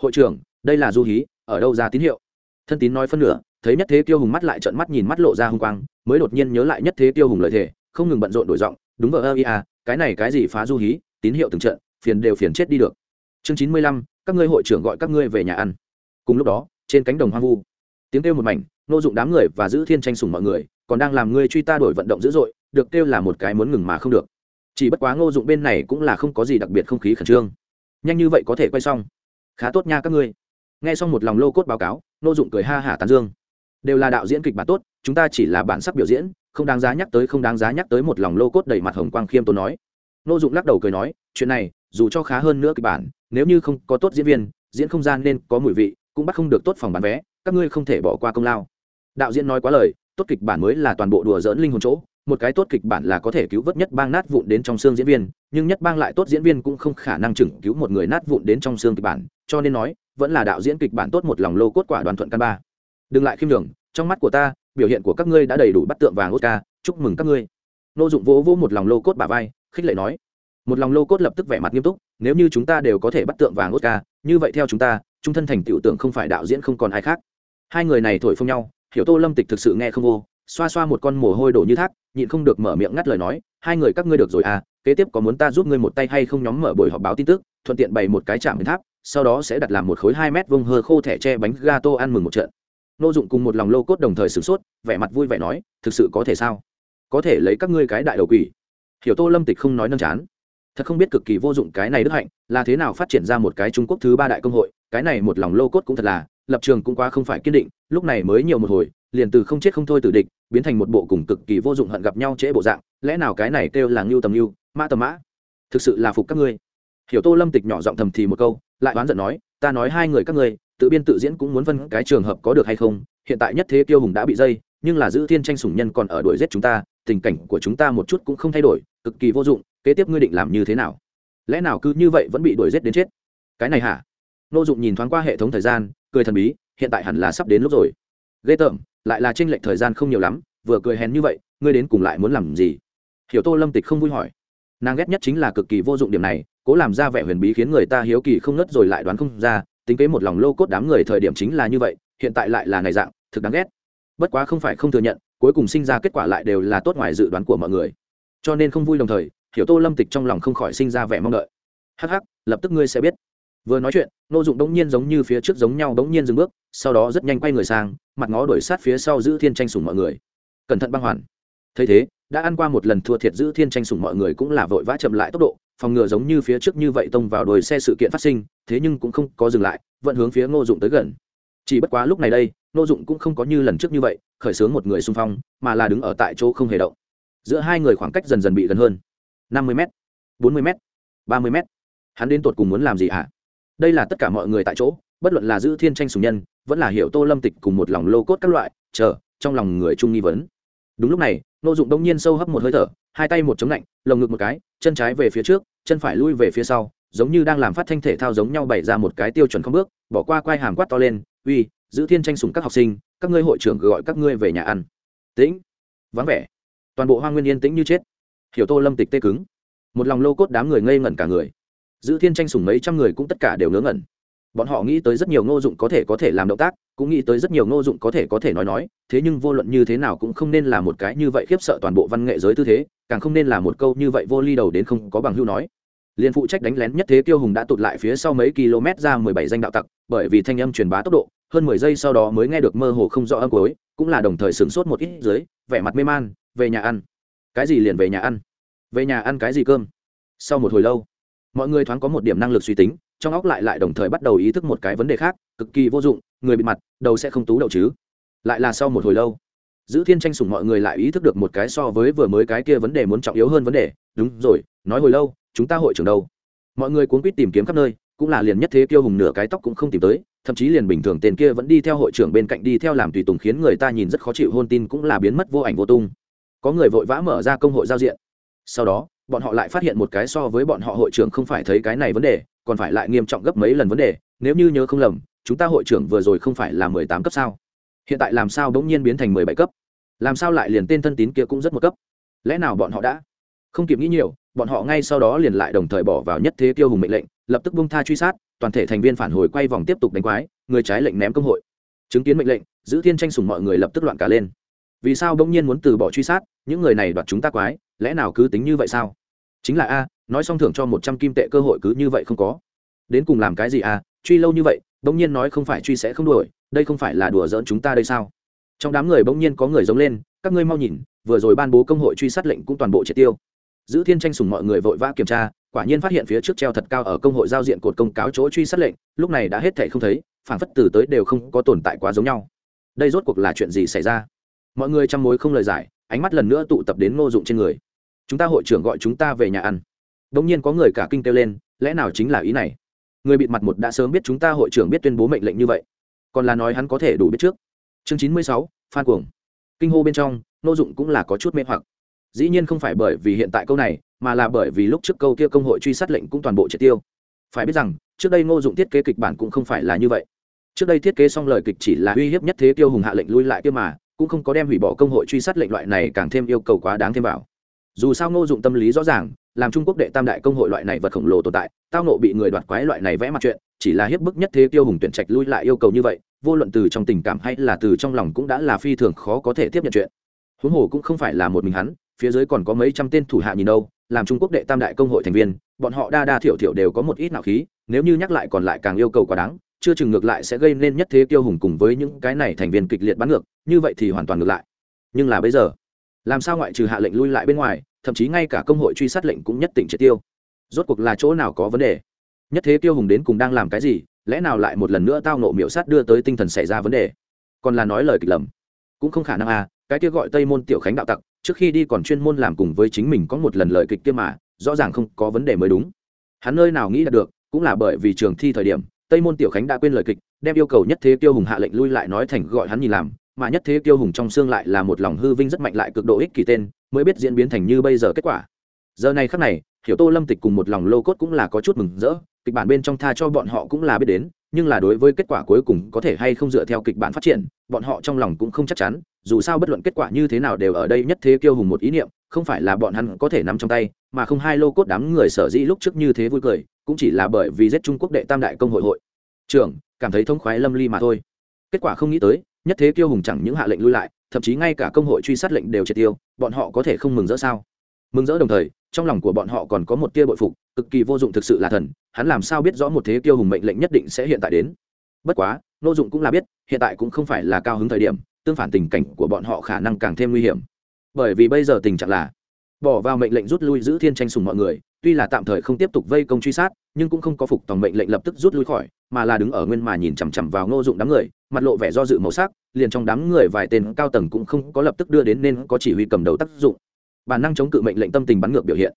Hội trưởng, đây là du hí, ở đâu ra tín hiệu? Thân tín nói phân nửa, thấy nhất thế tiêu hùng mắt lại trợn mắt nhìn mắt lộ ra hung quang, mới đột nhiên nhớ lại nhất thế tiêu hùng lời thể không ngừng bận rộn đổi giọng, đúng vợ ơ ia cái này cái gì phá du hí, tín hiệu từng trận, phiền đều phiền chết đi được. Chương chín mươi lăm các ngươi hội trưởng gọi các ngươi về nhà ăn. Cùng lúc đó, trên cánh đồng hoang vu, tiếng kêu một mảnh, nô dụng đám người và giữ thiên tranh sùng mọi người, còn đang làm ngươi truy ta đổi vận động dữ dội, được kêu là một cái muốn ngừng mà không được. Chỉ bất quá ngô dụng bên này cũng là không có gì đặc biệt không khí khẩn trương. Nhanh như vậy có thể quay xong. Khá tốt nha các ngươi. Nghe xong một lòng lô cốt báo cáo ngô dụng cười ha hả tán dương. Đều là đạo diễn kịch bản tốt, chúng ta chỉ là bản sắc biểu diễn, không đáng giá nhắc tới, không đáng giá nhắc tới một lòng lô cốt đầy mặt hồng quang khiêm tốn nói. Ngô dụng lắc đầu cười nói, chuyện này, dù cho khá hơn nữa kịch bản nếu như không có tốt diễn viên, diễn không gian nên có mùi vị, cũng bắt không được tốt phòng bán vé, các ngươi không thể bỏ qua công lao. Đạo diễn nói quá lời, tốt kịch bản mới là toàn bộ đùa dỡn linh hồn chỗ, một cái tốt kịch bản là có thể cứu vớt nhất bang nát vụn đến trong xương diễn viên, nhưng nhất bang lại tốt diễn viên cũng không khả năng chừng cứu một người nát vụn đến trong xương kịch bản, cho nên nói, vẫn là đạo diễn kịch bản tốt một lòng lô cốt quả đoàn thuận căn ba. Đừng lại khiêm đường trong mắt của ta, biểu hiện của các ngươi đã đầy đủ bắt tượng vàng oscar, chúc mừng các ngươi. Nô dụng vỗ vỗ một lòng lô cốt bà vai, khích lệ nói một lòng lô cốt lập tức vẻ mặt nghiêm túc, nếu như chúng ta đều có thể bắt tượng vàng oscar, như vậy theo chúng ta, trung thân thành tiểu tượng không phải đạo diễn không còn ai khác. Hai người này thổi phông nhau, hiểu tô lâm tịch thực sự nghe không vô, xoa xoa một con mồ hôi đổ như thác, nhịn không được mở miệng ngắt lời nói, hai người các ngươi được rồi à kế tiếp có muốn ta giúp ngươi một tay hay không nhóm mở buổi họp báo tin tức, thuận tiện bày một cái chạm tháp, sau đó sẽ đặt làm một khối hai mét vông hơ khô thẻ tre bánh gato ăn mừng một trận. Nô dụng cùng một lòng lô cốt đồng thời sửng sốt, vẻ mặt vui vẻ nói, thực sự có thể sao? Có thể lấy các ngươi cái đại đầu quỷ. Hiểu tô lâm tịch không nói nâng chán thật không biết cực kỳ vô dụng cái này đức hạnh, là thế nào phát triển ra một cái trung quốc thứ ba đại công hội, cái này một lòng lô cốt cũng thật là, lập trường cũng quá không phải kiên định, lúc này mới nhiều một hồi, liền từ không chết không thôi từ địch, biến thành một bộ cùng cực kỳ vô dụng hận gặp nhau trễ bộ dạng, lẽ nào cái này kêu là ngưu tầm ngưu, mã tầm mã? Thực sự là phục các ngươi. Hiểu tô lâm tịch nhỏ giọng thầm thì một câu, lại oán giận nói, ta nói hai người các ngươi, tự biên tự diễn cũng muốn phân cái trường hợp có được hay không, hiện tại nhất thế tiêu hùng đã bị dây, nhưng là giữ thiên tranh sủng nhân còn ở đuổi giết chúng ta, tình cảnh của chúng ta một chút cũng không thay đổi, cực kỳ vô dụng kế tiếp ngươi định làm như thế nào? Lẽ nào cứ như vậy vẫn bị đuổi giết đến chết? Cái này hả? Nô dụng nhìn thoáng qua hệ thống thời gian, cười thần bí, hiện tại hẳn là sắp đến lúc rồi. Ghê tởm, lại là tranh lệch thời gian không nhiều lắm, vừa cười hèn như vậy, ngươi đến cùng lại muốn làm gì? Hiểu tô lâm tịch không vui hỏi. Nàng ghét nhất chính là cực kỳ vô dụng điểm này, cố làm ra vẻ huyền bí khiến người ta hiếu kỳ không ngất rồi lại đoán không ra, tính kế một lòng lô cốt đám người thời điểm chính là như vậy, hiện tại lại là này dạng, thực đáng ghét. Bất quá không phải không thừa nhận, cuối cùng sinh ra kết quả lại đều là tốt ngoài dự đoán của mọi người. Cho nên không vui đồng thời hiểu tô lâm tịch trong lòng không khỏi sinh ra vẻ mong đợi. Hắc hắc, lập tức ngươi sẽ biết. Vừa nói chuyện, nô dụng đống nhiên giống như phía trước giống nhau đống nhiên dừng bước, sau đó rất nhanh quay người sang, mặt ngó đổi sát phía sau giữ thiên tranh sủng mọi người. Cẩn thận băng hoàn. Thấy thế, đã ăn qua một lần thua thiệt giữ thiên tranh sủng mọi người cũng là vội vã chậm lại tốc độ, phòng ngừa giống như phía trước như vậy tông vào đồi xe sự kiện phát sinh, thế nhưng cũng không có dừng lại, vẫn hướng phía ngô dụng tới gần. Chỉ bất quá lúc này đây, ngô dụng cũng không có như lần trước như vậy, khởi xướng một người xung phong, mà là đứng ở tại chỗ không hề động. Giữa hai người khoảng cách dần dần bị gần hơn năm mươi m bốn mươi m ba mươi m hắn đến tột cùng muốn làm gì hả? Đây là tất cả mọi người tại chỗ, bất luận là giữ thiên tranh sùng nhân, vẫn là hiểu tô lâm tịch cùng một lòng lô cốt các loại, chờ, trong lòng người trung nghi vấn. Đúng lúc này, nô dụng đông nhiên sâu hấp một hơi thở, hai tay một chống lạnh, lồng ngực một cái, chân trái về phía trước, chân phải lui về phía sau, giống như đang làm phát thanh thể thao giống nhau bày ra một cái tiêu chuẩn không bước, bỏ qua quai hàm quát to lên, uy, giữ thiên tranh sùng các học sinh, các ngươi hội trưởng gọi các ngươi về nhà ăn. Tĩnh. Vắng vẻ. Toàn bộ hoa nguyên yên tĩnh như chết hiểu tô lâm tịch tê cứng. Một lòng lô cốt đám người ngây ngẩn cả người. Giữ thiên tranh sùng mấy trăm người cũng tất cả đều ngớ ngẩn. Bọn họ nghĩ tới rất nhiều ngô dụng có thể có thể làm động tác, cũng nghĩ tới rất nhiều ngô dụng có thể có thể nói nói, thế nhưng vô luận như thế nào cũng không nên là một cái như vậy khiếp sợ toàn bộ văn nghệ giới tư thế, càng không nên là một câu như vậy vô ly đầu đến không có bằng hưu nói. Liền phụ trách đánh lén nhất thế tiêu hùng đã tụt lại phía sau mấy km ra mười bảy danh đạo tặc, bởi vì thanh âm truyền bá tốc độ, hơn mười giây sau đó mới nghe được mơ hồ không rõ âm cuối, cũng là đồng thời sửng sốt một ít dưới, vẻ mặt mê man, về nhà ăn cái gì liền về nhà ăn? Về nhà ăn cái gì cơm? Sau một hồi lâu, mọi người thoáng có một điểm năng lực suy tính, trong óc lại lại đồng thời bắt đầu ý thức một cái vấn đề khác, cực kỳ vô dụng, người bị mặt, đầu sẽ không tú đậu chứ. Lại là sau một hồi lâu, giữ thiên tranh sủng mọi người lại ý thức được một cái so với vừa mới cái kia vấn đề muốn trọng yếu hơn vấn đề. Đúng rồi, nói hồi lâu, chúng ta hội trưởng đâu? Mọi người cuốn quýt tìm kiếm khắp nơi, cũng là liền nhất thế kiêu hùng nửa cái tóc cũng không tìm tới, thậm chí liền bình thường tên kia vẫn đi theo hội trưởng bên cạnh đi theo làm tùy tùng khiến người ta nhìn rất khó chịu, hôn tin cũng là biến mất vô ảnh vô tung có người vội vã mở ra công hội giao diện. Sau đó, bọn họ lại phát hiện một cái so với bọn họ hội trưởng không phải thấy cái này vấn đề, còn phải lại nghiêm trọng gấp mấy lần vấn đề, nếu như nhớ không lầm, chúng ta hội trưởng vừa rồi không phải là mười tám cấp sao? Hiện tại làm sao bỗng nhiên biến thành mười bảy cấp? Làm sao lại liền tên thân tín kia cũng rất một cấp? Lẽ nào bọn họ đã không kịp nghĩ nhiều, bọn họ ngay sau đó liền lại đồng thời bỏ vào nhất thế tiêu hùng mệnh lệnh, lập tức bung tha truy sát, toàn thể thành viên phản hồi quay vòng tiếp tục đánh quái, người trái lệnh ném công hội. Chứng kiến mệnh lệnh, giữ thiên tranh sùng mọi người lập tức loạn cả lên vì sao bỗng nhiên muốn từ bỏ truy sát, những người này đoạt chúng ta quái, lẽ nào cứ tính như vậy sao? Chính là a, nói xong thưởng cho một trăm kim tệ cơ hội cứ như vậy không có. Đến cùng làm cái gì a, truy lâu như vậy, bỗng nhiên nói không phải truy sẽ không đuổi, đây không phải là đùa giỡn chúng ta đây sao? Trong đám người bỗng nhiên có người giống lên, các ngươi mau nhìn, vừa rồi ban bố công hội truy sát lệnh cũng toàn bộ triệt tiêu. Giữ thiên tranh sùng mọi người vội vã kiểm tra, quả nhiên phát hiện phía trước treo thật cao ở công hội giao diện cột công cáo chỗ truy sát lệnh, lúc này đã hết thể không thấy phản phất từ tới đều không có tồn tại quá giống nhau. Đây rốt cuộc là chuyện gì xảy ra? Mọi người chăm mối không lời giải, ánh mắt lần nữa tụ tập đến ngô dụng trên người. Chúng ta hội trưởng gọi chúng ta về nhà ăn. Đông nhiên có người cả kinh kêu lên, lẽ nào chính là ý này? Người bịt mặt một đã sớm biết chúng ta hội trưởng biết tuyên bố mệnh lệnh như vậy. Còn là nói hắn có thể đủ biết trước. Chương chín mươi sáu, phan cuồng. Kinh hô bên trong, Ngô dụng cũng là có chút mê hoặc. Dĩ nhiên không phải bởi vì hiện tại câu này, mà là bởi vì lúc trước câu kia công hội truy sát lệnh cũng toàn bộ triệt tiêu. Phải biết rằng, trước đây ngô dụng thiết kế kịch bản cũng không phải là như vậy. Trước đây thiết kế xong lời kịch chỉ là uy hiếp nhất thế tiêu hùng hạ lệnh lui lại kia mà cũng không có đem hủy bỏ công hội truy sát lệnh loại này càng thêm yêu cầu quá đáng thêm vào. Dù sao ngô dụng tâm lý rõ ràng, làm trung quốc đệ tam đại công hội loại này vật khổng lồ tồn tại, tao nộ bị người đoạt quái loại này vẽ mặt chuyện, chỉ là hiếp bức nhất thế tiêu hùng tuyển trạch lui lại yêu cầu như vậy, vô luận từ trong tình cảm hay là từ trong lòng cũng đã là phi thường khó có thể tiếp nhận chuyện. Huống hồ cũng không phải là một mình hắn, phía dưới còn có mấy trăm tên thủ hạ nhìn đâu, làm trung quốc đệ tam đại công hội thành viên, bọn họ đa đa thiểu thiểu đều có một ít nạo khí, nếu như nhắc lại còn lại càng yêu cầu quá đáng chưa chừng ngược lại sẽ gây nên nhất thế tiêu hùng cùng với những cái này thành viên kịch liệt bắn ngược, như vậy thì hoàn toàn ngược lại. Nhưng là bây giờ, làm sao ngoại trừ hạ lệnh lui lại bên ngoài, thậm chí ngay cả công hội truy sát lệnh cũng nhất định triệt tiêu? Rốt cuộc là chỗ nào có vấn đề? Nhất thế tiêu hùng đến cùng đang làm cái gì, lẽ nào lại một lần nữa tao nộ miểu sát đưa tới tinh thần xảy ra vấn đề? Còn là nói lời kịch lầm. Cũng không khả năng à cái kia gọi tây môn tiểu khánh đạo tặc, trước khi đi còn chuyên môn làm cùng với chính mình có một lần lời kịch kia mà, rõ ràng không có vấn đề mới đúng. Hắn nơi nào nghĩ được, cũng là bởi vì trường thi thời điểm tây môn tiểu khánh đã quên lời kịch, đem yêu cầu nhất thế tiêu hùng hạ lệnh lui lại nói thành gọi hắn nhìn làm, mà nhất thế tiêu hùng trong xương lại là một lòng hư vinh rất mạnh lại cực độ ích kỳ tên, mới biết diễn biến thành như bây giờ kết quả. Giờ này khắc này, hiểu tô lâm tịch cùng một lòng lô cốt cũng là có chút mừng rỡ, kịch bản bên trong tha cho bọn họ cũng là biết đến, nhưng là đối với kết quả cuối cùng có thể hay không dựa theo kịch bản phát triển, bọn họ trong lòng cũng không chắc chắn, dù sao bất luận kết quả như thế nào đều ở đây nhất thế kiêu hùng một ý niệm, không phải là bọn hắn có thể nắm trong tay, mà không hai lô cốt đám người sở dĩ lúc trước như thế vui cười cũng chỉ là bởi vì giết trung quốc đệ tam đại công hội hội. Trưởng, cảm thấy thông khoái lâm ly mà thôi. Kết quả không nghĩ tới, nhất thế kiêu hùng chẳng những hạ lệnh lui lại, thậm chí ngay cả công hội truy sát lệnh đều triệt tiêu, bọn họ có thể không mừng rỡ sao? Mừng rỡ đồng thời, trong lòng của bọn họ còn có một tia bội phục, cực kỳ vô dụng thực sự là thần, hắn làm sao biết rõ một thế kiêu hùng mệnh lệnh nhất định sẽ hiện tại đến? Bất quá, nô dụng cũng là biết, hiện tại cũng không phải là cao hứng thời điểm, tương phản tình cảnh của bọn họ khả năng càng thêm nguy hiểm. Bởi vì bây giờ tình trạng là, bỏ vào mệnh lệnh rút lui giữ thiên tranh sùng mọi người tuy là tạm thời không tiếp tục vây công truy sát, nhưng cũng không có phục tòng mệnh lệnh lập tức rút lui khỏi, mà là đứng ở nguyên mà nhìn chằm chằm vào ngô dụng đám người, mặt lộ vẻ do dự màu sắc, liền trong đám người vài tên cao tầng cũng không có lập tức đưa đến nên có chỉ huy cầm đầu tác dụng. Bản năng chống cự mệnh lệnh tâm tình bắn ngược biểu hiện.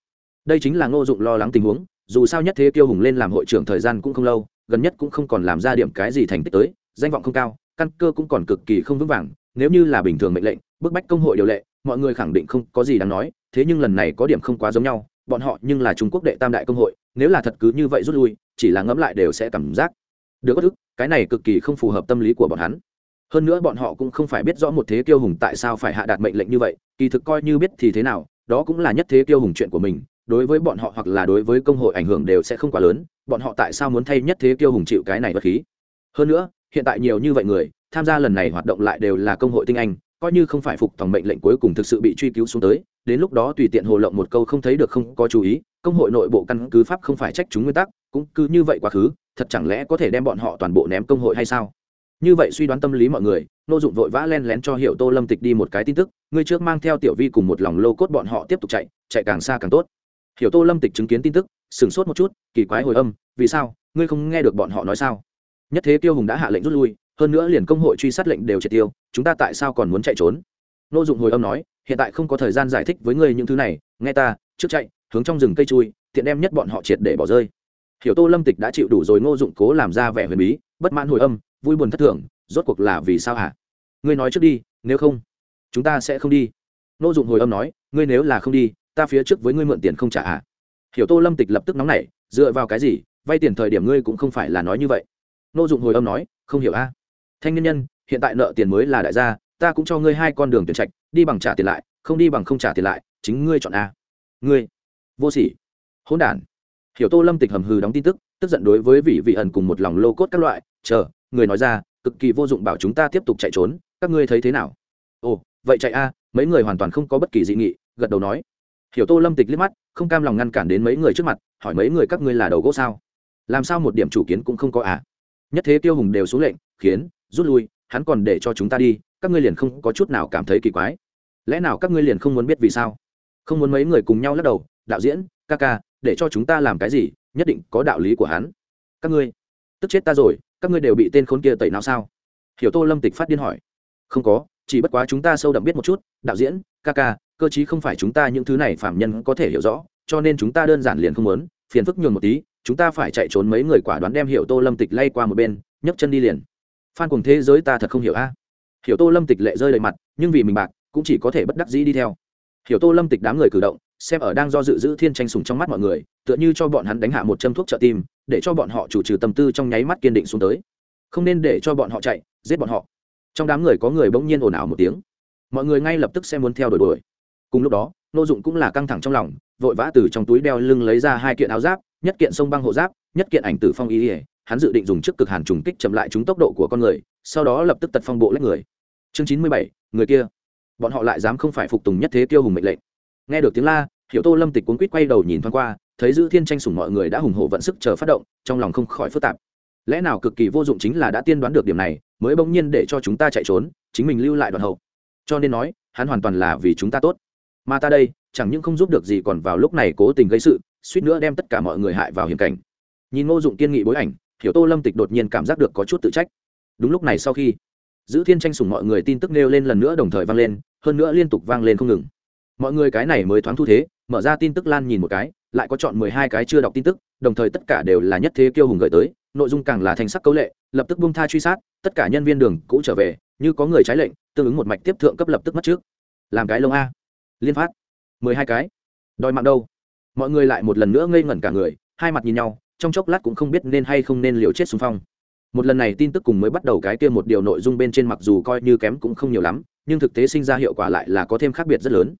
Đây chính là ngô dụng lo lắng tình huống, dù sao nhất thế kiêu hùng lên làm hội trưởng thời gian cũng không lâu, gần nhất cũng không còn làm ra điểm cái gì thành tích tới, danh vọng không cao, căn cơ cũng còn cực kỳ không vững vàng, nếu như là bình thường mệnh lệnh, bức bách công hội điều lệ, mọi người khẳng định không có gì đáng nói, thế nhưng lần này có điểm không quá giống nhau bọn họ nhưng là trung quốc đệ tam đại công hội, nếu là thật cứ như vậy rút lui, chỉ là ngẫm lại đều sẽ cảm giác được bất ức, cái này cực kỳ không phù hợp tâm lý của bọn hắn. Hơn nữa bọn họ cũng không phải biết rõ một thế kiêu hùng tại sao phải hạ đạt mệnh lệnh như vậy, kỳ thực coi như biết thì thế nào, đó cũng là nhất thế kiêu hùng chuyện của mình, đối với bọn họ hoặc là đối với công hội ảnh hưởng đều sẽ không quá lớn, bọn họ tại sao muốn thay nhất thế kiêu hùng chịu cái này bất khí? Hơn nữa, hiện tại nhiều như vậy người, tham gia lần này hoạt động lại đều là công hội tinh anh, coi như không phải phục tòng mệnh lệnh cuối cùng thực sự bị truy cứu xuống tới đến lúc đó tùy tiện hồ lộng một câu không thấy được không có chú ý, công hội nội bộ căn cứ pháp không phải trách chúng nguyên tắc, cũng cứ như vậy quá khứ, thật chẳng lẽ có thể đem bọn họ toàn bộ ném công hội hay sao? Như vậy suy đoán tâm lý mọi người, nô dụng vội vã len lén cho hiệu tô lâm tịch đi một cái tin tức, ngươi trước mang theo tiểu vi cùng một lòng lô cốt bọn họ tiếp tục chạy chạy càng xa càng tốt. Hiểu tô lâm tịch chứng kiến tin tức, sửng sốt một chút, kỳ quái hồi âm, vì sao, ngươi không nghe được bọn họ nói sao? Nhất thế tiêu hùng đã hạ lệnh rút lui, hơn nữa liền công hội truy sát lệnh đều triệt tiêu, chúng ta tại sao còn muốn chạy trốn? Nô dụng hồi âm nói hiện tại không có thời gian giải thích với ngươi những thứ này, nghe ta, trước chạy, hướng trong rừng cây chui, tiện đem nhất bọn họ triệt để bỏ rơi. Hiểu tô lâm tịch đã chịu đủ rồi ngô dụng cố làm ra vẻ huyền bí, bất mãn hồi âm, vui buồn thất thường, rốt cuộc là vì sao hả? Ngươi nói trước đi, nếu không, chúng ta sẽ không đi. Ngô dụng hồi âm nói, ngươi nếu là không đi, ta phía trước với ngươi mượn tiền không trả hả? Hiểu tô lâm tịch lập tức nóng nảy, dựa vào cái gì, vay tiền thời điểm ngươi cũng không phải là nói như vậy. Ngô dụng hồi âm nói, không hiểu a thanh nhân nhân, hiện tại nợ tiền mới là đại gia ta cũng cho ngươi hai con đường tuyển trạch, đi bằng trả tiền lại, không đi bằng không trả tiền lại, chính ngươi chọn a. Ngươi. Vô sỉ. Hỗn đản. Hiểu tô lâm tịch hầm hừ đóng tin tức tức giận đối với vị vị ẩn cùng một lòng lô cốt các loại, chờ, người nói ra, cực kỳ vô dụng bảo chúng ta tiếp tục chạy trốn, các ngươi thấy thế nào? Ồ, vậy chạy a. Mấy người hoàn toàn không có bất kỳ dị nghị, gật đầu nói. Hiểu tô lâm tịch liếc mắt, không cam lòng ngăn cản đến mấy người trước mặt, hỏi mấy người các ngươi là đầu gỗ sao? Làm sao một điểm chủ kiến cũng không có à nhất thế tiêu hùng đều xuống lệnh, khiến, rút lui, hắn còn để cho chúng ta đi các ngươi liền không có chút nào cảm thấy kỳ quái. Lẽ nào các ngươi liền không muốn biết vì sao? Không muốn mấy người cùng nhau lắc đầu, đạo diễn, ca ca, để cho chúng ta làm cái gì, nhất định có đạo lý của hắn. Các ngươi, tức chết ta rồi, các ngươi đều bị tên khốn kia tẩy não sao? Hiểu tô lâm tịch phát điên hỏi. Không có, chỉ bất quá chúng ta sâu đậm biết một chút, đạo diễn, ca ca, cơ chí không phải chúng ta những thứ này phạm nhân có thể hiểu rõ, cho nên chúng ta đơn giản liền không muốn, phiền phức nhường một tí, chúng ta phải chạy trốn mấy người quả đoán đem hiểu tô lâm tịch lay qua một bên, nhấc chân đi liền. Phan cùng thế giới ta thật không hiểu a hiểu tô lâm tịch lệ rơi đầy mặt, nhưng vì mình bạc, cũng chỉ có thể bất đắc dĩ đi theo. Hiểu tô lâm tịch đám người cử động, xem ở đang do dự giữ thiên tranh sùng trong mắt mọi người, tựa như cho bọn hắn đánh hạ một châm thuốc trợ tim, để cho bọn họ chủ trừ tâm tư trong nháy mắt kiên định xuống tới. Không nên để cho bọn họ chạy, giết bọn họ. Trong đám người có người bỗng nhiên ồn ào một tiếng. Mọi người ngay lập tức sẽ muốn theo đuổi đuổi. Cùng lúc đó, nô dụng cũng là căng thẳng trong lòng, vội vã từ trong túi đeo lưng lấy ra hai kiện áo giáp, nhất kiện sông băng hộ giáp, nhất kiện ảnh tử phong y ỉa hắn dự định dùng trước cực hàn trùng kích chậm lại chúng tốc độ của con người sau đó lập tức tật phong bộ lấy người. Chương chín mươi bảy, người kia. Bọn họ lại dám không phải phục tùng nhất thế tiêu hùng mệnh lệnh. Nghe được tiếng la, hiểu tô lâm tịch cuốn quýt quay đầu nhìn thoáng qua, thấy giữ thiên tranh sủng mọi người đã hùng hổ vận sức chờ phát động, trong lòng không khỏi phức tạp. Lẽ nào cực kỳ vô dụng chính là đã tiên đoán được điểm này, mới bỗng nhiên để cho chúng ta chạy trốn, chính mình lưu lại đoàn hậu. Cho nên nói, hắn hoàn toàn là vì chúng ta tốt. Mà ta đây, chẳng những không giúp được gì còn vào lúc này cố tình gây sự, suýt nữa đem tất cả mọi người hại vào hiểm cảnh. Nhìn ngô dụng kiên nghị bối ảnh, hiểu tô lâm tịch đột nhiên cảm giác được có chút tự trách đúng lúc này sau khi giữ thiên tranh sủng mọi người tin tức nêu lên lần nữa đồng thời vang lên, hơn nữa liên tục vang lên không ngừng. Mọi người cái này mới thoáng thu thế, mở ra tin tức lan nhìn một cái, lại có chọn mười hai cái chưa đọc tin tức, đồng thời tất cả đều là nhất thế kiêu hùng gửi tới, nội dung càng là thành sắc câu lệ, lập tức bung tha truy sát, tất cả nhân viên đường cũ trở về, như có người trái lệnh, tương ứng một mạch tiếp thượng cấp lập tức mất trước. Làm cái lông a. Liên phát. mười hai cái. Đòi mạng đâu? Mọi người lại một lần nữa ngây ngẩn cả người, hai mặt nhìn nhau, trong chốc lát cũng không biết nên hay không nên liều chết xung phong một lần này tin tức cùng mới bắt đầu cái kia một điều nội dung bên trên mặc dù coi như kém cũng không nhiều lắm, nhưng thực tế sinh ra hiệu quả lại là có thêm khác biệt rất lớn.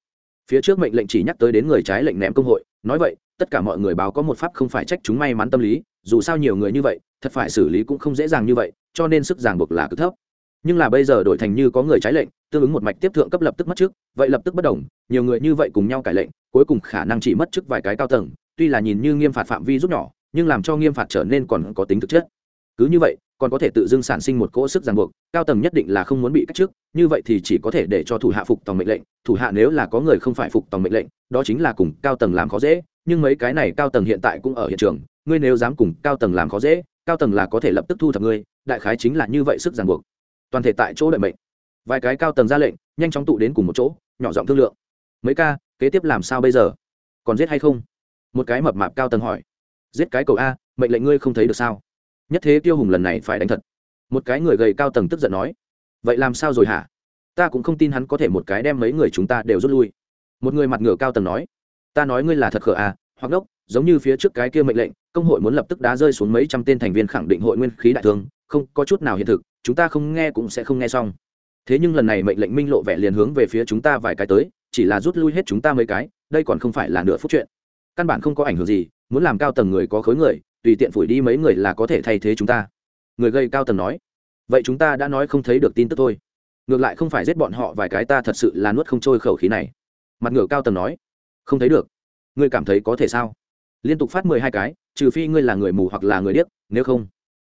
Phía trước mệnh lệnh chỉ nhắc tới đến người trái lệnh ném công hội, nói vậy, tất cả mọi người báo có một pháp không phải trách chúng may mắn tâm lý, dù sao nhiều người như vậy, thật phải xử lý cũng không dễ dàng như vậy, cho nên sức ràng buộc là cực thấp. Nhưng là bây giờ đổi thành như có người trái lệnh, tương ứng một mạch tiếp thượng cấp lập tức mất chức vậy lập tức bất đồng, nhiều người như vậy cùng nhau cải lệnh, cuối cùng khả năng chỉ mất chức vài cái cao tầng, tuy là nhìn như nghiêm phạt phạm vi rút nhỏ, nhưng làm cho nghiêm phạt trở nên còn có tính thực chất cứ như vậy, còn có thể tự dưng sản sinh một cỗ sức ràng buộc, cao tầng nhất định là không muốn bị cách chức như vậy thì chỉ có thể để cho thủ hạ phục tòng mệnh lệnh, thủ hạ nếu là có người không phải phục tòng mệnh lệnh, đó chính là cùng cao tầng làm khó dễ, nhưng mấy cái này cao tầng hiện tại cũng ở hiện trường, ngươi nếu dám cùng cao tầng làm khó dễ, cao tầng là có thể lập tức thu thập ngươi, đại khái chính là như vậy sức ràng buộc. Toàn thể tại chỗ đợi mệnh. Vài cái cao tầng ra lệnh, nhanh chóng tụ đến cùng một chỗ, nhỏ giọng thương lượng. Mấy ca, kế tiếp làm sao bây giờ? Còn giết hay không? Một cái mập mạp cao tầng hỏi. Giết cái cầu a, mệnh lệnh ngươi không thấy được sao? Nhất thế tiêu hùng lần này phải đánh thật. Một cái người gầy cao tầng tức giận nói, vậy làm sao rồi hả? Ta cũng không tin hắn có thể một cái đem mấy người chúng ta đều rút lui. Một người mặt ngựa cao tầng nói, ta nói ngươi là thật khờ à hoặc đốc, giống như phía trước cái kia mệnh lệnh, công hội muốn lập tức đá rơi xuống mấy trăm tên thành viên khẳng định hội nguyên khí đại thương, không, có chút nào hiện thực, chúng ta không nghe cũng sẽ không nghe xong. Thế nhưng lần này mệnh lệnh minh lộ vẻ liền hướng về phía chúng ta vài cái tới, chỉ là rút lui hết chúng ta mấy cái, đây còn không phải là nửa phút chuyện. Căn bản không có ảnh hưởng gì, muốn làm cao tầng người có khối người tùy tiện phủi đi mấy người là có thể thay thế chúng ta. Người gây cao tầng nói, vậy chúng ta đã nói không thấy được tin tức thôi. Ngược lại không phải giết bọn họ vài cái ta thật sự là nuốt không trôi khẩu khí này. Mặt ngựa cao tầng nói, không thấy được. Ngươi cảm thấy có thể sao? Liên tục phát mười hai cái, trừ phi ngươi là người mù hoặc là người điếc, nếu không,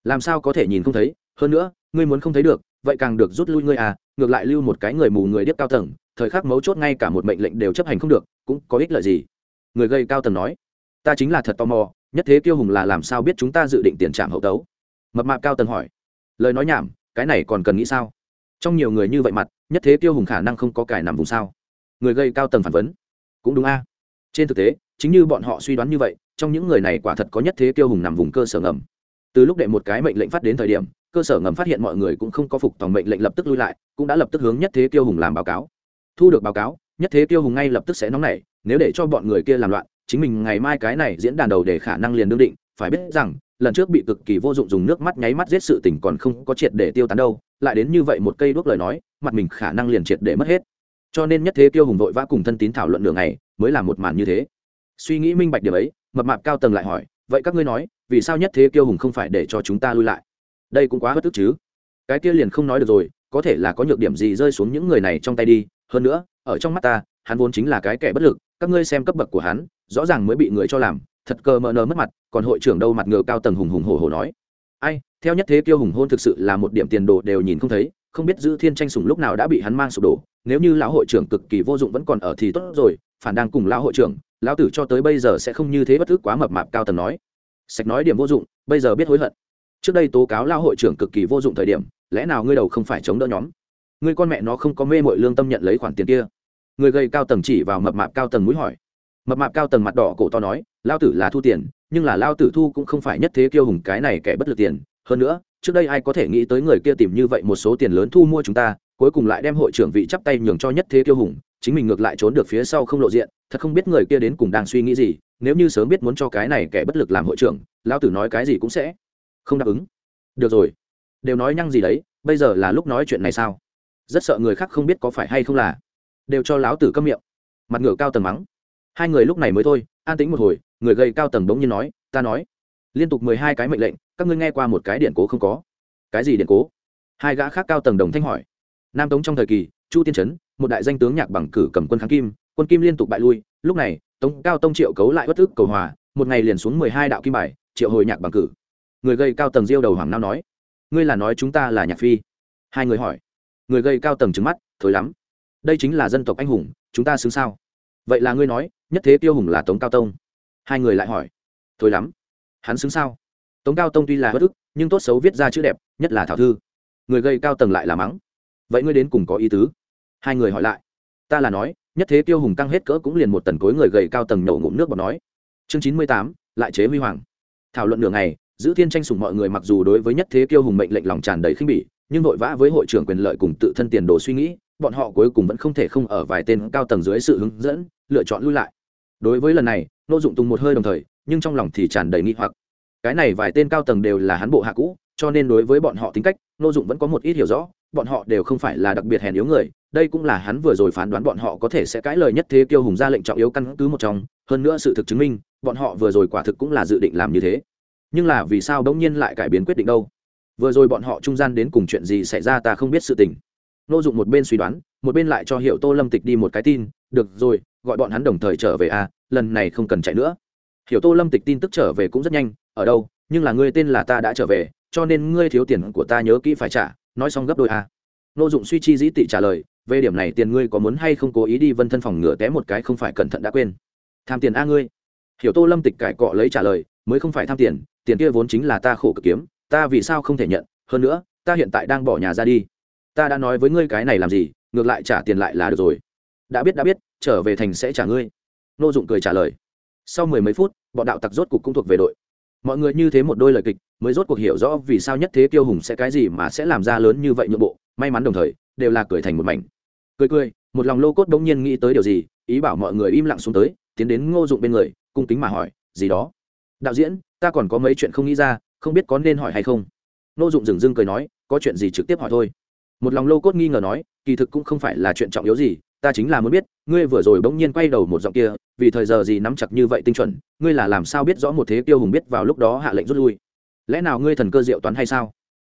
làm sao có thể nhìn không thấy? Hơn nữa, ngươi muốn không thấy được, vậy càng được rút lui ngươi à ngược lại lưu một cái người mù người điếc cao tầng, thời khắc mấu chốt ngay cả một mệnh lệnh đều chấp hành không được, cũng có ích lợi gì? Người gây cao tầng nói, ta chính là thật tò mò nhất thế kiêu hùng là làm sao biết chúng ta dự định tiền trạm hậu tấu? Mập mạp cao tần hỏi. Lời nói nhảm, cái này còn cần nghĩ sao? Trong nhiều người như vậy mặt, nhất thế kiêu hùng khả năng không có cải nằm vùng sao? Người gây cao tầng phản vấn. Cũng đúng a. Trên thực tế, chính như bọn họ suy đoán như vậy, trong những người này quả thật có nhất thế kiêu hùng nằm vùng cơ sở ngầm. Từ lúc đệ một cái mệnh lệnh phát đến thời điểm, cơ sở ngầm phát hiện mọi người cũng không có phục tòng mệnh lệnh lập tức lui lại, cũng đã lập tức hướng nhất thế kiêu hùng làm báo cáo. Thu được báo cáo, nhất thế kiêu hùng ngay lập tức sẽ nóng nảy, nếu để cho bọn người kia làm loạn chính mình ngày mai cái này diễn đàn đầu để khả năng liền đương định, phải biết rằng, lần trước bị cực kỳ vô dụng dùng nước mắt nháy mắt giết sự tình còn không có triệt để tiêu tán đâu, lại đến như vậy một cây đuốc lời nói, mặt mình khả năng liền triệt để mất hết. Cho nên nhất thế kiêu hùng vội vã cùng thân tín thảo luận đường này mới là một màn như thế. Suy nghĩ minh bạch điểm ấy, mập mạp cao tầng lại hỏi, vậy các ngươi nói, vì sao nhất thế kiêu hùng không phải để cho chúng ta lui lại? Đây cũng quá bất tức chứ. Cái kia liền không nói được rồi, có thể là có nhược điểm gì rơi xuống những người này trong tay đi, hơn nữa, ở trong mắt ta, hắn vốn chính là cái kẻ bất lực, các ngươi xem cấp bậc của hắn rõ ràng mới bị người cho làm, thật cờ mờ nờ mất mặt, còn hội trưởng đâu mặt ngựa cao tầng hùng hùng hổ hổ nói. Ai, theo nhất thế kiêu hùng hôn thực sự là một điểm tiền đồ đều nhìn không thấy, không biết giữ thiên tranh sùng lúc nào đã bị hắn mang sụp đổ, nếu như lão hội trưởng cực kỳ vô dụng vẫn còn ở thì tốt rồi, phản đang cùng lão hội trưởng, lão tử cho tới bây giờ sẽ không như thế bất ức quá mập mạp cao tầng nói. Sạch nói điểm vô dụng, bây giờ biết hối hận. Trước đây tố cáo lão hội trưởng cực kỳ vô dụng thời điểm, lẽ nào ngươi đầu không phải chống đỡ nhóm? Ngươi con mẹ nó không có mê mội lương tâm nhận lấy khoản tiền kia. Người gây cao tầng chỉ vào mập mạp cao tầng mũi hỏi mập mạp cao tầng mặt đỏ cổ to nói lao tử là thu tiền, nhưng là lao tử thu cũng không phải nhất thế kiêu hùng, cái này kẻ bất lực tiền. Hơn nữa, trước đây ai có thể nghĩ tới người kia tìm như vậy một số tiền lớn thu mua chúng ta, cuối cùng lại đem hội trưởng vị chắp tay nhường cho nhất thế kiêu hùng, chính mình ngược lại trốn được phía sau không lộ diện, thật không biết người kia đến cùng đang suy nghĩ gì, nếu như sớm biết muốn cho cái này kẻ bất lực làm hội trưởng lao tử nói cái gì cũng sẽ không đáp ứng. Được rồi. Đều nói nhăng gì đấy, bây giờ là lúc nói chuyện này sao? Rất sợ người khác không biết có phải hay không là. Đều cho lão tử câm miệng. Mặt ngựa cao tầng mắng hai người lúc này mới thôi, an tĩnh một hồi, người gây cao tầng bỗng nhiên nói, ta nói, liên tục mười hai cái mệnh lệnh, các ngươi nghe qua một cái điện cố không có? Cái gì điện cố? Hai gã khác cao tầng đồng thanh hỏi. Nam tống trong thời kỳ, chu tiên trấn, một đại danh tướng nhạc bằng cử cầm quân kháng kim, quân kim liên tục bại lui, lúc này, tống cao tông triệu cấu lại bất ức cầu hòa, một ngày liền xuống mười hai đạo kim bài, triệu hồi nhạc bằng cử. Người gây cao tầng diêu đầu hoàng nao nói, ngươi là nói chúng ta là nhạc phi? Hai người hỏi. Người gây cao tầng trứng mắt thối lắm, đây chính là dân tộc anh hùng, chúng ta xứng sao? Vậy là ngươi nói nhất thế tiêu hùng là tống cao tông hai người lại hỏi thôi lắm hắn xứng sao tống cao tông tuy là bất ức, nhưng tốt xấu viết ra chữ đẹp nhất là thảo thư người gây cao tầng lại là mắng vậy ngươi đến cùng có ý tứ hai người hỏi lại ta là nói nhất thế tiêu hùng tăng hết cỡ cũng liền một tần cối người gầy cao tầng nhổ ngụm nước bọt nói chương chín mươi tám lại chế huy hoàng thảo luận nửa ngày giữ thiên tranh sùng mọi người mặc dù đối với nhất thế tiêu hùng mệnh lệnh lòng tràn đầy khinh bỉ nhưng vội vã với hội trưởng quyền lợi cùng tự thân tiền đồ suy nghĩ bọn họ cuối cùng vẫn không thể không ở vài tên cao tầng dưới sự hướng dẫn lựa chọn lui lại đối với lần này nô dụng tùng một hơi đồng thời, nhưng trong lòng thì tràn đầy nghi hoặc. Cái này vài tên cao tầng đều là hắn bộ hạ cũ, cho nên đối với bọn họ tính cách nô dụng vẫn có một ít hiểu rõ, bọn họ đều không phải là đặc biệt hèn yếu người, đây cũng là hắn vừa rồi phán đoán bọn họ có thể sẽ cãi lời nhất thế kiêu hùng ra lệnh trọng yếu căn cứ một trong, hơn nữa sự thực chứng minh, bọn họ vừa rồi quả thực cũng là dự định làm như thế. Nhưng là vì sao đống nhiên lại cải biến quyết định đâu? Vừa rồi bọn họ trung gian đến cùng chuyện gì xảy ra ta không biết sự tình. Nô dụng một bên suy đoán, một bên lại cho hiệu tô lâm tịch đi một cái tin được rồi, gọi bọn hắn đồng thời trở về a lần này không cần chạy nữa. Hiểu tô lâm tịch tin tức trở về cũng rất nhanh, ở đâu, nhưng là ngươi tên là ta đã trở về, cho nên ngươi thiếu tiền của ta nhớ kỹ phải trả, nói xong gấp đôi à. a nô dụng suy chi dĩ tị trả lời, về điểm này tiền ngươi có muốn hay không cố ý đi vân thân phòng ngửa té một cái không phải cẩn thận đã quên. Tham tiền a ngươi. Hiểu tô lâm tịch cải cọ lấy trả lời, mới không phải tham tiền tiền kia vốn chính là ta khổ cực kiếm, ta vì sao không thể nhận, hơn nữa, ta hiện tại đang bỏ nhà ra đi. Ta đã nói với ngươi cái này làm gì, ngược lại trả tiền lại là được rồi đã biết đã biết, trở về thành sẽ trả ngươi. Nô dụng cười trả lời. Sau mười mấy phút, bọn đạo tặc rốt cục cũng thuộc về đội. Mọi người như thế một đôi lời kịch, mới rốt cuộc hiểu rõ vì sao nhất thế tiêu hùng sẽ cái gì mà sẽ làm ra lớn như vậy nhượng bộ, may mắn đồng thời, đều là cười thành một mảnh. Cười cười, một lòng lô cốt bỗng nhiên nghĩ tới điều gì, ý bảo mọi người im lặng xuống tới, tiến đến ngô dụng bên người, cung kính mà hỏi, gì đó? Đạo diễn, ta còn có mấy chuyện không nghĩ ra, không biết có nên hỏi hay không. Ngô dụng dừng dưng cười nói, có chuyện gì trực tiếp hỏi thôi. Một lòng lô cốt nghi ngờ nói, kỳ thực cũng không phải là chuyện trọng yếu gì ta chính là muốn biết, ngươi vừa rồi bỗng nhiên quay đầu một giọng kia, vì thời giờ gì nắm chặt như vậy tinh chuẩn, ngươi là làm sao biết rõ một thế tiêu hùng biết vào lúc đó hạ lệnh rút lui? Lẽ nào ngươi thần cơ diệu toán hay sao?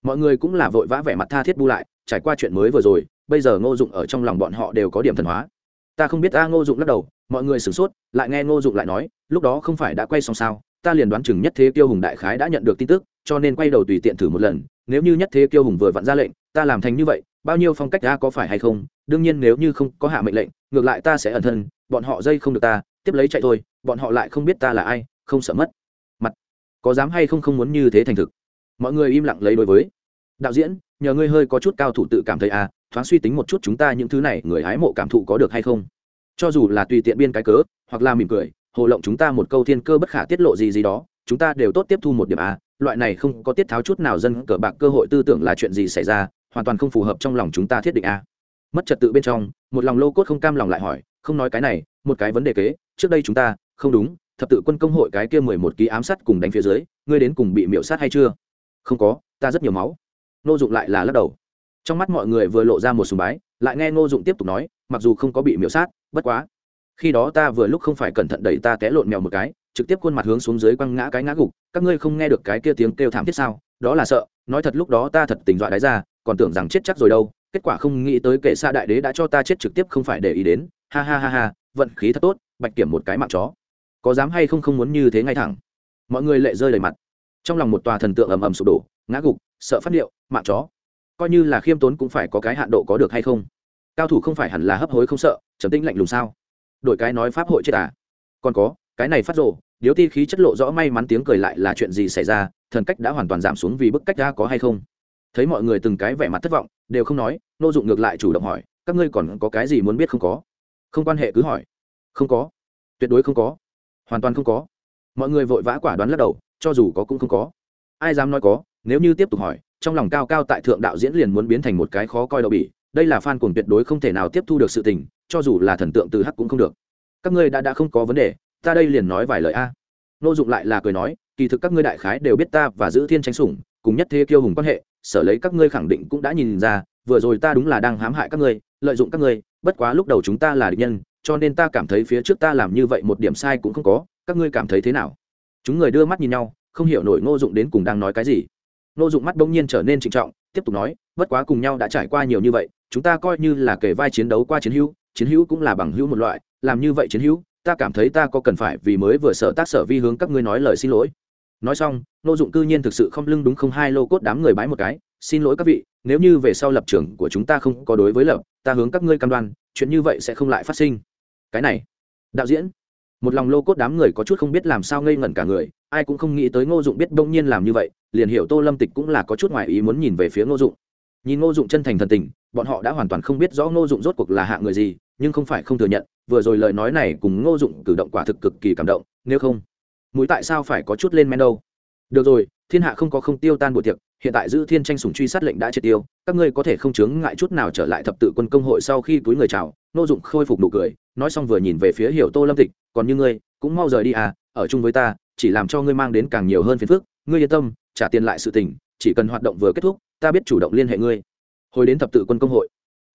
Mọi người cũng là vội vã vẻ mặt tha thiết bu lại, trải qua chuyện mới vừa rồi, bây giờ ngô dụng ở trong lòng bọn họ đều có điểm thần hóa. Ta không biết ta ngô dụng lắc đầu, mọi người sửng sốt, lại nghe ngô dụng lại nói, lúc đó không phải đã quay xong sao, ta liền đoán chừng nhất thế kiêu hùng đại khái đã nhận được tin tức, cho nên quay đầu tùy tiện thử một lần, nếu như nhất thế kiêu hùng vừa vặn ra lệnh, ta làm thành như vậy, bao nhiêu phong cách A có phải hay không đương nhiên nếu như không có hạ mệnh lệnh, ngược lại ta sẽ ẩn thân, bọn họ dây không được ta, tiếp lấy chạy thôi, bọn họ lại không biết ta là ai, không sợ mất. Mặt, có dám hay không không muốn như thế thành thực. Mọi người im lặng lấy đối với. Đạo diễn, nhờ ngươi hơi có chút cao thủ tự cảm thấy à thoáng suy tính một chút chúng ta những thứ này, người hái mộ cảm thụ có được hay không? Cho dù là tùy tiện biên cái cớ, hoặc là mỉm cười, hồ lộng chúng ta một câu thiên cơ bất khả tiết lộ gì gì đó, chúng ta đều tốt tiếp thu một điểm à loại này không có tiết tháo chút nào dân cờ bạc cơ hội tư tưởng là chuyện gì xảy ra, hoàn toàn không phù hợp trong lòng chúng ta thiết định à mất trật tự bên trong, một lòng lô cốt không cam lòng lại hỏi, không nói cái này, một cái vấn đề kế, trước đây chúng ta, không đúng, thập tự quân công hội cái kia mười một ký ám sát cùng đánh phía dưới, ngươi đến cùng bị miễu sát hay chưa? Không có, ta rất nhiều máu. Nô dụng lại là lắc đầu. Trong mắt mọi người vừa lộ ra một sùng bái, lại nghe nô dụng tiếp tục nói, mặc dù không có bị miễu sát, bất quá. Khi đó ta vừa lúc không phải cẩn thận đẩy ta té lộn mèo một cái, trực tiếp khuôn mặt hướng xuống dưới quăng ngã cái ngã gục, các ngươi không nghe được cái kia tiếng kêu thảm thiết sao? Đó là sợ, nói thật lúc đó ta thật tình dọa đáy ra, còn tưởng rằng chết chắc rồi đâu kết quả không nghĩ tới kệ xa đại đế đã cho ta chết trực tiếp không phải để ý đến. Ha ha ha ha, vận khí thật tốt, bạch kiểm một cái mạng chó. Có dám hay không không muốn như thế ngay thẳng. Mọi người lệ rơi đầy mặt. Trong lòng một tòa thần tượng ầm ầm sụp đổ, ngã gục, sợ phát điệu, mạng chó. Coi như là khiêm tốn cũng phải có cái hạn độ có được hay không? Cao thủ không phải hẳn là hấp hối không sợ, trầm tĩnh lạnh lùng sao? Đổi cái nói pháp hội chết à? Còn có, cái này phát rồ, điếu ti khí chất lộ rõ may mắn tiếng cười lại là chuyện gì xảy ra, thần cách đã hoàn toàn giảm xuống vì bức cách ra có hay không? Thấy mọi người từng cái vẻ mặt thất vọng, đều không nói, nô dụng ngược lại chủ động hỏi, các ngươi còn có cái gì muốn biết không có? Không quan hệ cứ hỏi. Không có. Tuyệt đối không có. Hoàn toàn không có. Mọi người vội vã quả đoán lắc đầu, cho dù có cũng không có. Ai dám nói có, nếu như tiếp tục hỏi, trong lòng cao cao tại thượng đạo diễn liền muốn biến thành một cái khó coi đậu bỉ. Đây là fan cuồng tuyệt đối không thể nào tiếp thu được sự tình, cho dù là thần tượng từ hắc cũng không được. Các ngươi đã đã không có vấn đề, ta đây liền nói vài lời a. Nô dụng lại là cười nói, kỳ thực các ngươi đại khái đều biết ta và giữ thiên tranh sủng, cùng nhất thế kiêu hùng quan hệ sở lấy các ngươi khẳng định cũng đã nhìn ra, vừa rồi ta đúng là đang hãm hại các ngươi, lợi dụng các ngươi, bất quá lúc đầu chúng ta là địch nhân, cho nên ta cảm thấy phía trước ta làm như vậy một điểm sai cũng không có, các ngươi cảm thấy thế nào? Chúng người đưa mắt nhìn nhau, không hiểu nổi ngô dụng đến cùng đang nói cái gì. Ngô dụng mắt bỗng nhiên trở nên trịnh trọng, tiếp tục nói, bất quá cùng nhau đã trải qua nhiều như vậy, chúng ta coi như là kể vai chiến đấu qua chiến hữu chiến hữu cũng là bằng hữu một loại, làm như vậy chiến hữu, ta cảm thấy ta có cần phải vì mới vừa sở tác sở vi hướng các ngươi nói lời xin lỗi nói xong, ngô dụng cư nhiên thực sự không lưng đúng không hai lô cốt đám người bái một cái, xin lỗi các vị, nếu như về sau lập trường của chúng ta không có đối với lập, ta hướng các ngươi cam đoan, chuyện như vậy sẽ không lại phát sinh. Cái này, đạo diễn, một lòng lô cốt đám người có chút không biết làm sao ngây ngẩn cả người, ai cũng không nghĩ tới ngô dụng biết đông nhiên làm như vậy, liền hiểu tô lâm tịch cũng là có chút ngoài ý muốn nhìn về phía ngô dụng. Nhìn ngô dụng chân thành thần tình, bọn họ đã hoàn toàn không biết rõ ngô dụng rốt cuộc là hạ người gì, nhưng không phải không thừa nhận, vừa rồi lời nói này cùng ngô dụng cử động quả thực cực kỳ cảm động, nếu không mũi tại sao phải có chút lên men đâu? Được rồi, thiên hạ không có không tiêu tan buổi tiệc, hiện tại giữ thiên tranh sủng truy sát lệnh đã triệt tiêu, các ngươi có thể không chướng ngại chút nào trở lại thập tự quân công hội sau khi túi người chào, nô dụng khôi phục nụ cười, nói xong vừa nhìn về phía hiểu tô lâm tịch, còn như ngươi, cũng mau rời đi à ở chung với ta, chỉ làm cho ngươi mang đến càng nhiều hơn phiền phức, ngươi yên tâm, trả tiền lại sự tình, chỉ cần hoạt động vừa kết thúc, ta biết chủ động liên hệ ngươi. Hồi đến thập tự quân công hội,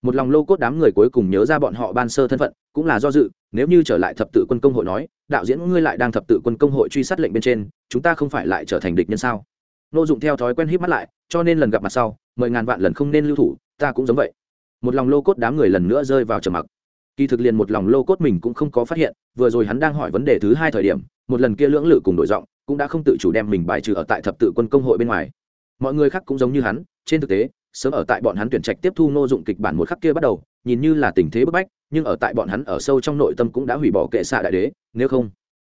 một lòng lô cốt đám người cuối cùng nhớ ra bọn họ ban sơ thân phận, cũng là do dự nếu như trở lại thập tự quân công hội nói, đạo diễn ngươi lại đang thập tự quân công hội truy sát lệnh bên trên, chúng ta không phải lại trở thành địch nhân sao? Nô dụng theo thói quen hít mắt lại, cho nên lần gặp mặt sau mười ngàn vạn lần không nên lưu thủ, ta cũng giống vậy. Một lòng lô cốt đám người lần nữa rơi vào trầm mặc. Kỳ thực liền một lòng lô cốt mình cũng không có phát hiện, vừa rồi hắn đang hỏi vấn đề thứ hai thời điểm, một lần kia lưỡng lự cùng đổi giọng, cũng đã không tự chủ đem mình bài trừ ở tại thập tự quân công hội bên ngoài. Mọi người khác cũng giống như hắn, trên thực tế, sớm ở tại bọn hắn tuyển trạch tiếp thu nô dụng kịch bản một khắc kia bắt đầu, nhìn như là tình thế bức bách nhưng ở tại bọn hắn ở sâu trong nội tâm cũng đã hủy bỏ kệ xạ đại đế, nếu không,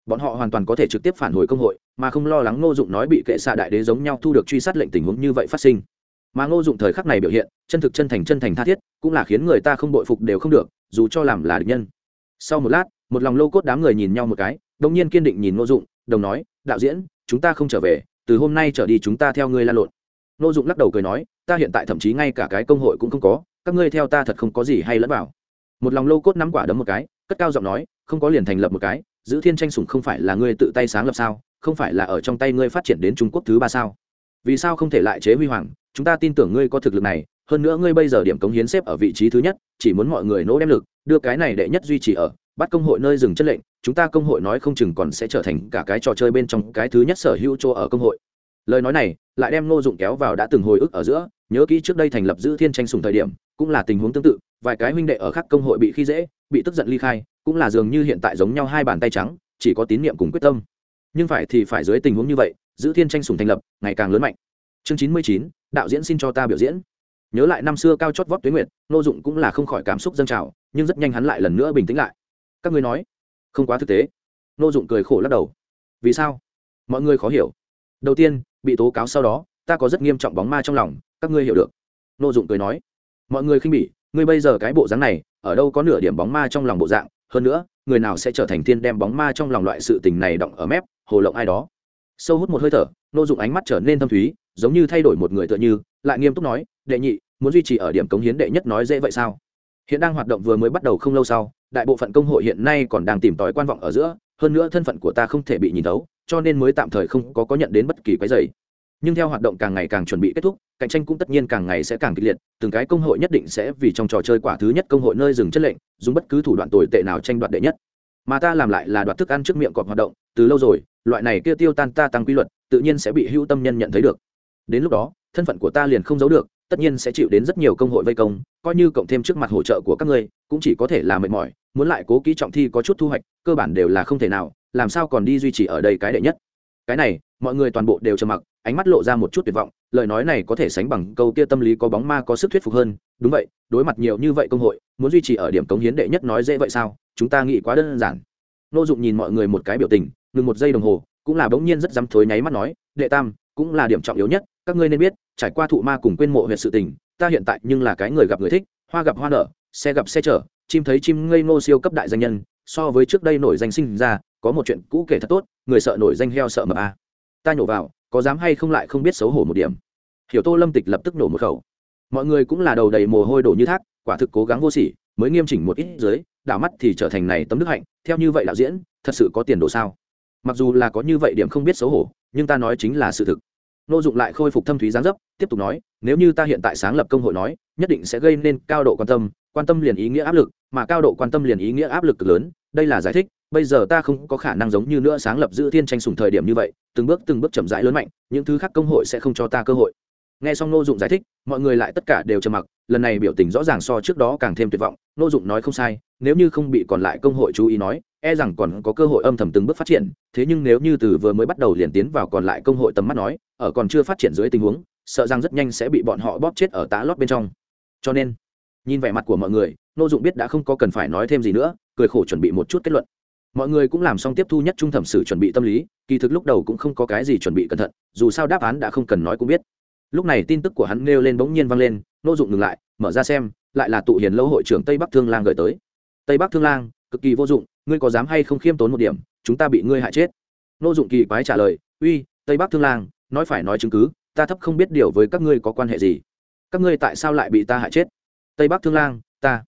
bọn họ hoàn toàn có thể trực tiếp phản hồi công hội, mà không lo lắng ngô dụng nói bị kệ xạ đại đế giống nhau thu được truy sát lệnh tình huống như vậy phát sinh. Mà ngô dụng thời khắc này biểu hiện, chân thực chân thành chân thành tha thiết, cũng là khiến người ta không bội phục đều không được, dù cho làm là địch nhân. Sau một lát, một lòng lô cốt đám người nhìn nhau một cái đông nhiên kiên định nhìn ngô dụng, đồng nói, đạo diễn, chúng ta không trở về, từ hôm nay trở đi chúng ta theo ngươi lan lộn. Ngô dụng lắc đầu cười nói, ta hiện tại thậm chí ngay cả cái công hội cũng không có, các ngươi theo ta thật không có gì hay lẫn vào một lòng lô cốt nắm quả đấm một cái, cất cao giọng nói, không có liền thành lập một cái, giữ thiên tranh sủng không phải là ngươi tự tay sáng lập sao? Không phải là ở trong tay ngươi phát triển đến trung quốc thứ ba sao? Vì sao không thể lại chế huy hoàng? Chúng ta tin tưởng ngươi có thực lực này, hơn nữa ngươi bây giờ điểm cống hiến xếp ở vị trí thứ nhất, chỉ muốn mọi người nỗ đem lực, đưa cái này đệ nhất duy trì ở, bắt công hội nơi dừng chất lệnh, chúng ta công hội nói không chừng còn sẽ trở thành cả cái trò chơi bên trong cái thứ nhất sở hữu chỗ ở công hội. Lời nói này, lại đem ngô dụng kéo vào đã từng hồi ức ở giữa, nhớ kỹ trước đây thành lập giữ thiên tranh sùng thời điểm, cũng là tình huống tương tự vài cái huynh đệ ở khác công hội bị khi dễ, bị tức giận ly khai, cũng là dường như hiện tại giống nhau hai bàn tay trắng, chỉ có tín nhiệm cùng quyết tâm. Nhưng phải thì phải dưới tình huống như vậy, giữ thiên tranh sùng thành lập, ngày càng lớn mạnh. Chương chín mươi chín, đạo diễn xin cho ta biểu diễn. Nhớ lại năm xưa cao chót vót tuyến nguyệt nô dụng cũng là không khỏi cảm xúc dâng trào, nhưng rất nhanh hắn lại lần nữa bình tĩnh lại. Các ngươi nói, không quá thực tế. Nô dụng cười khổ lắc đầu. Vì sao? Mọi người khó hiểu. Đầu tiên, bị tố cáo sau đó, ta có rất nghiêm trọng bóng ma trong lòng, các ngươi hiểu được. Nô dụng cười nói. Mọi người khinh bỉ ngươi bây giờ cái bộ dáng này, ở đâu có nửa điểm bóng ma trong lòng bộ dạng, hơn nữa, người nào sẽ trở thành thiên đem bóng ma trong lòng loại sự tình này động ở mép, hồ lộng ai đó. Sâu hút một hơi thở, nô dụng ánh mắt trở nên thâm thúy, giống như thay đổi một người tựa như, lại nghiêm túc nói, đệ nhị, muốn duy trì ở điểm cống hiến đệ nhất nói dễ vậy sao? Hiện đang hoạt động vừa mới bắt đầu không lâu sau, đại bộ phận công hội hiện nay còn đang tìm tòi quan vọng ở giữa, hơn nữa thân phận của ta không thể bị nhìn thấu, cho nên mới tạm thời không có có nhận đến bất kỳ cái dày nhưng theo hoạt động càng ngày càng chuẩn bị kết thúc, cạnh tranh cũng tất nhiên càng ngày sẽ càng kịch liệt, từng cái công hội nhất định sẽ vì trong trò chơi quả thứ nhất công hội nơi dừng chất lệnh, dùng bất cứ thủ đoạn tồi tệ nào tranh đoạt đệ nhất. Mà ta làm lại là đoạt thức ăn trước miệng cọp hoạt động, từ lâu rồi, loại này kia tiêu tan ta tăng quy luật, tự nhiên sẽ bị hữu tâm nhân nhận thấy được. Đến lúc đó, thân phận của ta liền không giấu được, tất nhiên sẽ chịu đến rất nhiều công hội vây công, coi như cộng thêm trước mặt hỗ trợ của các ngươi, cũng chỉ có thể là mệt mỏi, muốn lại cố kỹ trọng thi có chút thu hoạch, cơ bản đều là không thể nào, làm sao còn đi duy trì ở đây cái đệ nhất? Cái này mọi người toàn bộ đều trầm mặc, ánh mắt lộ ra một chút tuyệt vọng, lời nói này có thể sánh bằng câu kia tâm lý có bóng ma có sức thuyết phục hơn, đúng vậy, đối mặt nhiều như vậy công hội, muốn duy trì ở điểm cống hiến đệ nhất nói dễ vậy sao, chúng ta nghĩ quá đơn giản. Nô dụng nhìn mọi người một cái biểu tình, ngừng một giây đồng hồ, cũng là bỗng nhiên rất dám thối nháy mắt nói, đệ tam, cũng là điểm trọng yếu nhất, các ngươi nên biết, trải qua thụ ma cùng quên mộ huyện sự tình, ta hiện tại nhưng là cái người gặp người thích, hoa gặp hoa nở, xe gặp xe chở, chim thấy chim ngây ngô siêu cấp đại danh nhân, so với trước đây nổi danh sinh ra, có một chuyện cũ kể thật tốt, người sợ nổi danh heo sợ mập a ta nhổ vào, có dám hay không lại không biết xấu hổ một điểm. Hiểu tô lâm tịch lập tức nổ một khẩu. Mọi người cũng là đầu đầy mồ hôi đổ như thác, quả thực cố gắng vô sỉ, mới nghiêm chỉnh một ít dưới, đảo mắt thì trở thành này tấm đức hạnh, theo như vậy đạo diễn, thật sự có tiền đồ sao? Mặc dù là có như vậy điểm không biết xấu hổ, nhưng ta nói chính là sự thực. Nô dụng lại khôi phục thâm thúy giáng dấp, tiếp tục nói, nếu như ta hiện tại sáng lập công hội nói, nhất định sẽ gây nên cao độ quan tâm quan tâm liền ý nghĩa áp lực, mà cao độ quan tâm liền ý nghĩa áp lực cực lớn, đây là giải thích bây giờ ta không có khả năng giống như nữa sáng lập giữ thiên tranh sùng thời điểm như vậy, từng bước từng bước chậm rãi lớn mạnh, những thứ khác công hội sẽ không cho ta cơ hội. Nghe xong nô dụng giải thích, mọi người lại tất cả đều trầm mặc, lần này biểu tình rõ ràng so trước đó càng thêm tuyệt vọng nô dụng nói không sai, nếu như không bị còn lại công hội chú ý nói e rằng còn có cơ hội âm thầm từng bước phát triển, thế nhưng nếu như từ vừa mới bắt đầu liền tiến vào còn lại công hội tầm mắt nói, ở còn chưa phát triển dưới tình huống, sợ rằng rất nhanh sẽ bị bọn họ bóp chết ở tá lót bên trong. Cho nên, nhìn vẻ mặt của mọi người nô dụng biết đã không có cần phải nói thêm gì nữa, cười khổ chuẩn bị một chút kết luận mọi người cũng làm xong tiếp thu nhất trung thẩm sự chuẩn bị tâm lý, kỳ thực lúc đầu cũng không có cái gì chuẩn bị cẩn thận, dù sao đáp án đã không cần nói cũng biết. Lúc này tin tức của hắn nêu lên bỗng nhiên vang lên, nô dụng ngừng lại, mở ra xem, lại là tụ hiền lâu hội trưởng tây bắc thương lang gửi tới. Tây bắc thương lang, cực kỳ vô dụng, ngươi có dám hay không khiêm tốn một điểm, chúng ta bị ngươi hại chết. Nô dụng kỳ quái trả lời, uy, tây bắc thương lang, nói phải nói chứng cứ, ta thấp không biết điều với các ngươi có quan hệ gì. Các ngươi tại sao lại bị ta hại chết? Tây bắc thương lang, ta,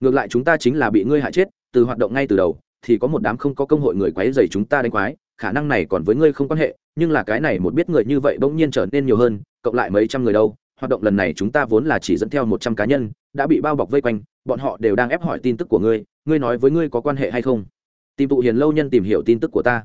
ngược lại chúng ta chính là bị ngươi hại chết, từ hoạt động ngay từ đầu thì có một đám không có công hội người quấy dày chúng ta đánh quái, khả năng này còn với ngươi không quan hệ, nhưng là cái này một biết người như vậy bỗng nhiên trở nên nhiều hơn, cộng lại mấy trăm người đâu, hoạt động lần này chúng ta vốn là chỉ dẫn theo một trăm cá nhân, đã bị bao bọc vây quanh, bọn họ đều đang ép hỏi tin tức của ngươi ngươi nói với ngươi có quan hệ hay không? Tìm tụ hiền lâu nhân tìm hiểu tin tức của ta.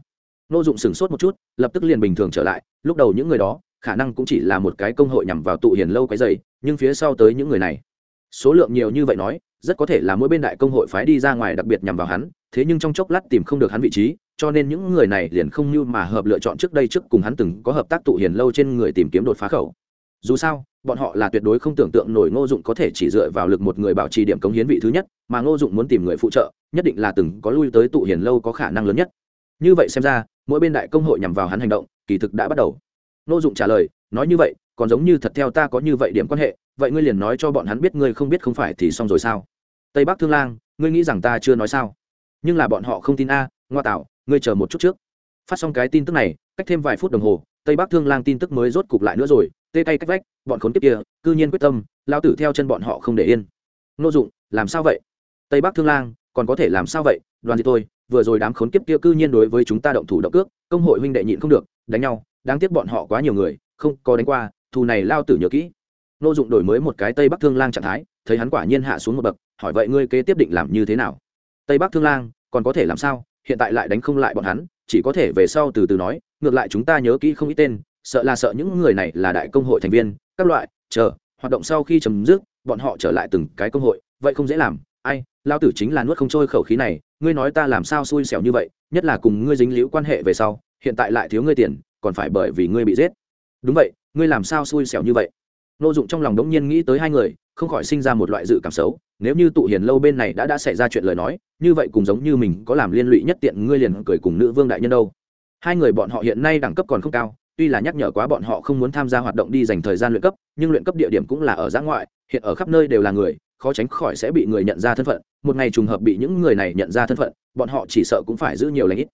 Nô dụng sửng sốt một chút, lập tức liền bình thường trở lại, lúc đầu những người đó, khả năng cũng chỉ là một cái công hội nhằm vào tụ hiền lâu cái dày nhưng phía sau tới những người này số lượng nhiều như vậy nói, rất có thể là mỗi bên đại công hội phái đi ra ngoài đặc biệt nhằm vào hắn, thế nhưng trong chốc lát tìm không được hắn vị trí, cho nên những người này liền không như mà hợp lựa chọn trước đây trước cùng hắn từng có hợp tác tụ hiền lâu trên người tìm kiếm đột phá khẩu. Dù sao, bọn họ là tuyệt đối không tưởng tượng nổi ngô dụng có thể chỉ dựa vào lực một người bảo trì điểm cống hiến vị thứ nhất, mà ngô dụng muốn tìm người phụ trợ, nhất định là từng có lui tới tụ hiền lâu có khả năng lớn nhất. Như vậy xem ra, mỗi bên đại công hội nhằm vào hắn hành động, kỳ thực đã bắt đầu. Ngô dụng trả lời, nói như vậy, còn giống như thật theo ta có như vậy điểm quan hệ vậy ngươi liền nói cho bọn hắn biết ngươi không biết không phải thì xong rồi sao? Tây bắc thương lang, ngươi nghĩ rằng ta chưa nói sao? Nhưng là bọn họ không tin a, ngoa tạo, ngươi chờ một chút trước. Phát xong cái tin tức này, cách thêm vài phút đồng hồ, tây bắc thương lang tin tức mới rốt cục lại nữa rồi, tê tay cách vách, bọn khốn kiếp kia, cư nhiên quyết tâm, lao tử theo chân bọn họ không để yên. Nô dụng, làm sao vậy? Tây bắc thương lang, còn có thể làm sao vậy? Đoàn gì tôi, vừa rồi đám khốn kiếp kia cư nhiên đối với chúng ta động thủ động cước, công hội huynh đệ nhịn không được, đánh nhau, đáng tiếc bọn họ quá nhiều người, không có đánh qua, thù này lao tử nhớ kỹ nô dụng đổi mới một cái tây bắc thương lang trạng thái, thấy hắn quả nhiên hạ xuống một bậc, hỏi vậy ngươi kế tiếp định làm như thế nào? Tây bắc thương lang, còn có thể làm sao? Hiện tại lại đánh không lại bọn hắn, chỉ có thể về sau từ từ nói, ngược lại chúng ta nhớ kỹ không ít tên, sợ là sợ những người này là đại công hội thành viên, các loại, chờ, hoạt động sau khi chấm dứt, bọn họ trở lại từng cái công hội, vậy không dễ làm. Ai lao tử chính là nuốt không trôi khẩu khí này, ngươi nói ta làm sao xui xẻo như vậy, nhất là cùng ngươi dính liễu quan hệ về sau, hiện tại lại thiếu ngươi tiền, còn phải bởi vì ngươi bị giết. Đúng vậy, ngươi làm sao xui xẻo như vậy? Nô dụng trong lòng đống nhiên nghĩ tới hai người, không khỏi sinh ra một loại dự cảm xấu, nếu như tụ hiền lâu bên này đã đã xảy ra chuyện lời nói, như vậy cũng giống như mình có làm liên lụy nhất tiện ngươi liền cười cùng nữ vương đại nhân đâu. Hai người bọn họ hiện nay đẳng cấp còn không cao, tuy là nhắc nhở quá bọn họ không muốn tham gia hoạt động đi dành thời gian luyện cấp, nhưng luyện cấp địa điểm cũng là ở giã ngoại, hiện ở khắp nơi đều là người, khó tránh khỏi sẽ bị người nhận ra thân phận, một ngày trùng hợp bị những người này nhận ra thân phận, bọn họ chỉ sợ cũng phải giữ nhiều lãnh ít.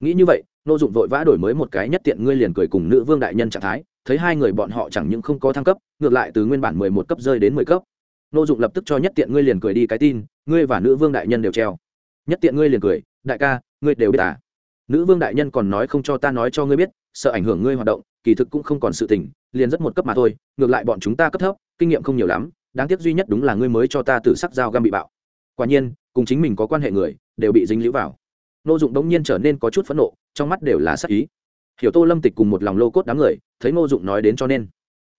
Nghĩ như vậy nô dụng vội vã đổi mới một cái nhất tiện ngươi liền cười cùng nữ vương đại nhân trạng thái thấy hai người bọn họ chẳng những không có thăng cấp, ngược lại từ nguyên bản mười một cấp rơi đến mười cấp. Nô dụng lập tức cho nhất tiện ngươi liền cười đi cái tin, ngươi và nữ vương đại nhân đều treo. Nhất tiện ngươi liền cười, đại ca, ngươi đều biết à? Nữ vương đại nhân còn nói không cho ta nói cho ngươi biết, sợ ảnh hưởng ngươi hoạt động, kỳ thực cũng không còn sự tình, liền rất một cấp mà thôi, ngược lại bọn chúng ta cấp thấp, kinh nghiệm không nhiều lắm, đáng tiếc duy nhất đúng là ngươi mới cho ta từ sắc dao găm bị bạo. Quả nhiên, cùng chính mình có quan hệ người, đều bị dính lũ vào. Nô dụng đống nhiên trở nên có chút phẫn nộ, trong mắt đều là sắc ý hiểu tô lâm tịch cùng một lòng lô cốt đám người, thấy ngô dụng nói đến cho nên.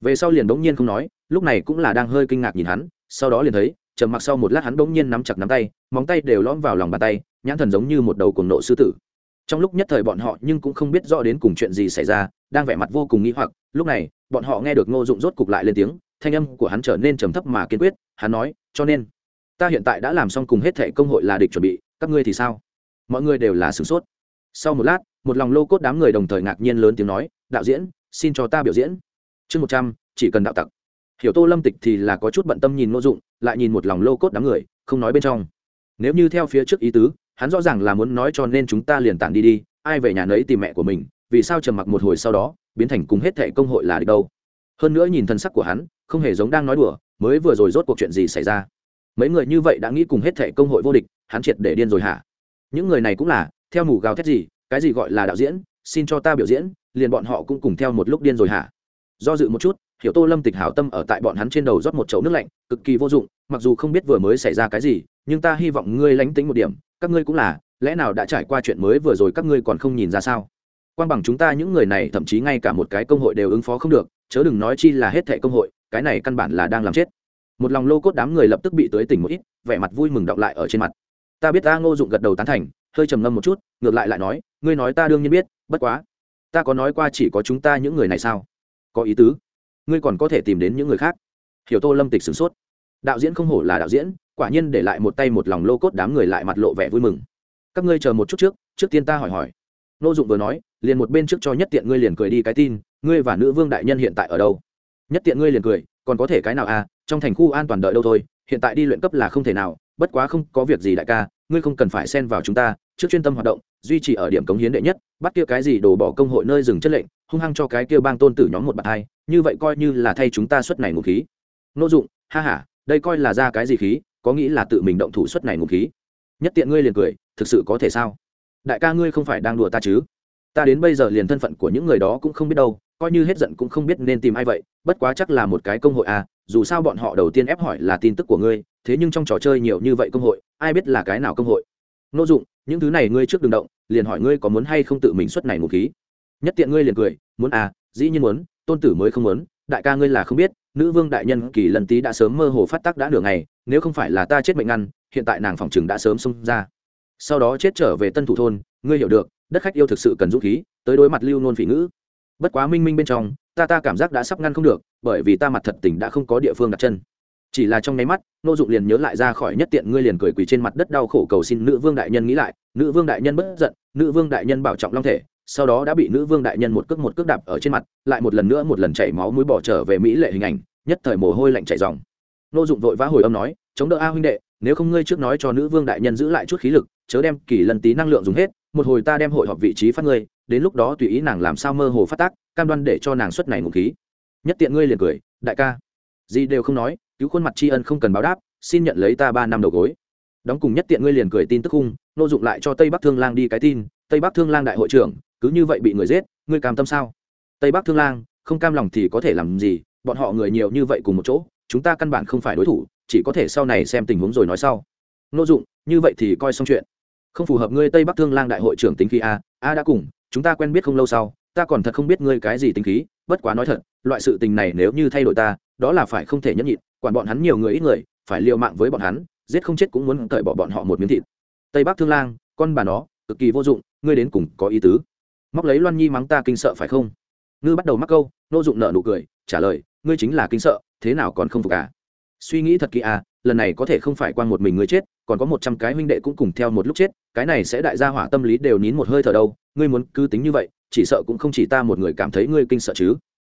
Về sau liền đống nhiên không nói, lúc này cũng là đang hơi kinh ngạc nhìn hắn, sau đó liền thấy, trầm mặc sau một lát hắn đống nhiên nắm chặt nắm tay, móng tay đều lõm vào lòng bàn tay, nhãn thần giống như một đầu cuồng nộ sư tử. Trong lúc nhất thời bọn họ nhưng cũng không biết rõ đến cùng chuyện gì xảy ra, đang vẻ mặt vô cùng nghĩ hoặc, lúc này, bọn họ nghe được ngô dụng rốt cục lại lên tiếng, thanh âm của hắn trở nên trầm thấp mà kiên quyết, hắn nói, cho nên, ta hiện tại đã làm xong cùng hết thệ công hội là địch chuẩn bị, các ngươi thì sao? Mọi người đều là sửng sốt. Sau một lát một lòng lô cốt đám người đồng thời ngạc nhiên lớn tiếng nói, đạo diễn, xin cho ta biểu diễn. Chương một trăm, chỉ cần đạo tặc. Hiểu tô lâm tịch thì là có chút bận tâm nhìn ngô dụng, lại nhìn một lòng lô cốt đám người, không nói bên trong. Nếu như theo phía trước ý tứ, hắn rõ ràng là muốn nói cho nên chúng ta liền tản đi đi, ai về nhà nấy tìm mẹ của mình, vì sao trầm mặc một hồi sau đó, biến thành cùng hết thệ công hội là đi đâu. Hơn nữa nhìn thân sắc của hắn, không hề giống đang nói đùa, mới vừa rồi rốt cuộc chuyện gì xảy ra? Mấy người như vậy đã nghĩ cùng hết thệ công hội vô địch, hắn triệt để điên rồi hả? Những người này cũng là, theo mù gào thét gì cái gì gọi là đạo diễn, xin cho ta biểu diễn, liền bọn họ cũng cùng theo một lúc điên rồi hả? Do dự một chút, hiểu tô lâm tịch hảo tâm ở tại bọn hắn trên đầu rót một chậu nước lạnh, cực kỳ vô dụng, mặc dù không biết vừa mới xảy ra cái gì, nhưng ta hy vọng ngươi lánh tính một điểm, các ngươi cũng là, lẽ nào đã trải qua chuyện mới vừa rồi các ngươi còn không nhìn ra sao? Quan bằng chúng ta những người này thậm chí ngay cả một cái công hội đều ứng phó không được, chớ đừng nói chi là hết thẻ công hội, cái này căn bản là đang làm chết. Một lòng lô cốt đám người lập tức bị tới tỉnh một ít, vẻ mặt vui mừng đọng lại ở trên mặt. Ta biết ta ngô dụng gật đầu tán thành hơi trầm ngâm một chút, ngược lại lại nói, ngươi nói ta đương nhiên biết, bất quá, ta có nói qua chỉ có chúng ta những người này sao? Có ý tứ. Ngươi còn có thể tìm đến những người khác. Hiểu tô lâm tịch sửng sốt. Đạo diễn không hổ là đạo diễn, quả nhiên để lại một tay một lòng lô cốt đám người lại mặt lộ vẻ vui mừng. Các ngươi chờ một chút trước trước tiên ta hỏi hỏi. Nô dụng vừa nói, liền một bên trước cho nhất tiện ngươi liền cười đi cái tin, ngươi và nữ vương đại nhân hiện tại ở đâu? Nhất tiện ngươi liền cười, còn có thể cái nào à trong thành khu an toàn đợi đâu thôi, hiện tại đi luyện cấp là không thể nào, bất quá không có việc gì đại ca ngươi không cần phải xen vào chúng ta, trước chuyên tâm hoạt động, duy trì ở điểm cống hiến đệ nhất, bắt kia cái gì đổ bỏ công hội nơi dừng chất lệnh, hung hăng cho cái kia bang tôn tử nhóm một bạt hai, như vậy coi như là thay chúng ta xuất này ngụ khí. Nô dụng, ha ha, đây coi là ra cái gì khí, có nghĩ là tự mình động thủ xuất này ngụ khí? Nhất tiện ngươi liền cười, thực sự có thể sao? Đại ca ngươi không phải đang đùa ta chứ? Ta đến bây giờ liền thân phận của những người đó cũng không biết đâu, coi như hết giận cũng không biết nên tìm ai vậy, bất quá chắc là một cái công hội à dù sao bọn họ đầu tiên ép hỏi là tin tức của ngươi thế nhưng trong trò chơi nhiều như vậy công hội, ai biết là cái nào công hội? N ô dụng, những thứ này ngươi trước đ ừ n g động, liền hỏi ngươi có muốn hay không tự mình xuất này ngụ khí. Nhất tiện ngươi liền cười, muốn à dĩ nhiên muốn, tôn tử mới không muốn, đại ca ngươi là không biết, nữ vương đại nhân kỳ lần tí đã sớm mơ hồ phát tác đã nửa ngày, nếu không phải là ta chết mệnh ngăn, hiện tại nàng phòng chừng đã sớm xông ra. Sau đó chết trở về tân thủ thôn, ngươi hiểu được, đất khách yêu thực sự cần dũng khí, tới đối mặt lưu nôn phỉ ngữ. Bất quá minh minh bên trong, ta ta cảm giác đã sắp ngăn không được, bởi vì ta mặt thật tình đã không có địa phương đặt chân chỉ là trong nháy mắt nô dụng liền nhớ lại ra khỏi nhất tiện ngươi liền cười quỳ trên mặt đất đau khổ cầu xin nữ vương đại nhân nghĩ lại, nữ vương đại nhân bất giận, nữ vương đại nhân bảo trọng long thể, sau đó đã bị nữ vương đại nhân một cước một cước đạp ở trên mặt, lại một lần nữa một lần chảy máu mũi bỏ trở về mỹ lệ hình ảnh, nhất thời mồ hôi lạnh chảy dòng nô dụng vội vã hồi âm nói, chống đỡ a huynh đệ, nếu không ngươi trước nói cho nữ vương đại nhân giữ lại chút khí lực, chớ đem kỳ lần tí năng lượng dùng hết, một hồi ta đem hội họp vị trí phát ngươi, đến lúc đó tùy ý nàng làm sao mơ hồ phát tác, cam đoan để cho nàng xuất này ngụ khí. Nhất tiện ngươi liền cười, đại ca. Gì đều không nói cứu khuôn mặt tri ân không cần báo đáp, xin nhận lấy ta ba năm đầu gối. Đóng cùng nhất tiện ngươi liền cười tin tức hung, nô dụng lại cho tây bắc thương lang đi cái tin, tây bắc thương lang đại hội trưởng, cứ như vậy bị người giết, ngươi cam tâm sao? Tây bắc thương lang, không cam lòng thì có thể làm gì, bọn họ người nhiều như vậy cùng một chỗ, chúng ta căn bản không phải đối thủ, chỉ có thể sau này xem tình huống rồi nói sau. Nô dụng, như vậy thì coi xong chuyện. Không phù hợp ngươi tây bắc thương lang đại hội trưởng tính khí a a đã cùng, chúng ta quen biết không lâu sau, ta còn thật không biết ngươi cái gì tính khí, bất quá nói thật, loại sự tình này nếu như thay đổi ta đó là phải không thể nhẫn nhịn, quản bọn hắn nhiều người ít người, phải liều mạng với bọn hắn, giết không chết cũng muốn cởi bỏ bọn họ một miếng thịt. Tây bắc thương lang, con bà nó, cực kỳ vô dụng, ngươi đến cùng có ý tứ. Móc lấy loan nhi mắng ta kinh sợ phải không? Ngư bắt đầu mắc câu, nô dụng nợ nụ cười, trả lời, ngươi chính là kinh sợ, thế nào còn không phục à? suy nghĩ thật kỹ à lần này có thể không phải quan một mình ngươi chết, còn có một trăm cái huynh đệ cũng cùng theo một lúc chết, cái này sẽ đại gia hỏa tâm lý đều nín một hơi thở đâu, ngươi muốn cứ tính như vậy, chỉ sợ cũng không chỉ ta một người cảm thấy ngươi kinh sợ chứ.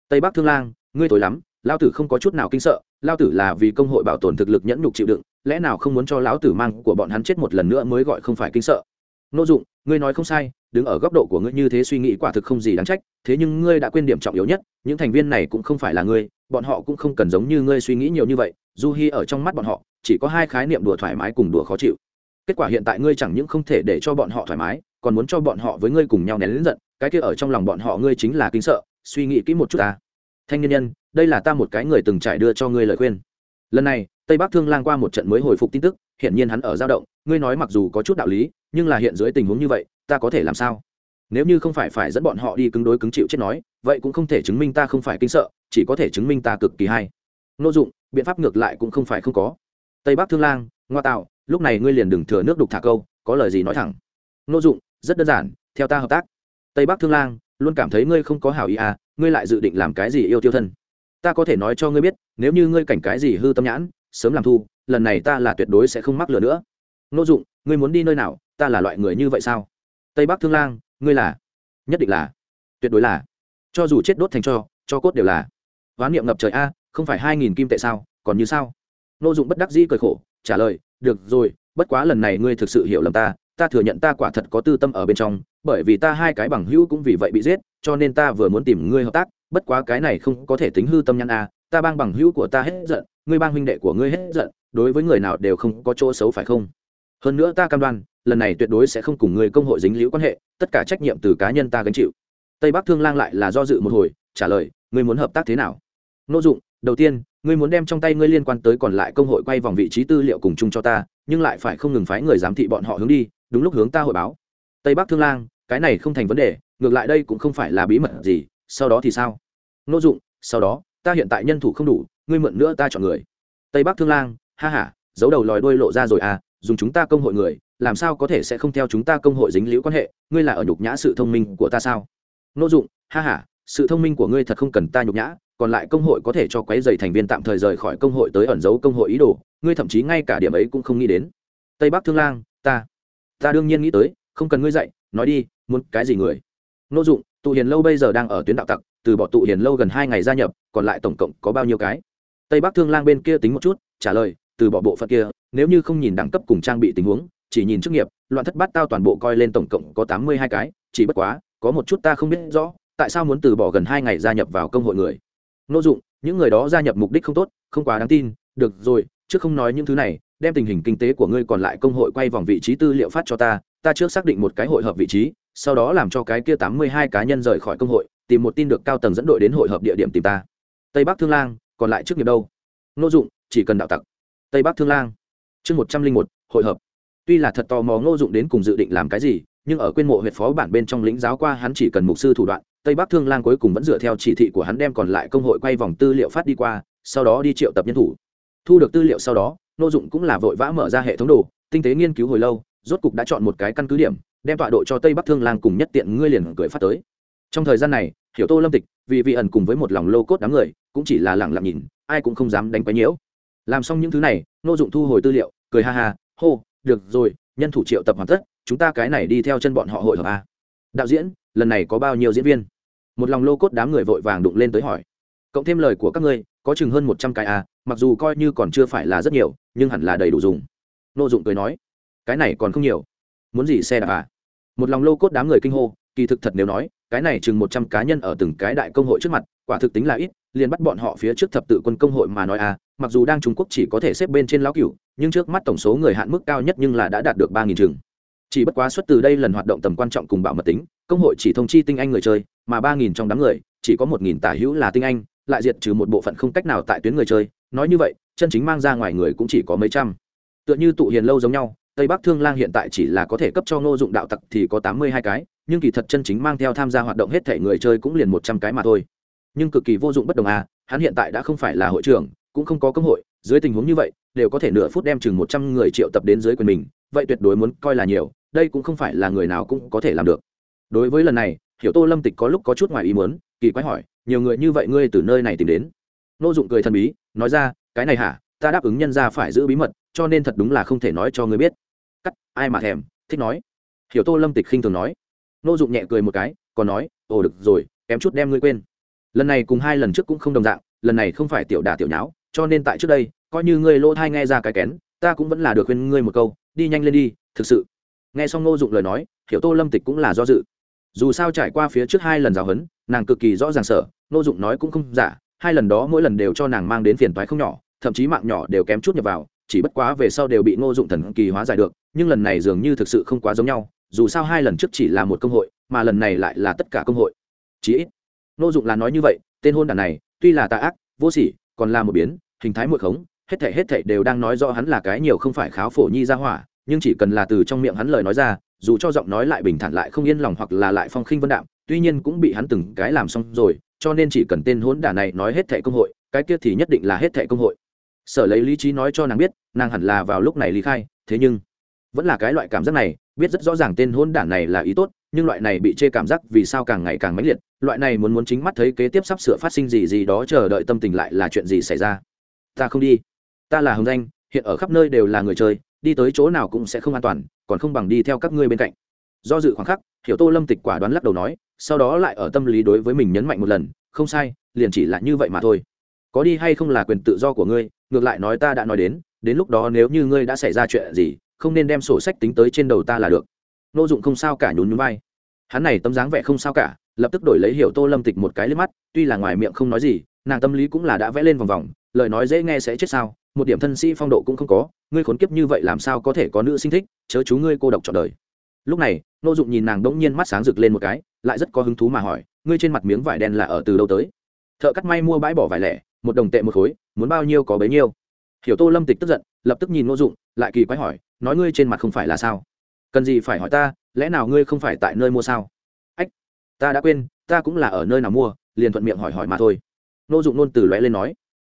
Tây bắc thương lang, ngươi tối lắm lao tử không có chút nào kinh sợ lao tử là vì công hội bảo tồn thực lực nhẫn nhục chịu đựng, lẽ nào không muốn cho lão tử mang của bọn hắn chết một lần nữa mới gọi không phải kinh sợ? N ô dụng, ngươi nói không sai, đứng ở góc độ của ngươi như thế suy nghĩ quả thực không gì đáng trách, thế nhưng ngươi đã quên điểm trọng yếu nhất, những thành viên này cũng không phải là ngươi, bọn họ cũng không cần giống như ngươi suy nghĩ nhiều như vậy, du hi ở trong mắt bọn họ, chỉ có hai khái niệm đùa thoải mái cùng đùa khó chịu. Kết quả hiện tại ngươi chẳng những không thể để cho bọn họ thoải mái, còn muốn cho bọn họ với ngươi cùng nhau nén lính giận, cái kia ở trong lòng bọn họ ngươi chính là kinh sợ, suy nghĩ kỹ một chút ta. Thanh nhân nhân đây là ta một cái người từng trải đưa cho ngươi lời khuyên. Lần này, tây bắc thương lang qua một trận mới hồi phục tin tức hiện nhiên hắn ở dao động, ngươi nói mặc dù có chút đạo lý, nhưng là hiện dưới tình huống như vậy, ta có thể làm sao? Nếu như không phải phải dẫn bọn họ đi cứng đối cứng chịu chết nói, vậy cũng không thể chứng minh ta không phải kinh sợ, chỉ có thể chứng minh ta cực kỳ hay. Nô dụng, biện pháp ngược lại cũng không phải không có. Tây bắc thương lang, ngoa tạo, lúc này ngươi liền đừng thừa nước đục thả câu, có lời gì nói thẳng. Nô dụng, rất đơn giản, theo ta hợp tác. Tây bắc thương lang, luôn cảm thấy ngươi không có hảo ý à ngươi lại dự định làm cái gì yêu tiêu thân? Ta có thể nói cho ngươi biết, nếu như ngươi cảnh cái gì hư tâm nhãn, sớm làm thu, lần này ta là tuyệt đối sẽ không mắc lừa nữa. N ô dụng, ngươi muốn đi nơi nào, ta là loại người như vậy sao? Tây bắc thương lang, ngươi là? Nhất định là. Tuyệt đối là. Cho dù chết đốt thành cho cho cốt đều là. Hoán niệm ngập trời a, không phải hai nghìn kim tệ sao, còn như sao? N ô dụng bất đắc dĩ cười khổ, trả lời, được rồi, bất quá lần này ngươi thực sự hiểu lầm ta ta thừa nhận ta quả thật có tư tâm ở bên trong, bởi vì ta hai cái bằng hữu cũng vì vậy bị giết, cho nên ta vừa muốn tìm ngươi hợp tác bất quá cái này không có thể tính hư tâm nhãn a, ta bang bằng hữu của ta hết giận, ngươi bang huynh đệ của ngươi hết giận, đối với người nào đều không có chỗ xấu phải không? Hơn nữa ta cam đoan, lần này tuyệt đối sẽ không cùng người công hội dính liễu quan hệ, tất cả trách nhiệm từ cá nhân ta gánh chịu. Tây bắc thương lang lại là do dự một hồi, trả lời, ngươi muốn hợp tác thế nào? Nội dụng, đầu tiên, ngươi muốn đem trong tay ngươi liên quan tới còn lại công hội quay vòng vị trí tư liệu cùng chung cho ta, nhưng lại phải không ngừng phái người giám thị bọn họ hướng đi, đúng lúc hướng ta hội báo. Tây bắc thương lang, cái này không thành vấn đề, ngược lại đây cũng không phải là bí mật gì sau đó thì sao? Nô dụng, sau đó, ta hiện tại nhân thủ không đủ, ngươi mượn nữa ta chọn người. Tây bắc thương lang, ha h a giấu đầu lòi đuôi lộ ra rồi à dùng chúng ta công hội người, làm sao có thể sẽ không theo chúng ta công hội dính liễu quan hệ, ngươi là ở nhục nhã sự thông minh của ta sao? Nô dụng, ha h a sự thông minh của ngươi thật không cần ta nhục nhã, còn lại công hội có thể cho quấy dày thành viên tạm thời rời khỏi công hội tới ẩn giấu công hội ý đồ, ngươi thậm chí ngay cả điểm ấy cũng không nghĩ đến. Tây bắc thương lang, ta ta đương nhiên nghĩ tới, không cần ngươi dạy, nói đi, muốn cái gì người? Nô dụng tụ hiền lâu bây giờ đang ở tuyến đạo tặc, từ bỏ tụ hiền lâu gần hai ngày gia nhập, còn lại tổng cộng có bao nhiêu cái? Tây bắc thương lang bên kia tính một chút, trả lời, từ bỏ bộ phận kia, nếu như không nhìn đẳng cấp cùng trang bị tình huống, chỉ nhìn chức nghiệp, loạn thất bát tao toàn bộ coi lên tổng cộng có tám mươi hai cái, chỉ bất quá, có một chút ta không biết rõ, tại sao muốn từ bỏ gần hai ngày gia nhập vào công hội người? Nội dụng, những người đó gia nhập mục đích không tốt, không quá đáng tin, được rồi, trước không nói những thứ này, đem tình hình kinh tế của ngươi còn lại công hội quay vòng vị trí tư liệu phát cho ta ta trước xác định một cái hội hợp vị trí sau đó làm cho cái kia tám mươi hai cá nhân rời khỏi công hội, tìm một tin được cao tầng dẫn đội đến hội hợp địa điểm tìm ta. Tây bắc thương lang, còn lại trước nghiệp đâu? Ngô dụng, chỉ cần đạo tặc. Tây bắc thương lang. Chương một trăm linh một, hội hợp. Tuy là thật tò mò ngô dụng đến cùng dự định làm cái gì, nhưng ở quên mộ huyện phó bản bên trong lĩnh giáo qua hắn chỉ cần mục sư thủ đoạn, tây bắc thương lang cuối cùng vẫn dựa theo chỉ thị của hắn đem còn lại công hội quay vòng tư liệu phát đi qua, sau đó đi triệu tập nhân thủ. Thu được tư liệu sau đó nô dụng cũng là vội vã mở ra hệ thống đồ, tinh tế nghiên cứu hồi lâu, rốt cục đã chọn một cái căn cứ điểm đem tọa độ cho tây bắc thương lang cùng nhất tiện ngươi liền cười phát tới. Trong thời gian này, hiểu tô lâm tịch, vì vị ẩn cùng với một lòng lô cốt đám người, cũng chỉ là lẳng lặng nhìn, ai cũng không dám đánh quấy nhiễu. Làm xong những thứ này nô dụng thu hồi tư liệu, cười ha ha, hô, được rồi, nhân thủ triệu tập hoàn tất, chúng ta cái này đi theo chân bọn họ hội hợp a. Đạo diễn, lần này có bao nhiêu diễn viên? Một lòng lô cốt đám người vội vàng đụng lên tới hỏi. Cộng thêm lời của các ngươi, có chừng hơn một trăm cái a, mặc dù coi như còn chưa phải là rất nhiều, nhưng hẳn là đầy đủ dùng. Nô dụng cười nói, cái này còn không nhiều. Muốn gì xe đạp à? Một lòng lô cốt đám người kinh hô, kỳ thực thật nếu nói, cái này chừng một trăm cá nhân ở từng cái đại công hội trước mặt, quả thực tính là ít, liền bắt bọn họ phía trước thập tự quân công hội mà nói à mặc dù đang trung quốc chỉ có thể xếp bên trên lão cửu, nhưng trước mắt tổng số người hạn mức cao nhất nhưng là đã đạt được ba nghìn chừng. Chỉ bất quá xuất từ đây lần hoạt động tầm quan trọng cùng bảo mật tính, công hội chỉ thông chi tinh anh người chơi, mà ba nghìn trong đám người, chỉ có một nghìn tả hữu là tinh anh, lại diệt trừ một bộ phận không cách nào tại tuyến người chơi, nói như vậy, chân chính mang ra ngoài người cũng chỉ có mấy trăm. Tựa như tụ hiền lâu giống nhau tây bắc thương lang hiện tại chỉ là có thể cấp cho ngô dụng đạo tặc thì có tám mươi hai cái, nhưng kỳ thật chân chính mang theo tham gia hoạt động hết thể người chơi cũng liền một trăm cái mà thôi. Nhưng cực kỳ vô dụng bất đồng à hắn hiện tại đã không phải là hội trưởng, cũng không có công hội, dưới tình huống như vậy, đều có thể nửa phút đem chừng một trăm người triệu tập đến dưới quyền mình, vậy tuyệt đối muốn coi là nhiều, đây cũng không phải là người nào cũng có thể làm được. Đối với lần này, hiểu tô lâm tịch có lúc có chút ngoài ý muốn, kỳ quái hỏi, nhiều người như vậy ngươi từ nơi này tìm đến? Nô dụng cười thần bí, nói ra, cái này hả, ta đáp ứng nhân ra phải giữ bí mật, cho nên thật đúng là không thể nói cho ngươi biết cắt, ai mà thèm, thích nói. Hiểu tô lâm tịch khinh thường nói. Nô dụng nhẹ cười một cái, còn nói, ồ, được rồi, kém chút đem ngươi quên. Lần này cùng hai lần trước cũng không đồng dạng, lần này không phải tiểu đà tiểu nháo, cho nên tại trước đây, coi như ngươi lỗ thai nghe ra cái kén, ta cũng vẫn là được khuyên ngươi một câu, đi nhanh lên đi, thực sự. Nghe xong nô dụng lời nói, hiểu tô lâm tịch cũng là do dự. Dù sao trải qua phía trước hai lần giáo huấn, nàng cực kỳ rõ ràng sở nô dụng nói cũng không giả, hai lần đó mỗi lần đều cho nàng mang đến phiền toái không nhỏ, thậm chí mạng nhỏ đều kém chút nhập vào chỉ bất quá về sau đều bị ngô dụng thần kỳ hóa giải được, nhưng lần này dường như thực sự không quá giống nhau, dù sao hai lần trước chỉ là một công hội, mà lần này lại là tất cả công hội. Chí ít, ngô dụng là nói như vậy, tên hôn đàn này, tuy là tà ác, vô sỉ, còn là một biến, hình thái một khống, hết thảy hết thảy đều đang nói rõ hắn là cái nhiều không phải kháo phổ nhi ra hỏa, nhưng chỉ cần là từ trong miệng hắn lời nói ra, dù cho giọng nói lại bình thản lại không yên lòng hoặc là lại phong khinh vân đạm, tuy nhiên cũng bị hắn từng cái làm xong rồi, cho nên chỉ cần tên hỗn đả này nói hết thảy công hội, cái kia thì nhất định là hết thảy công hội sở lấy lý trí nói cho nàng biết, nàng hẳn là vào lúc này lý khai, thế nhưng, vẫn là cái loại cảm giác này, biết rất rõ ràng tên hôn đản này là ý tốt, nhưng loại này bị chê cảm giác vì sao càng ngày càng mãnh liệt, loại này muốn muốn chính mắt thấy kế tiếp sắp sửa phát sinh gì gì đó chờ đợi tâm tình lại là chuyện gì xảy ra. Ta không đi. Ta là hồng danh, hiện ở khắp nơi đều là người chơi, đi tới chỗ nào cũng sẽ không an toàn, còn không bằng đi theo các ngươi bên cạnh. Do dự khoảng khắc, hiểu tô lâm tịch quả đoán lắc đầu nói, sau đó lại ở tâm lý đối với mình nhấn mạnh một lần, không sai, liền chỉ là như vậy mà thôi có đi hay không là quyền tự do của ngươi, ngược lại nói ta đã nói đến đến lúc đó nếu như ngươi đã xảy ra chuyện gì, không nên đem sổ sách tính tới trên đầu ta là được. Nô dụng không sao cả nhún nhún vai. Hắn này tâm dáng vẻ không sao cả, lập tức đổi lấy hiểu tô lâm tịch một cái lên mắt, tuy là ngoài miệng không nói gì, nàng tâm lý cũng là đã vẽ lên vòng vòng, lời nói dễ nghe sẽ chết sao, một điểm thân sĩ phong độ cũng không có, ngươi khốn kiếp như vậy làm sao có thể có nữ sinh thích, chớ chú ngươi cô độc trọn đời. Lúc này, nô dụng nhìn nàng đỗng nhiên mắt sáng rực lên một cái, lại rất có hứng thú mà hỏi, ngươi trên mặt miếng vải đen là ở từ đâu tới? Thợ cắt may mua bãi bỏ vải lẻ một đồng tệ một khối, muốn bao nhiêu có bấy nhiêu. Hiểu tô lâm tịch tức giận, lập tức nhìn ngô dụng, lại kỳ quái hỏi, nói ngươi trên mặt không phải là sao? Cần gì phải hỏi ta, lẽ nào ngươi không phải tại nơi mua sao? Ách, ta đã quên, ta cũng là ở nơi nào mua, liền thuận miệng hỏi hỏi mà thôi. Ngô dụng nôn từ lóe lên nói,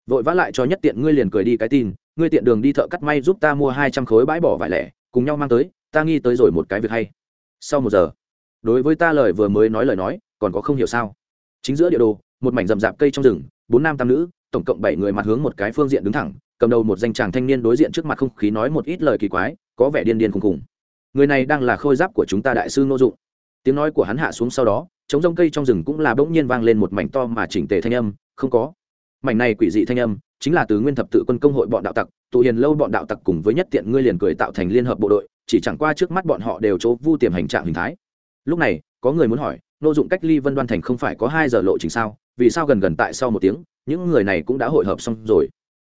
vội vã lại cho nhất tiện ngươi liền cười đi cái tin, ngươi tiện đường đi thợ cắt may giúp ta mua hai trăm khối bãi bỏ vải lẻ, cùng nhau mang tới, ta nghi tới rồi một cái việc hay. Sau một giờ, đối với ta lời vừa mới nói lời nói, còn có không hiểu sao. Chính giữa địa đồ, một mảnh rậm rạp cây trong rừng bốn nam tam nữ, tổng cộng bảy người mặt hướng một cái phương diện đứng thẳng, cầm đầu một danh chàng thanh niên đối diện trước mặt không khí nói một ít lời kỳ quái, có vẻ điên điên khùng khùng. Người này đang là khôi giáp của chúng ta đại sư nô dụng. Tiếng nói của hắn hạ xuống sau đó chống rông cây trong rừng cũng là bỗng nhiên vang lên một mảnh to mà chỉnh tề thanh âm, không có. Mảnh này quỷ dị thanh âm, chính là từ nguyên thập tự quân công hội bọn đạo tặc, tụ hiền lâu bọn đạo tặc cùng với nhất tiện ngươi liền cười tạo thành liên hợp bộ đội, chỉ chẳng qua trước mắt bọn họ đều chỗ vu tiềm hành trạng hình thái. Lúc này, có người muốn hỏi nô dụng cách ly vân đoan thành không phải có hai giờ lộ trình sao? Vì sao gần gần tại sau một tiếng, những người này cũng đã hội hợp xong rồi.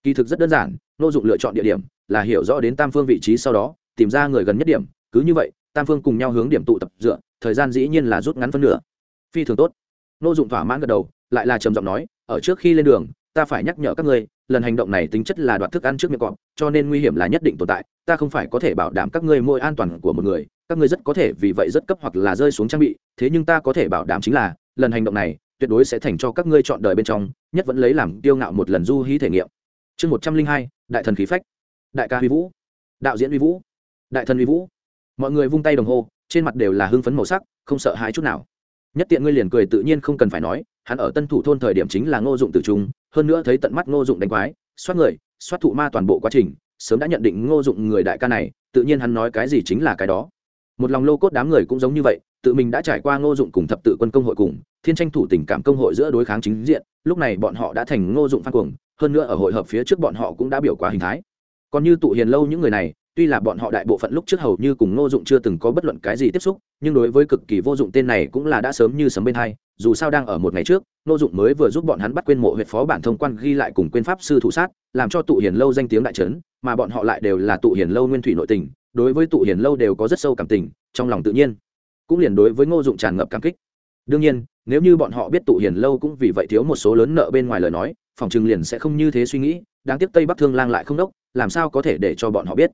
Kỳ thực rất đơn giản nô dụng lựa chọn địa điểm là hiểu rõ đến tam phương vị trí sau đó, tìm ra người gần nhất điểm. Cứ như vậy, tam phương cùng nhau hướng điểm tụ tập dựa, thời gian dĩ nhiên là rút ngắn phân nửa. Phi thường tốt. Nô dụng thỏa mãn gật đầu, lại là trầm giọng nói, ở trước khi lên đường, ta phải nhắc nhở các ngươi, lần hành động này tính chất là đoạt thức ăn trước miệng cọp, cho nên nguy hiểm là nhất định tồn tại, ta không phải có thể bảo đảm các ngươi môi an toàn của một người, các ngươi rất có thể vì vậy rất cấp hoặc là rơi xuống trang bị, thế nhưng ta có thể bảo đảm chính là, lần hành động này tuyệt đối sẽ thành cho các ngươi chọn đời bên trong, nhất vẫn lấy làm tiêu ngạo một lần du hí thể nghiệm. Chương một trăm linh hai, đại thần khí phách. Đại ca huy vũ. Đạo diễn huy vũ. Đại thần huy vũ. Mọi người vung tay đồng hồ, trên mặt đều là hưng phấn màu sắc, không sợ hãi chút nào. Nhất tiện ngươi liền cười tự nhiên không cần phải nói, hắn ở tân thủ thôn thời điểm chính là ngô dụng tử trung, hơn nữa thấy tận mắt ngô dụng đánh quái, xoát người, xoát thụ ma toàn bộ quá trình, sớm đã nhận định ngô dụng người đại ca này, tự nhiên hắn nói cái gì chính là cái đó. Một lòng lô cốt đám người cũng giống như vậy tự mình đã trải qua ngô dụng cùng thập tự quân công hội cùng, thiên tranh thủ tình cảm công hội giữa đối kháng chính diện, lúc này bọn họ đã thành ngô dụng phan cuồng, hơn nữa ở hội hợp phía trước bọn họ cũng đã biểu quá hình thái. Còn như tụ hiền lâu những người này, tuy là bọn họ đại bộ phận lúc trước hầu như cùng ngô dụng chưa từng có bất luận cái gì tiếp xúc, nhưng đối với cực kỳ vô dụng tên này cũng là đã sớm như sấm bên hai, dù sao đang ở một ngày trước, ngô dụng mới vừa giúp bọn hắn bắt quên mộ huyện phó bản thông quan ghi lại cùng quên pháp sư thủ sát, làm cho tụ hiền lâu danh tiếng đại trấn, mà bọn họ lại đều là tụ hiền lâu nguyên thủy nội tình, đối với tụ hiền lâu đều có rất sâu cảm tình, trong lòng tự nhiên cũng liền đối với ngô dụng tràn ngập cảm kích. Đương nhiên, nếu như bọn họ biết tụ hiền lâu cũng vì vậy thiếu một số lớn nợ bên ngoài lời nói, phòng chừng liền sẽ không như thế suy nghĩ, đáng tiếc tây bắc thương lang lại không đốc, làm sao có thể để cho bọn họ biết?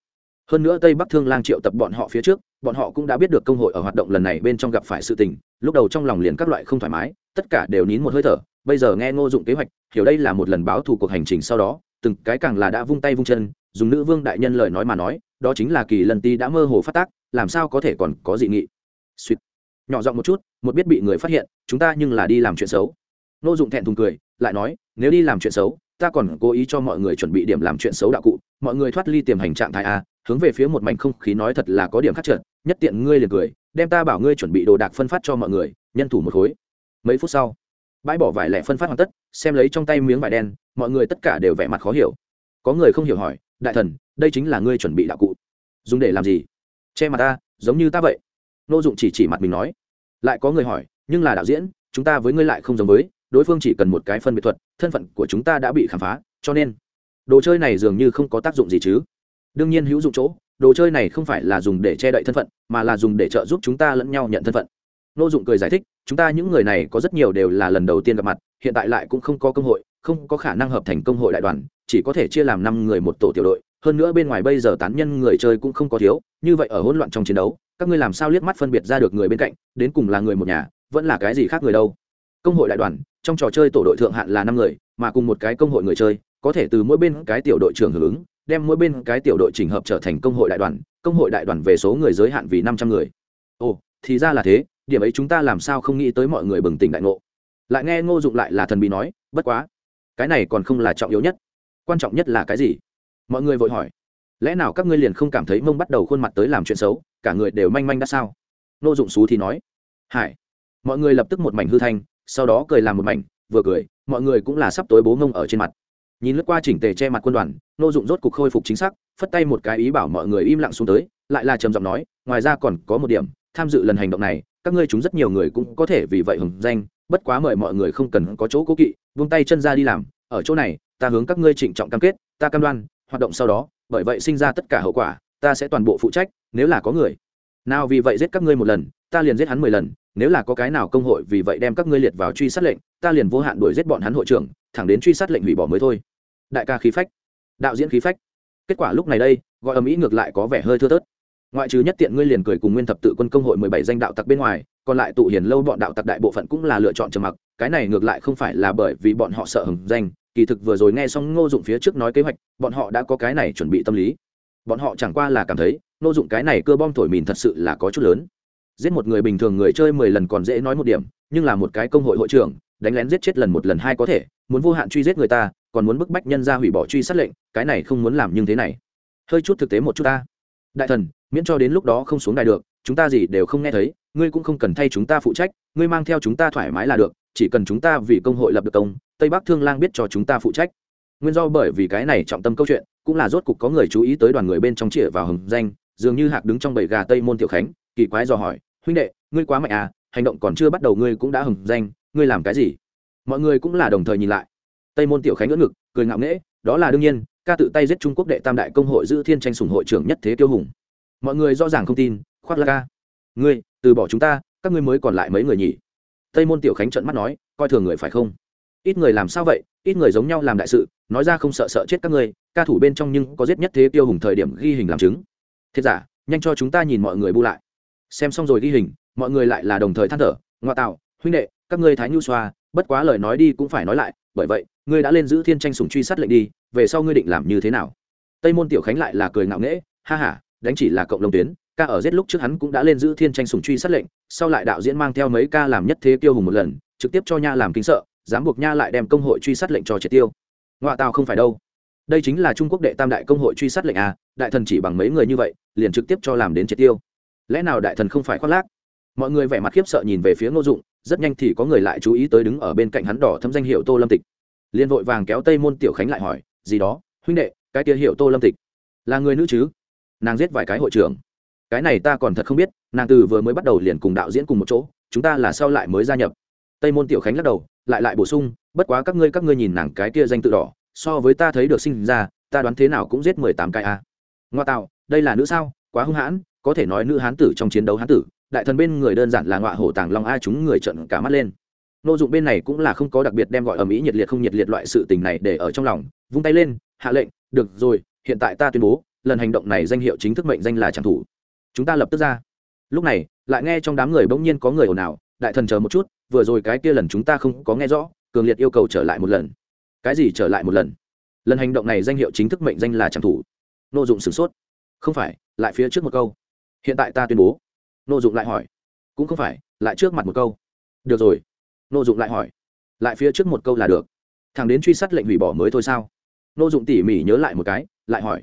Hơn nữa tây bắc thương lang triệu tập bọn họ phía trước, bọn họ cũng đã biết được công hội ở hoạt động lần này bên trong gặp phải sự tình, lúc đầu trong lòng liền các loại không thoải mái, tất cả đều nín một hơi thở, bây giờ nghe ngô dụng kế hoạch, hiểu đây là một lần báo thù cuộc hành trình sau đó, từng cái càng là đã vung tay vung chân, dùng nữ vương đại nhân lời nói mà nói, đó chính là kỳ lần ti đã mơ hồ phát tác, làm sao có thể còn có dị nghị? Suýt. Nhỏ giọng một chút, một biết bị người phát hiện, chúng ta nhưng là đi làm chuyện xấu. Ngô dụng thẹn thùng cười, lại nói, nếu đi làm chuyện xấu, ta còn cố ý cho mọi người chuẩn bị điểm làm chuyện xấu đạo cụ. Mọi người thoát ly tiềm hành trạng thái a, hướng về phía một mảnh không khí nói thật là có điểm khác trượt nhất tiện ngươi liền cười, đem ta bảo ngươi chuẩn bị đồ đạc phân phát cho mọi người, nhân thủ một khối. Mấy phút sau, bãi bỏ vải lẻ phân phát hoàn tất, xem lấy trong tay miếng vải đen, mọi người tất cả đều vẻ mặt khó hiểu. Có người không hiểu hỏi, đại thần, đây chính là ngươi chuẩn bị đạo cụ. Dùng để làm gì? Che mặt ta, giống như ta vậy nô dụng chỉ chỉ mặt mình nói, lại có người hỏi, nhưng là đạo diễn, chúng ta với ngươi lại không giống với, đối phương chỉ cần một cái phân biệt thuật, thân phận của chúng ta đã bị khám phá, cho nên đồ chơi này dường như không có tác dụng gì chứ. Đương nhiên hữu dụng chỗ, đồ chơi này không phải là dùng để che đậy thân phận, mà là dùng để trợ giúp chúng ta lẫn nhau nhận thân phận. Nô dụng cười giải thích, chúng ta những người này có rất nhiều đều là lần đầu tiên gặp mặt, hiện tại lại cũng không có cơ hội, không có khả năng hợp thành công hội đại đoàn, chỉ có thể chia làm năm người một tổ tiểu đội hơn nữa bên ngoài bây giờ tán nhân người chơi cũng không có thiếu, như vậy ở hỗn loạn trong chiến đấu, các ngươi làm sao liếc mắt phân biệt ra được người bên cạnh, đến cùng là người một nhà, vẫn là cái gì khác người đâu? Công hội đại đoàn, trong trò chơi tổ đội thượng hạn là năm người, mà cùng một cái công hội người chơi, có thể từ mỗi bên cái tiểu đội trưởng hưởng ứng, đem mỗi bên cái tiểu đội chỉnh hợp trở thành công hội đại đoàn, công hội đại đoàn về số người giới hạn vì năm trăm người. Ồ, thì ra là thế, điểm ấy chúng ta làm sao không nghĩ tới mọi người bừng tỉnh đại ngộ. Lại nghe ngô dụng lại là thần bí nói, bất quá, cái này còn không là trọng yếu nhất. Quan trọng nhất là cái gì? Mọi người vội hỏi, lẽ nào các ngươi liền không cảm thấy mông bắt đầu khuôn mặt tới làm chuyện xấu, cả người đều manh manh đã sao? Nô dụng xú thì nói, hải. Mọi người lập tức một mảnh hư thanh, sau đó cười làm một mảnh, vừa cười, mọi người cũng là sắp tối bố mông ở trên mặt. Nhìn lướt qua chỉnh tề che mặt quân đoàn, nô dụng rốt cục khôi phục chính xác, phất tay một cái ý bảo mọi người im lặng xuống tới, lại là trầm giọng nói, ngoài ra còn có một điểm, tham dự lần hành động này, các ngươi chúng rất nhiều người cũng có thể vì vậy hừng danh, bất quá mời mọi người không cần có chỗ cố kỵ vung tay chân ra đi làm, ở chỗ này, ta hướng các ngươi trịnh trọng cam kết, ta cam đoan hoạt động sau đó, bởi vậy sinh ra tất cả hậu quả, ta sẽ toàn bộ phụ trách, nếu là có người. Nào vì vậy giết các ngươi một lần, ta liền giết hắn mười lần, nếu là có cái nào công hội vì vậy đem các ngươi liệt vào truy sát lệnh, ta liền vô hạn đuổi giết bọn hắn hội trưởng, thẳng đến truy sát lệnh hủy bỏ mới thôi. Đại ca khí phách. Đạo diễn khí phách. Kết quả lúc này đây, gọi ầm ĩ ngược lại có vẻ hơi thưa thớt. Ngoại trừ nhất tiện ngươi liền cười cùng nguyên thập tự quân công hội mười bảy danh đạo tặc bên ngoài, còn lại tụ hiền lâu bọn đạo tặc đại bộ phận cũng là lựa chọn trầm mặc, cái này ngược lại không phải là bởi vì bọn họ sợ hừng danh kỳ thực vừa rồi nghe xong ngô dụng phía trước nói kế hoạch, bọn họ đã có cái này chuẩn bị tâm lý. Bọn họ chẳng qua là cảm thấy, ngô dụng cái này cơ bom thổi mìn thật sự là có chút lớn. Giết một người bình thường người chơi mười lần còn dễ nói một điểm, nhưng là một cái công hội hội trưởng, đánh lén giết chết lần một lần hai có thể, muốn vô hạn truy giết người ta, còn muốn bức bách nhân ra hủy bỏ truy sát lệnh, cái này không muốn làm như thế này. Hơi chút thực tế một chút ta. Đại thần, miễn cho đến lúc đó không xuống đài được, chúng ta gì đều không nghe thấy, ngươi cũng không cần thay chúng ta phụ trách, ngươi mang theo chúng ta thoải mái là được, chỉ cần chúng ta vì công hội lập được công tây bắc thương lang biết cho chúng ta phụ trách. Nguyên do bởi vì cái này trọng tâm câu chuyện, cũng là rốt cục có người chú ý tới đoàn người bên trong chĩa vào hầm danh, dường như hạc đứng trong bầy gà tây môn tiểu khánh, kỳ quái dò hỏi, huynh đệ, ngươi quá mạnh à hành động còn chưa bắt đầu ngươi cũng đã hầm danh, ngươi làm cái gì? Mọi người cũng là đồng thời nhìn lại. Tây môn tiểu khánh ngỡ ngực, cười ngạo nghễ, đó là đương nhiên, ca tự tay giết trung quốc đệ tam đại công hội giữ thiên tranh sùng hội trưởng nhất thế tiêu hùng. Mọi người rõ ràng không tin, khoác la ca, ngươi, từ bỏ chúng ta, các ngươi mới còn lại mấy người nhỉ? Tây môn tiểu khánh trợn mắt nói, coi thường người phải không? Ít người làm sao vậy? Ít người giống nhau làm đại sự, nói ra không sợ sợ chết các ngươi, ca thủ bên trong nhưng có giết nhất thế tiêu hùng thời điểm ghi hình làm chứng. Thiết giả, nhanh cho chúng ta nhìn mọi người bu lại. Xem xong rồi ghi hình, mọi người lại là đồng thời than thở, ngoa tạo, huynh đệ, các ngươi thái nhu xoa, bất quá lời nói đi cũng phải nói lại, bởi vậy, ngươi đã lên giữ thiên tranh sùng truy sát lệnh đi, về sau ngươi định làm như thế nào? Tây môn tiểu khánh lại là cười ngạo nghễ, ha ha, đánh chỉ là cộng đồng tuyến, ca ở giết lúc trước hắn cũng đã lên giữ thiên tranh sùng truy sát lệnh, sau lại đạo diễn mang theo mấy ca làm nhất thế tiêu hùng một lần, trực tiếp cho nha làm kính sợ dám buộc nha lại đem công hội truy sát lệnh cho triệt tiêu. Ngoại tàu không phải đâu. Đây chính là trung quốc đệ tam đại công hội truy sát lệnh à đại thần chỉ bằng mấy người như vậy, liền trực tiếp cho làm đến triệt tiêu. Lẽ nào đại thần không phải khoác lác? Mọi người vẻ mặt khiếp sợ nhìn về phía ngô dụng, rất nhanh thì có người lại chú ý tới đứng ở bên cạnh hắn đỏ thâm danh hiệu tô lâm tịch. Liền vội vàng kéo tây môn tiểu khánh lại hỏi, gì đó, huynh đệ, cái tia hiệu tô lâm tịch là người nữ chứ? Nàng giết vài cái hội trưởng. Cái này ta còn thật không biết, nàng từ vừa mới bắt đầu liền cùng đạo diễn cùng một chỗ, chúng ta là sau lại mới gia nhập. Tây môn tiểu khánh lắc đầu lại lại bổ sung, bất quá các ngươi các ngươi nhìn nàng cái kia danh tự đỏ, so với ta thấy được sinh ra, ta đoán thế nào cũng giết mười tám cái a. Ngoa tạo, đây là nữ sao? Quá hung hãn, có thể nói nữ hán tử trong chiến đấu hán tử, đại thần bên người đơn giản là ngọa hổ tàng long ai chúng người trận cả mắt lên. Nô dụng bên này cũng là không có đặc biệt đem gọi ở mỹ nhiệt liệt không nhiệt liệt loại sự tình này để ở trong lòng, vung tay lên, hạ lệnh, được rồi, hiện tại ta tuyên bố, lần hành động này danh hiệu chính thức mệnh danh là tràng thủ. Chúng ta lập tức ra. Lúc này, lại nghe trong đám người bỗng nhiên có người ồn ào đại thần chờ một chút, vừa rồi cái kia lần chúng ta không có nghe rõ, cường liệt yêu cầu trở lại một lần. Cái gì trở lại một lần? Lần hành động này danh hiệu chính thức mệnh danh là trang thủ. Nô dụng sửng sốt. Không phải, lại phía trước một câu. Hiện tại ta tuyên bố. Nô dụng lại hỏi. Cũng không phải, lại trước mặt một câu. Được rồi. Nô dụng lại hỏi. Lại phía trước một câu là được. Thằng đến truy sát lệnh hủy bỏ mới thôi sao? Nô dụng tỉ mỉ nhớ lại một cái, lại hỏi.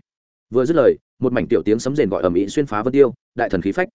Vừa dứt lời, một mảnh tiểu tiếng sấm rền gọi ở mỹ xuyên phá vân tiêu, đại thần khí phách.